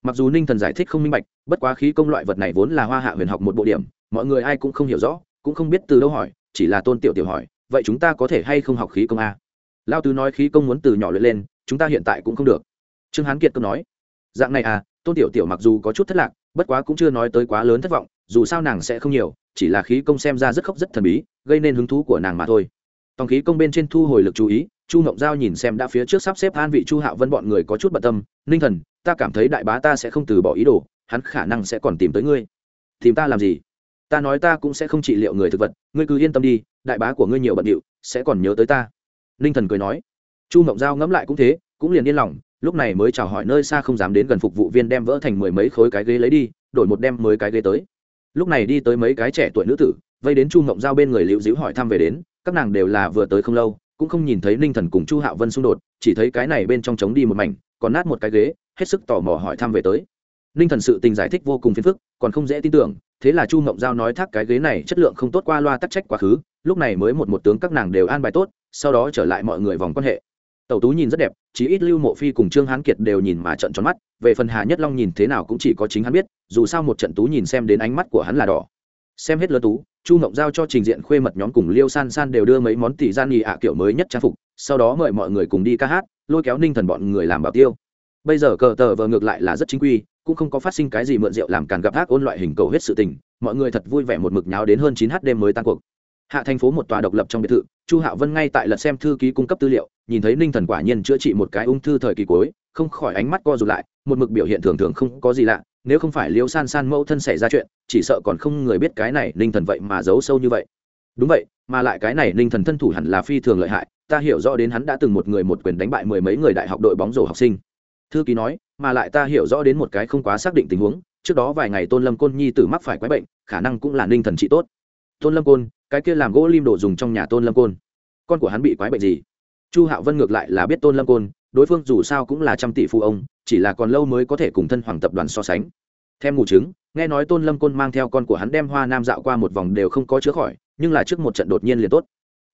mặc dù ninh thần giải thích không minh bạch, bất quá khí công loại vật này vốn là hoa hạ huyền học một bộ điểm, mọi người ai cũng không hiểu rõ, cũng không biết từ đâu hỏi, chỉ là tôn tiểu tiểu hỏi, vậy chúng ta có thể hay không học khí công a? Lao tứ nói khí công muốn từ nhỏ luyện lên, chúng ta hiện tại cũng không được. Trương hán kiệt câu nói, dạng này à tôn tiểu tiểu mặc dù có chút thất lạc, bất quá cũng chưa nói tới quá lớn thất vọng, dù sao nàng sẽ không nhiều, chỉ là khí công xem ra rất khóc rất thần bí, gây nên hứng thú của nàng mà thôi. Tòng khí công bên trên thu hồi lực chú ý, chu ngộng giao nhìn xem đã phía trước sắp xếp an vị chu hạo vân bọn người có chút bận tâm, ninh thần ta cảm thấy đại bá ta sẽ không từ bỏ ý đồ, hắn khả năng sẽ còn tìm tới ngươi. Tìm ta làm gì? Ta nói ta cũng sẽ không trị liệu người thực vật, ngươi cứ yên tâm đi, đại bá của ngươi nhiều bận điệu, sẽ còn nhớ tới ta. Ninh thần cười nói. Chu mộng giao ngẫm lại cũng thế, cũng liền yên lòng, lúc này mới chào hỏi nơi xa không dám đến gần phục vụ viên đem vỡ thành mười mấy khối cái ghế lấy đi, đổi một đem mới cái ghế tới. Lúc này đi tới mấy cái trẻ tuổi nữ tử, vây đến chu mộng giao bên người liễu dĩu hỏi thăm về đến, các nàng đều là vừa tới không lâu, cũng không nhìn thấy ninh thần cùng chu hạo vân xung đột, chỉ thấy cái này bên trong trống đi một mảnh, còn nát một cái ghế hết sức tò mò hỏi thăm về tới. Ninh thần sự tình giải thích vô cùng phiền phức, còn không dễ tin tưởng, thế là chu ngộng giao nói thác cái ghế này chất lượng không tốt qua loa tắc trách quá khứ, lúc này mới một một tướng các nàng đều an bài tốt, sau đó trở lại mọi người vòng quan hệ. Tẩu tú nhìn rất đẹp, chí ít lưu mộ phi cùng trương hán kiệt đều nhìn mà trận tròn mắt, về phần hà nhất long nhìn thế nào cũng chỉ có chính hắn biết, dù sao một trận tú nhìn xem đến ánh mắt của hắn là đỏ. Xem hết lơ tú, chu mộng giao cho trình diện khuê mật nhóm cùng liêu san san đều đưa mấy món tỷ gian nhì ạ kiểu mới nhất trang phục, sau đó mời mọi người cùng đi ca hát, lôi kéo ninh thần bọn người làm bảo tiêu bây giờ cờ tờ vờ ngược lại là rất chính quy, cũng không có phát sinh cái gì mượn rượu làm càn gặp ác ôn loại hình cầu hết sự tình, mọi người thật vui vẻ một mực nháo đến hơn chín h đêm mới tan cuộc. Hạ thành phố một tòa độc lập trong biệt thự, chu hạo vân ngay tại lật xem thư ký cung cấp tư liệu, nhìn thấy ninh thần quả nhiên chữa trị một cái ung thư thời kỳ cuối, không khỏi ánh mắt co rụt lại, một mực biểu hiện thường thường không có gì lạ, nếu không phải liêu san san mẫu thân xảy ra chuyện, chỉ sợ còn không người biết cái này ninh thần vậy mà giấu sâu như vậy. Đúng vậy, mà lại cái này ninh thần thân thủ hẳn là phi thường lợi hại, ta hiểu rõ đến hắn đã từng một người một quyền đánh bại mười mấy người đại học đội bóng rổ học sinh thư ký nói, mà lại ta hiểu rõ đến một cái không quá xác định tình huống, trước đó vài ngày tôn lâm côn nhi tử mắc phải quái bệnh, khả năng cũng là ninh thần trị tốt. Tôn lâm côn, cái kia làm gỗ lim đồ dùng trong nhà tôn lâm côn. Con của hắn bị quái bệnh gì? Chu hạo vân ngược lại là biết tôn lâm côn, đối phương dù sao cũng là trăm tỷ phụ ông, chỉ là còn lâu mới có thể cùng thân hoàng tập đoàn so sánh. Thêm ngủ chứng, nghe nói tôn lâm côn mang theo con của hắn đem hoa nam dạo qua một vòng đều không có chữa khỏi, nhưng là trước một trận đột nhiên liền tốt.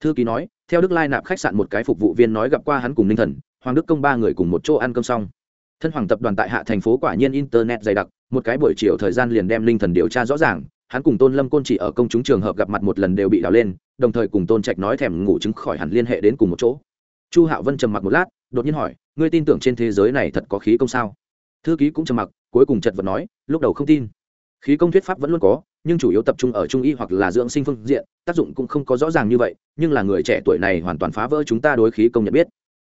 Thư ký nói, theo đức lai nạp khách sạn một cái phục vụ viên nói gặp qua hắn cùng ninh thần, hoàng đức công ba người cùng một chỗ ăn cơm xong thân hoàng tập đoàn tại hạ thành phố quả nhiên internet dày đặc, một cái buổi chiều thời gian liền đem linh thần điều tra rõ ràng, hắn cùng tôn lâm côn chỉ ở công chúng trường hợp gặp mặt một lần đều bị đào lên, đồng thời cùng tôn trạch nói thèm ngủ chứng khỏi hẳn liên hệ đến cùng một chỗ. Chu hạo vân trầm mặc một lát, đột nhiên hỏi, ngươi tin tưởng trên thế giới này thật có khí công sao? Thư ký cũng trầm mặc, cuối cùng chật vật nói, lúc đầu không tin. Khí công thuyết pháp vẫn luôn có, nhưng chủ yếu tập trung ở trung y hoặc là dưỡng sinh phương diện, tác dụng cũng không có rõ ràng như vậy, nhưng là người trẻ tuổi này hoàn toàn phá vỡ chúng ta đối khí công nhận biết.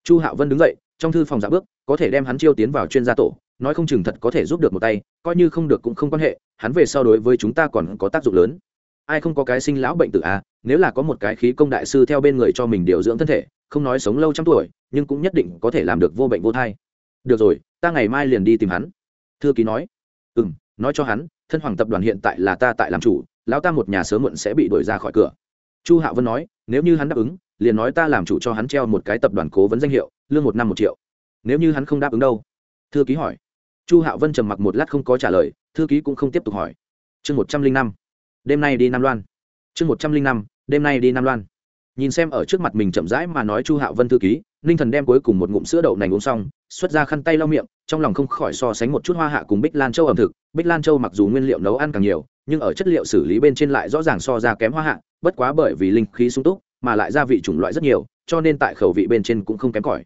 Chu hạo vân đứng dậy trong thư phòng dạ bước, có thể đem hắn chiêu tiến vào chuyên gia tổ, nói không chừng thật có thể giúp được một tay, coi như không được cũng không quan hệ, hắn về sau đối với chúng ta còn có tác dụng lớn. Ai không có cái sinh lão bệnh tử à nếu là có một cái khí công đại sư theo bên người cho mình điều dưỡng thân thể, không nói sống lâu trăm tuổi, nhưng cũng nhất định có thể làm được vô bệnh vô thai. Được rồi, ta ngày mai liền đi tìm hắn. Thư ký nói. Ừ m nói cho hắn, thân hoàng tập đoàn hiện tại là ta tại làm chủ, lão ta một nhà sớm muộn sẽ bị đuổi ra khỏi cửa. Chu hạo vân nói, nếu như hắn đáp ứng liền nói ta làm chủ cho hắn treo một cái tập đoàn cố vấn danh hiệu, lương một năm một triệu. Nếu như hắn không đáp ứng đâu? Thư ký hỏi. Chu hạo vân trầm mặc một lát không có trả lời, thư ký cũng không tiếp tục hỏi. Chương một trăm linh năm. Đêm nay đi nam loan. Chương một trăm linh năm, đêm nay đi nam loan. Nhìn xem ở trước mặt mình chậm rãi mà nói chu hạo vân thư ký, ninh thần đem cuối cùng một ngụm sữa đậu nành uống xong, xuất ra khăn tay lau miệng, trong lòng không khỏi so sánh một chút hoa hạ cùng bích lan châu ẩm thực. Bích lan châu mặc dù nguyên liệu nấu ăn càng nhiều, nhưng ở chất liệu xử lý bên trên lại rõ ràng so ra kém hoa hạ, bất quá bởi vì linh khí sung túc mà lại gia vị chủng loại rất nhiều, cho nên tại khẩu vị bên trên cũng không kém cỏi.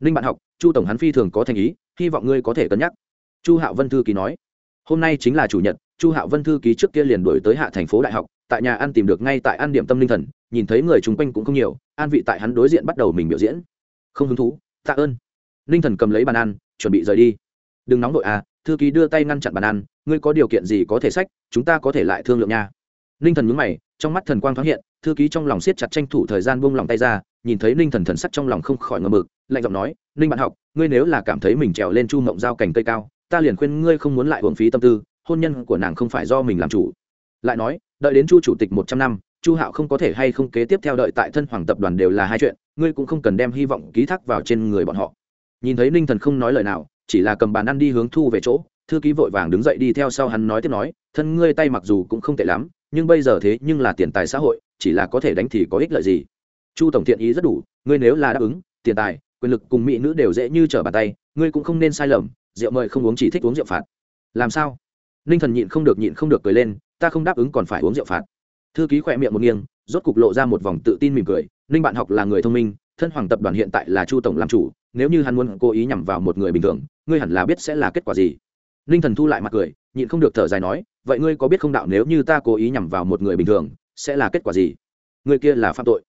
Ninh bạn học, chu tổng hắn phi thường có thành ý, hy vọng ngươi có thể cân nhắc. Chu hạo vân thư ký nói, hôm nay chính là chủ nhật, chu hạo vân thư ký trước kia liền đổi tới hạ thành phố đại học, tại nhà ăn tìm được ngay tại ăn điểm tâm linh thần, nhìn thấy người chung quanh cũng không nhiều, an vị tại hắn đối diện bắt đầu mình biểu diễn. Không hứng thú, tạ ơn. Linh thần cầm lấy bàn ăn, chuẩn bị rời đi. Đừng nóng đội à thư ký đưa tay ngăn chặn bàn ăn, ngươi có điều kiện gì có thể sách, chúng ta có thể lại thương lượng nha ninh thần nhúng mày, trong mắt thần quang thoáng hiện, thư ký trong lòng siết chặt tranh thủ thời gian buông lòng tay ra, nhìn thấy ninh thần thần sắc trong lòng không khỏi ngờ mực, lạnh giọng nói, ninh bạn học, ngươi nếu là cảm thấy mình trèo lên chu mộng giao cành cây cao, ta liền khuyên ngươi không muốn lại hưởng phí tâm tư, hôn nhân của nàng không phải do mình làm chủ. Lại nói, đợi đến chu chủ tịch một trăm năm, chu hạo không có thể hay không kế tiếp theo đợi tại thân hoàng tập đoàn đều là hai chuyện, ngươi cũng không cần đem hy vọng ký thác vào trên người bọn họ. Nhìn thấy ninh thần không nói lời nào, chỉ là cầm bàn ăn đi hướng thu về chỗ, thư ký vội vàng đứng dậy đi theo sau hắn nói tiếp nói, thân ngươi tay mặc dù cũng không tệ lắm nhưng bây giờ thế nhưng là tiền tài xã hội, chỉ là có thể đánh thì có ích lợi gì? Chu tổng thiện ý rất đủ, ngươi nếu là đáp ứng, tiền tài, quyền lực cùng mỹ nữ đều dễ như trở bàn tay, ngươi cũng không nên sai lầm, rượu mời không uống chỉ thích uống rượu phạt. Làm sao? Ninh thần nhịn không được nhịn không được cười lên, ta không đáp ứng còn phải uống rượu phạt. Thư ký khỏe miệng một nghiêng, rốt cục lộ ra một vòng tự tin mỉm cười, ninh bạn học là người thông minh, thân hoàng tập đoàn hiện tại là chu tổng làm chủ, nếu như hắn muốn cố ý nhằm vào một người bình thường, ngươi hẳn là biết sẽ là kết quả gì ninh thần thu lại mặt cười, nhịn không được thở dài nói, vậy ngươi có biết không đạo nếu như ta cố ý nhằm vào một người bình thường, sẽ là kết quả gì? Người kia là phạm tội.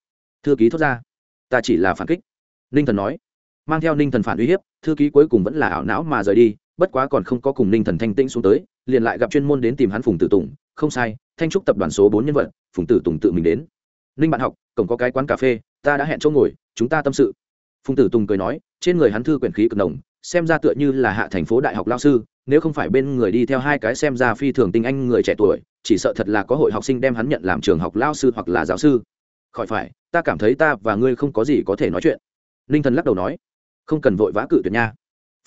Thư ký thốt ra, ta chỉ là phản kích. Ninh thần nói, mang theo ninh thần phản uy hiếp, thư ký cuối cùng vẫn là ảo não mà rời đi, bất quá còn không có cùng ninh thần thanh tĩnh xuống tới, liền lại gặp chuyên môn đến tìm hắn phùng tử tùng, không sai, thanh trúc tập đoàn số bốn nhân vật, phùng tử tùng tự mình đến. Ninh bạn học, cổng có cái quán cà phê, ta đã hẹn chỗ ngồi, chúng ta tâm sự. Phùng tử tùng cười nói, trên người hắn thư quyển khí cực nồng xem ra tựa như là hạ thành phố đại học lao sư, nếu không phải bên người đi theo hai cái xem ra phi thường tinh anh người trẻ tuổi, chỉ sợ thật là có hội học sinh đem hắn nhận làm trường học lao sư hoặc là giáo sư. Khỏi phải, ta cảm thấy ta và ngươi không có gì có thể nói chuyện. Ninh thần lắc đầu nói, không cần vội vã cự tuyệt nha.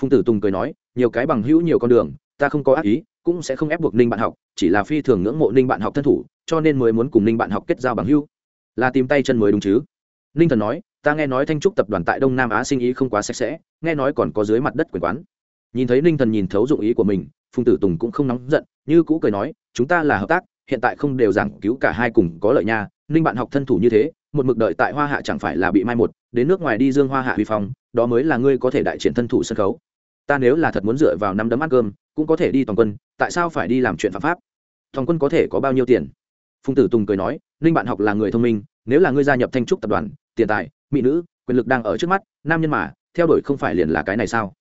Phùng tử tùng cười nói, nhiều cái bằng hữu nhiều con đường, ta không có ác ý, cũng sẽ không ép buộc ninh bạn học, chỉ là phi thường ngưỡng mộ ninh bạn học thân thủ, cho nên mới muốn cùng ninh bạn học kết giao bằng hữu. Là tìm tay chân mới đúng chứ? Ninh thần nói ta nghe nói thanh trúc tập đoàn tại đông nam á sinh ý không quá sạch sẽ, nghe nói còn có dưới mặt đất quyền quán. Nhìn thấy ninh thần nhìn thấu dụng ý của mình, phùng tử tùng cũng không nóng giận, như cũ cười nói, chúng ta là hợp tác, hiện tại không đều giảng cứu cả hai cùng có lợi nha, ninh bạn học thân thủ như thế, một mực đợi tại hoa hạ chẳng phải là bị mai một, đến nước ngoài đi dương hoa hạ huy phong, đó mới là ngươi có thể đại triển thân thủ sân khấu. Ta nếu là thật muốn dựa vào năm đấm ăn cơm, cũng có thể đi toàn quân, tại sao phải đi làm chuyện phạm pháp? Toàn quân có thể có bao nhiêu tiền? Phùng tử tùng cười nói, ninh bạn học là người thông minh nếu là ngươi gia nhập thanh trúc tập đoàn, tiền tài, mỹ nữ, quyền lực đang ở trước mắt, nam nhân mà, theo đuổi không phải liền là cái này sao?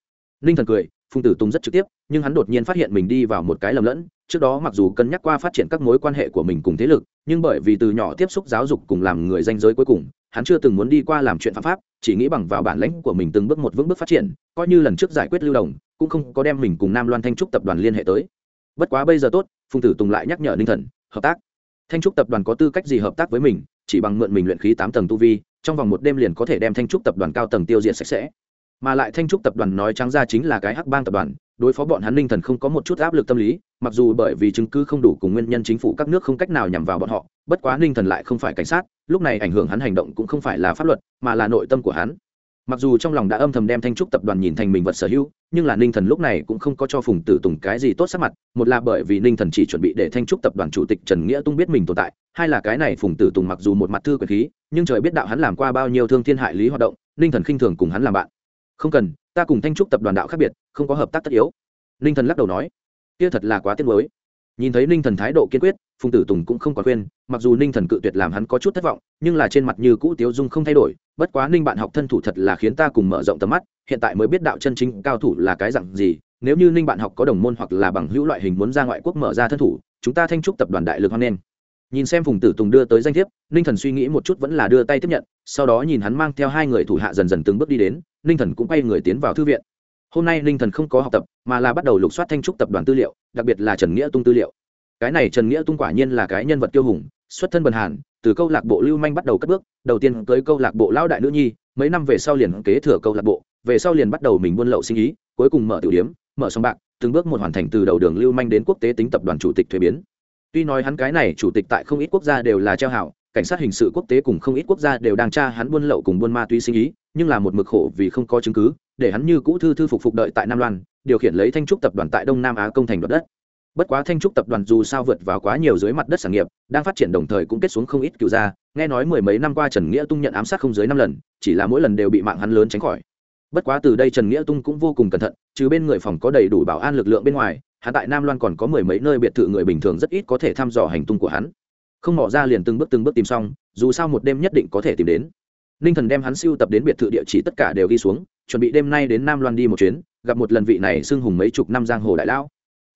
Ninh thần cười, phùng tử tùng rất trực tiếp, nhưng hắn đột nhiên phát hiện mình đi vào một cái lầm lẫn, trước đó mặc dù cân nhắc qua phát triển các mối quan hệ của mình cùng thế lực, nhưng bởi vì từ nhỏ tiếp xúc giáo dục cùng làm người danh giới cuối cùng, hắn chưa từng muốn đi qua làm chuyện phạm pháp, chỉ nghĩ bằng vào bản lãnh của mình từng bước một vững bước phát triển, coi như lần trước giải quyết lưu đồng, cũng không có đem mình cùng nam loan thanh trúc tập đoàn liên hệ tới. Bất quá bây giờ tốt, phùng tử tùng lại nhắc nhở ninh thần, hợp tác. Thanh trúc tập đoàn có tư cách gì hợp tác với mình? Chỉ bằng mượn mình luyện khí tám tầng tu vi, trong vòng một đêm liền có thể đem thanh trúc tập đoàn cao tầng tiêu diệt sạch sẽ. Mà lại thanh trúc tập đoàn nói trắng ra chính là cái hắc bang tập đoàn, đối phó bọn hắn ninh thần không có một chút áp lực tâm lý, mặc dù bởi vì chứng cứ không đủ cùng nguyên nhân chính phủ các nước không cách nào nhằm vào bọn họ, bất quá ninh thần lại không phải cảnh sát, lúc này ảnh hưởng hắn hành động cũng không phải là pháp luật, mà là nội tâm của hắn mặc dù trong lòng đã âm thầm đem thanh trúc tập đoàn nhìn thành mình vật sở hữu, nhưng là ninh thần lúc này cũng không có cho phùng tử tùng cái gì tốt sắc mặt, một là bởi vì ninh thần chỉ chuẩn bị để thanh trúc tập đoàn chủ tịch trần nghĩa tung biết mình tồn tại, hai là cái này phùng tử tùng mặc dù một mặt thư quyền khí, nhưng trời biết đạo hắn làm qua bao nhiêu thương thiên hại lý hoạt động, ninh thần khinh thường cùng hắn làm bạn. Không cần, ta cùng thanh trúc tập đoàn đạo khác biệt, không có hợp tác tất yếu. Ninh thần lắc đầu nói, kia thật là quá tiếc mới nhìn thấy ninh thần thái độ kiên quyết, phùng tử tùng cũng không còn khuyên mặc dù ninh thần cự tuyệt làm hắn có chút thất vọng, nhưng là trên mặt như cũ tiếu dung không thay đổi, bất quá ninh bạn học thân thủ thật là khiến ta cùng mở rộng tầm mắt, hiện tại mới biết đạo chân chính cao thủ là cái dặn gì, nếu như ninh bạn học có đồng môn hoặc là bằng hữu loại hình muốn ra ngoại quốc mở ra thân thủ, chúng ta thanh trúc tập đoàn đại lực hoan nghênh. Nhìn xem phùng tử tùng đưa tới danh thiếp, ninh thần suy nghĩ một chút vẫn là đưa tay tiếp nhận, sau đó nhìn hắn mang theo hai người thủ hạ dần dần từng bước đi đến, ninh thần cũng quay người tiến vào thư viện. Hôm nay ninh thần không có học tập, mà là bắt đầu lục soát thanh trúc tập đoàn tư liệu đặc biệt là trần nghĩa tung tư liệu. Cái này trần nghĩa tung quả nhiên là cái nhân vật tiêu hùng, xuất thân bần hàn, từ câu lạc bộ lưu manh bắt đầu cất bước, đầu tiên tới câu lạc bộ lão đại nữ nhi, mấy năm về sau liền kế thừa câu lạc bộ, về sau liền bắt đầu mình buôn lậu sinh ý, cuối cùng mở tiểu điếm, mở sòng bạc, từng bước một hoàn thành từ đầu đường lưu manh đến quốc tế tính tập đoàn chủ tịch thuế biến. Tuy nói hắn cái này chủ tịch tại không ít quốc gia đều là treo hảo, cảnh sát hình sự quốc tế cùng không ít quốc gia đều đang tra hắn buôn lậu cùng buôn ma túy sinh ý, nhưng là một mực khổ vì không có chứng cứ, để hắn như cũ thư thư phục phục đợi tại nam loan điều khiển lấy thanh trúc tập đoàn tại đông nam á công thành đoạt đất. Bất quá thanh trúc tập đoàn dù sao vượt vào quá nhiều dưới mặt đất sản nghiệp, đang phát triển đồng thời cũng kết xuống không ít cựu gia, nghe nói mười mấy năm qua trần nghĩa tung nhận ám sát không dưới năm lần, chỉ là mỗi lần đều bị mạng hắn lớn tránh khỏi. Bất quá từ đây trần nghĩa tung cũng vô cùng cẩn thận, trừ bên người phòng có đầy đủ bảo an lực lượng bên ngoài hạ tại nam loan còn có mười mấy nơi biệt thự người bình thường rất ít có thể thăm dò hành tung của hắn. Không mỏ ra liền từng bước từng bước tìm xong, dù sao một đêm nhất định có thể tìm đến. Ninh thần đem hắn siêu tập đến biệt thự địa chỉ tất cả đều ghi xuống, chuẩn bị đêm nay đến nam loan đi một chuyến gặp một lần vị này xưng hùng mấy chục năm giang hồ đại lão.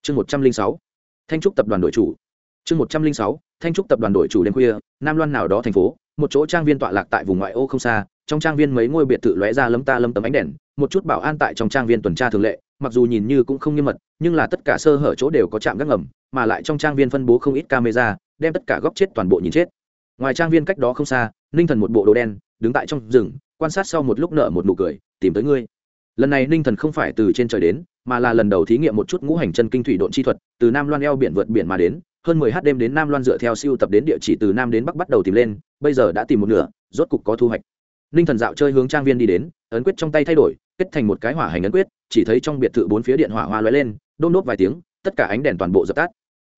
Chương một trăm linh sáu, thanh trúc tập đoàn đội chủ. Chương một trăm linh sáu, thanh trúc tập đoàn đội chủ đêm khuya, nam loan nào đó thành phố, một chỗ trang viên tọa lạc tại vùng ngoại ô không xa, trong trang viên mấy ngôi biệt thự lóe ra lấm ta lấm tấm ánh đèn, một chút bảo an tại trong trang viên tuần tra thường lệ, mặc dù nhìn như cũng không nghiêm mật, nhưng là tất cả sơ hở chỗ đều có trạm gác ngầm, mà lại trong trang viên phân bố không ít camera, đem tất cả góc chết toàn bộ nhìn chết. Ngoài trang viên cách đó không xa, ninh thần một bộ đồ đen, đứng tại trong rừng, quan sát sau một lúc nợ một nụ cười, tìm tới ngươi lần này ninh thần không phải từ trên trời đến, mà là lần đầu thí nghiệm một chút ngũ hành chân kinh thủy độn chi thuật, từ nam loan eo biển vượt biển mà đến, hơn mười h đêm đến nam loan dựa theo siêu tập đến địa chỉ từ nam đến bắc bắt đầu tìm lên, bây giờ đã tìm một nửa, rốt cục có thu hoạch. Ninh thần dạo chơi hướng trang viên đi đến, ấn quyết trong tay thay đổi, kết thành một cái hỏa hành ấn quyết, chỉ thấy trong biệt thự bốn phía điện hỏa hoa lóe lên, đôn đốt vài tiếng, tất cả ánh đèn toàn bộ dập tắt.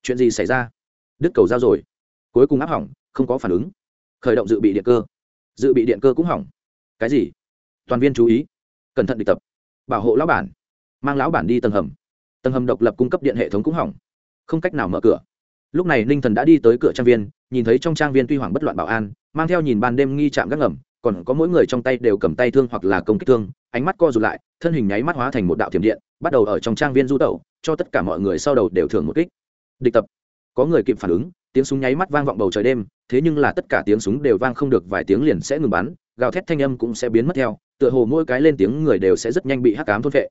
Chuyện gì xảy ra? Đứt cầu giao rồi. Cuối cùng áp hỏng, không có phản ứng. Khởi động dự bị điện cơ. Dự bị điện cơ cũng hỏng. Cái gì? Toàn viên chú ý. Cẩn thận địch tập bảo hộ lão bản. Mang lão bản đi tầng hầm. Tầng hầm độc lập cung cấp điện hệ thống cũng hỏng. Không cách nào mở cửa. Lúc này ninh thần đã đi tới cửa trang viên, nhìn thấy trong trang viên tuy hoàng bất loạn bảo an, mang theo nhìn ban đêm nghi chạm gác ngầm, còn có mỗi người trong tay đều cầm tay thương hoặc là công kích thương, ánh mắt co rụt lại, thân hình nháy mắt hóa thành một đạo thiểm điện, bắt đầu ở trong trang viên du tẩu, cho tất cả mọi người sau đầu đều thưởng một kích. Địch tập. Có người kịp phản ứng, tiếng súng nháy mắt vang vọng bầu trời đêm, thế nhưng là tất cả tiếng súng đều vang không được, vài tiếng liền sẽ ngừng bắn gào thét thanh âm cũng sẽ biến mất theo, tựa hồ mỗi cái lên tiếng người đều sẽ rất nhanh bị hắc cám thôn vệ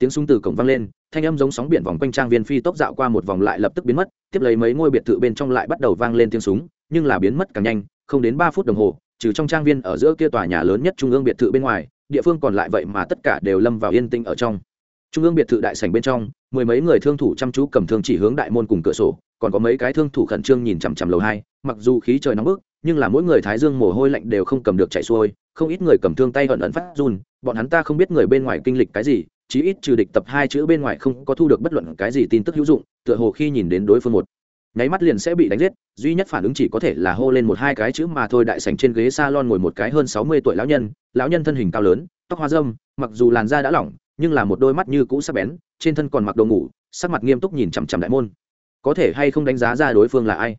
tiếng súng từ cổng vang lên, thanh âm giống sóng biển vòng quanh trang viên phi tốc dạo qua một vòng lại lập tức biến mất, tiếp lấy mấy ngôi biệt thự bên trong lại bắt đầu vang lên tiếng súng, nhưng là biến mất càng nhanh, không đến ba phút đồng hồ, trừ trong trang viên ở giữa kia tòa nhà lớn nhất trung ương biệt thự bên ngoài, địa phương còn lại vậy mà tất cả đều lâm vào yên tĩnh ở trong. Trung ương biệt thự đại sảnh bên trong, mười mấy người thương thủ chăm chú cầm thương chỉ hướng đại môn cùng cửa sổ, còn có mấy cái thương thủ khẩn trương nhìn chằm chằm lầu hai, mặc dù khí trời nóng bức nhưng là mỗi người thái dương mồ hôi lạnh đều không cầm được chạy xuôi, không ít người cầm thương tay hận ẩn phát run, bọn hắn ta không biết người bên ngoài kinh lịch cái gì, chí ít trừ địch tập hai chữ bên ngoài không có thu được bất luận cái gì tin tức hữu dụng, tựa hồ khi nhìn đến đối phương một nháy mắt liền sẽ bị đánh giết, duy nhất phản ứng chỉ có thể là hô lên một hai cái chữ mà thôi đại sảnh trên ghế salon ngồi một cái hơn sáu mươi tuổi lão nhân lão nhân thân hình cao lớn, tóc hoa dâm mặc dù làn da đã lỏng, nhưng là một đôi mắt như cũ sắc bén, trên thân còn mặc đồ ngủ, sắc mặt nghiêm túc nhìn chằm chằm đại môn. Có thể hay không đánh giá ra đối phương là ai?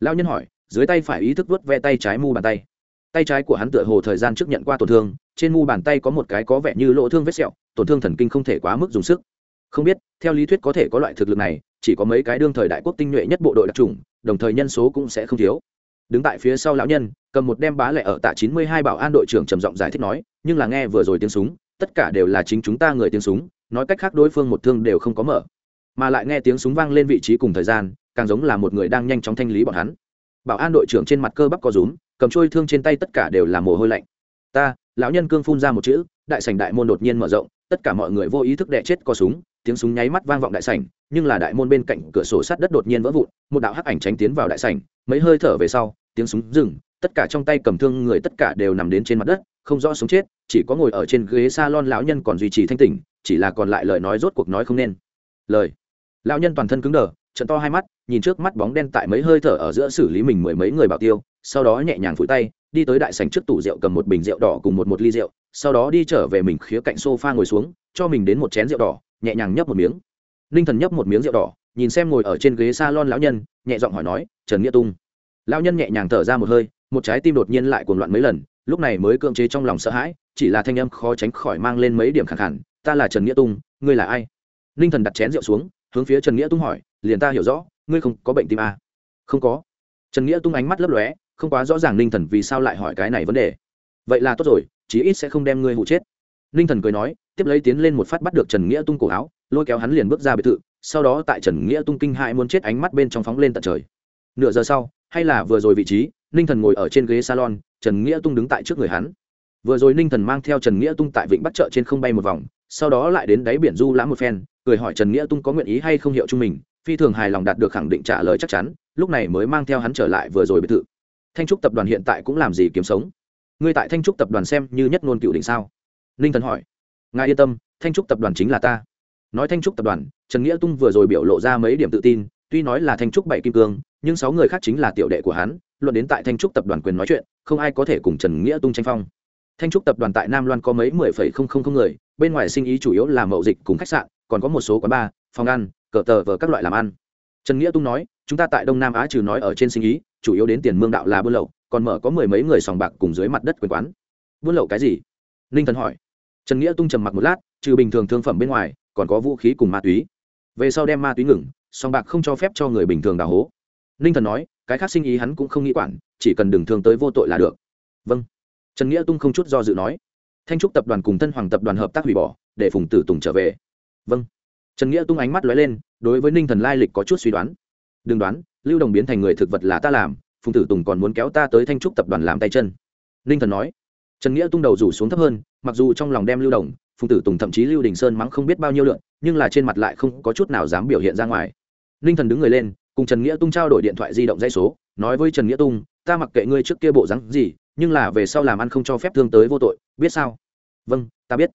Lão nhân hỏi dưới tay phải ý thức vớt ve tay trái mu bàn tay. Tay trái của hắn tựa hồ thời gian trước nhận qua tổn thương, trên mu bàn tay có một cái có vẻ như lỗ thương vết sẹo, tổn thương thần kinh không thể quá mức dùng sức. Không biết, theo lý thuyết có thể có loại thực lực này, chỉ có mấy cái đương thời đại quốc tinh nhuệ nhất bộ đội đặc trùng đồng thời nhân số cũng sẽ không thiếu. Đứng tại phía sau lão nhân, cầm một đem bá lẻ ở tạ chín mươi hai bảo an đội trưởng trầm giọng giải thích nói, nhưng là nghe vừa rồi tiếng súng, tất cả đều là chính chúng ta người tiếng súng, nói cách khác đối phương một thương đều không có mở. Mà lại nghe tiếng súng vang lên vị trí cùng thời gian, càng giống là một người đang nhanh chóng thanh lý bọn hắn bảo an đội trưởng trên mặt cơ bắp co rúm, cầm trôi thương trên tay tất cả đều là mồ hôi lạnh. Ta, lão nhân cương phun ra một chữ, đại sảnh đại môn đột nhiên mở rộng, tất cả mọi người vô ý thức đẻ chết co súng, tiếng súng nháy mắt vang vọng đại sảnh, nhưng là đại môn bên cạnh cửa sổ sắt đất đột nhiên vỡ vụn, một đạo hắc ảnh tránh tiến vào đại sảnh, mấy hơi thở về sau, tiếng súng dừng, tất cả trong tay cầm thương người tất cả đều nằm đến trên mặt đất, không rõ sống chết, chỉ có ngồi ở trên ghế salon lão nhân còn duy trì thanh tỉnh, chỉ là còn lại lời nói rốt cuộc nói không nên. Lời. Lão nhân toàn thân cứng đờ trận to hai mắt, nhìn trước mắt bóng đen tại mấy hơi thở ở giữa xử lý mình mười mấy người bảo tiêu, sau đó nhẹ nhàng phủi tay, đi tới đại sảnh trước tủ rượu cầm một bình rượu đỏ cùng một một ly rượu, sau đó đi trở về mình khía cạnh sofa ngồi xuống, cho mình đến một chén rượu đỏ, nhẹ nhàng nhấp một miếng. Ninh thần nhấp một miếng rượu đỏ, nhìn xem ngồi ở trên ghế salon lão nhân, nhẹ giọng hỏi nói, trần nghĩa tung. Lão nhân nhẹ nhàng thở ra một hơi, một trái tim đột nhiên lại cuồng loạn mấy lần, lúc này mới cưỡng chế trong lòng sợ hãi, chỉ là thanh âm khó tránh khỏi mang lên mấy điểm khẳng khẳng ta là trần nghĩa tung, ngươi là ai? Ninh thần đặt chén rượu xuống, hướng phía trần nghĩa tung hỏi liền ta hiểu rõ, ngươi không có bệnh tim à? không có. Trần nghĩa tung ánh mắt lấp lóe, không quá rõ ràng ninh thần vì sao lại hỏi cái này vấn đề. Vậy là tốt rồi, chí ít sẽ không đem ngươi hụ chết. Ninh thần cười nói, tiếp lấy tiến lên một phát bắt được trần nghĩa tung cổ áo, lôi kéo hắn liền bước ra biệt thự, sau đó tại trần nghĩa tung kinh hại muốn chết ánh mắt bên trong phóng lên tận trời. Nửa giờ sau, hay là vừa rồi vị trí, ninh thần ngồi ở trên ghế salon, trần nghĩa tung đứng tại trước người hắn. Vừa rồi ninh thần mang theo trần nghĩa tung tại vịnh bắc chợ trên không bay một vòng, sau đó lại đến đáy biển du lãm một phen, cười hỏi trần nghĩa tung có nguyện ý hay không hiệu chung mình phi thường hài lòng đạt được khẳng định trả lời chắc chắn, lúc này mới mang theo hắn trở lại vừa rồi biệt thự. Thanh trúc tập đoàn hiện tại cũng làm gì kiếm sống? Ngươi tại thanh trúc tập đoàn xem như nhất ngôn cựu định sao? Ninh thần hỏi. Ngài yên tâm, thanh trúc tập đoàn chính là ta. Nói thanh trúc tập đoàn, trần nghĩa tung vừa rồi biểu lộ ra mấy điểm tự tin, tuy nói là thanh trúc bảy kim cương, nhưng sáu người khác chính là tiểu đệ của hắn, luận đến tại thanh trúc tập đoàn quyền nói chuyện, không ai có thể cùng trần nghĩa tung tranh phong. Thanh trúc tập đoàn tại nam loan có mấy mười phẩy không không không người, bên ngoài sinh ý chủ yếu là mậu dịch cùng khách sạn, còn có một số quán bar, phòng ăn cờ tờ và các loại làm ăn. Trần nghĩa tung nói, chúng ta tại đông nam á trừ nói ở trên sinh ý, chủ yếu đến tiền mương đạo là buôn lậu, còn mở có mười mấy người sòng bạc cùng dưới mặt đất quyền quán. Buôn lậu cái gì? Ninh thần hỏi. Trần nghĩa tung trầm mặc một lát, trừ bình thường thương phẩm bên ngoài, còn có vũ khí cùng ma túy. Về sau đem ma túy ngừng song bạc không cho phép cho người bình thường đào hố. Ninh thần nói, cái khác sinh ý hắn cũng không nghĩ quản, chỉ cần đừng thương tới vô tội là được. Vâng. Trần nghĩa tung không chút do dự nói. Thanh trúc tập đoàn cùng tân hoàng tập đoàn hợp tác hủy bỏ, để phùng tử tùng trở về. Vâng trần nghĩa tung ánh mắt lóe lên, đối với ninh thần lai lịch có chút suy đoán. Đừng đoán, lưu đồng biến thành người thực vật là ta làm, phùng tử tùng còn muốn kéo ta tới thanh trúc tập đoàn làm tay chân. Ninh thần nói. Trần nghĩa tung đầu rủ xuống thấp hơn, mặc dù trong lòng đem lưu đồng, phùng tử tùng thậm chí lưu đình sơn mắng không biết bao nhiêu lượn nhưng là trên mặt lại không có chút nào dám biểu hiện ra ngoài. Ninh thần đứng người lên, cùng trần nghĩa tung trao đổi điện thoại di động dây số, nói với trần nghĩa tung, ta mặc kệ ngươi trước kia bộ rắn gì, nhưng là về sau làm ăn không cho phép thương tới vô tội, biết sao? Vâng ta biết.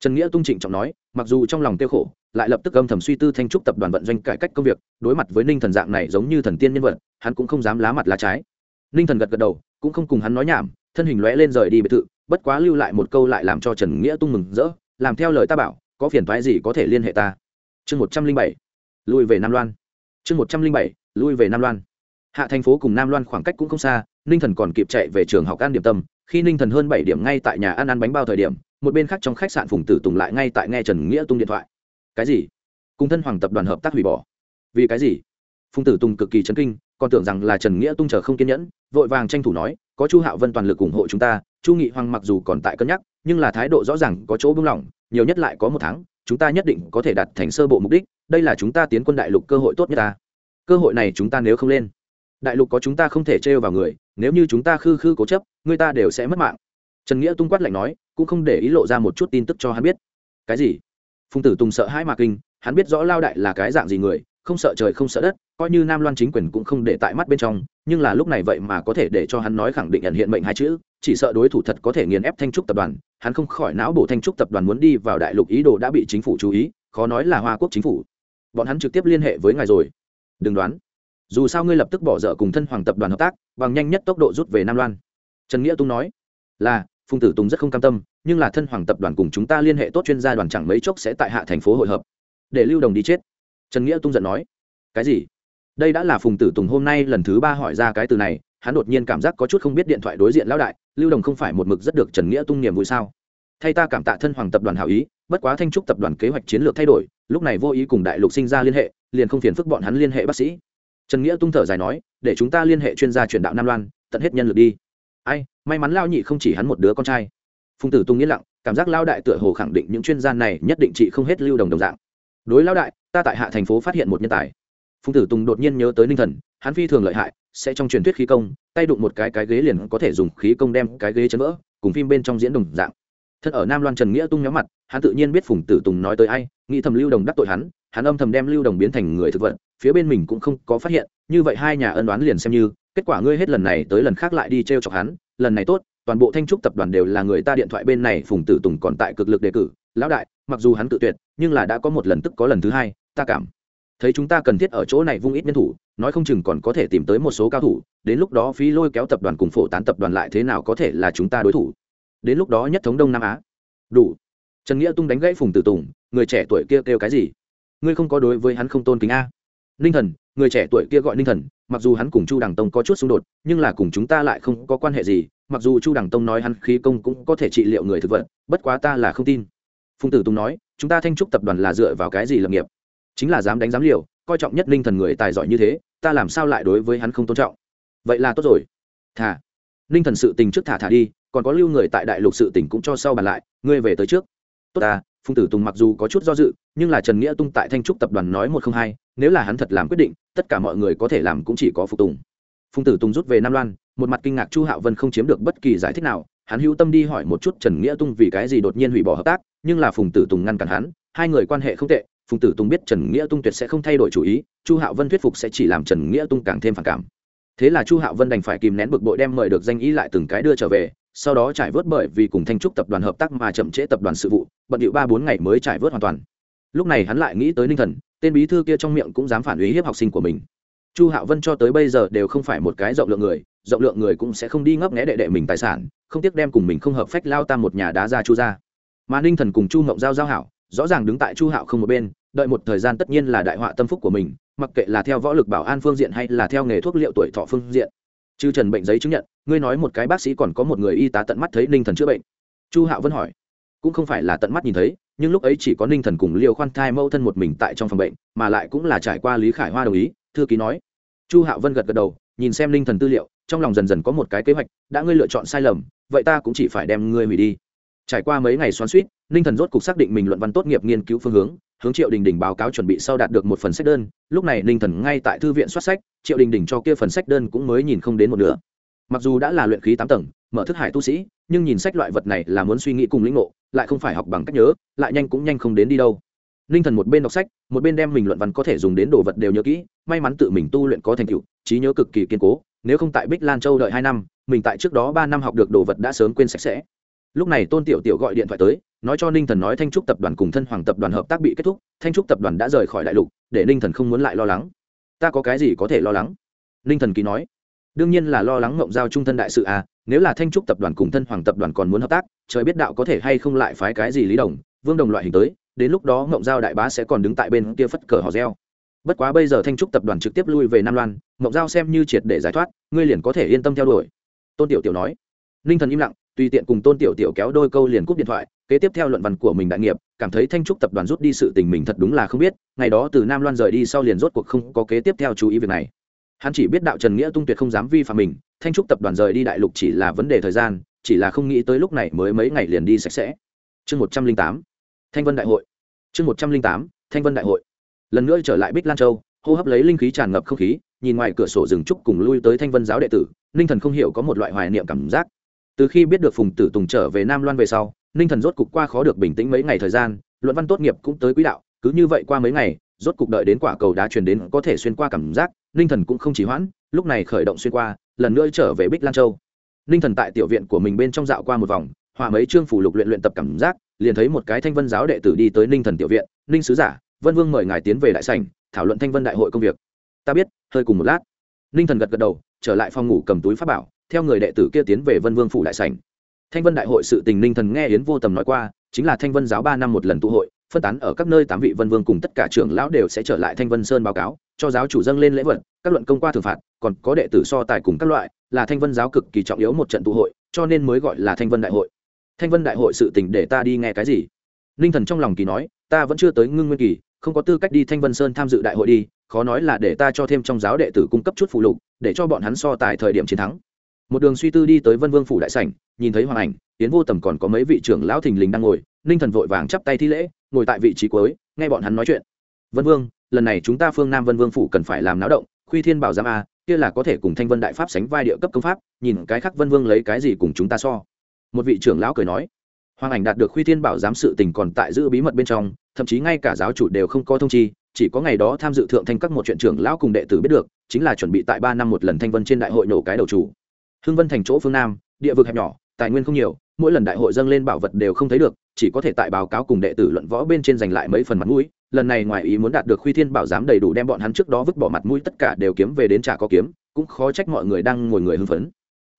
Trần nghĩa tung trịnh trọng nói, mặc dù trong lòng tiêu khổ lại lập tức âm thầm suy tư thanh trúc tập đoàn vận doanh cải cách công việc, đối mặt với ninh thần dạng này giống như thần tiên nhân vật, hắn cũng không dám lá mặt lá trái. Ninh thần gật gật đầu, cũng không cùng hắn nói nhảm, thân hình lóe lên rời đi biệt thự, bất quá lưu lại một câu lại làm cho trần nghĩa tung mừng rỡ, làm theo lời ta bảo, có phiền thoái gì có thể liên hệ ta. Chương một trăm linh bảy, lui về nam loan. Chương một trăm linh bảy, lui về nam loan. Hạ thành phố cùng nam loan khoảng cách cũng không xa, ninh thần còn kịp chạy về trường học ăn điểm tâm, khi ninh thần hơn bảy điểm ngay tại nhà ăn ăn bánh bao thời điểm, một bên khác trong khách sạn phùng tử tùng lại ngay tại nghe trần nghĩa tung điện thoại cái gì? Cùng thân hoàng tập đoàn hợp tác hủy bỏ. Vì cái gì? Phùng tử tùng cực kỳ chấn kinh, còn tưởng rằng là trần nghĩa tung chờ không kiên nhẫn, vội vàng tranh thủ nói, có chu hạo vân toàn lực ủng hộ chúng ta, chu nghị hoàng mặc dù còn tại cân nhắc, nhưng là thái độ rõ ràng có chỗ buông lỏng, nhiều nhất lại có một tháng, chúng ta nhất định có thể đạt thành sơ bộ mục đích, đây là chúng ta tiến quân đại lục cơ hội tốt nhất ta. Cơ hội này chúng ta nếu không lên, đại lục có chúng ta không thể trêu vào người, nếu như chúng ta khư khư cố chấp, người ta đều sẽ mất mạng. Trần nghĩa tung quát lạnh nói, cũng không để ý lộ ra một chút tin tức cho hắn biết. Cái gì? Phùng tử tùng sợ hãi mà kinh, hắn biết rõ lao đại là cái dạng gì người, không sợ trời không sợ đất, coi như nam loan chính quyền cũng không để tại mắt bên trong, nhưng là lúc này vậy mà có thể để cho hắn nói khẳng định nhận hiện mệnh hai chữ, chỉ sợ đối thủ thật có thể nghiền ép thanh trúc tập đoàn, hắn không khỏi não bộ thanh trúc tập đoàn muốn đi vào đại lục ý đồ đã bị chính phủ chú ý, khó nói là hoa quốc chính phủ. Bọn hắn trực tiếp liên hệ với ngài rồi. Đừng đoán. Dù sao ngươi lập tức bỏ dở cùng thân hoàng tập đoàn hợp tác, bằng nhanh nhất tốc độ rút về nam loan. Trần nghĩa tung nói, là, phùng tử tùng rất không cam tâm nhưng là thân hoàng tập đoàn cùng chúng ta liên hệ tốt chuyên gia đoàn chẳng mấy chốc sẽ tại hạ thành phố hội hợp. Để lưu đồng đi chết. Trần nghĩa tung giận nói. Cái gì? Đây đã là phùng tử tùng hôm nay lần thứ ba hỏi ra cái từ này, hắn đột nhiên cảm giác có chút không biết điện thoại đối diện lão đại, lưu đồng không phải một mực rất được trần nghĩa tung niềm vui sao? Thay ta cảm tạ thân hoàng tập đoàn hảo ý, bất quá thanh trúc tập đoàn kế hoạch chiến lược thay đổi, lúc này vô ý cùng đại lục sinh ra liên hệ, liền không phiền phức bọn hắn liên hệ bác sĩ. Trần nghĩa tung thở dài nói, để chúng ta liên hệ chuyên gia truyền đạo nam loan, tận hết nhân lực đi. Ai, may mắn lao nhị không chỉ hắn một đứa con trai phùng tử tung yên lặng, cảm giác lao đại tựa hồ khẳng định những chuyên gia này nhất định chị không hết lưu đồng đồng dạng. Đối lao đại, ta tại hạ thành phố phát hiện một nhân tài. Phùng tử tùng đột nhiên nhớ tới ninh thần, hắn phi thường lợi hại, sẽ trong truyền thuyết khí công, tay đụng một cái cái ghế liền có thể dùng khí công đem cái ghế chấn vỡ, cùng phim bên trong diễn đồng dạng. Thân ở nam loan trần nghĩa tung nhóm mặt, hắn tự nhiên biết phùng tử tùng nói tới ai, nghĩ thầm lưu đồng đắc tội hắn hắn âm thầm đem lưu đồng biến thành người thực vật, phía bên mình cũng không có phát hiện, như vậy hai nhà ân đoán liền xem như, kết quả ngươi hết lần này tới lần khác lại đi t r e o chọc hắn, lần này tốt toàn bộ thanh trúc tập đoàn đều là người ta điện thoại bên này phùng tử tùng còn tại cực lực đề cử. Lão đại, mặc dù hắn tự tuyệt, nhưng là đã có một lần tức có lần thứ hai, ta cảm thấy chúng ta cần thiết ở chỗ này vung ít nhân thủ, nói không chừng còn có thể tìm tới một số cao thủ, đến lúc đó phí lôi kéo tập đoàn cùng phổ tán tập đoàn lại thế nào có thể là chúng ta đối thủ. Đến lúc đó nhất thống đông nam á. Đủ. Trần nghĩa tung đánh gãy phùng tử tùng, người trẻ tuổi kia kêu cái gì? Ngươi không có đối với hắn không tôn kính a. Ninh thần, người trẻ tuổi kia gọi ninh thần, mặc dù hắn cùng chu đằng tông có chút xung đột, nhưng là cùng chúng ta lại không có quan hệ gì mặc dù chu đằng tông nói hắn khí công cũng có thể trị liệu người thực vật, bất quá ta là không tin. Phùng tử tùng nói, chúng ta thanh trúc tập đoàn là dựa vào cái gì lập nghiệp? Chính là dám đánh dám liều, coi trọng nhất ninh thần người tài giỏi như thế, ta làm sao lại đối với hắn không tôn trọng? Vậy là tốt rồi. Thả. Ninh thần sự tình trước thả thả đi, còn có lưu người tại đại lục sự tình cũng cho sau bàn lại, ngươi về tới trước. Tốt ta, phùng tử tùng mặc dù có chút do dự, nhưng là trần nghĩa tung tại thanh trúc tập đoàn nói một không hai, nếu là hắn thật làm quyết định, tất cả mọi người có thể làm cũng chỉ có phục tùng. Phùng tử tùng rút về nam loan một mặt kinh ngạc chu hạo vân không chiếm được bất kỳ giải thích nào, hắn hữu tâm đi hỏi một chút trần nghĩa tung vì cái gì đột nhiên hủy bỏ hợp tác, nhưng là phùng tử tùng ngăn cản hắn, hai người quan hệ không tệ, phùng tử tùng biết trần nghĩa tung tuyệt sẽ không thay đổi chủ ý, chu hạo vân thuyết phục sẽ chỉ làm trần nghĩa tung càng thêm phản cảm. Thế là chu hạo vân đành phải kìm nén bực bội đem mời được danh ý lại từng cái đưa trở về, sau đó trải vớt bởi vì cùng thanh trúc tập đoàn hợp tác mà chậm trễ tập đoàn sự vụ, bận điệu ba bốn ngày mới trải vớt hoàn toàn. Lúc này hắn lại nghĩ tới ninh thần, tên bí thư kia trong miệng cũng dám phản ý hiếp học sinh của mình chu hạo vân cho tới bây giờ đều không phải một cái rộng lượng người, rộng lượng người cũng sẽ không đi ngấp nghẽ đệ đệ mình tài sản, không tiếc đem cùng mình không hợp phách lao tam một nhà đá ra chu ra mà ninh thần cùng chu mộng giao giao hảo, rõ ràng đứng tại chu hạo không một bên, đợi một thời gian tất nhiên là đại họa tâm phúc của mình, mặc kệ là theo võ lực bảo an phương diện hay là theo nghề thuốc liệu tuổi thọ phương diện. Chư trần bệnh giấy chứng nhận, ngươi nói một cái bác sĩ còn có một người y tá tận mắt thấy ninh thần chữa bệnh. Chu hạo vẫn hỏi. Cũng không phải là tận mắt nhìn thấy, nhưng lúc ấy chỉ có ninh thần cùng liều khoan thai mâu thân một mình tại trong phòng bệnh, mà lại cũng là trải qua lý khải hoa đồng ý thư ký nói. Chu hạo vân gật gật đầu, nhìn xem linh thần tư liệu, trong lòng dần dần có một cái kế hoạch, đã ngươi lựa chọn sai lầm, vậy ta cũng chỉ phải đem ngươi hủy đi. Trải qua mấy ngày xoắn suýt ninh thần rốt cục xác định mình luận văn tốt nghiệp nghiên cứu phương hướng hướng triệu đình đình báo cáo chuẩn bị sau đạt được một phần sách đơn, lúc này ninh thần ngay tại thư viện soát sách, triệu đình đình cho kia phần sách đơn cũng mới nhìn không đến một nửa. Mặc dù đã là luyện khí tám tầng, mở thức hải tu sĩ, nhưng nhìn sách loại vật này là muốn suy nghĩ cùng lĩnh ngộ, lại không phải học bằng cách nhớ, lại nhanh cũng nhanh không đến đi đâu ninh thần một bên đọc sách, một bên đem mình luận văn có thể dùng đến đồ vật đều nhớ kỹ, may mắn tự mình tu luyện có thành tựu, trí nhớ cực kỳ kiên cố, nếu không tại bích lan châu đợi hai năm, mình tại trước đó ba năm học được đồ vật đã sớm quên sạch sẽ. Lúc này tôn tiểu tiểu gọi điện thoại tới, nói cho ninh thần nói thanh trúc tập đoàn cùng thân hoàng tập đoàn hợp tác bị kết thúc, thanh trúc tập đoàn đã rời khỏi đại lục, để ninh thần không muốn lại lo lắng. Ta có cái gì có thể lo lắng? Ninh thần ký nói. Đương nhiên là lo lắng mộng giao trung thân đại sự à nếu là thanh trúc tập đoàn cùng thân hoàng tập đoàn còn muốn hợp tác, trời biết đạo có thể hay không lại phái cái gì lý đồng, vương đồng loại hình tới đến lúc đó ngộng giao đại bá sẽ còn đứng tại bên kia phất cờ hò reo. Bất quá bây giờ thanh trúc tập đoàn trực tiếp lui về nam loan, ngộng giao xem như triệt để giải thoát, ngươi liền có thể yên tâm theo đuổi. Tôn tiểu tiểu nói. Ninh thần im lặng, tùy tiện cùng tôn tiểu tiểu kéo đôi câu liền cúp điện thoại, kế tiếp theo luận văn của mình đại nghiệp, cảm thấy thanh trúc tập đoàn rút đi sự tình mình thật đúng là không biết, ngày đó từ nam loan rời đi sau liền rốt cuộc không có kế tiếp theo chú ý việc này. Hắn chỉ biết đạo trần nghĩa tung tuyệt không dám vi phạm mình, thanh trúc tập đoàn rời đi đại lục chỉ là vấn đề thời gian, chỉ là không nghĩ tới lúc này mới mấy ngày liền đi sạch sẽ. Chương một trăm linh tám thanh vân đại hội. Chương một trăm linh tám, thanh vân đại hội. Lần nữa trở lại bích lan châu, hô hấp lấy linh khí tràn ngập không khí, nhìn ngoài cửa sổ rừng trúc cùng lui tới thanh vân giáo đệ tử, ninh thần không hiểu có một loại hoài niệm cảm giác. Từ khi biết được phùng tử tùng trở về nam loan về sau, ninh thần rốt cục qua khó được bình tĩnh mấy ngày thời gian, luận văn tốt nghiệp cũng tới quỹ đạo, cứ như vậy qua mấy ngày, rốt cục đợi đến quả cầu đá truyền đến có thể xuyên qua cảm giác, ninh thần cũng không chỉ hoãn, lúc này khởi động xuyên qua, lần nữa trở về bích lan châu. Ninh thần tại tiểu viện của mình bên trong dạo qua một vòng hòa mấy chương phủ lục luyện luyện tập cảm giác liền thấy một cái thanh vân giáo đệ tử đi tới ninh thần tiểu viện, ninh sứ giả, vân vương mời ngài tiến về đại sảnh, thảo luận thanh vân đại hội công việc. Ta biết, hơi cùng một lát. Ninh thần gật gật đầu, trở lại phòng ngủ cầm túi pháp bảo, theo người đệ tử kia tiến về vân vương phủ đại sảnh. Thanh vân đại hội sự tình ninh thần nghe yến vô tầm nói qua, chính là thanh vân giáo ba năm một lần tụ hội, phân tán ở các nơi tám vị vân vương cùng tất cả trưởng lão đều sẽ trở lại thanh vân sơn báo cáo, cho giáo chủ dâng lên lễ vật, các luận công qua thường phạt, còn có đệ tử so tài cùng các loại, là thanh vân giáo cực kỳ trọng yếu một trận tụ hội, cho nên mới gọi là thanh vân đại hội thanh vân đại hội sự tình để ta đi nghe cái gì? Ninh thần trong lòng kỳ nói, ta vẫn chưa tới ngưng nguyên kỳ, không có tư cách đi thanh vân sơn tham dự đại hội đi, khó nói là để ta cho thêm trong giáo đệ tử cung cấp chút phụ lục, để cho bọn hắn so tại thời điểm chiến thắng. Một đường suy tư đi tới vân vương phủ đại sảnh, nhìn thấy hoàng ảnh tiến vô tầm còn có mấy vị trưởng lão thình lình đang ngồi, ninh thần vội vàng chắp tay thi lễ, ngồi tại vị trí cuối, nghe bọn hắn nói chuyện. Vân vương, lần này chúng ta phương nam vân vương phủ cần phải làm náo động, khuy thiên bảo giám a, kia là có thể cùng thanh vân đại pháp sánh vai địa cấp công pháp, nhìn cái khác vân vương lấy cái gì cùng chúng ta so một vị trưởng lão cười nói, hoàng ảnh đạt được khuy thiên bảo giám sự tình còn tại giữ bí mật bên trong, thậm chí ngay cả giáo chủ đều không có thông chi, chỉ có ngày đó tham dự thượng thanh các một chuyện trưởng lão cùng đệ tử biết được, chính là chuẩn bị tại ba năm một lần thanh vân trên đại hội nổ cái đầu chủ. Hưng vân thành chỗ phương nam, địa vực hẹp nhỏ, tài nguyên không nhiều, mỗi lần đại hội dâng lên bảo vật đều không thấy được, chỉ có thể tại báo cáo cùng đệ tử luận võ bên trên giành lại mấy phần mặt mũi, lần này ngoài ý muốn đạt được khuy thiên bảo giám đầy đủ đem bọn hắn trước đó vứt bỏ mặt mũi tất cả đều kiếm về đến trả có kiếm, cũng khó trách mọi người đang ngồi người hưng phấn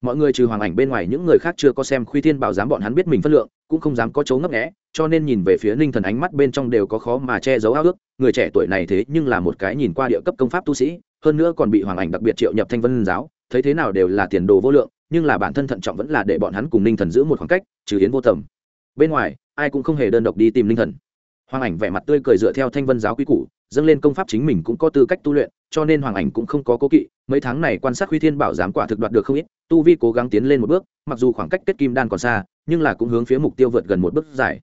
mọi người trừ hoàng ảnh bên ngoài, những người khác chưa có xem khuy thiên bảo giám bọn hắn biết mình phân lượng, cũng không dám có chấu ngấp nghẽ cho nên nhìn về phía ninh thần ánh mắt bên trong đều có khó mà che giấu ao ước. Người trẻ tuổi này thế nhưng là một cái nhìn qua địa cấp công pháp tu sĩ, hơn nữa còn bị hoàng ảnh đặc biệt triệu nhập thanh vân giáo, thấy thế nào đều là tiền đồ vô lượng, nhưng là bản thân thận trọng vẫn là để bọn hắn cùng ninh thần giữ một khoảng cách, trừ hiến vô tầm. Bên ngoài, ai cũng không hề đơn độc đi tìm ninh thần. Hoàng ảnh vẻ mặt tươi cười dựa theo thanh vân giáo quy củ, dâng lên công pháp chính mình cũng có tư cách tu luyện, cho nên hoàng ảnh cũng không có cố kỵ mấy tháng này quan sát huy thiên bảo giám quả thực đoạt được không ít, tu vi cố gắng tiến lên một bước, mặc dù khoảng cách kết kim đan còn xa, nhưng là cũng hướng phía mục tiêu vượt gần một bước dài.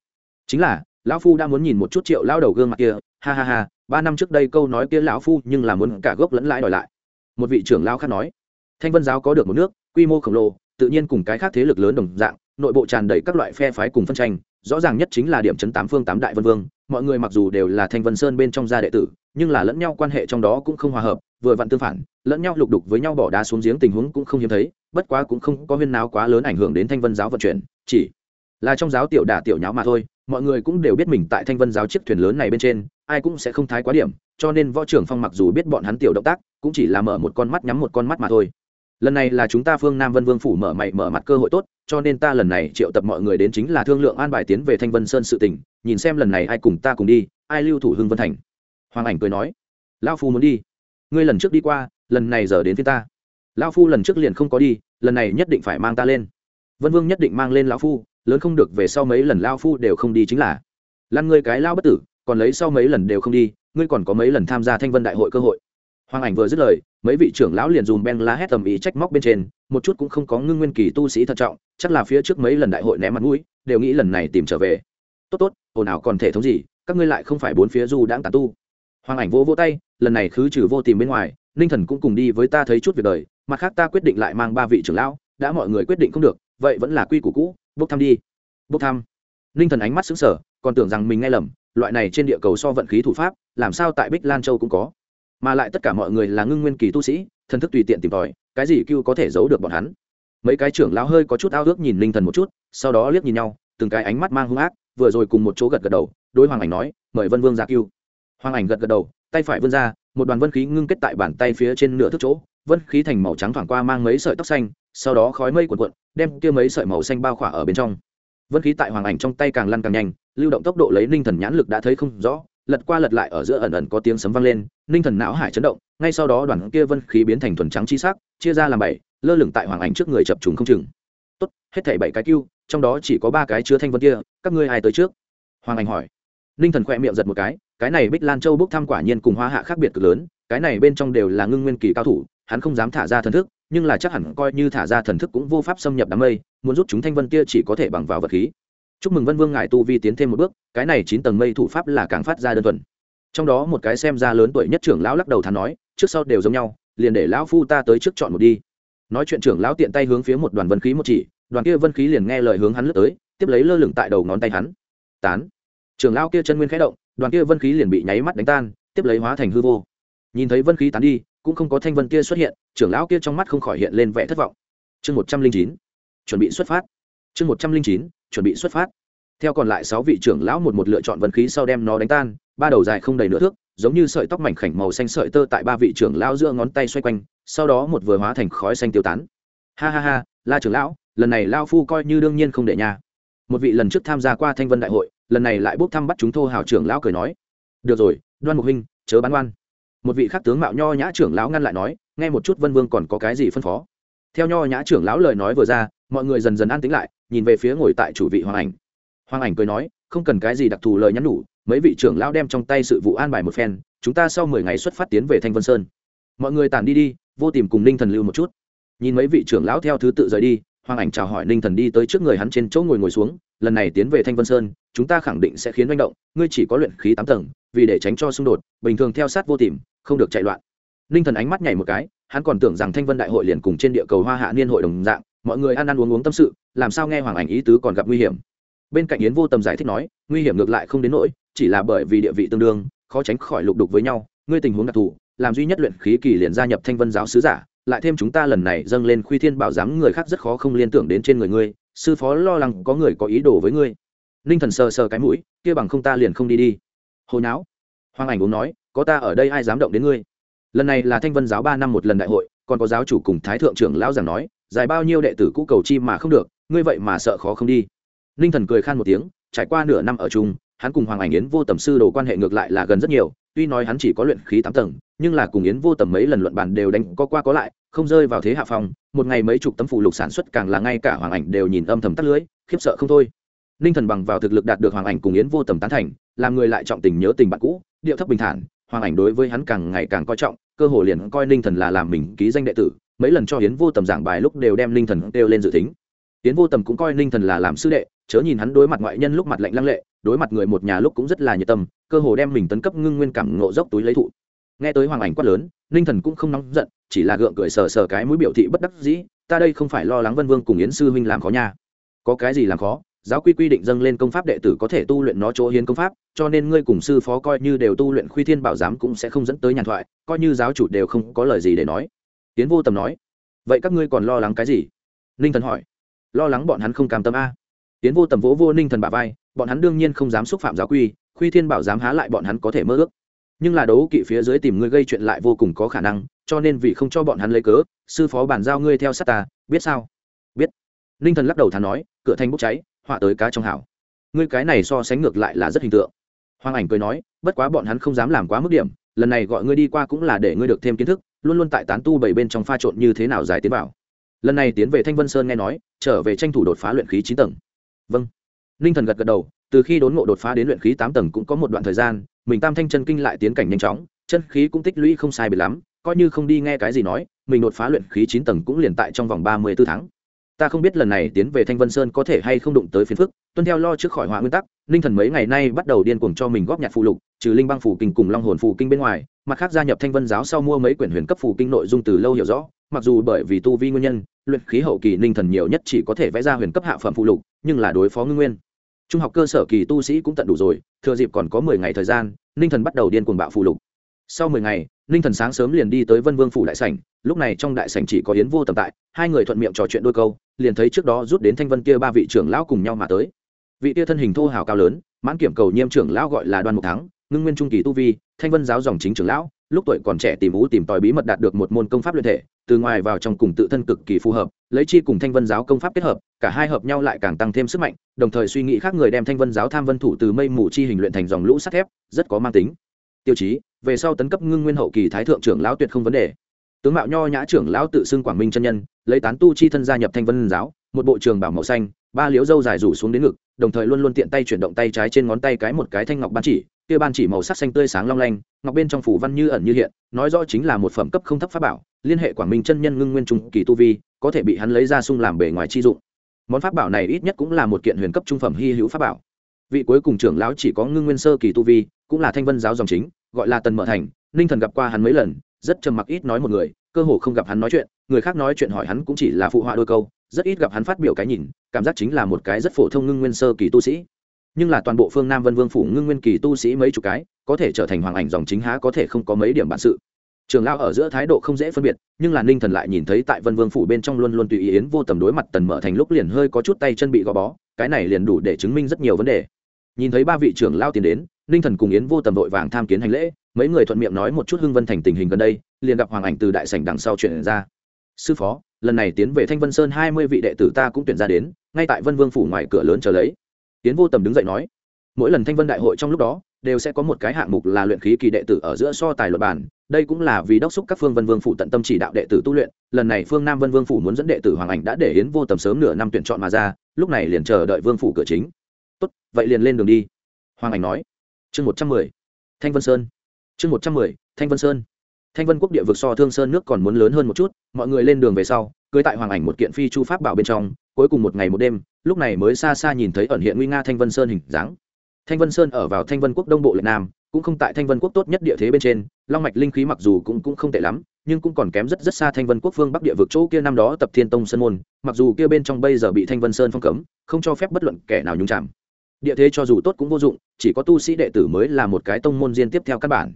Chính là, lão phu đã muốn nhìn một chút triệu lão đầu gương mặt kia, ha ha ha, ba năm trước đây câu nói kia lão phu nhưng là muốn cả gốc lẫn lãi đòi lại. Một vị trưởng lão khác nói, thanh vân giáo có được một nước, quy mô khổng lồ, tự nhiên cùng cái khác thế lực lớn đồng dạng, nội bộ tràn đầy các loại phe phái cùng phân tranh, rõ ràng nhất chính là điểm chấn tám phương tám đại vân vương, mọi người mặc dù đều là thanh vân sơn bên trong gia đệ tử, nhưng là lẫn nhau quan hệ trong đó cũng không hòa hợp vừa vặn tương phản, lẫn nhau lục đục với nhau bỏ đá xuống giếng tình huống cũng không hiếm thấy, bất quá cũng không có huyên náo quá lớn ảnh hưởng đến thanh vân giáo vận chuyển, chỉ là trong giáo tiểu đả tiểu nháo mà thôi, mọi người cũng đều biết mình tại thanh vân giáo chiếc thuyền lớn này bên trên, ai cũng sẽ không thái quá điểm, cho nên võ trưởng phong mặc dù biết bọn hắn tiểu động tác, cũng chỉ là mở một con mắt nhắm một con mắt mà thôi. Lần này là chúng ta phương nam vân vương phủ mở mày mở mặt cơ hội tốt, cho nên ta lần này triệu tập mọi người đến chính là thương lượng an bài tiến về thanh vân sơn sự tỉnh nhìn xem lần này ai cùng ta cùng đi, ai lưu thủ hưng vân thành. Hoàng ảnh cười nói lao phu muốn đi ngươi lần trước đi qua, lần này giờ đến phía ta. Lão phu lần trước liền không có đi, lần này nhất định phải mang ta lên. Vân vương nhất định mang lên lão phu, lớn không được về sau mấy lần lao phu đều không đi chính là. Lăn ngươi cái lao bất tử, còn lấy sau mấy lần đều không đi, ngươi còn có mấy lần tham gia thanh vân đại hội cơ hội. Hoàng ảnh vừa dứt lời, mấy vị trưởng lão liền dùm ben lá hét tầm ý trách móc bên trên, một chút cũng không có ngưng nguyên kỳ tu sĩ thận trọng, chắc là phía trước mấy lần đại hội ném mặt mũi, đều nghĩ lần này tìm trở về. Tốt tốt, ồn ào còn thể thống gì, các ngươi lại không phải bốn phía du đãng tàn tu hoàng ảnh vỗ vỗ tay, lần này khứ trừ vô tìm bên ngoài, ninh thần cũng cùng đi với ta thấy chút việc đời, mặt khác ta quyết định lại mang ba vị trưởng lão, đã mọi người quyết định không được, vậy vẫn là quy củ cũ, bốc thăm đi. Bốc thăm. Ninh thần ánh mắt xứng sở còn tưởng rằng mình nghe lầm, loại này trên địa cầu so vận khí thủ pháp, làm sao tại bích lan châu cũng có. Mà lại tất cả mọi người là ngưng nguyên kỳ tu sĩ, thần thức tùy tiện tìm tòi, cái gì cưu có thể giấu được bọn hắn. Mấy cái trưởng lão hơi có chút ao ước nhìn linh thần một chút, sau đó liếc nhìn nhau, từng cái ánh mắt mang hung ác, vừa rồi cùng một chỗ gật gật đầu, đối hoàng ảnh nói, mời vân vương ra cưu hoàng ảnh gật gật đầu, tay phải vươn ra, một đoàn vân khí ngưng kết tại bàn tay phía trên nửa thước chỗ, vân khí thành màu trắng thoảng qua mang mấy sợi tóc xanh, sau đó khói mây cuộn cuộn, đem kia mấy sợi màu xanh bao khỏa ở bên trong. Vân khí tại hoàng ảnh trong tay càng lăn càng nhanh, lưu động tốc độ lấy ninh thần nhãn lực đã thấy không rõ, lật qua lật lại ở giữa ẩn ẩn có tiếng sấm vang lên, ninh thần não hải chấn động, ngay sau đó đoàn kia vân khí biến thành thuần trắng chi sắc, chia ra làm bảy, lơ lửng tại hoàng ảnh trước người chập trùng không chừng. Tốt, hết thảy bảy cái cưu trong đó chỉ có ba cái chứa thanh vân kia, các ngươi ai tới trước? Hoàng ảnh hỏi ninh thần khỏe miệng giật một cái cái này bích lan châu bốc thăm quả nhiên cùng hoa hạ khác biệt cực lớn, cái này bên trong đều là ngưng nguyên kỳ cao thủ, hắn không dám thả ra thần thức, nhưng là chắc hẳn coi như thả ra thần thức cũng vô pháp xâm nhập đám mây, muốn rút chúng thanh vân kia chỉ có thể bằng vào vật khí. Chúc mừng vân vương ngài tu vi tiến thêm một bước, cái này chín tầng mây thủ pháp là càng phát ra đơn thuần. Trong đó một cái xem ra lớn tuổi nhất trưởng lão lắc đầu thắn nói, trước sau đều giống nhau, liền để lão phu ta tới trước chọn một đi. Nói chuyện trưởng lão tiện tay hướng phía một đoàn vân khí một chỉ, đoàn kia vân khí liền nghe lời hướng hắn lướt tới, tiếp lấy lơ lửng tại đầu ngón tay hắn. Tán trưởng lão kia chân nguyên khẽ động, đoàn kia vân khí liền bị nháy mắt đánh tan, tiếp lấy hóa thành hư vô. Nhìn thấy vân khí tán đi, cũng không có thanh vân kia xuất hiện trưởng lão kia trong mắt không khỏi hiện lên vẻ thất vọng. Chương một trăm linh chín, chuẩn bị xuất phát. Chương một trăm linh chín, chuẩn bị xuất phát. Theo còn lại sáu vị trưởng lão một một lựa chọn vân khí sau đem nó đánh tan, ba đầu dài không đầy nửa thước, giống như sợi tóc mảnh khảnh màu xanh sợi tơ tại ba vị trưởng lão giữa ngón tay xoay quanh, sau đó một vừa hóa thành khói xanh tiêu tán. Ha ha ha, la trưởng lão, lần này lao phu coi như đương nhiên không để nhà. Một vị lần trước tham gia qua thanh vân đại hội lần này lại bốc thăm bắt chúng thô hào trưởng lão cười nói, được rồi, đoan mục huynh, chớ bán oan một vị khác tướng mạo nho nhã trưởng lão ngăn lại nói, nghe một chút vân vương còn có cái gì phân phó? Theo nho nhã trưởng lão lời nói vừa ra, mọi người dần dần an tính lại, nhìn về phía ngồi tại chủ vị hoàng ảnh. Hoàng ảnh cười nói, không cần cái gì đặc thù lời nhắn nhủ, mấy vị trưởng lão đem trong tay sự vụ an bài một phen, chúng ta sau mười ngày xuất phát tiến về thanh vân sơn. Mọi người tàn đi đi, vô tìm cùng ninh thần lưu một chút. Nhìn mấy vị trưởng lão theo thứ tự rời đi hoàng ảnh chào hỏi ninh thần đi tới trước người hắn trên chỗ ngồi ngồi xuống, lần này tiến về thanh vân sơn, chúng ta khẳng định sẽ khiến manh động, ngươi chỉ có luyện khí tám tầng, vì để tránh cho xung đột, bình thường theo sát vô tìm, không được chạy loạn. Ninh thần ánh mắt nhảy một cái, hắn còn tưởng rằng thanh vân đại hội liền cùng trên địa cầu hoa hạ niên hội đồng dạng, mọi người ăn ăn uống uống tâm sự, làm sao nghe hoàng ảnh ý tứ còn gặp nguy hiểm. Bên cạnh yến vô tầm giải thích nói, nguy hiểm ngược lại không đến nỗi, chỉ là bởi vì địa vị tương đương, khó tránh khỏi lục đục với nhau, ngươi tình huống đặc thù, làm duy nhất luyện khí kỳ liền gia nhập thanh vân giáo sứ giả lại thêm chúng ta lần này dâng lên khuy thiên bảo giám người khác rất khó không liên tưởng đến trên người ngươi, sư phó lo lắng có người có ý đồ với ngươi. Ninh thần sờ sờ cái mũi, kia bằng không ta liền không đi đi. Hồi não hoàng ảnh uống nói, có ta ở đây ai dám động đến ngươi? Lần này là thanh vân giáo ba năm một lần đại hội, còn có giáo chủ cùng thái thượng trưởng lão giảng nói, dài bao nhiêu đệ tử cũ cầu chi mà không được, ngươi vậy mà sợ khó không đi. Ninh thần cười khan một tiếng, trải qua nửa năm ở chung, hắn cùng hoàng ảnh yến vô tầm sư đồ quan hệ ngược lại là gần rất nhiều tuy nói hắn chỉ có luyện khí tám tầng, nhưng là cùng yến vô tầm mấy lần luận bàn đều đánh có qua có lại, không rơi vào thế hạ phong, một ngày mấy chục tấm phụ lục sản xuất càng là ngay cả hoàng ảnh đều nhìn âm thầm tắt lưới, khiếp sợ không thôi. Ninh thần bằng vào thực lực đạt được hoàng ảnh cùng yến vô tầm tán thành, làm người lại trọng tình nhớ tình bạn cũ, điệu thấp bình thản, hoàng ảnh đối với hắn càng ngày càng coi trọng, cơ hồ liền coi ninh thần là làm mình ký danh đệ tử, mấy lần cho yến vô tầm giảng bài lúc đều đem ninh thần đều lên dự tính. Yến vô tầm cũng coi ninh thần là làm sư đệ, chớ nhìn hắn đối mặt ngoại nhân lúc mặt lạnh lăng lệ đối mặt người một nhà lúc cũng rất là nhiệt tâm, cơ hồ đem mình tấn cấp ngưng nguyên cảm ngộ dốc túi lấy thụ. Nghe tới hoàng ảnh quát lớn, ninh thần cũng không nóng giận, chỉ là gượng cười sờ sờ cái mũi biểu thị bất đắc dĩ, ta đây không phải lo lắng vân vương cùng yến sư huynh làm khó nha. Có cái gì làm khó? Giáo quy quy định dâng lên công pháp đệ tử có thể tu luyện nó chỗ hiến công pháp, cho nên ngươi cùng sư phó coi như đều tu luyện khuy thiên bảo giám cũng sẽ không dẫn tới nhàn thoại, coi như giáo chủ đều không có lời gì để nói. Tiến vô tầm nói, vậy các ngươi còn lo lắng cái gì? Ninh thần hỏi, lo lắng bọn hắn không cam tâm a? Tiến vô tầm vỗ vô ninh thần bà vai bọn hắn đương nhiên không dám xúc phạm giáo quy, khuy thiên bảo dám há lại bọn hắn có thể mơ ước. Nhưng là đấu kỵ phía dưới tìm ngươi gây chuyện lại vô cùng có khả năng, cho nên vì không cho bọn hắn lấy cớ, sư phó bàn giao ngươi theo sát ta, biết sao? Biết. Ninh thần lắc đầu thắn nói, cửa thanh bốc cháy, họa tới cá trong hảo. Ngươi cái này so sánh ngược lại là rất hình tượng. Hoàng ảnh cười nói, bất quá bọn hắn không dám làm quá mức điểm, lần này gọi ngươi đi qua cũng là để ngươi được thêm kiến thức, luôn luôn tại tán tu bảy bên trong pha trộn như thế nào giải tiến vào. Lần này tiến về thanh vân sơn nghe nói, trở về tranh thủ đột phá luyện khí chín tầng. Vâng ninh thần gật gật đầu, từ khi đốn ngộ đột phá đến luyện khí tám tầng cũng có một đoạn thời gian, mình tam thanh chân kinh lại tiến cảnh nhanh chóng, chân khí cũng tích lũy không sai biệt lắm, coi như không đi nghe cái gì nói, mình đột phá luyện khí chín tầng cũng liền tại trong vòng ba mươi b ố tháng. Ta không biết lần này tiến về thanh vân sơn có thể hay không đụng tới phiền phức, tuân theo lo trước khỏi họa nguyên tắc ninh thần mấy ngày nay bắt đầu điên cuồng cho mình góp nhặt phụ lục, trừ linh băng phủ kinh cùng long hồn phủ kinh bên ngoài, mặt khác gia nhập thanh vân giáo sau mua mấy quyển huyền cấp phủ kinh nội dung từ lâu hiểu rõ, mặc dù bởi vì tu vi nguyên nhân, luyện khí hậu kỳ ninh thần nhiều nhất chỉ có thể vẽ ra huyền cấp hạ phẩm phụ lục, nhưng là đối phó ngưng nguyên trung học cơ sở kỳ tu sĩ cũng tận đủ rồi, thừa dịp còn có mười ngày thời gian, ninh thần bắt đầu điên cuồng bạo phụ lục. Sau mười ngày, ninh thần sáng sớm liền đi tới vân vương phủ đại sảnh, lúc này trong đại sảnh chỉ có yến vô tầm tại, hai người thuận miệng trò chuyện đôi câu, liền thấy trước đó rút đến thanh vân kia ba vị trưởng lão cùng nhau mà tới. Vị tia thân hình thô hào cao lớn, mãn kiểm cầu nhiêm trưởng lão gọi là đoan mục thắng, ngưng nguyên trung kỳ tu vi, thanh vân giáo dòng chính trưởng lão lúc tuổi còn trẻ tìm ú tìm tòi bí mật đạt được một môn công pháp luyện thể, từ ngoài vào trong cùng tự thân cực kỳ phù hợp, lấy chi cùng thanh vân giáo công pháp kết hợp, cả hai hợp nhau lại càng tăng thêm sức mạnh, đồng thời suy nghĩ khác người đem thanh vân giáo tham vân thủ từ mây mù chi hình luyện thành dòng lũ sắt thép, rất có mang tính. Tiêu chí, về sau tấn cấp ngưng nguyên hậu kỳ thái thượng trưởng lão tuyệt không vấn đề. Tướng mạo nho nhã trưởng lão tự xưng quảng minh chân nhân, lấy tán tu chi thân gia nhập thanh vân giáo, một bộ trường bảo màu xanh, ba liếu dâu dài rủ xuống đến ngực, đồng thời luôn luôn tiện tay chuyển động tay trái trên ngón tay cái một cái thanh ngọc ban chỉ kia ban chỉ màu sắc xanh tươi sáng long lanh, ngọc bên trong phủ văn như ẩn như hiện, nói rõ chính là một phẩm cấp không thấp pháp bảo, liên hệ quảng minh chân nhân ngưng nguyên trung kỳ tu vi, có thể bị hắn lấy ra sung làm bề ngoài chi dụng. Món pháp bảo này ít nhất cũng là một kiện huyền cấp trung phẩm hy hữu pháp bảo. Vị cuối cùng trưởng lão chỉ có ngưng nguyên sơ kỳ tu vi, cũng là thanh vân giáo dòng chính, gọi là tần mở thành, ninh thần gặp qua hắn mấy lần, rất trầm mặc ít nói một người, cơ hồ không gặp hắn nói chuyện, người khác nói chuyện hỏi hắn cũng chỉ là phụ họa đôi câu, rất ít gặp hắn phát biểu cái nhìn, cảm giác chính là một cái rất phổ thông ngưng nguyên sơ kỳ tu sĩ nhưng là toàn bộ phương nam vân vương phủ ngưng nguyên kỳ tu sĩ mấy chục cái, có thể trở thành hoàng ảnh dòng chính há có thể không có mấy điểm bản sự. Trường lao ở giữa thái độ không dễ phân biệt, nhưng là ninh thần lại nhìn thấy tại vân vương phủ bên trong luôn luôn tùy ý yến vô tầm đối mặt tần mở thành lúc liền hơi có chút tay chân bị gò bó, cái này liền đủ để chứng minh rất nhiều vấn đề. Nhìn thấy ba vị trưởng lao tiến đến, ninh thần cùng yến vô tầm vội vàng tham kiến hành lễ, mấy người thuận miệng nói một chút hưng vân thành tình hình gần đây, liền gặp hoàng ảnh từ đại sảnh đằng sau chuyển ra. Sư phó, lần này tiến về thanh vân sơn hai mươi vị đệ tử ta cũng tuyển ra đến, ngay tại vân vương phủ ngoài cửa lớn chờ lấy tiến vô tầm đứng dậy nói, mỗi lần thanh vân đại hội trong lúc đó, đều sẽ có một cái hạng mục là luyện khí kỳ đệ tử ở giữa so tài luật bản đây cũng là vì đốc xúc các phương vân vương phủ tận tâm chỉ đạo đệ tử tu luyện. Lần này phương nam vân vương phủ muốn dẫn đệ tử hoàng ảnh đã để yến vô tầm sớm nửa năm tuyển chọn mà ra, lúc này liền chờ đợi vương phủ cửa chính. Tốt, vậy liền lên đường đi. Hoàng ảnh nói. Chương một trăm mười, thanh vân sơn. Chương một trăm mười, thanh vân sơn. Thanh vân quốc địa vực so thương sơn nước còn muốn lớn hơn một chút, mọi người lên đường về sau cưới tại hoàng ảnh một kiện phi chu pháp bảo bên trong, cuối cùng một ngày một đêm, lúc này mới xa xa nhìn thấy ẩn hiện nguy nga thanh vân sơn hình dáng. Thanh vân sơn ở vào thanh vân quốc đông bộ lệ nam, cũng không tại thanh vân quốc tốt nhất địa thế bên trên, long mạch linh khí mặc dù cũng cũng không tệ lắm, nhưng cũng còn kém rất rất xa thanh vân quốc phương bắc địa vực chỗ kia năm đó tập thiên tông sơn môn, mặc dù kia bên trong bây giờ bị thanh vân sơn phong cấm, không cho phép bất luận kẻ nào nhúng chạm địa thế cho dù tốt cũng vô dụng, chỉ có tu sĩ đệ tử mới là một cái tông môn riêng tiếp theo căn bản.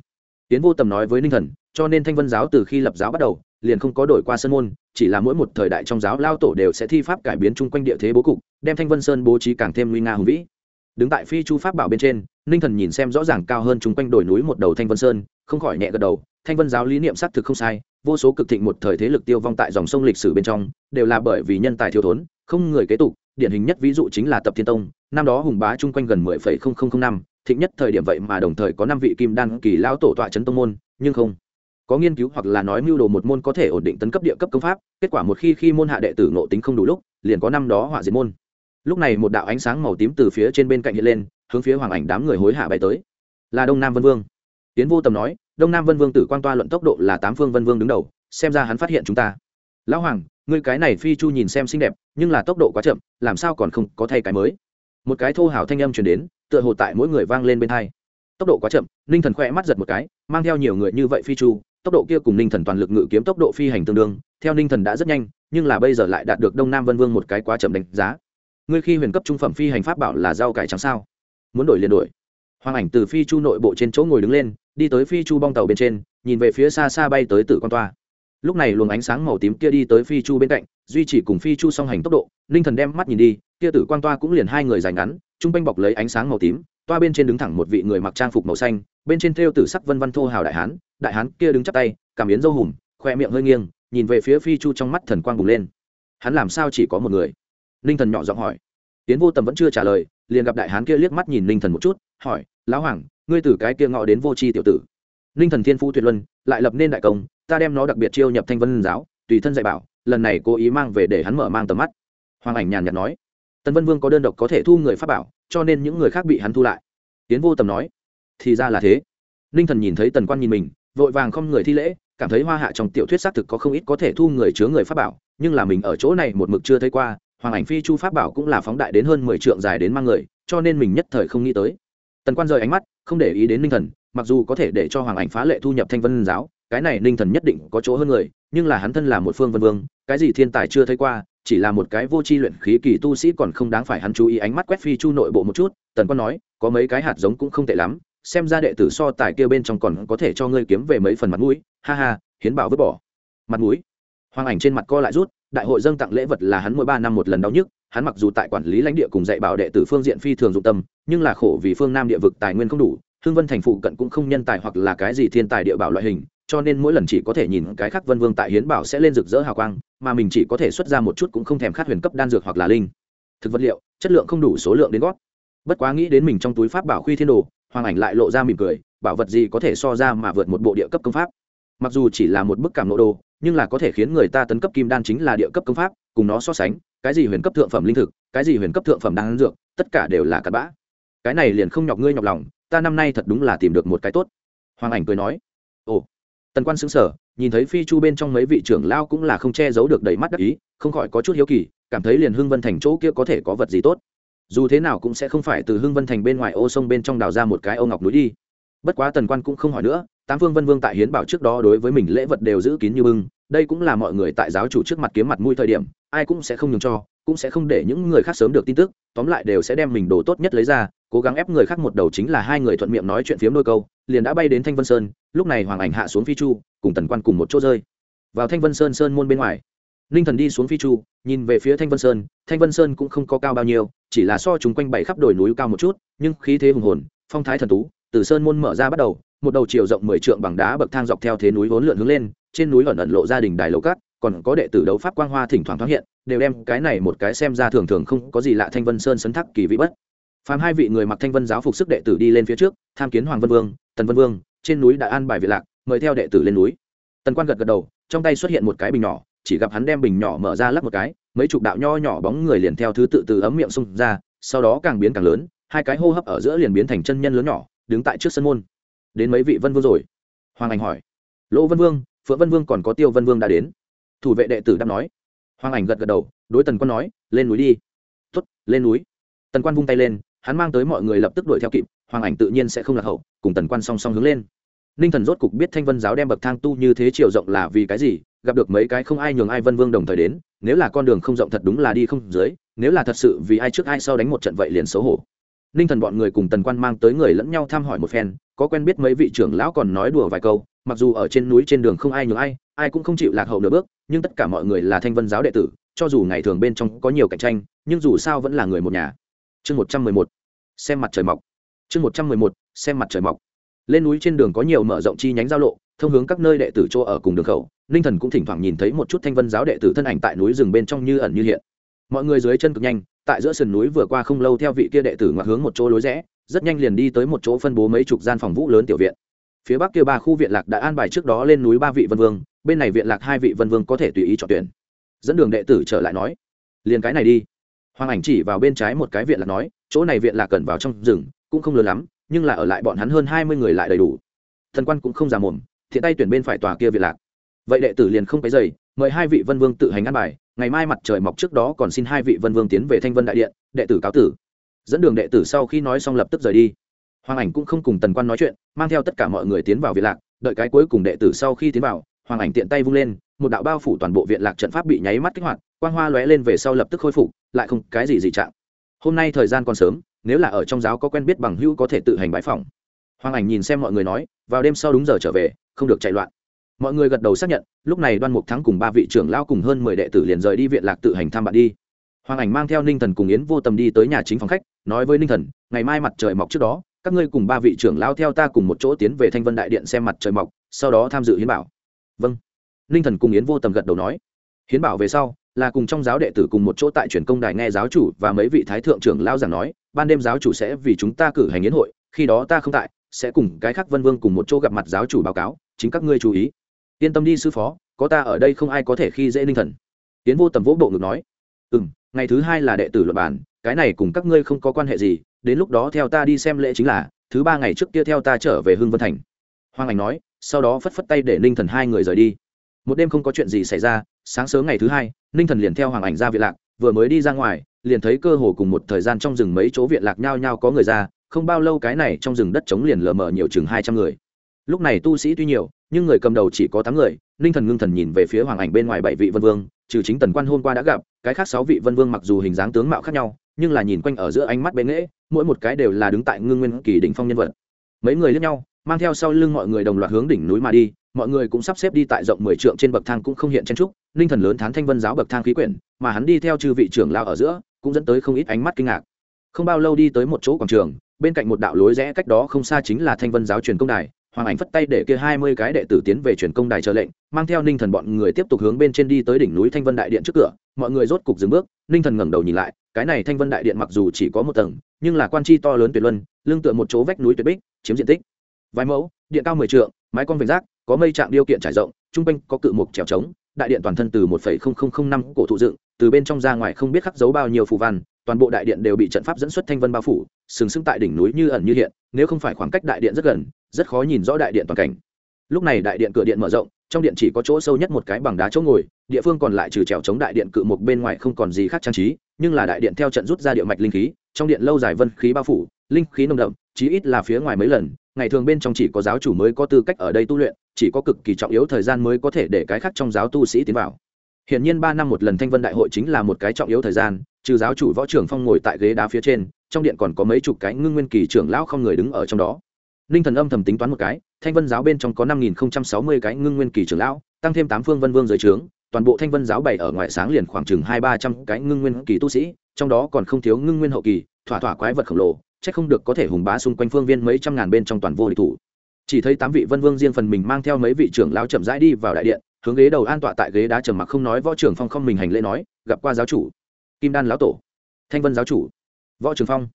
Tiến vô tầm nói với ninh thần cho nên thanh vân giáo từ khi lập giáo bắt đầu, liền không có đổi qua sân môn, chỉ là mỗi một thời đại trong giáo lao tổ đều sẽ thi pháp cải biến chung quanh địa thế bố cục, đem thanh vân sơn bố trí càng thêm nguy nga hùng vĩ. Đứng tại phi chu pháp bảo bên trên, ninh thần nhìn xem rõ ràng cao hơn chung quanh đồi núi một đầu thanh vân sơn, không khỏi nhẹ gật đầu, thanh vân giáo lý niệm xác thực không sai, vô số cực thịnh một thời thế lực tiêu vong tại dòng sông lịch sử bên trong, đều là bởi vì nhân tài thiếu thốn, không người kế tục, điển hình nhất ví dụ chính là tập thiên tông, năm đó hùng bá chung quanh gần mười phẩy không không không năm, thịnh nhất thời điểm vậy mà đồng thời có năm vị kim đan kỳ lão tổ tọa trấn tông môn, nhưng không có nghiên cứu hoặc là nói mưu đồ một môn có thể ổn định tấn cấp địa cấp công pháp, kết quả một khi khi môn hạ đệ tử nộ tính không đủ lúc, liền có năm đó họa diệt môn. Lúc này một đạo ánh sáng màu tím từ phía trên bên cạnh hiện lên, hướng phía hoàng ảnh đám người hối hạ bay tới. Là đông nam vân vương. Tiến vô tầm nói, đông nam vân vương tử quan toa luận tốc độ là tám phương vân vương đứng đầu, xem ra hắn phát hiện chúng ta. Lão hoàng, ngươi cái này phi chu nhìn xem xinh đẹp, nhưng là tốc độ quá chậm, làm sao còn không có thay cái mới? Một cái thô hào thanh âm truyền đến, tựa hồ tại mỗi người vang lên bên hai tốc độ quá chậm, ninh thần khoe mắt giật một cái, mang theo nhiều người như vậy phi chu tốc độ kia cùng ninh thần toàn lực ngự kiếm tốc độ phi hành tương đương, theo ninh thần đã rất nhanh, nhưng là bây giờ lại đạt được đông nam vân vương một cái quá chậm đánh giá. Ngươi khi huyền cấp trung phẩm phi hành pháp bảo là rau cải trắng sao? Muốn đổi liền đổi. Hoàng ảnh từ phi chu nội bộ trên chỗ ngồi đứng lên, đi tới phi chu bong tàu bên trên, nhìn về phía xa xa bay tới tử con toa. Lúc này luồng ánh sáng màu tím kia đi tới phi chu bên cạnh, duy chỉ cùng phi chu song hành tốc độ, ninh thần đem mắt nhìn đi, kia tử quan toa cũng liền hai người dài ngắn chung quanh bọc lấy ánh sáng màu tím toa bên trên đứng thẳng một vị người mặc trang phục màu xanh, bên trên thêu tử sắc vân văn thô hào đại hán đại hán kia đứng chắp tay, cảm biến dâu hùm, khoe miệng hơi nghiêng, nhìn về phía phi chu trong mắt thần quang bùng lên. Hắn làm sao chỉ có một người? Ninh thần nhỏ giọng hỏi. Tiến vô tầm vẫn chưa trả lời, liền gặp đại hán kia liếc mắt nhìn ninh thần một chút, hỏi, lão hoàng, ngươi từ cái kia ngọ đến vô tri tiểu tử? Ninh thần thiên phu tuyệt luân, lại lập nên đại công, ta đem nó đặc biệt chiêu nhập thanh vân giáo, tùy thân dạy bảo, lần này cố ý mang về để hắn mở mang tầm mắt. Hoàng ảnh nhàn nhạt nói. Tần vân vương có đơn độc có thể thu người pháp bảo cho nên những người khác bị hắn thu lại. Tiến vô tầm nói, thì ra là thế. Ninh thần nhìn thấy tần quan nhìn mình, vội vàng không người thi lễ, cảm thấy hoa hạ trong tiểu thuyết xác thực có không ít có thể thu người chứa người pháp bảo, nhưng là mình ở chỗ này một mực chưa thấy qua, hoàng ảnh phi chu pháp bảo cũng là phóng đại đến hơn mười trượng dài đến mang người, cho nên mình nhất thời không nghĩ tới. Tần quan rời ánh mắt, không để ý đến ninh thần, mặc dù có thể để cho hoàng ảnh phá lệ thu nhập thanh vân giáo, cái này ninh thần nhất định có chỗ hơn người, nhưng là hắn thân là một phương vân vương, cái gì thiên tài chưa thấy qua chỉ là một cái vô tri luyện khí kỳ tu sĩ còn không đáng phải hắn chú ý ánh mắt quét phi chu nội bộ một chút, tần quan nói, có mấy cái hạt giống cũng không tệ lắm, xem ra đệ tử so tài kia bên trong còn có thể cho ngươi kiếm về mấy phần mặt mũi, ha ha, hiến bảo vứt bỏ. Mặt mũi? Hoàng ảnh trên mặt co lại rút, đại hội dâng tặng lễ vật là hắn mỗi ba năm một lần đau nhức, hắn mặc dù tại quản lý lãnh địa cùng dạy bảo đệ tử phương diện phi thường dụng tâm, nhưng là khổ vì phương nam địa vực tài nguyên không đủ hương vân thành phụ cận cũng không nhân tài hoặc là cái gì thiên tài địa bảo loại hình cho nên mỗi lần chỉ có thể nhìn cái khác vân vương tại hiến bảo sẽ lên rực rỡ hào quang, mà mình chỉ có thể xuất ra một chút cũng không thèm khát huyền cấp đan dược hoặc là linh. Thực vật liệu, chất lượng không đủ, số lượng đến gót. Bất quá nghĩ đến mình trong túi pháp bảo khuy thiên đồ, hoàng ảnh lại lộ ra mỉm cười, bảo vật gì có thể so ra mà vượt một bộ địa cấp công pháp? Mặc dù chỉ là một bức cảm nộ đồ, nhưng là có thể khiến người ta tấn cấp kim đan chính là địa cấp công pháp, cùng nó so sánh, cái gì huyền cấp thượng phẩm linh thực, cái gì huyền cấp thượng phẩm đan dược, tất cả đều là cặn bã. Cái này liền không nhọc ngươi nhọc lòng, ta năm nay thật đúng là tìm được một cái tốt. Hoàng ảnh cười nói, ồ tần quan xứng sở nhìn thấy phi chu bên trong mấy vị trưởng lao cũng là không che giấu được đầy mắt đắc ý, không khỏi có chút hiếu kỳ, cảm thấy liền hưng vân thành chỗ kia có thể có vật gì tốt. Dù thế nào cũng sẽ không phải từ hưng vân thành bên ngoài ô sông bên trong đào ra một cái ô ngọc núi đi. Bất quá tần quan cũng không hỏi nữa, tám phương vân vương tại hiến bảo trước đó đối với mình lễ vật đều giữ kín như bưng, đây cũng là mọi người tại giáo chủ trước mặt kiếm mặt mũi thời điểm, ai cũng sẽ không nhường cho, cũng sẽ không để những người khác sớm được tin tức, tóm lại đều sẽ đem mình đồ tốt nhất lấy ra, cố gắng ép người khác một đầu chính là hai người thuận miệng nói chuyện phiếm đôi câu liền đã bay đến thanh vân sơn, lúc này hoàng ảnh hạ xuống phi chu, cùng tần quan cùng một chỗ rơi. Vào thanh vân sơn sơn môn bên ngoài, ninh thần đi xuống phi chu, nhìn về phía thanh vân sơn, thanh vân sơn cũng không có cao bao nhiêu, chỉ là so chúng quanh bảy khắp đồi núi cao một chút, nhưng khí thế hùng hồn, phong thái thần tú, từ sơn môn mở ra bắt đầu, một đầu chiều rộng mười trượng bằng đá bậc thang dọc theo thế núi vốn lượn hướng lên, trên núi ẩn ẩn lộ gia đình đài lầu cát, còn có đệ tử đấu pháp quang hoa thỉnh thoảng thoáng hiện, đều đem cái này một cái xem ra thường thường không có gì lạ thanh vân sơn sấn thắc kỳ vĩ bất. Phàm hai vị người mặc thanh vân giáo phục sức đệ tử đi lên phía trước, tham kiến hoàng vân vương tần vân vương, trên núi đã an bài việc lạc, mời theo đệ tử lên núi. Tần quan gật gật đầu, trong tay xuất hiện một cái bình nhỏ, chỉ gặp hắn đem bình nhỏ mở ra lắp một cái, mấy chục đạo nho nhỏ bóng người liền theo thứ tự từ ấm miệng xung ra, sau đó càng biến càng lớn, hai cái hô hấp ở giữa liền biến thành chân nhân lớn nhỏ, đứng tại trước sân môn. Đến mấy vị vân vương rồi? Hoàng anh hỏi. Lỗ vân vương, phượng vân vương còn có tiêu vân vương đã đến. Thủ vệ đệ tử đáp nói. Hoàng ảnh gật gật đầu, đối tần quan nói, lên núi đi. Tuất lên núi. Tần quan vung tay lên, hắn mang tới mọi người lập tức đuổi theo kịp hoàng ảnh tự nhiên sẽ không lạc hậu, cùng tần quan song song hướng lên. Ninh thần rốt cục biết thanh vân giáo đem bậc thang tu như thế chiều rộng là vì cái gì, gặp được mấy cái không ai nhường ai vân vương đồng thời đến, nếu là con đường không rộng thật đúng là đi không dưới, nếu là thật sự vì ai trước ai sau đánh một trận vậy liền xấu hổ. Ninh thần bọn người cùng tần quan mang tới người lẫn nhau thăm hỏi một phen, có quen biết mấy vị trưởng lão còn nói đùa vài câu, mặc dù ở trên núi trên đường không ai nhường ai ai cũng không chịu lạc hậu nửa bước, nhưng tất cả mọi người là thanh vân giáo đệ tử, cho dù ngày thường bên trong có nhiều cạnh tranh, nhưng dù sao vẫn là người một nhà. Chương một trăm mười một. Xem mặt trời mọc chương một trăm mười một, xem mặt trời mọc. Lên núi trên đường có nhiều mở rộng chi nhánh giao lộ, thông hướng các nơi đệ tử chỗ ở cùng đường khẩu. Ninh thần cũng thỉnh thoảng nhìn thấy một chút thanh vân giáo đệ tử thân ảnh tại núi rừng bên trong như ẩn như hiện. Mọi người dưới chân cực nhanh, tại giữa sườn núi vừa qua không lâu theo vị kia đệ tử ngoặt hướng một chỗ lối rẽ, rất nhanh liền đi tới một chỗ phân bố mấy chục gian phòng vũ lớn tiểu viện. Phía bắc kia ba khu viện lạc đã an bài trước đó lên núi ba vị vân vương, bên này viện lạc hai vị vân vương có thể tùy ý chọn tuyển. Dẫn đường đệ tử trở lại nói, liền cái này đi. Hoàng ảnh chỉ vào bên trái một cái viện lạc nói, chỗ này viện lạc cần vào trong rừng cũng không lớn lắm, nhưng là ở lại bọn hắn hơn hai mươi người lại đầy đủ. Thần quan cũng không già mồm thiện tay tuyển bên phải tòa kia viện lạc. Vậy đệ tử liền không cái dày mời hai vị vân vương tự hành ăn bài, ngày mai mặt trời mọc trước đó còn xin hai vị vân vương tiến về thanh vân đại điện, đệ tử cáo tử. Dẫn đường đệ tử sau khi nói xong lập tức rời đi. Hoàng ảnh cũng không cùng tần quan nói chuyện, mang theo tất cả mọi người tiến vào viện lạc, đợi cái cuối cùng đệ tử sau khi tiến vào, hoàng ảnh tiện tay vung lên, một đạo bao phủ toàn bộ viện lạc trận pháp bị nháy mắt kích hoạt, quang hoa lóe lên về sau lập tức khôi phục, lại không cái gì dị trạng. Hôm nay thời gian còn sớm nếu là ở trong giáo có quen biết bằng hữu có thể tự hành bãi phòng. Hoàng ảnh nhìn xem mọi người nói, vào đêm sau đúng giờ trở về, không được chạy loạn. Mọi người gật đầu xác nhận, lúc này đoan mục thắng cùng ba vị trưởng lao cùng hơn mười đệ tử liền rời đi viện lạc tự hành thăm bạn đi. Hoàng ảnh mang theo ninh thần cùng yến vô tâm đi tới nhà chính phòng khách, nói với ninh thần, ngày mai mặt trời mọc trước đó, các ngươi cùng ba vị trưởng lao theo ta cùng một chỗ tiến về thanh vân đại điện xem mặt trời mọc, sau đó tham dự hiến bảo. Vâng. Ninh thần cùng yến vô tâm gật đầu nói. Hiến bảo về sau là cùng trong giáo đệ tử cùng một chỗ tại truyền công đài nghe giáo chủ và mấy vị thái thượng trưởng lao giảng nói, ban đêm giáo chủ sẽ vì chúng ta cử hành yến hội, khi đó ta không tại, sẽ cùng cái khác vân vương cùng một chỗ gặp mặt giáo chủ báo cáo, chính các ngươi chú ý. Yên tâm đi sư phó, có ta ở đây không ai có thể khi dễ ninh thần. Tiến vô tầm vỗ bộ ngực nói. Ừ m ngày thứ hai là đệ tử luật bản cái này cùng các ngươi không có quan hệ gì, đến lúc đó theo ta đi xem lễ chính là, thứ ba ngày trước kia theo ta trở về hương vân thành. Hoàng ảnh nói, sau đó phất phất tay để ninh thần hai người rời đi một đêm không có chuyện gì xảy ra, sáng sớm ngày thứ hai, ninh thần liền theo hoàng ảnh ra viện lạc, vừa mới đi ra ngoài, liền thấy cơ hồ cùng một thời gian trong rừng mấy chỗ viện lạc nhao nhao có người ra, không bao lâu cái này trong rừng đất trống liền lờ mờ nhiều chừng hai trăm người. Lúc này tu sĩ tuy nhiều, nhưng người cầm đầu chỉ có tám người, ninh thần ngưng thần nhìn về phía hoàng ảnh bên ngoài bảy vị vân vương, trừ chính tần quan hôm qua đã gặp, cái khác sáu vị vân vương mặc dù hình dáng tướng mạo khác nhau, nhưng là nhìn quanh ở giữa ánh mắt bên nghễ, mỗi một cái đều là đứng tại ngưng nguyên kỳ đỉnh phong nhân vật. Mấy người lướt nhau, mang theo sau lưng mọi người đồng loạt hướng đỉnh núi mà đi mọi người cũng sắp xếp đi tại rộng mười trượng trên bậc thang cũng không hiện chen trúc ninh thần lớn thán thanh vân giáo bậc thang khí quyển, mà hắn đi theo chư vị trưởng lao ở giữa, cũng dẫn tới không ít ánh mắt kinh ngạc. Không bao lâu đi tới một chỗ quảng trường, bên cạnh một đạo lối rẽ cách đó không xa chính là thanh vân giáo truyền công đài, hoàng ảnh phất tay để kia hai mươi cái đệ tử tiến về truyền công đài chờ lệnh, mang theo ninh thần bọn người tiếp tục hướng bên trên đi tới đỉnh núi thanh vân đại điện trước cửa, mọi người rốt cục dừng bước ninh thần ngẩng đầu nhìn lại, cái này thanh vân đại điện mặc dù chỉ có một tầng, nhưng là quan chi to lớn tuyệt luân lương tựa một chỗ vách núi tuyệt bích, chiếm diện tích. Vài mẫu điện cao mười trượng, mái con vành rác, có mây trạng điều kiện trải rộng trung quanh có cự mục trèo trống, đại điện toàn thân từ một năm cổ thụ dựng, từ bên trong ra ngoài không biết khắc dấu bao nhiêu phù văn, toàn bộ đại điện đều bị trận pháp dẫn xuất thanh vân bao phủ, sừng sững tại đỉnh núi như ẩn như hiện, nếu không phải khoảng cách đại điện rất gần, rất khó nhìn rõ đại điện toàn cảnh. Lúc này đại điện cửa điện mở rộng, trong điện chỉ có chỗ sâu nhất một cái bằng đá chỗ ngồi, địa phương còn lại trừ trèo chống đại điện cự một bên ngoài không còn gì khác trang trí, nhưng là đại điện theo trận rút ra địa mạch linh khí, trong điện lâu dài vân khí bao phủ, linh khí nồng đậm chí ít là phía ngoài mấy lần ngày thường bên trong chỉ có giáo chủ mới có tư cách ở đây tu luyện chỉ có cực kỳ trọng yếu thời gian mới có thể để cái khác trong giáo tu sĩ tiến vào Hiển nhiên ba năm một lần Thanh Vân Đại hội chính là một cái trọng yếu thời gian, trừ giáo chủ võ trưởng phong ngồi tại ghế đá phía trên, trong điện còn có mấy chục cái ngưng nguyên kỳ trưởng lão không người đứng ở trong đó. Ninh Thần âm thầm tính toán một cái, Thanh Vân giáo bên trong có năm nghìn sáu mươi cái ngưng nguyên kỳ trưởng lão, tăng thêm tám phương vân vương dưới trướng, toàn bộ Thanh Vân giáo bày ở ngoài sáng liền khoảng chừng hai ba trăm cái ngưng nguyên kỳ tu sĩ, trong đó còn không thiếu ngưng nguyên hậu kỳ, thỏa thỏa quái vật khổng lồ, chắc không được có thể hùng bá xung quanh phương viên mấy trăm ngàn bên trong toàn vô địch thủ. Chỉ thấy tám vị vân vương riêng phần mình mang theo mấy vị trưởng lão chậm rãi đi vào đại điện, hướng ghế đầu an tọa tại ghế đá trầm mặc không nói võ trưởng phong không mình hành lễ nói gặp qua giáo chủ. Kim đan lão tổ. Thanh vân giáo chủ. Võ trưởng phong.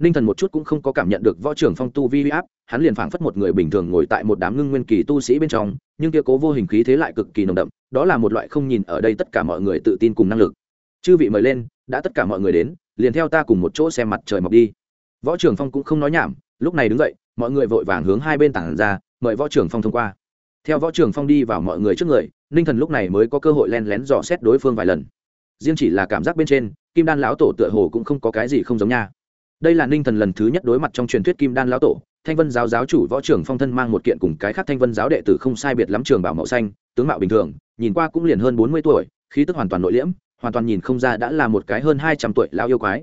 Ninh thần một chút cũng không có cảm nhận được võ trưởng phong tu vi huy áp hắn liền phảng phất một người bình thường ngồi tại một đám ngưng nguyên kỳ tu sĩ bên trong nhưng kia cố vô hình khí thế lại cực kỳ nồng đậm đó là một loại không nhìn ở đây tất cả mọi người tự tin cùng năng lực. Chư vị mời lên đã tất cả mọi người đến liền theo ta cùng một chỗ xem mặt trời mọc đi võ trưởng phong cũng không nói nhảm, lúc này đứng dậy, mọi người vội vàng hướng hai bên tảng ra, mời võ trưởng phong thông qua. Theo võ trưởng phong đi vào mọi người trước người, ninh thần lúc này mới có cơ hội len lén dò xét đối phương vài lần. Riêng chỉ là cảm giác bên trên, kim đan lão tổ tựa hồ cũng không có cái gì không giống nha. Đây là ninh thần lần thứ nhất đối mặt trong truyền thuyết kim đan lão tổ, thanh vân giáo giáo chủ võ trưởng phong thân mang một kiện cùng cái khác thanh vân giáo đệ tử không sai biệt lắm trường bảo mậu xanh, tướng mạo bình thường, nhìn qua cũng liền hơn bốn mươi tuổi, khí tức hoàn toàn nội liễm, hoàn toàn nhìn không ra đã là một cái hơn hai trăm tuổi lao yêu quái.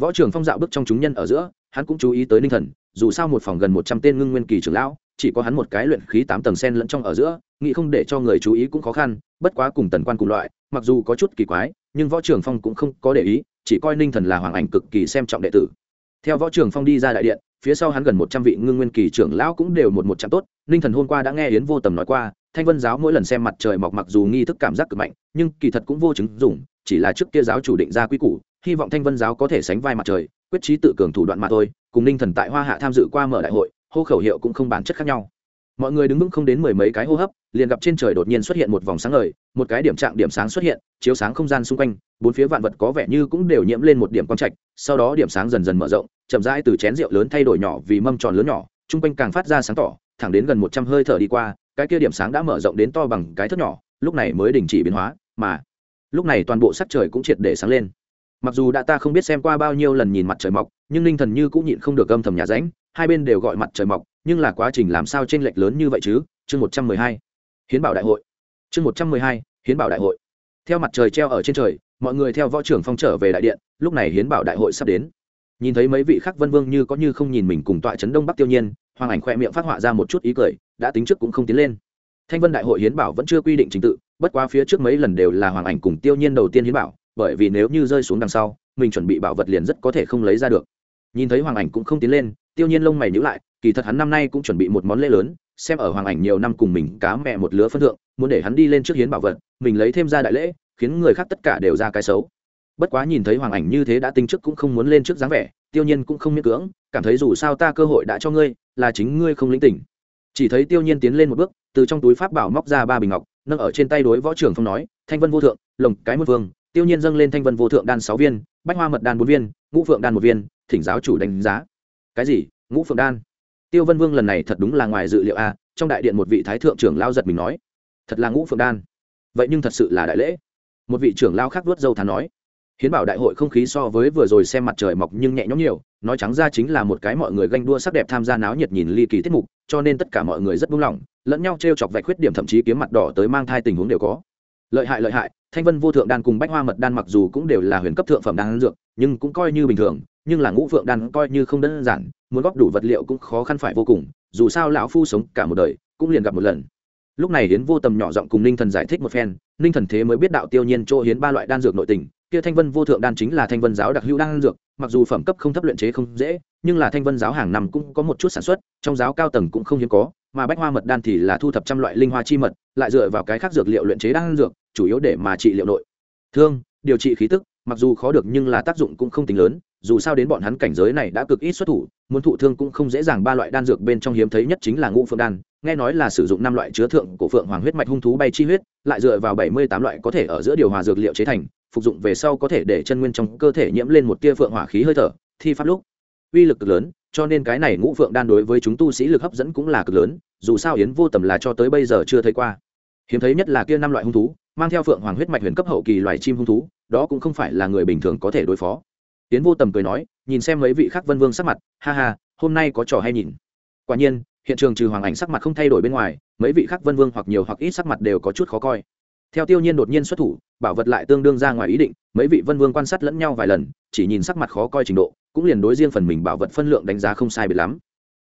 Võ trưởng phong dạo bước trong chúng nhân ở giữa hắn cũng chú ý tới ninh thần, dù sao một phòng gần một trăm tên ngưng nguyên kỳ trưởng lão, chỉ có hắn một cái luyện khí tám tầng sen lẫn trong ở giữa, nghĩ không để cho người chú ý cũng khó khăn, bất quá cùng tần quan cùng loại, mặc dù có chút kỳ quái, nhưng võ trường phong cũng không có để ý, chỉ coi ninh thần là hoàng ảnh cực kỳ xem trọng đệ tử. Theo võ trường phong đi ra đại điện, phía sau hắn gần một trăm vị ngưng nguyên kỳ trưởng lão cũng đều một một trăm tốt, ninh thần hôm qua đã nghe yến vô tầm nói qua, thanh vân giáo mỗi lần xem mặt trời mọc mặc dù nghi thức cảm giác cực mạnh, nhưng kỳ thật cũng vô chứng dùng chỉ là trước kia giáo chủ định ra quy củ, hy vọng thanh vân giáo có thể sánh vai mặt trời quyết trí tự cường thủ đoạn mà thôi, cùng ninh thần tại hoa hạ tham dự qua mở đại hội, hô khẩu hiệu cũng không bản chất khác nhau. Mọi người đứng vững không đến mười mấy cái hô hấp, liền gặp trên trời đột nhiên xuất hiện một vòng sáng ngời, một cái điểm trạng điểm sáng xuất hiện, chiếu sáng không gian xung quanh, bốn phía vạn vật có vẻ như cũng đều nhiễm lên một điểm quang trạch, sau đó điểm sáng dần dần mở rộng, chậm rãi từ chén rượu lớn thay đổi nhỏ vì mâm tròn lớn nhỏ, chung quanh càng phát ra sáng tỏ, thẳng đến gần một trăm hơi thở đi qua, cái kia điểm sáng đã mở rộng đến to bằng cái thất nhỏ, lúc này mới đình chỉ biến hóa, mà lúc này toàn bộ sắc trời cũng triệt để sáng lên mặc dù đã ta không biết xem qua bao nhiêu lần nhìn mặt trời mọc, nhưng ninh thần như cũng nhịn không được âm thầm nhà ránh hai bên đều gọi mặt trời mọc, nhưng là quá trình làm sao t r ê n lệch lớn như vậy chứ? Chương một trăm mười hai, hiến bảo đại hội. Chương một trăm mười hai, hiến bảo đại hội. Theo mặt trời treo ở trên trời, mọi người theo võ trưởng phong trở về đại điện, lúc này hiến bảo đại hội sắp đến. Nhìn thấy mấy vị khác vân vương như có như không nhìn mình cùng tọa trấn đông bắc tiêu nhiên, hoàng ảnh khoe miệng phát họa ra một chút ý cười, đã tính trước cũng không tiến lên. Thanh vân đại hội hiến bảo vẫn chưa quy định trình tự, bất quá phía trước mấy lần đều là hoàng ảnh cùng tiêu nhiên đầu tiên hiến bảo bởi vì nếu như rơi xuống đằng sau, mình chuẩn bị bảo vật liền rất có thể không lấy ra được. Nhìn thấy hoàng ảnh cũng không tiến lên, tiêu nhiên lông mày nhữ lại, kỳ thật hắn năm nay cũng chuẩn bị một món lễ lớn, xem ở hoàng ảnh nhiều năm cùng mình cá mẹ một lứa phân thượng, muốn để hắn đi lên trước hiến bảo vật, mình lấy thêm ra đại lễ, khiến người khác tất cả đều ra cái xấu. Bất quá nhìn thấy hoàng ảnh như thế đã tinh trước cũng không muốn lên trước dáng vẻ, tiêu nhiên cũng không miễn cưỡng, cảm thấy dù sao ta cơ hội đã cho ngươi, là chính ngươi không lĩnh tỉnh. Chỉ thấy tiêu nhiên tiến lên một bước, từ trong túi pháp bảo móc ra ba bình ngọc, nâng ở trên tay đối võ trưởng phong nói, thanh vân vô thượng, lồng cái môn vương tiêu nhiên dâng lên thanh vân vô thượng đan sáu viên, bách hoa mật đan bốn viên, ngũ phượng đan một viên, thỉnh giáo chủ đánh giá. Cái gì? Ngũ phượng đan? Tiêu vân vương lần này thật đúng là ngoài dự liệu a, trong đại điện một vị thái thượng trưởng lao giật mình nói, thật là ngũ phượng đan. Vậy nhưng thật sự là đại lễ. Một vị trưởng lao khác vớt dâu thán nói, hiến bảo đại hội không khí so với vừa rồi xem mặt trời mọc nhưng nhẹ nhõm nhiều, nói trắng ra chính là một cái mọi người ganh đua sắc đẹp tham gia náo nhiệt nhìn ly kỳ tiết mục, cho nên tất cả mọi người rất buông lỏng, lẫn nhau t r e o chọc vạch khuyết điểm thậm chí kiếm mặt đỏ tới mang thai tình huống đều có lợi hại lợi hại, thanh vân vô thượng đan cùng bách hoa mật đan mặc dù cũng đều là huyền cấp thượng phẩm đan dược, nhưng cũng coi như bình thường, nhưng là ngũ phượng đan coi như không đơn giản, muốn góp đủ vật liệu cũng khó khăn phải vô cùng, dù sao lão phu sống cả một đời, cũng liền gặp một lần. Lúc này hiến vô tầm nhỏ giọng cùng ninh thần giải thích một phen, ninh thần thế mới biết đạo tiêu nhiên chỗ hiến ba loại đan dược nội tình, kia thanh vân vô thượng đan chính là thanh vân giáo đặc hữu đan dược, mặc dù phẩm cấp không thấp luyện chế không dễ, nhưng là thanh vân giáo hàng năm cũng có một chút sản xuất, trong giáo cao tầng cũng không hiếm có mà bách hoa mật đan thì là thu thập trăm loại linh hoa chi mật, lại dựa vào cái khác dược liệu luyện chế đan dược, chủ yếu để mà trị liệu nội. Thương, điều trị khí tức, mặc dù khó được nhưng là tác dụng cũng không tính lớn, dù sao đến bọn hắn cảnh giới này đã cực ít xuất thủ, muốn thụ thương cũng không dễ dàng. Ba loại đan dược bên trong hiếm thấy nhất chính là ngũ phượng đan, nghe nói là sử dụng năm loại chứa thượng của phượng hoàng huyết mạch hung thú bay chi huyết, lại dựa vào bảy mươi tám loại có thể ở giữa điều hòa dược liệu chế thành, phục dụng về sau có thể để chân nguyên trong cơ thể nhiễm lên một tia phượng hỏa khí hơi thở, thi pháp lúc, uy lực cực lớn cho nên cái này ngũ phượng đan đối với chúng tu sĩ lực hấp dẫn cũng là cực lớn, dù sao yến vô tầm là cho tới bây giờ chưa thấy qua. Hiếm thấy nhất là kia năm loại hung thú, mang theo phượng hoàng huyết mạch huyền cấp hậu kỳ loài chim hung thú, đó cũng không phải là người bình thường có thể đối phó. Yến vô tầm cười nói, nhìn xem mấy vị khác vân vương sắc mặt, ha ha, hôm nay có trò hay nhìn. Quả nhiên, hiện trường trừ hoàng ảnh sắc mặt không thay đổi bên ngoài, mấy vị khác vân vương hoặc nhiều hoặc ít sắc mặt đều có chút khó coi. Theo tiêu nhiên đột nhiên xuất thủ, bảo vật lại tương đương ra ngoài ý định, mấy vị vân vương quan sát lẫn nhau vài lần, chỉ nhìn sắc mặt khó coi trình độ cũng liền đối riêng phần mình bảo vật phân lượng đánh giá không sai biệt lắm.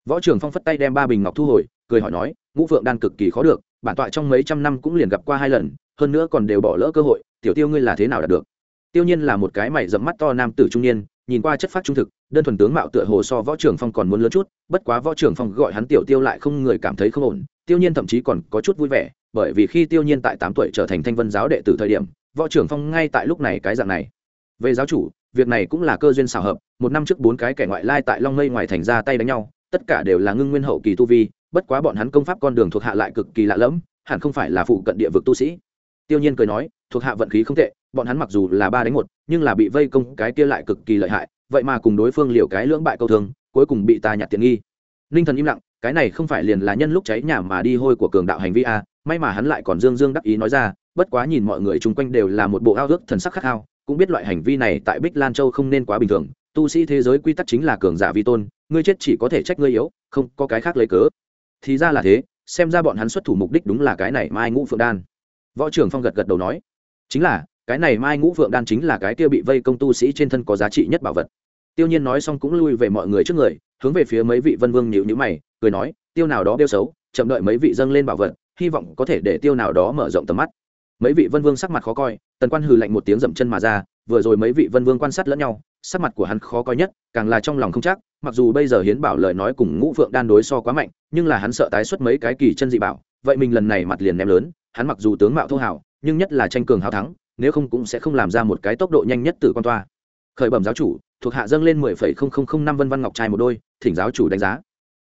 Võ trưởng phong phất tay đem ba bình ngọc thu hồi, cười hỏi nói, ngũ phượng đan cực kỳ khó được, bản tọa trong mấy trăm năm cũng liền gặp qua hai lần, hơn nữa còn đều bỏ lỡ cơ hội, tiểu tiêu ngươi là thế nào đạt được? Tiêu nhiên là một cái mày dẫm mắt to nam tử trung niên, nhìn qua chất phát trung thực, đơn thuần tướng mạo tựa hồ so võ trưởng phong còn muốn lớn chút, bất quá võ trưởng phong gọi hắn tiểu tiêu lại không người cảm thấy không ổn, tiêu nhiên thậm chí còn có chút vui vẻ, bởi vì khi tiêu nhiên tại tám tuổi trở thành thanh vân giáo đệ tử thời điểm, võ trưởng phong ngay tại lúc này cái dạng này. Về giáo chủ việc này cũng là cơ duyên xảo hợp, một năm trước bốn cái kẻ ngoại lai tại long mây ngoài thành ra tay đánh nhau, tất cả đều là ngưng nguyên hậu kỳ tu vi, bất quá bọn hắn công pháp con đường thuộc hạ lại cực kỳ lạ lẫm, hẳn không phải là phụ cận địa vực tu sĩ. Tiêu nhiên cười nói, thuộc hạ vận khí không tệ, bọn hắn mặc dù là ba đánh một, nhưng là bị vây công cái kia lại cực kỳ lợi hại, vậy mà cùng đối phương liều cái lưỡng bại câu thương, cuối cùng bị ta nhặt tiện nghi. Ninh thần im lặng, cái này không phải liền là nhân lúc cháy nhà mà đi hôi của cường đạo hành vi a may mà hắn lại còn dương dương đắc ý nói ra, bất quá nhìn mọi người chung quanh đều là một bộ ao ước thần sắc khát khao cũng biết loại hành vi này tại bích lan châu không nên quá bình thường, tu sĩ thế giới quy tắc chính là cường giả vi tôn, ngươi chết chỉ có thể trách ngươi yếu, không có cái khác lấy cớ. Thì ra là thế, xem ra bọn hắn xuất thủ mục đích đúng là cái này mai ngũ phượng đan. Võ trưởng phong gật gật đầu nói, chính là, cái này mai ngũ phượng đan chính là cái tiêu bị vây công tu sĩ trên thân có giá trị nhất bảo vật. Tiêu nhiên nói xong cũng lui về mọi người trước người, hướng về phía mấy vị vân vương nhịu nhữ mày, cười nói, tiêu nào đó đeo xấu, chậm đợi mấy vị dâng lên bảo vật, hy vọng có thể để tiêu nào đó mở rộng tầm mắt mấy vị vân vương sắc mặt khó coi, tần quan hừ lạnh một tiếng dậm chân mà ra, vừa rồi mấy vị vân vương quan sát lẫn nhau, sắc mặt của hắn khó coi nhất, càng là trong lòng không chắc, mặc dù bây giờ hiến bảo lời nói cùng ngũ phượng đan đối so quá mạnh, nhưng là hắn sợ tái xuất mấy cái kỳ chân dị bảo, vậy mình lần này mặt liền ném lớn, hắn mặc dù tướng mạo thô hảo, nhưng nhất là tranh cường hào thắng, nếu không cũng sẽ không làm ra một cái tốc độ nhanh nhất từ quan toa. Khởi bẩm giáo chủ, thuộc hạ dâng lên mười phẩy không không không năm vân văn ngọc trai một đôi, thỉnh giáo chủ đánh giá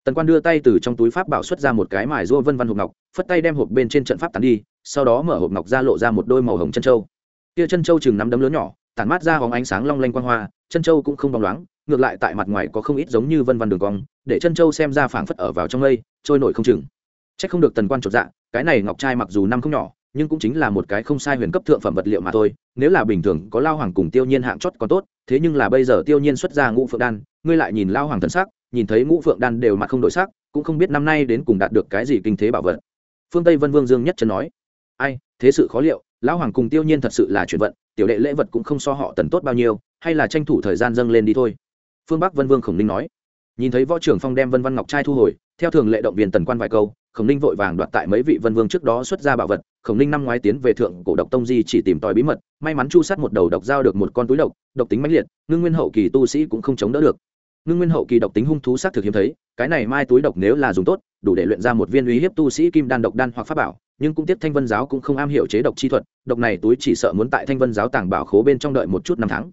tần quan đưa tay từ trong túi pháp bảo xuất ra một cái mài rua vân văn hộp ngọc phất tay đem hộp bên trên trận pháp tán đi sau đó mở hộp ngọc ra lộ ra một đôi màu hồng chân trâu kia chân trâu chừng nắm đấm lớn nhỏ tản mát ra hóng ánh sáng long lanh quang hoa chân trâu cũng không bóng loáng ngược lại tại mặt ngoài có không ít giống như vân văn đường cong để chân trâu xem ra phảng phất ở vào trong lây, trôi nổi không chừng. C h ắ c không được tần quan chột dạ cái này ngọc trai mặc dù năm không nhỏ nhưng cũng chính là một cái không sai huyền cấp thượng phẩm vật liệu mà thôi nếu là bình thường có lao hoàng cùng tiêu nhiên hạng chót còn tốt thế nhưng là bây giờ tiêu nhiên xuất ra ngũ phượng đan ngươi lại nhìn lao hoàng thần sắc nhìn thấy ngũ phượng đan đều mặt không đổi sắc, cũng không biết năm nay đến cùng đạt được cái gì kinh thế bảo vật. Phương tây vân vương dương nhất chân nói, ai, thế sự khó liệu, lão hoàng cùng tiêu nhiên thật sự là chuyển vận, tiểu đệ lễ vật cũng không so họ tần tốt bao nhiêu, hay là tranh thủ thời gian dâng lên đi thôi. Phương bắc vân vương khổng ninh nói, nhìn thấy võ trưởng phong đem vân văn ngọc trai thu hồi, theo thường lệ động viên tần quan vài câu, khổng ninh vội vàng đoạt tại mấy vị vân vương trước đó xuất ra bảo vật, khổng ninh năm ngoái tiến về thượng cổ độc tông di chỉ tìm tòi bí mật, may mắn chu sát một đầu độc giao được một con túi độc độc tính mãnh liệt, ngưng nguyên hậu kỳ tu sĩ cũng không chống đỡ được ngưng nguyên hậu kỳ độc tính hung thú sát thực hiếm thấy, cái này mai túi độc nếu là dùng tốt, đủ để luyện ra một viên uy hiếp tu sĩ kim đan độc đan hoặc pháp bảo, nhưng cũng tiếp thanh vân giáo cũng không am hiểu chế độc chi thuật, độc này túi chỉ sợ muốn tại thanh vân giáo tàng bảo khố bên trong đợi một chút năm tháng.